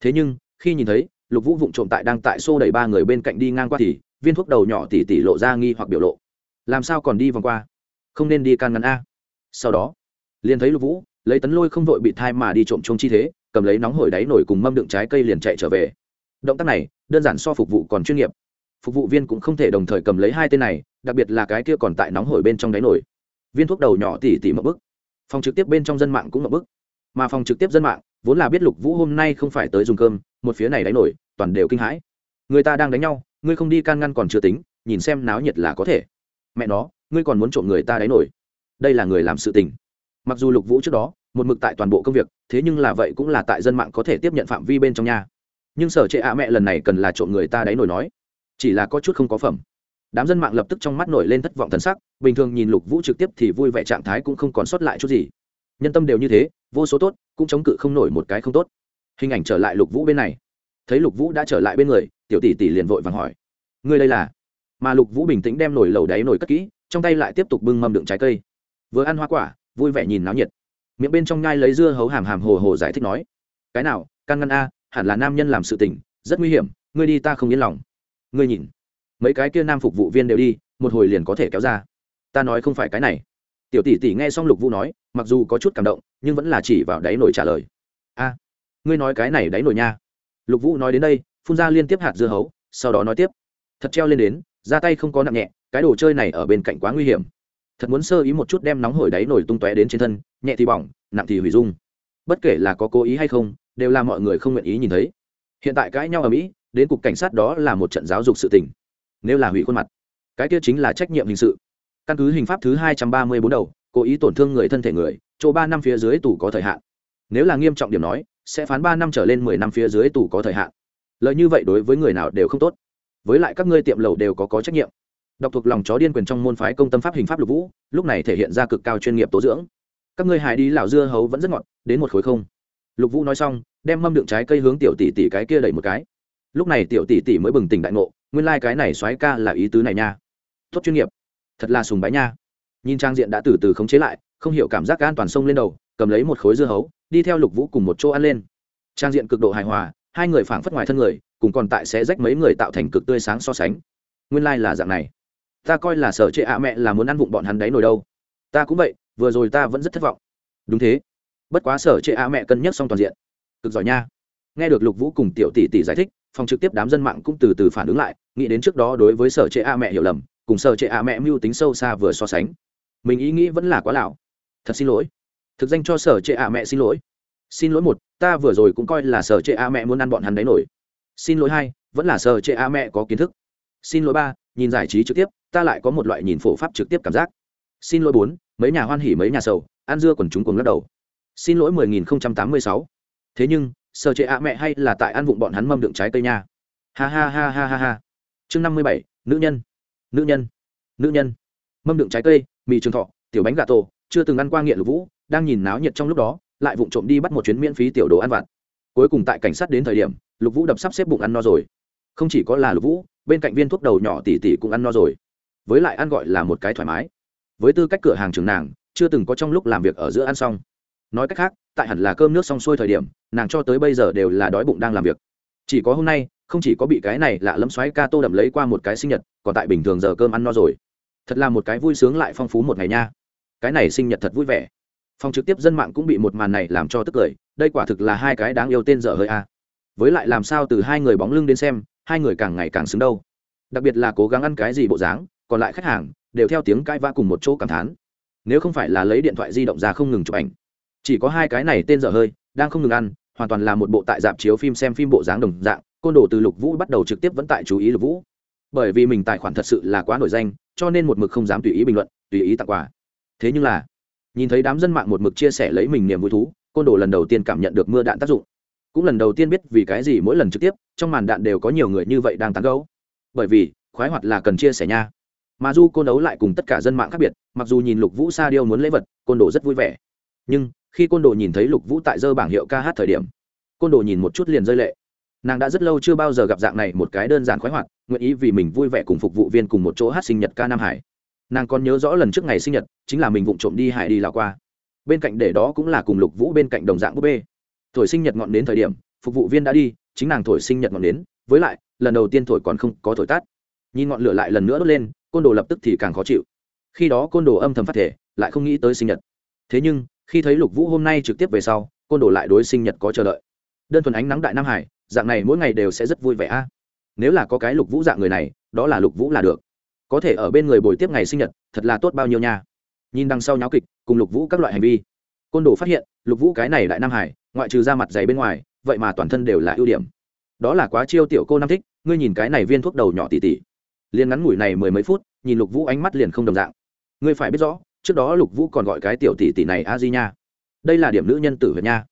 Thế nhưng, khi nhìn thấy, lục vũ vụng trộm tại đang tại xô đầy ba người bên cạnh đi ngang qua thì, viên thuốc đầu nhỏ tỉ tỉ lộ ra nghi hoặc biểu lộ. Làm sao còn đi vòng qua? Không nên đi can ngăn a. Sau đó liền thấy lục vũ, lấy tấn lôi không vội bị thai mà đi trộm chung chi thế, cầm lấy nóng hổi đáy nổi cùng mâm đựng trái cây liền chạy trở về. Động tác này, đơn giản so phục vụ còn chuyên nghiệp. Phục vụ viên cũng không thể đồng thời cầm lấy hai tên này, đặc biệt là cái kia còn tại nóng hổi bên trong đáy nổi. Viên thuốc đầu nhỏ tỉ tỉ mậu bức. Phòng trực tiếp bên trong dân mạng cũng mậu bức. Mà phòng trực tiếp dân mạng, vốn là biết lục vũ hôm nay không phải tới dùng cơm, một phía này đáy nổi, toàn đều kinh hãi. Người ta đang đánh nhau, ngươi không đi can ngăn còn chưa tính, nhìn xem náo nhiệt là có thể. Mẹ nó, ngươi còn muốn trộm người ta đáy nổi. Đây là người làm sự tình mặc dù lục vũ trước đó, một mực tại toàn bộ công việc, thế nhưng là vậy cũng là tại dân mạng có thể tiếp nhận phạm vi bên trong nhà nhưng sở trệ ạ mẹ lần này cần là trộm người ta đáy nổi nói. Chỉ là có chút không có phẩm. Đám dân mạng lập tức trong mắt nổi lên thất vọng thần sắc, bình thường nhìn lục vũ trực tiếp thì vui vẻ trạng thái cũng không còn sót lại chút gì. Nhân tâm đều như thế, vô số tốt, cũng chống cự không nổi một cái không tốt. Hình ảnh trở lại lục vũ bên này. Thấy lục vũ đã trở lại bên người, tiểu tỷ tỷ liền vội vàng hỏi. Ngươi đây là? Mà lục vũ bình tĩnh đem nổi lầu đáy nổi cất kỹ, trong tay lại tiếp tục bưng mâm đựng trái cây. Vừa ăn hoa quả vui vẻ nhìn náo nhiệt. Miệng bên trong nhai lấy dưa hấu hàm hàm hồ hồ giải thích nói, cái nào, can ngăn a, hẳn là nam nhân làm sự tình, rất nguy hiểm, ngươi đi ta không yên lòng. Ngươi nhìn, mấy cái kia nam phục vụ viên đều đi, một hồi liền có thể kéo ra. Ta nói không phải cái này. Tiểu tỷ tỷ nghe xong lục vũ nói, mặc dù có chút cảm động, nhưng vẫn là chỉ vào đáy nổi trả lời. A, ngươi nói cái này đáy nổi nha. Lục vũ nói đến đây, phun ra liên tiếp hạt dưa hấu, sau đó nói tiếp. Thật treo lên đến, ra tay không có nặng nhẹ, cái đồ chơi này ở bên cạnh quá nguy hiểm thật muốn sơ ý một chút đem nóng hổi đáy nổi tung tóe đến trên thân, nhẹ thì bỏng, nặng thì hủy dung. Bất kể là có cố ý hay không, đều là mọi người không nguyện ý nhìn thấy. Hiện tại cãi nhau ở mỹ, đến cục cảnh sát đó là một trận giáo dục sự tình. Nếu là hủy khuôn mặt, cái kia chính là trách nhiệm hình sự. Căn cứ hình pháp thứ hai trăm ba mươi bốn đầu, cố ý tổn thương người thân thể người, chỗ ba năm phía dưới tù có thời hạn. Nếu là nghiêm trọng điểm nói, sẽ phán ba năm trở lên mười năm phía dưới tù có thời hạn. Lợi như vậy đối với người nào đều không tốt. Với lại các ngươi tiệm lầu đều có có trách nhiệm đọc thuộc lòng chó điên quyền trong môn phái công tâm pháp hình pháp lục vũ, lúc này thể hiện ra cực cao chuyên nghiệp tố dưỡng. Các ngươi hài đi lão dưa hấu vẫn rất ngọt, đến một khối không. Lục vũ nói xong, đem mâm đựng trái cây hướng tiểu tỷ tỷ cái kia đẩy một cái. Lúc này tiểu tỷ tỷ mới bừng tỉnh đại ngộ, nguyên lai、like、cái này xoáy ca là ý tứ này nha. Tốt chuyên nghiệp. Thật là sùng bái nha. Nhìn trang diện đã từ từ khống chế lại, không hiểu cảm giác an toàn sông lên đầu, cầm lấy một khối dưa hấu, đi theo lục vũ cùng một chỗ ăn lên. Trang diện cực độ hài hòa, hai người phảng phất ngoài thân người, cùng còn tại sẽ rách mấy người tạo thành cực tươi sáng so sánh. Nguyên lai、like、là dạng này ta coi là sở trệ ạ mẹ là muốn ăn vụng bọn hắn đấy nổi đâu. Ta cũng vậy, vừa rồi ta vẫn rất thất vọng. Đúng thế. Bất quá sở trệ ạ mẹ cân nhắc xong toàn diện. Cực giỏi nha. Nghe được lục vũ cùng tiểu tỷ tỷ giải thích, phòng trực tiếp đám dân mạng cũng từ từ phản ứng lại, nghĩ đến trước đó đối với sở trệ a mẹ hiểu lầm, cùng sở trệ ạ mẹ mưu tính sâu xa vừa so sánh. Mình ý nghĩ vẫn là quá lão thật xin lỗi. Thực danh cho sở trệ ạ mẹ xin lỗi. Xin lỗi một, ta vừa rồi cũng coi là sở trệ a mẹ muốn ăn bọn hắn đấy nổi. Xin lỗi hai, vẫn là sở trệ a mẹ có kiến thức. Xin lỗi ba, nhìn giải trí trực tiếp ta lại có một loại nhìn phổ pháp trực tiếp cảm giác. Xin lỗi bốn, mấy nhà hoan hỉ mấy nhà sầu, ăn dưa còn chúng cùng lắc đầu. Xin lỗi mười nghìn không trăm tám mươi sáu. Thế nhưng sở trệ a mẹ hay là tại ăn vụng bọn hắn mâm đựng trái cây nha. Ha ha ha ha ha ha. Chương năm mươi bảy, nữ nhân. Nữ nhân. Nữ nhân. Mâm đựng trái cây, mì trường thọ, tiểu bánh gà tổ, chưa từng ăn qua nghiện lục vũ, đang nhìn náo nhiệt trong lúc đó, lại vụng trộm đi bắt một chuyến miễn phí tiểu đồ ăn vặt. Cuối cùng tại cảnh sát đến thời điểm, lục vũ đập sắp xếp bụng ăn no rồi. Không chỉ có là lục vũ, bên cạnh viên thuốc đầu nhỏ tỉ tỉ cũng ăn no rồi với lại ăn gọi là một cái thoải mái. Với tư cách cửa hàng trường nàng, chưa từng có trong lúc làm việc ở giữa ăn xong. Nói cách khác, tại hẳn là cơm nước xong xuôi thời điểm, nàng cho tới bây giờ đều là đói bụng đang làm việc. Chỉ có hôm nay, không chỉ có bị cái này lạ lẫm xoáy ca tô đậm lấy qua một cái sinh nhật, còn tại bình thường giờ cơm ăn no rồi. Thật là một cái vui sướng lại phong phú một ngày nha. Cái này sinh nhật thật vui vẻ. Phòng trực tiếp dân mạng cũng bị một màn này làm cho tức cười, đây quả thực là hai cái đáng yêu tên dở hơi a. Với lại làm sao từ hai người bóng lưng đến xem, hai người càng ngày càng xứng đâu. Đặc biệt là cố gắng ăn cái gì bộ dáng còn lại khách hàng đều theo tiếng cãi vã cùng một chỗ cảm thán. Nếu không phải là lấy điện thoại di động ra không ngừng chụp ảnh, chỉ có hai cái này tên dở hơi đang không ngừng ăn, hoàn toàn là một bộ tại dạp chiếu phim xem phim bộ dáng đồng dạng, côn đồ từ lục vũ bắt đầu trực tiếp vẫn tại chú ý lục vũ. Bởi vì mình tài khoản thật sự là quá nổi danh, cho nên một mực không dám tùy ý bình luận, tùy ý tặng quà. Thế nhưng là, nhìn thấy đám dân mạng một mực chia sẻ lấy mình niềm vui thú, côn đồ lần đầu tiên cảm nhận được mưa đạn tác dụng. Cũng lần đầu tiên biết vì cái gì mỗi lần trực tiếp, trong màn đạn đều có nhiều người như vậy đang tán gấu bởi vì, khoái hoạt là cần chia sẻ nha mà du côn đấu lại cùng tất cả dân mạng khác biệt, mặc dù nhìn lục vũ sa điêu muốn lễ vật, côn đồ rất vui vẻ. Nhưng, khi côn đồ nhìn thấy lục vũ tại dơ bảng hiệu ca hát thời điểm, côn đồ nhìn một chút liền rơi lệ. Nàng đã rất lâu chưa bao giờ gặp dạng này một cái đơn giản khoái hoạt, nguyện ý vì mình vui vẻ cùng phục vụ viên cùng một chỗ hát sinh nhật ca nam hải. Nàng còn nhớ rõ lần trước ngày sinh nhật, chính là mình vụng trộm đi hải đi lào qua. Bên cạnh để đó cũng là cùng lục vũ bên cạnh đồng dạng búp bê. Thổi sinh nhật ngọn đến thời điểm, phục vụ viên đã đi, chính nàng thổi sinh nhật ngọn đến, với lại, lần đầu tiên thổi còn không có thổi tắt. Nhìn ngọn lửa lại lần nữa đốt lên côn đồ lập tức thì càng khó chịu. Khi đó côn đồ âm thầm phát thể, lại không nghĩ tới sinh nhật. Thế nhưng, khi thấy lục vũ hôm nay trực tiếp về sau, côn đồ lại đối sinh nhật có chờ đợi. Đơn thuần ánh nắng đại nam hải, dạng này mỗi ngày đều sẽ rất vui vẻ a. Nếu là có cái lục vũ dạng người này, đó là lục vũ là được. Có thể ở bên người bồi tiếp ngày sinh nhật, thật là tốt bao nhiêu nha. Nhìn đằng sau nháo kịch, cùng lục vũ các loại hành vi, côn đồ phát hiện, lục vũ cái này đại nam hải, ngoại trừ da mặt dày bên ngoài, vậy mà toàn thân đều là ưu điểm. Đó là quá chiêu tiểu cô nam thích, ngươi nhìn cái này viên thuốc đầu nhỏ tỉ tỉ liền ngắn ngủi này mười mấy phút, nhìn lục vũ ánh mắt liền không đồng dạng. Ngươi phải biết rõ, trước đó lục vũ còn gọi cái tiểu tỷ tỷ này a di nha. Đây là điểm nữ nhân tử huyệt nha.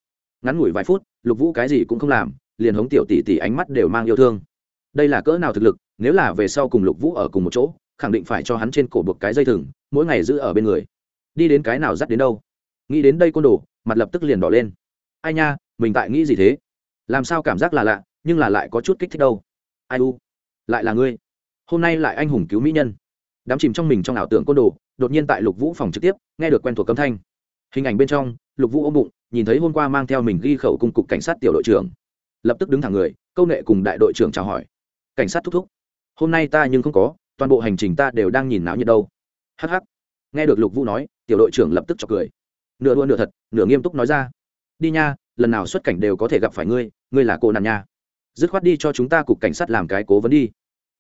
Ngắn ngủi vài phút, lục vũ cái gì cũng không làm, liền hống tiểu tỷ tỷ ánh mắt đều mang yêu thương. Đây là cỡ nào thực lực, nếu là về sau cùng lục vũ ở cùng một chỗ, khẳng định phải cho hắn trên cổ buộc cái dây thừng, mỗi ngày giữ ở bên người. Đi đến cái nào dắt đến đâu? Nghĩ đến đây côn đồ, mặt lập tức liền đỏ lên. Ai nha, mình tại nghĩ gì thế? Làm sao cảm giác là lạ, nhưng là lại có chút kích thích đâu? Ai u? Lại là ngươi hôm nay lại anh hùng cứu mỹ nhân. Đám chìm trong mình trong ảo tưởng côn đồ, đột nhiên tại lục vũ phòng trực tiếp, nghe được quen thuộc âm thanh. Hình ảnh bên trong, lục vũ ôm bụng, nhìn thấy hôm qua mang theo mình ghi khẩu cung cục cảnh sát tiểu đội trưởng. Lập tức đứng thẳng người, câu nệ cùng đại đội trưởng chào hỏi. Cảnh sát thúc thúc. Hôm nay ta nhưng không có, toàn bộ hành trình ta đều đang nhìn náo nhiệt đâu. Hh nghe được lục vũ nói, tiểu đội trưởng lập tức cho cười. Nửa đua nửa thật, nửa nghiêm túc nói ra. Đi nha, lần nào xuất cảnh đều có thể gặp phải ngươi ngươi là cô nằm nha. Dứt khoát đi cho chúng ta cục cảnh sát làm cái cố vấn đi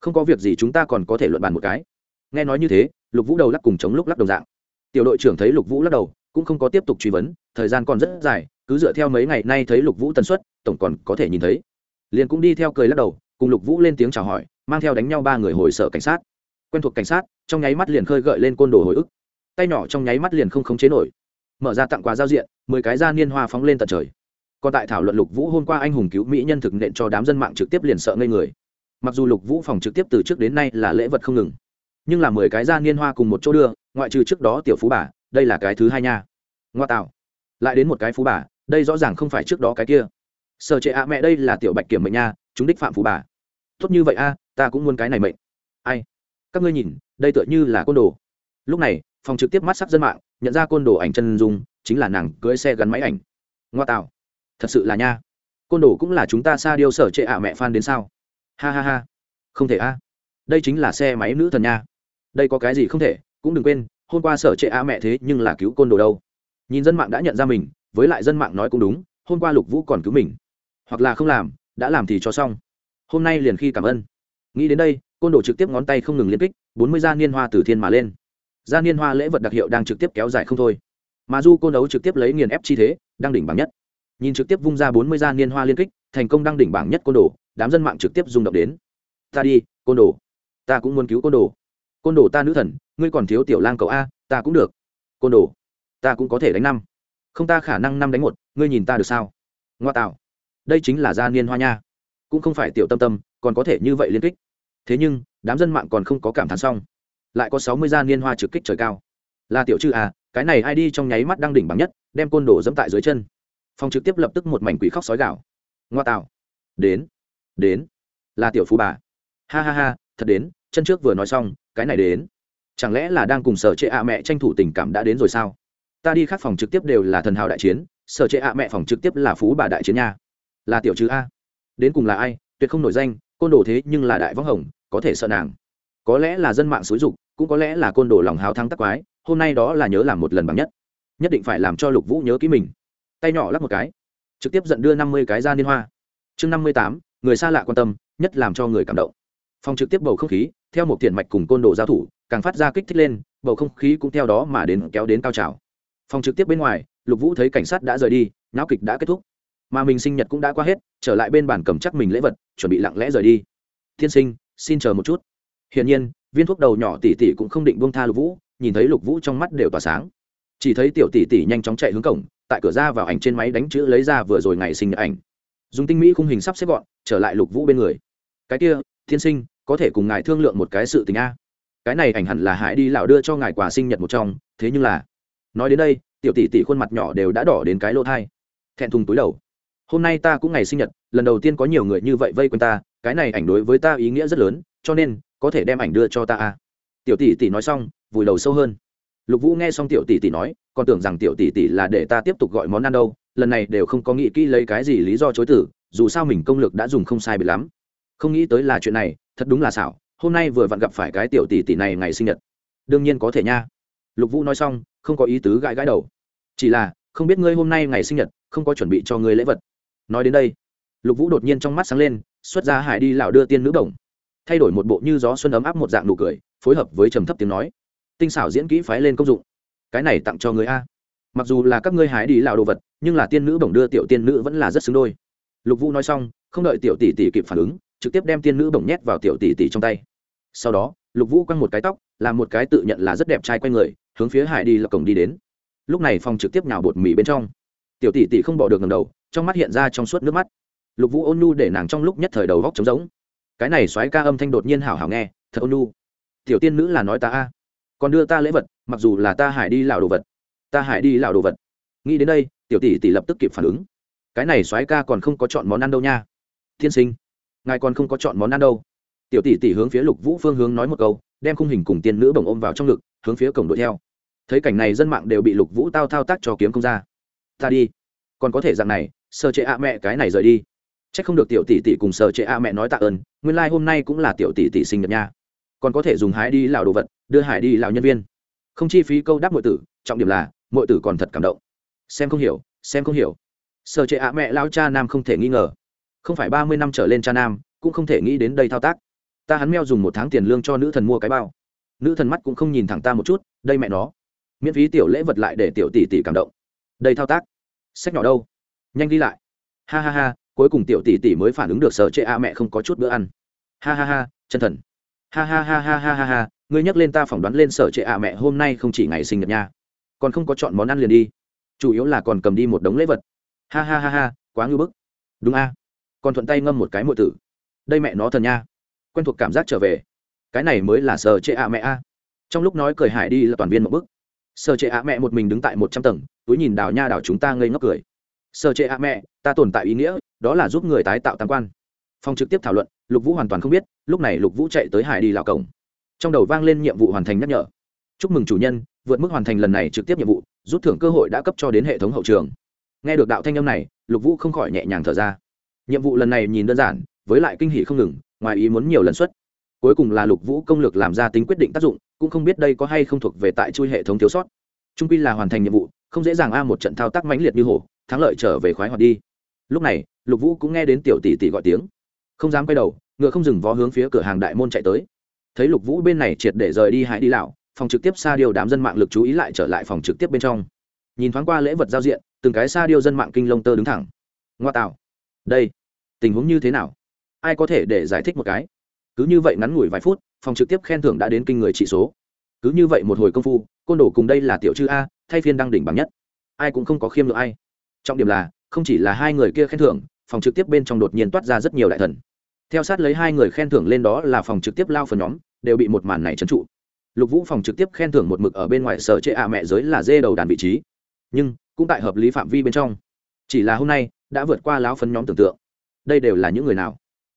không có việc gì chúng ta còn có thể luận bàn một cái. Nghe nói như thế, lục vũ đầu lắc cùng chống lúc lắc đồng dạng. Tiểu đội trưởng thấy lục vũ lắc đầu, cũng không có tiếp tục truy vấn, thời gian còn rất dài, cứ dựa theo mấy ngày nay thấy lục vũ tần suất, tổng còn có thể nhìn thấy. Liền cũng đi theo cười lắc đầu, cùng lục vũ lên tiếng chào hỏi, mang theo đánh nhau ba người hồi sở cảnh sát. Quen thuộc cảnh sát, trong nháy mắt liền khơi gợi lên côn đồ hồi ức. Tay nhỏ trong nháy mắt liền không khống chế nổi. Mở ra tặng quà giao diện, mười cái da niên hoa phóng lên tận trời. Còn tại thảo luận lục vũ hôm qua anh hùng cứu mỹ nhân thực nện cho đám dân mạng trực tiếp liền sợ ngây người mặc dù lục vũ phòng trực tiếp từ trước đến nay là lễ vật không ngừng, nhưng là mười cái da niên hoa cùng một chỗ đưa, ngoại trừ trước đó tiểu phú bà, đây là cái thứ hai nha. Ngoa tạo. Lại đến một cái phú bà, đây rõ ràng không phải trước đó cái kia. Sợ trệ ạ, mẹ đây là tiểu bạch kiểm mệnh nha, chúng đích phạm phú bà. Tốt như vậy a, ta cũng muốn cái này mệnh. Ai? Các ngươi nhìn, đây tựa như là côn đồ. Lúc này, phòng trực tiếp mắt sắc dân mạng, nhận ra côn đồ ảnh chân dung, chính là nàng cưới xe gắn máy ảnh. Ngoa tạo. Thật sự là nha. Côn đồ cũng là chúng ta xa điêu sở trệ ạ, mẹ phan đến sao? Ha ha ha. Không thể a. Đây chính là xe máy nữ thần nha. Đây có cái gì không thể, cũng đừng quên, hôm qua sở trệ a mẹ thế nhưng là cứu côn đồ đâu. Nhìn dân mạng đã nhận ra mình, với lại dân mạng nói cũng đúng, hôm qua lục vũ còn cứu mình. Hoặc là không làm, đã làm thì cho xong. Hôm nay liền khi cảm ơn. Nghĩ đến đây, côn đồ trực tiếp ngón tay không ngừng liên kích, bốn mươi gia niên hoa từ thiên mà lên. Gia niên hoa lễ vật đặc hiệu đang trực tiếp kéo dài không thôi. Mà du côn đấu trực tiếp lấy nghiền ép chi thế, đang đỉnh bảng nhất. Nhìn trực tiếp vung ra bốn mươi gia niên hoa liên kích, thành công đang đỉnh bảng nhất côn đồ đám dân mạng trực tiếp rung động đến. Ta đi, côn đồ. Ta cũng muốn cứu côn đồ. Côn đồ ta nữ thần, ngươi còn thiếu tiểu lang cậu a, ta cũng được. Côn đồ, ta cũng có thể đánh năm. Không ta khả năng năm đánh một, ngươi nhìn ta được sao? Ngoa tạo. Đây chính là gia niên hoa nha. Cũng không phải tiểu tâm tâm, còn có thể như vậy liên kích. Thế nhưng, đám dân mạng còn không có cảm thán xong. Lại có sáu mươi gia niên hoa trực kích trời cao. Là tiểu chư à cái này ai đi trong nháy mắt đang đỉnh bằng nhất, đem côn đồ dẫm tại dưới chân. Phòng trực tiếp lập tức một mảnh quỷ khóc sói gạo ngoa tạo. Đến đến. Là tiểu phú bà. Ha ha ha, thật đến, chân trước vừa nói xong, cái này đến. Chẳng lẽ là đang cùng sở trệ ạ mẹ tranh thủ tình cảm đã đến rồi sao? Ta đi khác phòng trực tiếp đều là thần hào đại chiến, sở trệ ạ mẹ phòng trực tiếp là phú bà đại chiến nha. Là tiểu chứ a. Đến cùng là ai, tuyệt không nổi danh, côn đồ thế nhưng là đại võng hồng, có thể sợ nàng. Có lẽ là dân mạng xúi dục, cũng có lẽ là côn đồ lòng hào thắng tắc quái, hôm nay đó là nhớ làm một lần bằng nhất. Nhất định phải làm cho lục vũ nhớ kỹ mình. Tay nhỏ lắp một cái. Trực tiếp dẫn đưa năm mươi cái ra liên hoa. Chương năm mươi tám người xa lạ quan tâm, nhất làm cho người cảm động. Phòng trực tiếp bầu không khí, theo một tiền mạch cùng côn đồ giao thủ, càng phát ra kích thích lên, bầu không khí cũng theo đó mà đến kéo đến cao trào. Phòng trực tiếp bên ngoài, lục vũ thấy cảnh sát đã rời đi nháo kịch đã kết thúc. Mà mình sinh nhật cũng đã qua hết, trở lại bên bàn cầm chắc mình lễ vật, chuẩn bị lặng lẽ rời đi. Thiên sinh, xin chờ một chút. Hiển nhiên, viên thuốc đầu nhỏ tỉ tỉ cũng không định buông tha lục vũ, nhìn thấy lục vũ trong mắt đều tỏa sáng. Chỉ thấy tiểu tỷ tỷ nhanh chóng chạy hướng cổng, tại cửa ra vào ảnh trên máy đánh chữ lấy ra vừa rồi ngày sinh nhật ảnh dùng tinh mỹ khung hình sắp xếp gọn, trở lại lục vũ bên người. Cái kia thiên sinh, có thể cùng ngài thương lượng một cái sự tình a. Cái này ảnh hẳn là hải đi lão đưa cho ngài quà sinh nhật một trong, thế nhưng là nói đến đây, tiểu tỷ tỷ khuôn mặt nhỏ đều đã đỏ đến cái lỗ thai. Thẹn thùng túi đầu. Hôm nay ta cũng ngày sinh nhật, lần đầu tiên có nhiều người như vậy vây quanh ta, cái này ảnh đối với ta ý nghĩa rất lớn, cho nên, có thể đem ảnh đưa cho ta a. Tiểu tỷ tỷ nói xong, vùi đầu sâu hơn. Lục vũ nghe xong tiểu tỷ tỷ nói, còn tưởng rằng tiểu tỷ tỷ là để ta tiếp tục gọi món ăn đâu lần này đều không có nghĩ kỹ lấy cái gì lý do chối tử, dù sao mình công lực đã dùng không sai bị lắm. Không nghĩ tới là chuyện này, thật đúng là xảo, hôm nay vừa vặn gặp phải cái tiểu tỷ tỷ này ngày sinh nhật. Đương nhiên có thể nha. Lục vũ nói xong, không có ý tứ gãi gãi đầu. Chỉ là, không biết ngươi hôm nay ngày sinh nhật, không có chuẩn bị cho ngươi lễ vật. Nói đến đây, lục vũ đột nhiên trong mắt sáng lên, xuất ra hải đi lạo đưa tiên nữ đồng. Thay đổi một bộ như gió xuân ấm áp một dạng nụ cười, phối hợp với trầm thấp tiếng nói. Tinh xảo diễn kỹ phái lên công dụng. Cái này tặng cho người a. Mặc dù là các ngươi hải đi lạo đồ vật nhưng là tiên nữ bổng đưa tiểu tiên nữ vẫn là rất xứng đôi. Lục vũ nói xong, không đợi tiểu tỷ tỷ kịp phản ứng, trực tiếp đem tiên nữ bổng nhét vào tiểu tỷ tỷ trong tay. Sau đó, lục vũ quăng một cái tóc, làm một cái tự nhận là rất đẹp trai quay người, hướng phía hải đi là cổng đi đến. Lúc này phòng trực tiếp nhào bột mì bên trong. Tiểu tỷ tỷ không bỏ được ngầm đầu, trong mắt hiện ra trong suốt nước mắt. Lục vũ ôn nu để nàng trong lúc nhất thời đầu góc trống rỗng. cái này xoáy ca âm thanh đột nhiên hảo hảo nghe, thật ôn nu tiểu tiên nữ là nói ta a, còn đưa ta lễ vật, mặc dù là ta hải đi lào đồ vật. Ta hải đi lào đồ vật. Nghĩ đến đây tiểu tỷ tỷ lập tức kịp phản ứng. Cái này soái ca còn không có chọn món ăn đâu nha. Tiên sinh, ngài còn không có chọn món ăn đâu. Tiểu tỷ tỷ hướng phía lục vũ phương hướng nói một câu, đem khung hình cùng tiên nữ bồng ôm vào trong ngực, hướng phía cổng đuổi theo. Thấy cảnh này dân mạng đều bị lục vũ tao thao tác cho kiếm không ra. Ta đi. Còn có thể dạng này sơ chế ạ mẹ cái này rời đi. C h ắ c không được tiểu tỷ tỷ cùng sơ chế ạ mẹ nói tạ ơn, nguyên lai、like、hôm nay cũng là tiểu tỷ tỷ sinh nhật nha. Còn có thể dùng hái đi lào đồ vật, đưa hải đi lào nhân viên. Không chi phí câu đáp mọi tử, trọng điểm là mọi tử còn thật cảm động xem không hiểu, xem không hiểu. Sở trệ ạ mẹ lao cha nam không thể nghi ngờ. Không phải ba mươi năm trở lên cha nam, cũng không thể nghĩ đến đây thao tác. Ta hắn meo dùng một tháng tiền lương cho nữ thần mua cái bao. Nữ thần mắt cũng không nhìn thẳng ta một chút, đây mẹ nó. Miễn phí tiểu lễ vật lại để tiểu tỷ tỷ cảm động. Đây thao tác. Sách nhỏ đâu? Nhanh đi lại. Ha ha ha, cuối cùng tiểu tỷ tỷ mới phản ứng được sở trệ a mẹ không có chút bữa ăn. Ha ha ha, chân thần. Ha ha ha ha ha ha ha, ngươi nhắc lên ta phỏng đoán lên sở trệ a mẹ hôm nay không chỉ ngày sinh nhật nha. Còn không có chọn món ăn liền đi chủ yếu là còn cầm đi một đống lễ vật. Ha ha ha ha, quá ngưu bức. Đúng a. Còn thuận tay ngâm một cái mộ tử. Đây mẹ nó thần nha. Quen thuộc cảm giác trở về. Cái này mới là sờ trệ a mẹ a. Trong lúc nói cười hải đi là toàn viên một bức. Sờ trệ a mẹ một mình đứng tại một trăm tầng, túi nhìn đào nha đào chúng ta ngây ngốc cười. Sờ trệ a mẹ, ta tồn tại ý nghĩa, đó là giúp người tái tạo tam quan. Phòng trực tiếp thảo luận, lục vũ hoàn toàn không biết, lúc này lục vũ chạy tới hải đi lào cổng. Trong đầu vang lên nhiệm vụ hoàn thành nhắc nhở chúc mừng chủ nhân, vượt mức hoàn thành lần này trực tiếp nhiệm vụ, rút thưởng cơ hội đã cấp cho đến hệ thống hậu trường. Nghe được đạo thanh âm này, lục vũ không khỏi nhẹ nhàng thở ra. Nhiệm vụ lần này nhìn đơn giản, với lại kinh hỷ không ngừng, ngoài ý muốn nhiều lần xuất. Cuối cùng là lục vũ công lược làm ra tính quyết định tác dụng, cũng không biết đây có hay không thuộc về tại chui hệ thống thiếu sót. Trung quy là hoàn thành nhiệm vụ, không dễ dàng a một trận thao tác mãnh liệt như hổ, thắng lợi trở về khoái hoạt đi. Lúc này, lục vũ cũng nghe đến tiểu tỷ tỷ gọi tiếng. Không dám quay đầu, ngựa không dừng vó hướng phía cửa hàng đại môn chạy tới. Thấy lục vũ bên này triệt để rời đi hãy đi lão phòng trực tiếp xa điều đám dân mạng lực chú ý lại trở lại phòng trực tiếp bên trong. Nhìn thoáng qua lễ vật giao diện, từng cái xa điều dân mạng kinh lông tơ đứng thẳng. Ngoa tạo. Đây, tình huống như thế nào? Ai có thể để giải thích một cái? Cứ như vậy ngắn ngủi vài phút, phòng trực tiếp khen thưởng đã đến kinh người trị số. Cứ như vậy một hồi công phu, côn đồ cùng đây là tiểu chư a, thay phiên đăng đỉnh bằng nhất. Ai cũng không có khiêm lượng ai. Trọng điểm là, không chỉ là hai người kia khen thưởng, phòng trực tiếp bên trong đột nhiên toát ra rất nhiều đại thần. Theo sát lấy hai người khen thưởng lên đó là phòng trực tiếp lao phần nhóm, đều bị một màn này trấn trụ lục vũ phòng trực tiếp khen thưởng một mực ở bên ngoài sở trệ ạ mẹ giới là dê đầu đàn vị trí. Nhưng, cũng tại hợp lý phạm vi bên trong. Chỉ là hôm nay, đã vượt qua lão phấn nhóm tưởng tượng. Đây đều là những người nào?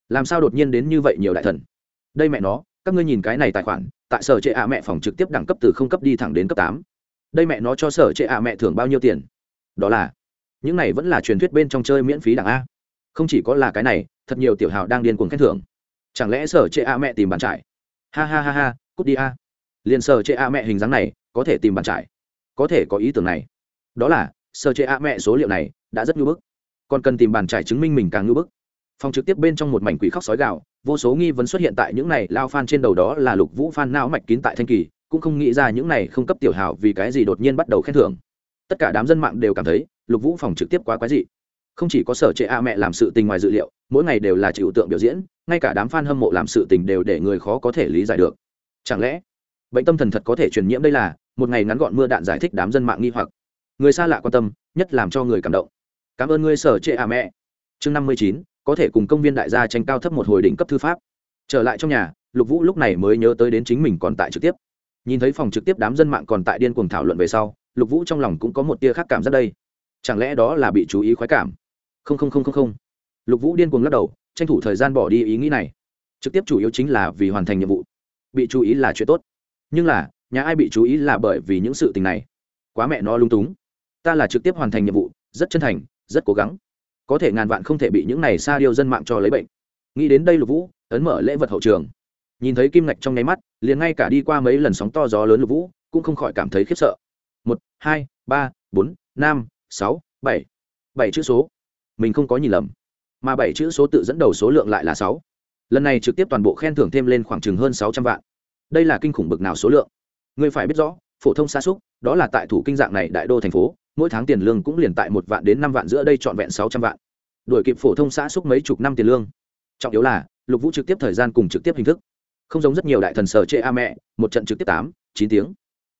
Làm sao đột nhiên đến như vậy nhiều đại thần? Đây mẹ nó, các ngươi nhìn cái này tài khoản, tại sở trệ ạ mẹ phòng trực tiếp đẳng cấp từ không cấp đi thẳng đến cấp tám. Đây mẹ nó cho sở trệ ạ mẹ thưởng bao nhiêu tiền? Đó là, những này vẫn là truyền thuyết bên trong chơi miễn phí đẳng a. Không chỉ có là cái này, thật nhiều tiểu hào đang điên cuồng khen thưởng. Chẳng lẽ sở trệ ạ mẹ tìm bàn trải ha ha ha ha, cút đi a liền sở trệ a mẹ hình dáng này, có thể tìm bàn trải có thể có ý tưởng này. Đó là sở trệ a mẹ số liệu này đã rất ngưỡng bức. Còn cần tìm bàn trải chứng minh mình càng ngưỡng bức. Phòng trực tiếp bên trong một mảnh quỷ khóc sói gạo vô số nghi vấn xuất hiện tại những này lao phan trên đầu đó là lục vũ phan não mạch kín tại thanh kỳ, cũng không nghĩ ra những này không cấp tiểu hào vì cái gì đột nhiên bắt đầu khen thưởng. Tất cả đám dân mạng đều cảm thấy, lục vũ phòng trực tiếp quá quái dị. Không chỉ có sở trệ a mẹ làm sự tình ngoài dự liệu, mỗi ngày đều là chịu tượng biểu diễn, ngay cả đám f a n hâm mộ làm sự tình đều để người khó có thể lý giải được. Chẳng lẽ bệnh tâm thần thật có thể truyền nhiễm đây là một ngày ngắn gọn mưa đạn giải thích đám dân mạng nghi hoặc. Người xa lạ quan tâm, nhất làm cho người cảm động. Cảm ơn ngươi, sở trệ a mẹ. Chương năm mươi chín, có thể cùng công viên đại gia tranh cao thấp một hồi đỉnh cấp thư pháp. Trở lại trong nhà, lục vũ lúc này mới nhớ tới đến chính mình còn tại trực tiếp. Nhìn thấy phòng trực tiếp đám dân mạng còn tại điên cuồng thảo luận về sau, lục vũ trong lòng cũng có một tia khác cảm rất đây. Chẳng lẽ đó là bị chú ý khoái cảm? Không không không không không. Lục vũ điên cuồng lắc đầu, tranh thủ thời gian bỏ đi ý nghĩ này. Trực tiếp chủ yếu chính là vì hoàn thành nhiệm vụ. Bị chú ý là chuyện tốt nhưng là, nhà ai bị chú ý là bởi vì những sự tình này. Quá mẹ nó lung túng. Ta là trực tiếp hoàn thành nhiệm vụ, rất chân thành, rất cố gắng. Có thể ngàn vạn không thể bị những này xa điêu dân mạng cho lấy bệnh. Nghĩ đến đây lục vũ, ấn mở lễ vật hậu trường. Nhìn thấy kim ngạch trong nháy mắt, liền ngay cả đi qua mấy lần sóng to gió lớn lục vũ, cũng không khỏi cảm thấy khiếp sợ. Một, hai, ba, bốn, năm, sáu, bảy. Bảy chữ số. Mình không có nhìn lầm. Mà bảy chữ số tự dẫn đầu số lượng lại là sáu. Lần này trực tiếp toàn bộ khen thưởng thêm lên khoảng chừng hơn sáu trăm vạn đây là kinh khủng bực nào số lượng? Ngươi phải biết rõ, phổ thông xa xúc, đó là tại thủ kinh dạng này đại đô thành phố, mỗi tháng tiền lương cũng liền tại một vạn đến năm vạn giữa đây trọn vẹn sáu trăm vạn. Đuổi kịp phổ thông xã xúc mấy chục năm tiền lương. Trọng yếu là, lục vũ trực tiếp thời gian cùng trực tiếp hình thức. Không giống rất nhiều đại thần sở chê a mẹ, một trận trực tiếp tám, chín tiếng.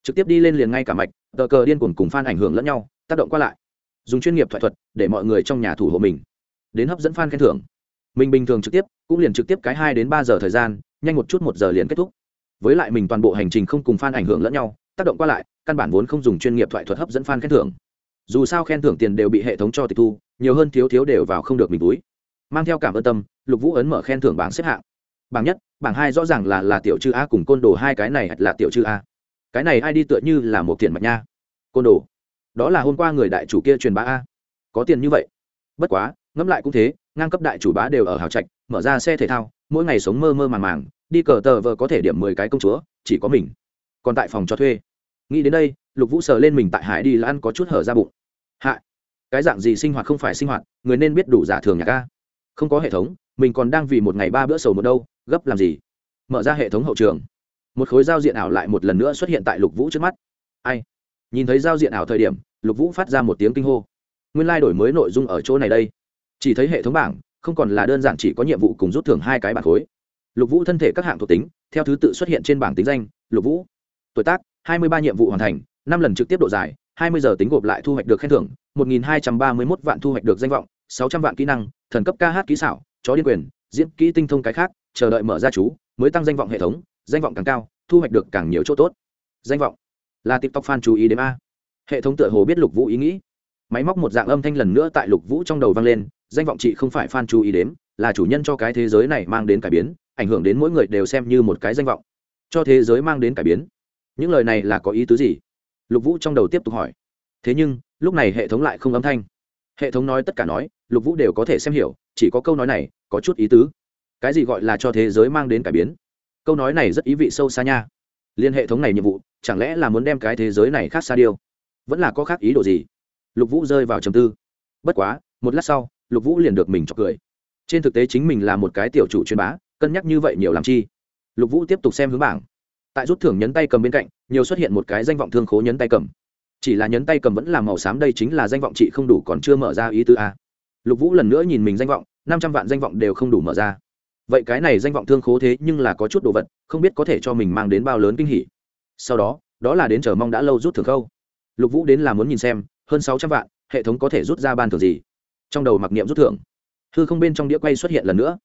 Trực tiếp đi lên liền ngay cả mạch, tờ cờ điên cuồng cùng f ảnh hưởng lẫn nhau, tác động qua lại. Dùng chuyên nghiệp thoại thuật để mọi người trong nhà thủ hộ mình. Đến hấp dẫn f a n khen thưởng. Mình bình thường trực tiếp, cũng liền trực tiếp cái hai đến ba giờ thời gian, nhanh một chút một giờ liền kết thúc với lại mình toàn bộ hành trình không cùng f a n ảnh hưởng lẫn nhau, tác động qua lại, căn bản vốn không dùng chuyên nghiệp thoại thuật hấp dẫn f a n khen thưởng. Dù sao khen thưởng tiền đều bị hệ thống cho tịch thu, nhiều hơn thiếu thiếu đều vào không được mình túi. Mang theo cảm ơn tâm, lục vũ ấn mở khen thưởng bảng xếp hạng. Bảng nhất, bảng hai rõ ràng là là tiểu chư a cùng côn đồ hai cái này là tiểu chư a. Cái này ai đi tựa như là một tiền mạch nha. Côn đồ, đó là hôm qua người đại chủ kia truyền bá a. Có tiền như vậy. Bất quá, ngẫm lại cũng thế, ngang cấp đại chủ bá đều ở hào trạch, mở ra xe thể thao, mỗi ngày sống mơ mơ màng màng đi cờ tờ vờ có thể điểm mười cái công chúa, chỉ có mình. Còn tại phòng cho thuê. Nghĩ đến đây, lục vũ sờ lên mình tại hải đi là ăn có chút hở ra bụng. Hạ, cái dạng gì sinh hoạt không phải sinh hoạt, người nên biết đủ giả thường nhà ca không có hệ thống, mình còn đang vì một ngày ba bữa sầu một đâu, gấp làm gì? Mở ra hệ thống hậu trường. Một khối giao diện ảo lại một lần nữa xuất hiện tại lục vũ trước mắt. Ai? Nhìn thấy giao diện ảo thời điểm, lục vũ phát ra một tiếng kinh hô. Nguyên lai、like、đổi mới nội dung ở chỗ này đây. Chỉ thấy hệ thống bảng, không còn là đơn giản chỉ có nhiệm vụ cùng rút thưởng hai cái bản khối lục vũ thân thể các hạng thuộc tính, theo thứ tự xuất hiện trên bảng tính danh, lục vũ. Tuổi tác, hai mươi ba nhiệm vụ hoàn thành, năm lần trực tiếp độ dài, hai mươi giờ tính gộp lại thu hoạch được khen thưởng, một nghìn hai trăm ba mươi mốt vạn thu hoạch được danh vọng, sáu trăm vạn kỹ năng, thần cấp ca hát kỹ xảo, chó điên quyền, diễn kỹ tinh thông cái khác, chờ đợi mở ra chú, mới tăng danh vọng hệ thống, danh vọng càng cao, thu hoạch được càng nhiều chỗ tốt. Danh vọng. Là tiktok fan chú ý đến a. Hệ thống tựa hồ biết lục vũ ý nghĩ. Máy móc một dạng âm thanh lần nữa tại lục vũ trong đầu vang lên, danh vọng chị không phải fan chú ý đến, là chủ nhân cho cái thế giới này mang đến cải biến ảnh hưởng đến mỗi người đều xem như một cái danh vọng. Cho thế giới mang đến cải biến. Những lời này là có ý tứ gì? Lục vũ trong đầu tiếp tục hỏi. Thế nhưng, lúc này hệ thống lại không âm thanh. Hệ thống nói tất cả nói, lục vũ đều có thể xem hiểu, chỉ có câu nói này có chút ý tứ. Cái gì gọi là cho thế giới mang đến cải biến? Câu nói này rất ý vị sâu xa nha. Liên hệ thống này nhiệm vụ, chẳng lẽ là muốn đem cái thế giới này khác xa điêu? Vẫn là có khác ý đồ gì? Lục vũ rơi vào trầm tư. Bất quá, một lát sau, lục vũ liền được mình chọc cười. Trên thực tế chính mình là một cái tiểu chủ truyền bá cân nhắc như vậy nhiều làm chi? Lục vũ tiếp tục xem hướng bảng. Tại rút thưởng nhấn tay cầm bên cạnh, nhiều xuất hiện một cái danh vọng thương khố nhấn tay cầm. Chỉ là nhấn tay cầm vẫn là màu xám, đây chính là danh vọng chị không đủ còn chưa mở ra ý tứ a. Lục vũ lần nữa nhìn mình danh vọng, năm trăm vạn danh vọng đều không đủ mở ra. Vậy cái này danh vọng thương khố thế nhưng là có chút đồ vật, không biết có thể cho mình mang đến bao lớn kinh hỉ. Sau đó đó là đến chờ mong đã lâu rút thưởng khâu. Lục vũ đến là muốn nhìn xem, hơn sáu trăm vạn, hệ thống có thể rút ra ban thưởng gì? Trong đầu mặc niệm rút thưởng. Hư không bên trong đĩa quay xuất hiện lần nữa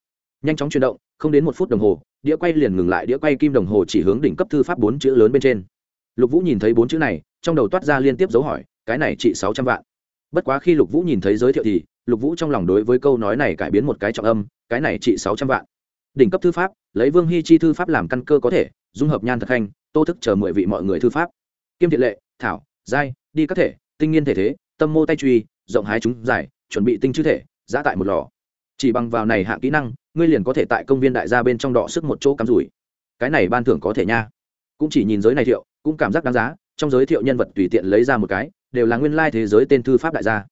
nhanh chóng chuyển động, không đến một phút đồng hồ, đĩa quay liền ngừng lại, đĩa quay kim đồng hồ chỉ hướng đỉnh cấp thư pháp bốn chữ lớn bên trên. Lục vũ nhìn thấy bốn chữ này, trong đầu toát ra liên tiếp dấu hỏi, cái này trị sáu trăm vạn. Bất quá khi lục vũ nhìn thấy giới thiệu thì, lục vũ trong lòng đối với câu nói này cải biến một cái trọng âm, cái này trị sáu trăm vạn. Đỉnh cấp thư pháp, lấy vương hy chi thư pháp làm căn cơ có thể, dung hợp nhan thật khanh, tô thức chờ mười vị mọi người thư pháp. Kiêm thiện lệ, thảo, giai, đi các thể, tinh nghiên thể thế, tâm mô tay truy, rộng hái chúng giải, chuẩn bị tinh chữ thể, giã tại một lò chỉ bằng vào này hạng kỹ năng, ngươi liền có thể tại công viên đại gia bên trong đọ sức một chỗ cắm rủi. Cái này ban thưởng có thể nha. Cũng chỉ nhìn giới này thiệu, cũng cảm giác đáng giá, trong giới thiệu nhân vật tùy tiện lấy ra một cái, đều là nguyên lai thế giới tên thư pháp đại gia.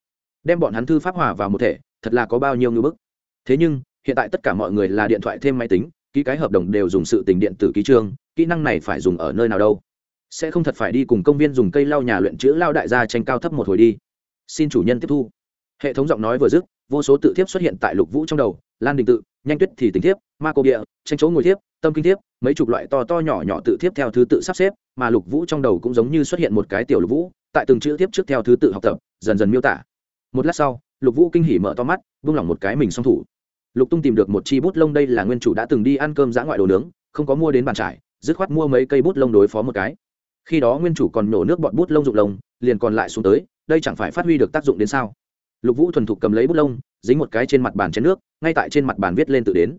Đem bọn hắn thư pháp hòa vào một thể, thật là có bao nhiêu ngưỡng bức. Thế nhưng, hiện tại tất cả mọi người là điện thoại thêm máy tính, ký cái hợp đồng đều dùng sự tình điện tử ký trương, kỹ năng này phải dùng ở nơi nào đâu. Sẽ không thật phải đi cùng công viên dùng cây lau nhà luyện chữ lao đại gia tranh cao thấp một hồi đi. Xin chủ nhân tiếp thu. Hệ thống giọng nói vừa dứt vô số tự thiếp xuất hiện tại lục vũ trong đầu, lan đình tự, nhanh tuyết thì tình thiếp, ma cô địa tranh chỗ ngồi thiếp, tâm kinh thiếp, mấy chục loại to to nhỏ nhỏ tự thiếp theo thứ tự sắp xếp, mà lục vũ trong đầu cũng giống như xuất hiện một cái tiểu lục vũ, tại từng chữ thiếp trước theo thứ tự học tập, dần dần miêu tả. Một lát sau, lục vũ kinh hỉ mở to mắt, vung lỏng một cái mình song thủ. Lục tung tìm được một chi bút lông đây là nguyên chủ đã từng đi ăn cơm giã ngoại đồ nướng, không có mua đến bàn trải, dứt khoát mua mấy cây bút lông đối phó một cái. Khi đó nguyên chủ còn nổ nước bọn bút lông dụng lông, liền còn lại xuống tới, đây chẳng phải phát huy được tác dụng đến sao? Lục vũ thuần thục cầm lấy bút lông, dính một cái trên mặt bàn chén nước, ngay tại trên mặt bàn viết lên tự đến.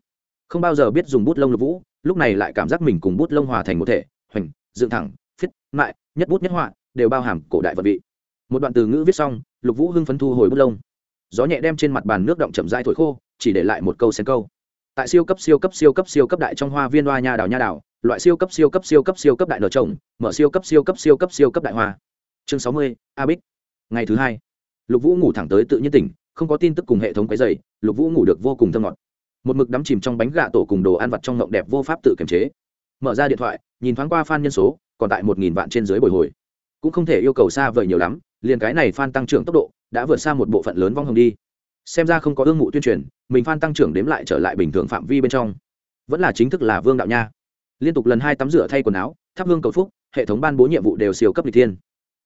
Không bao giờ biết dùng bút lông lục vũ, lúc này lại cảm giác mình cùng bút lông hòa thành một thể, hoành, dựng thẳng, phiết, mại, nhất bút nhất họa, đều bao hàm cổ đại vật vị. Một đoạn từ ngữ viết xong, lục vũ hưng phấn thu hồi bút lông. Gió nhẹ đem trên mặt bàn nước động chậm rãi thổi khô, chỉ để lại một câu xen câu. Tại siêu cấp siêu cấp siêu cấp siêu cấp đại trong hoa viên hoa nha đào nha đào loại siêu cấp siêu cấp siêu cấp siêu cấp đại nở trồng, mở siêu cấp siêu cấp siêu cấp siêu cấp đại hoa. Chương sáu mươi, a bích. Ngày thứ hai lục vũ ngủ thẳng tới tự nhiên tỉnh, không có tin tức cùng hệ thống cái dày lục vũ ngủ được vô cùng thơ ngọt. Một mực đắm chìm trong bánh gà tổ cùng đồ ăn vặt trong ngộng đẹp vô pháp tự kiềm chế. Mở ra điện thoại, nhìn thoáng qua f a n nhân số, còn tại một nghìn vạn trên dưới bồi hồi. Cũng không thể yêu cầu xa vời nhiều lắm, liền cái này f a n tăng trưởng tốc độ đã vượt xa một bộ phận lớn vong hồng đi. Xem ra không có ương mụ tuyên truyền, mình f a n tăng trưởng đếm lại trở lại bình thường phạm vi bên trong. Vẫn là chính thức là vương đạo nha. Liên tục lần hai tắm rửa thay quần áo, thắp hương cầu phúc, hệ thống ban bố nhiệm vụ đều siêu cấp lịch thiên.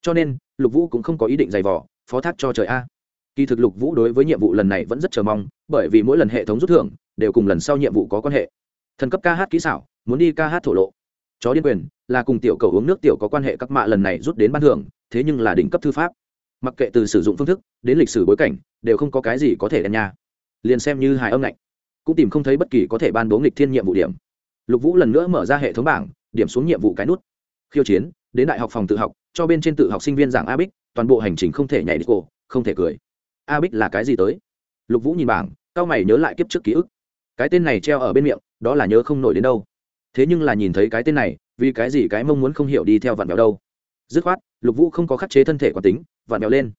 Cho nên lục vũ cũng không có ý định giày vỏ phó thác cho trời a. Kỳ thực lục vũ đối với nhiệm vụ lần này vẫn rất chờ mong, bởi vì mỗi lần hệ thống rút thưởng đều cùng lần sau nhiệm vụ có quan hệ. Thần cấp ca hát kỹ xảo, muốn đi ca hát thổ lộ. Chó điên quyền, là cùng tiểu cầu uống nước tiểu có quan hệ các mạ lần này rút đến ban thưởng, thế nhưng là đỉnh cấp thư pháp. Mặc kệ từ sử dụng phương thức, đến lịch sử bối cảnh, đều không có cái gì có thể đen nha. Liền xem như hài âm lạnh cũng tìm không thấy bất kỳ có thể ban bố nghịch thiên nhiệm vụ điểm. Lục vũ lần nữa mở ra hệ thống bảng, điểm xuống nhiệm vụ cái nút. Khiêu chiến, đến đại học phòng tự học cho bên trên tự học sinh viên giảng a bích toàn bộ hành trình không thể nhảy đi cổ, không thể cười. A bích là cái gì tới? Lục vũ nhìn bảng, cao mày nhớ lại kiếp trước ký ức. Cái tên này treo ở bên miệng, đó là nhớ không nổi đến đâu. Thế nhưng là nhìn thấy cái tên này, vì cái gì cái mong muốn không hiểu đi theo vạn béo đâu. Dứt khoát, lục vũ không có khắc chế thân thể quán tính vạn béo lên.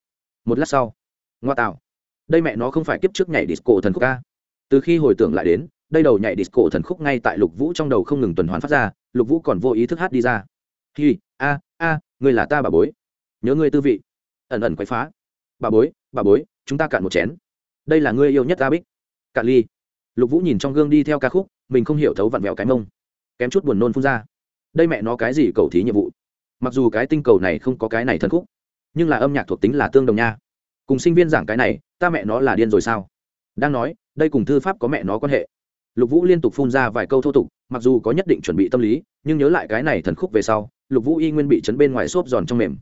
Một lát sau, ngoa tạo. Đây mẹ nó không phải kiếp trước nhảy disco thần khúc ca. Từ khi hồi tưởng lại đến, đây đầu nhảy disco thần khúc ngay tại lục vũ trong đầu không ngừng tuần hoàn phát ra, lục vũ còn vô ý thức hát đi ra. Hi, a a ngươi là ta bà bối. Nhớ ngươi tư vị. Ẩn ẩn quấy phá. Bà bối bà bối, chúng ta cạn một chén. Đây là ngươi yêu nhất ta bích cạn ly. Lục vũ nhìn trong gương đi theo ca khúc, mình không hiểu thấu vặn vẹo cái mông. Kém chút buồn nôn phun ra. Đây mẹ nó cái gì cầu thí nhiệm vụ? Mặc dù cái tinh cầu này không có cái này thân khúc, nhưng là âm nhạc thuộc tính là tương đồng nha. Cùng sinh viên giảng cái này, ta mẹ nó là điên rồi sao? Đang nói, đây cùng thư pháp có mẹ nó quan hệ lục vũ liên tục phun ra vài câu thô tục, mặc dù có nhất định chuẩn bị tâm lý, nhưng nhớ lại cái này thần khúc về sau, lục vũ y nguyên bị chấn bên ngoài xốp giòn trong mềm.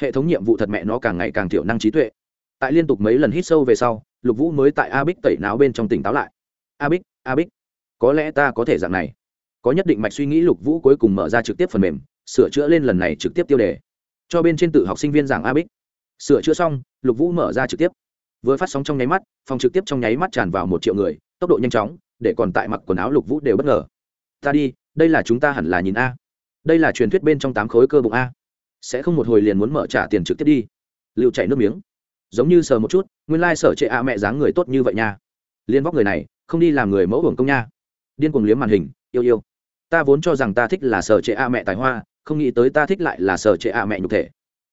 Hệ thống nhiệm vụ thật mẹ nó càng ngày càng thiểu năng trí tuệ. Tại liên tục mấy lần hít sâu về sau, lục vũ mới tại a bích tẩy não bên trong tỉnh táo lại. A bích a bích, có lẽ ta có thể dạng này. Có nhất định mạch suy nghĩ, lục vũ cuối cùng mở ra trực tiếp phần mềm, sửa chữa lên lần này trực tiếp tiêu đề. Cho bên trên tự học sinh viên giảng a bích. Sửa chữa xong, lục vũ mở ra trực tiếp. Vừa phát sóng trong nháy mắt, phòng trực tiếp trong nháy mắt tràn vào một triệu người, tốc độ nhanh chóng để còn tại mặc quần áo lục vũ đều bất ngờ. Ta đi, đây là chúng ta hẳn là nhìn a. Đây là truyền thuyết bên trong tám khối cơ bụng a. Sẽ không một hồi liền muốn mở trả tiền trực tiếp đi. Liệu chạy nước miếng. Giống như sờ một chút, nguyên lai sở trệ a mẹ dáng người tốt như vậy nha. Liên vóc người này, không đi làm người mẫu hưởng công nha. Điên cuồng liếm màn hình, yêu yêu. Ta vốn cho rằng ta thích là sở trệ a mẹ tài hoa, không nghĩ tới ta thích lại là sở trệ a mẹ nhục thể.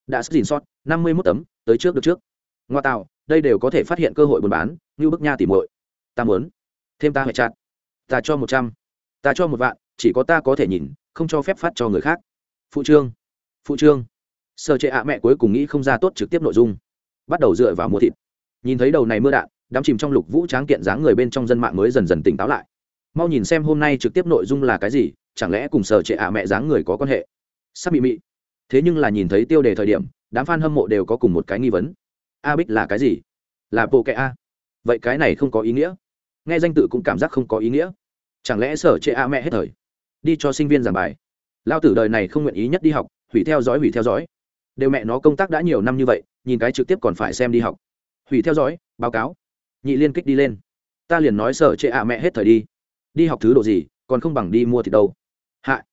Đã dình sót, năm mươi mốt tấm, tới trước được trước. Ngoa tạo, đây đều có thể phát hiện cơ hội buôn bán, như bức nha tìm muội. Ta muốn thêm ta hệ chặt. Ta cho một trăm. Ta cho một vạn, chỉ có ta có thể nhìn, không cho phép phát cho người khác. Phụ trương. Phụ trương. Sở trệ ạ mẹ cuối cùng nghĩ không ra tốt trực tiếp nội dung. Bắt đầu dựa vào mua thịt. Nhìn thấy đầu này mưa đạn, đám chìm trong lục vũ tráng kiện dáng người bên trong dân mạng mới dần dần tỉnh táo lại. Mau nhìn xem hôm nay trực tiếp nội dung là cái gì, chẳng lẽ cùng sở trệ ạ mẹ dáng người có quan hệ? Sắp bị mị. Thế nhưng là nhìn thấy tiêu đề thời điểm, đám f a n hâm mộ đều có cùng một cái nghi vấn. A bích là cái gì? Là bộ kệ a vậy cái này không có ý nghĩa nghe danh tự cũng cảm giác không có ý nghĩa. Chẳng lẽ sở trệ a mẹ hết thời? Đi cho sinh viên giảng bài. Lao tử đời này không nguyện ý nhất đi học, hủy theo dõi, hủy theo dõi. Đều mẹ nó công tác đã nhiều năm như vậy, nhìn cái trực tiếp còn phải xem đi học. Hủy theo dõi, báo cáo. Nhị liên kích đi lên. Ta liền nói sở trệ a mẹ hết thời đi. Đi học thứ độ gì, còn không bằng đi mua thì đâu. Hạ.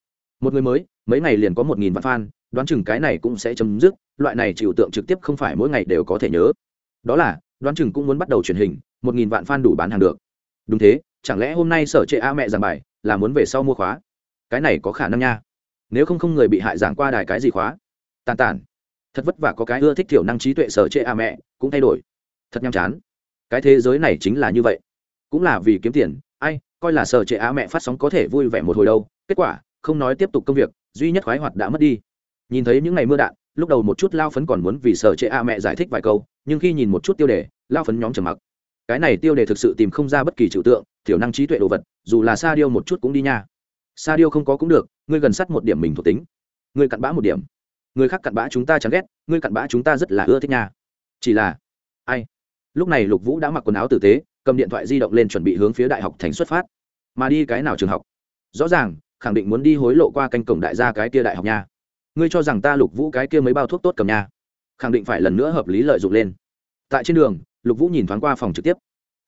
Một người mới, mấy ngày liền có một nghìn vạn fan, đoán chừng cái này cũng sẽ chấm dứt, loại này chịu tượng trực tiếp không phải mỗi ngày đều có thể nhớ. Đó là, đoán chừng cũng muốn bắt đầu truyền hình, một nghìn vạn fan đủ bán hàng được đúng thế, chẳng lẽ hôm nay sở trệ a mẹ giảng bài là muốn về sau mua khóa? Cái này có khả năng nha. Nếu không không người bị hại giảng qua đài cái gì khóa? Tàn tản thật vất vả có cái ưa thích thiểu năng trí tuệ sở trệ a mẹ, cũng thay đổi. Thật nhàm chán. Cái thế giới này chính là như vậy. Cũng là vì kiếm tiền. Ai, coi là sở trệ a mẹ phát sóng có thể vui vẻ một hồi đâu. Kết quả, không nói tiếp tục công việc, duy nhất khoái hoạt đã mất đi. Nhìn thấy những ngày mưa đạn, lúc đầu một chút lao phấn còn muốn vì sở trệ a mẹ giải thích vài câu, nhưng khi nhìn một chút tiêu đề, lao phấn nhóm trầm mặc cái này tiêu đề thực sự tìm không ra bất kỳ trừu tượng, thiểu năng trí tuệ đồ vật, dù là sa điêu một chút cũng đi nha. Sa điêu không có cũng được, ngươi gần sắt một điểm mình thuộc tính. Ngươi cặn bã một điểm. Người khác cặn bã chúng ta chẳng ghét, ngươi cặn bã chúng ta rất là ưa thích nha. Chỉ là, ai? Lúc này lục vũ đã mặc quần áo tử tế, cầm điện thoại di động lên chuẩn bị hướng phía đại học thành xuất phát. Mà đi cái nào trường học? Rõ ràng, khẳng định muốn đi hối lộ qua canh cổng đại gia cái kia đại học nha. Ngươi cho rằng ta lục vũ cái kia mấy bao thuốc tốt cầm nha? Khẳng định phải lần nữa hợp lý lợi dụng lên. Tại trên đường lục vũ nhìn thoáng qua phòng trực tiếp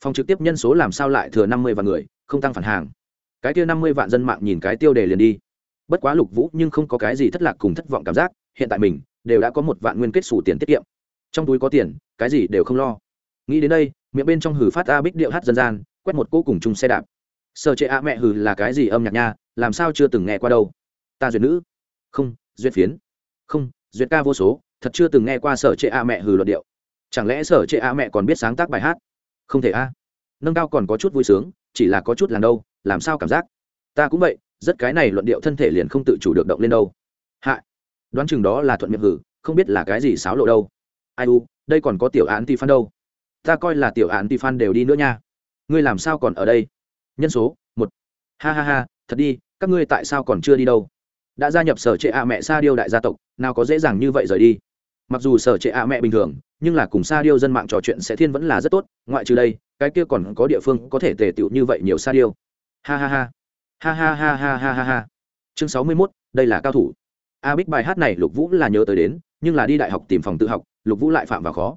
phòng trực tiếp nhân số làm sao lại thừa năm mươi vạn người không tăng phản hàng cái kia năm mươi vạn dân mạng nhìn cái tiêu đề liền đi bất quá lục vũ nhưng không có cái gì thất lạc cùng thất vọng cảm giác hiện tại mình đều đã có một vạn nguyên kết xù tiền tiết kiệm trong túi có tiền cái gì đều không lo nghĩ đến đây miệng bên trong hử phát a bích điệu hát dân gian quét một cô cùng chung xe đạp sợ chệ a mẹ hử là cái gì âm nhạc nha làm sao chưa từng nghe qua đâu ta duyệt nữ không duyệt phiến không duyệt ca vô số thật chưa từng nghe qua sở trệ a mẹ hừ luận điệu chẳng lẽ sở trệ a mẹ còn biết sáng tác bài hát? Không thể a. Nâng cao còn có chút vui sướng, chỉ là có chút làng đâu, làm sao cảm giác? Ta cũng vậy, rất cái này luận điệu thân thể liền không tự chủ được động lên đâu. Hạ. Đoán chừng đó là thuận miệng hử, không biết là cái gì xáo lộ đâu. Ai u, đây còn có tiểu án ti phan đâu. Ta coi là tiểu án ti phan đều đi nữa nha. Ngươi làm sao còn ở đây? Nhân số, một. Ha ha ha, thật đi, các ngươi tại sao còn chưa đi đâu? Đã gia nhập sở trệ a mẹ sa điêu đại gia tộc, nào có dễ dàng như vậy rời đi mặc dù sở trệ ạ mẹ bình thường, nhưng là cùng sa điêu dân mạng trò chuyện sẽ thiên vẫn là rất tốt, ngoại trừ đây, cái kia còn có địa phương có thể tề tựu như vậy nhiều sa điêu ha ha ha. Ha ha ha ha ha ha ha. Chương sáu mươi mốt, đây là cao thủ. A bích bài hát này lục vũ là nhớ tới đến, nhưng là đi đại học tìm phòng tự học, lục vũ lại phạm vào khó.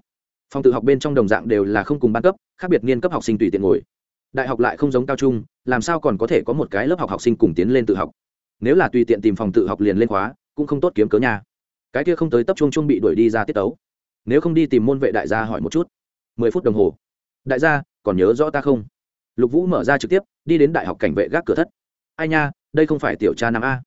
Phòng tự học bên trong đồng dạng đều là không cùng ban cấp, khác biệt niên cấp học sinh tùy tiện ngồi. Đại học lại không giống cao trung, làm sao còn có thể có một cái lớp học học sinh cùng tiến lên tự học? Nếu là tùy tiện tìm phòng tự học liền lên khóa, cũng không tốt kiếm cớ nha cái kia không tới tập trung chung bị đuổi đi ra tiết tấu. Nếu không đi tìm môn vệ đại gia hỏi một chút. Mười phút đồng hồ. Đại gia, còn nhớ rõ ta không? Lục vũ mở ra trực tiếp, đi đến đại học cảnh vệ gác cửa thất. Ai nha, đây không phải tiểu cha nam a.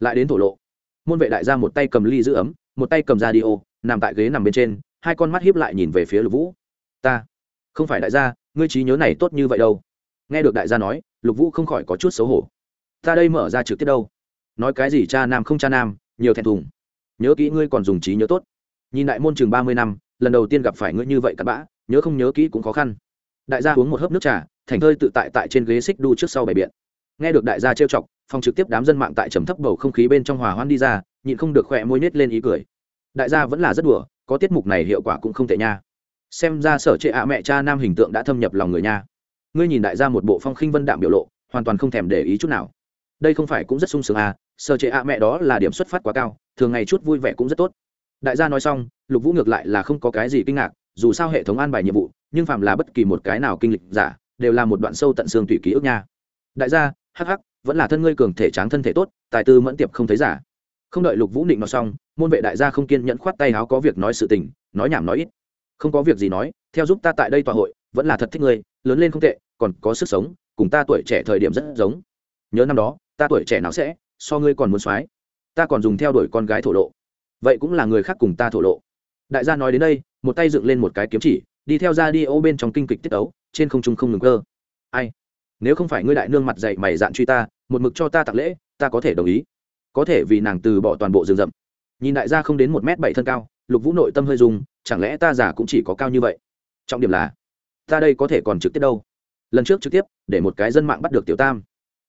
Lại đến thổ lộ. Môn vệ đại gia một tay cầm ly giữ ấm, một tay cầm ra đi ô nằm tại ghế nằm bên trên, hai con mắt hiếp lại nhìn về phía lục vũ. Ta. Không phải đại gia, ngươi trí nhớ này tốt như vậy đâu. Nghe được đại gia nói, lục vũ không khỏi có chút xấu hổ. Ta đây mở ra trực tiếp đâu. Nói cái gì cha nam không cha nam, nhiều thẹn thùng nhớ kỹ ngươi còn dùng trí nhớ tốt. Nhìn đại môn chừng ba mươi năm, lần đầu tiên gặp phải ngươi như vậy cặn bã, nhớ không nhớ kỹ cũng khó khăn. Đại gia uống một hớp nước trà, thành thơi tự tại tại trên ghế xích đu trước sau bày biện. Nghe được đại gia trêu chọc, phòng trực tiếp đám dân mạng tại trầm thấp bầu không khí bên trong hòa hoan đi ra, nhịn không được khỏe môi nết lên ý cười. Đại gia vẫn là rất đùa, có tiết mục này hiệu quả cũng không tệ nha. Xem ra sở trệ ạ mẹ cha nam hình tượng đã thâm nhập lòng người nha. Ngươi nhìn đại gia một bộ phong khinh vân đạm biểu lộ, hoàn toàn không thèm để ý chút nào. Đây không phải cũng rất sung sướng à sở trệ ạ mẹ đó là điểm xuất phát quá cao thường ngày chút vui vẻ cũng rất tốt. Đại gia nói xong, lục vũ ngược lại là không có cái gì kinh ngạc, dù sao hệ thống an bài nhiệm vụ, nhưng phạm là bất kỳ một cái nào kinh lịch giả, đều là một đoạn sâu tận xương tùy ký ức nha. Đại gia, hắc hắc, vẫn là thân ngươi cường thể tráng thân thể tốt, tài tư mẫn tiệp không thấy giả. Không đợi lục vũ định nói xong, môn vệ đại gia không kiên nhẫn khoát tay áo có việc nói sự tình, nói nhảm nói ít. Không có việc gì nói, theo giúp ta tại đây tòa hội, vẫn là thật thích ngươi, lớn lên không tệ, còn có sức sống, cùng ta tuổi trẻ thời điểm rất giống. Nhớ năm đó, ta tuổi trẻ nào sẽ, so ngươi còn muốn soái ta còn dùng theo đuổi con gái thổ lộ. Vậy cũng là người khác cùng ta thổ lộ. Đại gia nói đến đây, một tay dựng lên một cái kiếm chỉ, đi theo ra đi ô bên trong kinh kịch tiết ấu trên không trung không ngừng cơ. Ai? Nếu không phải ngươi đại nương mặt dạy mày dạn truy ta, một mực cho ta tặng lễ, ta có thể đồng ý. Có thể vì nàng từ bỏ toàn bộ rừng rậm. Nhìn đại gia không đến một m bảy thân cao, lục vũ nội tâm hơi dùng chẳng lẽ ta giả cũng chỉ có cao như vậy? Trọng điểm là, ta đây có thể còn trực tiếp đâu? Lần trước trực tiếp, để một cái dân mạng bắt được tiểu tam.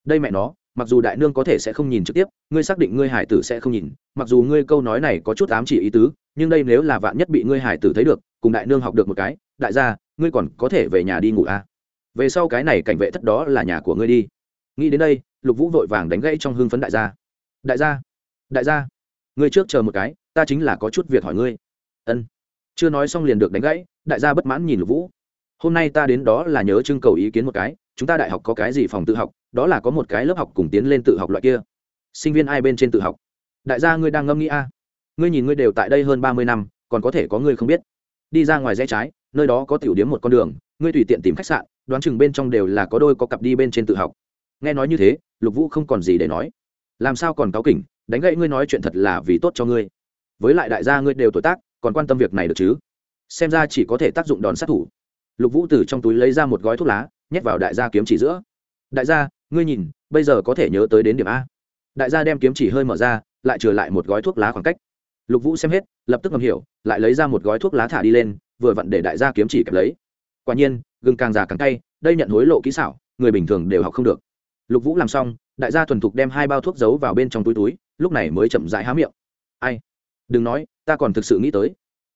Đây mẹ nó mặc dù đại nương có thể sẽ không nhìn trực tiếp, ngươi xác định ngươi hải tử sẽ không nhìn, mặc dù ngươi câu nói này có chút ám chỉ ý tứ, nhưng đây nếu là vạn nhất bị ngươi hải tử thấy được, cùng đại nương học được một cái, đại gia, ngươi còn có thể về nhà đi ngủ à. về sau cái này cảnh vệ thất đó là nhà của ngươi đi. Nghĩ đến đây, lục vũ vội vàng đánh gãy trong hưng phấn đại gia. Đại gia đại gia, ngươi trước chờ một cái, ta chính là có chút việc hỏi ngươi. Ân. Chưa nói xong liền được đánh gãy, đại gia bất mãn nhìn lục vũ. Hôm nay ta đến đó là nhớ trưng cầu ý kiến một cái, chúng ta đại học có cái gì phòng tự học đó là có một cái lớp học cùng tiến lên tự học loại kia. Sinh viên ai bên trên tự học? Đại gia ngươi đang ngâm nghĩ a. Ngươi nhìn ngươi đều tại đây hơn ba mươi năm, còn có thể có ngươi không biết. Đi ra ngoài rẽ trái, nơi đó có tiểu điếm một con đường, ngươi tùy tiện tìm khách sạn, đoán chừng bên trong đều là có đôi có cặp đi bên trên tự học. Nghe nói như thế, lục vũ không còn gì để nói. Làm sao còn cáo kỉnh, đánh gậy ngươi nói chuyện thật là vì tốt cho ngươi. Với lại đại gia ngươi đều tuổi tác, còn quan tâm việc này được chứ? Xem ra chỉ có thể tác dụng đòn sát thủ. Lục vũ từ trong túi lấy ra một gói thuốc lá, nhét vào đại gia kiếm chỉ giữa. Đại gia ngươi nhìn, bây giờ có thể nhớ tới đến điểm a. Đại gia đem kiếm chỉ hơi mở ra, lại trừ lại một gói thuốc lá khoảng cách. Lục vũ xem hết, lập tức ngầm hiểu, lại lấy ra một gói thuốc lá thả đi lên, vừa vặn để đại gia kiếm chỉ kẹp lấy. Quả nhiên, gừng càng già càng cay, đây nhận hối lộ kỹ xảo, người bình thường đều học không được. Lục vũ làm xong, đại gia thuần thục đem hai bao thuốc giấu vào bên trong túi túi, lúc này mới chậm rãi há miệng. Ai? Đừng nói, ta còn thực sự nghĩ tới.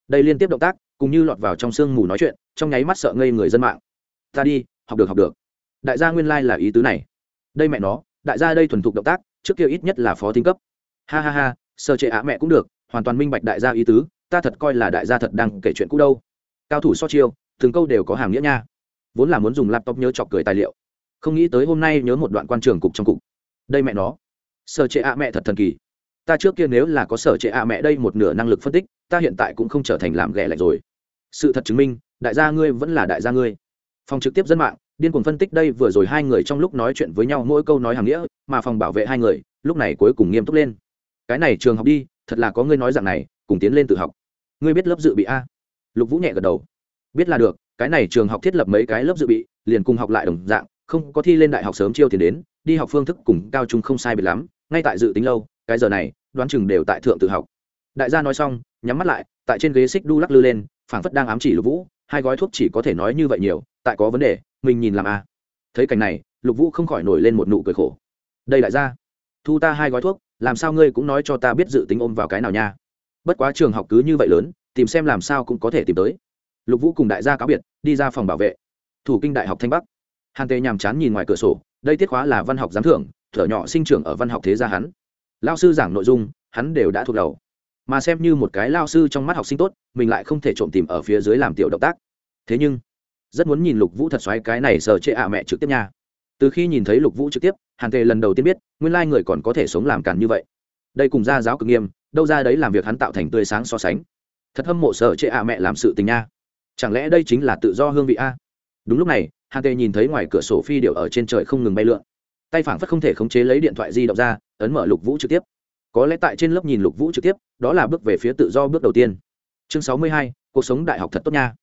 Đây liên tiếp động tác, cùng như lọt vào trong sương mù nói chuyện, trong nháy mắt sợ ngây người dân mạng. Ta đi, học được học được. Đại gia nguyên lai、like、là ý tứ này đây mẹ nó, đại gia đây thuần thục động tác, trước kia ít nhất là phó thính cấp. Ha ha ha sơ chế á mẹ cũng được, hoàn toàn minh bạch đại gia ý tứ, ta thật coi là đại gia thật đang kể chuyện cũ đâu. Cao thủ so chiêu, từng câu đều có hàm nghĩa nha. Vốn là muốn dùng laptop nhớ chọc cười tài liệu. Không nghĩ tới hôm nay nhớ một đoạn quan trường cục trong cục. Đây mẹ nó. Sở trệ ạ mẹ thật thần kỳ. Ta trước kia nếu là có sở trệ ạ mẹ đây một nửa năng lực phân tích, ta hiện tại cũng không trở thành làm ghẻ lạnh rồi. Sự thật chứng minh, đại gia ngươi vẫn là đại gia ngươi. Phòng trực tiếp dân mạng điên cuồng phân tích đây vừa rồi hai người trong lúc nói chuyện với nhau mỗi câu nói hàng nghĩa, mà phòng bảo vệ hai người, lúc này cuối cùng nghiêm túc lên. Cái này trường học đi, thật là có ngươi nói rằng này, cùng tiến lên tự học. Ngươi biết lớp dự bị a? Lục vũ nhẹ gật đầu. Biết là được, cái này trường học thiết lập mấy cái lớp dự bị, liền cùng học lại đồng dạng, không có thi lên đại học sớm chiêu tiền đến, đi học phương thức cùng cao trung không sai biệt lắm, ngay tại dự tính lâu, cái giờ này, đoán chừng đều tại thượng tự học. Đại gia nói xong, nhắm mắt lại, tại trên ghế xích đu lắc lư lên, phảng phất đang ám chỉ lục vũ, hai gói thuốc chỉ có thể nói như vậy nhiều, tại có vấn đề mình nhìn làm a thấy cảnh này, lục vũ không khỏi nổi lên một nụ cười khổ. Đây đại gia thu ta hai gói thuốc, làm sao ngươi cũng nói cho ta biết dự tính ôm vào cái nào nha. Bất quá trường học cứ như vậy lớn, tìm xem làm sao cũng có thể tìm tới. Lục vũ cùng đại gia cáo biệt, đi ra phòng bảo vệ. Thủ kinh đại học thanh bắc. Hàn tề nhàm chán nhìn ngoài cửa sổ, đây tiết khóa là văn học giám thưởng, thở nhỏ sinh trưởng ở văn học thế gia hắn. Lao sư giảng nội dung, hắn đều đã thuộc đầu. Mà xem như một cái lao sư trong mắt học sinh tốt, mình lại không thể trộm tìm ở phía dưới làm tiểu động tác. Thế nhưng rất muốn nhìn lục vũ thật xoáy cái này sờ chệ ạ mẹ trực tiếp nha. Từ khi nhìn thấy lục vũ trực tiếp, hàn tề lần đầu tiên biết, nguyên lai người còn có thể sống làm càn như vậy. Đây cùng ra giáo cực nghiêm, đâu ra đấy làm việc hắn tạo thành tươi sáng so sánh. Thật hâm mộ sở chệ ạ mẹ làm sự tình nha. Chẳng lẽ đây chính là tự do hương vị a? Đúng lúc này, hàn tề nhìn thấy ngoài cửa sổ phi điệu ở trên trời không ngừng bay lượn. Tay phảng phất không thể khống chế lấy điện thoại di động ra, ấn mở lục vũ trực tiếp. Có lẽ tại trên lớp nhìn lục vũ trực tiếp, đó là bước về phía tự do bước đầu tiên. Chương sáu mươi hai, cuộc sống đại học thật tốt nha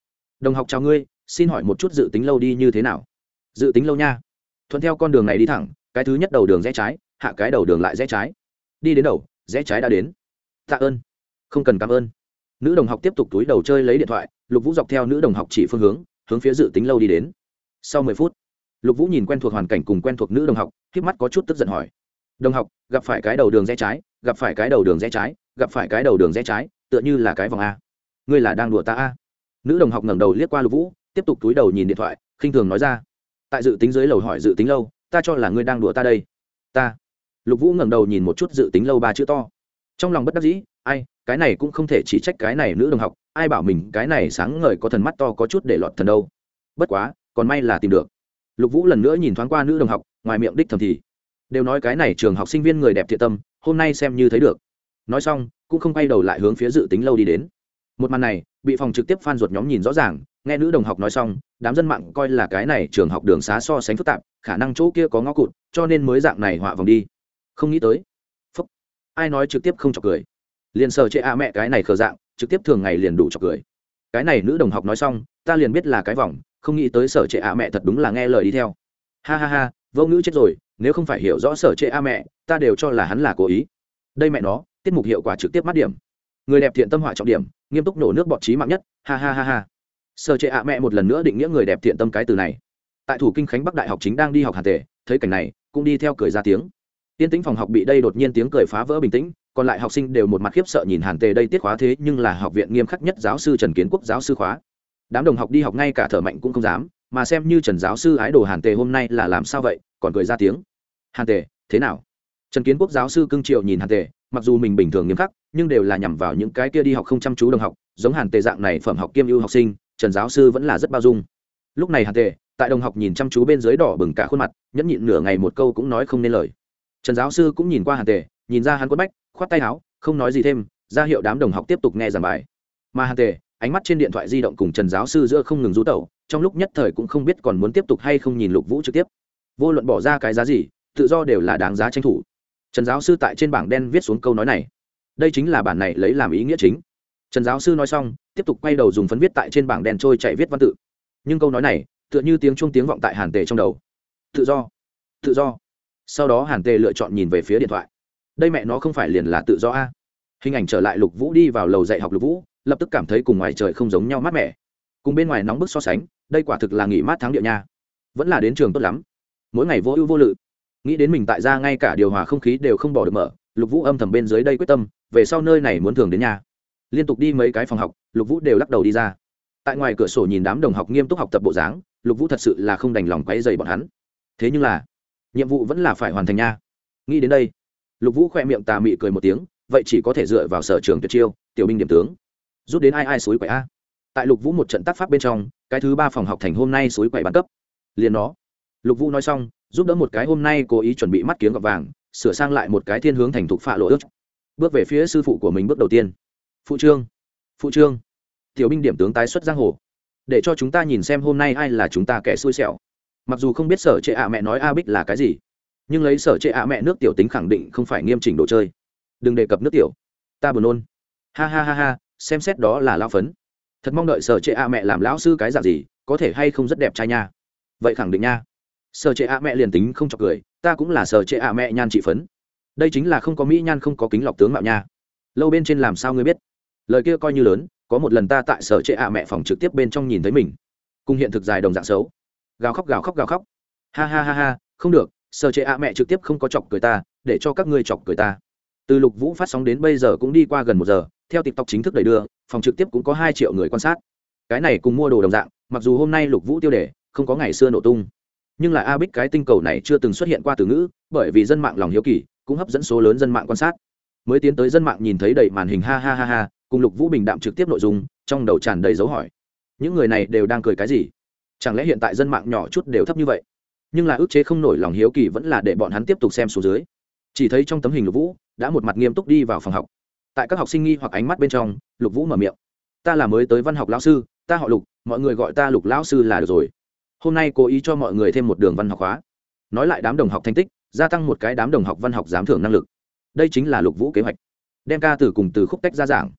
đồng học chào ngươi, xin hỏi một chút dự tính lâu đi như thế nào? Dự tính lâu nha. Thuận theo con đường này đi thẳng, cái thứ nhất đầu đường rẽ trái, hạ cái đầu đường lại rẽ trái. Đi đến đầu, rẽ trái đã đến. Tạ ơn. Không cần cảm ơn. Nữ đồng học tiếp tục túi đầu chơi lấy điện thoại, lục vũ dọc theo nữ đồng học chỉ phương hướng hướng phía dự tính lâu đi đến. Sau mười phút, lục vũ nhìn quen thuộc hoàn cảnh cùng quen thuộc nữ đồng học k mắt có chút tức giận hỏi. Đồng học, gặp phải cái đầu đường rẽ trái, gặp phải cái đầu đường rẽ trái, gặp phải cái đầu đường rẽ trái, tựa như là cái vòng a. Ngươi là đang đùa ta a? Nữ đồng học ngẩng đầu liếc qua lục vũ, tiếp tục túi đầu nhìn điện thoại, khinh thường nói ra. Tại dự tính dưới lầu hỏi dự tính lâu, ta cho là ngươi đang đùa ta đây. Ta. Lục vũ ngẩng đầu nhìn một chút dự tính lâu ba chữ to. Trong lòng bất đắc dĩ, ai, cái này cũng không thể chỉ trách cái này nữ đồng học, ai bảo mình cái này sáng ngời có thần mắt to có chút để lọt thần đâu. Bất quá, còn may là tìm được. Lục vũ lần nữa nhìn thoáng qua nữ đồng học, ngoài miệng đích thầm thì. Đều nói cái này trường học sinh viên người đẹp thiện tâm, hôm nay xem như thấy được. Nói xong, cũng không quay đầu lại hướng phía dự tính lâu đi đến. Một màn này bị phòng trực tiếp phan ruột nhóm nhìn rõ ràng, nghe nữ đồng học nói xong, đám dân mạng coi là cái này trường học đường xá so sánh phức tạp, khả năng chỗ kia có ngõ cụt, cho nên mới dạng này họa vòng đi. Không nghĩ tới. Phúc. Ai nói trực tiếp không chọc cười. Liền sờ chệ a mẹ cái này khờ dạng, trực tiếp thường ngày liền đủ chọc cười. Cái này nữ đồng học nói xong, ta liền biết là cái vòng, không nghĩ tới sở trệ a mẹ thật đúng là nghe lời đi theo. Ha ha ha, vô ngữ chết rồi, nếu không phải hiểu rõ sở trệ a mẹ, ta đều cho là hắn là cố ý. Đây mẹ nó, tiết mục hiệu quả trực tiếp mắt điểm người đẹp thiện tâm họa trọng điểm, nghiêm túc nổ nước bọt trí mạng nhất, ha ha ha ha. Sở trệ a mẹ một lần nữa định nghĩa người đẹp thiện tâm cái từ này. Tại thủ kinh khánh bắc đại học chính đang đi học hàn tề, thấy cảnh này, cũng đi theo cười ra tiếng. Tiên tĩnh phòng học bị đây đột nhiên tiếng cười phá vỡ bình tĩnh, còn lại học sinh đều một mặt khiếp sợ nhìn hàn tề đây tiết khóa thế nhưng là học viện nghiêm khắc nhất giáo sư trần kiến quốc giáo sư khóa. Đám đồng học đi học ngay cả thở mạnh cũng không dám, mà xem như trần giáo sư ái đồ hàn tề hôm nay là làm sao vậy, còn cười ra tiếng. Hàn tề, thế nào? Trần kiến quốc giáo sư cưng triệu nhìn hàn tề, mặc dù mình bình thường nghiêm khắc nhưng đều là nhằm vào những cái kia đi học không chăm chú đồng học, giống hàn tề dạng này phẩm học kiêm ưu học sinh, trần giáo sư vẫn là rất bao dung. Lúc này hàn tề, tại đồng học nhìn chăm chú bên dưới đỏ bừng cả khuôn mặt, nhẫn nhịn nửa ngày một câu cũng nói không nên lời. Trần giáo sư cũng nhìn qua hàn tề, nhìn ra hắn quất bách, khoát tay áo, không nói gì thêm, ra hiệu đám đồng học tiếp tục nghe giảng bài. Mà hàn tề, ánh mắt trên điện thoại di động cùng trần giáo sư giữa không ngừng rú tẩu, trong lúc nhất thời cũng không biết còn muốn tiếp tục hay không nhìn lục vũ trực tiếp. Vô luận bỏ ra cái giá gì, tự do đều là đáng giá tranh thủ. Trần giáo sư tại trên bảng đen viết xuống câu nói này đây chính là bản này lấy làm ý nghĩa chính. Trần giáo sư nói xong, tiếp tục quay đầu dùng phấn viết tại trên bảng đen trôi chạy viết văn tự. Nhưng câu nói này, tựa như tiếng chuông tiếng vọng tại hàn tề trong đầu. Tự do tự do. Sau đó hàn tề lựa chọn nhìn về phía điện thoại. Đây mẹ nó không phải liền là tự do a? Hình ảnh trở lại lục vũ đi vào lầu dạy học lục vũ, lập tức cảm thấy cùng ngoài trời không giống nhau mát mẻ. Cùng bên ngoài nóng bức so sánh, đây quả thực là nghỉ mát tháng địa nha. Vẫn là đến trường tốt lắm. Mỗi ngày vô ưu vô lự. Nghĩ đến mình tại ra ngay cả điều hòa không khí đều không bỏ được mở, lục vũ âm thầm bên dưới đây quyết tâm về sau nơi này muốn thường đến nhà. Liên tục đi mấy cái phòng học, lục vũ đều lắc đầu đi ra. Tại ngoài cửa sổ nhìn đám đồng học nghiêm túc học tập bộ dáng, lục vũ thật sự là không đành lòng quay dày bọn hắn. Thế nhưng là, nhiệm vụ vẫn là phải hoàn thành nha. Nghĩ đến đây, lục vũ khoe miệng tà mị cười một tiếng, vậy chỉ có thể dựa vào sở trường tuyệt chiêu, tiểu binh điểm tướng. Rút đến ai ai suối quậy a. Tại lục vũ một trận tác pháp bên trong, cái thứ ba phòng học thành hôm nay suối quậy bán cấp. Liền nó lục vũ nói xong, giúp đỡ một cái hôm nay cố ý chuẩn bị mắt kiếng gọt vàng, sửa sang lại một cái thiên hướng thành thục phạ lỗ ước bước về phía sư phụ của mình bước đầu tiên. Phụ trương phụ trương. Tiểu binh điểm tướng tái xuất giang hồ. Để cho chúng ta nhìn xem hôm nay ai là chúng ta kẻ xui xẻo. Mặc dù không biết sở trệ ạ mẹ nói a bích là cái gì, nhưng lấy sở trệ ạ mẹ nước tiểu tính khẳng định không phải nghiêm chỉnh đồ chơi. Đừng đề cập nước tiểu. Ta buồn nôn. Ha ha ha ha, xem xét đó là lao phấn. Thật mong đợi sở trệ ạ mẹ làm lão sư cái dạng gì, có thể hay không rất đẹp trai nha. Vậy khẳng định nha. Sở trệ ạ mẹ liền tính không chọc cười, ta cũng là sở trệ ạ mẹ nhan trị phấn đây chính là không có mỹ nhan không có kính lọc tướng mạo nha. Lâu bên trên làm sao ngươi biết? Lời kia coi như lớn, có một lần ta tại sở trệ ạ mẹ phòng trực tiếp bên trong nhìn thấy mình. Cùng hiện thực dài đồng dạng xấu. Gào khóc gào khóc gào khóc. Ha ha ha ha, không được, sở trệ ạ mẹ trực tiếp không có chọc cười ta, để cho các ngươi chọc cười ta. Từ lục vũ phát sóng đến bây giờ cũng đi qua gần một giờ, theo tiktok chính thức đẩy đưa, phòng trực tiếp cũng có hai triệu người quan sát. Cái này cùng mua đồ đồng dạng, mặc dù hôm nay lục vũ tiêu đề, không có ngày xưa nổ tung. Nhưng là a bích cái tinh cầu này chưa từng xuất hiện qua từ ngữ, bởi vì dân mạng lòng hiếu kỳ cũng hấp dẫn số lớn dân mạng quan sát. Mới tiến tới dân mạng nhìn thấy đầy màn hình, ha ha ha ha, cùng lục vũ bình đạm trực tiếp nội dung, trong đầu tràn đầy dấu hỏi. Những người này đều đang cười cái gì? Chẳng lẽ hiện tại dân mạng nhỏ chút đều thấp như vậy? Nhưng là ước chế không nổi lòng hiếu kỳ vẫn là để bọn hắn tiếp tục xem số dưới. Chỉ thấy trong tấm hình lục vũ đã một mặt nghiêm túc đi vào phòng học. Tại các học sinh nghi hoặc ánh mắt bên trong, lục vũ mở miệng. Ta là mới tới văn học lão sư, ta họ lục, mọi người gọi ta lục lão sư là được rồi. Hôm nay cố ý cho mọi người thêm một đường văn học hóa nói lại đám đồng học thành tích gia tăng một cái đám đồng học văn học giám thưởng năng lực. Đây chính là lục vũ kế hoạch. Đem ca từ cùng từ khúc tách ra giảng.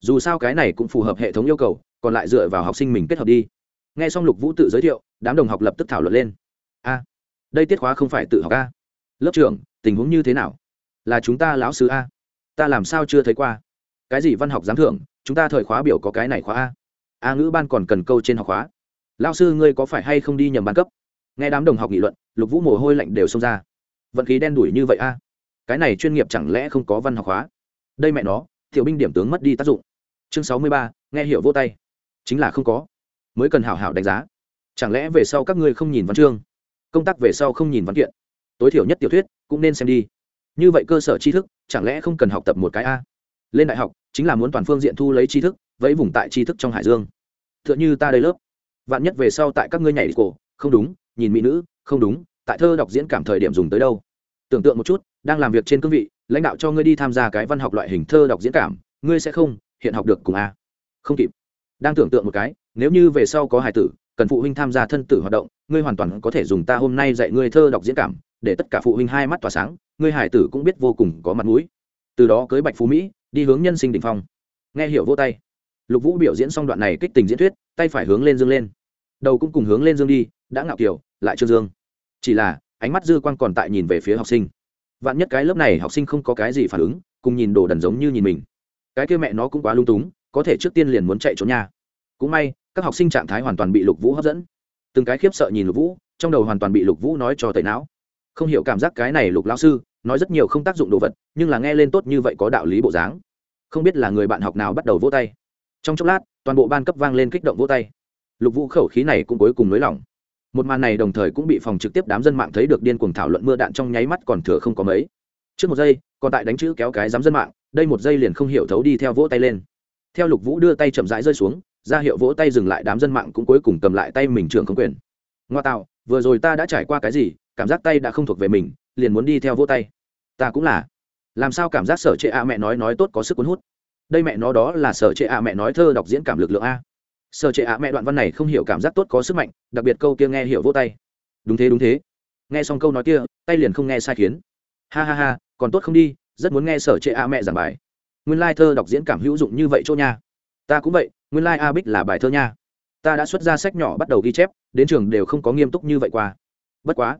Dù sao cái này cũng phù hợp hệ thống yêu cầu, còn lại dựa vào học sinh mình kết hợp đi. Nghe xong lục vũ tự giới thiệu, đám đồng học lập tức thảo luận lên. A, đây tiết khóa không phải tự học a. Lớp trưởng, tình huống như thế nào? Là chúng ta lão sư a. Ta làm sao chưa thấy qua? Cái gì văn học giám thưởng? Chúng ta thời khóa biểu có cái này khóa a. A ngữ ban còn cần câu trên học khóa. Lao sư ngươi có phải hay không đi nhầm ban cấp? Nghe đám đồng học nghị luận, lục vũ mồ hôi lạnh đều xông ra vận khí đen đủi như vậy a? Cái này chuyên nghiệp chẳng lẽ không có văn học hóa? Đây mẹ nó thiểu binh điểm tướng mất đi tác dụng. Chương sáu mươi ba, nghe hiểu vô tay. Chính là không có. Mới cần hảo hảo đánh giá. Chẳng lẽ về sau các ngươi không nhìn văn chương? Công tác về sau không nhìn văn kiện. Tối thiểu nhất tiểu thuyết cũng nên xem đi. Như vậy cơ sở tri thức, chẳng lẽ không cần học tập một cái a? Lên đại học, chính là muốn toàn phương diện thu lấy tri thức, vẫy vùng tại tri thức trong hải dương. T h ư ợ n h ư ta đây lớp. Vạn nhất về sau tại các ngươi nhảy cổ, không đúng, nhìn mỹ nữ, không đúng tại thơ đọc diễn cảm thời điểm dùng tới đâu. Tưởng tượng một chút, đang làm việc trên cương vị, lãnh đạo cho ngươi đi tham gia cái văn học loại hình thơ đọc diễn cảm, ngươi sẽ không, hiện học được cùng a. Không kịp. Đang tưởng tượng một cái, nếu như về sau có hài tử, cần phụ huynh tham gia thân tử hoạt động, ngươi hoàn toàn có thể dùng ta hôm nay dạy ngươi thơ đọc diễn cảm, để tất cả phụ huynh hai mắt tỏa sáng, ngươi hài tử cũng biết vô cùng có mặt mũi. Từ đó cưới bạch phú mỹ, đi hướng nhân sinh đ ỉ n h phong. Nghe hiểu vô tay. Lục vũ biểu diễn xong đoạn này kích tình diễn thuyết, tay phải hướng lên dương lên. Đầu cũng cùng hướng lên dương đi, đã ngạo kiểu, lại trương dương chỉ là, ánh mắt dư quan còn tại nhìn về phía học sinh. Vạn nhất cái lớp này học sinh không có cái gì phản ứng, cùng nhìn đồ đần giống như nhìn mình. Cái kia mẹ nó cũng quá lung túng, có thể trước tiên liền muốn chạy trốn nhà cũng may, các học sinh trạng thái hoàn toàn bị lục vũ hấp dẫn. Từng cái khiếp sợ nhìn lục vũ, trong đầu hoàn toàn bị lục vũ nói cho tẩy não. Không hiểu cảm giác cái này lục lao sư, nói rất nhiều không tác dụng đồ vật, nhưng là nghe lên tốt như vậy có đạo lý bộ dáng. Không biết là người bạn học nào bắt đầu vỗ tay. Trong chốc lát, toàn bộ ban cấp vang lên kích động vỗ tay. Lục vũ khẩu khí này cũng cuối cùng nới lỏng một màn này đồng thời cũng bị phòng trực tiếp đám dân mạng thấy được điên cuồng thảo luận mưa đạn trong nháy mắt còn thừa không có mấy. Trước một giây, còn tại đánh chữ kéo cái dám dân mạng, đây một giây liền không hiểu thấu đi theo vỗ tay lên. Theo lục vũ đưa tay chậm rãi rơi xuống, ra hiệu vỗ tay dừng lại đám dân mạng cũng cuối cùng cầm lại tay mình trường không quyền. Ngoa tạo, vừa rồi ta đã trải qua cái gì, cảm giác tay đã không thuộc về mình, liền muốn đi theo vỗ tay. Ta cũng là. Làm sao cảm giác sở trệ a mẹ nói nói tốt có sức cuốn hút. Đây mẹ nó đó là sở trệ a mẹ nói thơ đọc diễn cảm lực lượng a sở trệ à mẹ đoạn văn này không hiểu cảm giác tốt có sức mạnh, đặc biệt câu kia nghe hiểu vô tay. Đúng thế đúng thế. Nghe xong câu nói kia, tay liền không nghe sai khiến. Ha ha ha, còn tốt không đi, rất muốn nghe sở trệ a mẹ giảng bài. Nguyên lai thơ đọc diễn cảm hữu dụng như vậy chỗ nha. Ta cũng vậy, nguyên lai a bích là bài thơ nha. Ta đã xuất ra sách nhỏ bắt đầu ghi chép, đến trường đều không có nghiêm túc như vậy qua. Bất quá,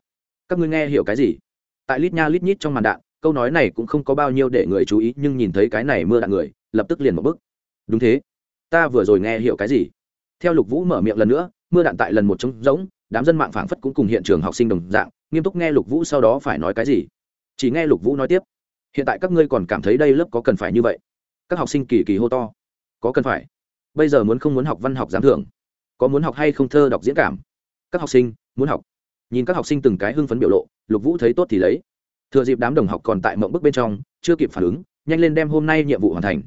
các ngươi nghe hiểu cái gì? Tại lít nha lít nhít trong màn đạn, câu nói này cũng không có bao nhiêu để người chú ý, nhưng nhìn thấy cái này mưa đạn người, lập tức liền một bức đúng thế. Ta vừa rồi nghe hiểu cái gì? Theo lục vũ mở miệng lần nữa, mưa đạn tại lần một trống rỗng, đám dân mạng phảng phất cũng cùng hiện trường học sinh đồng dạng, nghiêm túc nghe lục vũ sau đó phải nói cái gì. Chỉ nghe lục vũ nói tiếp, hiện tại các ngươi còn cảm thấy đây lớp có cần phải như vậy? Các học sinh kỳ kỳ hô to, có cần phải? Bây giờ muốn không muốn học văn học giám thưởng? Có muốn học hay không thơ đọc diễn cảm? Các học sinh, muốn học. Nhìn các học sinh từng cái hưng phấn biểu lộ, lục vũ thấy tốt thì lấy. Thừa dịp đám đồng học còn tại mộng bức bên trong, chưa kịp phản ứng, nhanh lên đem hôm nay nhiệm vụ hoàn thành.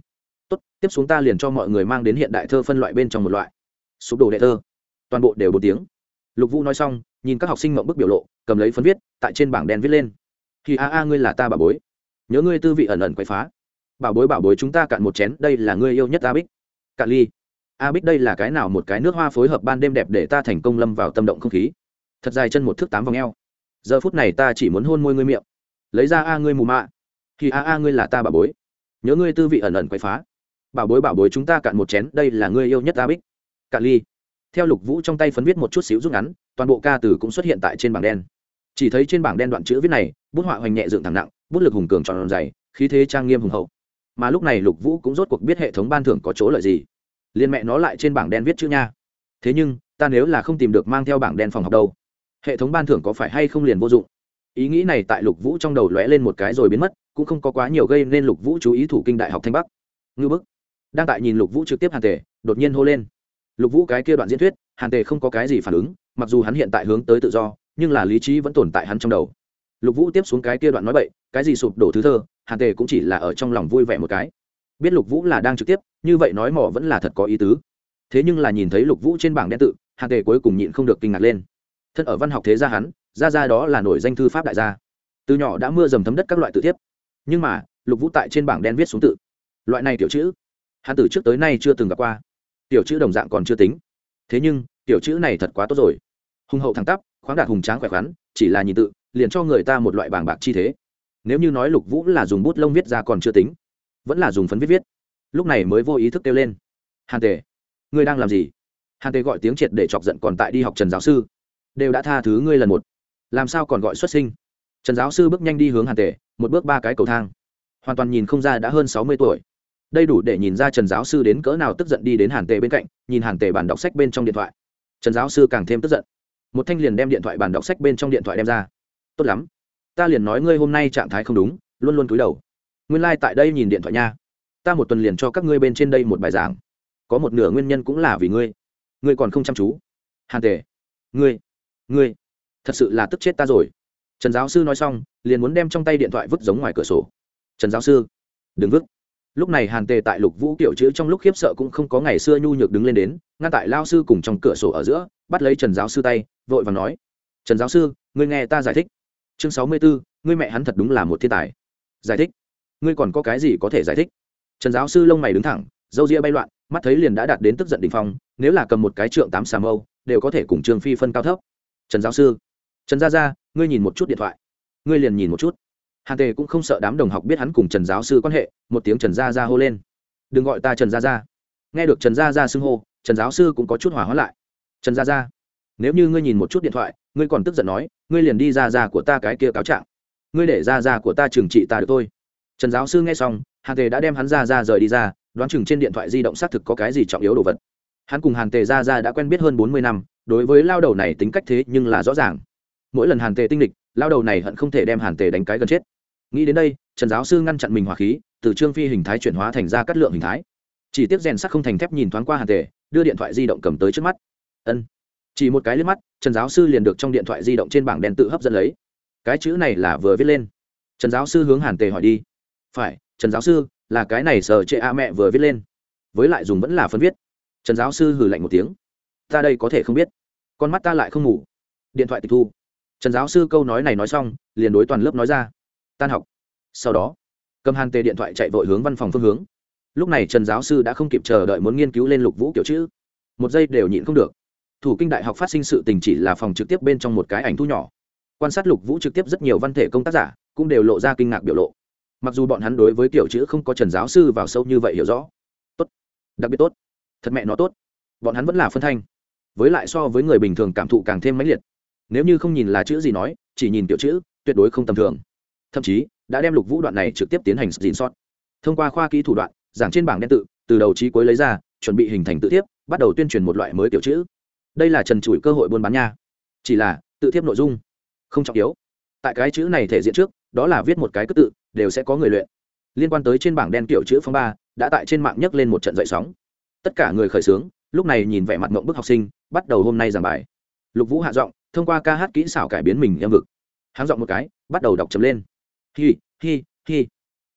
Tốt, tiếp xuống ta liền cho mọi người mang đến hiện đại thơ phân loại bên trong một loại sụp đổ đệ thơ. Toàn bộ đều bốn tiếng. Lục vũ nói xong, nhìn các học sinh mộng bức biểu lộ, cầm lấy phấn viết, tại trên bảng đen viết lên. Thì a a, ngươi là ta bà bối. Nhớ ngươi tư vị ẩn ẩn quậy phá. Bảo bối bảo bối, chúng ta cạn một chén, đây là ngươi yêu nhất a bích cạn ly. A bích đây là cái nào một cái nước hoa phối hợp ban đêm đẹp để ta thành công lâm vào tâm động không khí. Thật dài chân một thước tám vòng eo. Giờ phút này ta chỉ muốn hôn môi ngươi miệng. Lấy ra a, ngươi mù mạ. Thì a a, ngươi là ta bảo bối. Nhớ ngươi tư vị ẩn ẩn quậy phá. Bảo bối bảo bối, chúng ta cạn một chén, đây là ngươi yêu nhất a bích cạn ly. Theo lục vũ trong tay phấn viết một chút xíu rút ngắn, toàn bộ ca từ cũng xuất hiện tại trên bảng đen. Chỉ thấy trên bảng đen đoạn chữ viết này, bút họa hoành nhẹ dựng thẳng nặng, bút lực hùng cường tròn dày khí thế trang nghiêm hùng hậu. Mà lúc này lục vũ cũng rốt cuộc biết hệ thống ban thưởng có chỗ lợi gì. Liên mẹ nó lại trên bảng đen viết chữ nha. Thế nhưng, ta nếu là không tìm được mang theo bảng đen phòng học đâu, hệ thống ban thưởng có phải hay không liền vô dụng? Ý nghĩ này tại lục vũ trong đầu lóe lên một cái rồi biến mất, cũng không có quá nhiều gây nên lục vũ chú ý thủ kinh đại học thanh bắc. Ngư bức. Đang tại nhìn lục vũ trực tiếp hàn tề, đột nhiên hô lên lục vũ cái kia đoạn diễn thuyết, hàn tề không có cái gì phản ứng, mặc dù hắn hiện tại hướng tới tự do, nhưng là lý trí vẫn tồn tại hắn trong đầu. Lục vũ tiếp xuống cái kia đoạn nói bậy, cái gì sụp đổ thứ thơ, hàn tề cũng chỉ là ở trong lòng vui vẻ một cái. Biết lục vũ là đang trực tiếp, như vậy nói mỏ vẫn là thật có ý tứ. Thế nhưng là nhìn thấy lục vũ trên bảng đen tự, hàn tề cuối cùng nhịn không được kinh ngạc lên. Thân ở văn học thế gia hắn, gia gia đó là nổi danh thư pháp đại gia. Từ nhỏ đã mưa dầm thấm đất các loại tự tiếp nhưng mà, lục vũ tại trên bảng đen viết xuống tự. Loại này tiểu chữ, hắn từ trước tới nay chưa từng gặp qua tiểu chữ đồng dạng còn chưa tính. Thế nhưng, tiểu chữ này thật quá tốt rồi. Hùng hậu thẳng tắp, khoáng đạt hùng tráng khỏe khoắn, chỉ là nhìn tự, liền cho người ta một loại bàng bạc chi thế. Nếu như nói lục vũ là dùng bút lông viết ra còn chưa tính, vẫn là dùng phấn viết viết. Lúc này mới vô ý thức kêu lên. Hàn tề, ngươi đang làm gì? Hàn tề gọi tiếng triệt để chọc giận còn tại đi học trần giáo sư. Đều đã tha thứ ngươi lần một. Làm sao còn gọi xuất sinh? Trần giáo sư bước nhanh đi hướng hàn tề, một bước ba cái cầu thang. Hoàn toàn nhìn không ra đã hơn sáu mươi tuổi đây đủ để nhìn ra trần giáo sư đến cỡ nào tức giận đi đến hàn tề bên cạnh, nhìn hàn tề bản đọc sách bên trong điện thoại. Trần giáo sư càng thêm tức giận. Một thanh liền đem điện thoại bản đọc sách bên trong điện thoại đem ra. Tốt lắm, ta liền nói ngươi hôm nay trạng thái không đúng, luôn luôn cúi đầu. Nguyên lai、like、tại đây nhìn điện thoại nha. Ta một tuần liền cho các ngươi bên trên đây một bài giảng. Có một nửa nguyên nhân cũng là vì ngươi. Ngươi còn không chăm chú. Hàn tề, ngươi ngươi, thật sự là tức chết ta rồi. Trần giáo sư nói xong, liền muốn đem trong tay điện thoại vứt giống ngoài cửa sổ. Trần giáo sư, đừng vứt lúc này hàn tề tại lục vũ kiểu chữ trong lúc khiếp sợ cũng không có ngày xưa nhu nhược đứng lên đến, ngăn tại lao sư cùng trong cửa sổ ở giữa, bắt lấy trần giáo sư tay, vội và nói, trần giáo sư, ngươi nghe ta giải thích. Chương sáu mươi bốn, ngươi mẹ hắn thật đúng là một thiên tài. Giải thích? Ngươi còn có cái gì có thể giải thích? Trần giáo sư lông mày đứng thẳng, dâu ria bay loạn, mắt thấy liền đã đạt đến tức giận đình phong, nếu là cầm một cái trượng tám xà mâu, đều có thể cùng trương phi phân cao thấp. Trần giáo sư, trần gia gia, ngươi nhìn một chút điện thoại. Ngươi liền nhìn một chút hàn tề cũng không sợ đám đồng học biết hắn cùng trần giáo sư quan hệ, một tiếng trần gia gia hô lên. Đừng gọi ta trần gia gia. Nghe được trần gia gia xưng hô, trần giáo sư cũng có chút hỏa hoãn lại. Trần gia gia, nếu như ngươi nhìn một chút điện thoại, ngươi còn tức giận nói, ngươi liền đi ra ra của ta cái kia cáo trạng. Ngươi để ra ra của ta trừng trị ta được thôi. Trần giáo sư nghe xong, hàn tề đã đem hắn ra ra rời đi ra, đoán chừng trên điện thoại di động xác thực có cái gì trọng yếu đồ vật. Hắn cùng hàn tề ra ra đã quen biết hơn bốn mươi năm, đối với lao đầu này tính cách thế nhưng là rõ ràng. Mỗi lần hàn tề tinh lịch lao đầu này hận không thể đem hàn tề đánh cái gần chết nghĩ đến đây, trần giáo sư ngăn chặn mình hỏa khí, từ trương phi hình thái chuyển hóa thành ra cắt lượng hình thái. Chỉ tiếp rèn sắc không thành thép nhìn thoáng qua hàn tề, đưa điện thoại di động cầm tới trước mắt. Ân. Chỉ một cái liếc mắt, trần giáo sư liền được trong điện thoại di động trên bảng đen tự hấp dẫn lấy. Cái chữ này là vừa viết lên. Trần giáo sư hướng hàn tề hỏi đi. Phải, trần giáo sư, là cái này sờ chệ a mẹ vừa viết lên. Với lại dùng vẫn là phân viết. Trần giáo sư hừ lạnh một tiếng. Ta đây có thể không biết. Con mắt ta lại không ngủ. Điện thoại tịch thu. Trần giáo sư câu nói này nói xong, liền đối toàn lớp nói ra tan học. Sau đó, cầm hàn tề điện thoại chạy vội hướng văn phòng phương hướng. Lúc này trần giáo sư đã không kịp chờ đợi muốn nghiên cứu lên lục vũ kiểu chữ. Một giây đều nhịn không được. Thủ kinh đại học phát sinh sự tình chỉ là phòng trực tiếp bên trong một cái ảnh thu nhỏ. Quan sát lục vũ trực tiếp rất nhiều văn thể công tác giả, cũng đều lộ ra kinh ngạc biểu lộ. Mặc dù bọn hắn đối với kiểu chữ không có trần giáo sư vào sâu như vậy hiểu rõ. Tốt. Đặc biệt tốt. Thật mẹ nó tốt. Bọn hắn vẫn là phân thanh. Với lại so với người bình thường cảm thụ càng thêm mãnh liệt. Nếu như không nhìn là chữ gì nói, chỉ nhìn kiểu chữ, tuyệt đối không tầm thường thậm chí đã đem lục vũ đoạn này trực tiếp tiến hành dìn sót. Thông qua khoa kỹ thủ đoạn, giảng trên bảng đen tự, từ đầu trí cuối lấy ra, chuẩn bị hình thành tự tiếp bắt đầu tuyên truyền một loại mới kiểu chữ. Đây là trần trụi cơ hội buôn bán nha. Chỉ là, tự tiếp nội dung không trọng yếu. Tại cái chữ này thể diện trước, đó là viết một cái cất tự, đều sẽ có người luyện. Liên quan tới trên bảng đen kiểu chữ phong ba, đã tại trên mạng nhấc lên một trận dậy sóng. Tất cả người khởi xướng, lúc này nhìn vẻ mặt mộng bức học sinh, bắt đầu hôm nay giảng bài. Lục vũ hạ giọng, thông qua ca hát kỹ xảo cải biến mình em vực. Háng giọng một cái, bắt đầu đọc chấm lên hi hi hi.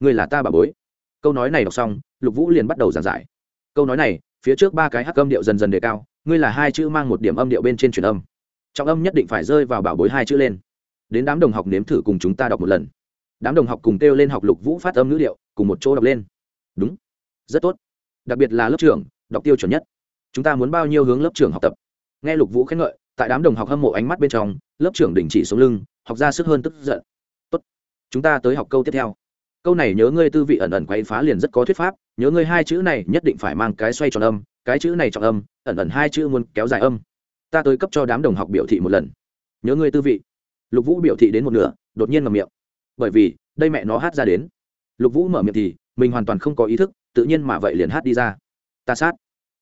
Người là ta bà bối. Câu nói này đọc xong, lục vũ liền bắt đầu giảng giải. Câu nói này, phía trước ba cái hắc âm điệu dần dần đề cao, ngươi là hai chữ mang một điểm âm điệu bên trên truyền âm. Trọng âm nhất định phải rơi vào bảo bối hai chữ lên. Đến đám đồng học nếm thử cùng chúng ta đọc một lần. Đám đồng học cùng kêu lên học lục vũ phát âm ngữ điệu, cùng một chỗ đọc lên. Đúng. Rất tốt. Đặc biệt là lớp trưởng, đọc tiêu chuẩn nhất. Chúng ta muốn bao nhiêu hướng lớp trưởng học tập? Nghe lục vũ khen ngợi, tại đám đồng học hâm mộ ánh mắt bên trong, lớp trưởng đình chỉ xuống lưng, học ra sức hơn tức giận chúng ta tới học câu tiếp theo. Câu này nhớ ngươi tư vị ẩn ẩn quay phá liền rất có thuyết pháp, nhớ ngươi hai chữ này nhất định phải mang cái xoay tròn âm, cái chữ này trọng âm, ẩn ẩn hai chữ muốn kéo dài âm. Ta tới cấp cho đám đồng học biểu thị một lần. Nhớ ngươi tư vị. Lục vũ biểu thị đến một nửa, đột nhiên ngầm miệng. Bởi vì, đây mẹ nó hát ra đến. Lục vũ mở miệng thì, mình hoàn toàn không có ý thức, tự nhiên mà vậy liền hát đi ra. Ta sát.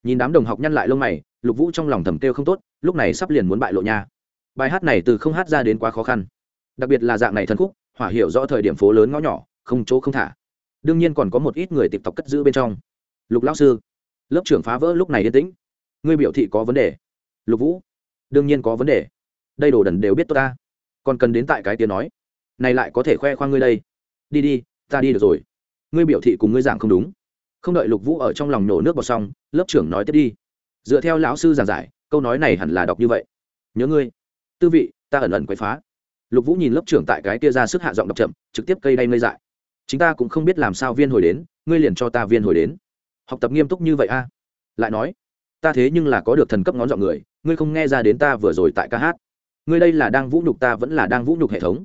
Nhìn đám đồng học nhăn lại lông mày, lục vũ trong lòng thầm kêu không tốt, lúc này sắp liền muốn bại lộ nha. Bài hát này từ không hát ra đến quá khó khăn. Đặc biệt là dạng này thần khúc hỏa hiểu rõ thời điểm phố lớn ngõ nhỏ, không chỗ không thả. Đương nhiên còn có một ít người tịp tộc cất giữ bên trong. Lục lão sư, lớp trưởng phá vỡ lúc này yên tĩnh. Ngươi biểu thị có vấn đề. Lục vũ, đương nhiên có vấn đề. Đây đồ đần đều biết tôi ta. Còn cần đến tại cái tiếng nói. Này lại có thể khoe khoang ngươi đây. Đi đi, ta đi được rồi. Ngươi biểu thị cùng ngươi giảng không đúng. Không đợi lục vũ ở trong lòng nổ nước vào xong, lớp trưởng nói tiếp đi. Dựa theo lão sư giảng giải, câu nói này hẳn là đọc như vậy. Nhớ ngươi. Tư vị, ta ẩn ẩn quậy phá lục vũ nhìn lớp trưởng tại cái kia ra sức hạ giọng đọc chậm, trực tiếp cây đay ngây dại. Chúng ta cũng không biết làm sao viên hồi đến, ngươi liền cho ta viên hồi đến. Học tập nghiêm túc như vậy a? Lại nói, ta thế nhưng là có được thần cấp ngón giọng người, ngươi không nghe ra đến ta vừa rồi tại ca hát. Ngươi đây là đang vũ nhục ta vẫn là đang vũ nhục hệ thống?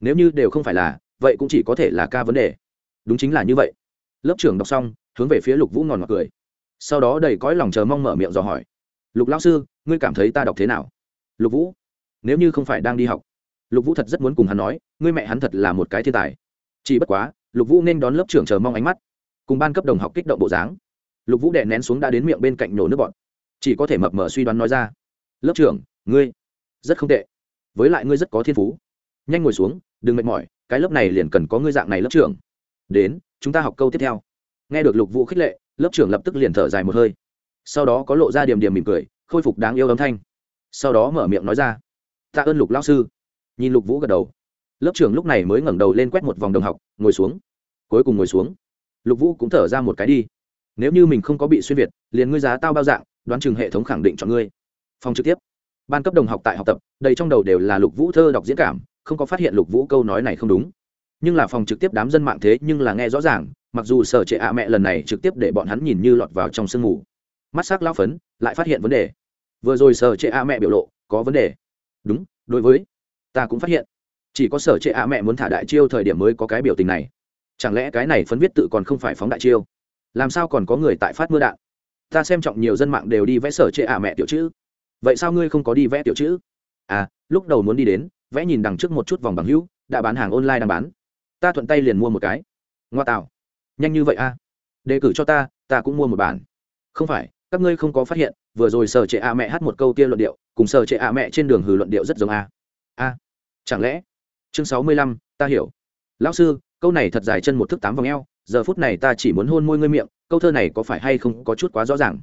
Nếu như đều không phải là, vậy cũng chỉ có thể là ca vấn đề. Đúng chính là như vậy. Lớp trưởng đọc xong, hướng về phía lục vũ ngòn ngọt cười. Sau đó đầy cõi lòng chờ mong mở miệng dò hỏi. Lục lao sư, ngươi cảm thấy ta đọc thế nào? Lục vũ, nếu như không phải đang đi học lục vũ thật rất muốn cùng hắn nói, ngươi mẹ hắn thật là một cái thiên tài. Chỉ bất quá, lục vũ nên đón lớp trưởng chờ mong ánh mắt. Cùng ban cấp đồng học kích động bộ dáng. Lục vũ đè nén xuống đã đến miệng bên cạnh nổ nước bọn chỉ có thể mập mờ suy đoán nói ra, lớp trưởng, ngươi rất không tệ. Với lại ngươi rất có thiên phú. Nhanh ngồi xuống, đừng mệt mỏi, cái lớp này liền cần có ngươi dạng này lớp trưởng. Đến, chúng ta học câu tiếp theo. Nghe được lục vũ khích lệ, lớp trưởng lập tức liền thở dài một hơi. Sau đó có lộ ra điểm điểm mỉm cười, khôi phục đáng yêu âm thanh. Sau đó mở miệng nói ra, tạ ơn lục lao sư nhìn lục vũ gật đầu. Lớp trưởng lúc này mới ngẩng đầu lên quét một vòng đồng học, ngồi xuống. Cuối cùng ngồi xuống. Lục vũ cũng thở ra một cái đi. Nếu như mình không có bị xuyên việt, liền ngươi giá tao bao dạng, đoán chừng hệ thống khẳng định chọn ngươi. Phòng trực tiếp. Ban cấp đồng học tại học tập, đầy trong đầu đều là lục vũ thơ đọc diễn cảm, không có phát hiện lục vũ câu nói này không đúng. Nhưng là phòng trực tiếp đám dân mạng thế nhưng là nghe rõ ràng, mặc dù sở trệ ạ mẹ lần này trực tiếp để bọn hắn nhìn như lọt vào trong sương mù. Mắt s ắ c lao phấn, lại phát hiện vấn đề. Vừa rồi sở trệ ạ mẹ biểu lộ, có vấn đề. Đúng, đối với ta cũng phát hiện. Chỉ có sở trệ ạ mẹ muốn thả đại chiêu thời điểm mới có cái biểu tình này. Chẳng lẽ cái này phấn viết tự còn không phải phóng đại chiêu? Làm sao còn có người tại phát mưa đạn? Ta xem trọng nhiều dân mạng đều đi vẽ sở trệ ạ mẹ tiểu chữ. Vậy sao ngươi không có đi vẽ tiểu chữ? À lúc đầu muốn đi đến, vẽ nhìn đằng trước một chút vòng bằng hữu, đã bán hàng online đang bán. Ta thuận tay liền mua một cái. Ngoa tạo. Nhanh như vậy a à? đề cử cho ta ta cũng mua một bản. Không phải, các ngươi không có phát hiện, vừa rồi sở trệ a mẹ hát một câu kia luận điệu, cùng sở trệ a mẹ trên đường hừ luận điệu rất giống a a chẳng lẽ? Chương sáu mươi lăm, ta hiểu. Lão sư, câu này thật dài chân một thước tám vòng eo, giờ phút này ta chỉ muốn hôn môi ngươi miệng, câu thơ này có phải hay không có chút quá rõ ràng?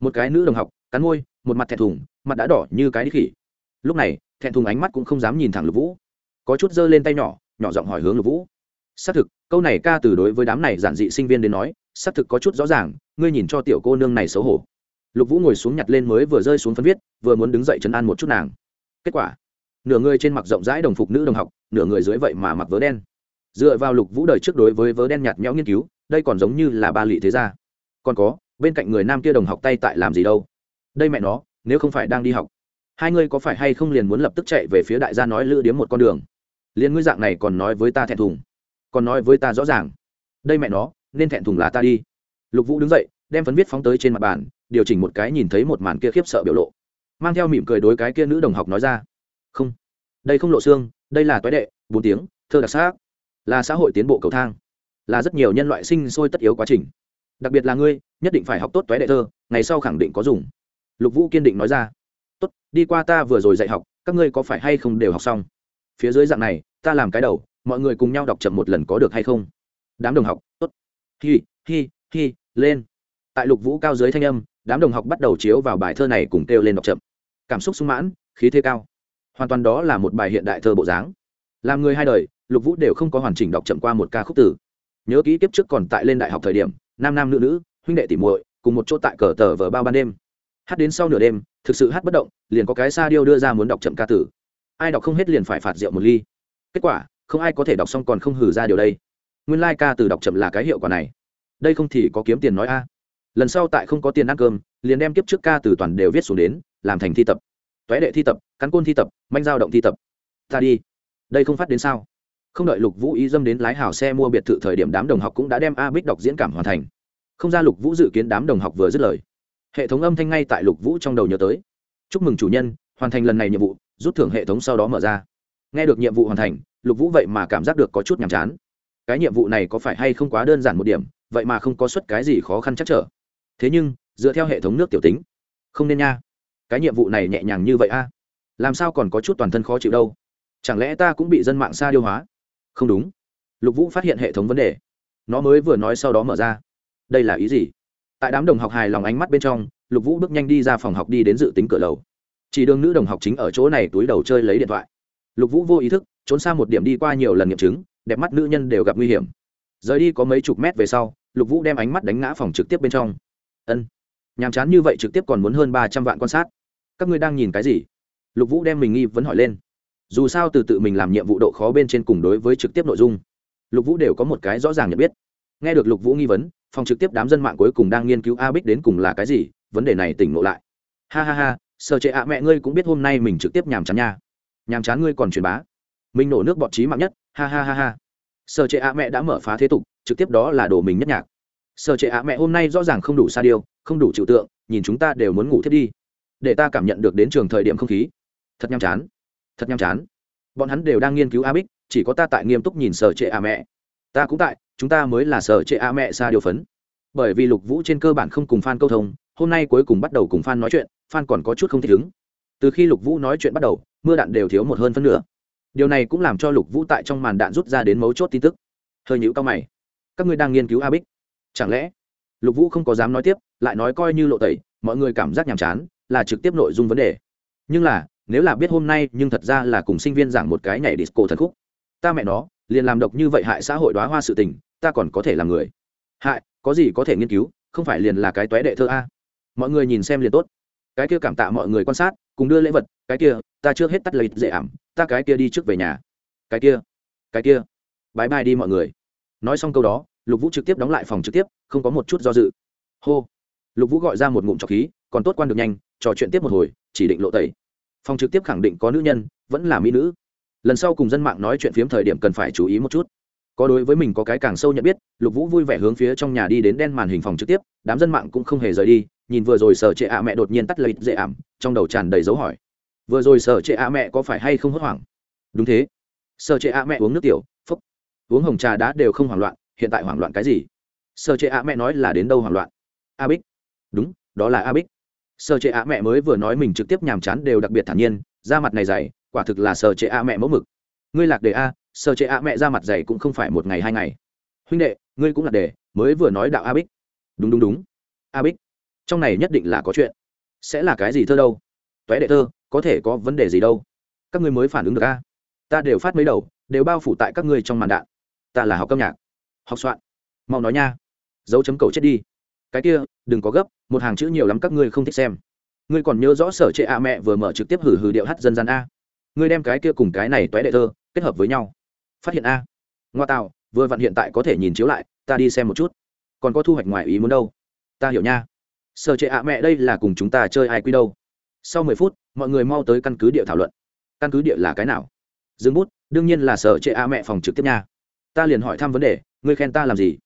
Một cái nữ đồng học, cắn môi, một mặt thẹn thùng, mặt đã đỏ như cái đi khỉ. Lúc này, thẹn thùng ánh mắt cũng không dám nhìn thẳng lục vũ. Có chút giơ lên tay nhỏ nhỏ giọng hỏi hướng lục vũ. Xác thực, câu này ca từ đối với đám này giản dị sinh viên đến nói, xác thực có chút rõ ràng, ngươi nhìn cho tiểu cô nương này xấu hổ. Lục vũ ngồi xuống nhặt lên mới vừa rơi xuống phân viết, vừa muốn đứng dậy chấn an một chút nàng. Kết quả nửa người trên mặc rộng rãi đồng phục nữ đồng học, nửa người dưới vậy mà mặc vớ đen. Dựa vào lục vũ đời trước đối với vớ đen nhạt nhẽo nghiên cứu, đây còn giống như là ba lị thế gia. Còn có, bên cạnh người nam kia đồng học tay tại làm gì đâu? Đây mẹ nó, nếu không phải đang đi học, hai ngươi có phải hay không liền muốn lập tức chạy về phía đại gia nói lữ điếm một con đường? Liền ngươi dạng này còn nói với ta thẹn thùng, còn nói với ta rõ ràng. Đây mẹ nó, nên thẹn thùng là ta đi. Lục vũ đứng dậy, đem phấn viết phóng tới trên mặt bàn, điều chỉnh một cái nhìn thấy một màn kia khiếp sợ biểu lộ. Mang theo mỉm cười đối cái kia nữ đồng học nói ra không. Đây không lộ xương, đây là toái đệ, bốn tiếng, thơ đặc sắc. Là xã hội tiến bộ cầu thang. Là rất nhiều nhân loại sinh sôi tất yếu quá trình. Đặc biệt là ngươi, nhất định phải học tốt toái đệ thơ, ngày sau khẳng định có dùng. Lục vũ kiên định nói ra. Tốt, đi qua ta vừa rồi dạy học, các ngươi có phải hay không đều học xong? Phía dưới dạng này, ta làm cái đầu, mọi người cùng nhau đọc chậm một lần có được hay không? Đám đồng học, tốt. Hi hi hi, lên. Tại lục vũ cao dưới thanh âm, đám đồng học bắt đầu chiếu vào bài thơ này cùng kêu lên đọc chậm. Cảm xúc sung mãn, khí thế cao hoàn toàn đó là một bài hiện đại thơ bộ dáng. Làm người hai đời, lục vũ đều không có hoàn chỉnh đọc chậm qua một ca khúc tử nhớ kỹ kiếp trước còn tại lên đại học thời điểm, nam nam nữ nữ, huynh đệ tỉ muội, cùng một chỗ tại cờ tờ vờ bao ban đêm. Hát đến sau nửa đêm, thực sự hát bất động, liền có cái sa điêu đưa ra muốn đọc chậm ca tử ai đọc không hết liền phải phạt rượu một ly. Kết quả, không ai có thể đọc xong còn không hử ra điều đây. Nguyên lai、like、ca từ đọc chậm là cái hiệu quả này. Đây không thì có kiếm tiền nói a. Lần sau tại không có tiền ăn cơm, liền đem kiếp trước ca từ toàn đều viết xuống đến, làm thành thi tập toé đệ thi tập, cắn côn thi tập, manh giao động thi tập. Ta đi. Đây không phát đến sao? Không đợi lục vũ ý dâm đến lái hào xe mua biệt thự thời điểm đám đồng học cũng đã đem a bích đọc diễn cảm hoàn thành. Không ra lục vũ dự kiến đám đồng học vừa dứt lời. Hệ thống âm thanh ngay tại lục vũ trong đầu nhớ tới. Chúc mừng chủ nhân, hoàn thành lần này nhiệm vụ, rút thưởng hệ thống sau đó mở ra. Nghe được nhiệm vụ hoàn thành, lục vũ vậy mà cảm giác được có chút nhàm chán. Cái nhiệm vụ này có phải hay không quá đơn giản một điểm, vậy mà không có suất cái gì khó khăn chắc trở. Thế nhưng, dựa theo hệ thống nước tiểu tính, không nên nha cái nhiệm vụ này nhẹ nhàng như vậy a? Làm sao còn có chút toàn thân khó chịu đâu? Chẳng lẽ ta cũng bị dân mạng xa điêu hóa? Không đúng. Lục vũ phát hiện hệ thống vấn đề. Nó mới vừa nói sau đó mở ra. Đây là ý gì? Tại đám đồng học hài lòng ánh mắt bên trong, lục vũ bước nhanh đi ra phòng học đi đến dự tính cửa lầu. Chỉ đường nữ đồng học chính ở chỗ này túi đầu chơi lấy điện thoại. Lục vũ vô ý thức, trốn xa một điểm đi qua nhiều lần nghiệm chứng, đẹp mắt nữ nhân đều gặp nguy hiểm. Rời đi có mấy chục mét về sau, lục vũ đem ánh mắt đánh ngã phòng trực tiếp bên trong. Ân, nhàm chán như vậy trực tiếp còn muốn hơn ba trăm vạn quan sát các ngươi đang nhìn cái gì? Lục vũ đem mình nghi vấn hỏi lên. Dù sao từ tự mình làm nhiệm vụ độ khó bên trên cùng đối với trực tiếp nội dung, lục vũ đều có một cái rõ ràng nhận biết. Nghe được lục vũ nghi vấn, phòng trực tiếp đám dân mạng cuối cùng đang nghiên cứu a bích đến cùng là cái gì, vấn đề này tỉnh ngộ lại. Ha ha ha, sợ trệ ạ, mẹ ngươi cũng biết hôm nay mình trực tiếp nhàm chán nha. Nhàm chán ngươi còn truyền bá. Mình nổ nước bọt trí mạng nhất, ha ha ha ha. Sợ trệ ạ, mẹ đã mở phá thế tục, trực tiếp đó là đồ mình nhất nhạc. Sợ trệ ạ, mẹ hôm nay rõ ràng không đủ sa điều không đủ chịu tượng, nhìn chúng ta đều muốn ngủ thiết đi để ta cảm nhận được đến trường thời điểm không khí. Thật nhàm chán. Thật nhàm chán. Bọn hắn đều đang nghiên cứu a bích chỉ có ta tại nghiêm túc nhìn sở trệ a mẹ. Ta cũng tại, chúng ta mới là sở trệ a mẹ xa điều phấn. Bởi vì lục vũ trên cơ bản không cùng f a n câu thông, hôm nay cuối cùng bắt đầu cùng f a n nói chuyện f a n còn có chút không thích ứng. Từ khi lục vũ nói chuyện bắt đầu, mưa đạn đều thiếu một hơn phân nửa. Điều này cũng làm cho lục vũ tại trong màn đạn rút ra đến mấu chốt tin tức. Hơi nhũ cao mày. Các ngươi đang nghiên cứu a bích chẳng lẽ? Lục vũ không có dám nói tiếp, lại nói coi như lộ tẩy, mọi người cảm giác nhàm chán là trực tiếp nội dung vấn đề. Nhưng là, nếu là biết hôm nay, nhưng thật ra là cùng sinh viên giảng một cái nhảy disco thần khúc. Ta mẹ nó, liền làm độc như vậy hại xã hội đoá hoa sự tình, ta còn có thể làm người. Hại, có gì có thể nghiên cứu, không phải liền là cái toé đệ thơ a? Mọi người nhìn xem liền tốt. Cái kia cảm tạ mọi người quan sát, cùng đưa lễ vật, cái kia, ta chưa hết tắt lấy dễ ảm, ta cái kia đi trước về nhà. Cái kia cái kia. Bái bai đi mọi người. Nói xong câu đó, lục vũ trực tiếp đóng lại phòng trực tiếp, không có một chút do dự. Hô. Lục vũ gọi ra một ngụm trọc khí, còn tốt quan được nhanh trò chuyện tiếp một hồi, chỉ định lộ tẩy. Phòng trực tiếp khẳng định có nữ nhân, vẫn là mỹ nữ. Lần sau cùng dân mạng nói chuyện phiếm thời điểm cần phải chú ý một chút. Có đối với mình có cái càng sâu nhận biết, lục vũ vui vẻ hướng phía trong nhà đi đến đen màn hình phòng trực tiếp, đám dân mạng cũng không hề rời đi, nhìn vừa rồi sở trệ ạ mẹ đột nhiên tắt lấy dễ ảm, trong đầu tràn đầy dấu hỏi. Vừa rồi sở trệ ạ mẹ có phải hay không hốt hoảng? Đúng thế. Sở trệ ạ mẹ uống nước tiểu phúc uống hồng trà đá đều không hoảng loạn, hiện tại hoảng loạn cái gì? Sở trệ ạ mẹ nói là đến đâu hoảng loạn? A bích. Đúng, đó là a bích sở trệ ạ mẹ mới vừa nói mình trực tiếp nhàm chán đều đặc biệt thản nhiên, da mặt này dày, quả thực là sở trệ ạ mẹ mẫu mực. Ngươi lạc đề a, sở trệ ạ mẹ ra mặt dày cũng không phải một ngày hai ngày. Huynh đệ, ngươi cũng lạc đề, mới vừa nói đạo a bích. Đúng đúng đúng. A bích, trong này nhất định là có chuyện. Sẽ là cái gì thơ đâu? Toé đệ thơ, có thể có vấn đề gì đâu? Các ngươi mới phản ứng được a. Ta đều phát mấy đầu, đều bao phủ tại các ngươi trong màn đạn. Ta là học âm nhạc. Học soạn. Mau nói nha. Dấu chấm cầu chết đi cái kia, đừng có gấp, một hàng chữ nhiều lắm các ngươi không thích xem. Ngươi còn nhớ rõ sở trệ a mẹ vừa mở trực tiếp hử hử điệu hát dân gian a. Ngươi đem cái kia cùng cái này toé đệ thơ, kết hợp với nhau. Phát hiện a. Ngoa tạo, vừa vặn hiện tại có thể nhìn chiếu lại, ta đi xem một chút. Còn có thu hoạch ngoài ý muốn đâu? Ta hiểu nha. Sở trệ ạ mẹ đây là cùng chúng ta chơi ai quy đâu? Sau mười phút, mọi người mau tới căn cứ địa thảo luận. Căn cứ địa là cái nào? Dương bút, đương nhiên là sở trệ ạ mẹ phòng trực tiếp nha. Ta liền hỏi thăm vấn đề, ngươi khen ta làm gì?